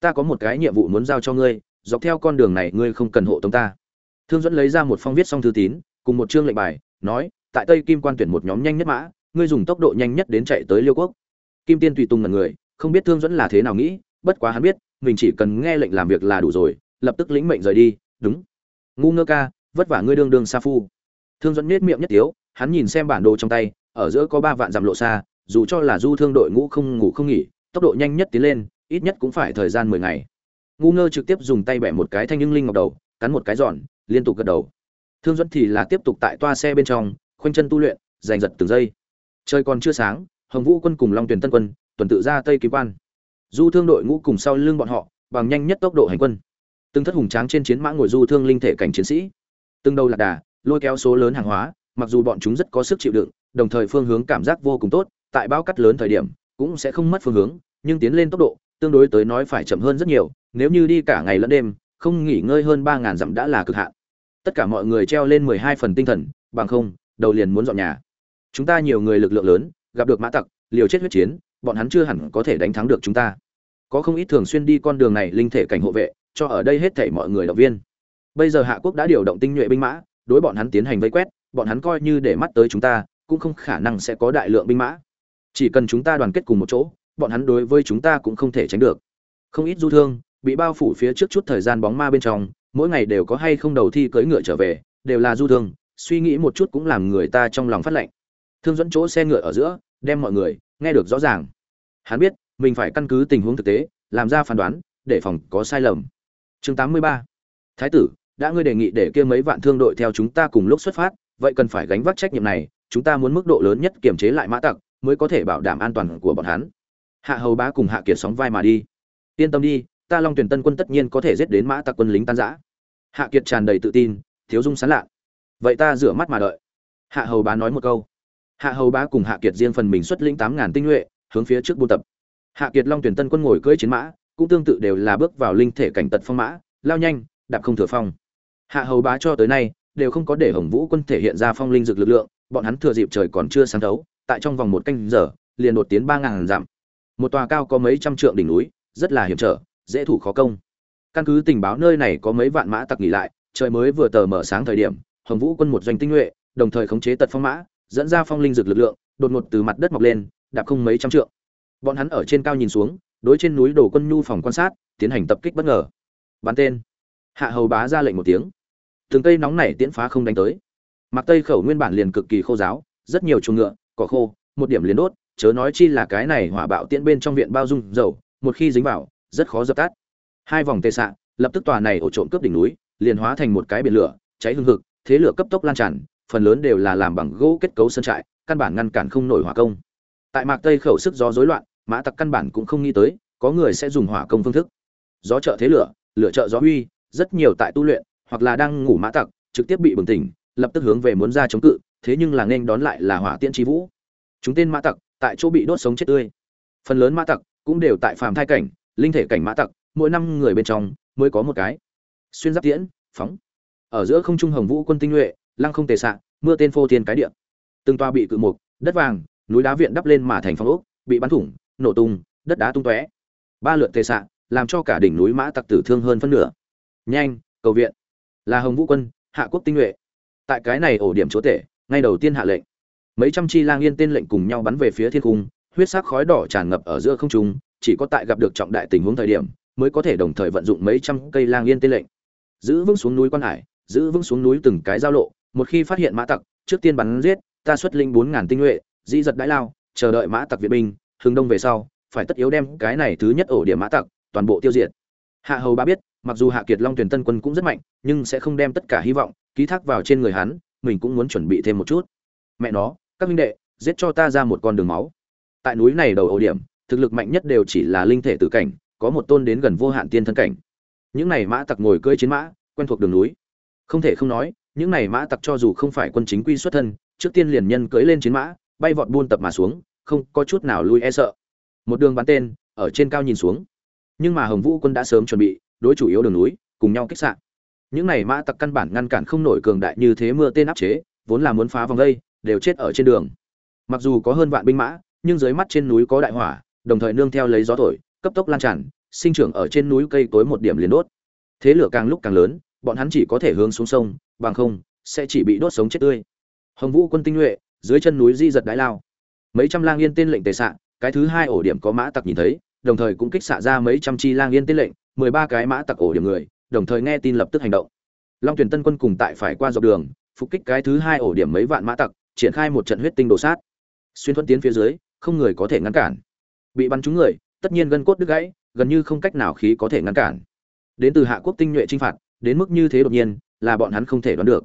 Ta có một cái nhiệm vụ muốn giao cho ngươi, dọc theo con đường này ngươi không cần hộ tống ta. Thương dẫn lấy ra một phong viết xong thư tín, cùng một chương lệnh bài, nói, tại tây kim quan tuyển một nhóm nhanh nhất mã, ngươi dùng tốc độ nhanh nhất đến chạy tới liêu quốc. Kim tiên tùy tùng ngần người, không biết thương dẫn là thế nào nghĩ, bất quá hắn biết, mình chỉ cần nghe lệnh làm việc là đủ rồi, lập tức lĩnh mệnh rời đi, đúng. Ngu ngơ ca, vất vả ngươi đương đương sa phu thương dẫn nết miệng nhất tiếu, hắn nhìn xem bản đồ trong tay, ở giữa có ba vạn dặm lộ xa, dù cho là du thương đội ngũ không ngủ không nghỉ, tốc độ nhanh nhất tiến lên, ít nhất cũng phải thời gian mười ngày. Ngu ngơ trực tiếp dùng tay bẻ một cái thanh nhưng linh ngọc đầu, cắn một cái giòn, liên tục gật đầu. Thương dẫn thì là tiếp tục tại toa xe bên trong, khoanh chân tu luyện, giành giật từng giây. Trời còn chưa sáng, hồng vũ quân cùng long tuyền tân quân, tuần tự ra tây kỳ quan. Du thương đội ngũ cùng sau lưng bọn họ, bằng nhanh nhất tốc độ hành quân. Từng thất hùng tráng trên chiến mã ngồi du thương linh thể cảnh chiến sĩ. Từng đầu lạc đà lôi kéo số lớn hàng hóa, mặc dù bọn chúng rất có sức chịu đựng, đồng thời phương hướng cảm giác vô cùng tốt, tại bao cắt lớn thời điểm cũng sẽ không mất phương hướng, nhưng tiến lên tốc độ tương đối tới nói phải chậm hơn rất nhiều, nếu như đi cả ngày lẫn đêm, không nghỉ ngơi hơn ba ngàn dặm đã là cực hạn. Tất cả mọi người treo lên mười hai phần tinh thần, bằng không, đầu liền muốn dọn nhà. Chúng ta nhiều người lực lượng lớn, gặp được mã tặc, liều chết huyết chiến, bọn hắn chưa hẳn có thể đánh thắng được chúng ta. Có không ít thường xuyên đi con đường này linh thể cảnh hộ vệ, cho ở đây hết thảy mọi người động viên. Bây giờ hạ quốc đã điều động tinh nhuệ binh mã đối bọn hắn tiến hành vây quét, bọn hắn coi như để mắt tới chúng ta, cũng không khả năng sẽ có đại lượng binh mã. Chỉ cần chúng ta đoàn kết cùng một chỗ, bọn hắn đối với chúng ta cũng không thể tránh được. Không ít du thương bị bao phủ phía trước chút thời gian bóng ma bên trong, mỗi ngày đều có hay không đầu thi cưỡi ngựa trở về, đều là du thương, suy nghĩ một chút cũng làm người ta trong lòng phát lạnh thương dẫn chỗ xe ngựa ở giữa, đem mọi người nghe được rõ ràng. Hắn biết, mình phải căn cứ tình huống thực tế, làm ra phán đoán, để phòng có sai lầm. Chương 83 thái tử đã ngươi đề nghị để kia mấy vạn thương đội theo chúng ta cùng lúc xuất phát, vậy cần phải gánh vác trách nhiệm này, chúng ta muốn mức độ lớn nhất kiểm chế lại mã tặc, mới có thể bảo đảm an toàn của bọn hắn. Hạ hầu bá cùng hạ kiệt sóng vai mà đi. Yên tâm đi, ta long tuyển tân quân tất nhiên có thể giết đến mã tặc quân lính tan giã hạ kiệt tràn đầy tự tin, thiếu dung sán lạ vậy ta rửa mắt mà đợi. Hạ hầu bá nói một câu. Hạ hầu bá cùng hạ kiệt riêng phần mình xuất lĩnh tám ngàn tinh nhuệ, hướng phía trước buôn tập. Hạ kiệt long tuyển tân quân ngồi cưỡi chiến mã, cũng tương tự đều là bước vào linh thể cảnh tật phong mã, lao nhanh, đạp không thừa phong hạ hầu bá cho tới nay, đều không có để hồng vũ quân thể hiện ra phong linh dược lực lượng, bọn hắn thừa dịp trời còn chưa sáng thấu, tại trong vòng một canh giờ, liền đột tiến ba ngàn dặm. Một tòa cao có mấy trăm trượng đỉnh núi, rất là hiểm trở, dễ thủ khó công. Căn cứ tình báo nơi này có mấy vạn mã tặc nghỉ lại, trời mới vừa tờ mở sáng thời điểm, hồng vũ quân một doanh tinh nhuệ, đồng thời khống chế tật phong mã, dẫn ra phong linh dược lực lượng, đột ngột từ mặt đất mọc lên, đạp không mấy trăm trượng. Bọn hắn ở trên cao nhìn xuống, đối trên núi đổ quân nhu phòng quan sát, tiến hành tập kích bất ngờ. Bắn tên. Hạ hầu bá ra lệnh một tiếng từng cây nóng này tiễn phá không đánh tới. Mặc tây khẩu nguyên bản liền cực kỳ khô giáo, rất nhiều chuồng ngựa, cỏ khô, một điểm liền đốt, chớ nói chi là cái này hỏa bạo tiễn bên trong viện bao dung dầu, một khi dính vào, rất khó dập tắt. Hai vòng tê xạ, lập tức tòa này ổ trộm cướp đỉnh núi, liền hóa thành một cái biển lửa, cháy hương hực, thế lửa cấp tốc lan tràn, phần lớn đều là làm bằng gỗ kết cấu sân trại, căn bản ngăn cản không nổi hỏa công. Tại mạc tây khẩu sức gió rối loạn, mã tặc căn bản cũng không nghĩ tới, có người sẽ dùng hỏa công phương thức. Gió trợ thế lửa lửa trợ gió huy rất nhiều tại tu luyện hoặc là đang ngủ mã tặc, trực tiếp bị bừng tỉnh, lập tức hướng về muốn ra chống cự, thế nhưng là nên đón lại là hỏa tiễn chi vũ. Chúng tên mã tặc, tại chỗ bị đốt sống chết tươi. Phần lớn mã tặc cũng đều tại phàm thai cảnh, linh thể cảnh mã tặc, mỗi năm người bên trong mới có một cái. Xuyên giáp tiễn, phóng. Ở giữa không trung hồng vũ quân tinh nhuệ, lăng không tề xạ mưa tên phô thiên cái địa. Từng toa bị cự mục, đất vàng, núi đá viện đắp lên mà thành phong ốc, bị bắn thủng, nổ tung, đất đá tung tóe. Ba lượt tề xạ làm cho cả đỉnh núi mã tặc tử thương hơn phân nửa. Nhanh, cầu viện là hồng vũ quân, hạ quốc tinh nhuệ. Tại cái này ổ điểm chúa tể, ngay đầu tiên hạ lệnh. Mấy trăm chi lang yên tên lệnh cùng nhau bắn về phía thiên cung, huyết sắc khói đỏ tràn ngập ở giữa không trung, chỉ có tại gặp được trọng đại tình huống thời điểm, mới có thể đồng thời vận dụng mấy trăm cây lang yên tên lệnh. Giữ vững xuống núi quan hải, giữ vững xuống núi từng cái giao lộ, một khi phát hiện mã tặc, trước tiên bắn giết, ta xuất linh bốn ngàn tinh nhuệ, dĩ giật đãi lao, chờ đợi mã tặc viện binh, hướng đông về sau, phải tất yếu đem cái này thứ nhất ổ điểm mã tặc, toàn bộ tiêu diệt hạ hầu ba biết, mặc dù hạ kiệt long tuyển tân quân cũng rất mạnh, nhưng sẽ không đem tất cả hy vọng, ký thác vào trên người hắn, mình cũng muốn chuẩn bị thêm một chút. Mẹ nó, các minh đệ, giết cho ta ra một con đường máu. Tại núi này đầu ổ điểm, thực lực mạnh nhất đều chỉ là linh thể tử cảnh, có một tôn đến gần vô hạn tiên thân cảnh. Những này mã tặc ngồi cưỡi chiến mã, quen thuộc đường núi. Không thể không nói, những này mã tặc cho dù không phải quân chính quy xuất thân, trước tiên liền nhân cưỡi lên chiến mã, bay vọt buôn tập mà xuống, không có chút nào lui e sợ. Một đường bắn tên, ở trên cao nhìn xuống nhưng mà hồng vũ quân đã sớm chuẩn bị, đối chủ yếu đường núi, cùng nhau kích sạn. Những này mã tặc căn bản ngăn cản không nổi cường đại như thế mưa tên áp chế, vốn là muốn phá vòng đây, đều chết ở trên đường. Mặc dù có hơn vạn binh mã, nhưng dưới mắt trên núi có đại hỏa, đồng thời nương theo lấy gió thổi, cấp tốc lan tràn, sinh trưởng ở trên núi cây tối một điểm liền đốt. Thế lửa càng lúc càng lớn, bọn hắn chỉ có thể hướng xuống sông, bằng không, sẽ chỉ bị đốt sống chết tươi. Hồng vũ quân tinh nhuệ, dưới chân núi di giật đái lao. Mấy trăm lang yên tên lệnh tề xạ cái thứ hai ổ điểm có mã tặc nhìn thấy đồng thời cũng kích xạ ra mấy trăm chi lang yên tiết lệnh, mười ba cái mã tặc ổ điểm người, đồng thời nghe tin lập tức hành động. Long tuyển tân quân cùng tại phải qua dọc đường, phục kích cái thứ hai ổ điểm mấy vạn mã tặc, triển khai một trận huyết tinh đồ sát. Xuyên thuận tiến phía dưới, không người có thể ngăn cản. Bị bắn trúng người, tất nhiên gân cốt đứt gãy, gần như không cách nào khí có thể ngăn cản. Đến từ hạ quốc tinh nhuệ chinh phạt, đến mức như thế đột nhiên, là bọn hắn không thể đoán được.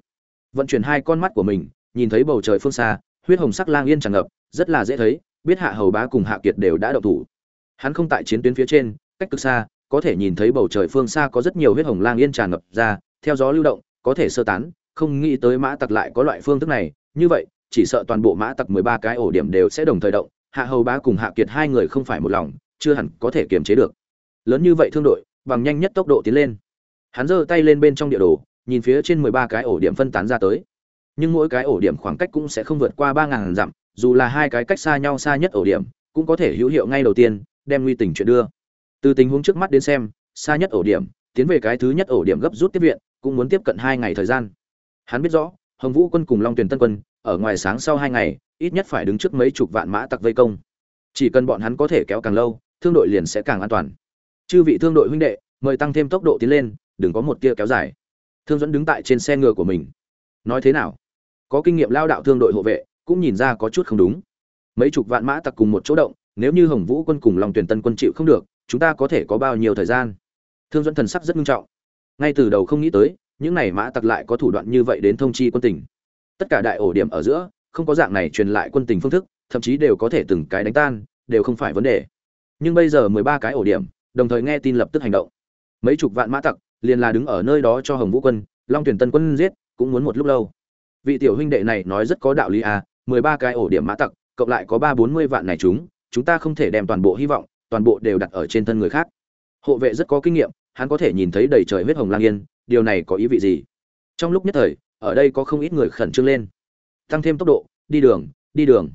Vận chuyển hai con mắt của mình, nhìn thấy bầu trời phương xa, huyết hồng sắc lang yên tràn ngập, rất là dễ thấy, biết hạ hầu bá cùng hạ kiệt đều đã động thủ hắn không tại chiến tuyến phía trên, cách cực xa, có thể nhìn thấy bầu trời phương xa có rất nhiều huyết hồng lang yên tràn ngập ra, theo gió lưu động, có thể sơ tán, không nghĩ tới mã tặc lại có loại phương thức này. Như vậy, chỉ sợ toàn bộ mã tặc mười ba cái ổ điểm đều sẽ đồng thời động, hạ hầu bá cùng hạ kiệt hai người không phải một lòng, chưa hẳn có thể kiềm chế được. Lớn như vậy thương đội, bằng nhanh nhất tốc độ tiến lên. Hắn giơ tay lên bên trong địa đồ, nhìn phía trên mười ba cái ổ điểm phân tán ra tới. Nhưng mỗi cái ổ điểm khoảng cách cũng sẽ không vượt qua ba ngàn dặm, dù là hai cái cách xa nhau xa nhất ổ điểm, cũng có thể hữu hiệu ngay đầu tiên đem nguy tình chuyện đưa. Từ tình huống trước mắt đến xem, xa nhất ổ điểm, tiến về cái thứ nhất ổ điểm gấp rút tiếp viện, cũng muốn tiếp cận hai ngày thời gian. Hắn biết rõ, hồng vũ quân cùng long tuyền tân quân, ở ngoài sáng sau hai ngày, ít nhất phải đứng trước mấy chục vạn mã tặc vây công. Chỉ cần bọn hắn có thể kéo càng lâu, thương đội liền sẽ càng an toàn. Chư vị thương đội huynh đệ, mời tăng thêm tốc độ tiến lên, đừng có một tia kéo dài. Thương dẫn đứng tại trên xe ngựa của mình. Nói thế nào? Có kinh nghiệm lao đạo thương đội hộ vệ, cũng nhìn ra có chút không đúng. Mấy chục vạn mã tặc cùng một chỗ động nếu như hồng vũ quân cùng lòng tuyển tân quân chịu không được, chúng ta có thể có bao nhiêu thời gian? Thương dẫn thần sắc rất nghiêm trọng. Ngay từ đầu không nghĩ tới, những này mã tặc lại có thủ đoạn như vậy đến thông chi quân tình. Tất cả đại ổ điểm ở giữa, không có dạng này truyền lại quân tình phương thức, thậm chí đều có thể từng cái đánh tan, đều không phải vấn đề. Nhưng bây giờ mười ba cái ổ điểm, đồng thời nghe tin lập tức hành động. Mấy chục vạn mã tặc liền là đứng ở nơi đó cho hồng vũ quân, long tuyển tân quân giết, cũng muốn một lúc lâu. Vị tiểu huynh đệ này nói rất có đạo lý à mười ba cái ổ điểm mã tặc, cộng lại có ba bốn mươi vạn này chúng chúng ta không thể đem toàn bộ hy vọng, toàn bộ đều đặt ở trên thân người khác. Hộ vệ rất có kinh nghiệm, hắn có thể nhìn thấy đầy trời huyết hồng lang yên, điều này có ý vị gì? Trong lúc nhất thời, ở đây có không ít người khẩn trương lên. Tăng thêm tốc độ, đi đường đi đường.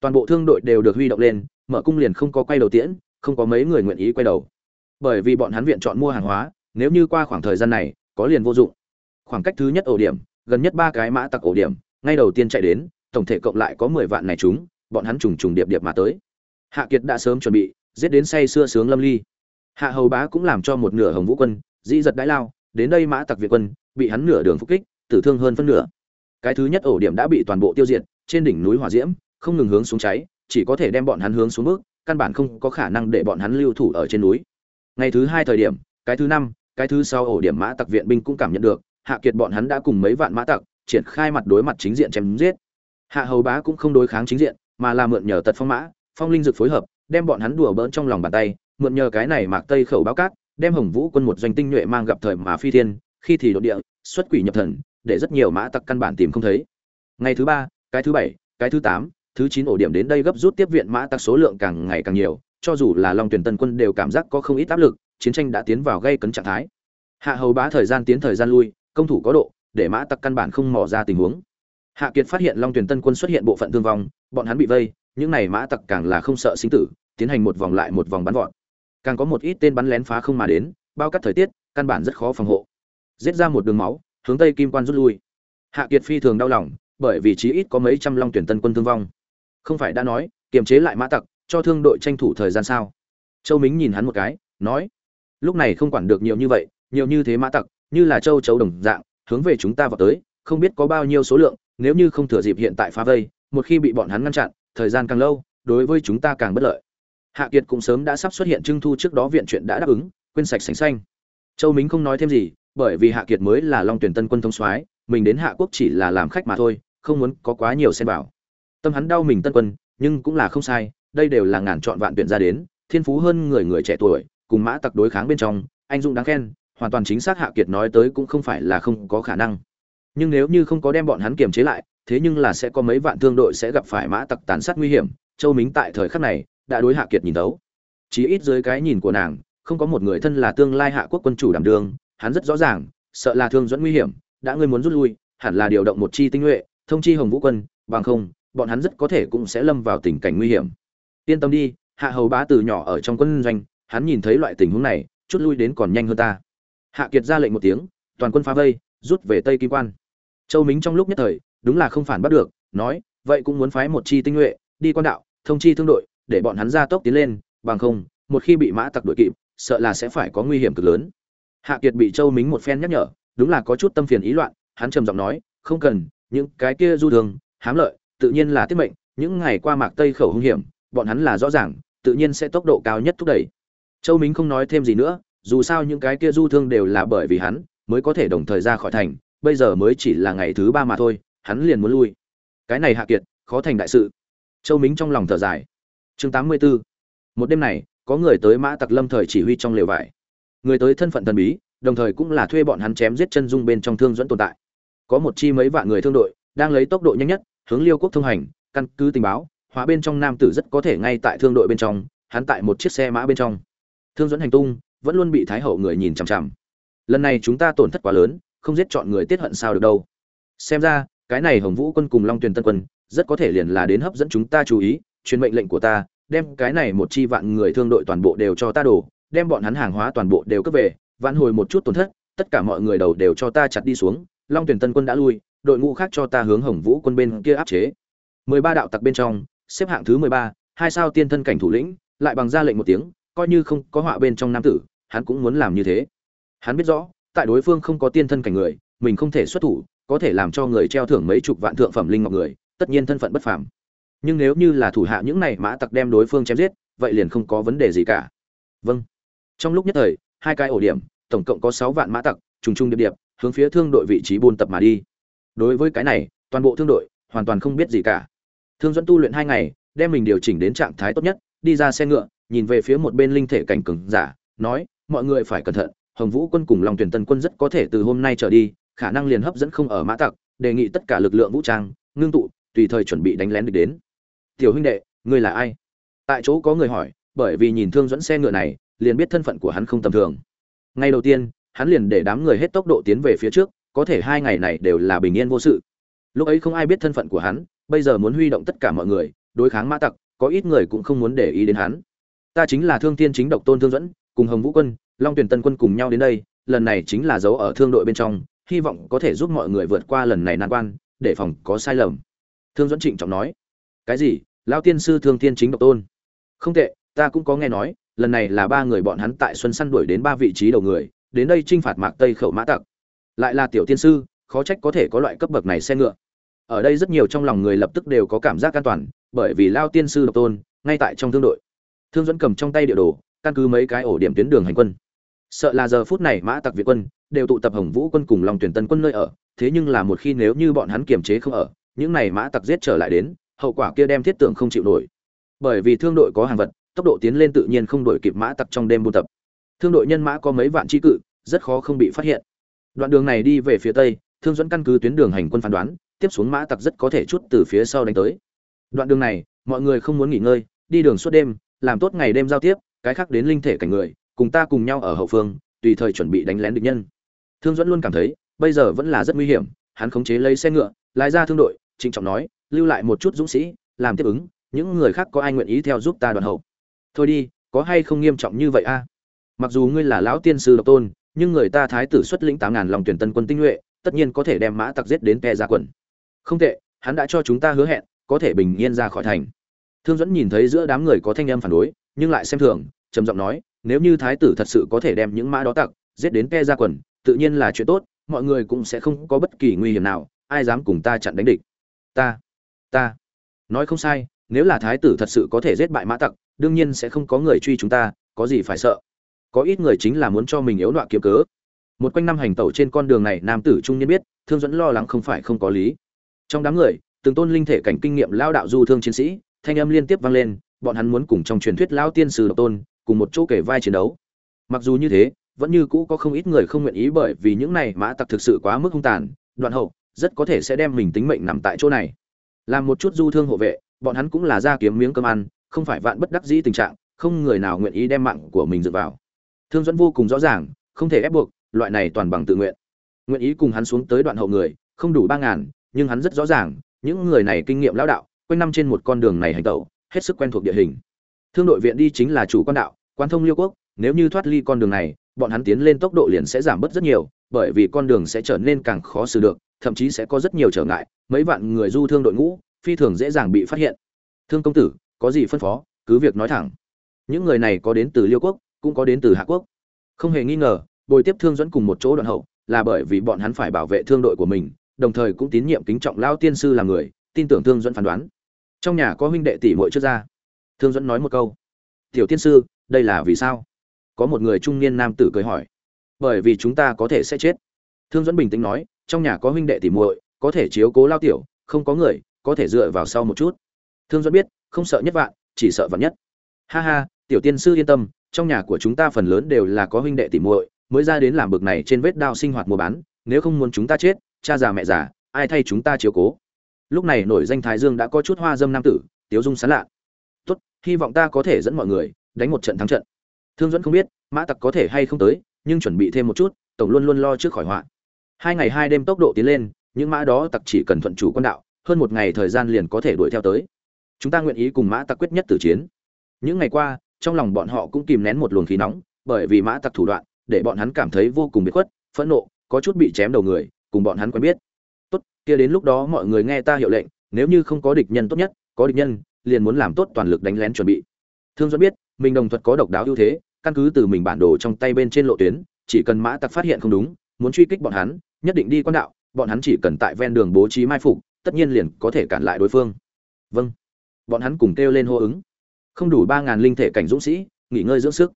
Toàn bộ thương đội đều được huy động lên, mở cung liền không có quay đầu tiễn, không có mấy người nguyện ý quay đầu. Bởi vì bọn hắn viện chọn mua hàng hóa, nếu như qua khoảng thời gian này, có liền vô dụng. Khoảng cách thứ nhất ổ điểm, gần nhất ba cái mã tặc ổ điểm, ngay đầu tiên chạy đến, tổng thể cộng lại có mười vạn này chúng, bọn hắn trùng trùng điệp điệp mà tới hạ kiệt đã sớm chuẩn bị, giết đến say xưa sướng lâm ly. Hạ hầu bá cũng làm cho một nửa hồng vũ quân, dĩ giật đái lao, đến đây mã tặc việt quân, bị hắn nửa đường phục kích, tử thương hơn phân nửa. Cái thứ nhất ổ điểm đã bị toàn bộ tiêu diệt, trên đỉnh núi hỏa diễm, không ngừng hướng xuống cháy, chỉ có thể đem bọn hắn hướng xuống bước, căn bản không có khả năng để bọn hắn lưu thủ ở trên núi. Ngày thứ hai thời điểm, cái thứ năm, cái thứ sau ổ điểm mã tặc viện binh cũng cảm nhận được, hạ kiệt bọn hắn đã cùng mấy vạn mã tặc triển khai mặt đối mặt chính diện chém giết. Hạ hầu bá cũng không đối kháng chính diện, mà là mượn nhờ tật phong mã phong linh dực phối hợp, đem bọn hắn đùa bỡn trong lòng bàn tay, mượn nhờ cái này mạc tây khẩu báo cát, đem hồng vũ quân một doanh tinh nhuệ mang gặp thời mà phi thiên, khi thì đột địa, xuất quỷ nhập thần, để rất nhiều mã tặc căn bản tìm không thấy. Ngày thứ ba, cái thứ bảy, cái thứ tám, thứ chín ổ điểm đến đây gấp rút tiếp viện mã tặc số lượng càng ngày càng nhiều, cho dù là long tuyển tân quân đều cảm giác có không ít áp lực, chiến tranh đã tiến vào gây cấn trạng thái. Hạ hầu bá thời gian tiến thời gian lui, công thủ có độ, để mã tặc căn bản không mò ra tình huống. Hạ kiệt phát hiện long tuyển tân quân xuất hiện bộ phận thương vong, bọn hắn bị vây những này mã tặc càng là không sợ sinh tử, tiến hành một vòng lại một vòng bắn vọt. Càng có một ít tên bắn lén phá không mà đến, bao cắt thời tiết, căn bản rất khó phòng hộ. Giết ra một đường máu, hướng tây kim quan rút lui. Hạ kiệt phi thường đau lòng, bởi vì chí ít có mấy trăm long tuyển tân quân thương vong. Không phải đã nói, kiềm chế lại mã tặc, cho thương đội tranh thủ thời gian sao? Châu mính nhìn hắn một cái, nói, lúc này không quản được nhiều như vậy, nhiều như thế mã tặc, như là châu chấu đồng dạng, hướng về chúng ta vào tới, không biết có bao nhiêu số lượng, nếu như không thừa dịp hiện tại phá vây, một khi bị bọn hắn ngăn chặn thời gian càng lâu, đối với chúng ta càng bất lợi. Hạ kiệt cũng sớm đã sắp xuất hiện trưng thu trước đó viện chuyện đã đáp ứng, quên sạch sành xanh. Châu mính không nói thêm gì, bởi vì hạ kiệt mới là long tuyển tân quân thông soái, mình đến hạ quốc chỉ là làm khách mà thôi, không muốn có quá nhiều xen vào. Tâm hắn đau mình tân quân, nhưng cũng là không sai, đây đều là ngàn chọn vạn tuyển ra đến, thiên phú hơn người người trẻ tuổi, cùng mã tặc đối kháng bên trong, anh dũng đáng khen, hoàn toàn chính xác hạ kiệt nói tới cũng không phải là không có khả năng. Nhưng nếu như không có đem bọn hắn kiềm chế lại thế nhưng là sẽ có mấy vạn thương đội sẽ gặp phải mã tặc tàn sát nguy hiểm, châu mính tại thời khắc này đã đối hạ kiệt nhìn đấu chí ít dưới cái nhìn của nàng, không có một người thân là tương lai hạ quốc quân chủ đảm đường hắn rất rõ ràng, sợ là thương dẫn nguy hiểm, đã ngươi muốn rút lui, hẳn là điều động một chi tinh nhuệ, thông chi hồng vũ quân, bằng không, bọn hắn rất có thể cũng sẽ lâm vào tình cảnh nguy hiểm. Yên tâm đi, hạ hầu bá từ nhỏ ở trong quân doanh, hắn nhìn thấy loại tình huống này, chút lui đến còn nhanh hơn ta. Hạ kiệt ra lệnh một tiếng, toàn quân phá vây, rút về tây kim quan. Châu mính trong lúc nhất thời đúng là không phản bắt được, nói, vậy cũng muốn phái một chi tinh nhuệ, đi quan đạo, thông chi thương đội, để bọn hắn ra tốc tiến lên, bằng không, một khi bị mã tặc đuổi kịp, sợ là sẽ phải có nguy hiểm cực lớn. Hạ kiệt bị châu mính một phen nhắc nhở, đúng là có chút tâm phiền ý loạn, hắn trầm giọng nói, không cần, những cái kia du thường, hám lợi, tự nhiên là tiết mệnh, những ngày qua mạc tây khẩu hung hiểm, bọn hắn là rõ ràng, tự nhiên sẽ tốc độ cao nhất thúc đẩy. Châu mính không nói thêm gì nữa, dù sao những cái kia du thương đều là bởi vì hắn, mới có thể đồng thời ra khỏi thành, bây giờ mới chỉ là ngày thứ ba mà thôi hắn liền muốn lui. Cái này hạ kiệt, khó thành đại sự. Châu mính trong lòng thở dài. Chương tám mươi 84. một đêm này, có người tới mã tặc lâm thời chỉ huy trong lều vải. Người tới thân phận thần bí, đồng thời cũng là thuê bọn hắn chém giết chân dung bên trong thương dẫn tồn tại. Có một chi mấy vạn người thương đội, đang lấy tốc độ nhanh nhất, hướng liêu quốc thông hành, căn cứ tình báo, hóa bên trong nam tử rất có thể ngay tại thương đội bên trong, hắn tại một chiếc xe mã bên trong. Thương dẫn hành tung, vẫn luôn bị thái hậu người nhìn chằm chằm. Lần này chúng ta tổn thất quá lớn, không giết chọn người tiết hận sao được đâu. Xem ra cái này hồng vũ quân cùng long tuyền tân quân, rất có thể liền là đến hấp dẫn chúng ta chú ý, truyền mệnh lệnh của ta, đem cái này một chi vạn người thương đội toàn bộ đều cho ta đổ, đem bọn hắn hàng hóa toàn bộ đều cướp về, vạn hồi một chút tổn thất, tất cả mọi người đầu đều cho ta chặt đi xuống, long tuyển tân quân đã lui, đội ngũ khác cho ta hướng hồng vũ quân bên kia áp chế. Mười ba đạo tặc bên trong, xếp hạng thứ mười ba, hai sao tiên thân cảnh thủ lĩnh, lại bằng ra lệnh một tiếng, coi như không có họa bên trong nam tử, hắn cũng muốn làm như thế. Hắn biết rõ, tại đối phương không có tiên thân cảnh người, mình không thể xuất thủ có thể làm cho người treo thưởng mấy chục vạn thượng phẩm linh ngọc người, tất nhiên thân phận bất phàm. Nhưng nếu như là thủ hạ những này mã tặc đem đối phương chém giết, vậy liền không có vấn đề gì cả. Vâng. Trong lúc nhất thời, hai cái ổ điểm, tổng cộng có sáu vạn mã tặc, trùng trùng điệp điệp, hướng phía thương đội vị trí buôn tập mà đi. Đối với cái này, toàn bộ thương đội hoàn toàn không biết gì cả. Thương dẫn tu luyện hai ngày, đem mình điều chỉnh đến trạng thái tốt nhất, đi ra xe ngựa, nhìn về phía một bên linh thể cảnh cường giả, nói, mọi người phải cẩn thận, hồng vũ quân cùng long tuyển tân quân rất có thể từ hôm nay trở đi khả năng liền hấp dẫn không ở mã tặc, đề nghị tất cả lực lượng vũ trang, ngưng tụ, tùy thời chuẩn bị đánh lén địch đến. Tiểu huynh đệ, ngươi là ai? Tại chỗ có người hỏi, bởi vì nhìn thương dẫn xe ngựa này, liền biết thân phận của hắn không tầm thường. Ngay đầu tiên, hắn liền để đám người hết tốc độ tiến về phía trước, có thể hai ngày này đều là bình yên vô sự. Lúc ấy không ai biết thân phận của hắn, bây giờ muốn huy động tất cả mọi người, đối kháng mã tặc, có ít người cũng không muốn để ý đến hắn. Ta chính là thương tiên chính độc tôn thương dẫn, cùng hồng vũ quân, long tuyển tân quân cùng nhau đến đây, lần này chính là dấu ở thương đội bên trong hy vọng có thể giúp mọi người vượt qua lần này nan quan, để phòng có sai lầm. Thương dẫn trịnh trọng nói. Cái gì? Lao tiên sư thương tiên chính độc tôn. Không tệ, ta cũng có nghe nói, lần này là ba người bọn hắn tại xuân săn đuổi đến ba vị trí đầu người, đến đây t r i n h phạt mạc tây khẩu mã tặc. Lại là tiểu tiên sư, khó trách có thể có loại cấp bậc này xe ngựa. Ở đây rất nhiều trong lòng người lập tức đều có cảm giác an toàn, bởi vì lao tiên sư độc tôn, ngay tại trong thương đội. Thương dẫn cầm trong tay địa đồ, căn cứ mấy cái ổ điểm tuyến đường hành quân sợ là giờ phút này mã tặc việt quân đều tụ tập hồng vũ quân cùng lòng tuyển tân quân nơi ở, thế nhưng là một khi nếu như bọn hắn kiềm chế không ở, những này mã tặc giết trở lại đến, hậu quả kia đem thiết tưởng không chịu nổi. Bởi vì thương đội có hàng vật, tốc độ tiến lên tự nhiên không đổi kịp mã tặc trong đêm buôn tập. Thương đội nhân mã có mấy vạn tri cự, rất khó không bị phát hiện. Đoạn đường này đi về phía tây, thương dẫn căn cứ tuyến đường hành quân phán đoán, tiếp xuống mã tặc rất có thể chút từ phía sau đánh tới. Đoạn đường này, mọi người không muốn nghỉ ngơi, đi đường suốt đêm, làm tốt ngày đêm giao tiếp, cái khác đến linh thể cảnh người cùng ta cùng nhau ở hậu phương, tùy thời chuẩn bị đánh lén địch nhân. Thương dẫn luôn cảm thấy, bây giờ vẫn là rất nguy hiểm, hắn khống chế lấy xe ngựa, lái ra thương đội, trịnh trọng nói, lưu lại một chút dũng sĩ, làm tiếp ứng, những người khác có ai nguyện ý theo giúp ta đoàn hậu? Thôi đi, có hay không nghiêm trọng như vậy a? Mặc dù ngươi là lão tiên sư độc tôn, nhưng người ta thái tử xuất lĩnh tám ngàn lòng tuyển tân quân tinh nhuệ, tất nhiên có thể đem mã tặc giết đến pe ra quần. Không tệ, hắn đã cho chúng ta hứa hẹn, có thể bình yên ra khỏi thành. Thương dẫn nhìn thấy giữa đám người có thanh em phản đối, nhưng lại xem thường, trầm giọng nói nếu như thái tử thật sự có thể đem những mã đó tặc giết đến pe ra quần, tự nhiên là chuyện tốt, mọi người cũng sẽ không có bất kỳ nguy hiểm nào, ai dám cùng ta chặn đánh địch. Ta ta. Nói không sai, nếu là thái tử thật sự có thể giết bại mã tặc, đương nhiên sẽ không có người truy chúng ta, có gì phải sợ? Có ít người chính là muốn cho mình yếu đọa kiếm cớ. Một quanh năm hành tẩu trên con đường này nam tử trung niên biết, thương dẫn lo lắng không phải không có lý. Trong đám người, từng tôn linh thể cảnh kinh nghiệm lao đạo du thương chiến sĩ, thanh âm liên tiếp vang lên, bọn hắn muốn cùng trong truyền thuyết lao tiên sư độc tôn cùng một chỗ kể vai chiến đấu. Mặc dù như thế, vẫn như cũ có không ít người không nguyện ý bởi vì những này mã tặc thực sự quá mức hung tàn, đoạn hậu, rất có thể sẽ đem mình tính mệnh nằm tại chỗ này. Làm một chút du thương hộ vệ, bọn hắn cũng là ra kiếm miếng cơm ăn, không phải vạn bất đắc dĩ tình trạng, không người nào nguyện ý đem mạng của mình dựa vào. Thương dẫn vô cùng rõ ràng, không thể ép buộc, loại này toàn bằng tự nguyện. Nguyện ý cùng hắn xuống tới đoạn hậu người, không đủ ba ngàn, nhưng hắn rất rõ ràng, những người này kinh nghiệm lão đạo, quanh năm trên một con đường này hành tẩu, hết sức quen thuộc địa hình thương đội viện đi chính là chủ quan đạo, quan thông liêu quốc, nếu như thoát ly con đường này, bọn hắn tiến lên tốc độ liền sẽ giảm bớt rất nhiều, bởi vì con đường sẽ trở nên càng khó xử được, thậm chí sẽ có rất nhiều trở ngại, mấy vạn người du thương đội ngũ, phi thường dễ dàng bị phát hiện. Thương công tử, có gì phân phó? Cứ việc nói thẳng. Những người này có đến từ liêu quốc, cũng có đến từ hạ quốc. Không hề nghi ngờ bồi tiếp thương dẫn cùng một chỗ đoạn hậu, là bởi vì bọn hắn phải bảo vệ thương đội của mình, đồng thời cũng tín nhiệm kính trọng lao tiên sư là người, tin tưởng thương dẫn phán đoán. Trong nhà có huynh đệ tỷ muội trước ra thương dẫn nói một câu. Tiểu tiên sư, đây là vì sao? Có một người trung niên nam tử cười hỏi. Bởi vì chúng ta có thể sẽ chết. Thương dẫn bình tĩnh nói. Trong nhà có huynh đệ tỷ muội, có thể chiếu cố lao tiểu, không có người có thể dựa vào sau một chút. Thương dẫn biết, không sợ nhất vạn, chỉ sợ vạn nhất. Ha ha, tiểu tiên sư yên tâm, trong nhà của chúng ta phần lớn đều là có huynh đệ tỷ muội, mới ra đến làm bực này trên vết đao sinh hoạt mua bán, nếu không muốn chúng ta chết, cha già mẹ già, ai thay chúng ta chiếu cố? Lúc này nổi danh thái dương đã có chút hoa dâm nam tử, tiếu dung sán lạ hy vọng ta có thể dẫn mọi người đánh một trận thắng trận. Thương dẫn không biết mã tặc có thể hay không tới, nhưng chuẩn bị thêm một chút, tổng luôn luôn lo trước khỏi họa. Hai ngày hai đêm tốc độ tiến lên, những mã đó tặc chỉ cần thuận chủ quan đạo, hơn một ngày thời gian liền có thể đuổi theo tới. Chúng ta nguyện ý cùng mã tặc quyết nhất tử chiến. Những ngày qua, trong lòng bọn họ cũng kìm nén một luồng khí nóng, bởi vì mã tặc thủ đoạn, để bọn hắn cảm thấy vô cùng bị khuất, phẫn nộ, có chút bị chém đầu người, cùng bọn hắn quen biết. Tốt, kia đến lúc đó mọi người nghe ta hiệu lệnh, nếu như không có địch nhân tốt nhất, có địch nhân liền muốn làm tốt toàn lực đánh lén chuẩn bị. Thương dẫn biết, mình đồng thuật có độc đáo ưu thế, căn cứ từ mình bản đồ trong tay bên trên lộ tuyến, chỉ cần mã tặc phát hiện không đúng, muốn truy kích bọn hắn, nhất định đi quan đạo, bọn hắn chỉ cần tại ven đường bố trí mai phục, tất nhiên liền có thể cản lại đối phương. Vâng. Bọn hắn cùng kêu lên hô ứng. Không đủ ba ngàn linh thể cảnh dũng sĩ, nghỉ ngơi dưỡng sức.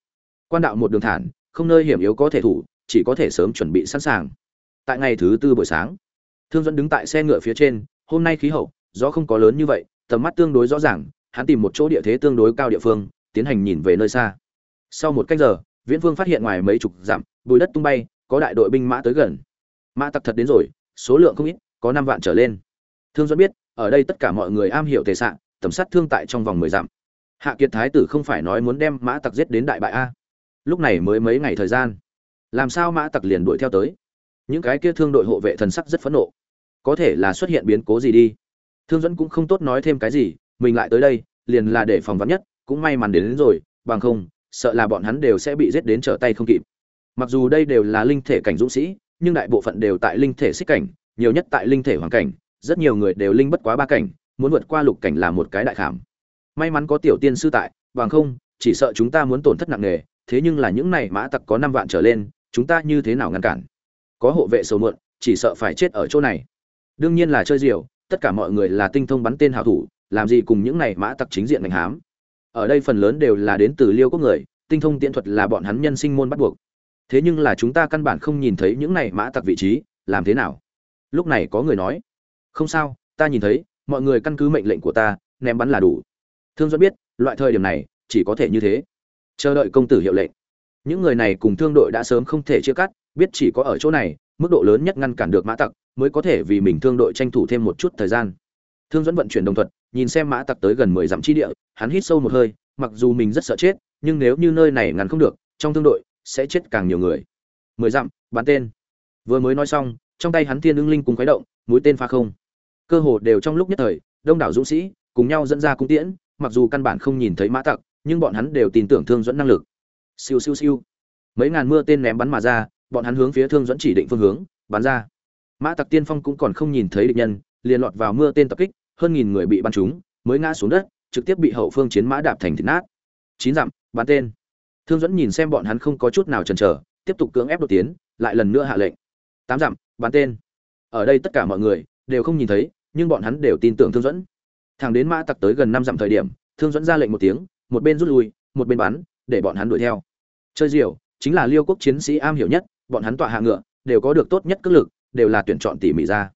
Quan đạo một đường thản, không nơi hiểm yếu có thể thủ, chỉ có thể sớm chuẩn bị sẵn sàng. Tại ngày thứ tư buổi sáng, thương dẫn đứng tại xe ngựa phía trên, hôm nay khí hậu, gió không có lớn như vậy tầm mắt tương đối rõ ràng, hắn tìm một chỗ địa thế tương đối cao địa phương, tiến hành nhìn về nơi xa. Sau một cách giờ, viễn vương phát hiện ngoài mấy chục dặm, bùi đất tung bay, có đại đội binh mã tới gần. Mã tặc thật đến rồi, số lượng không ít, có năm vạn trở lên. Thương dẫn biết, ở đây tất cả mọi người am hiểu tề sạn tầm sát thương tại trong vòng mười dặm. Hạ kiệt thái tử không phải nói muốn đem mã tặc giết đến đại bại a. Lúc này mới mấy ngày thời gian. Làm sao mã tặc liền đuổi theo tới? Những cái kia thương đội hộ vệ thần sắc rất phẫn nộ. Có thể là xuất hiện biến cố gì đi? Thương dẫn cũng không tốt nói thêm cái gì mình lại tới đây liền là để phòng vắn nhất cũng may mắn đến, đến rồi bằng không sợ là bọn hắn đều sẽ bị giết đến trở tay không kịp. Mặc dù đây đều là linh thể cảnh dũng sĩ nhưng đại bộ phận đều tại linh thể xích cảnh nhiều nhất tại linh thể hoàng cảnh rất nhiều người đều linh bất quá ba cảnh muốn vượt qua lục cảnh là một cái đại khảm. May mắn có tiểu tiên sư tại bằng không chỉ sợ chúng ta muốn tổn thất nặng nề thế nhưng là những này mã tặc có năm vạn trở lên chúng ta như thế nào ngăn cản? Có hộ vệ sầu muộn chỉ sợ phải chết ở chỗ này. Đương nhiên là chơi diều tất cả mọi người là tinh thông bắn tên hào thủ, làm gì cùng những này mã tặc chính diện ngành hám. Ở đây phần lớn đều là đến từ liêu quốc người, tinh thông tiễn thuật là bọn hắn nhân sinh môn bắt buộc. Thế nhưng là chúng ta căn bản không nhìn thấy những này mã tặc vị trí, làm thế nào? Lúc này có người nói, không sao, ta nhìn thấy, mọi người căn cứ mệnh lệnh của ta, ném bắn là đủ. Thương duẫn biết, loại thời điểm này, chỉ có thể như thế. Chờ đợi công tử hiệu lệnh. Những người này cùng thương đội đã sớm không thể chia cắt, biết chỉ có ở chỗ này, mức độ lớn nhất ngăn cản được mã tặc mới có thể vì mình thương đội tranh thủ thêm một chút thời gian. Thương dẫn vận chuyển đồng thuận nhìn xem mã tặc tới gần mười dặm chi địa, hắn hít sâu một hơi, mặc dù mình rất sợ chết, nhưng nếu như nơi này ngăn không được, trong thương đội sẽ chết càng nhiều người. Mười dặm, bắn tên. Vừa mới nói xong, trong tay hắn thiên ưng linh cùng khuấy động, mũi tên pha không. Cơ hồ đều trong lúc nhất thời, đông đảo dũng sĩ cùng nhau dẫn ra cung tiễn, mặc dù căn bản không nhìn thấy mã tặc, nhưng bọn hắn đều tin tưởng thương dẫn năng lực. Siêu siêu siêu. Mấy ngàn mưa tên ném bắn mà ra, bọn hắn hướng phía thương dẫn chỉ định phương hướng, bắn ra mã tặc tiên phong cũng còn không nhìn thấy địch nhân, liền lọt vào mưa tên tập kích, hơn nghìn người bị bắn trúng, mới ngã xuống đất, trực tiếp bị hậu phương chiến mã đạp thành thịt nát. Chín dặm, bắn tên. Thương dẫn nhìn xem bọn hắn không có chút nào chần chờ, tiếp tục cưỡng ép đột tiến, lại lần nữa hạ lệnh. Tám dặm, bắn tên. Ở đây tất cả mọi người đều không nhìn thấy, nhưng bọn hắn đều tin tưởng thương dẫn thẳng đến mã tặc tới gần năm dặm thời điểm, thương dẫn ra lệnh một tiếng, một bên rút lui, một bên bắn, để bọn hắn đuổi theo. Chơi diều, chính là liêu quốc chiến sĩ am hiểu nhất, bọn hắn tọa hạ ngựa, đều có được tốt nhất cước lực đều là tuyển chọn tỉ mỉ ra.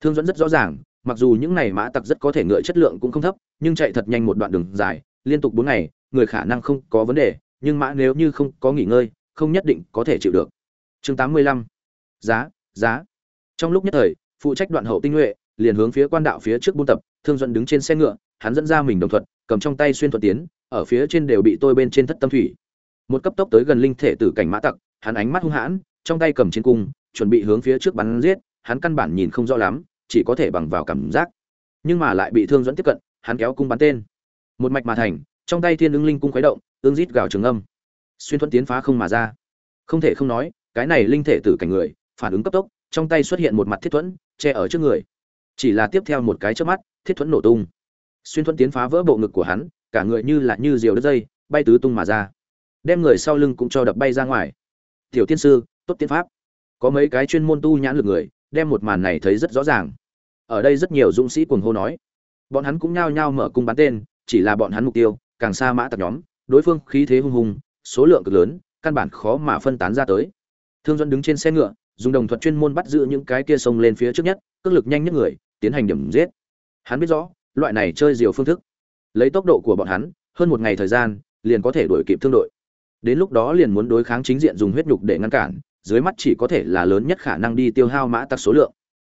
Thương dẫn rất rõ ràng, mặc dù những này mã tặc rất có thể ngựa chất lượng cũng không thấp, nhưng chạy thật nhanh một đoạn đường dài, liên tục bốn ngày, người khả năng không có vấn đề, nhưng mã nếu như không có nghỉ ngơi, không nhất định có thể chịu được. Chương tám mươi lăm. Giá giá. Trong lúc nhất thời, phụ trách đoạn hậu tinh nhuệ, liền hướng phía quan đạo phía trước buôn tập, thương dẫn đứng trên xe ngựa, hắn dẫn ra mình đồng thuận, cầm trong tay xuyên thuận tiến, ở phía trên đều bị tôi bên trên thất tâm thủy. Một cấp tốc tới gần linh thể tử cảnh mã tặc, hắn ánh mắt hung hãn, trong tay cầm chiến cung chuẩn bị hướng phía trước bắn giết, hắn căn bản nhìn không rõ lắm, chỉ có thể bằng vào cảm giác. Nhưng mà lại bị thương dẫn tiếp cận, hắn kéo cung bắn tên. Một mạch mà thành, trong tay thiên ứng linh cung khuấy động, ương rít gào trường âm. Xuyên thuận tiến phá không mà ra. Không thể không nói, cái này linh thể tử cảnh người, phản ứng cấp tốc, trong tay xuất hiện một mặt thiết thuẫn, che ở trước người. Chỉ là tiếp theo một cái chớp mắt, thiết thuẫn nổ tung. Xuyên thuẫn tiến phá vỡ bộ ngực của hắn, cả người như là như diều đứt dây, bay tứ tung mà ra. Đem người sau lưng cũng cho đập bay ra ngoài. Tiểu tiên sư, tốt tiên pháp có mấy cái chuyên môn tu nhãn lực người, đem một màn này thấy rất rõ ràng. Ở đây rất nhiều dũng sĩ cuồng hô nói. Bọn hắn cũng nhao nhao mở cung bắn tên, chỉ là bọn hắn mục tiêu, càng xa mã tặc nhóm, đối phương khí thế hung hùng, số lượng cực lớn, căn bản khó mà phân tán ra tới. Thương dẫn đứng trên xe ngựa, dùng đồng thuật chuyên môn bắt giữ những cái kia sông lên phía trước nhất, cước lực nhanh nhất người, tiến hành điểm giết. Hắn biết rõ, loại này chơi diều phương thức, lấy tốc độ của bọn hắn, hơn một ngày thời gian, liền có thể đuổi kịp thương đội. Đến lúc đó liền muốn đối kháng chính diện dùng huyết nhục để ngăn cản dưới mắt chỉ có thể là lớn nhất khả năng đi tiêu hao mã tặc số lượng.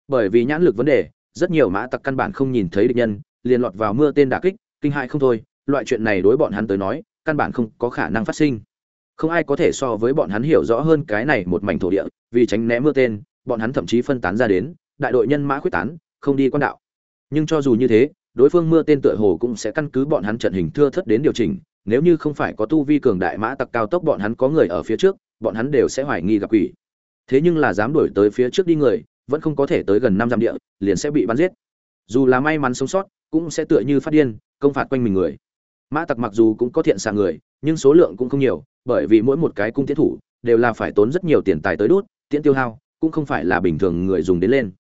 Bởi vì nhãn lực vấn đề, rất nhiều mã tặc căn bản không nhìn thấy địch nhân, liền lọt vào mưa tên đả kích, kinh hại không thôi, loại chuyện này đối bọn hắn tới nói, căn bản không có khả năng phát sinh. Không ai có thể so với bọn hắn hiểu rõ hơn cái này một mảnh thổ địa, vì tránh né mưa tên, bọn hắn thậm chí phân tán ra đến, đại đội nhân mã khuyết tán, không đi quan đạo. Nhưng cho dù như thế, đối phương mưa tên tựa hồ cũng sẽ căn cứ bọn hắn trận hình thưa thất đến điều chỉnh, nếu như không phải có tu vi cường đại mã tặc cao tốc bọn hắn có người ở phía trước bọn hắn đều sẽ hoài nghi gặp quỷ. Thế nhưng là dám đuổi tới phía trước đi người, vẫn không có thể tới gần năm dặm địa, liền sẽ bị bắn giết. Dù là may mắn sống sót, cũng sẽ tựa như phát điên, công phạt quanh mình người. Mã tặc mặc dù cũng có thiện xạ người, nhưng số lượng cũng không nhiều, bởi vì mỗi một cái cung tiến thủ đều là phải tốn rất nhiều tiền tài tới đốt tiễn tiêu hao cũng không phải là bình thường người dùng đến lên.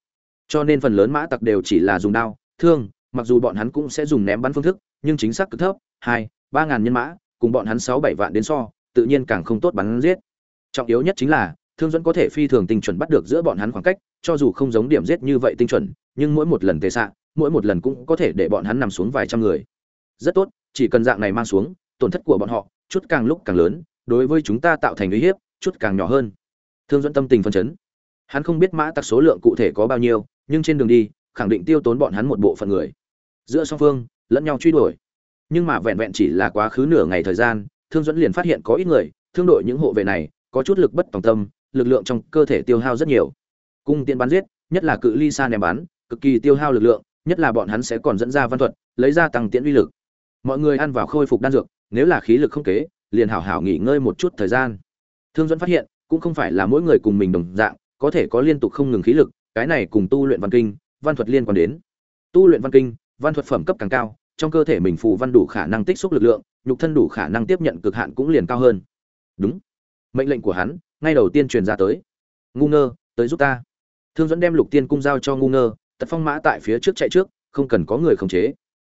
Cho nên phần lớn mã tặc đều chỉ là dùng đao, thương, mặc dù bọn hắn cũng sẽ dùng ném bắn phương thức, nhưng chính xác cực thấp, hai, ba ngàn nhân mã, cùng bọn hắn sáu bảy vạn đến so, tự nhiên càng không tốt bắn giết trọng yếu nhất chính là, thương dẫn có thể phi thường tinh chuẩn bắt được giữa bọn hắn khoảng cách, cho dù không giống điểm giết như vậy tinh chuẩn, nhưng mỗi một lần tệ xạ, mỗi một lần cũng có thể để bọn hắn nằm xuống vài trăm người. Rất tốt, chỉ cần dạng này mang xuống, tổn thất của bọn họ, chút càng lúc càng lớn, đối với chúng ta tạo thành uy hiếp, chút càng nhỏ hơn. Thương dẫn tâm tình phân chấn. Hắn không biết mã tặc số lượng cụ thể có bao nhiêu, nhưng trên đường đi, khẳng định tiêu tốn bọn hắn một bộ phận người. Giữa song phương, lẫn nhau truy đuổi. Nhưng mà vẹn vẹn chỉ là quá khứ nửa ngày thời gian, thương dẫn liền phát hiện có ít người, thương đội những hộ vệ này có chút lực bất tòng tâm, lực lượng trong cơ thể tiêu hao rất nhiều. Cung tiện bắn giết, nhất là cự ly xa ném bắn, cực kỳ tiêu hao lực lượng, nhất là bọn hắn sẽ còn dẫn ra văn thuật, lấy ra tăng tiễn uy lực. Mọi người ăn vào khôi phục đan dược, nếu là khí lực không kế, liền hảo hảo nghỉ ngơi một chút thời gian. Thương dẫn phát hiện, cũng không phải là mỗi người cùng mình đồng dạng, có thể có liên tục không ngừng khí lực, cái này cùng tu luyện văn kinh, văn thuật liên quan đến. Tu luyện văn kinh, văn thuật phẩm cấp càng cao, trong cơ thể mình phù văn đủ khả năng tích xúc lực lượng, nhục thân đủ khả năng tiếp nhận cực hạn cũng liền cao hơn. Đúng mệnh lệnh của hắn, ngay đầu tiên truyền ra tới. Ngu ngơ, tới giúp ta. Thương dẫn đem lục tiên cung giao cho ngu ngơ, tật phong mã tại phía trước chạy trước, không cần có người khống chế.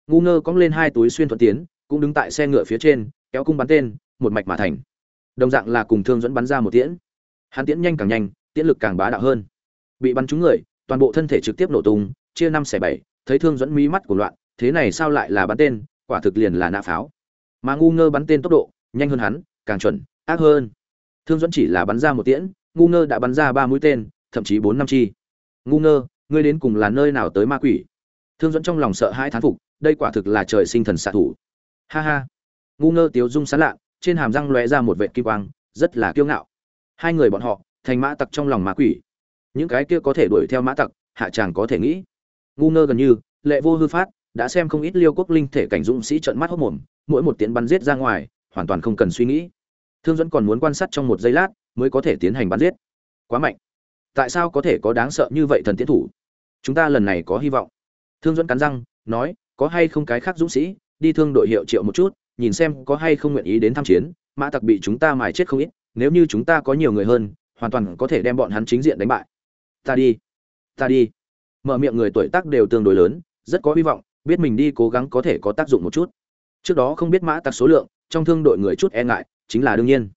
Ngu ngơ cóng lên hai túi xuyên thuận tiến, cũng đứng tại xe ngựa phía trên, kéo cung bắn tên, một mạch mà thành. Đồng dạng là cùng thương dẫn bắn ra một tiễn. Hắn tiễn nhanh càng nhanh, tiễn lực càng bá đạo hơn. Bị bắn trúng người, toàn bộ thân thể trực tiếp nổ tung, chia năm xẻ bảy, thấy thương dẫn mí mắt của loạn, thế này sao lại là bắn tên, quả thực liền là nã pháo. Mà ngu ngơ bắn tên tốc độ, nhanh hơn hắn, càng chuẩn, ác hơn thương dẫn chỉ là bắn ra một tiễn, ngu ngơ đã bắn ra ba mũi tên, thậm chí bốn năm chi. Ngu ngơ, ngươi đến cùng là nơi nào tới ma quỷ? Thương dẫn trong lòng sợ hãi thán phục, đây quả thực là trời sinh thần xạ thủ. Ha ha. Ngu ngơ tiếu dung sán lạ, trên hàm răng lóe ra một vệ kim quang, rất là kiêu ngạo. Hai người bọn họ, thành mã tặc trong lòng ma quỷ. Những cái kia có thể đuổi theo mã tặc, hạ chàng có thể nghĩ. Ngu ngơ gần như, lệ vô hư phát, đã xem không ít liêu quốc linh thể cảnh dũng sĩ trợn mắt hốc mồm, mỗi một tiến bắn giết ra ngoài, hoàn toàn không cần suy nghĩ thương dẫn còn muốn quan sát trong một giây lát mới có thể tiến hành bắn giết. Quá mạnh. Tại sao có thể có đáng sợ như vậy thần tiến thủ? Chúng ta lần này có hy vọng. Thương dẫn cắn răng, nói, có hay không cái khác dũng sĩ, đi thương đội hiệu triệu một chút, nhìn xem có hay không nguyện ý đến tham chiến. Mã tặc bị chúng ta mài chết không ít, nếu như chúng ta có nhiều người hơn, hoàn toàn có thể đem bọn hắn chính diện đánh bại. Ta đi. Ta đi. Mở miệng người tuổi tác đều tương đối lớn, rất có hy vọng, biết mình đi cố gắng có thể có tác dụng một chút. Trước đó không biết mã tặc số lượng, trong thương đội người chút e ngại chính là đương nhiên.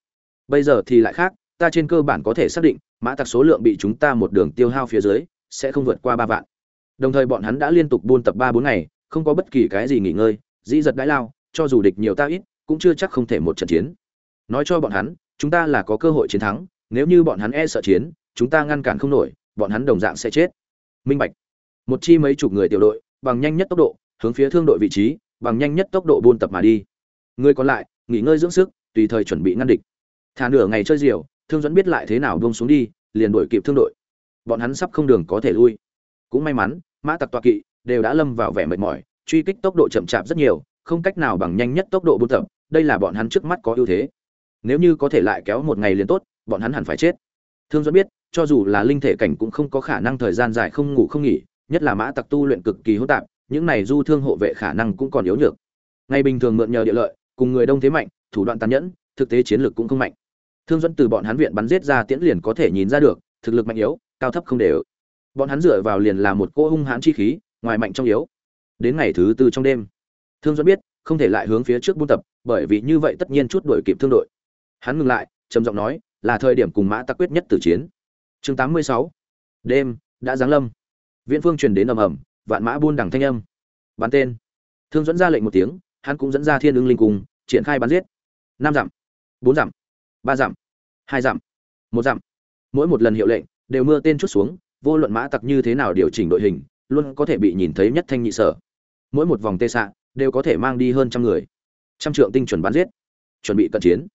Bây giờ thì lại khác, ta trên cơ bản có thể xác định, mã tặc số lượng bị chúng ta một đường tiêu hao phía dưới, sẽ không vượt qua ba vạn. Đồng thời bọn hắn đã liên tục buôn tập ba bốn ngày, không có bất kỳ cái gì nghỉ ngơi, dĩ giật đãi lao, cho dù địch nhiều ta ít, cũng chưa chắc không thể một trận chiến. Nói cho bọn hắn, chúng ta là có cơ hội chiến thắng, nếu như bọn hắn e sợ chiến, chúng ta ngăn cản không nổi, bọn hắn đồng dạng sẽ chết. Minh bạch. Một chi mấy chục người tiểu đội, bằng nhanh nhất tốc độ, hướng phía thương đội vị trí, bằng nhanh nhất tốc độ buôn tập mà đi. Người còn lại, nghỉ ngơi dưỡng sức tùy thời chuẩn bị ngăn địch. Thả nửa ngày chơi diều, thương dẫn biết lại thế nào buông xuống đi, liền đuổi kịp thương đội. Bọn hắn sắp không đường có thể lui. Cũng may mắn, mã tặc toa kỵ đều đã lâm vào vẻ mệt mỏi, truy kích tốc độ chậm chạp rất nhiều, không cách nào bằng nhanh nhất tốc độ buôn tập, đây là bọn hắn trước mắt có ưu thế. Nếu như có thể lại kéo một ngày liền tốt, bọn hắn hẳn phải chết. Thương dẫn biết, cho dù là linh thể cảnh cũng không có khả năng thời gian dài không ngủ không nghỉ, nhất là mã tặc tu luyện cực kỳ hỗn tạp, những này du thương hộ vệ khả năng cũng còn yếu nhược. Ngày bình thường mượn nhờ địa lợi, cùng người đông thế mạnh thủ đoạn tàn nhẫn, thực tế chiến lược cũng không mạnh. Thương dẫn từ bọn hắn viện bắn giết ra tiễn liền có thể nhìn ra được, thực lực mạnh yếu, cao thấp không đều. Bọn hắn dựa vào liền là một cô hung hãn chi khí, ngoài mạnh trong yếu. Đến ngày thứ tư trong đêm, thương dẫn biết, không thể lại hướng phía trước buôn tập, bởi vì như vậy tất nhiên chút đuổi kịp thương đội. Hắn ngừng lại, trầm giọng nói, là thời điểm cùng mã tắc quyết nhất tử chiến. Chương 86. đêm, đã giáng lâm. Viễn phương truyền đến ầm ầm, vạn mã buôn đằng thanh âm. Bắn tên. Thương dẫn ra lệnh một tiếng, hắn cũng dẫn ra thiên ưng linh cung, triển khai bắn giết năm dặm, bốn dặm, ba dặm, hai dặm, một dặm. Mỗi một lần hiệu lệnh đều mưa tên chút xuống, vô luận mã tặc như thế nào điều chỉnh đội hình, luôn có thể bị nhìn thấy nhất thanh nhị sở. Mỗi một vòng tê xạ đều có thể mang đi hơn trăm người. Trăm trượng tinh chuẩn bắn giết, chuẩn bị cận chiến.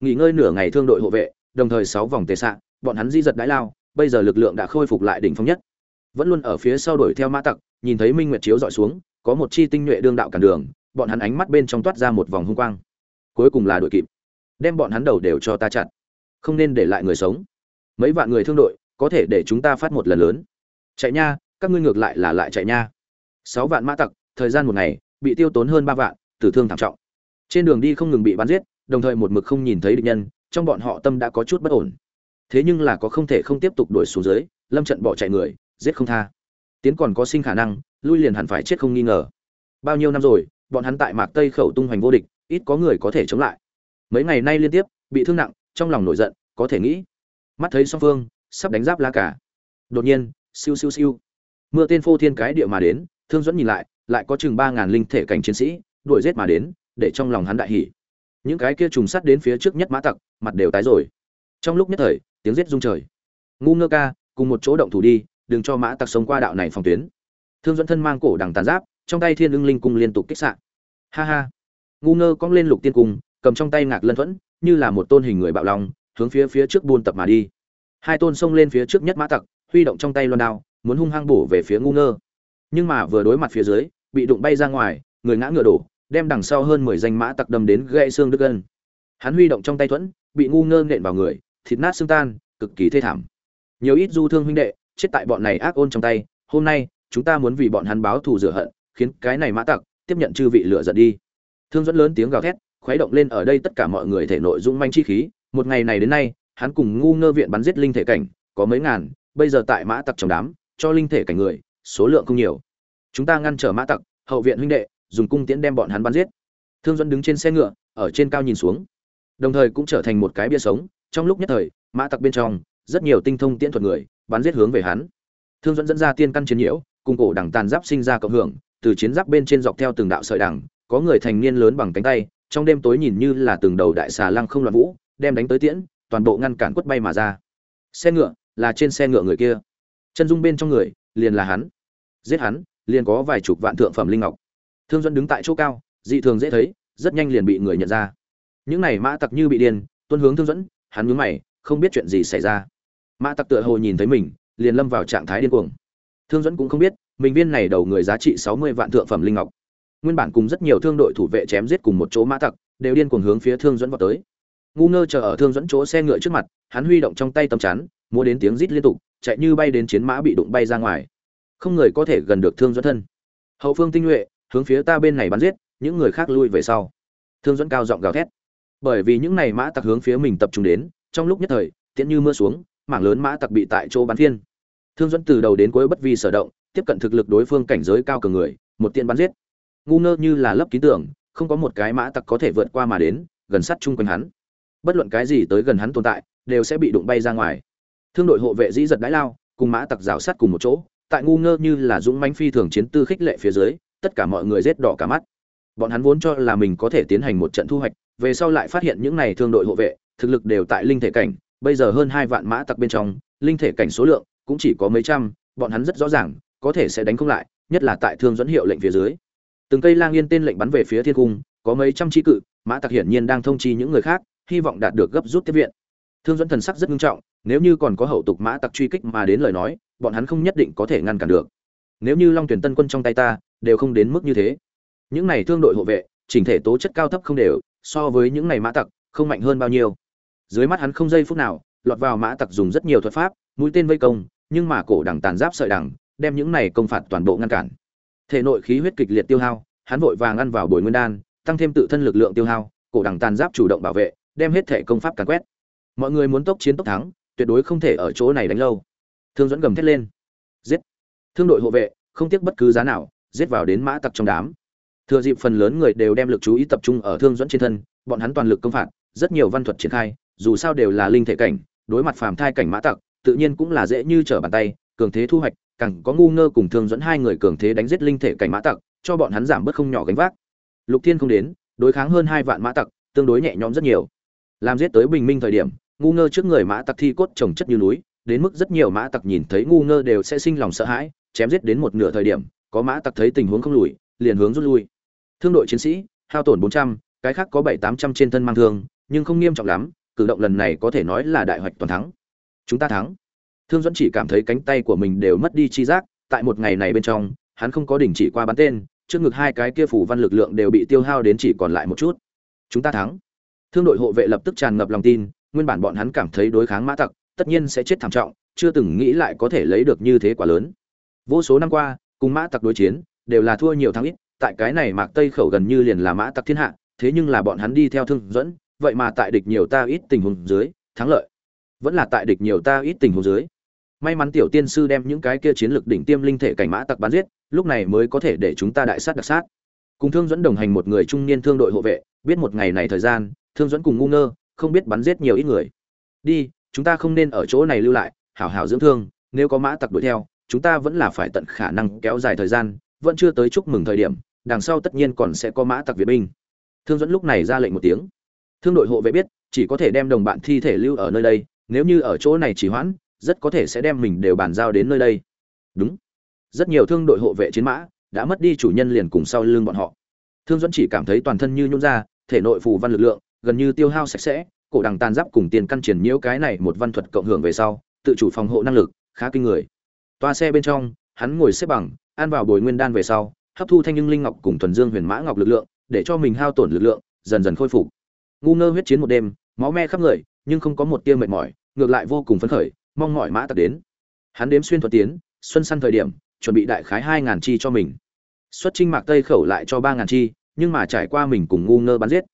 Nghỉ ngơi nửa ngày thương đội hộ vệ, đồng thời sáu vòng tê xạ, bọn hắn di giật đái lao, bây giờ lực lượng đã khôi phục lại đỉnh phong nhất. Vẫn luôn ở phía sau đuổi theo mã tặc, nhìn thấy minh nguyệt chiếu dọi xuống, có một chi tinh nhuệ đương đạo cản đường, bọn hắn ánh mắt bên trong toát ra một vòng hung quang cuối cùng là đội kịp. Đem bọn hắn đầu đều cho ta chặt. Không nên để lại người sống. Mấy vạn người thương đội, có thể để chúng ta phát một lần lớn. Chạy nha, các ngươi ngược lại là lại chạy nha. Sáu vạn mã tặc, thời gian một ngày, bị tiêu tốn hơn ba vạn, tử thương thảm trọng. Trên đường đi không ngừng bị bắn giết, đồng thời một mực không nhìn thấy địch nhân, trong bọn họ tâm đã có chút bất ổn. Thế nhưng là có không thể không tiếp tục đuổi xuống dưới, lâm trận bỏ chạy người, giết không tha. Tiến còn có sinh khả năng, lui liền hẳn phải chết không nghi ngờ. Bao nhiêu năm rồi, bọn hắn tại mạc tây khẩu tung hoành vô địch ít có người có thể chống lại. Mấy ngày nay liên tiếp, bị thương nặng, trong lòng nổi giận, có thể nghĩ. Mắt thấy song phương, sắp đánh giáp la cả. Đột nhiên, siêu siêu siêu. Mưa tên phô thiên cái địa mà đến, thương dẫn nhìn lại lại có chừng ba ngàn linh thể cảnh chiến sĩ, đuổi giết mà đến, để trong lòng hắn đại hỉ. Những cái kia trùng sắt đến phía trước nhất mã tặc, mặt đều tái rồi. Trong lúc nhất thời, tiếng giết rung trời. Ngu ngơ ca, cùng một chỗ động thủ đi, đừng cho mã tặc sống qua đạo này phòng tuyến. Thương dẫn thân mang cổ đằng tàn giáp, trong tay thiên ưng linh cung liên tục kích sạn ha ha ngu ngơ cong lên lục tiên cung, cầm trong tay ngạc lân thuẫn, như là một tôn hình người bạo lòng hướng phía phía trước buôn tập mà đi. Hai tôn xông lên phía trước nhất mã tặc, huy động trong tay loan đao, muốn hung hăng bổ về phía ngu ngơ. Nhưng mà vừa đối mặt phía dưới, bị đụng bay ra ngoài, người ngã ngựa đổ, đem đằng sau hơn mười danh mã tặc đâm đến gãy xương đứt gân. Hắn huy động trong tay thuẫn, bị ngu ngơ nện vào người, thịt nát xương tan, cực kỳ thê thảm. Nhiều ít du thương huynh đệ, chết tại bọn này ác ôn trong tay, hôm nay, chúng ta muốn vì bọn hắn báo thù rửa hận, khiến cái này mã tặc tiếp nhận chư vị lửa giận đi thương dẫn lớn tiếng gào thét, khuấy động lên ở đây tất cả mọi người thể nội dung manh chi khí. Một ngày này đến nay, hắn cùng ngu ngơ viện bắn giết linh thể cảnh, có mấy ngàn, bây giờ tại mã tặc trong đám, cho linh thể cảnh người, số lượng không nhiều. Chúng ta ngăn trở mã tặc, hậu viện huynh đệ, dùng cung tiễn đem bọn hắn bắn giết. Thương dẫn đứng trên xe ngựa, ở trên cao nhìn xuống. Đồng thời cũng trở thành một cái bia sống. Trong lúc nhất thời, mã tặc bên trong, rất nhiều tinh thông tiễn thuật người, bắn giết hướng về hắn. Thương dẫn dẫn ra tiên căn chiến nhiễu, cùng cổ đẳng tàn giáp sinh ra cộng hưởng, từ chiến giáp bên trên dọc theo từng đạo sợi đẳng có người thành niên lớn bằng cánh tay, trong đêm tối nhìn như là từng đầu đại xà lăng không loạn vũ, đem đánh tới tiễn, toàn bộ ngăn cản quất bay mà ra. Xe ngựa, là trên xe ngựa người kia. Chân dung bên trong người, liền là hắn. Giết hắn, liền có vài chục vạn thượng phẩm linh ngọc. Thương dẫn đứng tại chỗ cao, dị thường dễ thấy, rất nhanh liền bị người nhận ra. Những này mã tặc như bị điên, tuân hướng thương dẫn hắn nhướng mày, không biết chuyện gì xảy ra. Mã tặc tựa hồ nhìn thấy mình, liền lâm vào trạng thái điên cuồng. Thương dẫn cũng không biết, mình viên này đầu người giá trị sáu mươi vạn thượng phẩm linh ngọc nguyên bản cùng rất nhiều thương đội thủ vệ chém giết cùng một chỗ mã tặc, đều điên cuồng hướng phía thương dẫn vào tới. Ngu ngơ chờ ở thương dẫn chỗ xe ngựa trước mặt, hắn huy động trong tay tầm chắn mua đến tiếng rít liên tục, chạy như bay đến chiến mã bị đụng bay ra ngoài. Không người có thể gần được thương dẫn thân. Hậu phương tinh nhuệ, hướng phía ta bên này bắn giết, những người khác lui về sau. Thương dẫn cao giọng gào thét. Bởi vì những này mã tặc hướng phía mình tập trung đến, trong lúc nhất thời, tiễn như mưa xuống, mảng lớn mã tặc bị tại chỗ bắn thiên thương dẫn từ đầu đến cuối bất vi sở động, tiếp cận thực lực đối phương cảnh giới cao cường người, một tiên bắn giết ngu ngơ như là lấp ký tưởng không có một cái mã tặc có thể vượt qua mà đến, gần sát chung quanh hắn. Bất luận cái gì tới gần hắn tồn tại, đều sẽ bị đụng bay ra ngoài. Thương đội hộ vệ dĩ giật đái lao, cùng mã tặc rào sát cùng một chỗ, tại ngu ngơ như là dũng manh phi thường chiến tư khích lệ phía dưới, tất cả mọi người rết đỏ cả mắt. Bọn hắn vốn cho là mình có thể tiến hành một trận thu hoạch, về sau lại phát hiện những này thương đội hộ vệ, thực lực đều tại linh thể cảnh, bây giờ hơn hai vạn mã tặc bên trong, linh thể cảnh số lượng cũng chỉ có mấy trăm, bọn hắn rất rõ ràng, có thể sẽ đánh không lại, nhất là tại thương dẫn hiệu lệnh phía dưới từng cây lang yên tên lệnh bắn về phía thiên cung, có mấy trăm tri cự, mã tặc hiển nhiên đang thông chi những người khác, hy vọng đạt được gấp rút tiếp viện. Thương dẫn thần sắc rất nghiêm trọng, nếu như còn có hậu tục mã tặc truy kích mà đến lời nói, bọn hắn không nhất định có thể ngăn cản được. Nếu như long tuyển tân quân trong tay ta, đều không đến mức như thế. Những này thương đội hộ vệ, chỉnh thể tố chất cao thấp không đều, so với những này mã tặc, không mạnh hơn bao nhiêu. Dưới mắt hắn không giây phút nào, lọt vào mã tặc dùng rất nhiều thuật pháp, mũi tên vây công, nhưng mà cổ đẳng tàn giáp sợi đẳng đem những này công phạt toàn bộ ngăn cản thể nội khí huyết kịch liệt tiêu hao, hắn vội vàng ăn vào bồi nguyên đan, tăng thêm tự thân lực lượng tiêu hao, cổ đẳng tàn giáp chủ động bảo vệ, đem hết thể công pháp càn quét. Mọi người muốn tốc chiến tốc thắng, tuyệt đối không thể ở chỗ này đánh lâu. Thương dẫn gầm thét lên. Giết. Thương đội hộ vệ, không tiếc bất cứ giá nào, giết vào đến mã tặc trong đám. Thừa dịp phần lớn người đều đem lực chú ý tập trung ở thương dẫn trên thân, bọn hắn toàn lực công phạt, rất nhiều văn thuật triển khai, dù sao đều là linh thể cảnh, đối mặt phàm thai cảnh mã tặc, tự nhiên cũng là dễ như trở bàn tay, cường thế thu hoạch càng có ngu ngơ cùng thương dẫn hai người cường thế đánh giết linh thể cảnh mã tặc, cho bọn hắn giảm bớt không nhỏ gánh vác. Lục thiên không đến, đối kháng hơn hai vạn mã tặc, tương đối nhẹ nhõm rất nhiều. Làm giết tới bình minh thời điểm, ngu ngơ trước người mã tặc thi cốt chồng chất như núi, đến mức rất nhiều mã tặc nhìn thấy ngu ngơ đều sẽ sinh lòng sợ hãi, chém giết đến một nửa thời điểm, có mã tặc thấy tình huống không lùi, liền hướng rút lui. Thương đội chiến sĩ, hao tổn bốn trăm, cái khác có bảy tám trăm trên thân mang thương, nhưng không nghiêm trọng lắm, cử động lần này có thể nói là đại hoạch toàn thắng. Chúng ta thắng thương dẫn chỉ cảm thấy cánh tay của mình đều mất đi chi giác, tại một ngày này bên trong, hắn không có đình chỉ qua bắn tên, trước ngực hai cái kia phủ văn lực lượng đều bị tiêu hao đến chỉ còn lại một chút. Chúng ta thắng. Thương đội hộ vệ lập tức tràn ngập lòng tin, nguyên bản bọn hắn cảm thấy đối kháng mã tặc, tất nhiên sẽ chết thảm trọng, chưa từng nghĩ lại có thể lấy được như thế quả lớn. Vô số năm qua, cùng mã tặc đối chiến, đều là thua nhiều thắng ít, tại cái này mạc tây khẩu gần như liền là mã tặc thiên hạ, thế nhưng là bọn hắn đi theo thương dẫn vậy mà tại địch nhiều ta ít tình huống dưới, thắng lợi vẫn là tại địch nhiều ta ít tình huống dưới. May mắn tiểu tiên sư đem những cái kia chiến lược đỉnh tiêm linh thể cảnh mã tặc bắn giết, lúc này mới có thể để chúng ta đại sát đặc sát. Cùng thương dẫn đồng hành một người trung niên thương đội hộ vệ, biết một ngày này thời gian, thương dẫn cùng ngu ngơ, không biết bắn giết nhiều ít người. Đi, chúng ta không nên ở chỗ này lưu lại, hảo hảo dưỡng thương, nếu có mã tặc đuổi theo, chúng ta vẫn là phải tận khả năng kéo dài thời gian, vẫn chưa tới chúc mừng thời điểm, đằng sau tất nhiên còn sẽ có mã tặc việt binh. Thương dẫn lúc này ra lệnh một tiếng. Thương đội hộ vệ biết, chỉ có thể đem đồng bạn thi thể lưu ở nơi đây nếu như ở chỗ này chỉ hoãn, rất có thể sẽ đem mình đều bàn giao đến nơi đây. Đúng. Rất nhiều thương đội hộ vệ chiến mã đã mất đi chủ nhân liền cùng sau lưng bọn họ. Thương dẫn chỉ cảm thấy toàn thân như nhún ra, thể nội phù văn lực lượng, gần như tiêu hao sạch sẽ, cổ đằng tàn giáp cùng tiền căn triển nhiễu cái này một văn thuật cộng hưởng về sau, tự chủ phòng hộ năng lực, khá kinh người. Toa xe bên trong, hắn ngồi xếp bằng, ăn vào bồi nguyên đan về sau, hấp thu thanh nhưng linh ngọc cùng thuần dương huyền mã ngọc lực lượng, để cho mình hao tổn lực lượng, dần dần khôi phục. Ngu ngơ huyết chiến một đêm, máu me khắp người, nhưng không có một tia mệt mỏi ngược lại vô cùng phấn khởi, mong mọi mã tặc đến. Hắn đếm xuyên thuật tiến, xuân săn thời điểm, chuẩn bị đại khái hai ngàn chi cho mình. Xuất trinh mạc tây khẩu lại cho ba ngàn chi, nhưng mà trải qua mình cùng ngu ngơ bắn giết,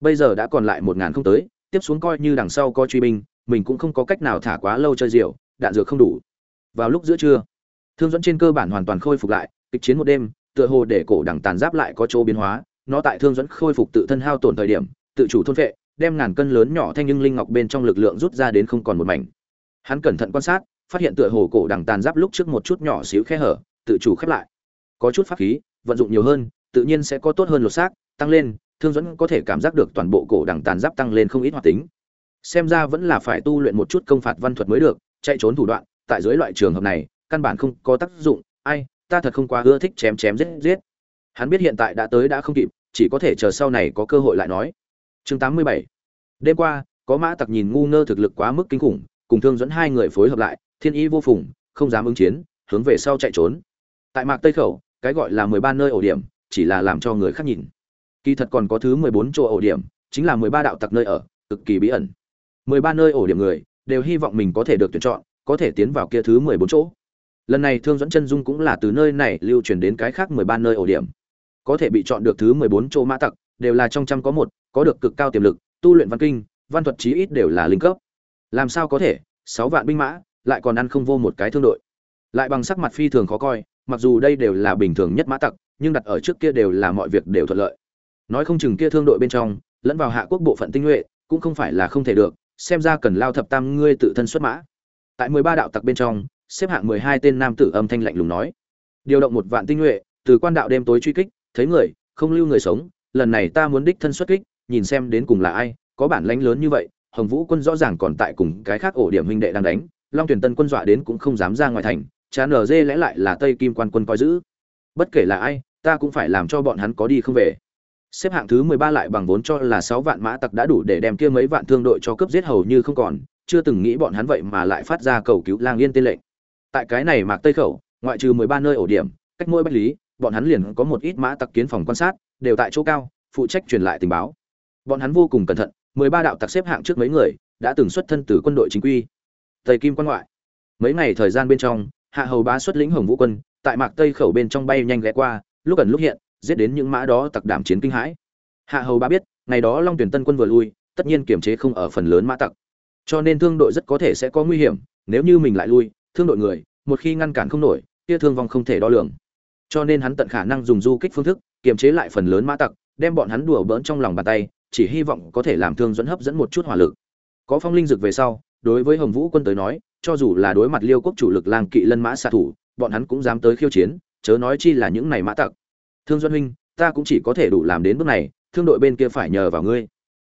bây giờ đã còn lại một ngàn không tới, tiếp xuống coi như đằng sau có truy binh, mình cũng không có cách nào thả quá lâu chơi rượu, đạn dược không đủ. Vào lúc giữa trưa, thương dẫn trên cơ bản hoàn toàn khôi phục lại, kịch chiến một đêm, tựa hồ để cổ đẳng tàn giáp lại có chỗ biến hóa, nó tại thương dẫn khôi phục tự thân hao tổn thời điểm, tự chủ thôn vệ đem ngàn cân lớn nhỏ thanh nhưng linh ngọc bên trong lực lượng rút ra đến không còn một mảnh. Hắn cẩn thận quan sát, phát hiện tựa hồ cổ đằng tàn giáp lúc trước một chút nhỏ xíu khe hở, tự chủ khép lại. Có chút pháp khí, vận dụng nhiều hơn, tự nhiên sẽ có tốt hơn lột xác, tăng lên, thương dẫn có thể cảm giác được toàn bộ cổ đằng tàn giáp tăng lên không ít hoạt tính. Xem ra vẫn là phải tu luyện một chút công phạt văn thuật mới được, chạy trốn thủ đoạn, tại dưới loại trường hợp này, căn bản không có tác dụng. Ai, ta thật không quá ưa thích chém chém giết giết. Hắn biết hiện tại đã tới đã không kịp, chỉ có thể chờ sau này có cơ hội lại nói chương 87 đêm qua, có mã tặc nhìn ngu ngơ thực lực quá mức kinh khủng, cùng thương dẫn hai người phối hợp lại, thiên ý vô phùng, không dám ứng chiến, hướng về sau chạy trốn. Tại mạc tây khẩu, cái gọi là mười ba nơi ổ điểm, chỉ là làm cho người khác nhìn. Kỳ thật còn có thứ mười bốn chỗ ổ điểm, chính là mười ba đạo tặc nơi ở, cực kỳ bí ẩn. Mười ba nơi ổ điểm người, đều hy vọng mình có thể được tuyển chọn, có thể tiến vào kia thứ mười bốn chỗ. Lần này thương dẫn chân dung cũng là từ nơi này lưu truyền đến cái khác mười ba nơi ổ điểm. Có thể bị chọn được thứ mười bốn chỗ mã tặc, đều là trong trăm có một có được cực cao tiềm lực, tu luyện văn kinh, văn thuật chí ít đều là linh cấp. Làm sao có thể? Sáu vạn binh mã, lại còn ăn không vô một cái thương đội. Lại bằng sắc mặt phi thường khó coi, mặc dù đây đều là bình thường nhất mã tặc, nhưng đặt ở trước kia đều là mọi việc đều thuận lợi. Nói không chừng kia thương đội bên trong, lẫn vào hạ quốc bộ phận tinh nhuệ, cũng không phải là không thể được, xem ra cần lao thập tam ngươi tự thân xuất mã. Tại mười ba đạo tặc bên trong, xếp hạng mười hai tên nam tử âm thanh lạnh lùng nói. Điều động một vạn tinh nhuệ, từ quan đạo đêm tối truy kích, thấy người, không lưu người sống, lần này ta muốn đích thân xuất kích nhìn xem đến cùng là ai, có bản lãnh lớn như vậy, hồng vũ quân rõ ràng còn tại cùng cái khác ổ điểm huynh đệ đang đánh, long tuyển tân quân dọa đến cũng không dám ra ngoài thành chán ở dê lẽ lại là tây kim quan quân coi giữ. Bất kể là ai, ta cũng phải làm cho bọn hắn có đi không về. Xếp hạng thứ mười ba lại bằng vốn cho là sáu vạn mã tặc đã đủ để đem kia mấy vạn thương đội cho cướp giết hầu như không còn, chưa từng nghĩ bọn hắn vậy mà lại phát ra cầu cứu lang yên tên lệnh. Tại cái này mạc tây khẩu, ngoại trừ mười ba nơi ổ điểm, cách mỗi bách lý, bọn hắn liền có một ít mã tặc kiến phòng quan sát, đều tại chỗ cao, phụ trách truyền lại tình báo bọn hắn vô cùng cẩn thận, mười ba đạo tặc xếp hạng trước mấy người đã từng xuất thân từ quân đội chính quy. Tây kim quan ngoại. Mấy ngày thời gian bên trong, hạ hầu bá xuất lĩnh hồng vũ quân, tại mạc tây khẩu bên trong bay nhanh ghé qua, lúc ẩn lúc hiện, giết đến những mã đó tặc đảm chiến kinh hãi. Hạ hầu bá biết, ngày đó long tuyển tân quân vừa lui, tất nhiên kiểm chế không ở phần lớn mã tặc. Cho nên thương đội rất có thể sẽ có nguy hiểm, nếu như mình lại lui, thương đội người, một khi ngăn cản không nổi kia thương vong không thể đo lường. Cho nên hắn tận khả năng dùng du kích phương thức, kiềm chế lại phần lớn mã tặc, đem bọn hắn đùa bỡn trong lòng bàn tay chỉ hy vọng có thể làm thương dẫn hấp dẫn một chút hỏa lực. Có phong linh dực về sau, đối với hồng vũ quân tới nói, cho dù là đối mặt liêu quốc chủ lực lang kỵ lân mã xạ thủ, bọn hắn cũng dám tới khiêu chiến, chớ nói chi là những này mã tặc. Thương duân huynh, ta cũng chỉ có thể đủ làm đến bước này, thương đội bên kia phải nhờ vào ngươi.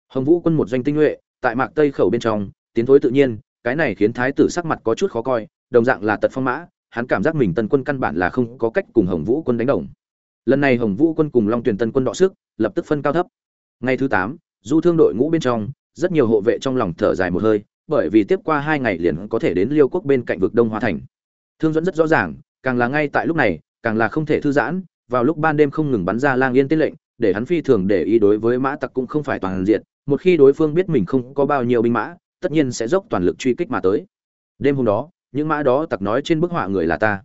Hồng vũ quân một doanh tinh nhuệ, tại mạc tây khẩu bên trong, tiến thối tự nhiên, cái này khiến thái tử sắc mặt có chút khó coi, đồng dạng là tật phong mã, hắn cảm giác mình tân quân căn bản là không có cách cùng hồng vũ quân đánh đồng. Lần này hồng vũ quân cùng long tuyển tân quân đọ sức, lập tức phân cao thấp ngày thứ tám, du thương đội ngũ bên trong, rất nhiều hộ vệ trong lòng thở dài một hơi, bởi vì tiếp qua hai ngày liền có thể đến liêu quốc bên cạnh vực đông hoa thành. Thương dẫn rất rõ ràng, càng là ngay tại lúc này, càng là không thể thư giãn, vào lúc ban đêm không ngừng bắn ra lang yên tên lệnh, để hắn phi thường để ý đối với mã tặc cũng không phải toàn diện, một khi đối phương biết mình không có bao nhiêu binh mã, tất nhiên sẽ dốc toàn lực truy kích mà tới. Đêm hôm đó, những mã đó tặc nói trên bức họa người là ta.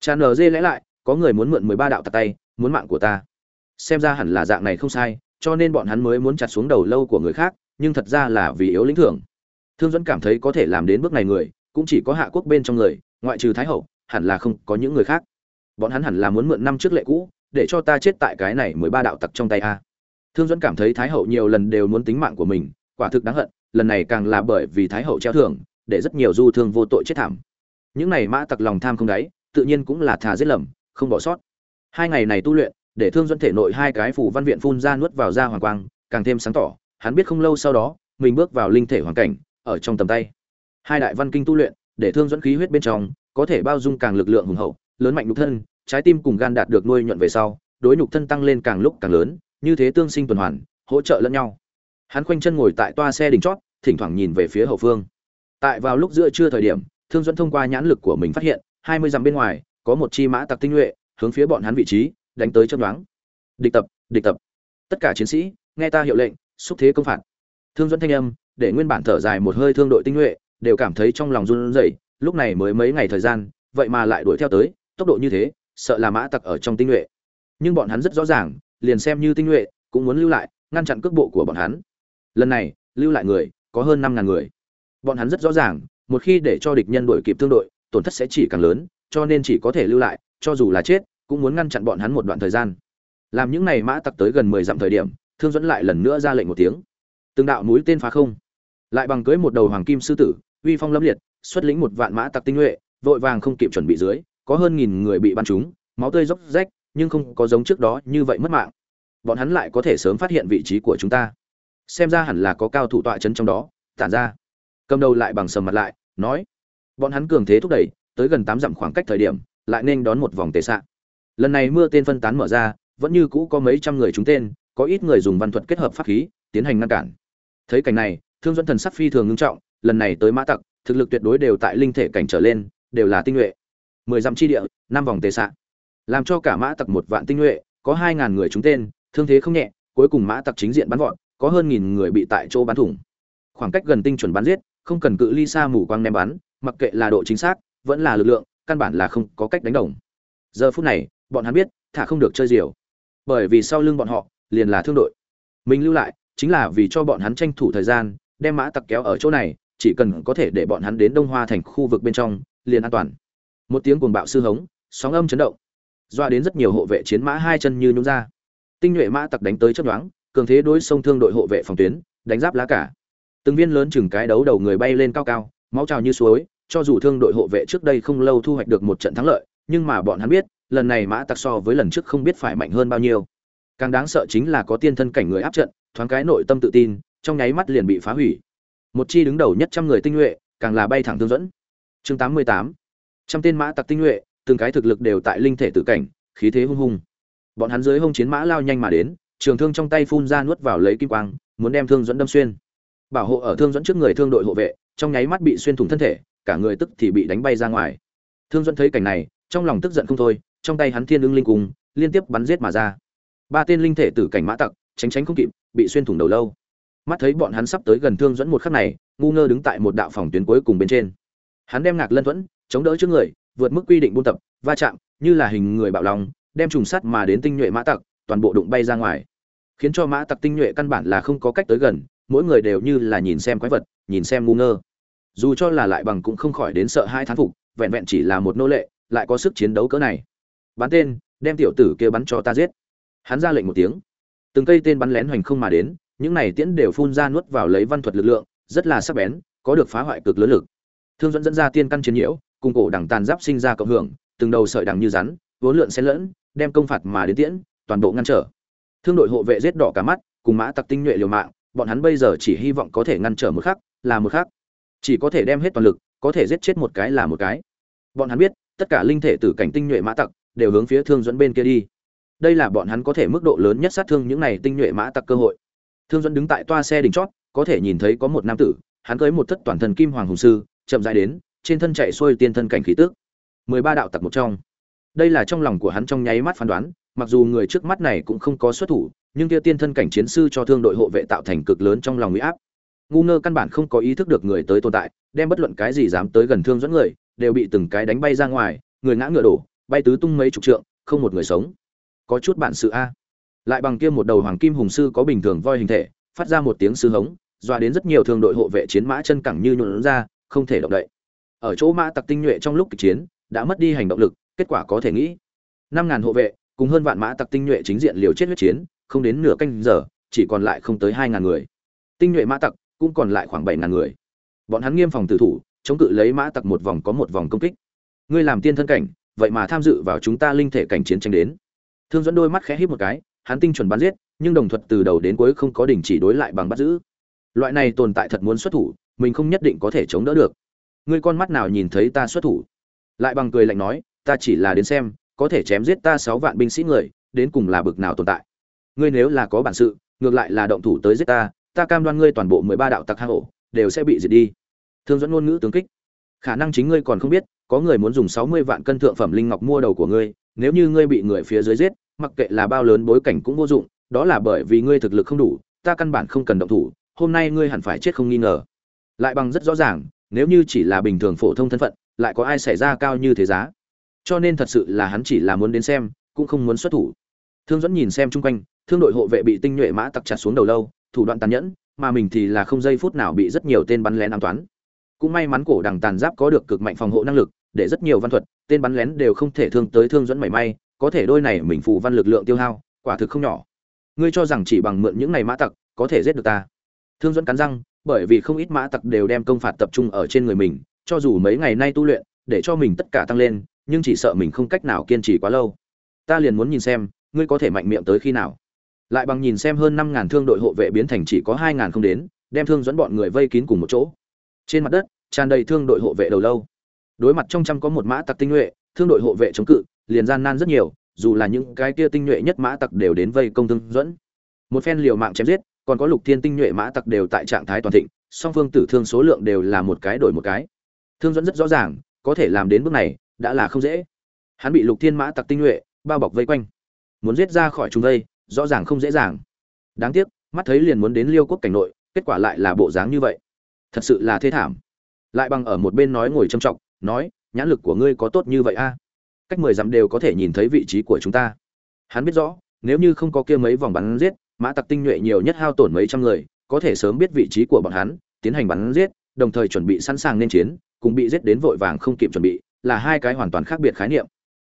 Cha nở dê lẽ lại, có người muốn mượn mười ba đạo tặc tay, muốn mạng của ta. Xem ra hẳn là dạng này không sai cho nên bọn hắn mới muốn chặt xuống đầu lâu của người khác, nhưng thật ra là vì yếu lĩnh thưởng. Thương dẫn cảm thấy có thể làm đến bước này người, cũng chỉ có hạ quốc bên trong người, ngoại trừ thái hậu, hẳn là không có những người khác. Bọn hắn hẳn là muốn mượn năm trước lệ cũ, để cho ta chết tại cái này mười ba đạo tặc trong tay a. Thương dẫn cảm thấy thái hậu nhiều lần đều muốn tính mạng của mình, quả thực đáng hận, lần này càng là bởi vì thái hậu treo thưởng, để rất nhiều du thương vô tội chết thảm. Những này mã tặc lòng tham không đáy, tự nhiên cũng là thà giết lầm, không bỏ sót. Hai ngày này tu luyện để thương dẫn thể nội hai cái phủ văn viện phun ra nuốt vào da hoàng quang, càng thêm sáng tỏ, hắn biết không lâu sau đó, mình bước vào linh thể hoàn cảnh, ở trong tầm tay. Hai đại văn kinh tu luyện, để thương dẫn khí huyết bên trong, có thể bao dung càng lực lượng hùng hậu, lớn mạnh nhục thân, trái tim cùng gan đạt được nuôi nhuận về sau, đối nhục thân tăng lên càng lúc càng lớn, như thế tương sinh tuần hoàn, hỗ trợ lẫn nhau. Hắn khoanh chân ngồi tại toa xe đỉnh chót, thỉnh thoảng nhìn về phía hậu phương. Tại vào lúc giữa trưa thời điểm, thương dẫn thông qua nhãn lực của mình phát hiện, hai mươi dặm bên ngoài, có một chi mã tặc tinh nhuệ, hướng phía bọn hắn vị trí đánh tới chớp nhoáng. Địch tập địch tập. Tất cả chiến sĩ, nghe ta hiệu lệnh, xúc thế công phạt. Thương dẫn thanh âm, để nguyên bản thở dài một hơi thương đội tinh nhuệ, đều cảm thấy trong lòng run rẩy, lúc này mới mấy ngày thời gian, vậy mà lại đuổi theo tới, tốc độ như thế, sợ là mã tặc ở trong tinh nhuệ. Nhưng bọn hắn rất rõ ràng, liền xem như tinh nhuệ, cũng muốn lưu lại, ngăn chặn cước bộ của bọn hắn. Lần này, lưu lại người, có hơn năm ngàn người. Bọn hắn rất rõ ràng, một khi để cho địch nhân đuổi kịp thương đội, tổn thất sẽ chỉ càng lớn, cho nên chỉ có thể lưu lại, cho dù là chết cũng muốn ngăn chặn bọn hắn một đoạn thời gian. Làm những này mã tặc tới gần mười dặm thời điểm, thương dẫn lại lần nữa ra lệnh một tiếng. Từng đạo núi tên phá không. Lại bằng cưới một đầu hoàng kim sư tử, uy phong lâm liệt, xuất lĩnh một vạn mã tặc tinh nhuệ, vội vàng không kịp chuẩn bị dưới, có hơn nghìn người bị bắn trúng, máu tươi róc rách, nhưng không có giống trước đó như vậy mất mạng. Bọn hắn lại có thể sớm phát hiện vị trí của chúng ta. Xem ra hẳn là có cao thủ tọa chấn trong đó, tản ra. Cầm đầu lại bằng sầm mặt lại, nói, bọn hắn cường thế thúc đẩy, tới gần tám dặm khoảng cách thời điểm, lại nên đón một vòng tệ xạ lần này mưa tên phân tán mở ra, vẫn như cũ có mấy trăm người trúng tên, có ít người dùng văn thuật kết hợp pháp khí, tiến hành ngăn cản. Thấy cảnh này, thương dẫn thần sắc phi thường ngưng trọng, lần này tới mã tặc, thực lực tuyệt đối đều tại linh thể cảnh trở lên, đều là tinh nhuệ. Mười dặm chi địa, năm vòng tề xạ làm cho cả mã tặc một vạn tinh nhuệ, có hai ngàn người trúng tên, thương thế không nhẹ, cuối cùng mã tặc chính diện bắn vọt, có hơn nghìn người bị tại chỗ bắn thủng. Khoảng cách gần tinh chuẩn bắn giết, không cần cự ly xa mù quang ném bắn, mặc kệ là độ chính xác, vẫn là lực lượng, căn bản là không có cách đánh đồng. Giờ phút này bọn hắn biết, thả không được chơi diều. Bởi vì sau lưng bọn họ, liền là thương đội. Mình lưu lại, chính là vì cho bọn hắn tranh thủ thời gian, đem mã tặc kéo ở chỗ này, chỉ cần có thể để bọn hắn đến đông hoa thành khu vực bên trong, liền an toàn. Một tiếng cuồng bạo sư hống, sóng âm chấn động. Doa đến rất nhiều hộ vệ chiến mã hai chân như nhún ra. Tinh nhuệ mã tặc đánh tới chấp đoán cường thế đối sông thương đội hộ vệ phòng tuyến, đánh giáp lá cả. Từng viên lớn chừng cái đấu đầu người bay lên cao cao, máu trào như suối, cho dù thương đội hộ vệ trước đây không lâu thu hoạch được một trận thắng lợi, nhưng mà bọn hắn biết lần này mã tặc so với lần trước không biết phải mạnh hơn bao nhiêu. Càng đáng sợ chính là có tiên thân cảnh người áp trận, thoáng cái nội tâm tự tin, trong nháy mắt liền bị phá hủy. Một chi đứng đầu nhất trăm người tinh nhuệ, càng là bay thẳng tương dẫn chương tám mươi tám. Trăm tên mã tặc tinh nhuệ, từng cái thực lực đều tại linh thể tự cảnh, khí thế hung hung. Bọn hắn dưới hông chiến mã lao nhanh mà đến, trường thương trong tay phun ra nuốt vào lấy kim quang, muốn đem thương dẫn đâm xuyên. Bảo hộ ở thương dẫn trước người thương đội hộ vệ, trong nháy mắt bị xuyên thủng thân thể, cả người tức thì bị đánh bay ra ngoài. Thương dẫn thấy cảnh này, trong lòng tức giận không thôi trong tay hắn thiên ưng linh cung, liên tiếp bắn giết mà ra. Ba tên linh thể tử cảnh mã tặc, tránh tránh không kịp, bị xuyên thủng đầu lâu. Mắt thấy bọn hắn sắp tới gần thương dẫn một khắc này, ngu ngơ đứng tại một đạo phòng tuyến cuối cùng bên trên. Hắn đem ngạc lân thuẫn, chống đỡ trước người, vượt mức quy định buôn tập, va chạm, như là hình người bạo lòng, đem trùng sắt mà đến tinh nhuệ mã tặc, toàn bộ đụng bay ra ngoài. Khiến cho mã tặc tinh nhuệ căn bản là không có cách tới gần, mỗi người đều như là nhìn xem quái vật, nhìn xem ngu ngơ. Dù cho là lại bằng cũng không khỏi đến sợ hai thán phục, vẹn vẹn chỉ là một nô lệ, lại có sức chiến đấu cỡ này bắn tên, đem tiểu tử kia bắn cho ta giết. Hắn ra lệnh một tiếng. Từng cây tên bắn lén hoành không mà đến, những này tiễn đều phun ra nuốt vào lấy văn thuật lực lượng, rất là sắc bén, có được phá hoại cực lớn lực. Thương dẫn dẫn ra tiên căn chiến nhiễu, cùng cổ đẳng tàn giáp sinh ra cộng hưởng, từng đầu sợi đằng như rắn, vốn lượn xen lẫn, đem công phạt mà đến tiễn, toàn bộ ngăn trở. Thương đội hộ vệ giết đỏ cả mắt, cùng mã tặc tinh nhuệ liều mạng, bọn hắn bây giờ chỉ hy vọng có thể ngăn trở một khắc, là một khắc. Chỉ có thể đem hết toàn lực, có thể giết chết một cái là một cái. Bọn hắn biết, tất cả linh thể tử cảnh tinh nhuệ mã tặc đều hướng phía thương dẫn bên kia đi. Đây là bọn hắn có thể mức độ lớn nhất sát thương những này tinh nhuệ mã tặc cơ hội. Thương dẫn đứng tại toa xe đỉnh chót, có thể nhìn thấy có một nam tử, hắn cưới một thất toàn thần kim hoàng hùng sư, chậm rãi đến, trên thân chạy xuôi tiên thân cảnh khí tước mười ba đạo tặc một trong. Đây là trong lòng của hắn trong nháy mắt phán đoán, mặc dù người trước mắt này cũng không có xuất thủ, nhưng kia tiên thân cảnh chiến sư cho thương đội hộ vệ tạo thành cực lớn trong lòng nguy áp. Ngu ngơ căn bản không có ý thức được người tới tồn tại, đem bất luận cái gì dám tới gần thương dẫn người, đều bị từng cái đánh bay ra ngoài, người ngã ngựa đổ bay tứ tung mấy chục trượng, không một người sống. Có chút bản sự a. Lại bằng kia một đầu hoàng kim hùng sư có bình thường voi hình thể, phát ra một tiếng sư hống doa đến rất nhiều thương đội hộ vệ chiến mã chân cẳng như nhuộn ra, không thể động đậy. Ở chỗ mã tặc tinh nhuệ trong lúc kịch chiến, đã mất đi hành động lực, kết quả có thể nghĩ. Năm ngàn hộ vệ, cùng hơn vạn mã tặc tinh nhuệ chính diện liều chết huyết chiến, không đến nửa canh giờ, chỉ còn lại không tới hai ngàn người. Tinh nhuệ mã tặc cũng còn lại khoảng bảy ngàn người. Bọn hắn nghiêm phòng tử thủ, chống cự lấy mã tặc một vòng có một vòng công kích. Ngươi làm tiên thân cảnh vậy mà tham dự vào chúng ta linh thể cảnh chiến tranh đến. Thương dẫn đôi mắt khẽ híp một cái, hắn tinh chuẩn bắn giết, nhưng đồng thuật từ đầu đến cuối không có đình chỉ đối lại bằng bắt giữ. Loại này tồn tại thật muốn xuất thủ, mình không nhất định có thể chống đỡ được. Ngươi con mắt nào nhìn thấy ta xuất thủ? Lại bằng cười lạnh nói, ta chỉ là đến xem, có thể chém giết ta sáu vạn binh sĩ người, đến cùng là bực nào tồn tại. Ngươi nếu là có bản sự, ngược lại là động thủ tới giết ta ta cam đoan ngươi toàn bộ mười ba đạo tặc hang ổ, đều sẽ bị diệt đi. Thương dẫn ngôn ngữ tướng kích. Khả năng chính ngươi còn không biết có người muốn dùng sáu mươi vạn cân thượng phẩm linh ngọc mua đầu của ngươi, nếu như ngươi bị người phía dưới giết, mặc kệ là bao lớn bối cảnh cũng vô dụng, đó là bởi vì ngươi thực lực không đủ, ta căn bản không cần động thủ, hôm nay ngươi hẳn phải chết không nghi ngờ. Lại bằng rất rõ ràng, nếu như chỉ là bình thường phổ thông thân phận, lại có ai xảy ra cao như thế giá? Cho nên thật sự là hắn chỉ là muốn đến xem, cũng không muốn xuất thủ. Thương dẫn nhìn xem chung quanh, thương đội hộ vệ bị tinh nhuệ mã tặc chặt xuống đầu lâu, thủ đoạn tàn nhẫn, mà mình thì là không giây phút nào bị rất nhiều tên bắn lén ám toán. Cũng may mắn cổ đằng tàn giáp có được cực mạnh phòng hộ năng lực để rất nhiều văn thuật, tên bắn lén đều không thể thương tới thương dẫn mảy may, có thể đôi này mình phụ văn lực lượng tiêu hao, quả thực không nhỏ. Ngươi cho rằng chỉ bằng mượn những này mã tặc, có thể giết được ta. Thương dẫn cắn răng, bởi vì không ít mã tặc đều đem công phạt tập trung ở trên người mình, cho dù mấy ngày nay tu luyện, để cho mình tất cả tăng lên, nhưng chỉ sợ mình không cách nào kiên trì quá lâu. Ta liền muốn nhìn xem, ngươi có thể mạnh miệng tới khi nào. Lại bằng nhìn xem hơn năm ngàn thương đội hộ vệ biến thành chỉ có hai ngàn không đến, đem thương dẫn bọn người vây kín cùng một chỗ. Trên mặt đất, tràn đầy thương đội hộ vệ đầu lâu đối mặt trong trăm có một mã tặc tinh nhuệ, thương đội hộ vệ chống cự, liền gian nan rất nhiều, dù là những cái kia tinh nhuệ nhất mã tặc đều đến vây công thương dẫn. Một phen liều mạng chém giết, còn có lục thiên tinh nhuệ mã tặc đều tại trạng thái toàn thịnh, song phương tử thương số lượng đều là một cái đổi một cái. Thương dẫn rất rõ ràng, có thể làm đến bước này, đã là không dễ. Hắn bị lục thiên mã tặc tinh nhuệ bao bọc vây quanh. Muốn giết ra khỏi chúng đây, rõ ràng không dễ dàng. Đáng tiếc, mắt thấy liền muốn đến liêu quốc cảnh nội, kết quả lại là bộ dáng như vậy. Thật sự là thê thảm. Lại bằng ở một bên nói ngồi trầm trọng nói, nhãn lực của ngươi có tốt như vậy a? Cách mười dặm đều có thể nhìn thấy vị trí của chúng ta. Hắn biết rõ, nếu như không có kia mấy vòng bắn giết, mã tặc tinh nhuệ nhiều nhất hao tổn mấy trăm người, có thể sớm biết vị trí của bọn hắn, tiến hành bắn giết, đồng thời chuẩn bị sẵn sàng nên chiến, cùng bị giết đến vội vàng không kịp chuẩn bị, là hai cái hoàn toàn khác biệt khái niệm.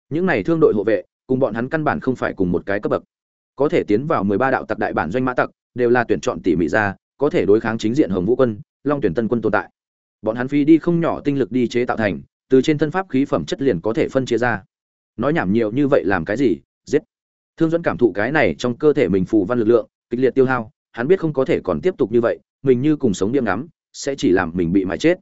Những này thương đội hộ vệ, cùng bọn hắn căn bản không phải cùng một cái cấp bậc. Có thể tiến vào mười ba đạo tặc đại bản doanh mã tặc, đều là tuyển chọn tỉ mỉ ra, có thể đối kháng chính diện hồng vũ quân, long tuyển tân quân tồn tại bọn hắn phi đi không nhỏ tinh lực đi chế tạo thành, từ trên thân pháp khí phẩm chất liền có thể phân chia ra. Nói nhảm nhiều như vậy làm cái gì? Giết. Thương dẫn cảm thụ cái này trong cơ thể mình phù văn lực lượng, kịch liệt tiêu hao, hắn biết không có thể còn tiếp tục như vậy, mình như cùng sống điểm ngắm, sẽ chỉ làm mình bị mãi chết.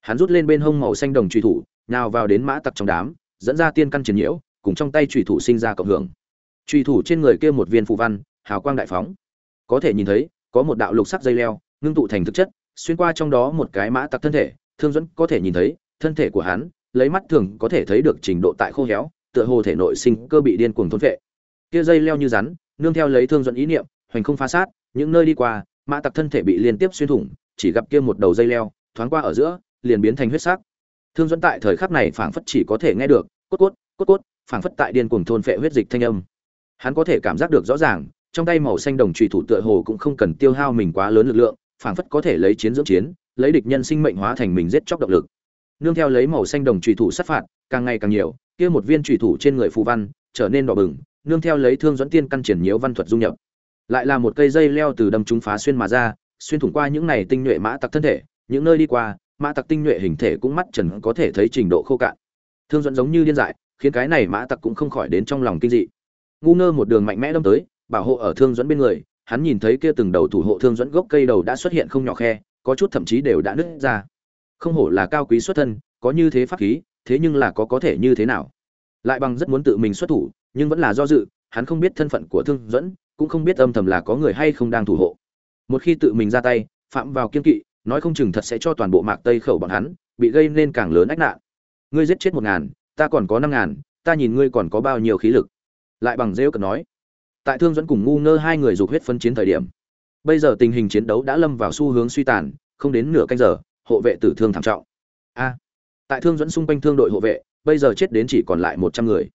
Hắn rút lên bên hông màu xanh đồng truy thủ nào vào đến mã tặc trong đám, dẫn ra tiên căn triển nhiễu, cùng trong tay truy thủ sinh ra cộng hưởng. Truy thủ trên người kia một viên phù văn, hào quang đại phóng. Có thể nhìn thấy, có một đạo lục sắc dây leo, ngưng tụ thành thực chất xuyên qua trong đó một cái mã tặc thân thể, thương dẫn có thể nhìn thấy, thân thể của hắn, lấy mắt thường có thể thấy được trình độ tại khô héo, tựa hồ thể nội sinh cơ bị điên cuồng thôn vệ kia dây leo như rắn, nương theo lấy thương dẫn ý niệm, hoành không phá sát, những nơi đi qua, mã tặc thân thể bị liên tiếp xuyên thủng, chỉ gặp kia một đầu dây leo, thoáng qua ở giữa, liền biến thành huyết sắc. Thương dẫn tại thời khắc này phảng phất chỉ có thể nghe được, cốt cốt cốt cốt, phảng phất tại điên cuồng thôn phệ huyết dịch thanh âm. Hắn có thể cảm giác được rõ ràng, trong tay màu xanh đồng trùy thủ tựa hồ cũng không cần tiêu hao mình quá lớn lực lượng phảng phất có thể lấy chiến dưỡng chiến, lấy địch nhân sinh mệnh hóa thành mình giết chóc động lực. Nương theo lấy màu xanh đồng chủy thủ sát phạt, càng ngày càng nhiều, kia một viên chủy thủ trên người phù văn trở nên đỏ bừng, nương theo lấy thương dẫn tiên căn triển nhiễu văn thuật dung nhập. Lại là một cây dây leo từ đâm chúng phá xuyên mà ra, xuyên thủng qua những này tinh nhuệ mã tặc thân thể, những nơi đi qua, mã tặc tinh nhuệ hình thể cũng mắt trần có thể thấy trình độ khô cạn. Thương dẫn giống như điên dại, khiến cái này mã tặc cũng không khỏi đến trong lòng kinh dị. Ngu ngơ một đường mạnh mẽ đâm tới, bảo hộ ở thương dẫn bên người hắn nhìn thấy kia từng đầu thủ hộ thương dẫn gốc cây đầu đã xuất hiện không nhỏ khe, có chút thậm chí đều đã nứt ra. Không hổ là cao quý xuất thân, có như thế pháp khí, thế nhưng là có có thể như thế nào? Lại bằng rất muốn tự mình xuất thủ, nhưng vẫn là do dự, hắn không biết thân phận của thương dẫn, cũng không biết âm thầm là có người hay không đang thủ hộ. Một khi tự mình ra tay, phạm vào kiên kỵ, nói không chừng thật sẽ cho toàn bộ mạc tây khẩu bọn hắn, bị gây nên càng lớn ách nạn. Ngươi giết chết một ngàn, ta còn có năm ngàn, ta nhìn ngươi còn có bao nhiêu khí lực. Lại bằng rêu cần nói tại thương dẫn cùng ngu ngơ hai người dục huyết phân chiến thời điểm. Bây giờ tình hình chiến đấu đã lâm vào xu hướng suy tàn, không đến nửa canh giờ, hộ vệ tử thương thảm trọng. A, tại thương dẫn xung quanh thương đội hộ vệ, bây giờ chết đến chỉ còn lại một trăm người.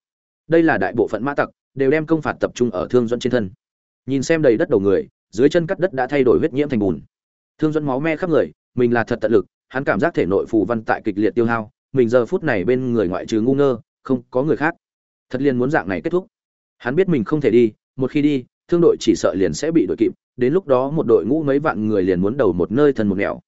Đây là đại bộ phận mã tặc, đều đem công phạt tập trung ở thương dẫn trên thân. Nhìn xem đầy đất đầu người, dưới chân cắt đất đã thay đổi huyết nhiễm thành bùn. Thương dẫn máu me khắp người, mình là thật tận lực, hắn cảm giác thể nội phù văn tại kịch liệt tiêu hao, mình giờ phút này bên người ngoại trừ ngu ngơ, không có người khác. Thật liền muốn dạng này kết thúc. Hắn biết mình không thể đi một khi đi, thương đội chỉ sợ liền sẽ bị đội kịp, đến lúc đó một đội ngũ mấy vạn người liền muốn đầu một nơi thần một nẻo.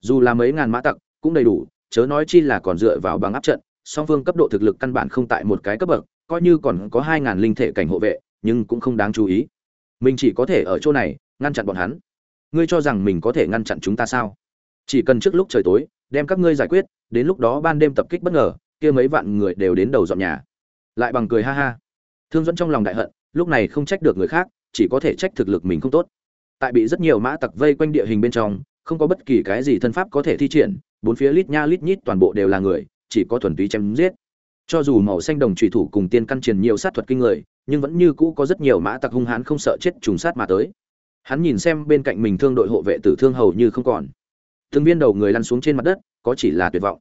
Dù là mấy ngàn mã tặc, cũng đầy đủ, chớ nói chi là còn dựa vào bằng áp trận, song phương cấp độ thực lực căn bản không tại một cái cấp bậc, coi như còn có hai ngàn linh thể cảnh hộ vệ, nhưng cũng không đáng chú ý. Mình chỉ có thể ở chỗ này, ngăn chặn bọn hắn. Ngươi cho rằng mình có thể ngăn chặn chúng ta sao? Chỉ cần trước lúc trời tối, đem các ngươi giải quyết, đến lúc đó ban đêm tập kích bất ngờ, kia mấy vạn người đều đến đầu dọn nhà. Lại bằng cười ha ha. Thương dẫn trong lòng đại hận lúc này không trách được người khác, chỉ có thể trách thực lực mình không tốt. Tại bị rất nhiều mã tặc vây quanh địa hình bên trong, không có bất kỳ cái gì thân pháp có thể thi triển, bốn phía lít nha lít nhít toàn bộ đều là người, chỉ có thuần túy chém giết. Cho dù màu xanh đồng trùy thủ cùng tiên căn truyền nhiều sát thuật kinh người, nhưng vẫn như cũ có rất nhiều mã tặc hung hãn không sợ chết trùng sát mà tới. Hắn nhìn xem bên cạnh mình thương đội hộ vệ tử thương hầu như không còn. Từng viên đầu người lăn xuống trên mặt đất, có chỉ là tuyệt vọng.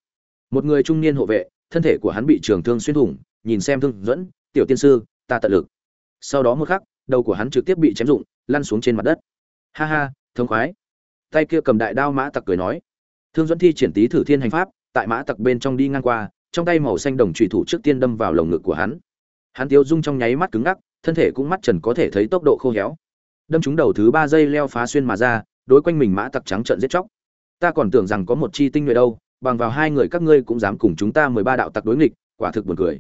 Một người trung niên hộ vệ, thân thể của hắn bị trường thương xuyên thủng, nhìn xem thương dẫn, tiểu tiên sư, ta tận lực sau đó một khắc, đầu của hắn trực tiếp bị chém rụng, lăn xuống trên mặt đất. Ha ha, thông khoái. Tay kia cầm đại đao mã tặc cười nói. Thương dẫn thi triển tí thử thiên hành pháp, tại mã tặc bên trong đi ngang qua, trong tay màu xanh đồng trùy thủ trước tiên đâm vào lồng ngực của hắn. Hắn tiêu dung trong nháy mắt cứng ngắc, thân thể cũng mắt trần có thể thấy tốc độ khô héo. Đâm trúng đầu thứ ba giây leo phá xuyên mà ra, đối quanh mình mã tặc trắng trợn giết chóc. Ta còn tưởng rằng có một chi tinh nhuệ đâu, bằng vào hai người các ngươi cũng dám cùng chúng ta mười ba đạo tặc đối nghịch, quả thực buồn cười.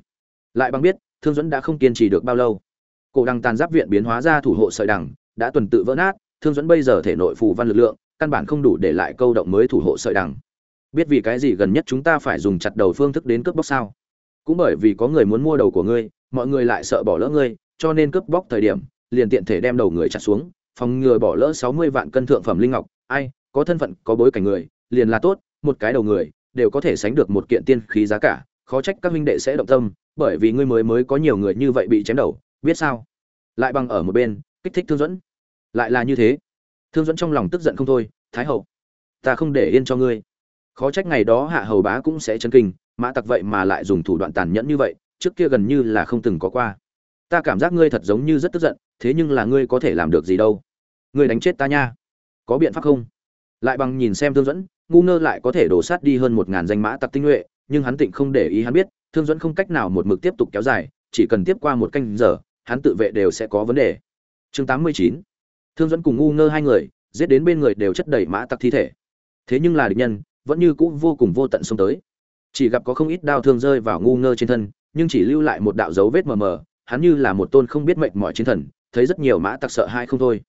Lại bằng biết, thương dẫn đã không kiên trì được bao lâu cổ đằng tàn giáp viện biến hóa ra thủ hộ sợi đằng, đã tuần tự vỡ nát, thương dẫn bây giờ thể nội phù văn lực lượng, căn bản không đủ để lại câu động mới thủ hộ sợi đằng. Biết vì cái gì gần nhất chúng ta phải dùng chặt đầu phương thức đến cướp bóc sao? Cũng bởi vì có người muốn mua đầu của ngươi, mọi người lại sợ bỏ lỡ ngươi, cho nên cướp bóc thời điểm, liền tiện thể đem đầu người chặt xuống, phòng ngừa bỏ lỡ sáu mươi vạn cân thượng phẩm linh ngọc. Ai, có thân phận, có bối cảnh người, liền là tốt, một cái đầu người, đều có thể sánh được một kiện tiên khí giá cả, khó trách các huynh đệ sẽ động tâm, bởi vì ngươi mới mới có nhiều người như vậy bị chém đầu biết sao? Lại bằng ở một bên, kích thích thương dẫn lại là như thế. Thương dẫn trong lòng tức giận không thôi, thái hậu, ta không để yên cho ngươi. Khó trách ngày đó hạ hầu bá cũng sẽ chấn kinh, mã tặc vậy mà lại dùng thủ đoạn tàn nhẫn như vậy, trước kia gần như là không từng có qua. Ta cảm giác ngươi thật giống như rất tức giận, thế nhưng là ngươi có thể làm được gì đâu. Ngươi đánh chết ta nha. Có biện pháp không? Lại bằng nhìn xem thương dẫn ngu ngơ lại có thể đổ sát đi hơn một ngàn danh mã tặc tinh nhuệ, nhưng hắn tịnh không để ý hắn biết, thương dẫn không cách nào một mực tiếp tục kéo dài, chỉ cần tiếp qua một canh giờ hắn tự vệ đều sẽ có vấn đề. Chương tám mươi chín. Thương dẫn cùng ngu ngơ hai người, giết đến bên người đều chất đầy mã tặc thi thể. Thế nhưng là địch nhân, vẫn như cũ vô cùng vô tận xông tới. Chỉ gặp có không ít đao thương rơi vào ngu ngơ trên thân, nhưng chỉ lưu lại một đạo dấu vết mờ mờ, hắn như là một tôn không biết mệnh mọi chiến thần, thấy rất nhiều mã tặc sợ hai không thôi.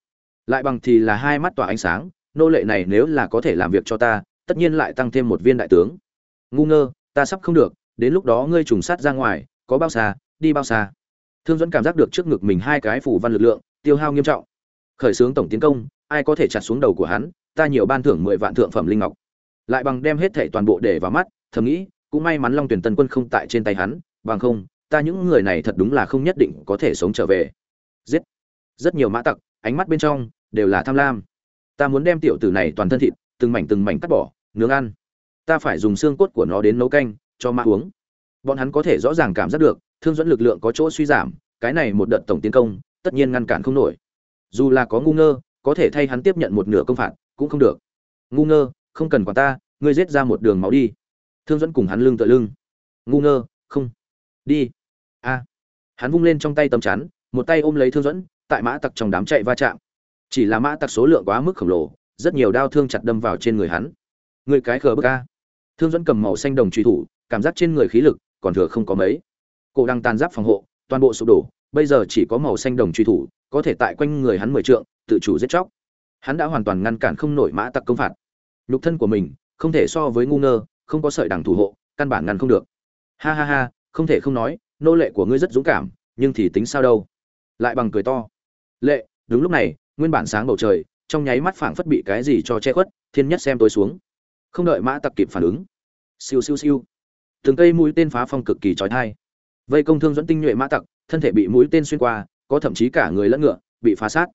Lại bằng thì là hai mắt tỏa ánh sáng, nô lệ này nếu là có thể làm việc cho ta, tất nhiên lại tăng thêm một viên đại tướng. Ngu ngơ, ta sắp không được, đến lúc đó ngươi trùng sát ra ngoài, có bao xa, đi bao xa? Thương dẫn cảm giác được trước ngực mình hai cái phủ văn lực lượng, tiêu hao nghiêm trọng. Khởi xướng tổng tiến công, ai có thể chặt xuống đầu của hắn, ta nhiều ban thưởng mười vạn thượng phẩm linh ngọc. Lại bằng đem hết thảy toàn bộ để vào mắt, thầm nghĩ, cũng may mắn long tuyển tân quân không tại trên tay hắn, bằng không, ta những người này thật đúng là không nhất định có thể sống trở về. Giết! Rất nhiều mã tặc, ánh mắt bên trong, đều là tham lam. Ta muốn đem tiểu tử này toàn thân thịt, từng mảnh từng mảnh cắt bỏ, nướng ăn. Ta phải dùng xương cốt của nó đến nấu canh, cho mã uống. Bọn hắn có thể rõ ràng cảm giác được thương dẫn lực lượng có chỗ suy giảm, cái này một đợt tổng tiến công, tất nhiên ngăn cản không nổi. Dù là có ngu ngơ, có thể thay hắn tiếp nhận một nửa công phạt, cũng không được. Ngu ngơ, không cần quả ta, ngươi giết ra một đường máu đi. Thương dẫn cùng hắn lưng tựa lưng. Ngu ngơ, không. Đi. A. Hắn vung lên trong tay tấm chắn, một tay ôm lấy thương dẫn, tại mã tặc trong đám chạy va chạm. Chỉ là mã tặc số lượng quá mức khổng lồ, rất nhiều đao thương chặt đâm vào trên người hắn. Người cái khờ bức a. Thương dẫn cầm màu xanh đồng truy thủ, cảm giác trên người khí lực còn thừa không có mấy cổ đang tàn giáp phòng hộ, toàn bộ sụp đổ, bây giờ chỉ có màu xanh đồng truy thủ, có thể tại quanh người hắn mười trượng, tự chủ giết chóc. Hắn đã hoàn toàn ngăn cản không nổi mã tặc công phạt. Nhục thân của mình, không thể so với ngu ngơ, không có sợi đằng thủ hộ, căn bản ngăn không được. Ha ha ha, không thể không nói, nô lệ của ngươi rất dũng cảm, nhưng thì tính sao đâu? Lại bằng cười to. Lệ, đúng lúc này, nguyên bản sáng bầu trời, trong nháy mắt phảng phất bị cái gì cho che khuất, thiên nhất xem tối xuống. Không đợi mã tặc kịp phản ứng. Siêu siêu siêu. Từng cây mũi tên phá phong cực kỳ trói thai vây công thương dẫn tinh nhuệ mã tặc, thân thể bị mũi tên xuyên qua, có thậm chí cả người lẫn ngựa bị phá sát.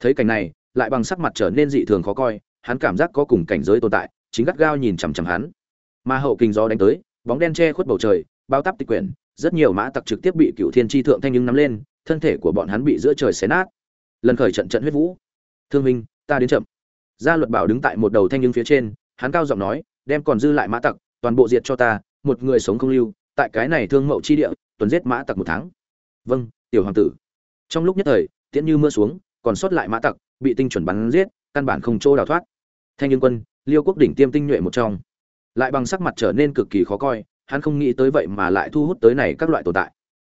Thấy cảnh này, lại bằng sắc mặt trở nên dị thường khó coi, hắn cảm giác có cùng cảnh giới tồn tại, chính gắt gao nhìn chằm chằm hắn. Mà hậu kinh gió đánh tới, bóng đen che khuất bầu trời, bao tắp tịch quyển, rất nhiều mã tặc trực tiếp bị cựu thiên tri thượng thanh nhưng nắm lên, thân thể của bọn hắn bị giữa trời xé nát. Lần khởi trận trận huyết vũ. Thương minh ta đến chậm. Gia luật bảo đứng tại một đầu thanh nhưng phía trên, hắn cao giọng nói, đem còn dư lại mã tặc, toàn bộ diệt cho ta, một người sống không lưu, tại cái này thương mậu chi địa tuần giết mã tặc một tháng. Vâng tiểu hoàng tử. Trong lúc nhất thời, tiễn như mưa xuống, còn sót lại mã tặc, bị tinh chuẩn bắn giết, căn bản không chỗ đào thoát. Thanh nhưng quân, liêu quốc đỉnh tiêm tinh nhuệ một trong. Lại bằng sắc mặt trở nên cực kỳ khó coi, hắn không nghĩ tới vậy mà lại thu hút tới này các loại tồn tại.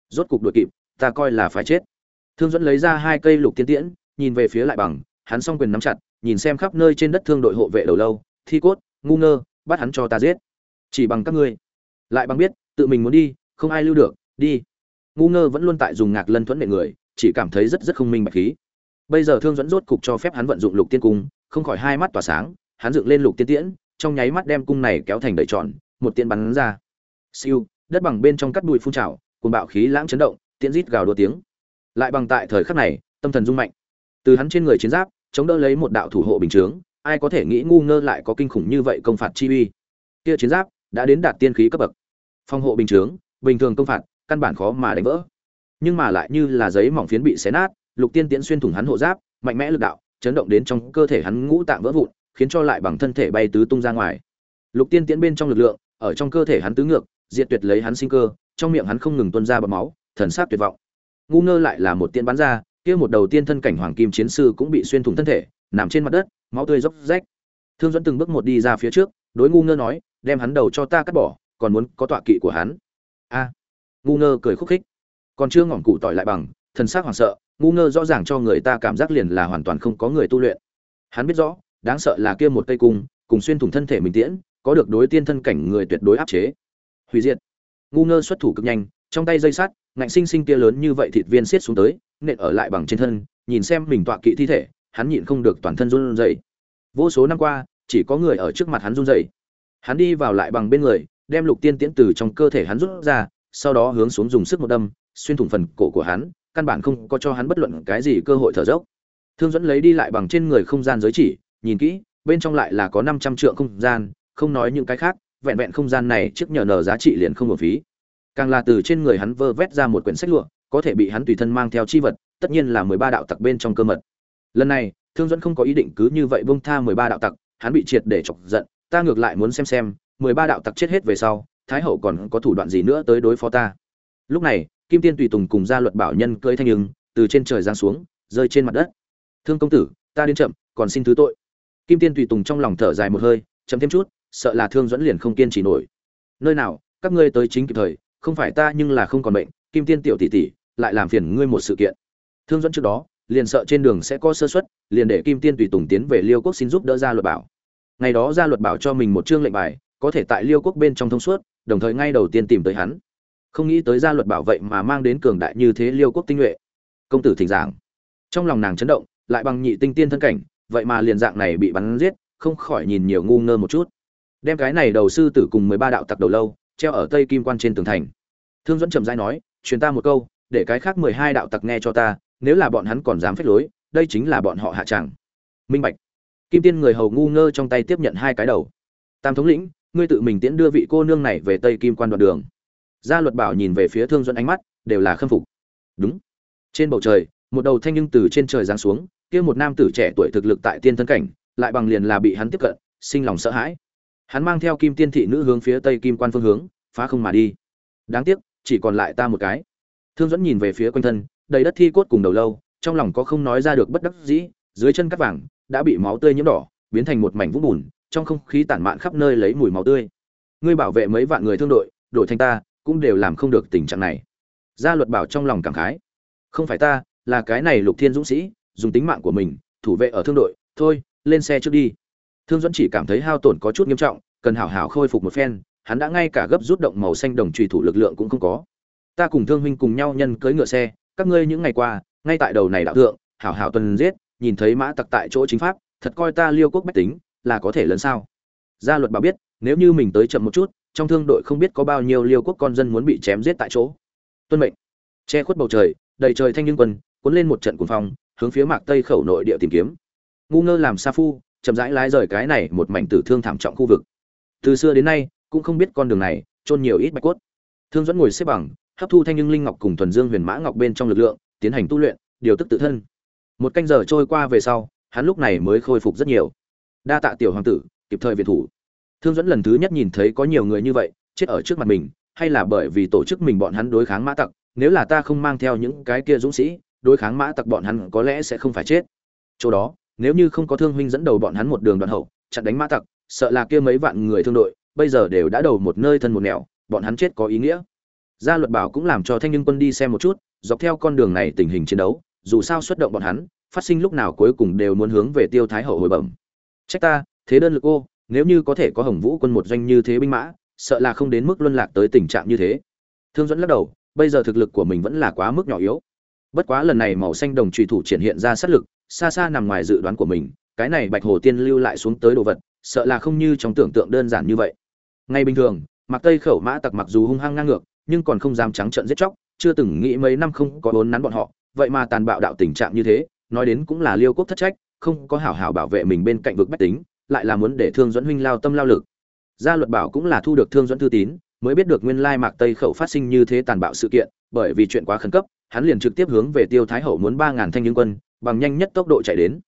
Rốt cục đuổi kịp, ta coi là phải chết. Thương dẫn lấy ra hai cây lục tiên tiễn, nhìn về phía lại bằng, hắn song quyền nắm chặt, nhìn xem khắp nơi trên đất thương đội hộ vệ đầu lâu, thi cốt, ngu ngơ, bắt hắn cho ta giết. Chỉ bằng các ngươi. Lại bằng biết, tự mình muốn đi, không ai lưu được đi. Ngu ngơ vẫn luôn tại dùng ngạc lân thuẫn nệ người, chỉ cảm thấy rất rất không minh bạch khí. Bây giờ thương dẫn rốt cục cho phép hắn vận dụng lục tiên cung, không khỏi hai mắt tỏa sáng, hắn dựng lên lục tiên tiễn, trong nháy mắt đem cung này kéo thành đầy tròn, một tiên bắn ra. Siêu, đất bằng bên trong cắt bụi phun trào cùng bạo khí lãng chấn động, tiễn rít gào đua tiếng. Lại bằng tại thời khắc này, tâm thần rung mạnh. Từ hắn trên người chiến giáp, chống đỡ lấy một đạo thủ hộ bình chướng, ai có thể nghĩ ngu ngơ lại có kinh khủng như vậy công phạt chi uy. Kia chiến giáp đã đến đạt tiên khí cấp bậc. Phòng hộ bình chướng, bình thường công phạt căn bản khó mà đánh vỡ. Nhưng mà lại như là giấy mỏng phiến bị xé nát, lục tiên tiễn xuyên thủng hắn hộ giáp, mạnh mẽ lực đạo, chấn động đến trong cơ thể hắn ngũ tạng vỡ vụn, khiến cho lại bằng thân thể bay tứ tung ra ngoài. Lục tiên tiễn bên trong lực lượng, ở trong cơ thể hắn tứ ngược, diệt tuyệt lấy hắn sinh cơ, trong miệng hắn không ngừng tuôn ra bọt máu, thần sát tuyệt vọng. Ngu ngơ lại là một tiên bắn ra, kia một đầu tiên thân cảnh hoàng kim chiến sư cũng bị xuyên thủng thân thể, nằm trên mặt đất, máu tươi róc rách. Thương dẫn từng bước một đi ra phía trước, đối ngu ngơ nói, đem hắn đầu cho ta cắt bỏ, còn muốn có tọa kỵ của hắn. A ngu ngơ cười khúc khích. Còn chưa ngỏm cụ tỏi lại bằng, thần sắc hoảng sợ, ngu ngơ rõ ràng cho người ta cảm giác liền là hoàn toàn không có người tu luyện. Hắn biết rõ, đáng sợ là kia một cây cung, cùng xuyên thủng thân thể mình tiễn, có được đối tiên thân cảnh người tuyệt đối áp chế. Hủy diệt. Ngu ngơ xuất thủ cực nhanh, trong tay dây sắt, ngạnh sinh sinh kia lớn như vậy thịt viên xiết xuống tới, nện ở lại bằng trên thân, nhìn xem mình tọa kỵ thi thể, hắn nhịn không được toàn thân run rẩy. Vô số năm qua, chỉ có người ở trước mặt hắn run rẩy. Hắn đi vào lại bằng bên người, đem lục tiên tiễn từ trong cơ thể hắn rút ra sau đó hướng xuống dùng sức một đâm, xuyên thủng phần cổ của hắn, căn bản không có cho hắn bất luận cái gì cơ hội thở dốc. Thương dẫn lấy đi lại bằng trên người không gian giới chỉ, nhìn kỹ, bên trong lại là có năm trăm trượng không gian, không nói những cái khác, vẹn vẹn không gian này trước nhờ nở giá trị liền không hợp phí. Càng là từ trên người hắn vơ vét ra một quyển sách lụa, có thể bị hắn tùy thân mang theo chi vật, tất nhiên là mười ba đạo tặc bên trong cơ mật. Lần này, thương dẫn không có ý định cứ như vậy bông tha mười ba đạo tặc, hắn bị triệt để chọc giận, ta ngược lại muốn xem xem, mười ba đạo tặc chết hết về sau thái hậu còn có thủ đoạn gì nữa tới đối phó ta? Lúc này, kim tiên tùy tùng cùng gia luật bảo nhân cơi thanh ứng từ trên trời giáng xuống, rơi trên mặt đất. Thương công tử, ta đến chậm, còn xin thứ tội. Kim tiên tùy tùng trong lòng thở dài một hơi, chậm thêm chút, sợ là thương dẫn liền không kiên trì nổi. Nơi nào, các ngươi tới chính kịp thời, không phải ta nhưng là không còn bệnh, kim tiên tiểu tỷ tỷ, lại làm phiền ngươi một sự kiện. Thương dẫn trước đó, liền sợ trên đường sẽ có sơ suất, liền để kim tiên tùy tùng tiến về liêu quốc xin giúp đỡ gia luật bảo. Ngày đó gia luật bảo cho mình một chương lệnh bài, có thể tại liêu quốc bên trong thông suốt đồng thời ngay đầu tiên tìm tới hắn. Không nghĩ tới gia luật bảo vậy mà mang đến cường đại như thế liêu quốc tinh nhuệ. Công tử thỉnh giảng. Trong lòng nàng chấn động, lại bằng nhị tinh tiên thân cảnh, vậy mà liền dạng này bị bắn giết, không khỏi nhìn nhiều ngu ngơ một chút. Đem cái này đầu sư tử cùng mười ba đạo tặc đầu lâu, treo ở tây kim quan trên tường thành. Thương dẫn trầm dai nói, truyền ta một câu, để cái khác mười hai đạo tặc nghe cho ta, nếu là bọn hắn còn dám phép lối, đây chính là bọn họ hạ tràng minh bạch. Kim tiên người hầu ngu ngơ trong tay tiếp nhận hai cái đầu. Tam thống lĩnh ngươi tự mình tiễn đưa vị cô nương này về tây kim quan đoạn đường. Gia luật bảo nhìn về phía thương dẫn ánh mắt, đều là khâm phục. Đúng. Trên bầu trời, một đầu thanh nhưng từ trên trời giáng xuống, kia một nam tử trẻ tuổi thực lực tại tiên thân cảnh, lại bằng liền là bị hắn tiếp cận, sinh lòng sợ hãi. Hắn mang theo kim tiên thị nữ hướng phía tây kim quan phương hướng, phá không mà đi. Đáng tiếc, chỉ còn lại ta một cái. Thương dẫn nhìn về phía quanh thân, đầy đất thi cốt cùng đầu lâu, trong lòng có không nói ra được bất đắc dĩ, dưới chân cắt vàng, đã bị máu tươi nhiễm đỏ, biến thành một mảnh vũng bùn trong không khí tản mạn khắp nơi lấy mùi máu tươi. Ngươi bảo vệ mấy vạn người thương đội đội thanh ta, cũng đều làm không được tình trạng này. Gia luật bảo trong lòng cảm khái. Không phải ta, là cái này lục thiên dũng sĩ, dùng tính mạng của mình, thủ vệ ở thương đội, thôi, lên xe trước đi. Thương dẫn chỉ cảm thấy hao tổn có chút nghiêm trọng, cần hảo hảo khôi phục một phen, hắn đã ngay cả gấp rút động màu xanh đồng trùy thủ lực lượng cũng không có. Ta cùng thương huynh cùng nhau nhân cưỡi ngựa xe, các ngươi những ngày qua, ngay tại đầu này đạo thượng, hảo hảo tuần giết, nhìn thấy mã tặc tại chỗ chính pháp, thật coi ta liêu quốc bách tính là có thể lớn sao? Gia luật bảo biết, nếu như mình tới chậm một chút, trong thương đội không biết có bao nhiêu liêu quốc con dân muốn bị chém giết tại chỗ. Tuân mệnh. Che khuất bầu trời, đầy trời thanh niên quân, cuốn lên một trận cuồng phong, hướng phía mạc tây khẩu nội địa tìm kiếm. Ngu ngơ làm sa phu, chậm rãi lái rời cái này một mảnh tử thương thảm trọng khu vực. Từ xưa đến nay, cũng không biết con đường này trôn nhiều ít bạch cốt. Thương dẫn ngồi xếp bằng, hấp thu thanh nhưng linh ngọc cùng thuần dương huyền mã ngọc bên trong lực lượng, tiến hành tu luyện, điều tức tự thân. Một canh giờ trôi qua về sau, hắn lúc này mới khôi phục rất nhiều đa tạ tiểu hoàng tử, kịp thời việt thủ. Thương dẫn lần thứ nhất nhìn thấy có nhiều người như vậy, chết ở trước mặt mình, hay là bởi vì tổ chức mình bọn hắn đối kháng mã tặc, nếu là ta không mang theo những cái kia dũng sĩ, đối kháng mã tặc bọn hắn có lẽ sẽ không phải chết. Chỗ đó, nếu như không có thương huynh dẫn đầu bọn hắn một đường đoạn hậu, chặn đánh mã tặc, sợ là kia mấy vạn người thương đội, bây giờ đều đã đầu một nơi thân một nẻo, bọn hắn chết có ý nghĩa. Gia luật bảo cũng làm cho thanh niên quân đi xem một chút, dọc theo con đường này tình hình chiến đấu, dù sao xuất động bọn hắn, phát sinh lúc nào cuối cùng đều muốn hướng về tiêu thái hậu hồi bẩm trách ta, thế đơn lực ô, nếu như có thể có hồng vũ quân một doanh như thế binh mã, sợ là không đến mức luân lạc tới tình trạng như thế. Thương dẫn lắc đầu, bây giờ thực lực của mình vẫn là quá mức nhỏ yếu. Bất quá lần này màu xanh đồng trùy thủ triển hiện ra sát lực, xa xa nằm ngoài dự đoán của mình, cái này bạch hồ tiên lưu lại xuống tới đồ vật, sợ là không như trong tưởng tượng đơn giản như vậy. Ngay bình thường mặc tây khẩu mã tặc mặc dù hung hăng ngang ngược, nhưng còn không dám trắng trợn giết chóc, chưa từng nghĩ mấy năm không có bốn nắn bọn họ, vậy mà tàn bạo đạo tình trạng như thế, nói đến cũng là liêu quốc thất trách không có hảo hảo bảo vệ mình bên cạnh vực bách tính, lại là muốn để thương dẫn huynh lao tâm lao lực. Gia luật bảo cũng là thu được thương dẫn thư tín, mới biết được nguyên lai mạc tây khẩu phát sinh như thế tàn bạo sự kiện, bởi vì chuyện quá khẩn cấp, hắn liền trực tiếp hướng về tiêu thái hậu muốn ba ngàn thanh niên quân, bằng nhanh nhất tốc độ chạy đến.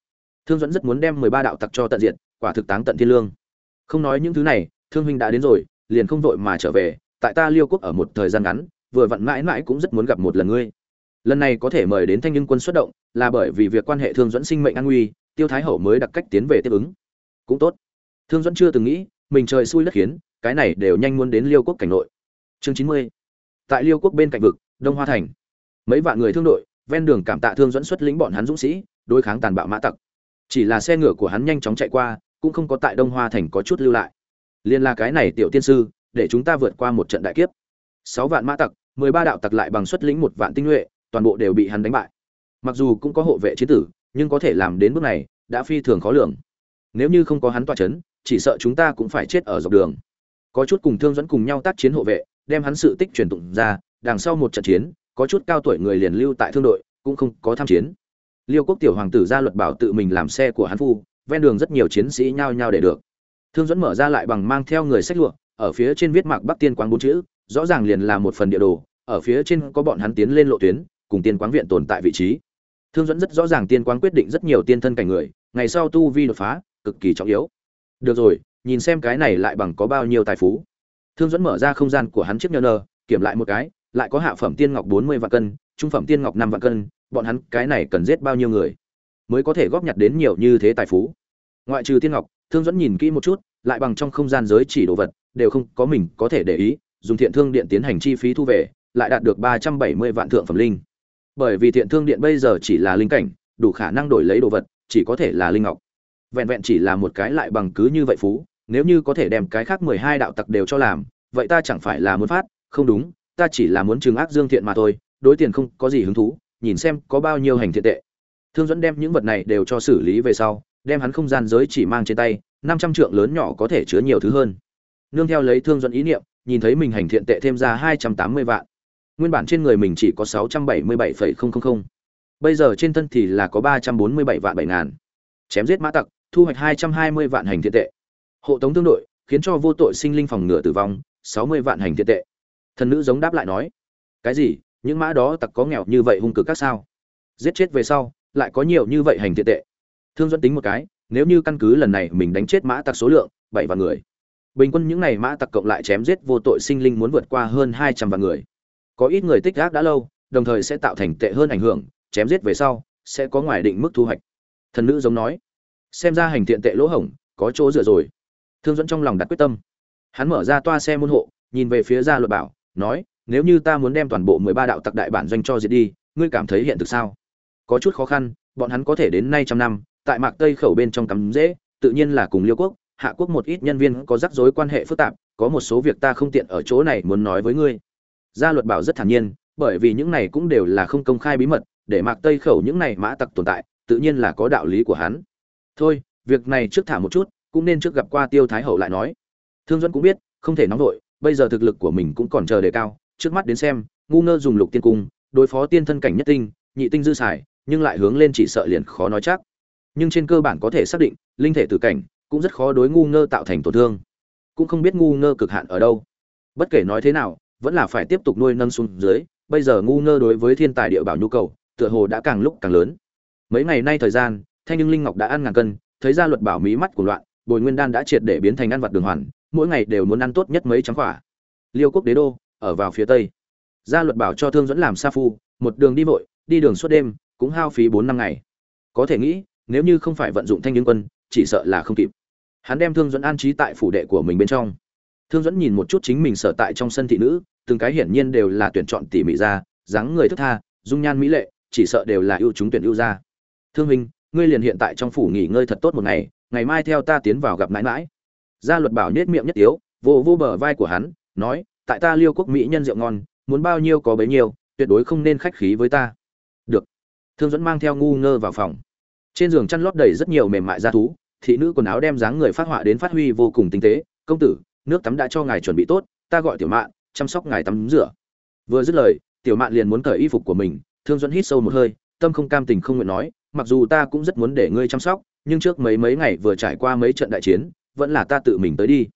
Thương dẫn rất muốn đem mười ba đạo tặc cho tận diện quả thực táng tận thiên lương. Không nói những thứ này, thương huynh đã đến rồi, liền không vội mà trở về, tại ta liêu quốc ở một thời gian ngắn, vừa vặn mãi mãi cũng rất muốn gặp một lần ngươi. Lần này có thể mời đến thanh niên quân xuất động, là bởi vì việc quan hệ thương dẫn sinh mệnh an nguy tiêu thái hậu mới đặc cách tiến về tiếp ứng. Cũng tốt. Thương dẫn chưa từng nghĩ, mình trời xui đất khiến, cái này đều nhanh muốn đến liêu quốc cảnh nội. Chương chín mươi. Tại liêu quốc bên cạnh vực, đông hoa thành. Mấy vạn người thương đội, ven đường cảm tạ thương dẫn xuất lĩnh bọn hắn dũng sĩ, đối kháng tàn bạo mã tặc. Chỉ là xe ngựa của hắn nhanh chóng chạy qua, cũng không có tại đông hoa thành có chút lưu lại. Liên là cái này tiểu tiên sư, để chúng ta vượt qua một trận đại kiếp. Sáu vạn mã tặc, mười ba đạo tặc lại bằng xuất lĩnh một vạn tinh nhuệ, toàn bộ đều bị hắn đánh bại. Mặc dù cũng có hộ vệ chiến tử nhưng có thể làm đến bước này, đã phi thường khó lường. Nếu như không có hắn tọa chấn, chỉ sợ chúng ta cũng phải chết ở dọc đường. Có chút cùng thương dẫn cùng nhau tác chiến hộ vệ, đem hắn sự tích truyền tụng ra, đằng sau một trận chiến, có chút cao tuổi người liền lưu tại thương đội, cũng không có tham chiến. Liêu quốc tiểu hoàng tử ra luật bảo tự mình làm xe của hắn phu, ven đường rất nhiều chiến sĩ nhao nhao để được. Thương dẫn mở ra lại bằng mang theo người sách lụa, ở phía trên viết mạc bắc tiên quán bốn chữ, rõ ràng liền là một phần địa đồ, ở phía trên có bọn hắn tiến lên lộ tuyến, cùng tiên quán viện tồn tại vị trí thương dẫn rất rõ ràng tiên quán quyết định rất nhiều tiên thân cảnh người, ngày sau tu vi đột phá, cực kỳ trọng yếu. Được rồi, nhìn xem cái này lại bằng có bao nhiêu tài phú. Thương dẫn mở ra không gian của hắn chiếc nhờ nơ, kiểm lại một cái, lại có hạ phẩm tiên ngọc bốn mươi vạn cân, trung phẩm tiên ngọc năm vạn cân, bọn hắn cái này cần giết bao nhiêu người, mới có thể góp nhặt đến nhiều như thế tài phú. Ngoại trừ tiên ngọc, thương dẫn nhìn kỹ một chút, lại bằng trong không gian giới chỉ đồ vật, đều không có mình có thể để ý, dùng thiện thương điện tiến hành chi phí thu về, lại đạt được ba trăm bảy mươi vạn thượng phẩm linh bởi vì thiện thương điện bây giờ chỉ là linh cảnh, đủ khả năng đổi lấy đồ vật, chỉ có thể là linh ngọc. Vẹn vẹn chỉ là một cái lại bằng cứ như vậy phú, nếu như có thể đem cái khác mười hai đạo tặc đều cho làm, vậy ta chẳng phải là muốn phát, không đúng, ta chỉ là muốn trừng ác dương thiện mà thôi, đối tiền không có gì hứng thú, nhìn xem có bao nhiêu hành thiện tệ. Thương dẫn đem những vật này đều cho xử lý về sau, đem hắn không gian giới chỉ mang trên tay, năm trăm trượng lớn nhỏ có thể chứa nhiều thứ hơn. Nương theo lấy thương dẫn ý niệm, nhìn thấy mình hành thiện tệ thêm ra hai trăm tám mươi vạn nguyên bản trên người mình chỉ có sáu trăm bảy mươi bảy phẩy không không không. Bây giờ trên thân thì là có ba trăm bốn mươi bảy vạn bảy ngàn. Chém giết mã tặc, thu hoạch hai trăm hai mươi vạn hành thiện tệ. Hộ tống tương đội, khiến cho vô tội sinh linh phòng ngừa tử vong, sáu mươi vạn hành thiện tệ. Thần nữ giống đáp lại nói, cái gì? Những mã đó tặc có nghèo như vậy hung cực các sao? Giết chết về sau, lại có nhiều như vậy hành thiện tệ. Thương dẫn tính một cái, nếu như căn cứ lần này mình đánh chết mã tặc số lượng, bảy vạn người, bình quân những này mã tặc cộng lại chém giết vô tội sinh linh muốn vượt qua hơn hai trăm vạn người có ít người tích gác đã lâu, đồng thời sẽ tạo thành tệ hơn ảnh hưởng, chém giết về sau, sẽ có ngoài định mức thu hoạch. Thần nữ giống nói, xem ra hành thiện tệ lỗ hổng, có chỗ dựa rồi. Thương dẫn trong lòng đặt quyết tâm. Hắn mở ra toa xe môn hộ, nhìn về phía gia luật bảo, nói, nếu như ta muốn đem toàn bộ mười ba đạo tặc đại bản doanh cho diệt đi, ngươi cảm thấy hiện thực sao? Có chút khó khăn, bọn hắn có thể đến nay trăm năm, tại mạc tây khẩu bên trong cắm dễ, tự nhiên là cùng liêu quốc, hạ quốc một ít nhân viên có rắc rối quan hệ phức tạp, có một số việc ta không tiện ở chỗ này muốn nói với ngươi gia luật bảo rất thản nhiên, bởi vì những này cũng đều là không công khai bí mật, để mạc tây khẩu những này mã tặc tồn tại, tự nhiên là có đạo lý của hắn. Thôi, việc này trước thả một chút, cũng nên trước gặp qua tiêu thái hậu lại nói. Thương duẫn cũng biết, không thể nóng vội, bây giờ thực lực của mình cũng còn chờ đề cao, trước mắt đến xem, ngu ngơ dùng lục tiên cung, đối phó tiên thân cảnh nhất tinh, nhị tinh dư xài, nhưng lại hướng lên chỉ sợ liền khó nói chắc. Nhưng trên cơ bản có thể xác định, linh thể tử cảnh cũng rất khó đối ngu ngơ tạo thành tổn thương. Cũng không biết ngu ngơ cực hạn ở đâu. Bất kể nói thế nào vẫn là phải tiếp tục nuôi nâng xuống dưới, bây giờ ngu ngơ đối với thiên tài địa bảo nhu cầu, tựa hồ đã càng lúc càng lớn. Mấy ngày nay thời gian, thanh nhưng linh ngọc đã ăn ngàn cân, thấy ra luật bảo mí mắt của loạn, bồi nguyên đan đã triệt để biến thành ăn vặt đường hoàn, mỗi ngày đều muốn ăn tốt nhất mấy trắng quả. Liêu quốc đế đô, ở vào phía tây. Gia luật bảo cho thương dẫn làm sa phu, một đường đi vội, đi đường suốt đêm, cũng hao phí bốn năm ngày. Có thể nghĩ, nếu như không phải vận dụng thanh niên quân, chỉ sợ là không kịp. Hắn đem thương dẫn an trí tại phủ đệ của mình bên trong. Thương dẫn nhìn một chút chính mình sở tại trong sân thị nữ từng cái hiển nhiên đều là tuyển chọn tỉ mỉ ra dáng người thức tha dung nhan mỹ lệ chỉ sợ đều là ưu chúng tuyển ưu ra thương minh ngươi liền hiện tại trong phủ nghỉ ngơi thật tốt một ngày ngày mai theo ta tiến vào gặp mãi mãi. Gia luật bảo nhếch miệng nhất yếu, vô vô bờ vai của hắn nói tại ta liêu quốc mỹ nhân rượu ngon muốn bao nhiêu có bấy nhiêu tuyệt đối không nên khách khí với ta. Được. Thương dẫn mang theo ngu ngơ vào phòng. Trên giường chăn lót đầy rất nhiều mềm mại da thú thị nữ quần áo đem dáng người phát họa đến phát huy vô cùng tinh tế. Công tử nước tắm đã cho ngài chuẩn bị tốt ta gọi tiểu mạn chăm sóc ngài tắm rửa. Vừa dứt lời, tiểu mạn liền muốn cởi y phục của mình, thương dẫn hít sâu một hơi, tâm không cam tình không nguyện nói, mặc dù ta cũng rất muốn để ngươi chăm sóc, nhưng trước mấy mấy ngày vừa trải qua mấy trận đại chiến, vẫn là ta tự mình tới đi.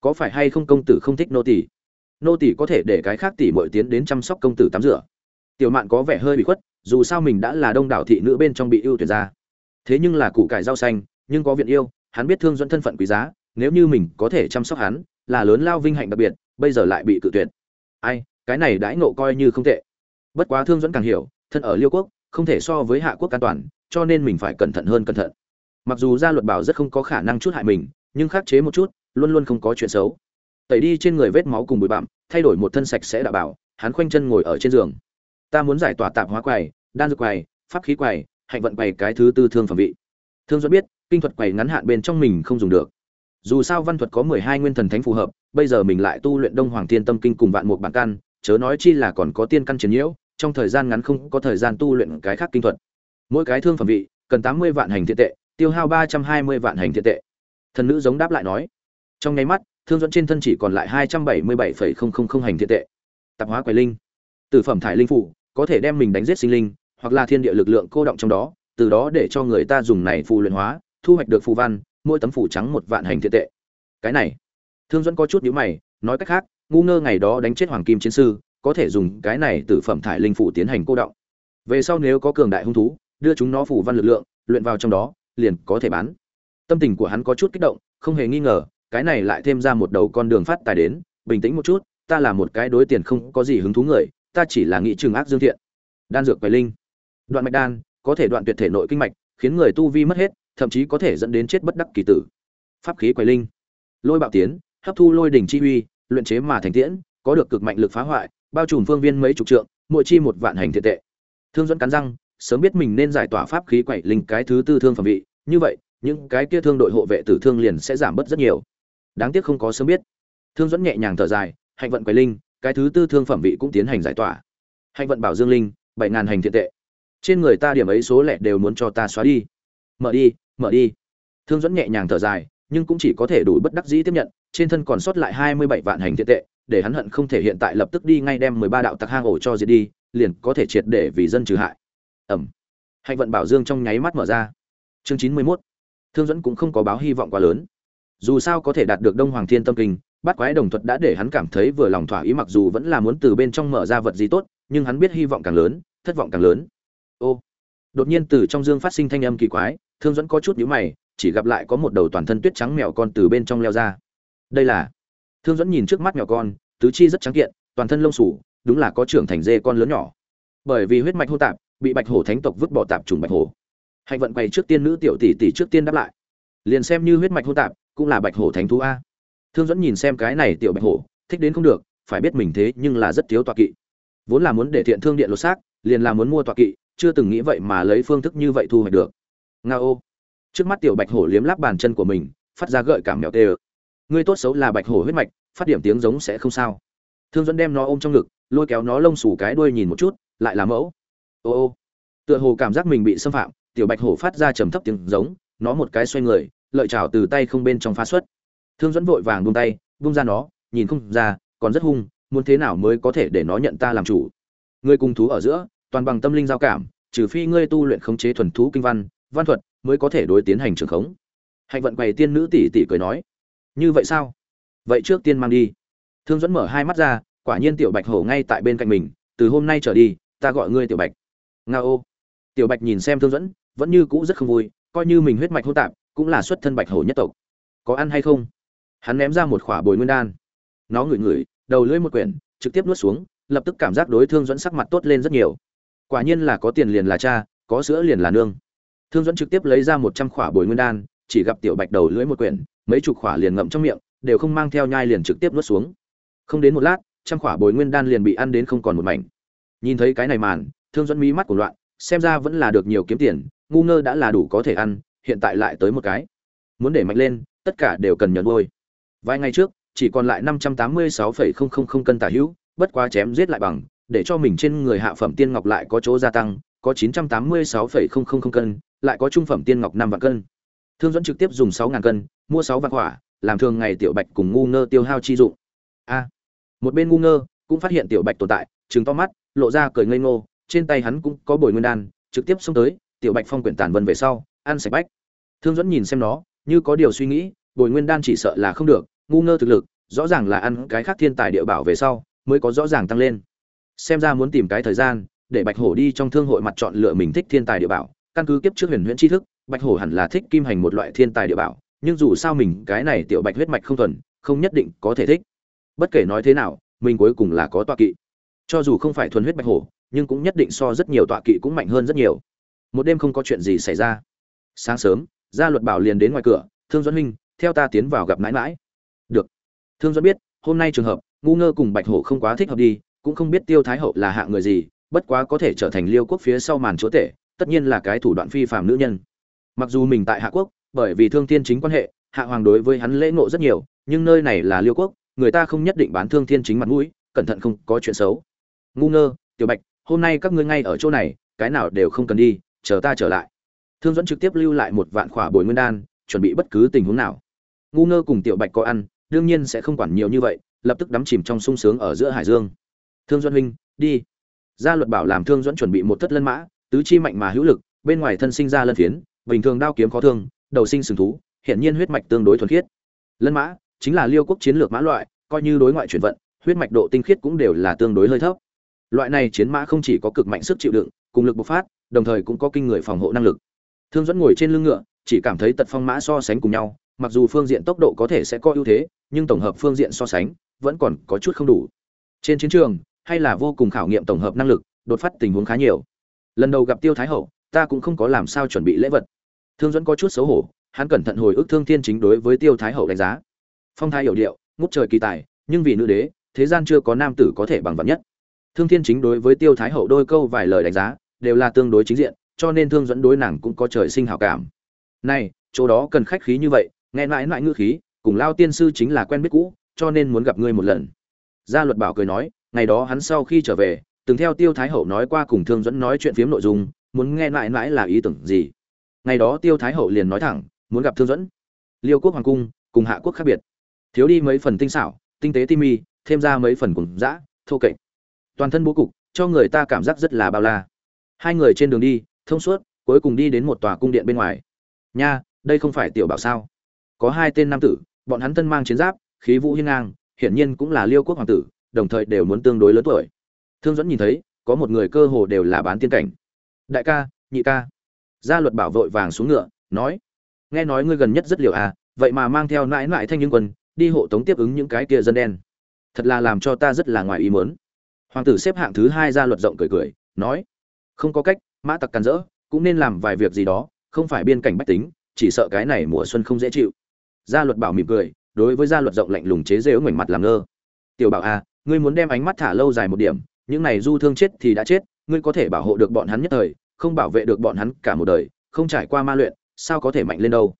Có phải hay không công tử không thích nô tỷ nô tỷ có thể để cái khác tỷ mọi tiến đến chăm sóc công tử tắm rửa. Tiểu mạn có vẻ hơi bị khuất, dù sao mình đã là đông đảo thị nữ bên trong bị ưu tuyển ra. Thế nhưng là củ cải rau xanh, nhưng có viện yêu, hắn biết thương dẫn thân phận quý giá, nếu như mình có thể chăm sóc hắn, là lớn lao vinh hạnh đặc biệt bây giờ lại bị cự tuyệt. Ai, cái này đãi nộ coi như không tệ. Bất quá thương dẫn càng hiểu, thân ở liêu quốc, không thể so với hạ quốc an toàn, cho nên mình phải cẩn thận hơn cẩn thận. Mặc dù gia luật bảo rất không có khả năng chút hại mình, nhưng khắc chế một chút, luôn luôn không có chuyện xấu. Tẩy đi trên người vết máu cùng bụi bặm, thay đổi một thân sạch sẽ đảm bảo, hắn khoanh chân ngồi ở trên giường. Ta muốn giải tỏa tạp hóa quầy, đan dược quầy, pháp khí quầy, hạnh vận quầy cái thứ tư thương phẩm vị. Thương dẫn biết, kinh thuật quầy ngắn hạn bên trong mình không dùng được dù sao văn thuật có mười hai nguyên thần thánh phù hợp, bây giờ mình lại tu luyện đông hoàng thiên tâm kinh cùng vạn một bản căn, chớ nói chi là còn có tiên căn chiến nhiễu, trong thời gian ngắn không có thời gian tu luyện cái khác kinh thuật. Mỗi cái thương phẩm vị, cần tám mươi vạn hành thiện tệ, tiêu hao ba trăm hai mươi vạn hành thiện tệ. Thần nữ giống đáp lại nói, trong nháy mắt, thương dẫn trên thân chỉ còn lại hai trăm bảy mươi bảy phẩy không không không hành thiện tệ. Tạp hóa quầy linh. Từ phẩm thải linh phủ, có thể đem mình đánh giết sinh linh, hoặc là thiên địa lực lượng cô động trong đó, từ đó để cho người ta dùng này phù luyện hóa, thu hoạch được phù văn mỗi tấm phủ trắng một vạn hành thiện tệ. Cái này, thương dẫn có chút nhữ mày, nói cách khác, ngu ngơ ngày đó đánh chết hoàng kim chiến sư, có thể dùng cái này từ phẩm thải linh phủ tiến hành cô động. Về sau nếu có cường đại hung thú, đưa chúng nó phủ văn lực lượng, luyện vào trong đó, liền có thể bán. Tâm tình của hắn có chút kích động, không hề nghi ngờ, cái này lại thêm ra một đầu con đường phát tài đến, bình tĩnh một chút, ta là một cái đối tiền không có gì hứng thú người, ta chỉ là nghĩ trường ác dương thiện. Đan dược quầy linh. Đoạn mạch đan, có thể đoạn tuyệt thể nội kinh mạch, khiến người tu vi mất hết thậm chí có thể dẫn đến chết bất đắc kỳ tử. Pháp khí quầy linh. Lôi bạo tiến, hấp thu lôi đỉnh chi uy, luyện chế mà thành tiễn, có được cực mạnh lực phá hoại, bao trùm phương viên mấy chục trượng, mỗi chi một vạn hành thiện tệ. Thương dẫn cắn răng, sớm biết mình nên giải tỏa pháp khí quậy linh cái thứ tư thương phẩm vị, như vậy, những cái kia thương đội hộ vệ tử thương liền sẽ giảm bớt rất nhiều. Đáng tiếc không có sớm biết. Thương dẫn nhẹ nhàng thở dài, hạnh vận quậy linh, cái thứ tư thương phẩm vị cũng tiến hành giải tỏa. Hạnh vận bảo dương linh, bảy ngàn hành thiện tệ. Trên người ta điểm ấy số lẻ đều muốn cho ta xóa đi. Mở đi mở đi. Thương dẫn nhẹ nhàng thở dài, nhưng cũng chỉ có thể đủ bất đắc dĩ tiếp nhận, trên thân còn sót lại hai mươi bảy vạn hành thiện tệ, để hắn hận không thể hiện tại lập tức đi ngay đem mười ba đạo tặc hang ổ cho diệt đi, liền có thể triệt để vì dân trừ hại. Ẩm. Hạnh vận bảo dương trong nháy mắt mở ra. Chương chín mươi mốt. Thương dẫn cũng không có báo hy vọng quá lớn. Dù sao có thể đạt được đông hoàng thiên tâm kinh bắt quái đồng thuật đã để hắn cảm thấy vừa lòng thỏa ý mặc dù vẫn là muốn từ bên trong mở ra vật gì tốt, nhưng hắn biết hy vọng càng lớn, thất vọng càng lớn. Ô. Đột nhiên từ trong dương phát sinh thanh âm kỳ quái thương dẫn có chút nhíu mày, chỉ gặp lại có một đầu toàn thân tuyết trắng mèo con từ bên trong leo ra. Đây là? Thương dẫn nhìn trước mắt mèo con, tứ chi rất trắng kiện, toàn thân lông sủ đúng là có trưởng thành dê con lớn nhỏ. Bởi vì huyết mạch hô tạp, bị bạch hổ thánh tộc vứt bỏ tạp trùng bạch hổ. Hạnh vận quay trước tiên nữ tiểu tỷ tỷ trước tiên đáp lại. Liền xem như huyết mạch hô tạp, cũng là bạch hổ thánh thú a. Thương dẫn nhìn xem cái này tiểu bạch hổ, thích đến không được, phải biết mình thế nhưng là rất thiếu tọa kỵ. Vốn là muốn để thiện thương điện lột xác, liền là muốn mua tọa kỵ, chưa từng nghĩ vậy mà lấy phương thức như vậy thu hoạch được nga ô. Trước mắt tiểu bạch hổ liếm láp bàn chân của mình, phát ra gợi cảm mèo tê ơ. Ngươi tốt xấu là bạch hổ huyết mạch, phát điểm tiếng giống sẽ không sao. Thương dẫn đem nó ôm trong ngực, lôi kéo nó lông xù cái đuôi nhìn một chút, lại là mẫu. Ô ô. Tựa hồ cảm giác mình bị xâm phạm, tiểu bạch hổ phát ra trầm thấp tiếng giống, nó một cái xoay người, lợi chảo từ tay không bên trong phá xuất. Thương dẫn vội vàng buông tay, buông ra nó, nhìn không ra, còn rất hung, muốn thế nào mới có thể để nó nhận ta làm chủ. Ngươi cùng thú ở giữa, toàn bằng tâm linh giao cảm, trừ phi ngươi tu luyện khống chế thuần thú kinh văn văn thuật mới có thể đối tiến hành trường khống. Hạnh vận quầy tiên nữ tỷ tỷ cười nói, như vậy sao? Vậy trước tiên mang đi. Thương dẫn mở hai mắt ra, quả nhiên tiểu bạch hổ ngay tại bên cạnh mình, từ hôm nay trở đi, ta gọi ngươi tiểu bạch. Nga ô. Tiểu bạch nhìn xem thương dẫn vẫn như cũ rất không vui, coi như mình huyết mạch hô tạp, cũng là xuất thân bạch hổ nhất tộc. Có ăn hay không? Hắn ném ra một khỏa bồi nguyên đan. Nó ngửi ngửi, đầu lưỡi một quyển, trực tiếp nuốt xuống, lập tức cảm giác đối thương dẫn sắc mặt tốt lên rất nhiều. Quả nhiên là có tiền liền là cha, có sữa liền là nương thương dẫn trực tiếp lấy ra một trăm khỏa bồi nguyên đan, chỉ gặp tiểu bạch đầu lưỡi một quyển, mấy chục khỏa liền ngậm trong miệng, đều không mang theo nhai liền trực tiếp nuốt xuống. Không đến một lát, trăm khỏa bồi nguyên đan liền bị ăn đến không còn một mảnh. Nhìn thấy cái này màn, thương dẫn mí mắt của loạn, xem ra vẫn là được nhiều kiếm tiền, ngu ngơ đã là đủ có thể ăn, hiện tại lại tới một cái. Muốn để mạnh lên, tất cả đều cần nhận đôi vài ngày trước, chỉ còn lại năm trăm tám mươi sáu phẩy không không không cân tả hữu, bất quá chém giết lại bằng, để cho mình trên người hạ phẩm tiên ngọc lại có chỗ gia tăng, có chín trăm tám mươi sáu phẩy không không không cân lại có trung phẩm tiên ngọc năm vạn cân. Thương dẫn trực tiếp dùng sáu ngàn cân, mua sáu vạn hỏa, làm thường ngày tiểu bạch cùng ngu ngơ tiêu hao chi dụng. A. Một bên ngu ngơ cũng phát hiện tiểu bạch tồn tại, trừng to mắt, lộ ra cười ngây ngô, trên tay hắn cũng có bồi nguyên đan, trực tiếp xông tới, tiểu bạch phong quyển tàn vân về sau, ăn sạch bách. Thương dẫn nhìn xem nó, như có điều suy nghĩ, bồi nguyên đan chỉ sợ là không được, ngu ngơ thực lực, rõ ràng là ăn cái khác thiên tài địa bảo về sau, mới có rõ ràng tăng lên. Xem ra muốn tìm cái thời gian, để bạch hổ đi trong thương hội mặt chọn lựa mình thích thiên tài địa bảo căn cứ kiếp trước huyền huyễn tri thức, bạch hổ hẳn là thích kim hành một loại thiên tài địa bảo, nhưng dù sao mình, cái này tiểu bạch huyết mạch không thuần, không nhất định có thể thích. Bất kể nói thế nào, mình cuối cùng là có tọa kỵ. Cho dù không phải thuần huyết bạch hổ, nhưng cũng nhất định so rất nhiều tọa kỵ cũng mạnh hơn rất nhiều. Một đêm không có chuyện gì xảy ra. Sáng sớm, gia luật bảo liền đến ngoài cửa, thương duẫn huynh theo ta tiến vào gặp mãi mãi. Được. Thương duẫn biết, hôm nay trường hợp, ngu ngơ cùng bạch hổ không quá thích hợp đi, cũng không biết tiêu thái hậu là hạ người gì, bất quá có thể trở thành liêu quốc phía sau màn chúa tể tất nhiên là cái thủ đoạn phi phàm nữ nhân. Mặc dù mình tại hạ quốc, bởi vì thương thiên chính quan hệ, hạ hoàng đối với hắn lễ ngộ rất nhiều, nhưng nơi này là liêu quốc, người ta không nhất định bán thương thiên chính mặt mũi, cẩn thận không có chuyện xấu. Ngu ngơ, tiểu bạch, hôm nay các ngươi ngay ở chỗ này, cái nào đều không cần đi, chờ ta trở lại. Thương dẫn trực tiếp lưu lại một vạn khỏa bồi nguyên đan, chuẩn bị bất cứ tình huống nào. Ngu ngơ cùng tiểu bạch có ăn, đương nhiên sẽ không quản nhiều như vậy, lập tức đắm chìm trong sung sướng ở giữa hải dương. Thương duân huynh, đi. Gia luật bảo làm thương Dẫn chuẩn bị một thất lân mã tứ chi mạnh mà hữu lực, bên ngoài thân sinh ra lân phiến, bình thường đao kiếm khó thương, đầu sinh sừng thú hiện nhiên huyết mạch tương đối thuần khiết. Lân mã chính là liêu quốc chiến lược mã loại, coi như đối ngoại chuyển vận, huyết mạch độ tinh khiết cũng đều là tương đối hơi thấp. Loại này chiến mã không chỉ có cực mạnh sức chịu đựng, cùng lực bộc phát, đồng thời cũng có kinh người phòng hộ năng lực. Thương dẫn ngồi trên lưng ngựa, chỉ cảm thấy tật phong mã so sánh cùng nhau, mặc dù phương diện tốc độ có thể sẽ có ưu thế, nhưng tổng hợp phương diện so sánh, vẫn còn có chút không đủ. Trên chiến trường, hay là vô cùng khảo nghiệm tổng hợp năng lực, đột phát tình huống khá nhiều lần đầu gặp tiêu thái hậu, ta cũng không có làm sao chuẩn bị lễ vật. Thương dẫn có chút xấu hổ, hắn cẩn thận hồi ức thương thiên chính đối với tiêu thái hậu đánh giá. Phong thái hiểu điệu, ngút trời kỳ tài, nhưng vì nữ đế, thế gian chưa có nam tử có thể bằng vật nhất. Thương thiên chính đối với tiêu thái hậu đôi câu vài lời đánh giá, đều là tương đối chính diện, cho nên thương dẫn đối nàng cũng có trời sinh hảo cảm. Này, chỗ đó cần khách khí như vậy, nghe mãi mãi ngữ khí, cùng lao tiên sư chính là quen biết cũ, cho nên muốn gặp ngươi một lần. Gia luật bảo cười nói, ngày đó hắn sau khi trở về từng theo tiêu thái hậu nói qua cùng thương dẫn nói chuyện phiếm nội dung, muốn nghe mãi mãi là ý tưởng gì. Ngày đó tiêu thái hậu liền nói thẳng, muốn gặp thương dẫn liêu quốc hoàng cung, cùng hạ quốc khác biệt. Thiếu đi mấy phần tinh xảo, tinh tế timi, thêm ra mấy phần cùng dã, thô kệch. Toàn thân bố cục, cho người ta cảm giác rất là bao la. Hai người trên đường đi, thông suốt, cuối cùng đi đến một tòa cung điện bên ngoài. Nha, đây không phải tiểu bảo sao? Có hai tên nam tử, bọn hắn thân mang chiến giáp, khí vũ hiên ngang, hiển nhiên cũng là liêu quốc hoàng tử, đồng thời đều muốn tương đối lớn tuổi thương dẫn nhìn thấy có một người cơ hồ đều là bán tiên cảnh. Đại ca nhị ca. Gia luật bảo vội vàng xuống ngựa nói nghe nói ngươi gần nhất rất liều à vậy mà mang theo nãi nãi thanh những quân đi hộ tống tiếp ứng những cái kia dân đen. Thật là làm cho ta rất là ngoài ý muốn. Hoàng tử xếp hạng thứ hai gia luật rộng cười cười nói không có cách mã tặc càn rỡ cũng nên làm vài việc gì đó không phải biên cảnh bách tính chỉ sợ cái này mùa xuân không dễ chịu. Gia luật bảo mỉm cười đối với gia luật rộng lạnh lùng chế rêu ngoảnh mặt làm ngơ. Tiểu bảo a à, ngươi muốn đem ánh mắt thả lâu dài một điểm những này du thương chết thì đã chết, ngươi có thể bảo hộ được bọn hắn nhất thời, không bảo vệ được bọn hắn cả một đời, không trải qua ma luyện, sao có thể mạnh lên đâu?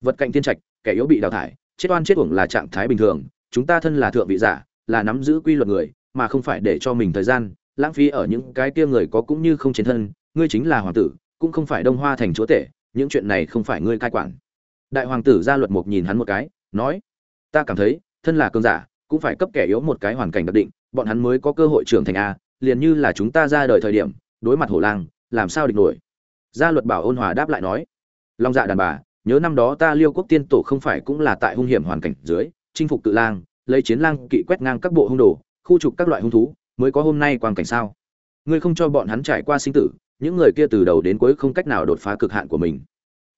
Vật cạnh thiên trạch, kẻ yếu bị đào thải, chết oan chết uổng là trạng thái bình thường, chúng ta thân là thượng vị giả, là nắm giữ quy luật người, mà không phải để cho mình thời gian, lãng phí ở những cái kia người có cũng như không chiến thân, ngươi chính là hoàng tử, cũng không phải đông hoa thành chúa tể, những chuyện này không phải ngươi cai quản. Đại hoàng tử gia luật mục nhìn hắn một cái, nói, ta cảm thấy, thân là cơn giả, cũng phải cấp kẻ yếu một cái hoàn cảnh đặc định bọn hắn mới có cơ hội trưởng thành a, liền như là chúng ta ra đời thời điểm, đối mặt hổ lang, làm sao địch nổi? Gia luật bảo ôn hòa đáp lại nói, long dạ đàn bà, nhớ năm đó ta liêu quốc tiên tổ không phải cũng là tại hung hiểm hoàn cảnh dưới, chinh phục cự lang, lấy chiến lang kỵ quét ngang các bộ hung đồ, khu trục các loại hung thú, mới có hôm nay quang cảnh sao? Ngươi không cho bọn hắn trải qua sinh tử, những người kia từ đầu đến cuối không cách nào đột phá cực hạn của mình.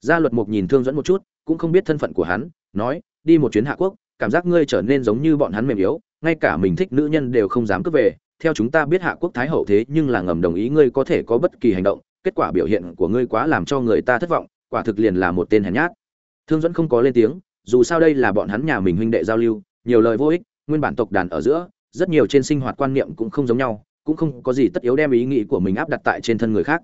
Gia luật mục nhìn thương dẫn một chút, cũng không biết thân phận của hắn, nói, đi một chuyến hạ quốc, cảm giác ngươi trở nên giống như bọn hắn mềm yếu ngay cả mình thích nữ nhân đều không dám cướp về, theo chúng ta biết hạ quốc thái hậu thế nhưng là ngầm đồng ý ngươi có thể có bất kỳ hành động, kết quả biểu hiện của ngươi quá làm cho người ta thất vọng, quả thực liền là một tên hèn nhát. Thương dẫn không có lên tiếng, dù sao đây là bọn hắn nhà mình huynh đệ giao lưu, nhiều lời vô ích, nguyên bản tộc đàn ở giữa, rất nhiều trên sinh hoạt quan niệm cũng không giống nhau, cũng không có gì tất yếu đem ý nghĩ của mình áp đặt tại trên thân người khác.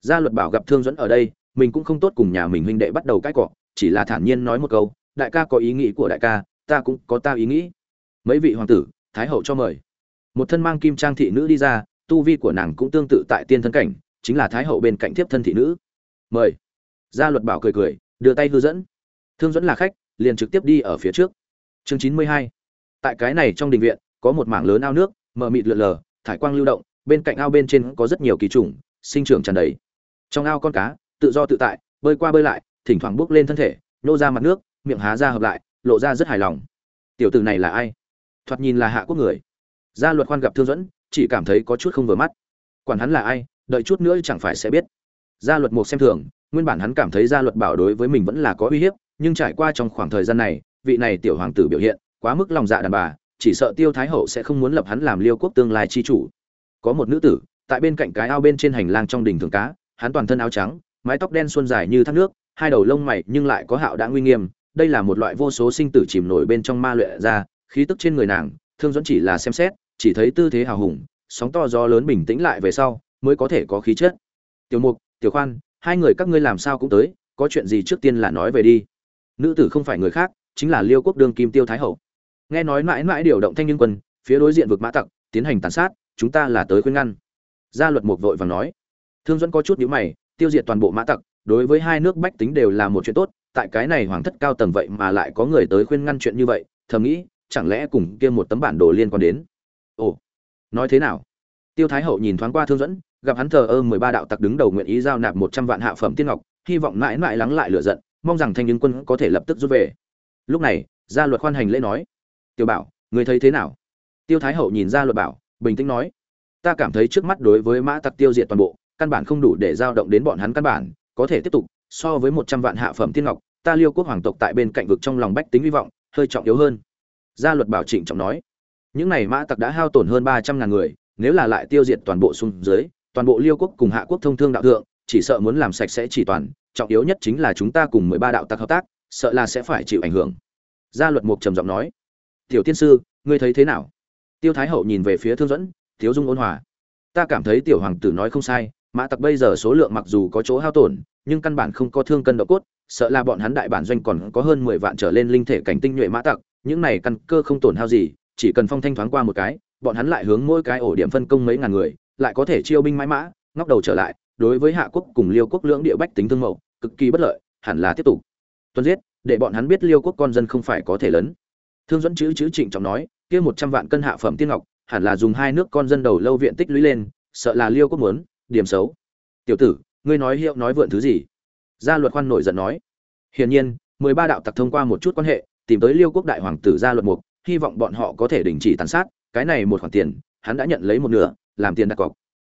Gia luật bảo gặp thương dẫn ở đây, mình cũng không tốt cùng nhà mình huynh đệ bắt đầu cãi cọ, chỉ là thản nhiên nói một câu, đại ca có ý nghĩ của đại ca, ta cũng có ta ý nghĩ mấy vị hoàng tử, thái hậu cho mời. Một thân mang kim trang thị nữ đi ra, tu vi của nàng cũng tương tự tại tiên thân cảnh, chính là thái hậu bên cạnh thiếp thân thị nữ. Mời. Gia luật bảo cười cười, đưa tay hư dẫn. Thương dẫn là khách, liền trực tiếp đi ở phía trước. Chương chín mươi hai. Tại cái này trong đình viện, có một mảng lớn ao nước, mờ mịt lượn lờ, thải quang lưu động, bên cạnh ao bên trên có rất nhiều kỳ trùng, sinh trưởng tràn đầy. Trong ao con cá, tự do tự tại, bơi qua bơi lại, thỉnh thoảng bước lên thân thể, nô ra mặt nước, miệng há ra hợp lại, lộ ra rất hài lòng. Tiểu tử này là ai? Thoạt nhìn là hạ quốc người. Gia luật khoan gặp thương dẫn chỉ cảm thấy có chút không vừa mắt. Quản hắn là ai, đợi chút nữa chẳng phải sẽ biết. Gia luật một xem thường, nguyên bản hắn cảm thấy gia luật bảo đối với mình vẫn là có uy hiếp, nhưng trải qua trong khoảng thời gian này, vị này tiểu hoàng tử biểu hiện, quá mức lòng dạ đàn bà, chỉ sợ tiêu thái hậu sẽ không muốn lập hắn làm liêu quốc tương lai chi chủ. Có một nữ tử, tại bên cạnh cái ao bên trên hành lang trong đình thường cá, hắn toàn thân áo trắng, mái tóc đen xuân dài như thác nước, hai đầu lông mày nhưng lại có hạo đã nguy nghiêm, đây là một loại vô số sinh tử chìm nổi bên trong ma luyện ra khí tức trên người nàng, thương dẫn chỉ là xem xét, chỉ thấy tư thế hào hùng, sóng to gió lớn bình tĩnh lại về sau, mới có thể có khí chất. Tiểu mục, tiểu khoan, hai người các ngươi làm sao cũng tới, có chuyện gì trước tiên là nói về đi. Nữ tử không phải người khác, chính là liêu quốc đương kim tiêu thái hậu. Nghe nói mãi mãi điều động thanh niên quân, phía đối diện vực mã tặc, tiến hành tàn sát, chúng ta là tới khuyên ngăn. Gia luật mục vội vàng nói. Thương dẫn có chút nhíu mày, tiêu diệt toàn bộ mã tặc, đối với hai nước bách tính đều là một chuyện tốt, tại cái này hoàng thất cao tầng vậy mà lại có người tới khuyên ngăn chuyện như vậy, thầm nghĩ chẳng lẽ cùng kia một tấm bản đồ liên quan đến? Ồ, nói thế nào? Tiêu thái hậu nhìn thoáng qua thương dẫn, gặp hắn thờ ơ mười ba đạo tặc đứng đầu nguyện ý giao nạp một trăm vạn hạ phẩm tiên ngọc, hy vọng mãi mãi lắng lại lửa giận, mong rằng thanh niên quân có thể lập tức rút về. Lúc này, gia luật khoan hành lễ nói tiêu bảo, người thấy thế nào? Tiêu thái hậu nhìn ra luật bảo, bình tĩnh nói, ta cảm thấy trước mắt đối với mã tặc tiêu diệt toàn bộ, căn bản không đủ để giao động đến bọn hắn căn bản, có thể tiếp tục, so với một trăm vạn hạ phẩm tiên ngọc, ta liêu quốc hoàng tộc tại bên cạnh vực trong lòng bách tính hy vọng, hơi trọng yếu hơn gia luật bảo trịnh trọng nói, những này mã tặc đã hao tổn hơn ba trăm ngàn người, nếu là lại tiêu diệt toàn bộ xuống dưới toàn bộ liêu quốc cùng hạ quốc thông thương đạo thượng, chỉ sợ muốn làm sạch sẽ chỉ toàn, trọng yếu nhất chính là chúng ta cùng mười ba đạo tặc hợp tác, sợ là sẽ phải chịu ảnh hưởng. Gia luật mục trầm giọng nói, tiểu tiên sư, ngươi thấy thế nào? Tiêu thái hậu nhìn về phía thương dẫn thiếu dung ôn hòa. Ta cảm thấy tiểu hoàng tử nói không sai, mã tặc bây giờ số lượng mặc dù có chỗ hao tổn, nhưng căn bản không có thương cân độ cốt, sợ là bọn hắn đại bản doanh còn có hơn mười vạn trở lên linh thể cảnh tinh nhuệ mã tặc những này căn cơ không tổn hao gì chỉ cần phong thanh thoáng qua một cái bọn hắn lại hướng mỗi cái ổ điểm phân công mấy ngàn người lại có thể chiêu binh mãi mã ngóc đầu trở lại đối với hạ quốc cùng liêu quốc lưỡng địa bách tính thương mậu, cực kỳ bất lợi hẳn là tiếp tục. Tuân giết để bọn hắn biết liêu quốc con dân không phải có thể lớn. Thương dẫn chữ chữ trịnh trọng nói kia một trăm vạn cân hạ phẩm tiên ngọc hẳn là dùng hai nước con dân đầu lâu viện tích lũy lên sợ là liêu quốc muốn điểm xấu. Tiểu tử ngươi nói hiệu nói vượn thứ gì? Gia luật khoan nổi giận nói. Hiển nhiên mười ba đạo tặc thông qua một chút quan hệ tìm tới liêu quốc đại hoàng tử gia luật mục, hy vọng bọn họ có thể đình chỉ tàn sát, cái này một khoản tiền, hắn đã nhận lấy một nửa, làm tiền đặt cọc.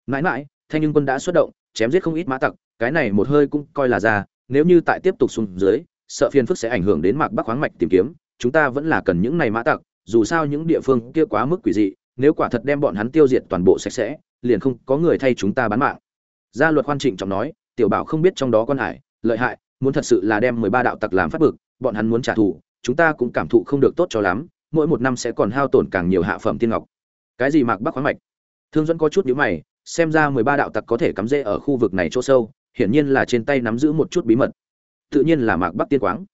Mãi mãi, thanh nhưng quân đã xuất động, chém giết không ít mã tặc, cái này một hơi cũng coi là ra, nếu như tại tiếp tục xuống dưới, sợ phiền phức sẽ ảnh hưởng đến mạc bắc khoáng mạch tìm kiếm, chúng ta vẫn là cần những này mã tặc, dù sao những địa phương kia quá mức quỷ dị, nếu quả thật đem bọn hắn tiêu diệt toàn bộ sạch sẽ, liền không có người thay chúng ta bán mạng. Gia luật quan trịnh trọng nói, tiểu bảo không biết trong đó con hải, lợi hại, muốn thật sự là đem mười ba đạo tặc làm phát bực, bọn hắn muốn trả thù chúng ta cũng cảm thụ không được tốt cho lắm, mỗi một năm sẽ còn hao tổn càng nhiều hạ phẩm tiên ngọc. Cái gì mạc bắc khoáng mạch? Thương dẫn có chút nhữ mày, xem ra mười ba đạo tặc có thể cắm rễ ở khu vực này chỗ sâu, hiển nhiên là trên tay nắm giữ một chút bí mật. Tự nhiên là mạc bắc tiên quáng.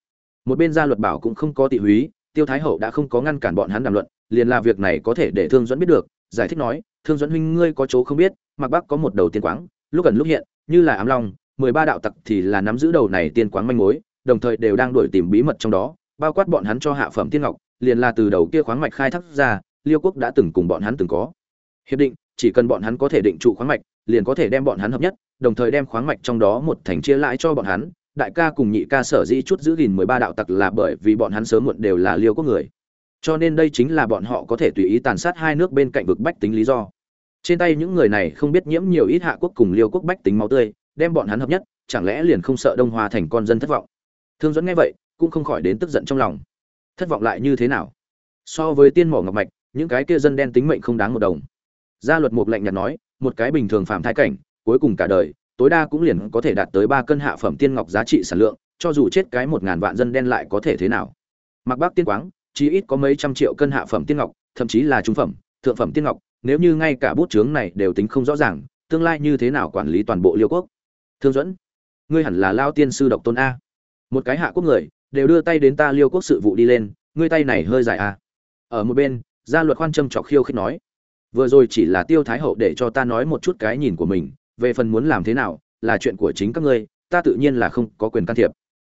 Một bên gia luật bảo cũng không có tị húy, tiêu thái hậu đã không có ngăn cản bọn hắn đàm luận, liền là việc này có thể để thương dẫn biết được, giải thích nói, thương dẫn huynh ngươi có chỗ không biết, mạc bắc có một đầu tiên quáng, lúc gần lúc hiện, như là ám long, mười ba đạo tặc thì là nắm giữ đầu này tiên quáng manh mối, đồng thời đều đang đuổi tìm bí mật trong đó bao quát bọn hắn cho hạ phẩm tiên ngọc, liền là từ đầu kia khoáng mạch khai thác ra, liêu quốc đã từng cùng bọn hắn từng có. Hiệp định, chỉ cần bọn hắn có thể định trụ khoáng mạch, liền có thể đem bọn hắn hợp nhất, đồng thời đem khoáng mạch trong đó một thành chia lại cho bọn hắn. Đại ca cùng nhị ca sở dĩ chút giữ gìn mười ba đạo tặc là bởi vì bọn hắn sớm muộn đều là liêu quốc người. Cho nên đây chính là bọn họ có thể tùy ý tàn sát hai nước bên cạnh vực bách tính lý do. Trên tay những người này không biết nhiễm nhiều ít hạ quốc cùng liêu quốc bách tính máu tươi, đem bọn hắn hợp nhất, chẳng lẽ liền không sợ đông hoa thành con dân thất vọng? Thương dẫn nghe vậy cũng không khỏi đến tức giận trong lòng. Thất vọng lại như thế nào? So với tiên mỏ ngọc mạch, những cái kia dân đen tính mệnh không đáng một đồng. Gia luật mục lạnh nhạt nói, một cái bình thường phạm thái cảnh, cuối cùng cả đời, tối đa cũng liền có thể đạt tới ba cân hạ phẩm tiên ngọc giá trị sản lượng, cho dù chết cái một ngàn vạn dân đen lại có thể thế nào? Mặc bác tiên quáng, chỉ ít có mấy trăm triệu cân hạ phẩm tiên ngọc, thậm chí là trung phẩm, thượng phẩm tiên ngọc, nếu như ngay cả bút chướng này đều tính không rõ ràng, tương lai như thế nào quản lý toàn bộ liêu quốc? Thương dẫn ngươi hẳn là lao tiên sư độc tôn a. Một cái hạ quốc người đều đưa tay đến ta liêu quốc sự vụ đi lên, ngươi tay này hơi dài à. ở một bên, gia luật khoan châm trọc khiêu khích nói, vừa rồi chỉ là tiêu thái hậu để cho ta nói một chút cái nhìn của mình, về phần muốn làm thế nào, là chuyện của chính các ngươi, ta tự nhiên là không có quyền can thiệp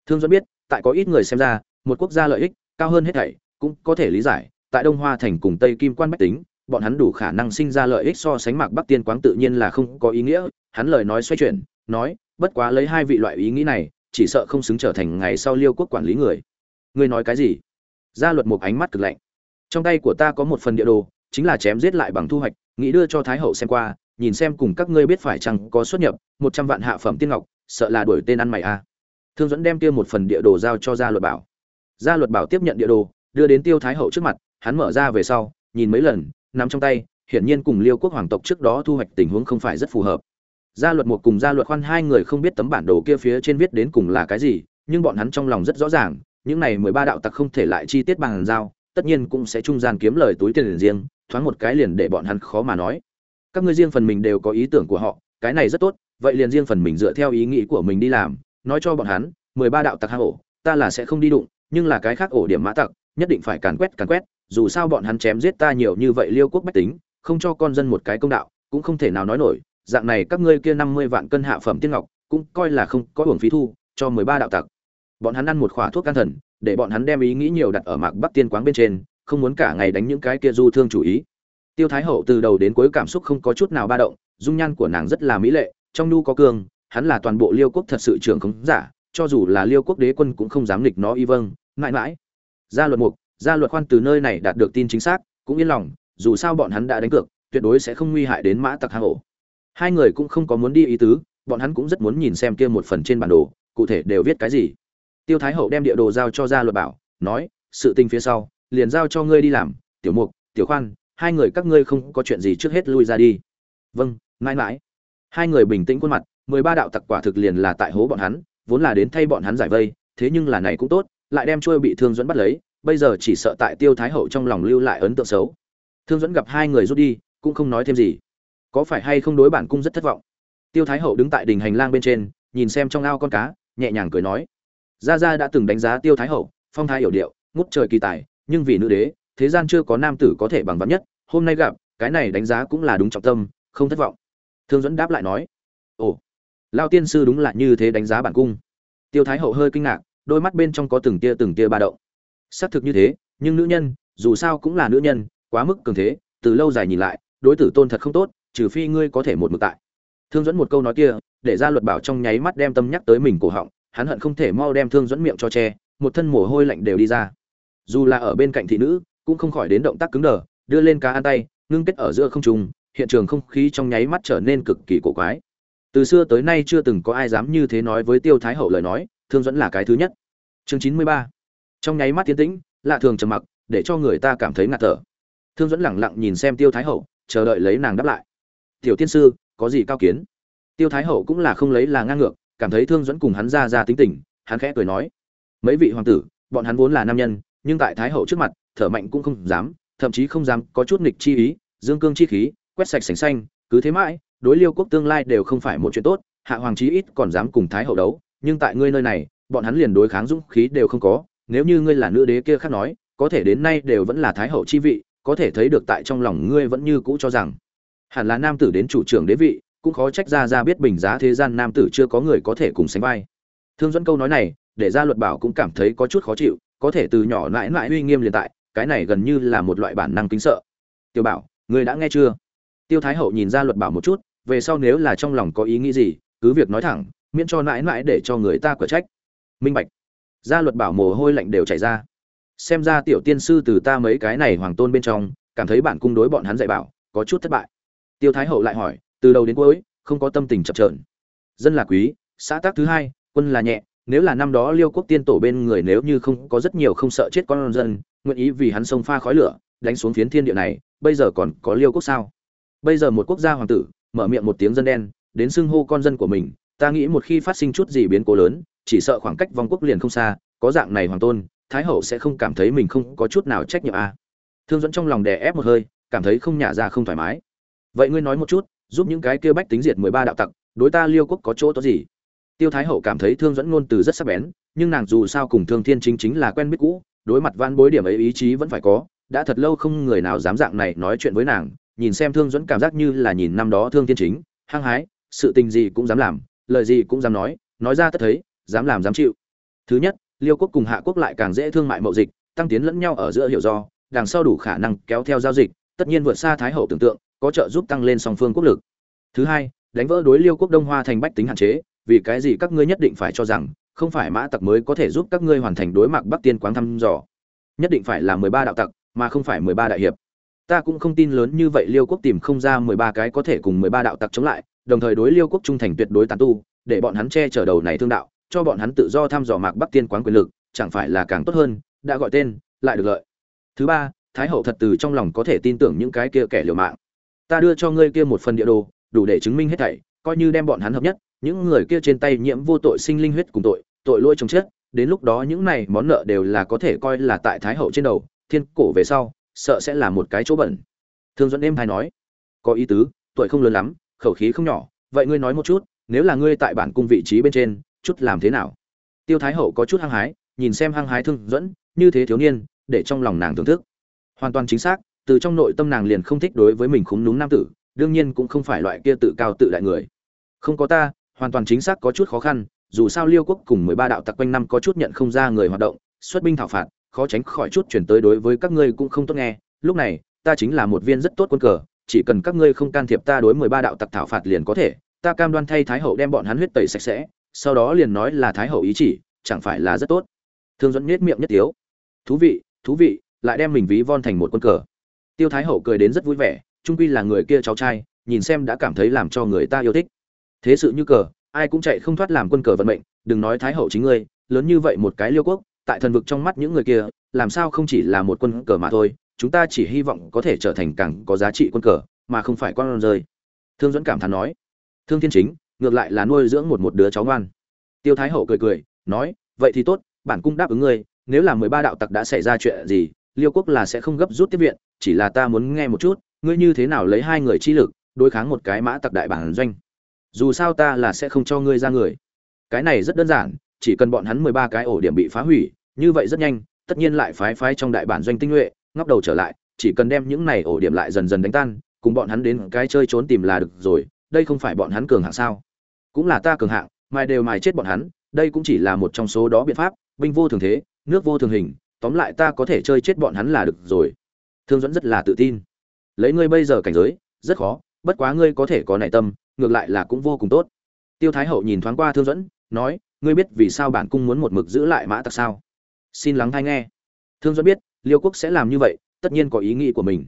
thương dẫn biết, tại có ít người xem ra, một quốc gia lợi ích, cao hơn hết thảy, cũng có thể lý giải, tại đông hoa thành cùng tây kim quan bách tính, bọn hắn đủ khả năng sinh ra lợi ích so sánh mạc bắc tiên quáng tự nhiên là không có ý nghĩa, hắn lời nói xoay chuyển, nói, bất quá lấy hai vị loại ý nghĩ này chỉ sợ không xứng trở thành ngày sau liêu quốc quản lý người. Ngươi nói cái gì? Gia luật một ánh mắt cực lạnh. Trong tay của ta có một phần địa đồ, chính là chém giết lại bằng thu hoạch, nghĩ đưa cho thái hậu xem qua, nhìn xem cùng các ngươi biết phải chăng có xuất nhập, một trăm vạn hạ phẩm tiên ngọc, sợ là đổi tên ăn mày a à. thương dẫn đem kia một phần địa đồ giao cho gia luật bảo. Gia luật bảo tiếp nhận địa đồ, đưa đến tiêu thái hậu trước mặt, hắn mở ra về sau, nhìn mấy lần, nắm trong tay, hiển nhiên cùng liêu quốc hoàng tộc trước đó thu hoạch tình huống không phải rất phù hợp gia luật một cùng gia luật khoan hai người không biết tấm bản đồ kia phía trên viết đến cùng là cái gì, nhưng bọn hắn trong lòng rất rõ ràng, những này mười ba đạo tặc không thể lại chi tiết bằng giao, tất nhiên cũng sẽ trung gian kiếm lời túi tiền riêng, thoáng một cái liền để bọn hắn khó mà nói. Các ngươi riêng phần mình đều có ý tưởng của họ, cái này rất tốt, vậy liền riêng phần mình dựa theo ý nghĩ của mình đi làm, nói cho bọn hắn, mười ba đạo tặc hang ổ, ta là sẽ không đi đụng, nhưng là cái khác ổ điểm mã tặc, nhất định phải càn quét càn quét, dù sao bọn hắn chém giết ta nhiều như vậy liêu quốc bách tính, không cho con dân một cái công đạo, cũng không thể nào nói nổi dạng này các ngươi kia năm mươi vạn cân hạ phẩm tiên ngọc, cũng coi là không có hưởng phí thu, cho mười ba đạo tặc. Bọn hắn ăn một khỏa thuốc can thần, để bọn hắn đem ý nghĩ nhiều đặt ở mạc bắc tiên quán bên trên, không muốn cả ngày đánh những cái kia du thương chủ ý. Tiêu thái hậu từ đầu đến cuối cảm xúc không có chút nào ba động, dung nhan của nàng rất là mỹ lệ, trong nu có cương, hắn là toàn bộ liêu quốc thật sự trưởng khống giả, cho dù là liêu quốc đế quân cũng không dám nghịch nó y vâng mãi mãi. Gia luật mục, gia luật khoan từ nơi này đạt được tin chính xác, cũng yên lòng, dù sao bọn hắn đã đánh cược, tuyệt đối sẽ không nguy hại đến mã tặc hang ổ hai người cũng không có muốn đi ý tứ, bọn hắn cũng rất muốn nhìn xem kia một phần trên bản đồ, cụ thể đều viết cái gì. Tiêu thái hậu đem địa đồ giao cho gia luật bảo, nói, sự tình phía sau, liền giao cho ngươi đi làm, tiểu mục, tiểu khoan, hai người các ngươi không có chuyện gì trước hết lui ra đi. Vâng mãi mãi. Hai người bình tĩnh khuôn mặt, mười ba đạo tặc quả thực liền là tại hố bọn hắn, vốn là đến thay bọn hắn giải vây, thế nhưng là này cũng tốt, lại đem trôi bị thương dẫn bắt lấy, bây giờ chỉ sợ tại tiêu thái hậu trong lòng lưu lại ấn tượng xấu. Thương dẫn gặp hai người rút đi, cũng không nói thêm gì có phải hay không đối bản cung rất thất vọng? Tiêu thái hậu đứng tại đỉnh hành lang bên trên, nhìn xem trong ao con cá, nhẹ nhàng cười nói. Gia gia đã từng đánh giá tiêu thái hậu, phong thái hiểu điệu, ngút trời kỳ tài, nhưng vì nữ đế, thế gian chưa có nam tử có thể bằng vắn nhất. Hôm nay gặp, cái này đánh giá cũng là đúng trọng tâm, không thất vọng. Thương dẫn đáp lại nói. Ồ, lao tiên sư đúng là như thế đánh giá bản cung. Tiêu thái hậu hơi kinh ngạc, đôi mắt bên trong có từng tia từng tia ba động. Xác thực như thế, nhưng nữ nhân, dù sao cũng là nữ nhân, quá mức cường thế, từ lâu dài nhìn lại, đối tử tôn thật không tốt trừ phi ngươi có thể một mực tại. Thương dẫn một câu nói kia, để ra luật bảo trong nháy mắt đem tâm nhắc tới mình cổ họng, hắn hận không thể mau đem thương dẫn miệng cho che, một thân mồ hôi lạnh đều đi ra. Dù là ở bên cạnh thị nữ, cũng không khỏi đến động tác cứng đờ, đưa lên cá ăn tay, ngưng kết ở giữa không trung, hiện trường không khí trong nháy mắt trở nên cực kỳ cổ quái. Từ xưa tới nay chưa từng có ai dám như thế nói với tiêu thái hậu lời nói, thương dẫn là cái thứ nhất. Chương chín mươi ba. Trong nháy mắt tiến tĩnh, lạ thường trầm mặc, để cho người ta cảm thấy ngạt thở. Thương dẫn lẳng lặng nhìn xem tiêu thái hậu, chờ đợi lấy nàng đáp lại tiểu tiên sư, có gì cao kiến? Tiêu thái hậu cũng là không lấy là ngang ngược, cảm thấy thương dẫn cùng hắn ra ra tính tình, hắn khẽ cười nói, mấy vị hoàng tử, bọn hắn vốn là nam nhân, nhưng tại thái hậu trước mặt, thở mạnh cũng không dám, thậm chí không dám có chút nghịch chi ý, dương cương chi khí, quét sạch sành xanh, cứ thế mãi, đối liêu quốc tương lai đều không phải một chuyện tốt, hạ hoàng chí ít còn dám cùng thái hậu đấu, nhưng tại ngươi nơi này, bọn hắn liền đối kháng dũng khí đều không có, nếu như ngươi là nữ đế kia khác nói, có thể đến nay đều vẫn là thái hậu chi vị, có thể thấy được tại trong lòng ngươi vẫn như cũ cho rằng hẳn là nam tử đến chủ trưởng đế vị, cũng khó trách ra ra biết bình giá thế gian nam tử chưa có người có thể cùng sánh vai. Thương dẫn câu nói này, để ra luật bảo cũng cảm thấy có chút khó chịu, có thể từ nhỏ mãi mãi uy nghiêm liền tại, cái này gần như là một loại bản năng kính sợ. Tiêu bảo, người đã nghe chưa? Tiêu thái hậu nhìn ra luật bảo một chút, về sau nếu là trong lòng có ý nghĩ gì, cứ việc nói thẳng, miễn cho mãi mãi để cho người ta cửa trách. Minh bạch. Gia luật bảo mồ hôi lạnh đều chảy ra. Xem ra tiểu tiên sư từ ta mấy cái này hoàng tôn bên trong, cảm thấy bản cung đối bọn hắn dạy bảo, có chút thất bại tiêu thái hậu lại hỏi, từ đầu đến cuối, không có tâm tình chập trờn dân là quý, xã tác thứ hai, quân là nhẹ, nếu là năm đó liêu quốc tiên tổ bên người nếu như không có rất nhiều không sợ chết con dân, nguyện ý vì hắn sông pha khói lửa, đánh xuống phiến thiên địa này, bây giờ còn có liêu quốc sao? Bây giờ một quốc gia hoàng tử, mở miệng một tiếng dân đen, đến xưng hô con dân của mình, ta nghĩ một khi phát sinh chút gì biến cố lớn, chỉ sợ khoảng cách vong quốc liền không xa, có dạng này hoàng tôn, thái hậu sẽ không cảm thấy mình không có chút nào trách nhiệm à. thương dẫn trong lòng đè ép một hơi, cảm thấy không nhả ra không thoải mái vậy ngươi nói một chút, giúp những cái kia bách tính diệt mười ba đạo tặc, đối ta liêu quốc có chỗ tốt gì? Tiêu thái hậu cảm thấy thương dẫn ngôn từ rất sắc bén, nhưng nàng dù sao cùng thương thiên chính chính là quen biết cũ, đối mặt van bối điểm ấy ý chí vẫn phải có, đã thật lâu không người nào dám dạng này nói chuyện với nàng, nhìn xem thương dẫn cảm giác như là nhìn năm đó thương thiên chính, hăng hái, sự tình gì cũng dám làm, lời gì cũng dám nói nói ra tất thấy, dám làm dám chịu. Thứ nhất, liêu quốc cùng hạ quốc lại càng dễ thương mại mậu dịch, tăng tiến lẫn nhau ở giữa hiểu do, đằng sau đủ khả năng kéo theo giao dịch, tất nhiên vượt xa thái hậu tưởng tượng có trợ giúp tăng lên song phương quốc lực. Thứ hai, đánh vỡ đối liêu quốc đông hoa thành bách tính hạn chế, vì cái gì các ngươi nhất định phải cho rằng, không phải mã tặc mới có thể giúp các ngươi hoàn thành đối mặt bắc tiên quáng thăm dò. Nhất định phải là mười ba đạo tặc, mà không phải mười ba đại hiệp. Ta cũng không tin lớn như vậy liêu quốc tìm không ra mười ba cái có thể cùng mười ba đạo tặc chống lại, đồng thời đối liêu quốc trung thành tuyệt đối tàn tu, để bọn hắn che chở đầu này thương đạo, cho bọn hắn tự do thăm dò mạc bắc tiên quán quyền lực, chẳng phải là càng tốt hơn, đã gọi tên, lại được lợi. Thứ ba, thái hậu thật từ trong lòng có thể tin tưởng những cái kia kẻ liều mạng ta đưa cho ngươi kia một phần địa đồ, đủ để chứng minh hết thảy, coi như đem bọn hắn hợp nhất, những người kia trên tay nhiễm vô tội sinh linh huyết cùng tội tội lỗi chồng chết, đến lúc đó những này món nợ đều là có thể coi là tại thái hậu trên đầu, thiên cổ về sau, sợ sẽ là một cái chỗ bẩn. Thương dẫn đêm hay nói, có ý tứ, tuổi không lớn lắm, khẩu khí không nhỏ, vậy ngươi nói một chút, nếu là ngươi tại bản cung vị trí bên trên, chút làm thế nào? Tiêu thái hậu có chút hăng hái, nhìn xem hăng hái thương dẫn như thế thiếu niên, để trong lòng nàng thưởng thức. Hoàn toàn chính xác từ trong nội tâm nàng liền không thích đối với mình khúng núm nam tử, đương nhiên cũng không phải loại kia tự cao tự đại người. Không có ta, hoàn toàn chính xác có chút khó khăn, dù sao liêu quốc cùng mười ba đạo tặc quanh năm có chút nhận không ra người hoạt động, xuất binh thảo phạt, khó tránh khỏi chút chuyển tới đối với các ngươi cũng không tốt nghe, lúc này, ta chính là một viên rất tốt quân cờ, chỉ cần các ngươi không can thiệp ta đối mười ba đạo tặc thảo phạt liền có thể, ta cam đoan thay thái hậu đem bọn hắn huyết tẩy sạch sẽ, sau đó liền nói là thái hậu ý chỉ, chẳng phải là rất tốt. Thương dẫn nết miệng nhất tiếu. Thú vị thú vị, lại đem mình ví von thành một quân cờ tiêu thái hậu cười đến rất vui vẻ trung quy là người kia cháu trai, nhìn xem đã cảm thấy làm cho người ta yêu thích. Thế sự như cờ, ai cũng chạy không thoát làm quân cờ vận mệnh, đừng nói thái hậu chính ngươi, lớn như vậy một cái liêu quốc, tại thần vực trong mắt những người kia, làm sao không chỉ là một quân cờ mà thôi, chúng ta chỉ hy vọng có thể trở thành càng có giá trị quân cờ, mà không phải con rơi. Thương dẫn cảm thán nói. Thương thiên chính, ngược lại là nuôi dưỡng một một đứa cháu ngoan. Tiêu thái hậu cười cười, nói, vậy thì tốt, bản cung đáp ứng ngươi, nếu là mười ba đạo tặc đã xảy ra chuyện gì liêu quốc là sẽ không gấp rút tiếp viện, chỉ là ta muốn nghe một chút, ngươi như thế nào lấy hai người chi lực, đối kháng một cái mã tặc đại bản doanh. Dù sao ta là sẽ không cho ngươi ra người. Cái này rất đơn giản, chỉ cần bọn hắn mười ba cái ổ điểm bị phá hủy, như vậy rất nhanh, tất nhiên lại phái phái trong đại bản doanh tinh nhuệ, ngóc đầu trở lại, chỉ cần đem những này ổ điểm lại dần dần đánh tan, cùng bọn hắn đến cái chơi trốn tìm là được rồi, đây không phải bọn hắn cường hạng sao? Cũng là ta cường hạng, mai đều mài chết bọn hắn, đây cũng chỉ là một trong số đó biện pháp, binh vô thường thế, nước vô thường hình tóm lại ta có thể chơi chết bọn hắn là được rồi. Thương dẫn rất là tự tin. Lấy ngươi bây giờ cảnh giới, rất khó, bất quá ngươi có thể có nảy tâm, ngược lại là cũng vô cùng tốt. Tiêu thái hậu nhìn thoáng qua thương dẫn nói, ngươi biết vì sao bản cung muốn một mực giữ lại mã tặc sao? Xin lắng hay nghe. Thương dẫn biết, liêu quốc sẽ làm như vậy, tất nhiên có ý nghĩ của mình.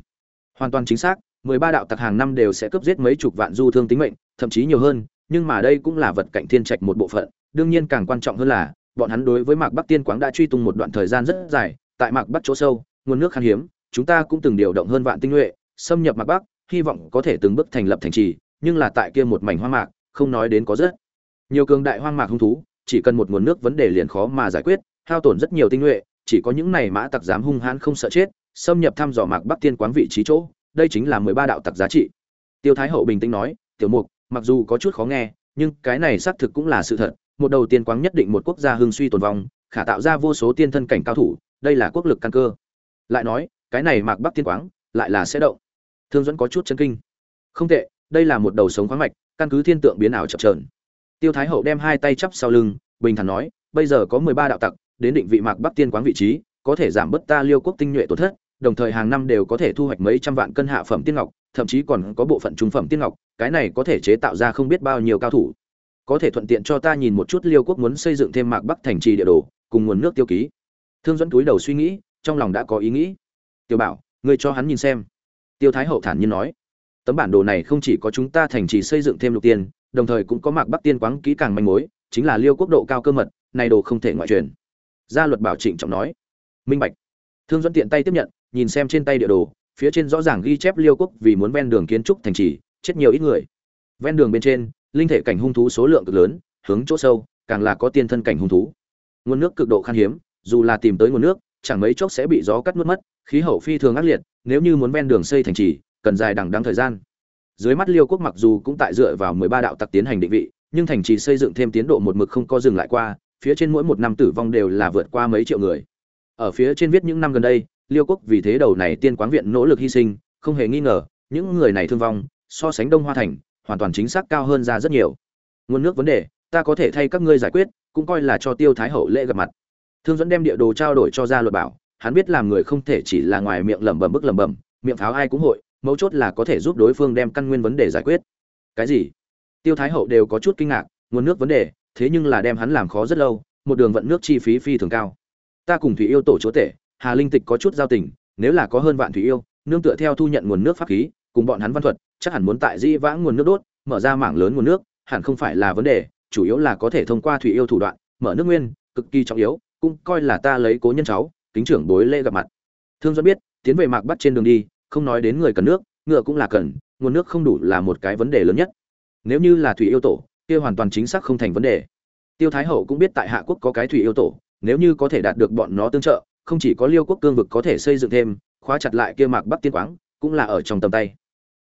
Hoàn toàn chính xác, mười ba đạo tặc hàng năm đều sẽ cướp giết mấy chục vạn du thương tính mệnh, thậm chí nhiều hơn, nhưng mà đây cũng là vật cạnh thiên trạch một bộ phận, đương nhiên càng quan trọng hơn là bọn hắn đối với mạc bắc tiên quáng đã truy tung một đoạn thời gian rất dài, tại mạc bắc chỗ sâu, nguồn nước khan hiếm, chúng ta cũng từng điều động hơn vạn tinh nhuệ, xâm nhập mạc bắc, hy vọng có thể từng bước thành lập thành trì, nhưng là tại kia một mảnh hoang mạc, không nói đến có rất nhiều cường đại hoang mạc hung thú, chỉ cần một nguồn nước vấn đề liền khó mà giải quyết, hao tổn rất nhiều tinh nhuệ, chỉ có những này mã tặc dám hung hãn không sợ chết, xâm nhập thăm dò mạc bắc tiên quán vị trí chỗ, đây chính là mười ba đạo tặc giá trị. Tiêu thái hậu bình tĩnh nói, tiểu mục, mặc dù có chút khó nghe, nhưng cái này xác thực cũng là sự thật một đầu tiên quáng nhất định một quốc gia hưng suy tồn vong, khả tạo ra vô số tiên thân cảnh cao thủ, đây là quốc lực căn cơ. Lại nói, cái này mạc bắc tiên quáng, lại là sẽ động. Thương dẫn có chút chân kinh. Không tệ, đây là một đầu sống khoáng mạch, căn cứ thiên tượng biến ảo chập trờn tiêu thái hậu đem hai tay chắp sau lưng, bình thản nói, bây giờ có mười ba đạo tặc, đến định vị mạc bắc tiên quáng vị trí, có thể giảm bớt ta liêu quốc tinh nhuệ tổn thất, đồng thời hàng năm đều có thể thu hoạch mấy trăm vạn cân hạ phẩm tiên ngọc, thậm chí còn có bộ phận trung phẩm tiên ngọc, cái này có thể chế tạo ra không biết bao nhiêu cao thủ có thể thuận tiện cho ta nhìn một chút liêu quốc muốn xây dựng thêm mạc bắc thành trì địa đồ, cùng nguồn nước tiêu ký. Thương dẫn túi đầu suy nghĩ, trong lòng đã có ý nghĩ. Tiêu bảo, ngươi cho hắn nhìn xem. Tiêu thái hậu thản nhiên nói. Tấm bản đồ này không chỉ có chúng ta thành trì xây dựng thêm lục tiên, đồng thời cũng có mạc bắc tiên quáng kỹ càng manh mối, chính là liêu quốc độ cao cơ mật, này đồ không thể ngoại truyền. Gia luật bảo trịnh trọng nói. Minh bạch. Thương dẫn tiện tay tiếp nhận, nhìn xem trên tay địa đồ, phía trên rõ ràng ghi chép liêu quốc vì muốn ven đường kiến trúc thành trì, chết nhiều ít người. Ven đường bên trên linh thể cảnh hung thú số lượng cực lớn, hướng chỗ sâu, càng là có tiên thân cảnh hung thú. Nguồn nước cực độ khan hiếm, dù là tìm tới nguồn nước, chẳng mấy chốc sẽ bị gió cắt nuốt mất, khí hậu phi thường ác liệt, nếu như muốn ven đường xây thành trì, cần dài đằng đẵng thời gian. Dưới mắt liêu quốc mặc dù cũng tại dựa vào mười ba đạo tặc tiến hành định vị, nhưng thành trì xây dựng thêm tiến độ một mực không có dừng lại qua, phía trên mỗi một năm tử vong đều là vượt qua mấy triệu người. Ở phía trên viết những năm gần đây, liêu quốc vì thế đầu này tiên quán viện nỗ lực hy sinh, không hề nghi ngờ, những người này thương vong, so sánh đông hoa thành hoàn toàn chính xác cao hơn ra rất nhiều. Nguồn nước vấn đề, ta có thể thay các ngươi giải quyết, cũng coi là cho tiêu thái hậu lễ gặp mặt. Thương dẫn đem địa đồ trao đổi cho gia luật bảo, hắn biết làm người không thể chỉ là ngoài miệng lẩm bẩm bức lẩm bẩm, miệng pháo ai cũng hội, mấu chốt là có thể giúp đối phương đem căn nguyên vấn đề giải quyết. Cái gì? Tiêu thái hậu đều có chút kinh ngạc, nguồn nước vấn đề, thế nhưng là đem hắn làm khó rất lâu, một đường vận nước chi phí phi thường cao. Ta cùng thủy yêu tổ chúa tể, hà linh tịch có chút giao tình, nếu là có hơn vạn thủy yêu, nương tựa theo thu nhận nguồn nước pháp khí cùng bọn hắn văn thuật, chắc hẳn muốn tại di vãng nguồn nước đốt, mở ra mảng lớn nguồn nước, hẳn không phải là vấn đề, chủ yếu là có thể thông qua thủy yêu thủ đoạn, mở nước nguyên, cực kỳ trọng yếu, cũng coi là ta lấy cố nhân cháu, kính trưởng bối lễ gặp mặt. Thương dẫn biết, tiến về mạc bắt trên đường đi, không nói đến người cần nước, ngựa cũng là cần, nguồn nước không đủ là một cái vấn đề lớn nhất. Nếu như là thủy yêu tổ, kia hoàn toàn chính xác không thành vấn đề. Tiêu thái hậu cũng biết tại hạ quốc có cái thủy yêu tổ, nếu như có thể đạt được bọn nó tương trợ, không chỉ có liêu quốc cương vực có thể xây dựng thêm, khóa chặt lại kia mạc bắc tiên quáng, cũng là ở trong tầm tay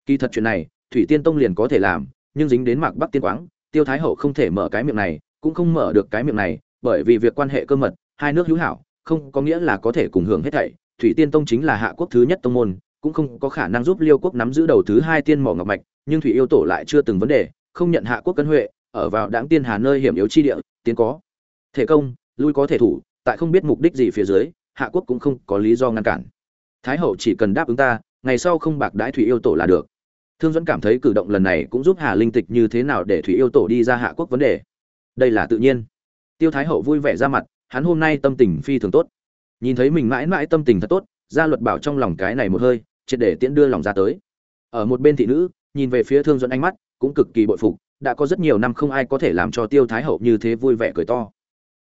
kỳ thật chuyện này, thủy tiên tông liền có thể làm, nhưng dính đến mạc bắc tiên quáng, tiêu thái hậu không thể mở cái miệng này, cũng không mở được cái miệng này, bởi vì việc quan hệ cơ mật, hai nước hữu hảo, không có nghĩa là có thể cùng hưởng hết thảy. Thủy tiên tông chính là hạ quốc thứ nhất tông môn, cũng không có khả năng giúp liêu quốc nắm giữ đầu thứ hai tiên mỏ ngọc mạch, nhưng thủy yêu tổ lại chưa từng vấn đề, không nhận hạ quốc cân huệ, ở vào đáng tiên hà nơi hiểm yếu chi địa, tiến có thể công, lui có thể thủ, tại không biết mục đích gì phía dưới, hạ quốc cũng không có lý do ngăn cản. Thái hậu chỉ cần đáp ứng ta ngày sau không bạc đãi thủy yêu tổ là được. Thương dẫn cảm thấy cử động lần này cũng giúp hà linh tịch như thế nào để thủy yêu tổ đi ra hạ quốc vấn đề. Đây là tự nhiên. Tiêu thái hậu vui vẻ ra mặt, hắn hôm nay tâm tình phi thường tốt. Nhìn thấy mình mãi mãi tâm tình thật tốt, gia luật bảo trong lòng cái này một hơi, triệt để tiễn đưa lòng ra tới. Ở một bên thị nữ, nhìn về phía thương dẫn ánh mắt, cũng cực kỳ bội phục, đã có rất nhiều năm không ai có thể làm cho tiêu thái hậu như thế vui vẻ cười to.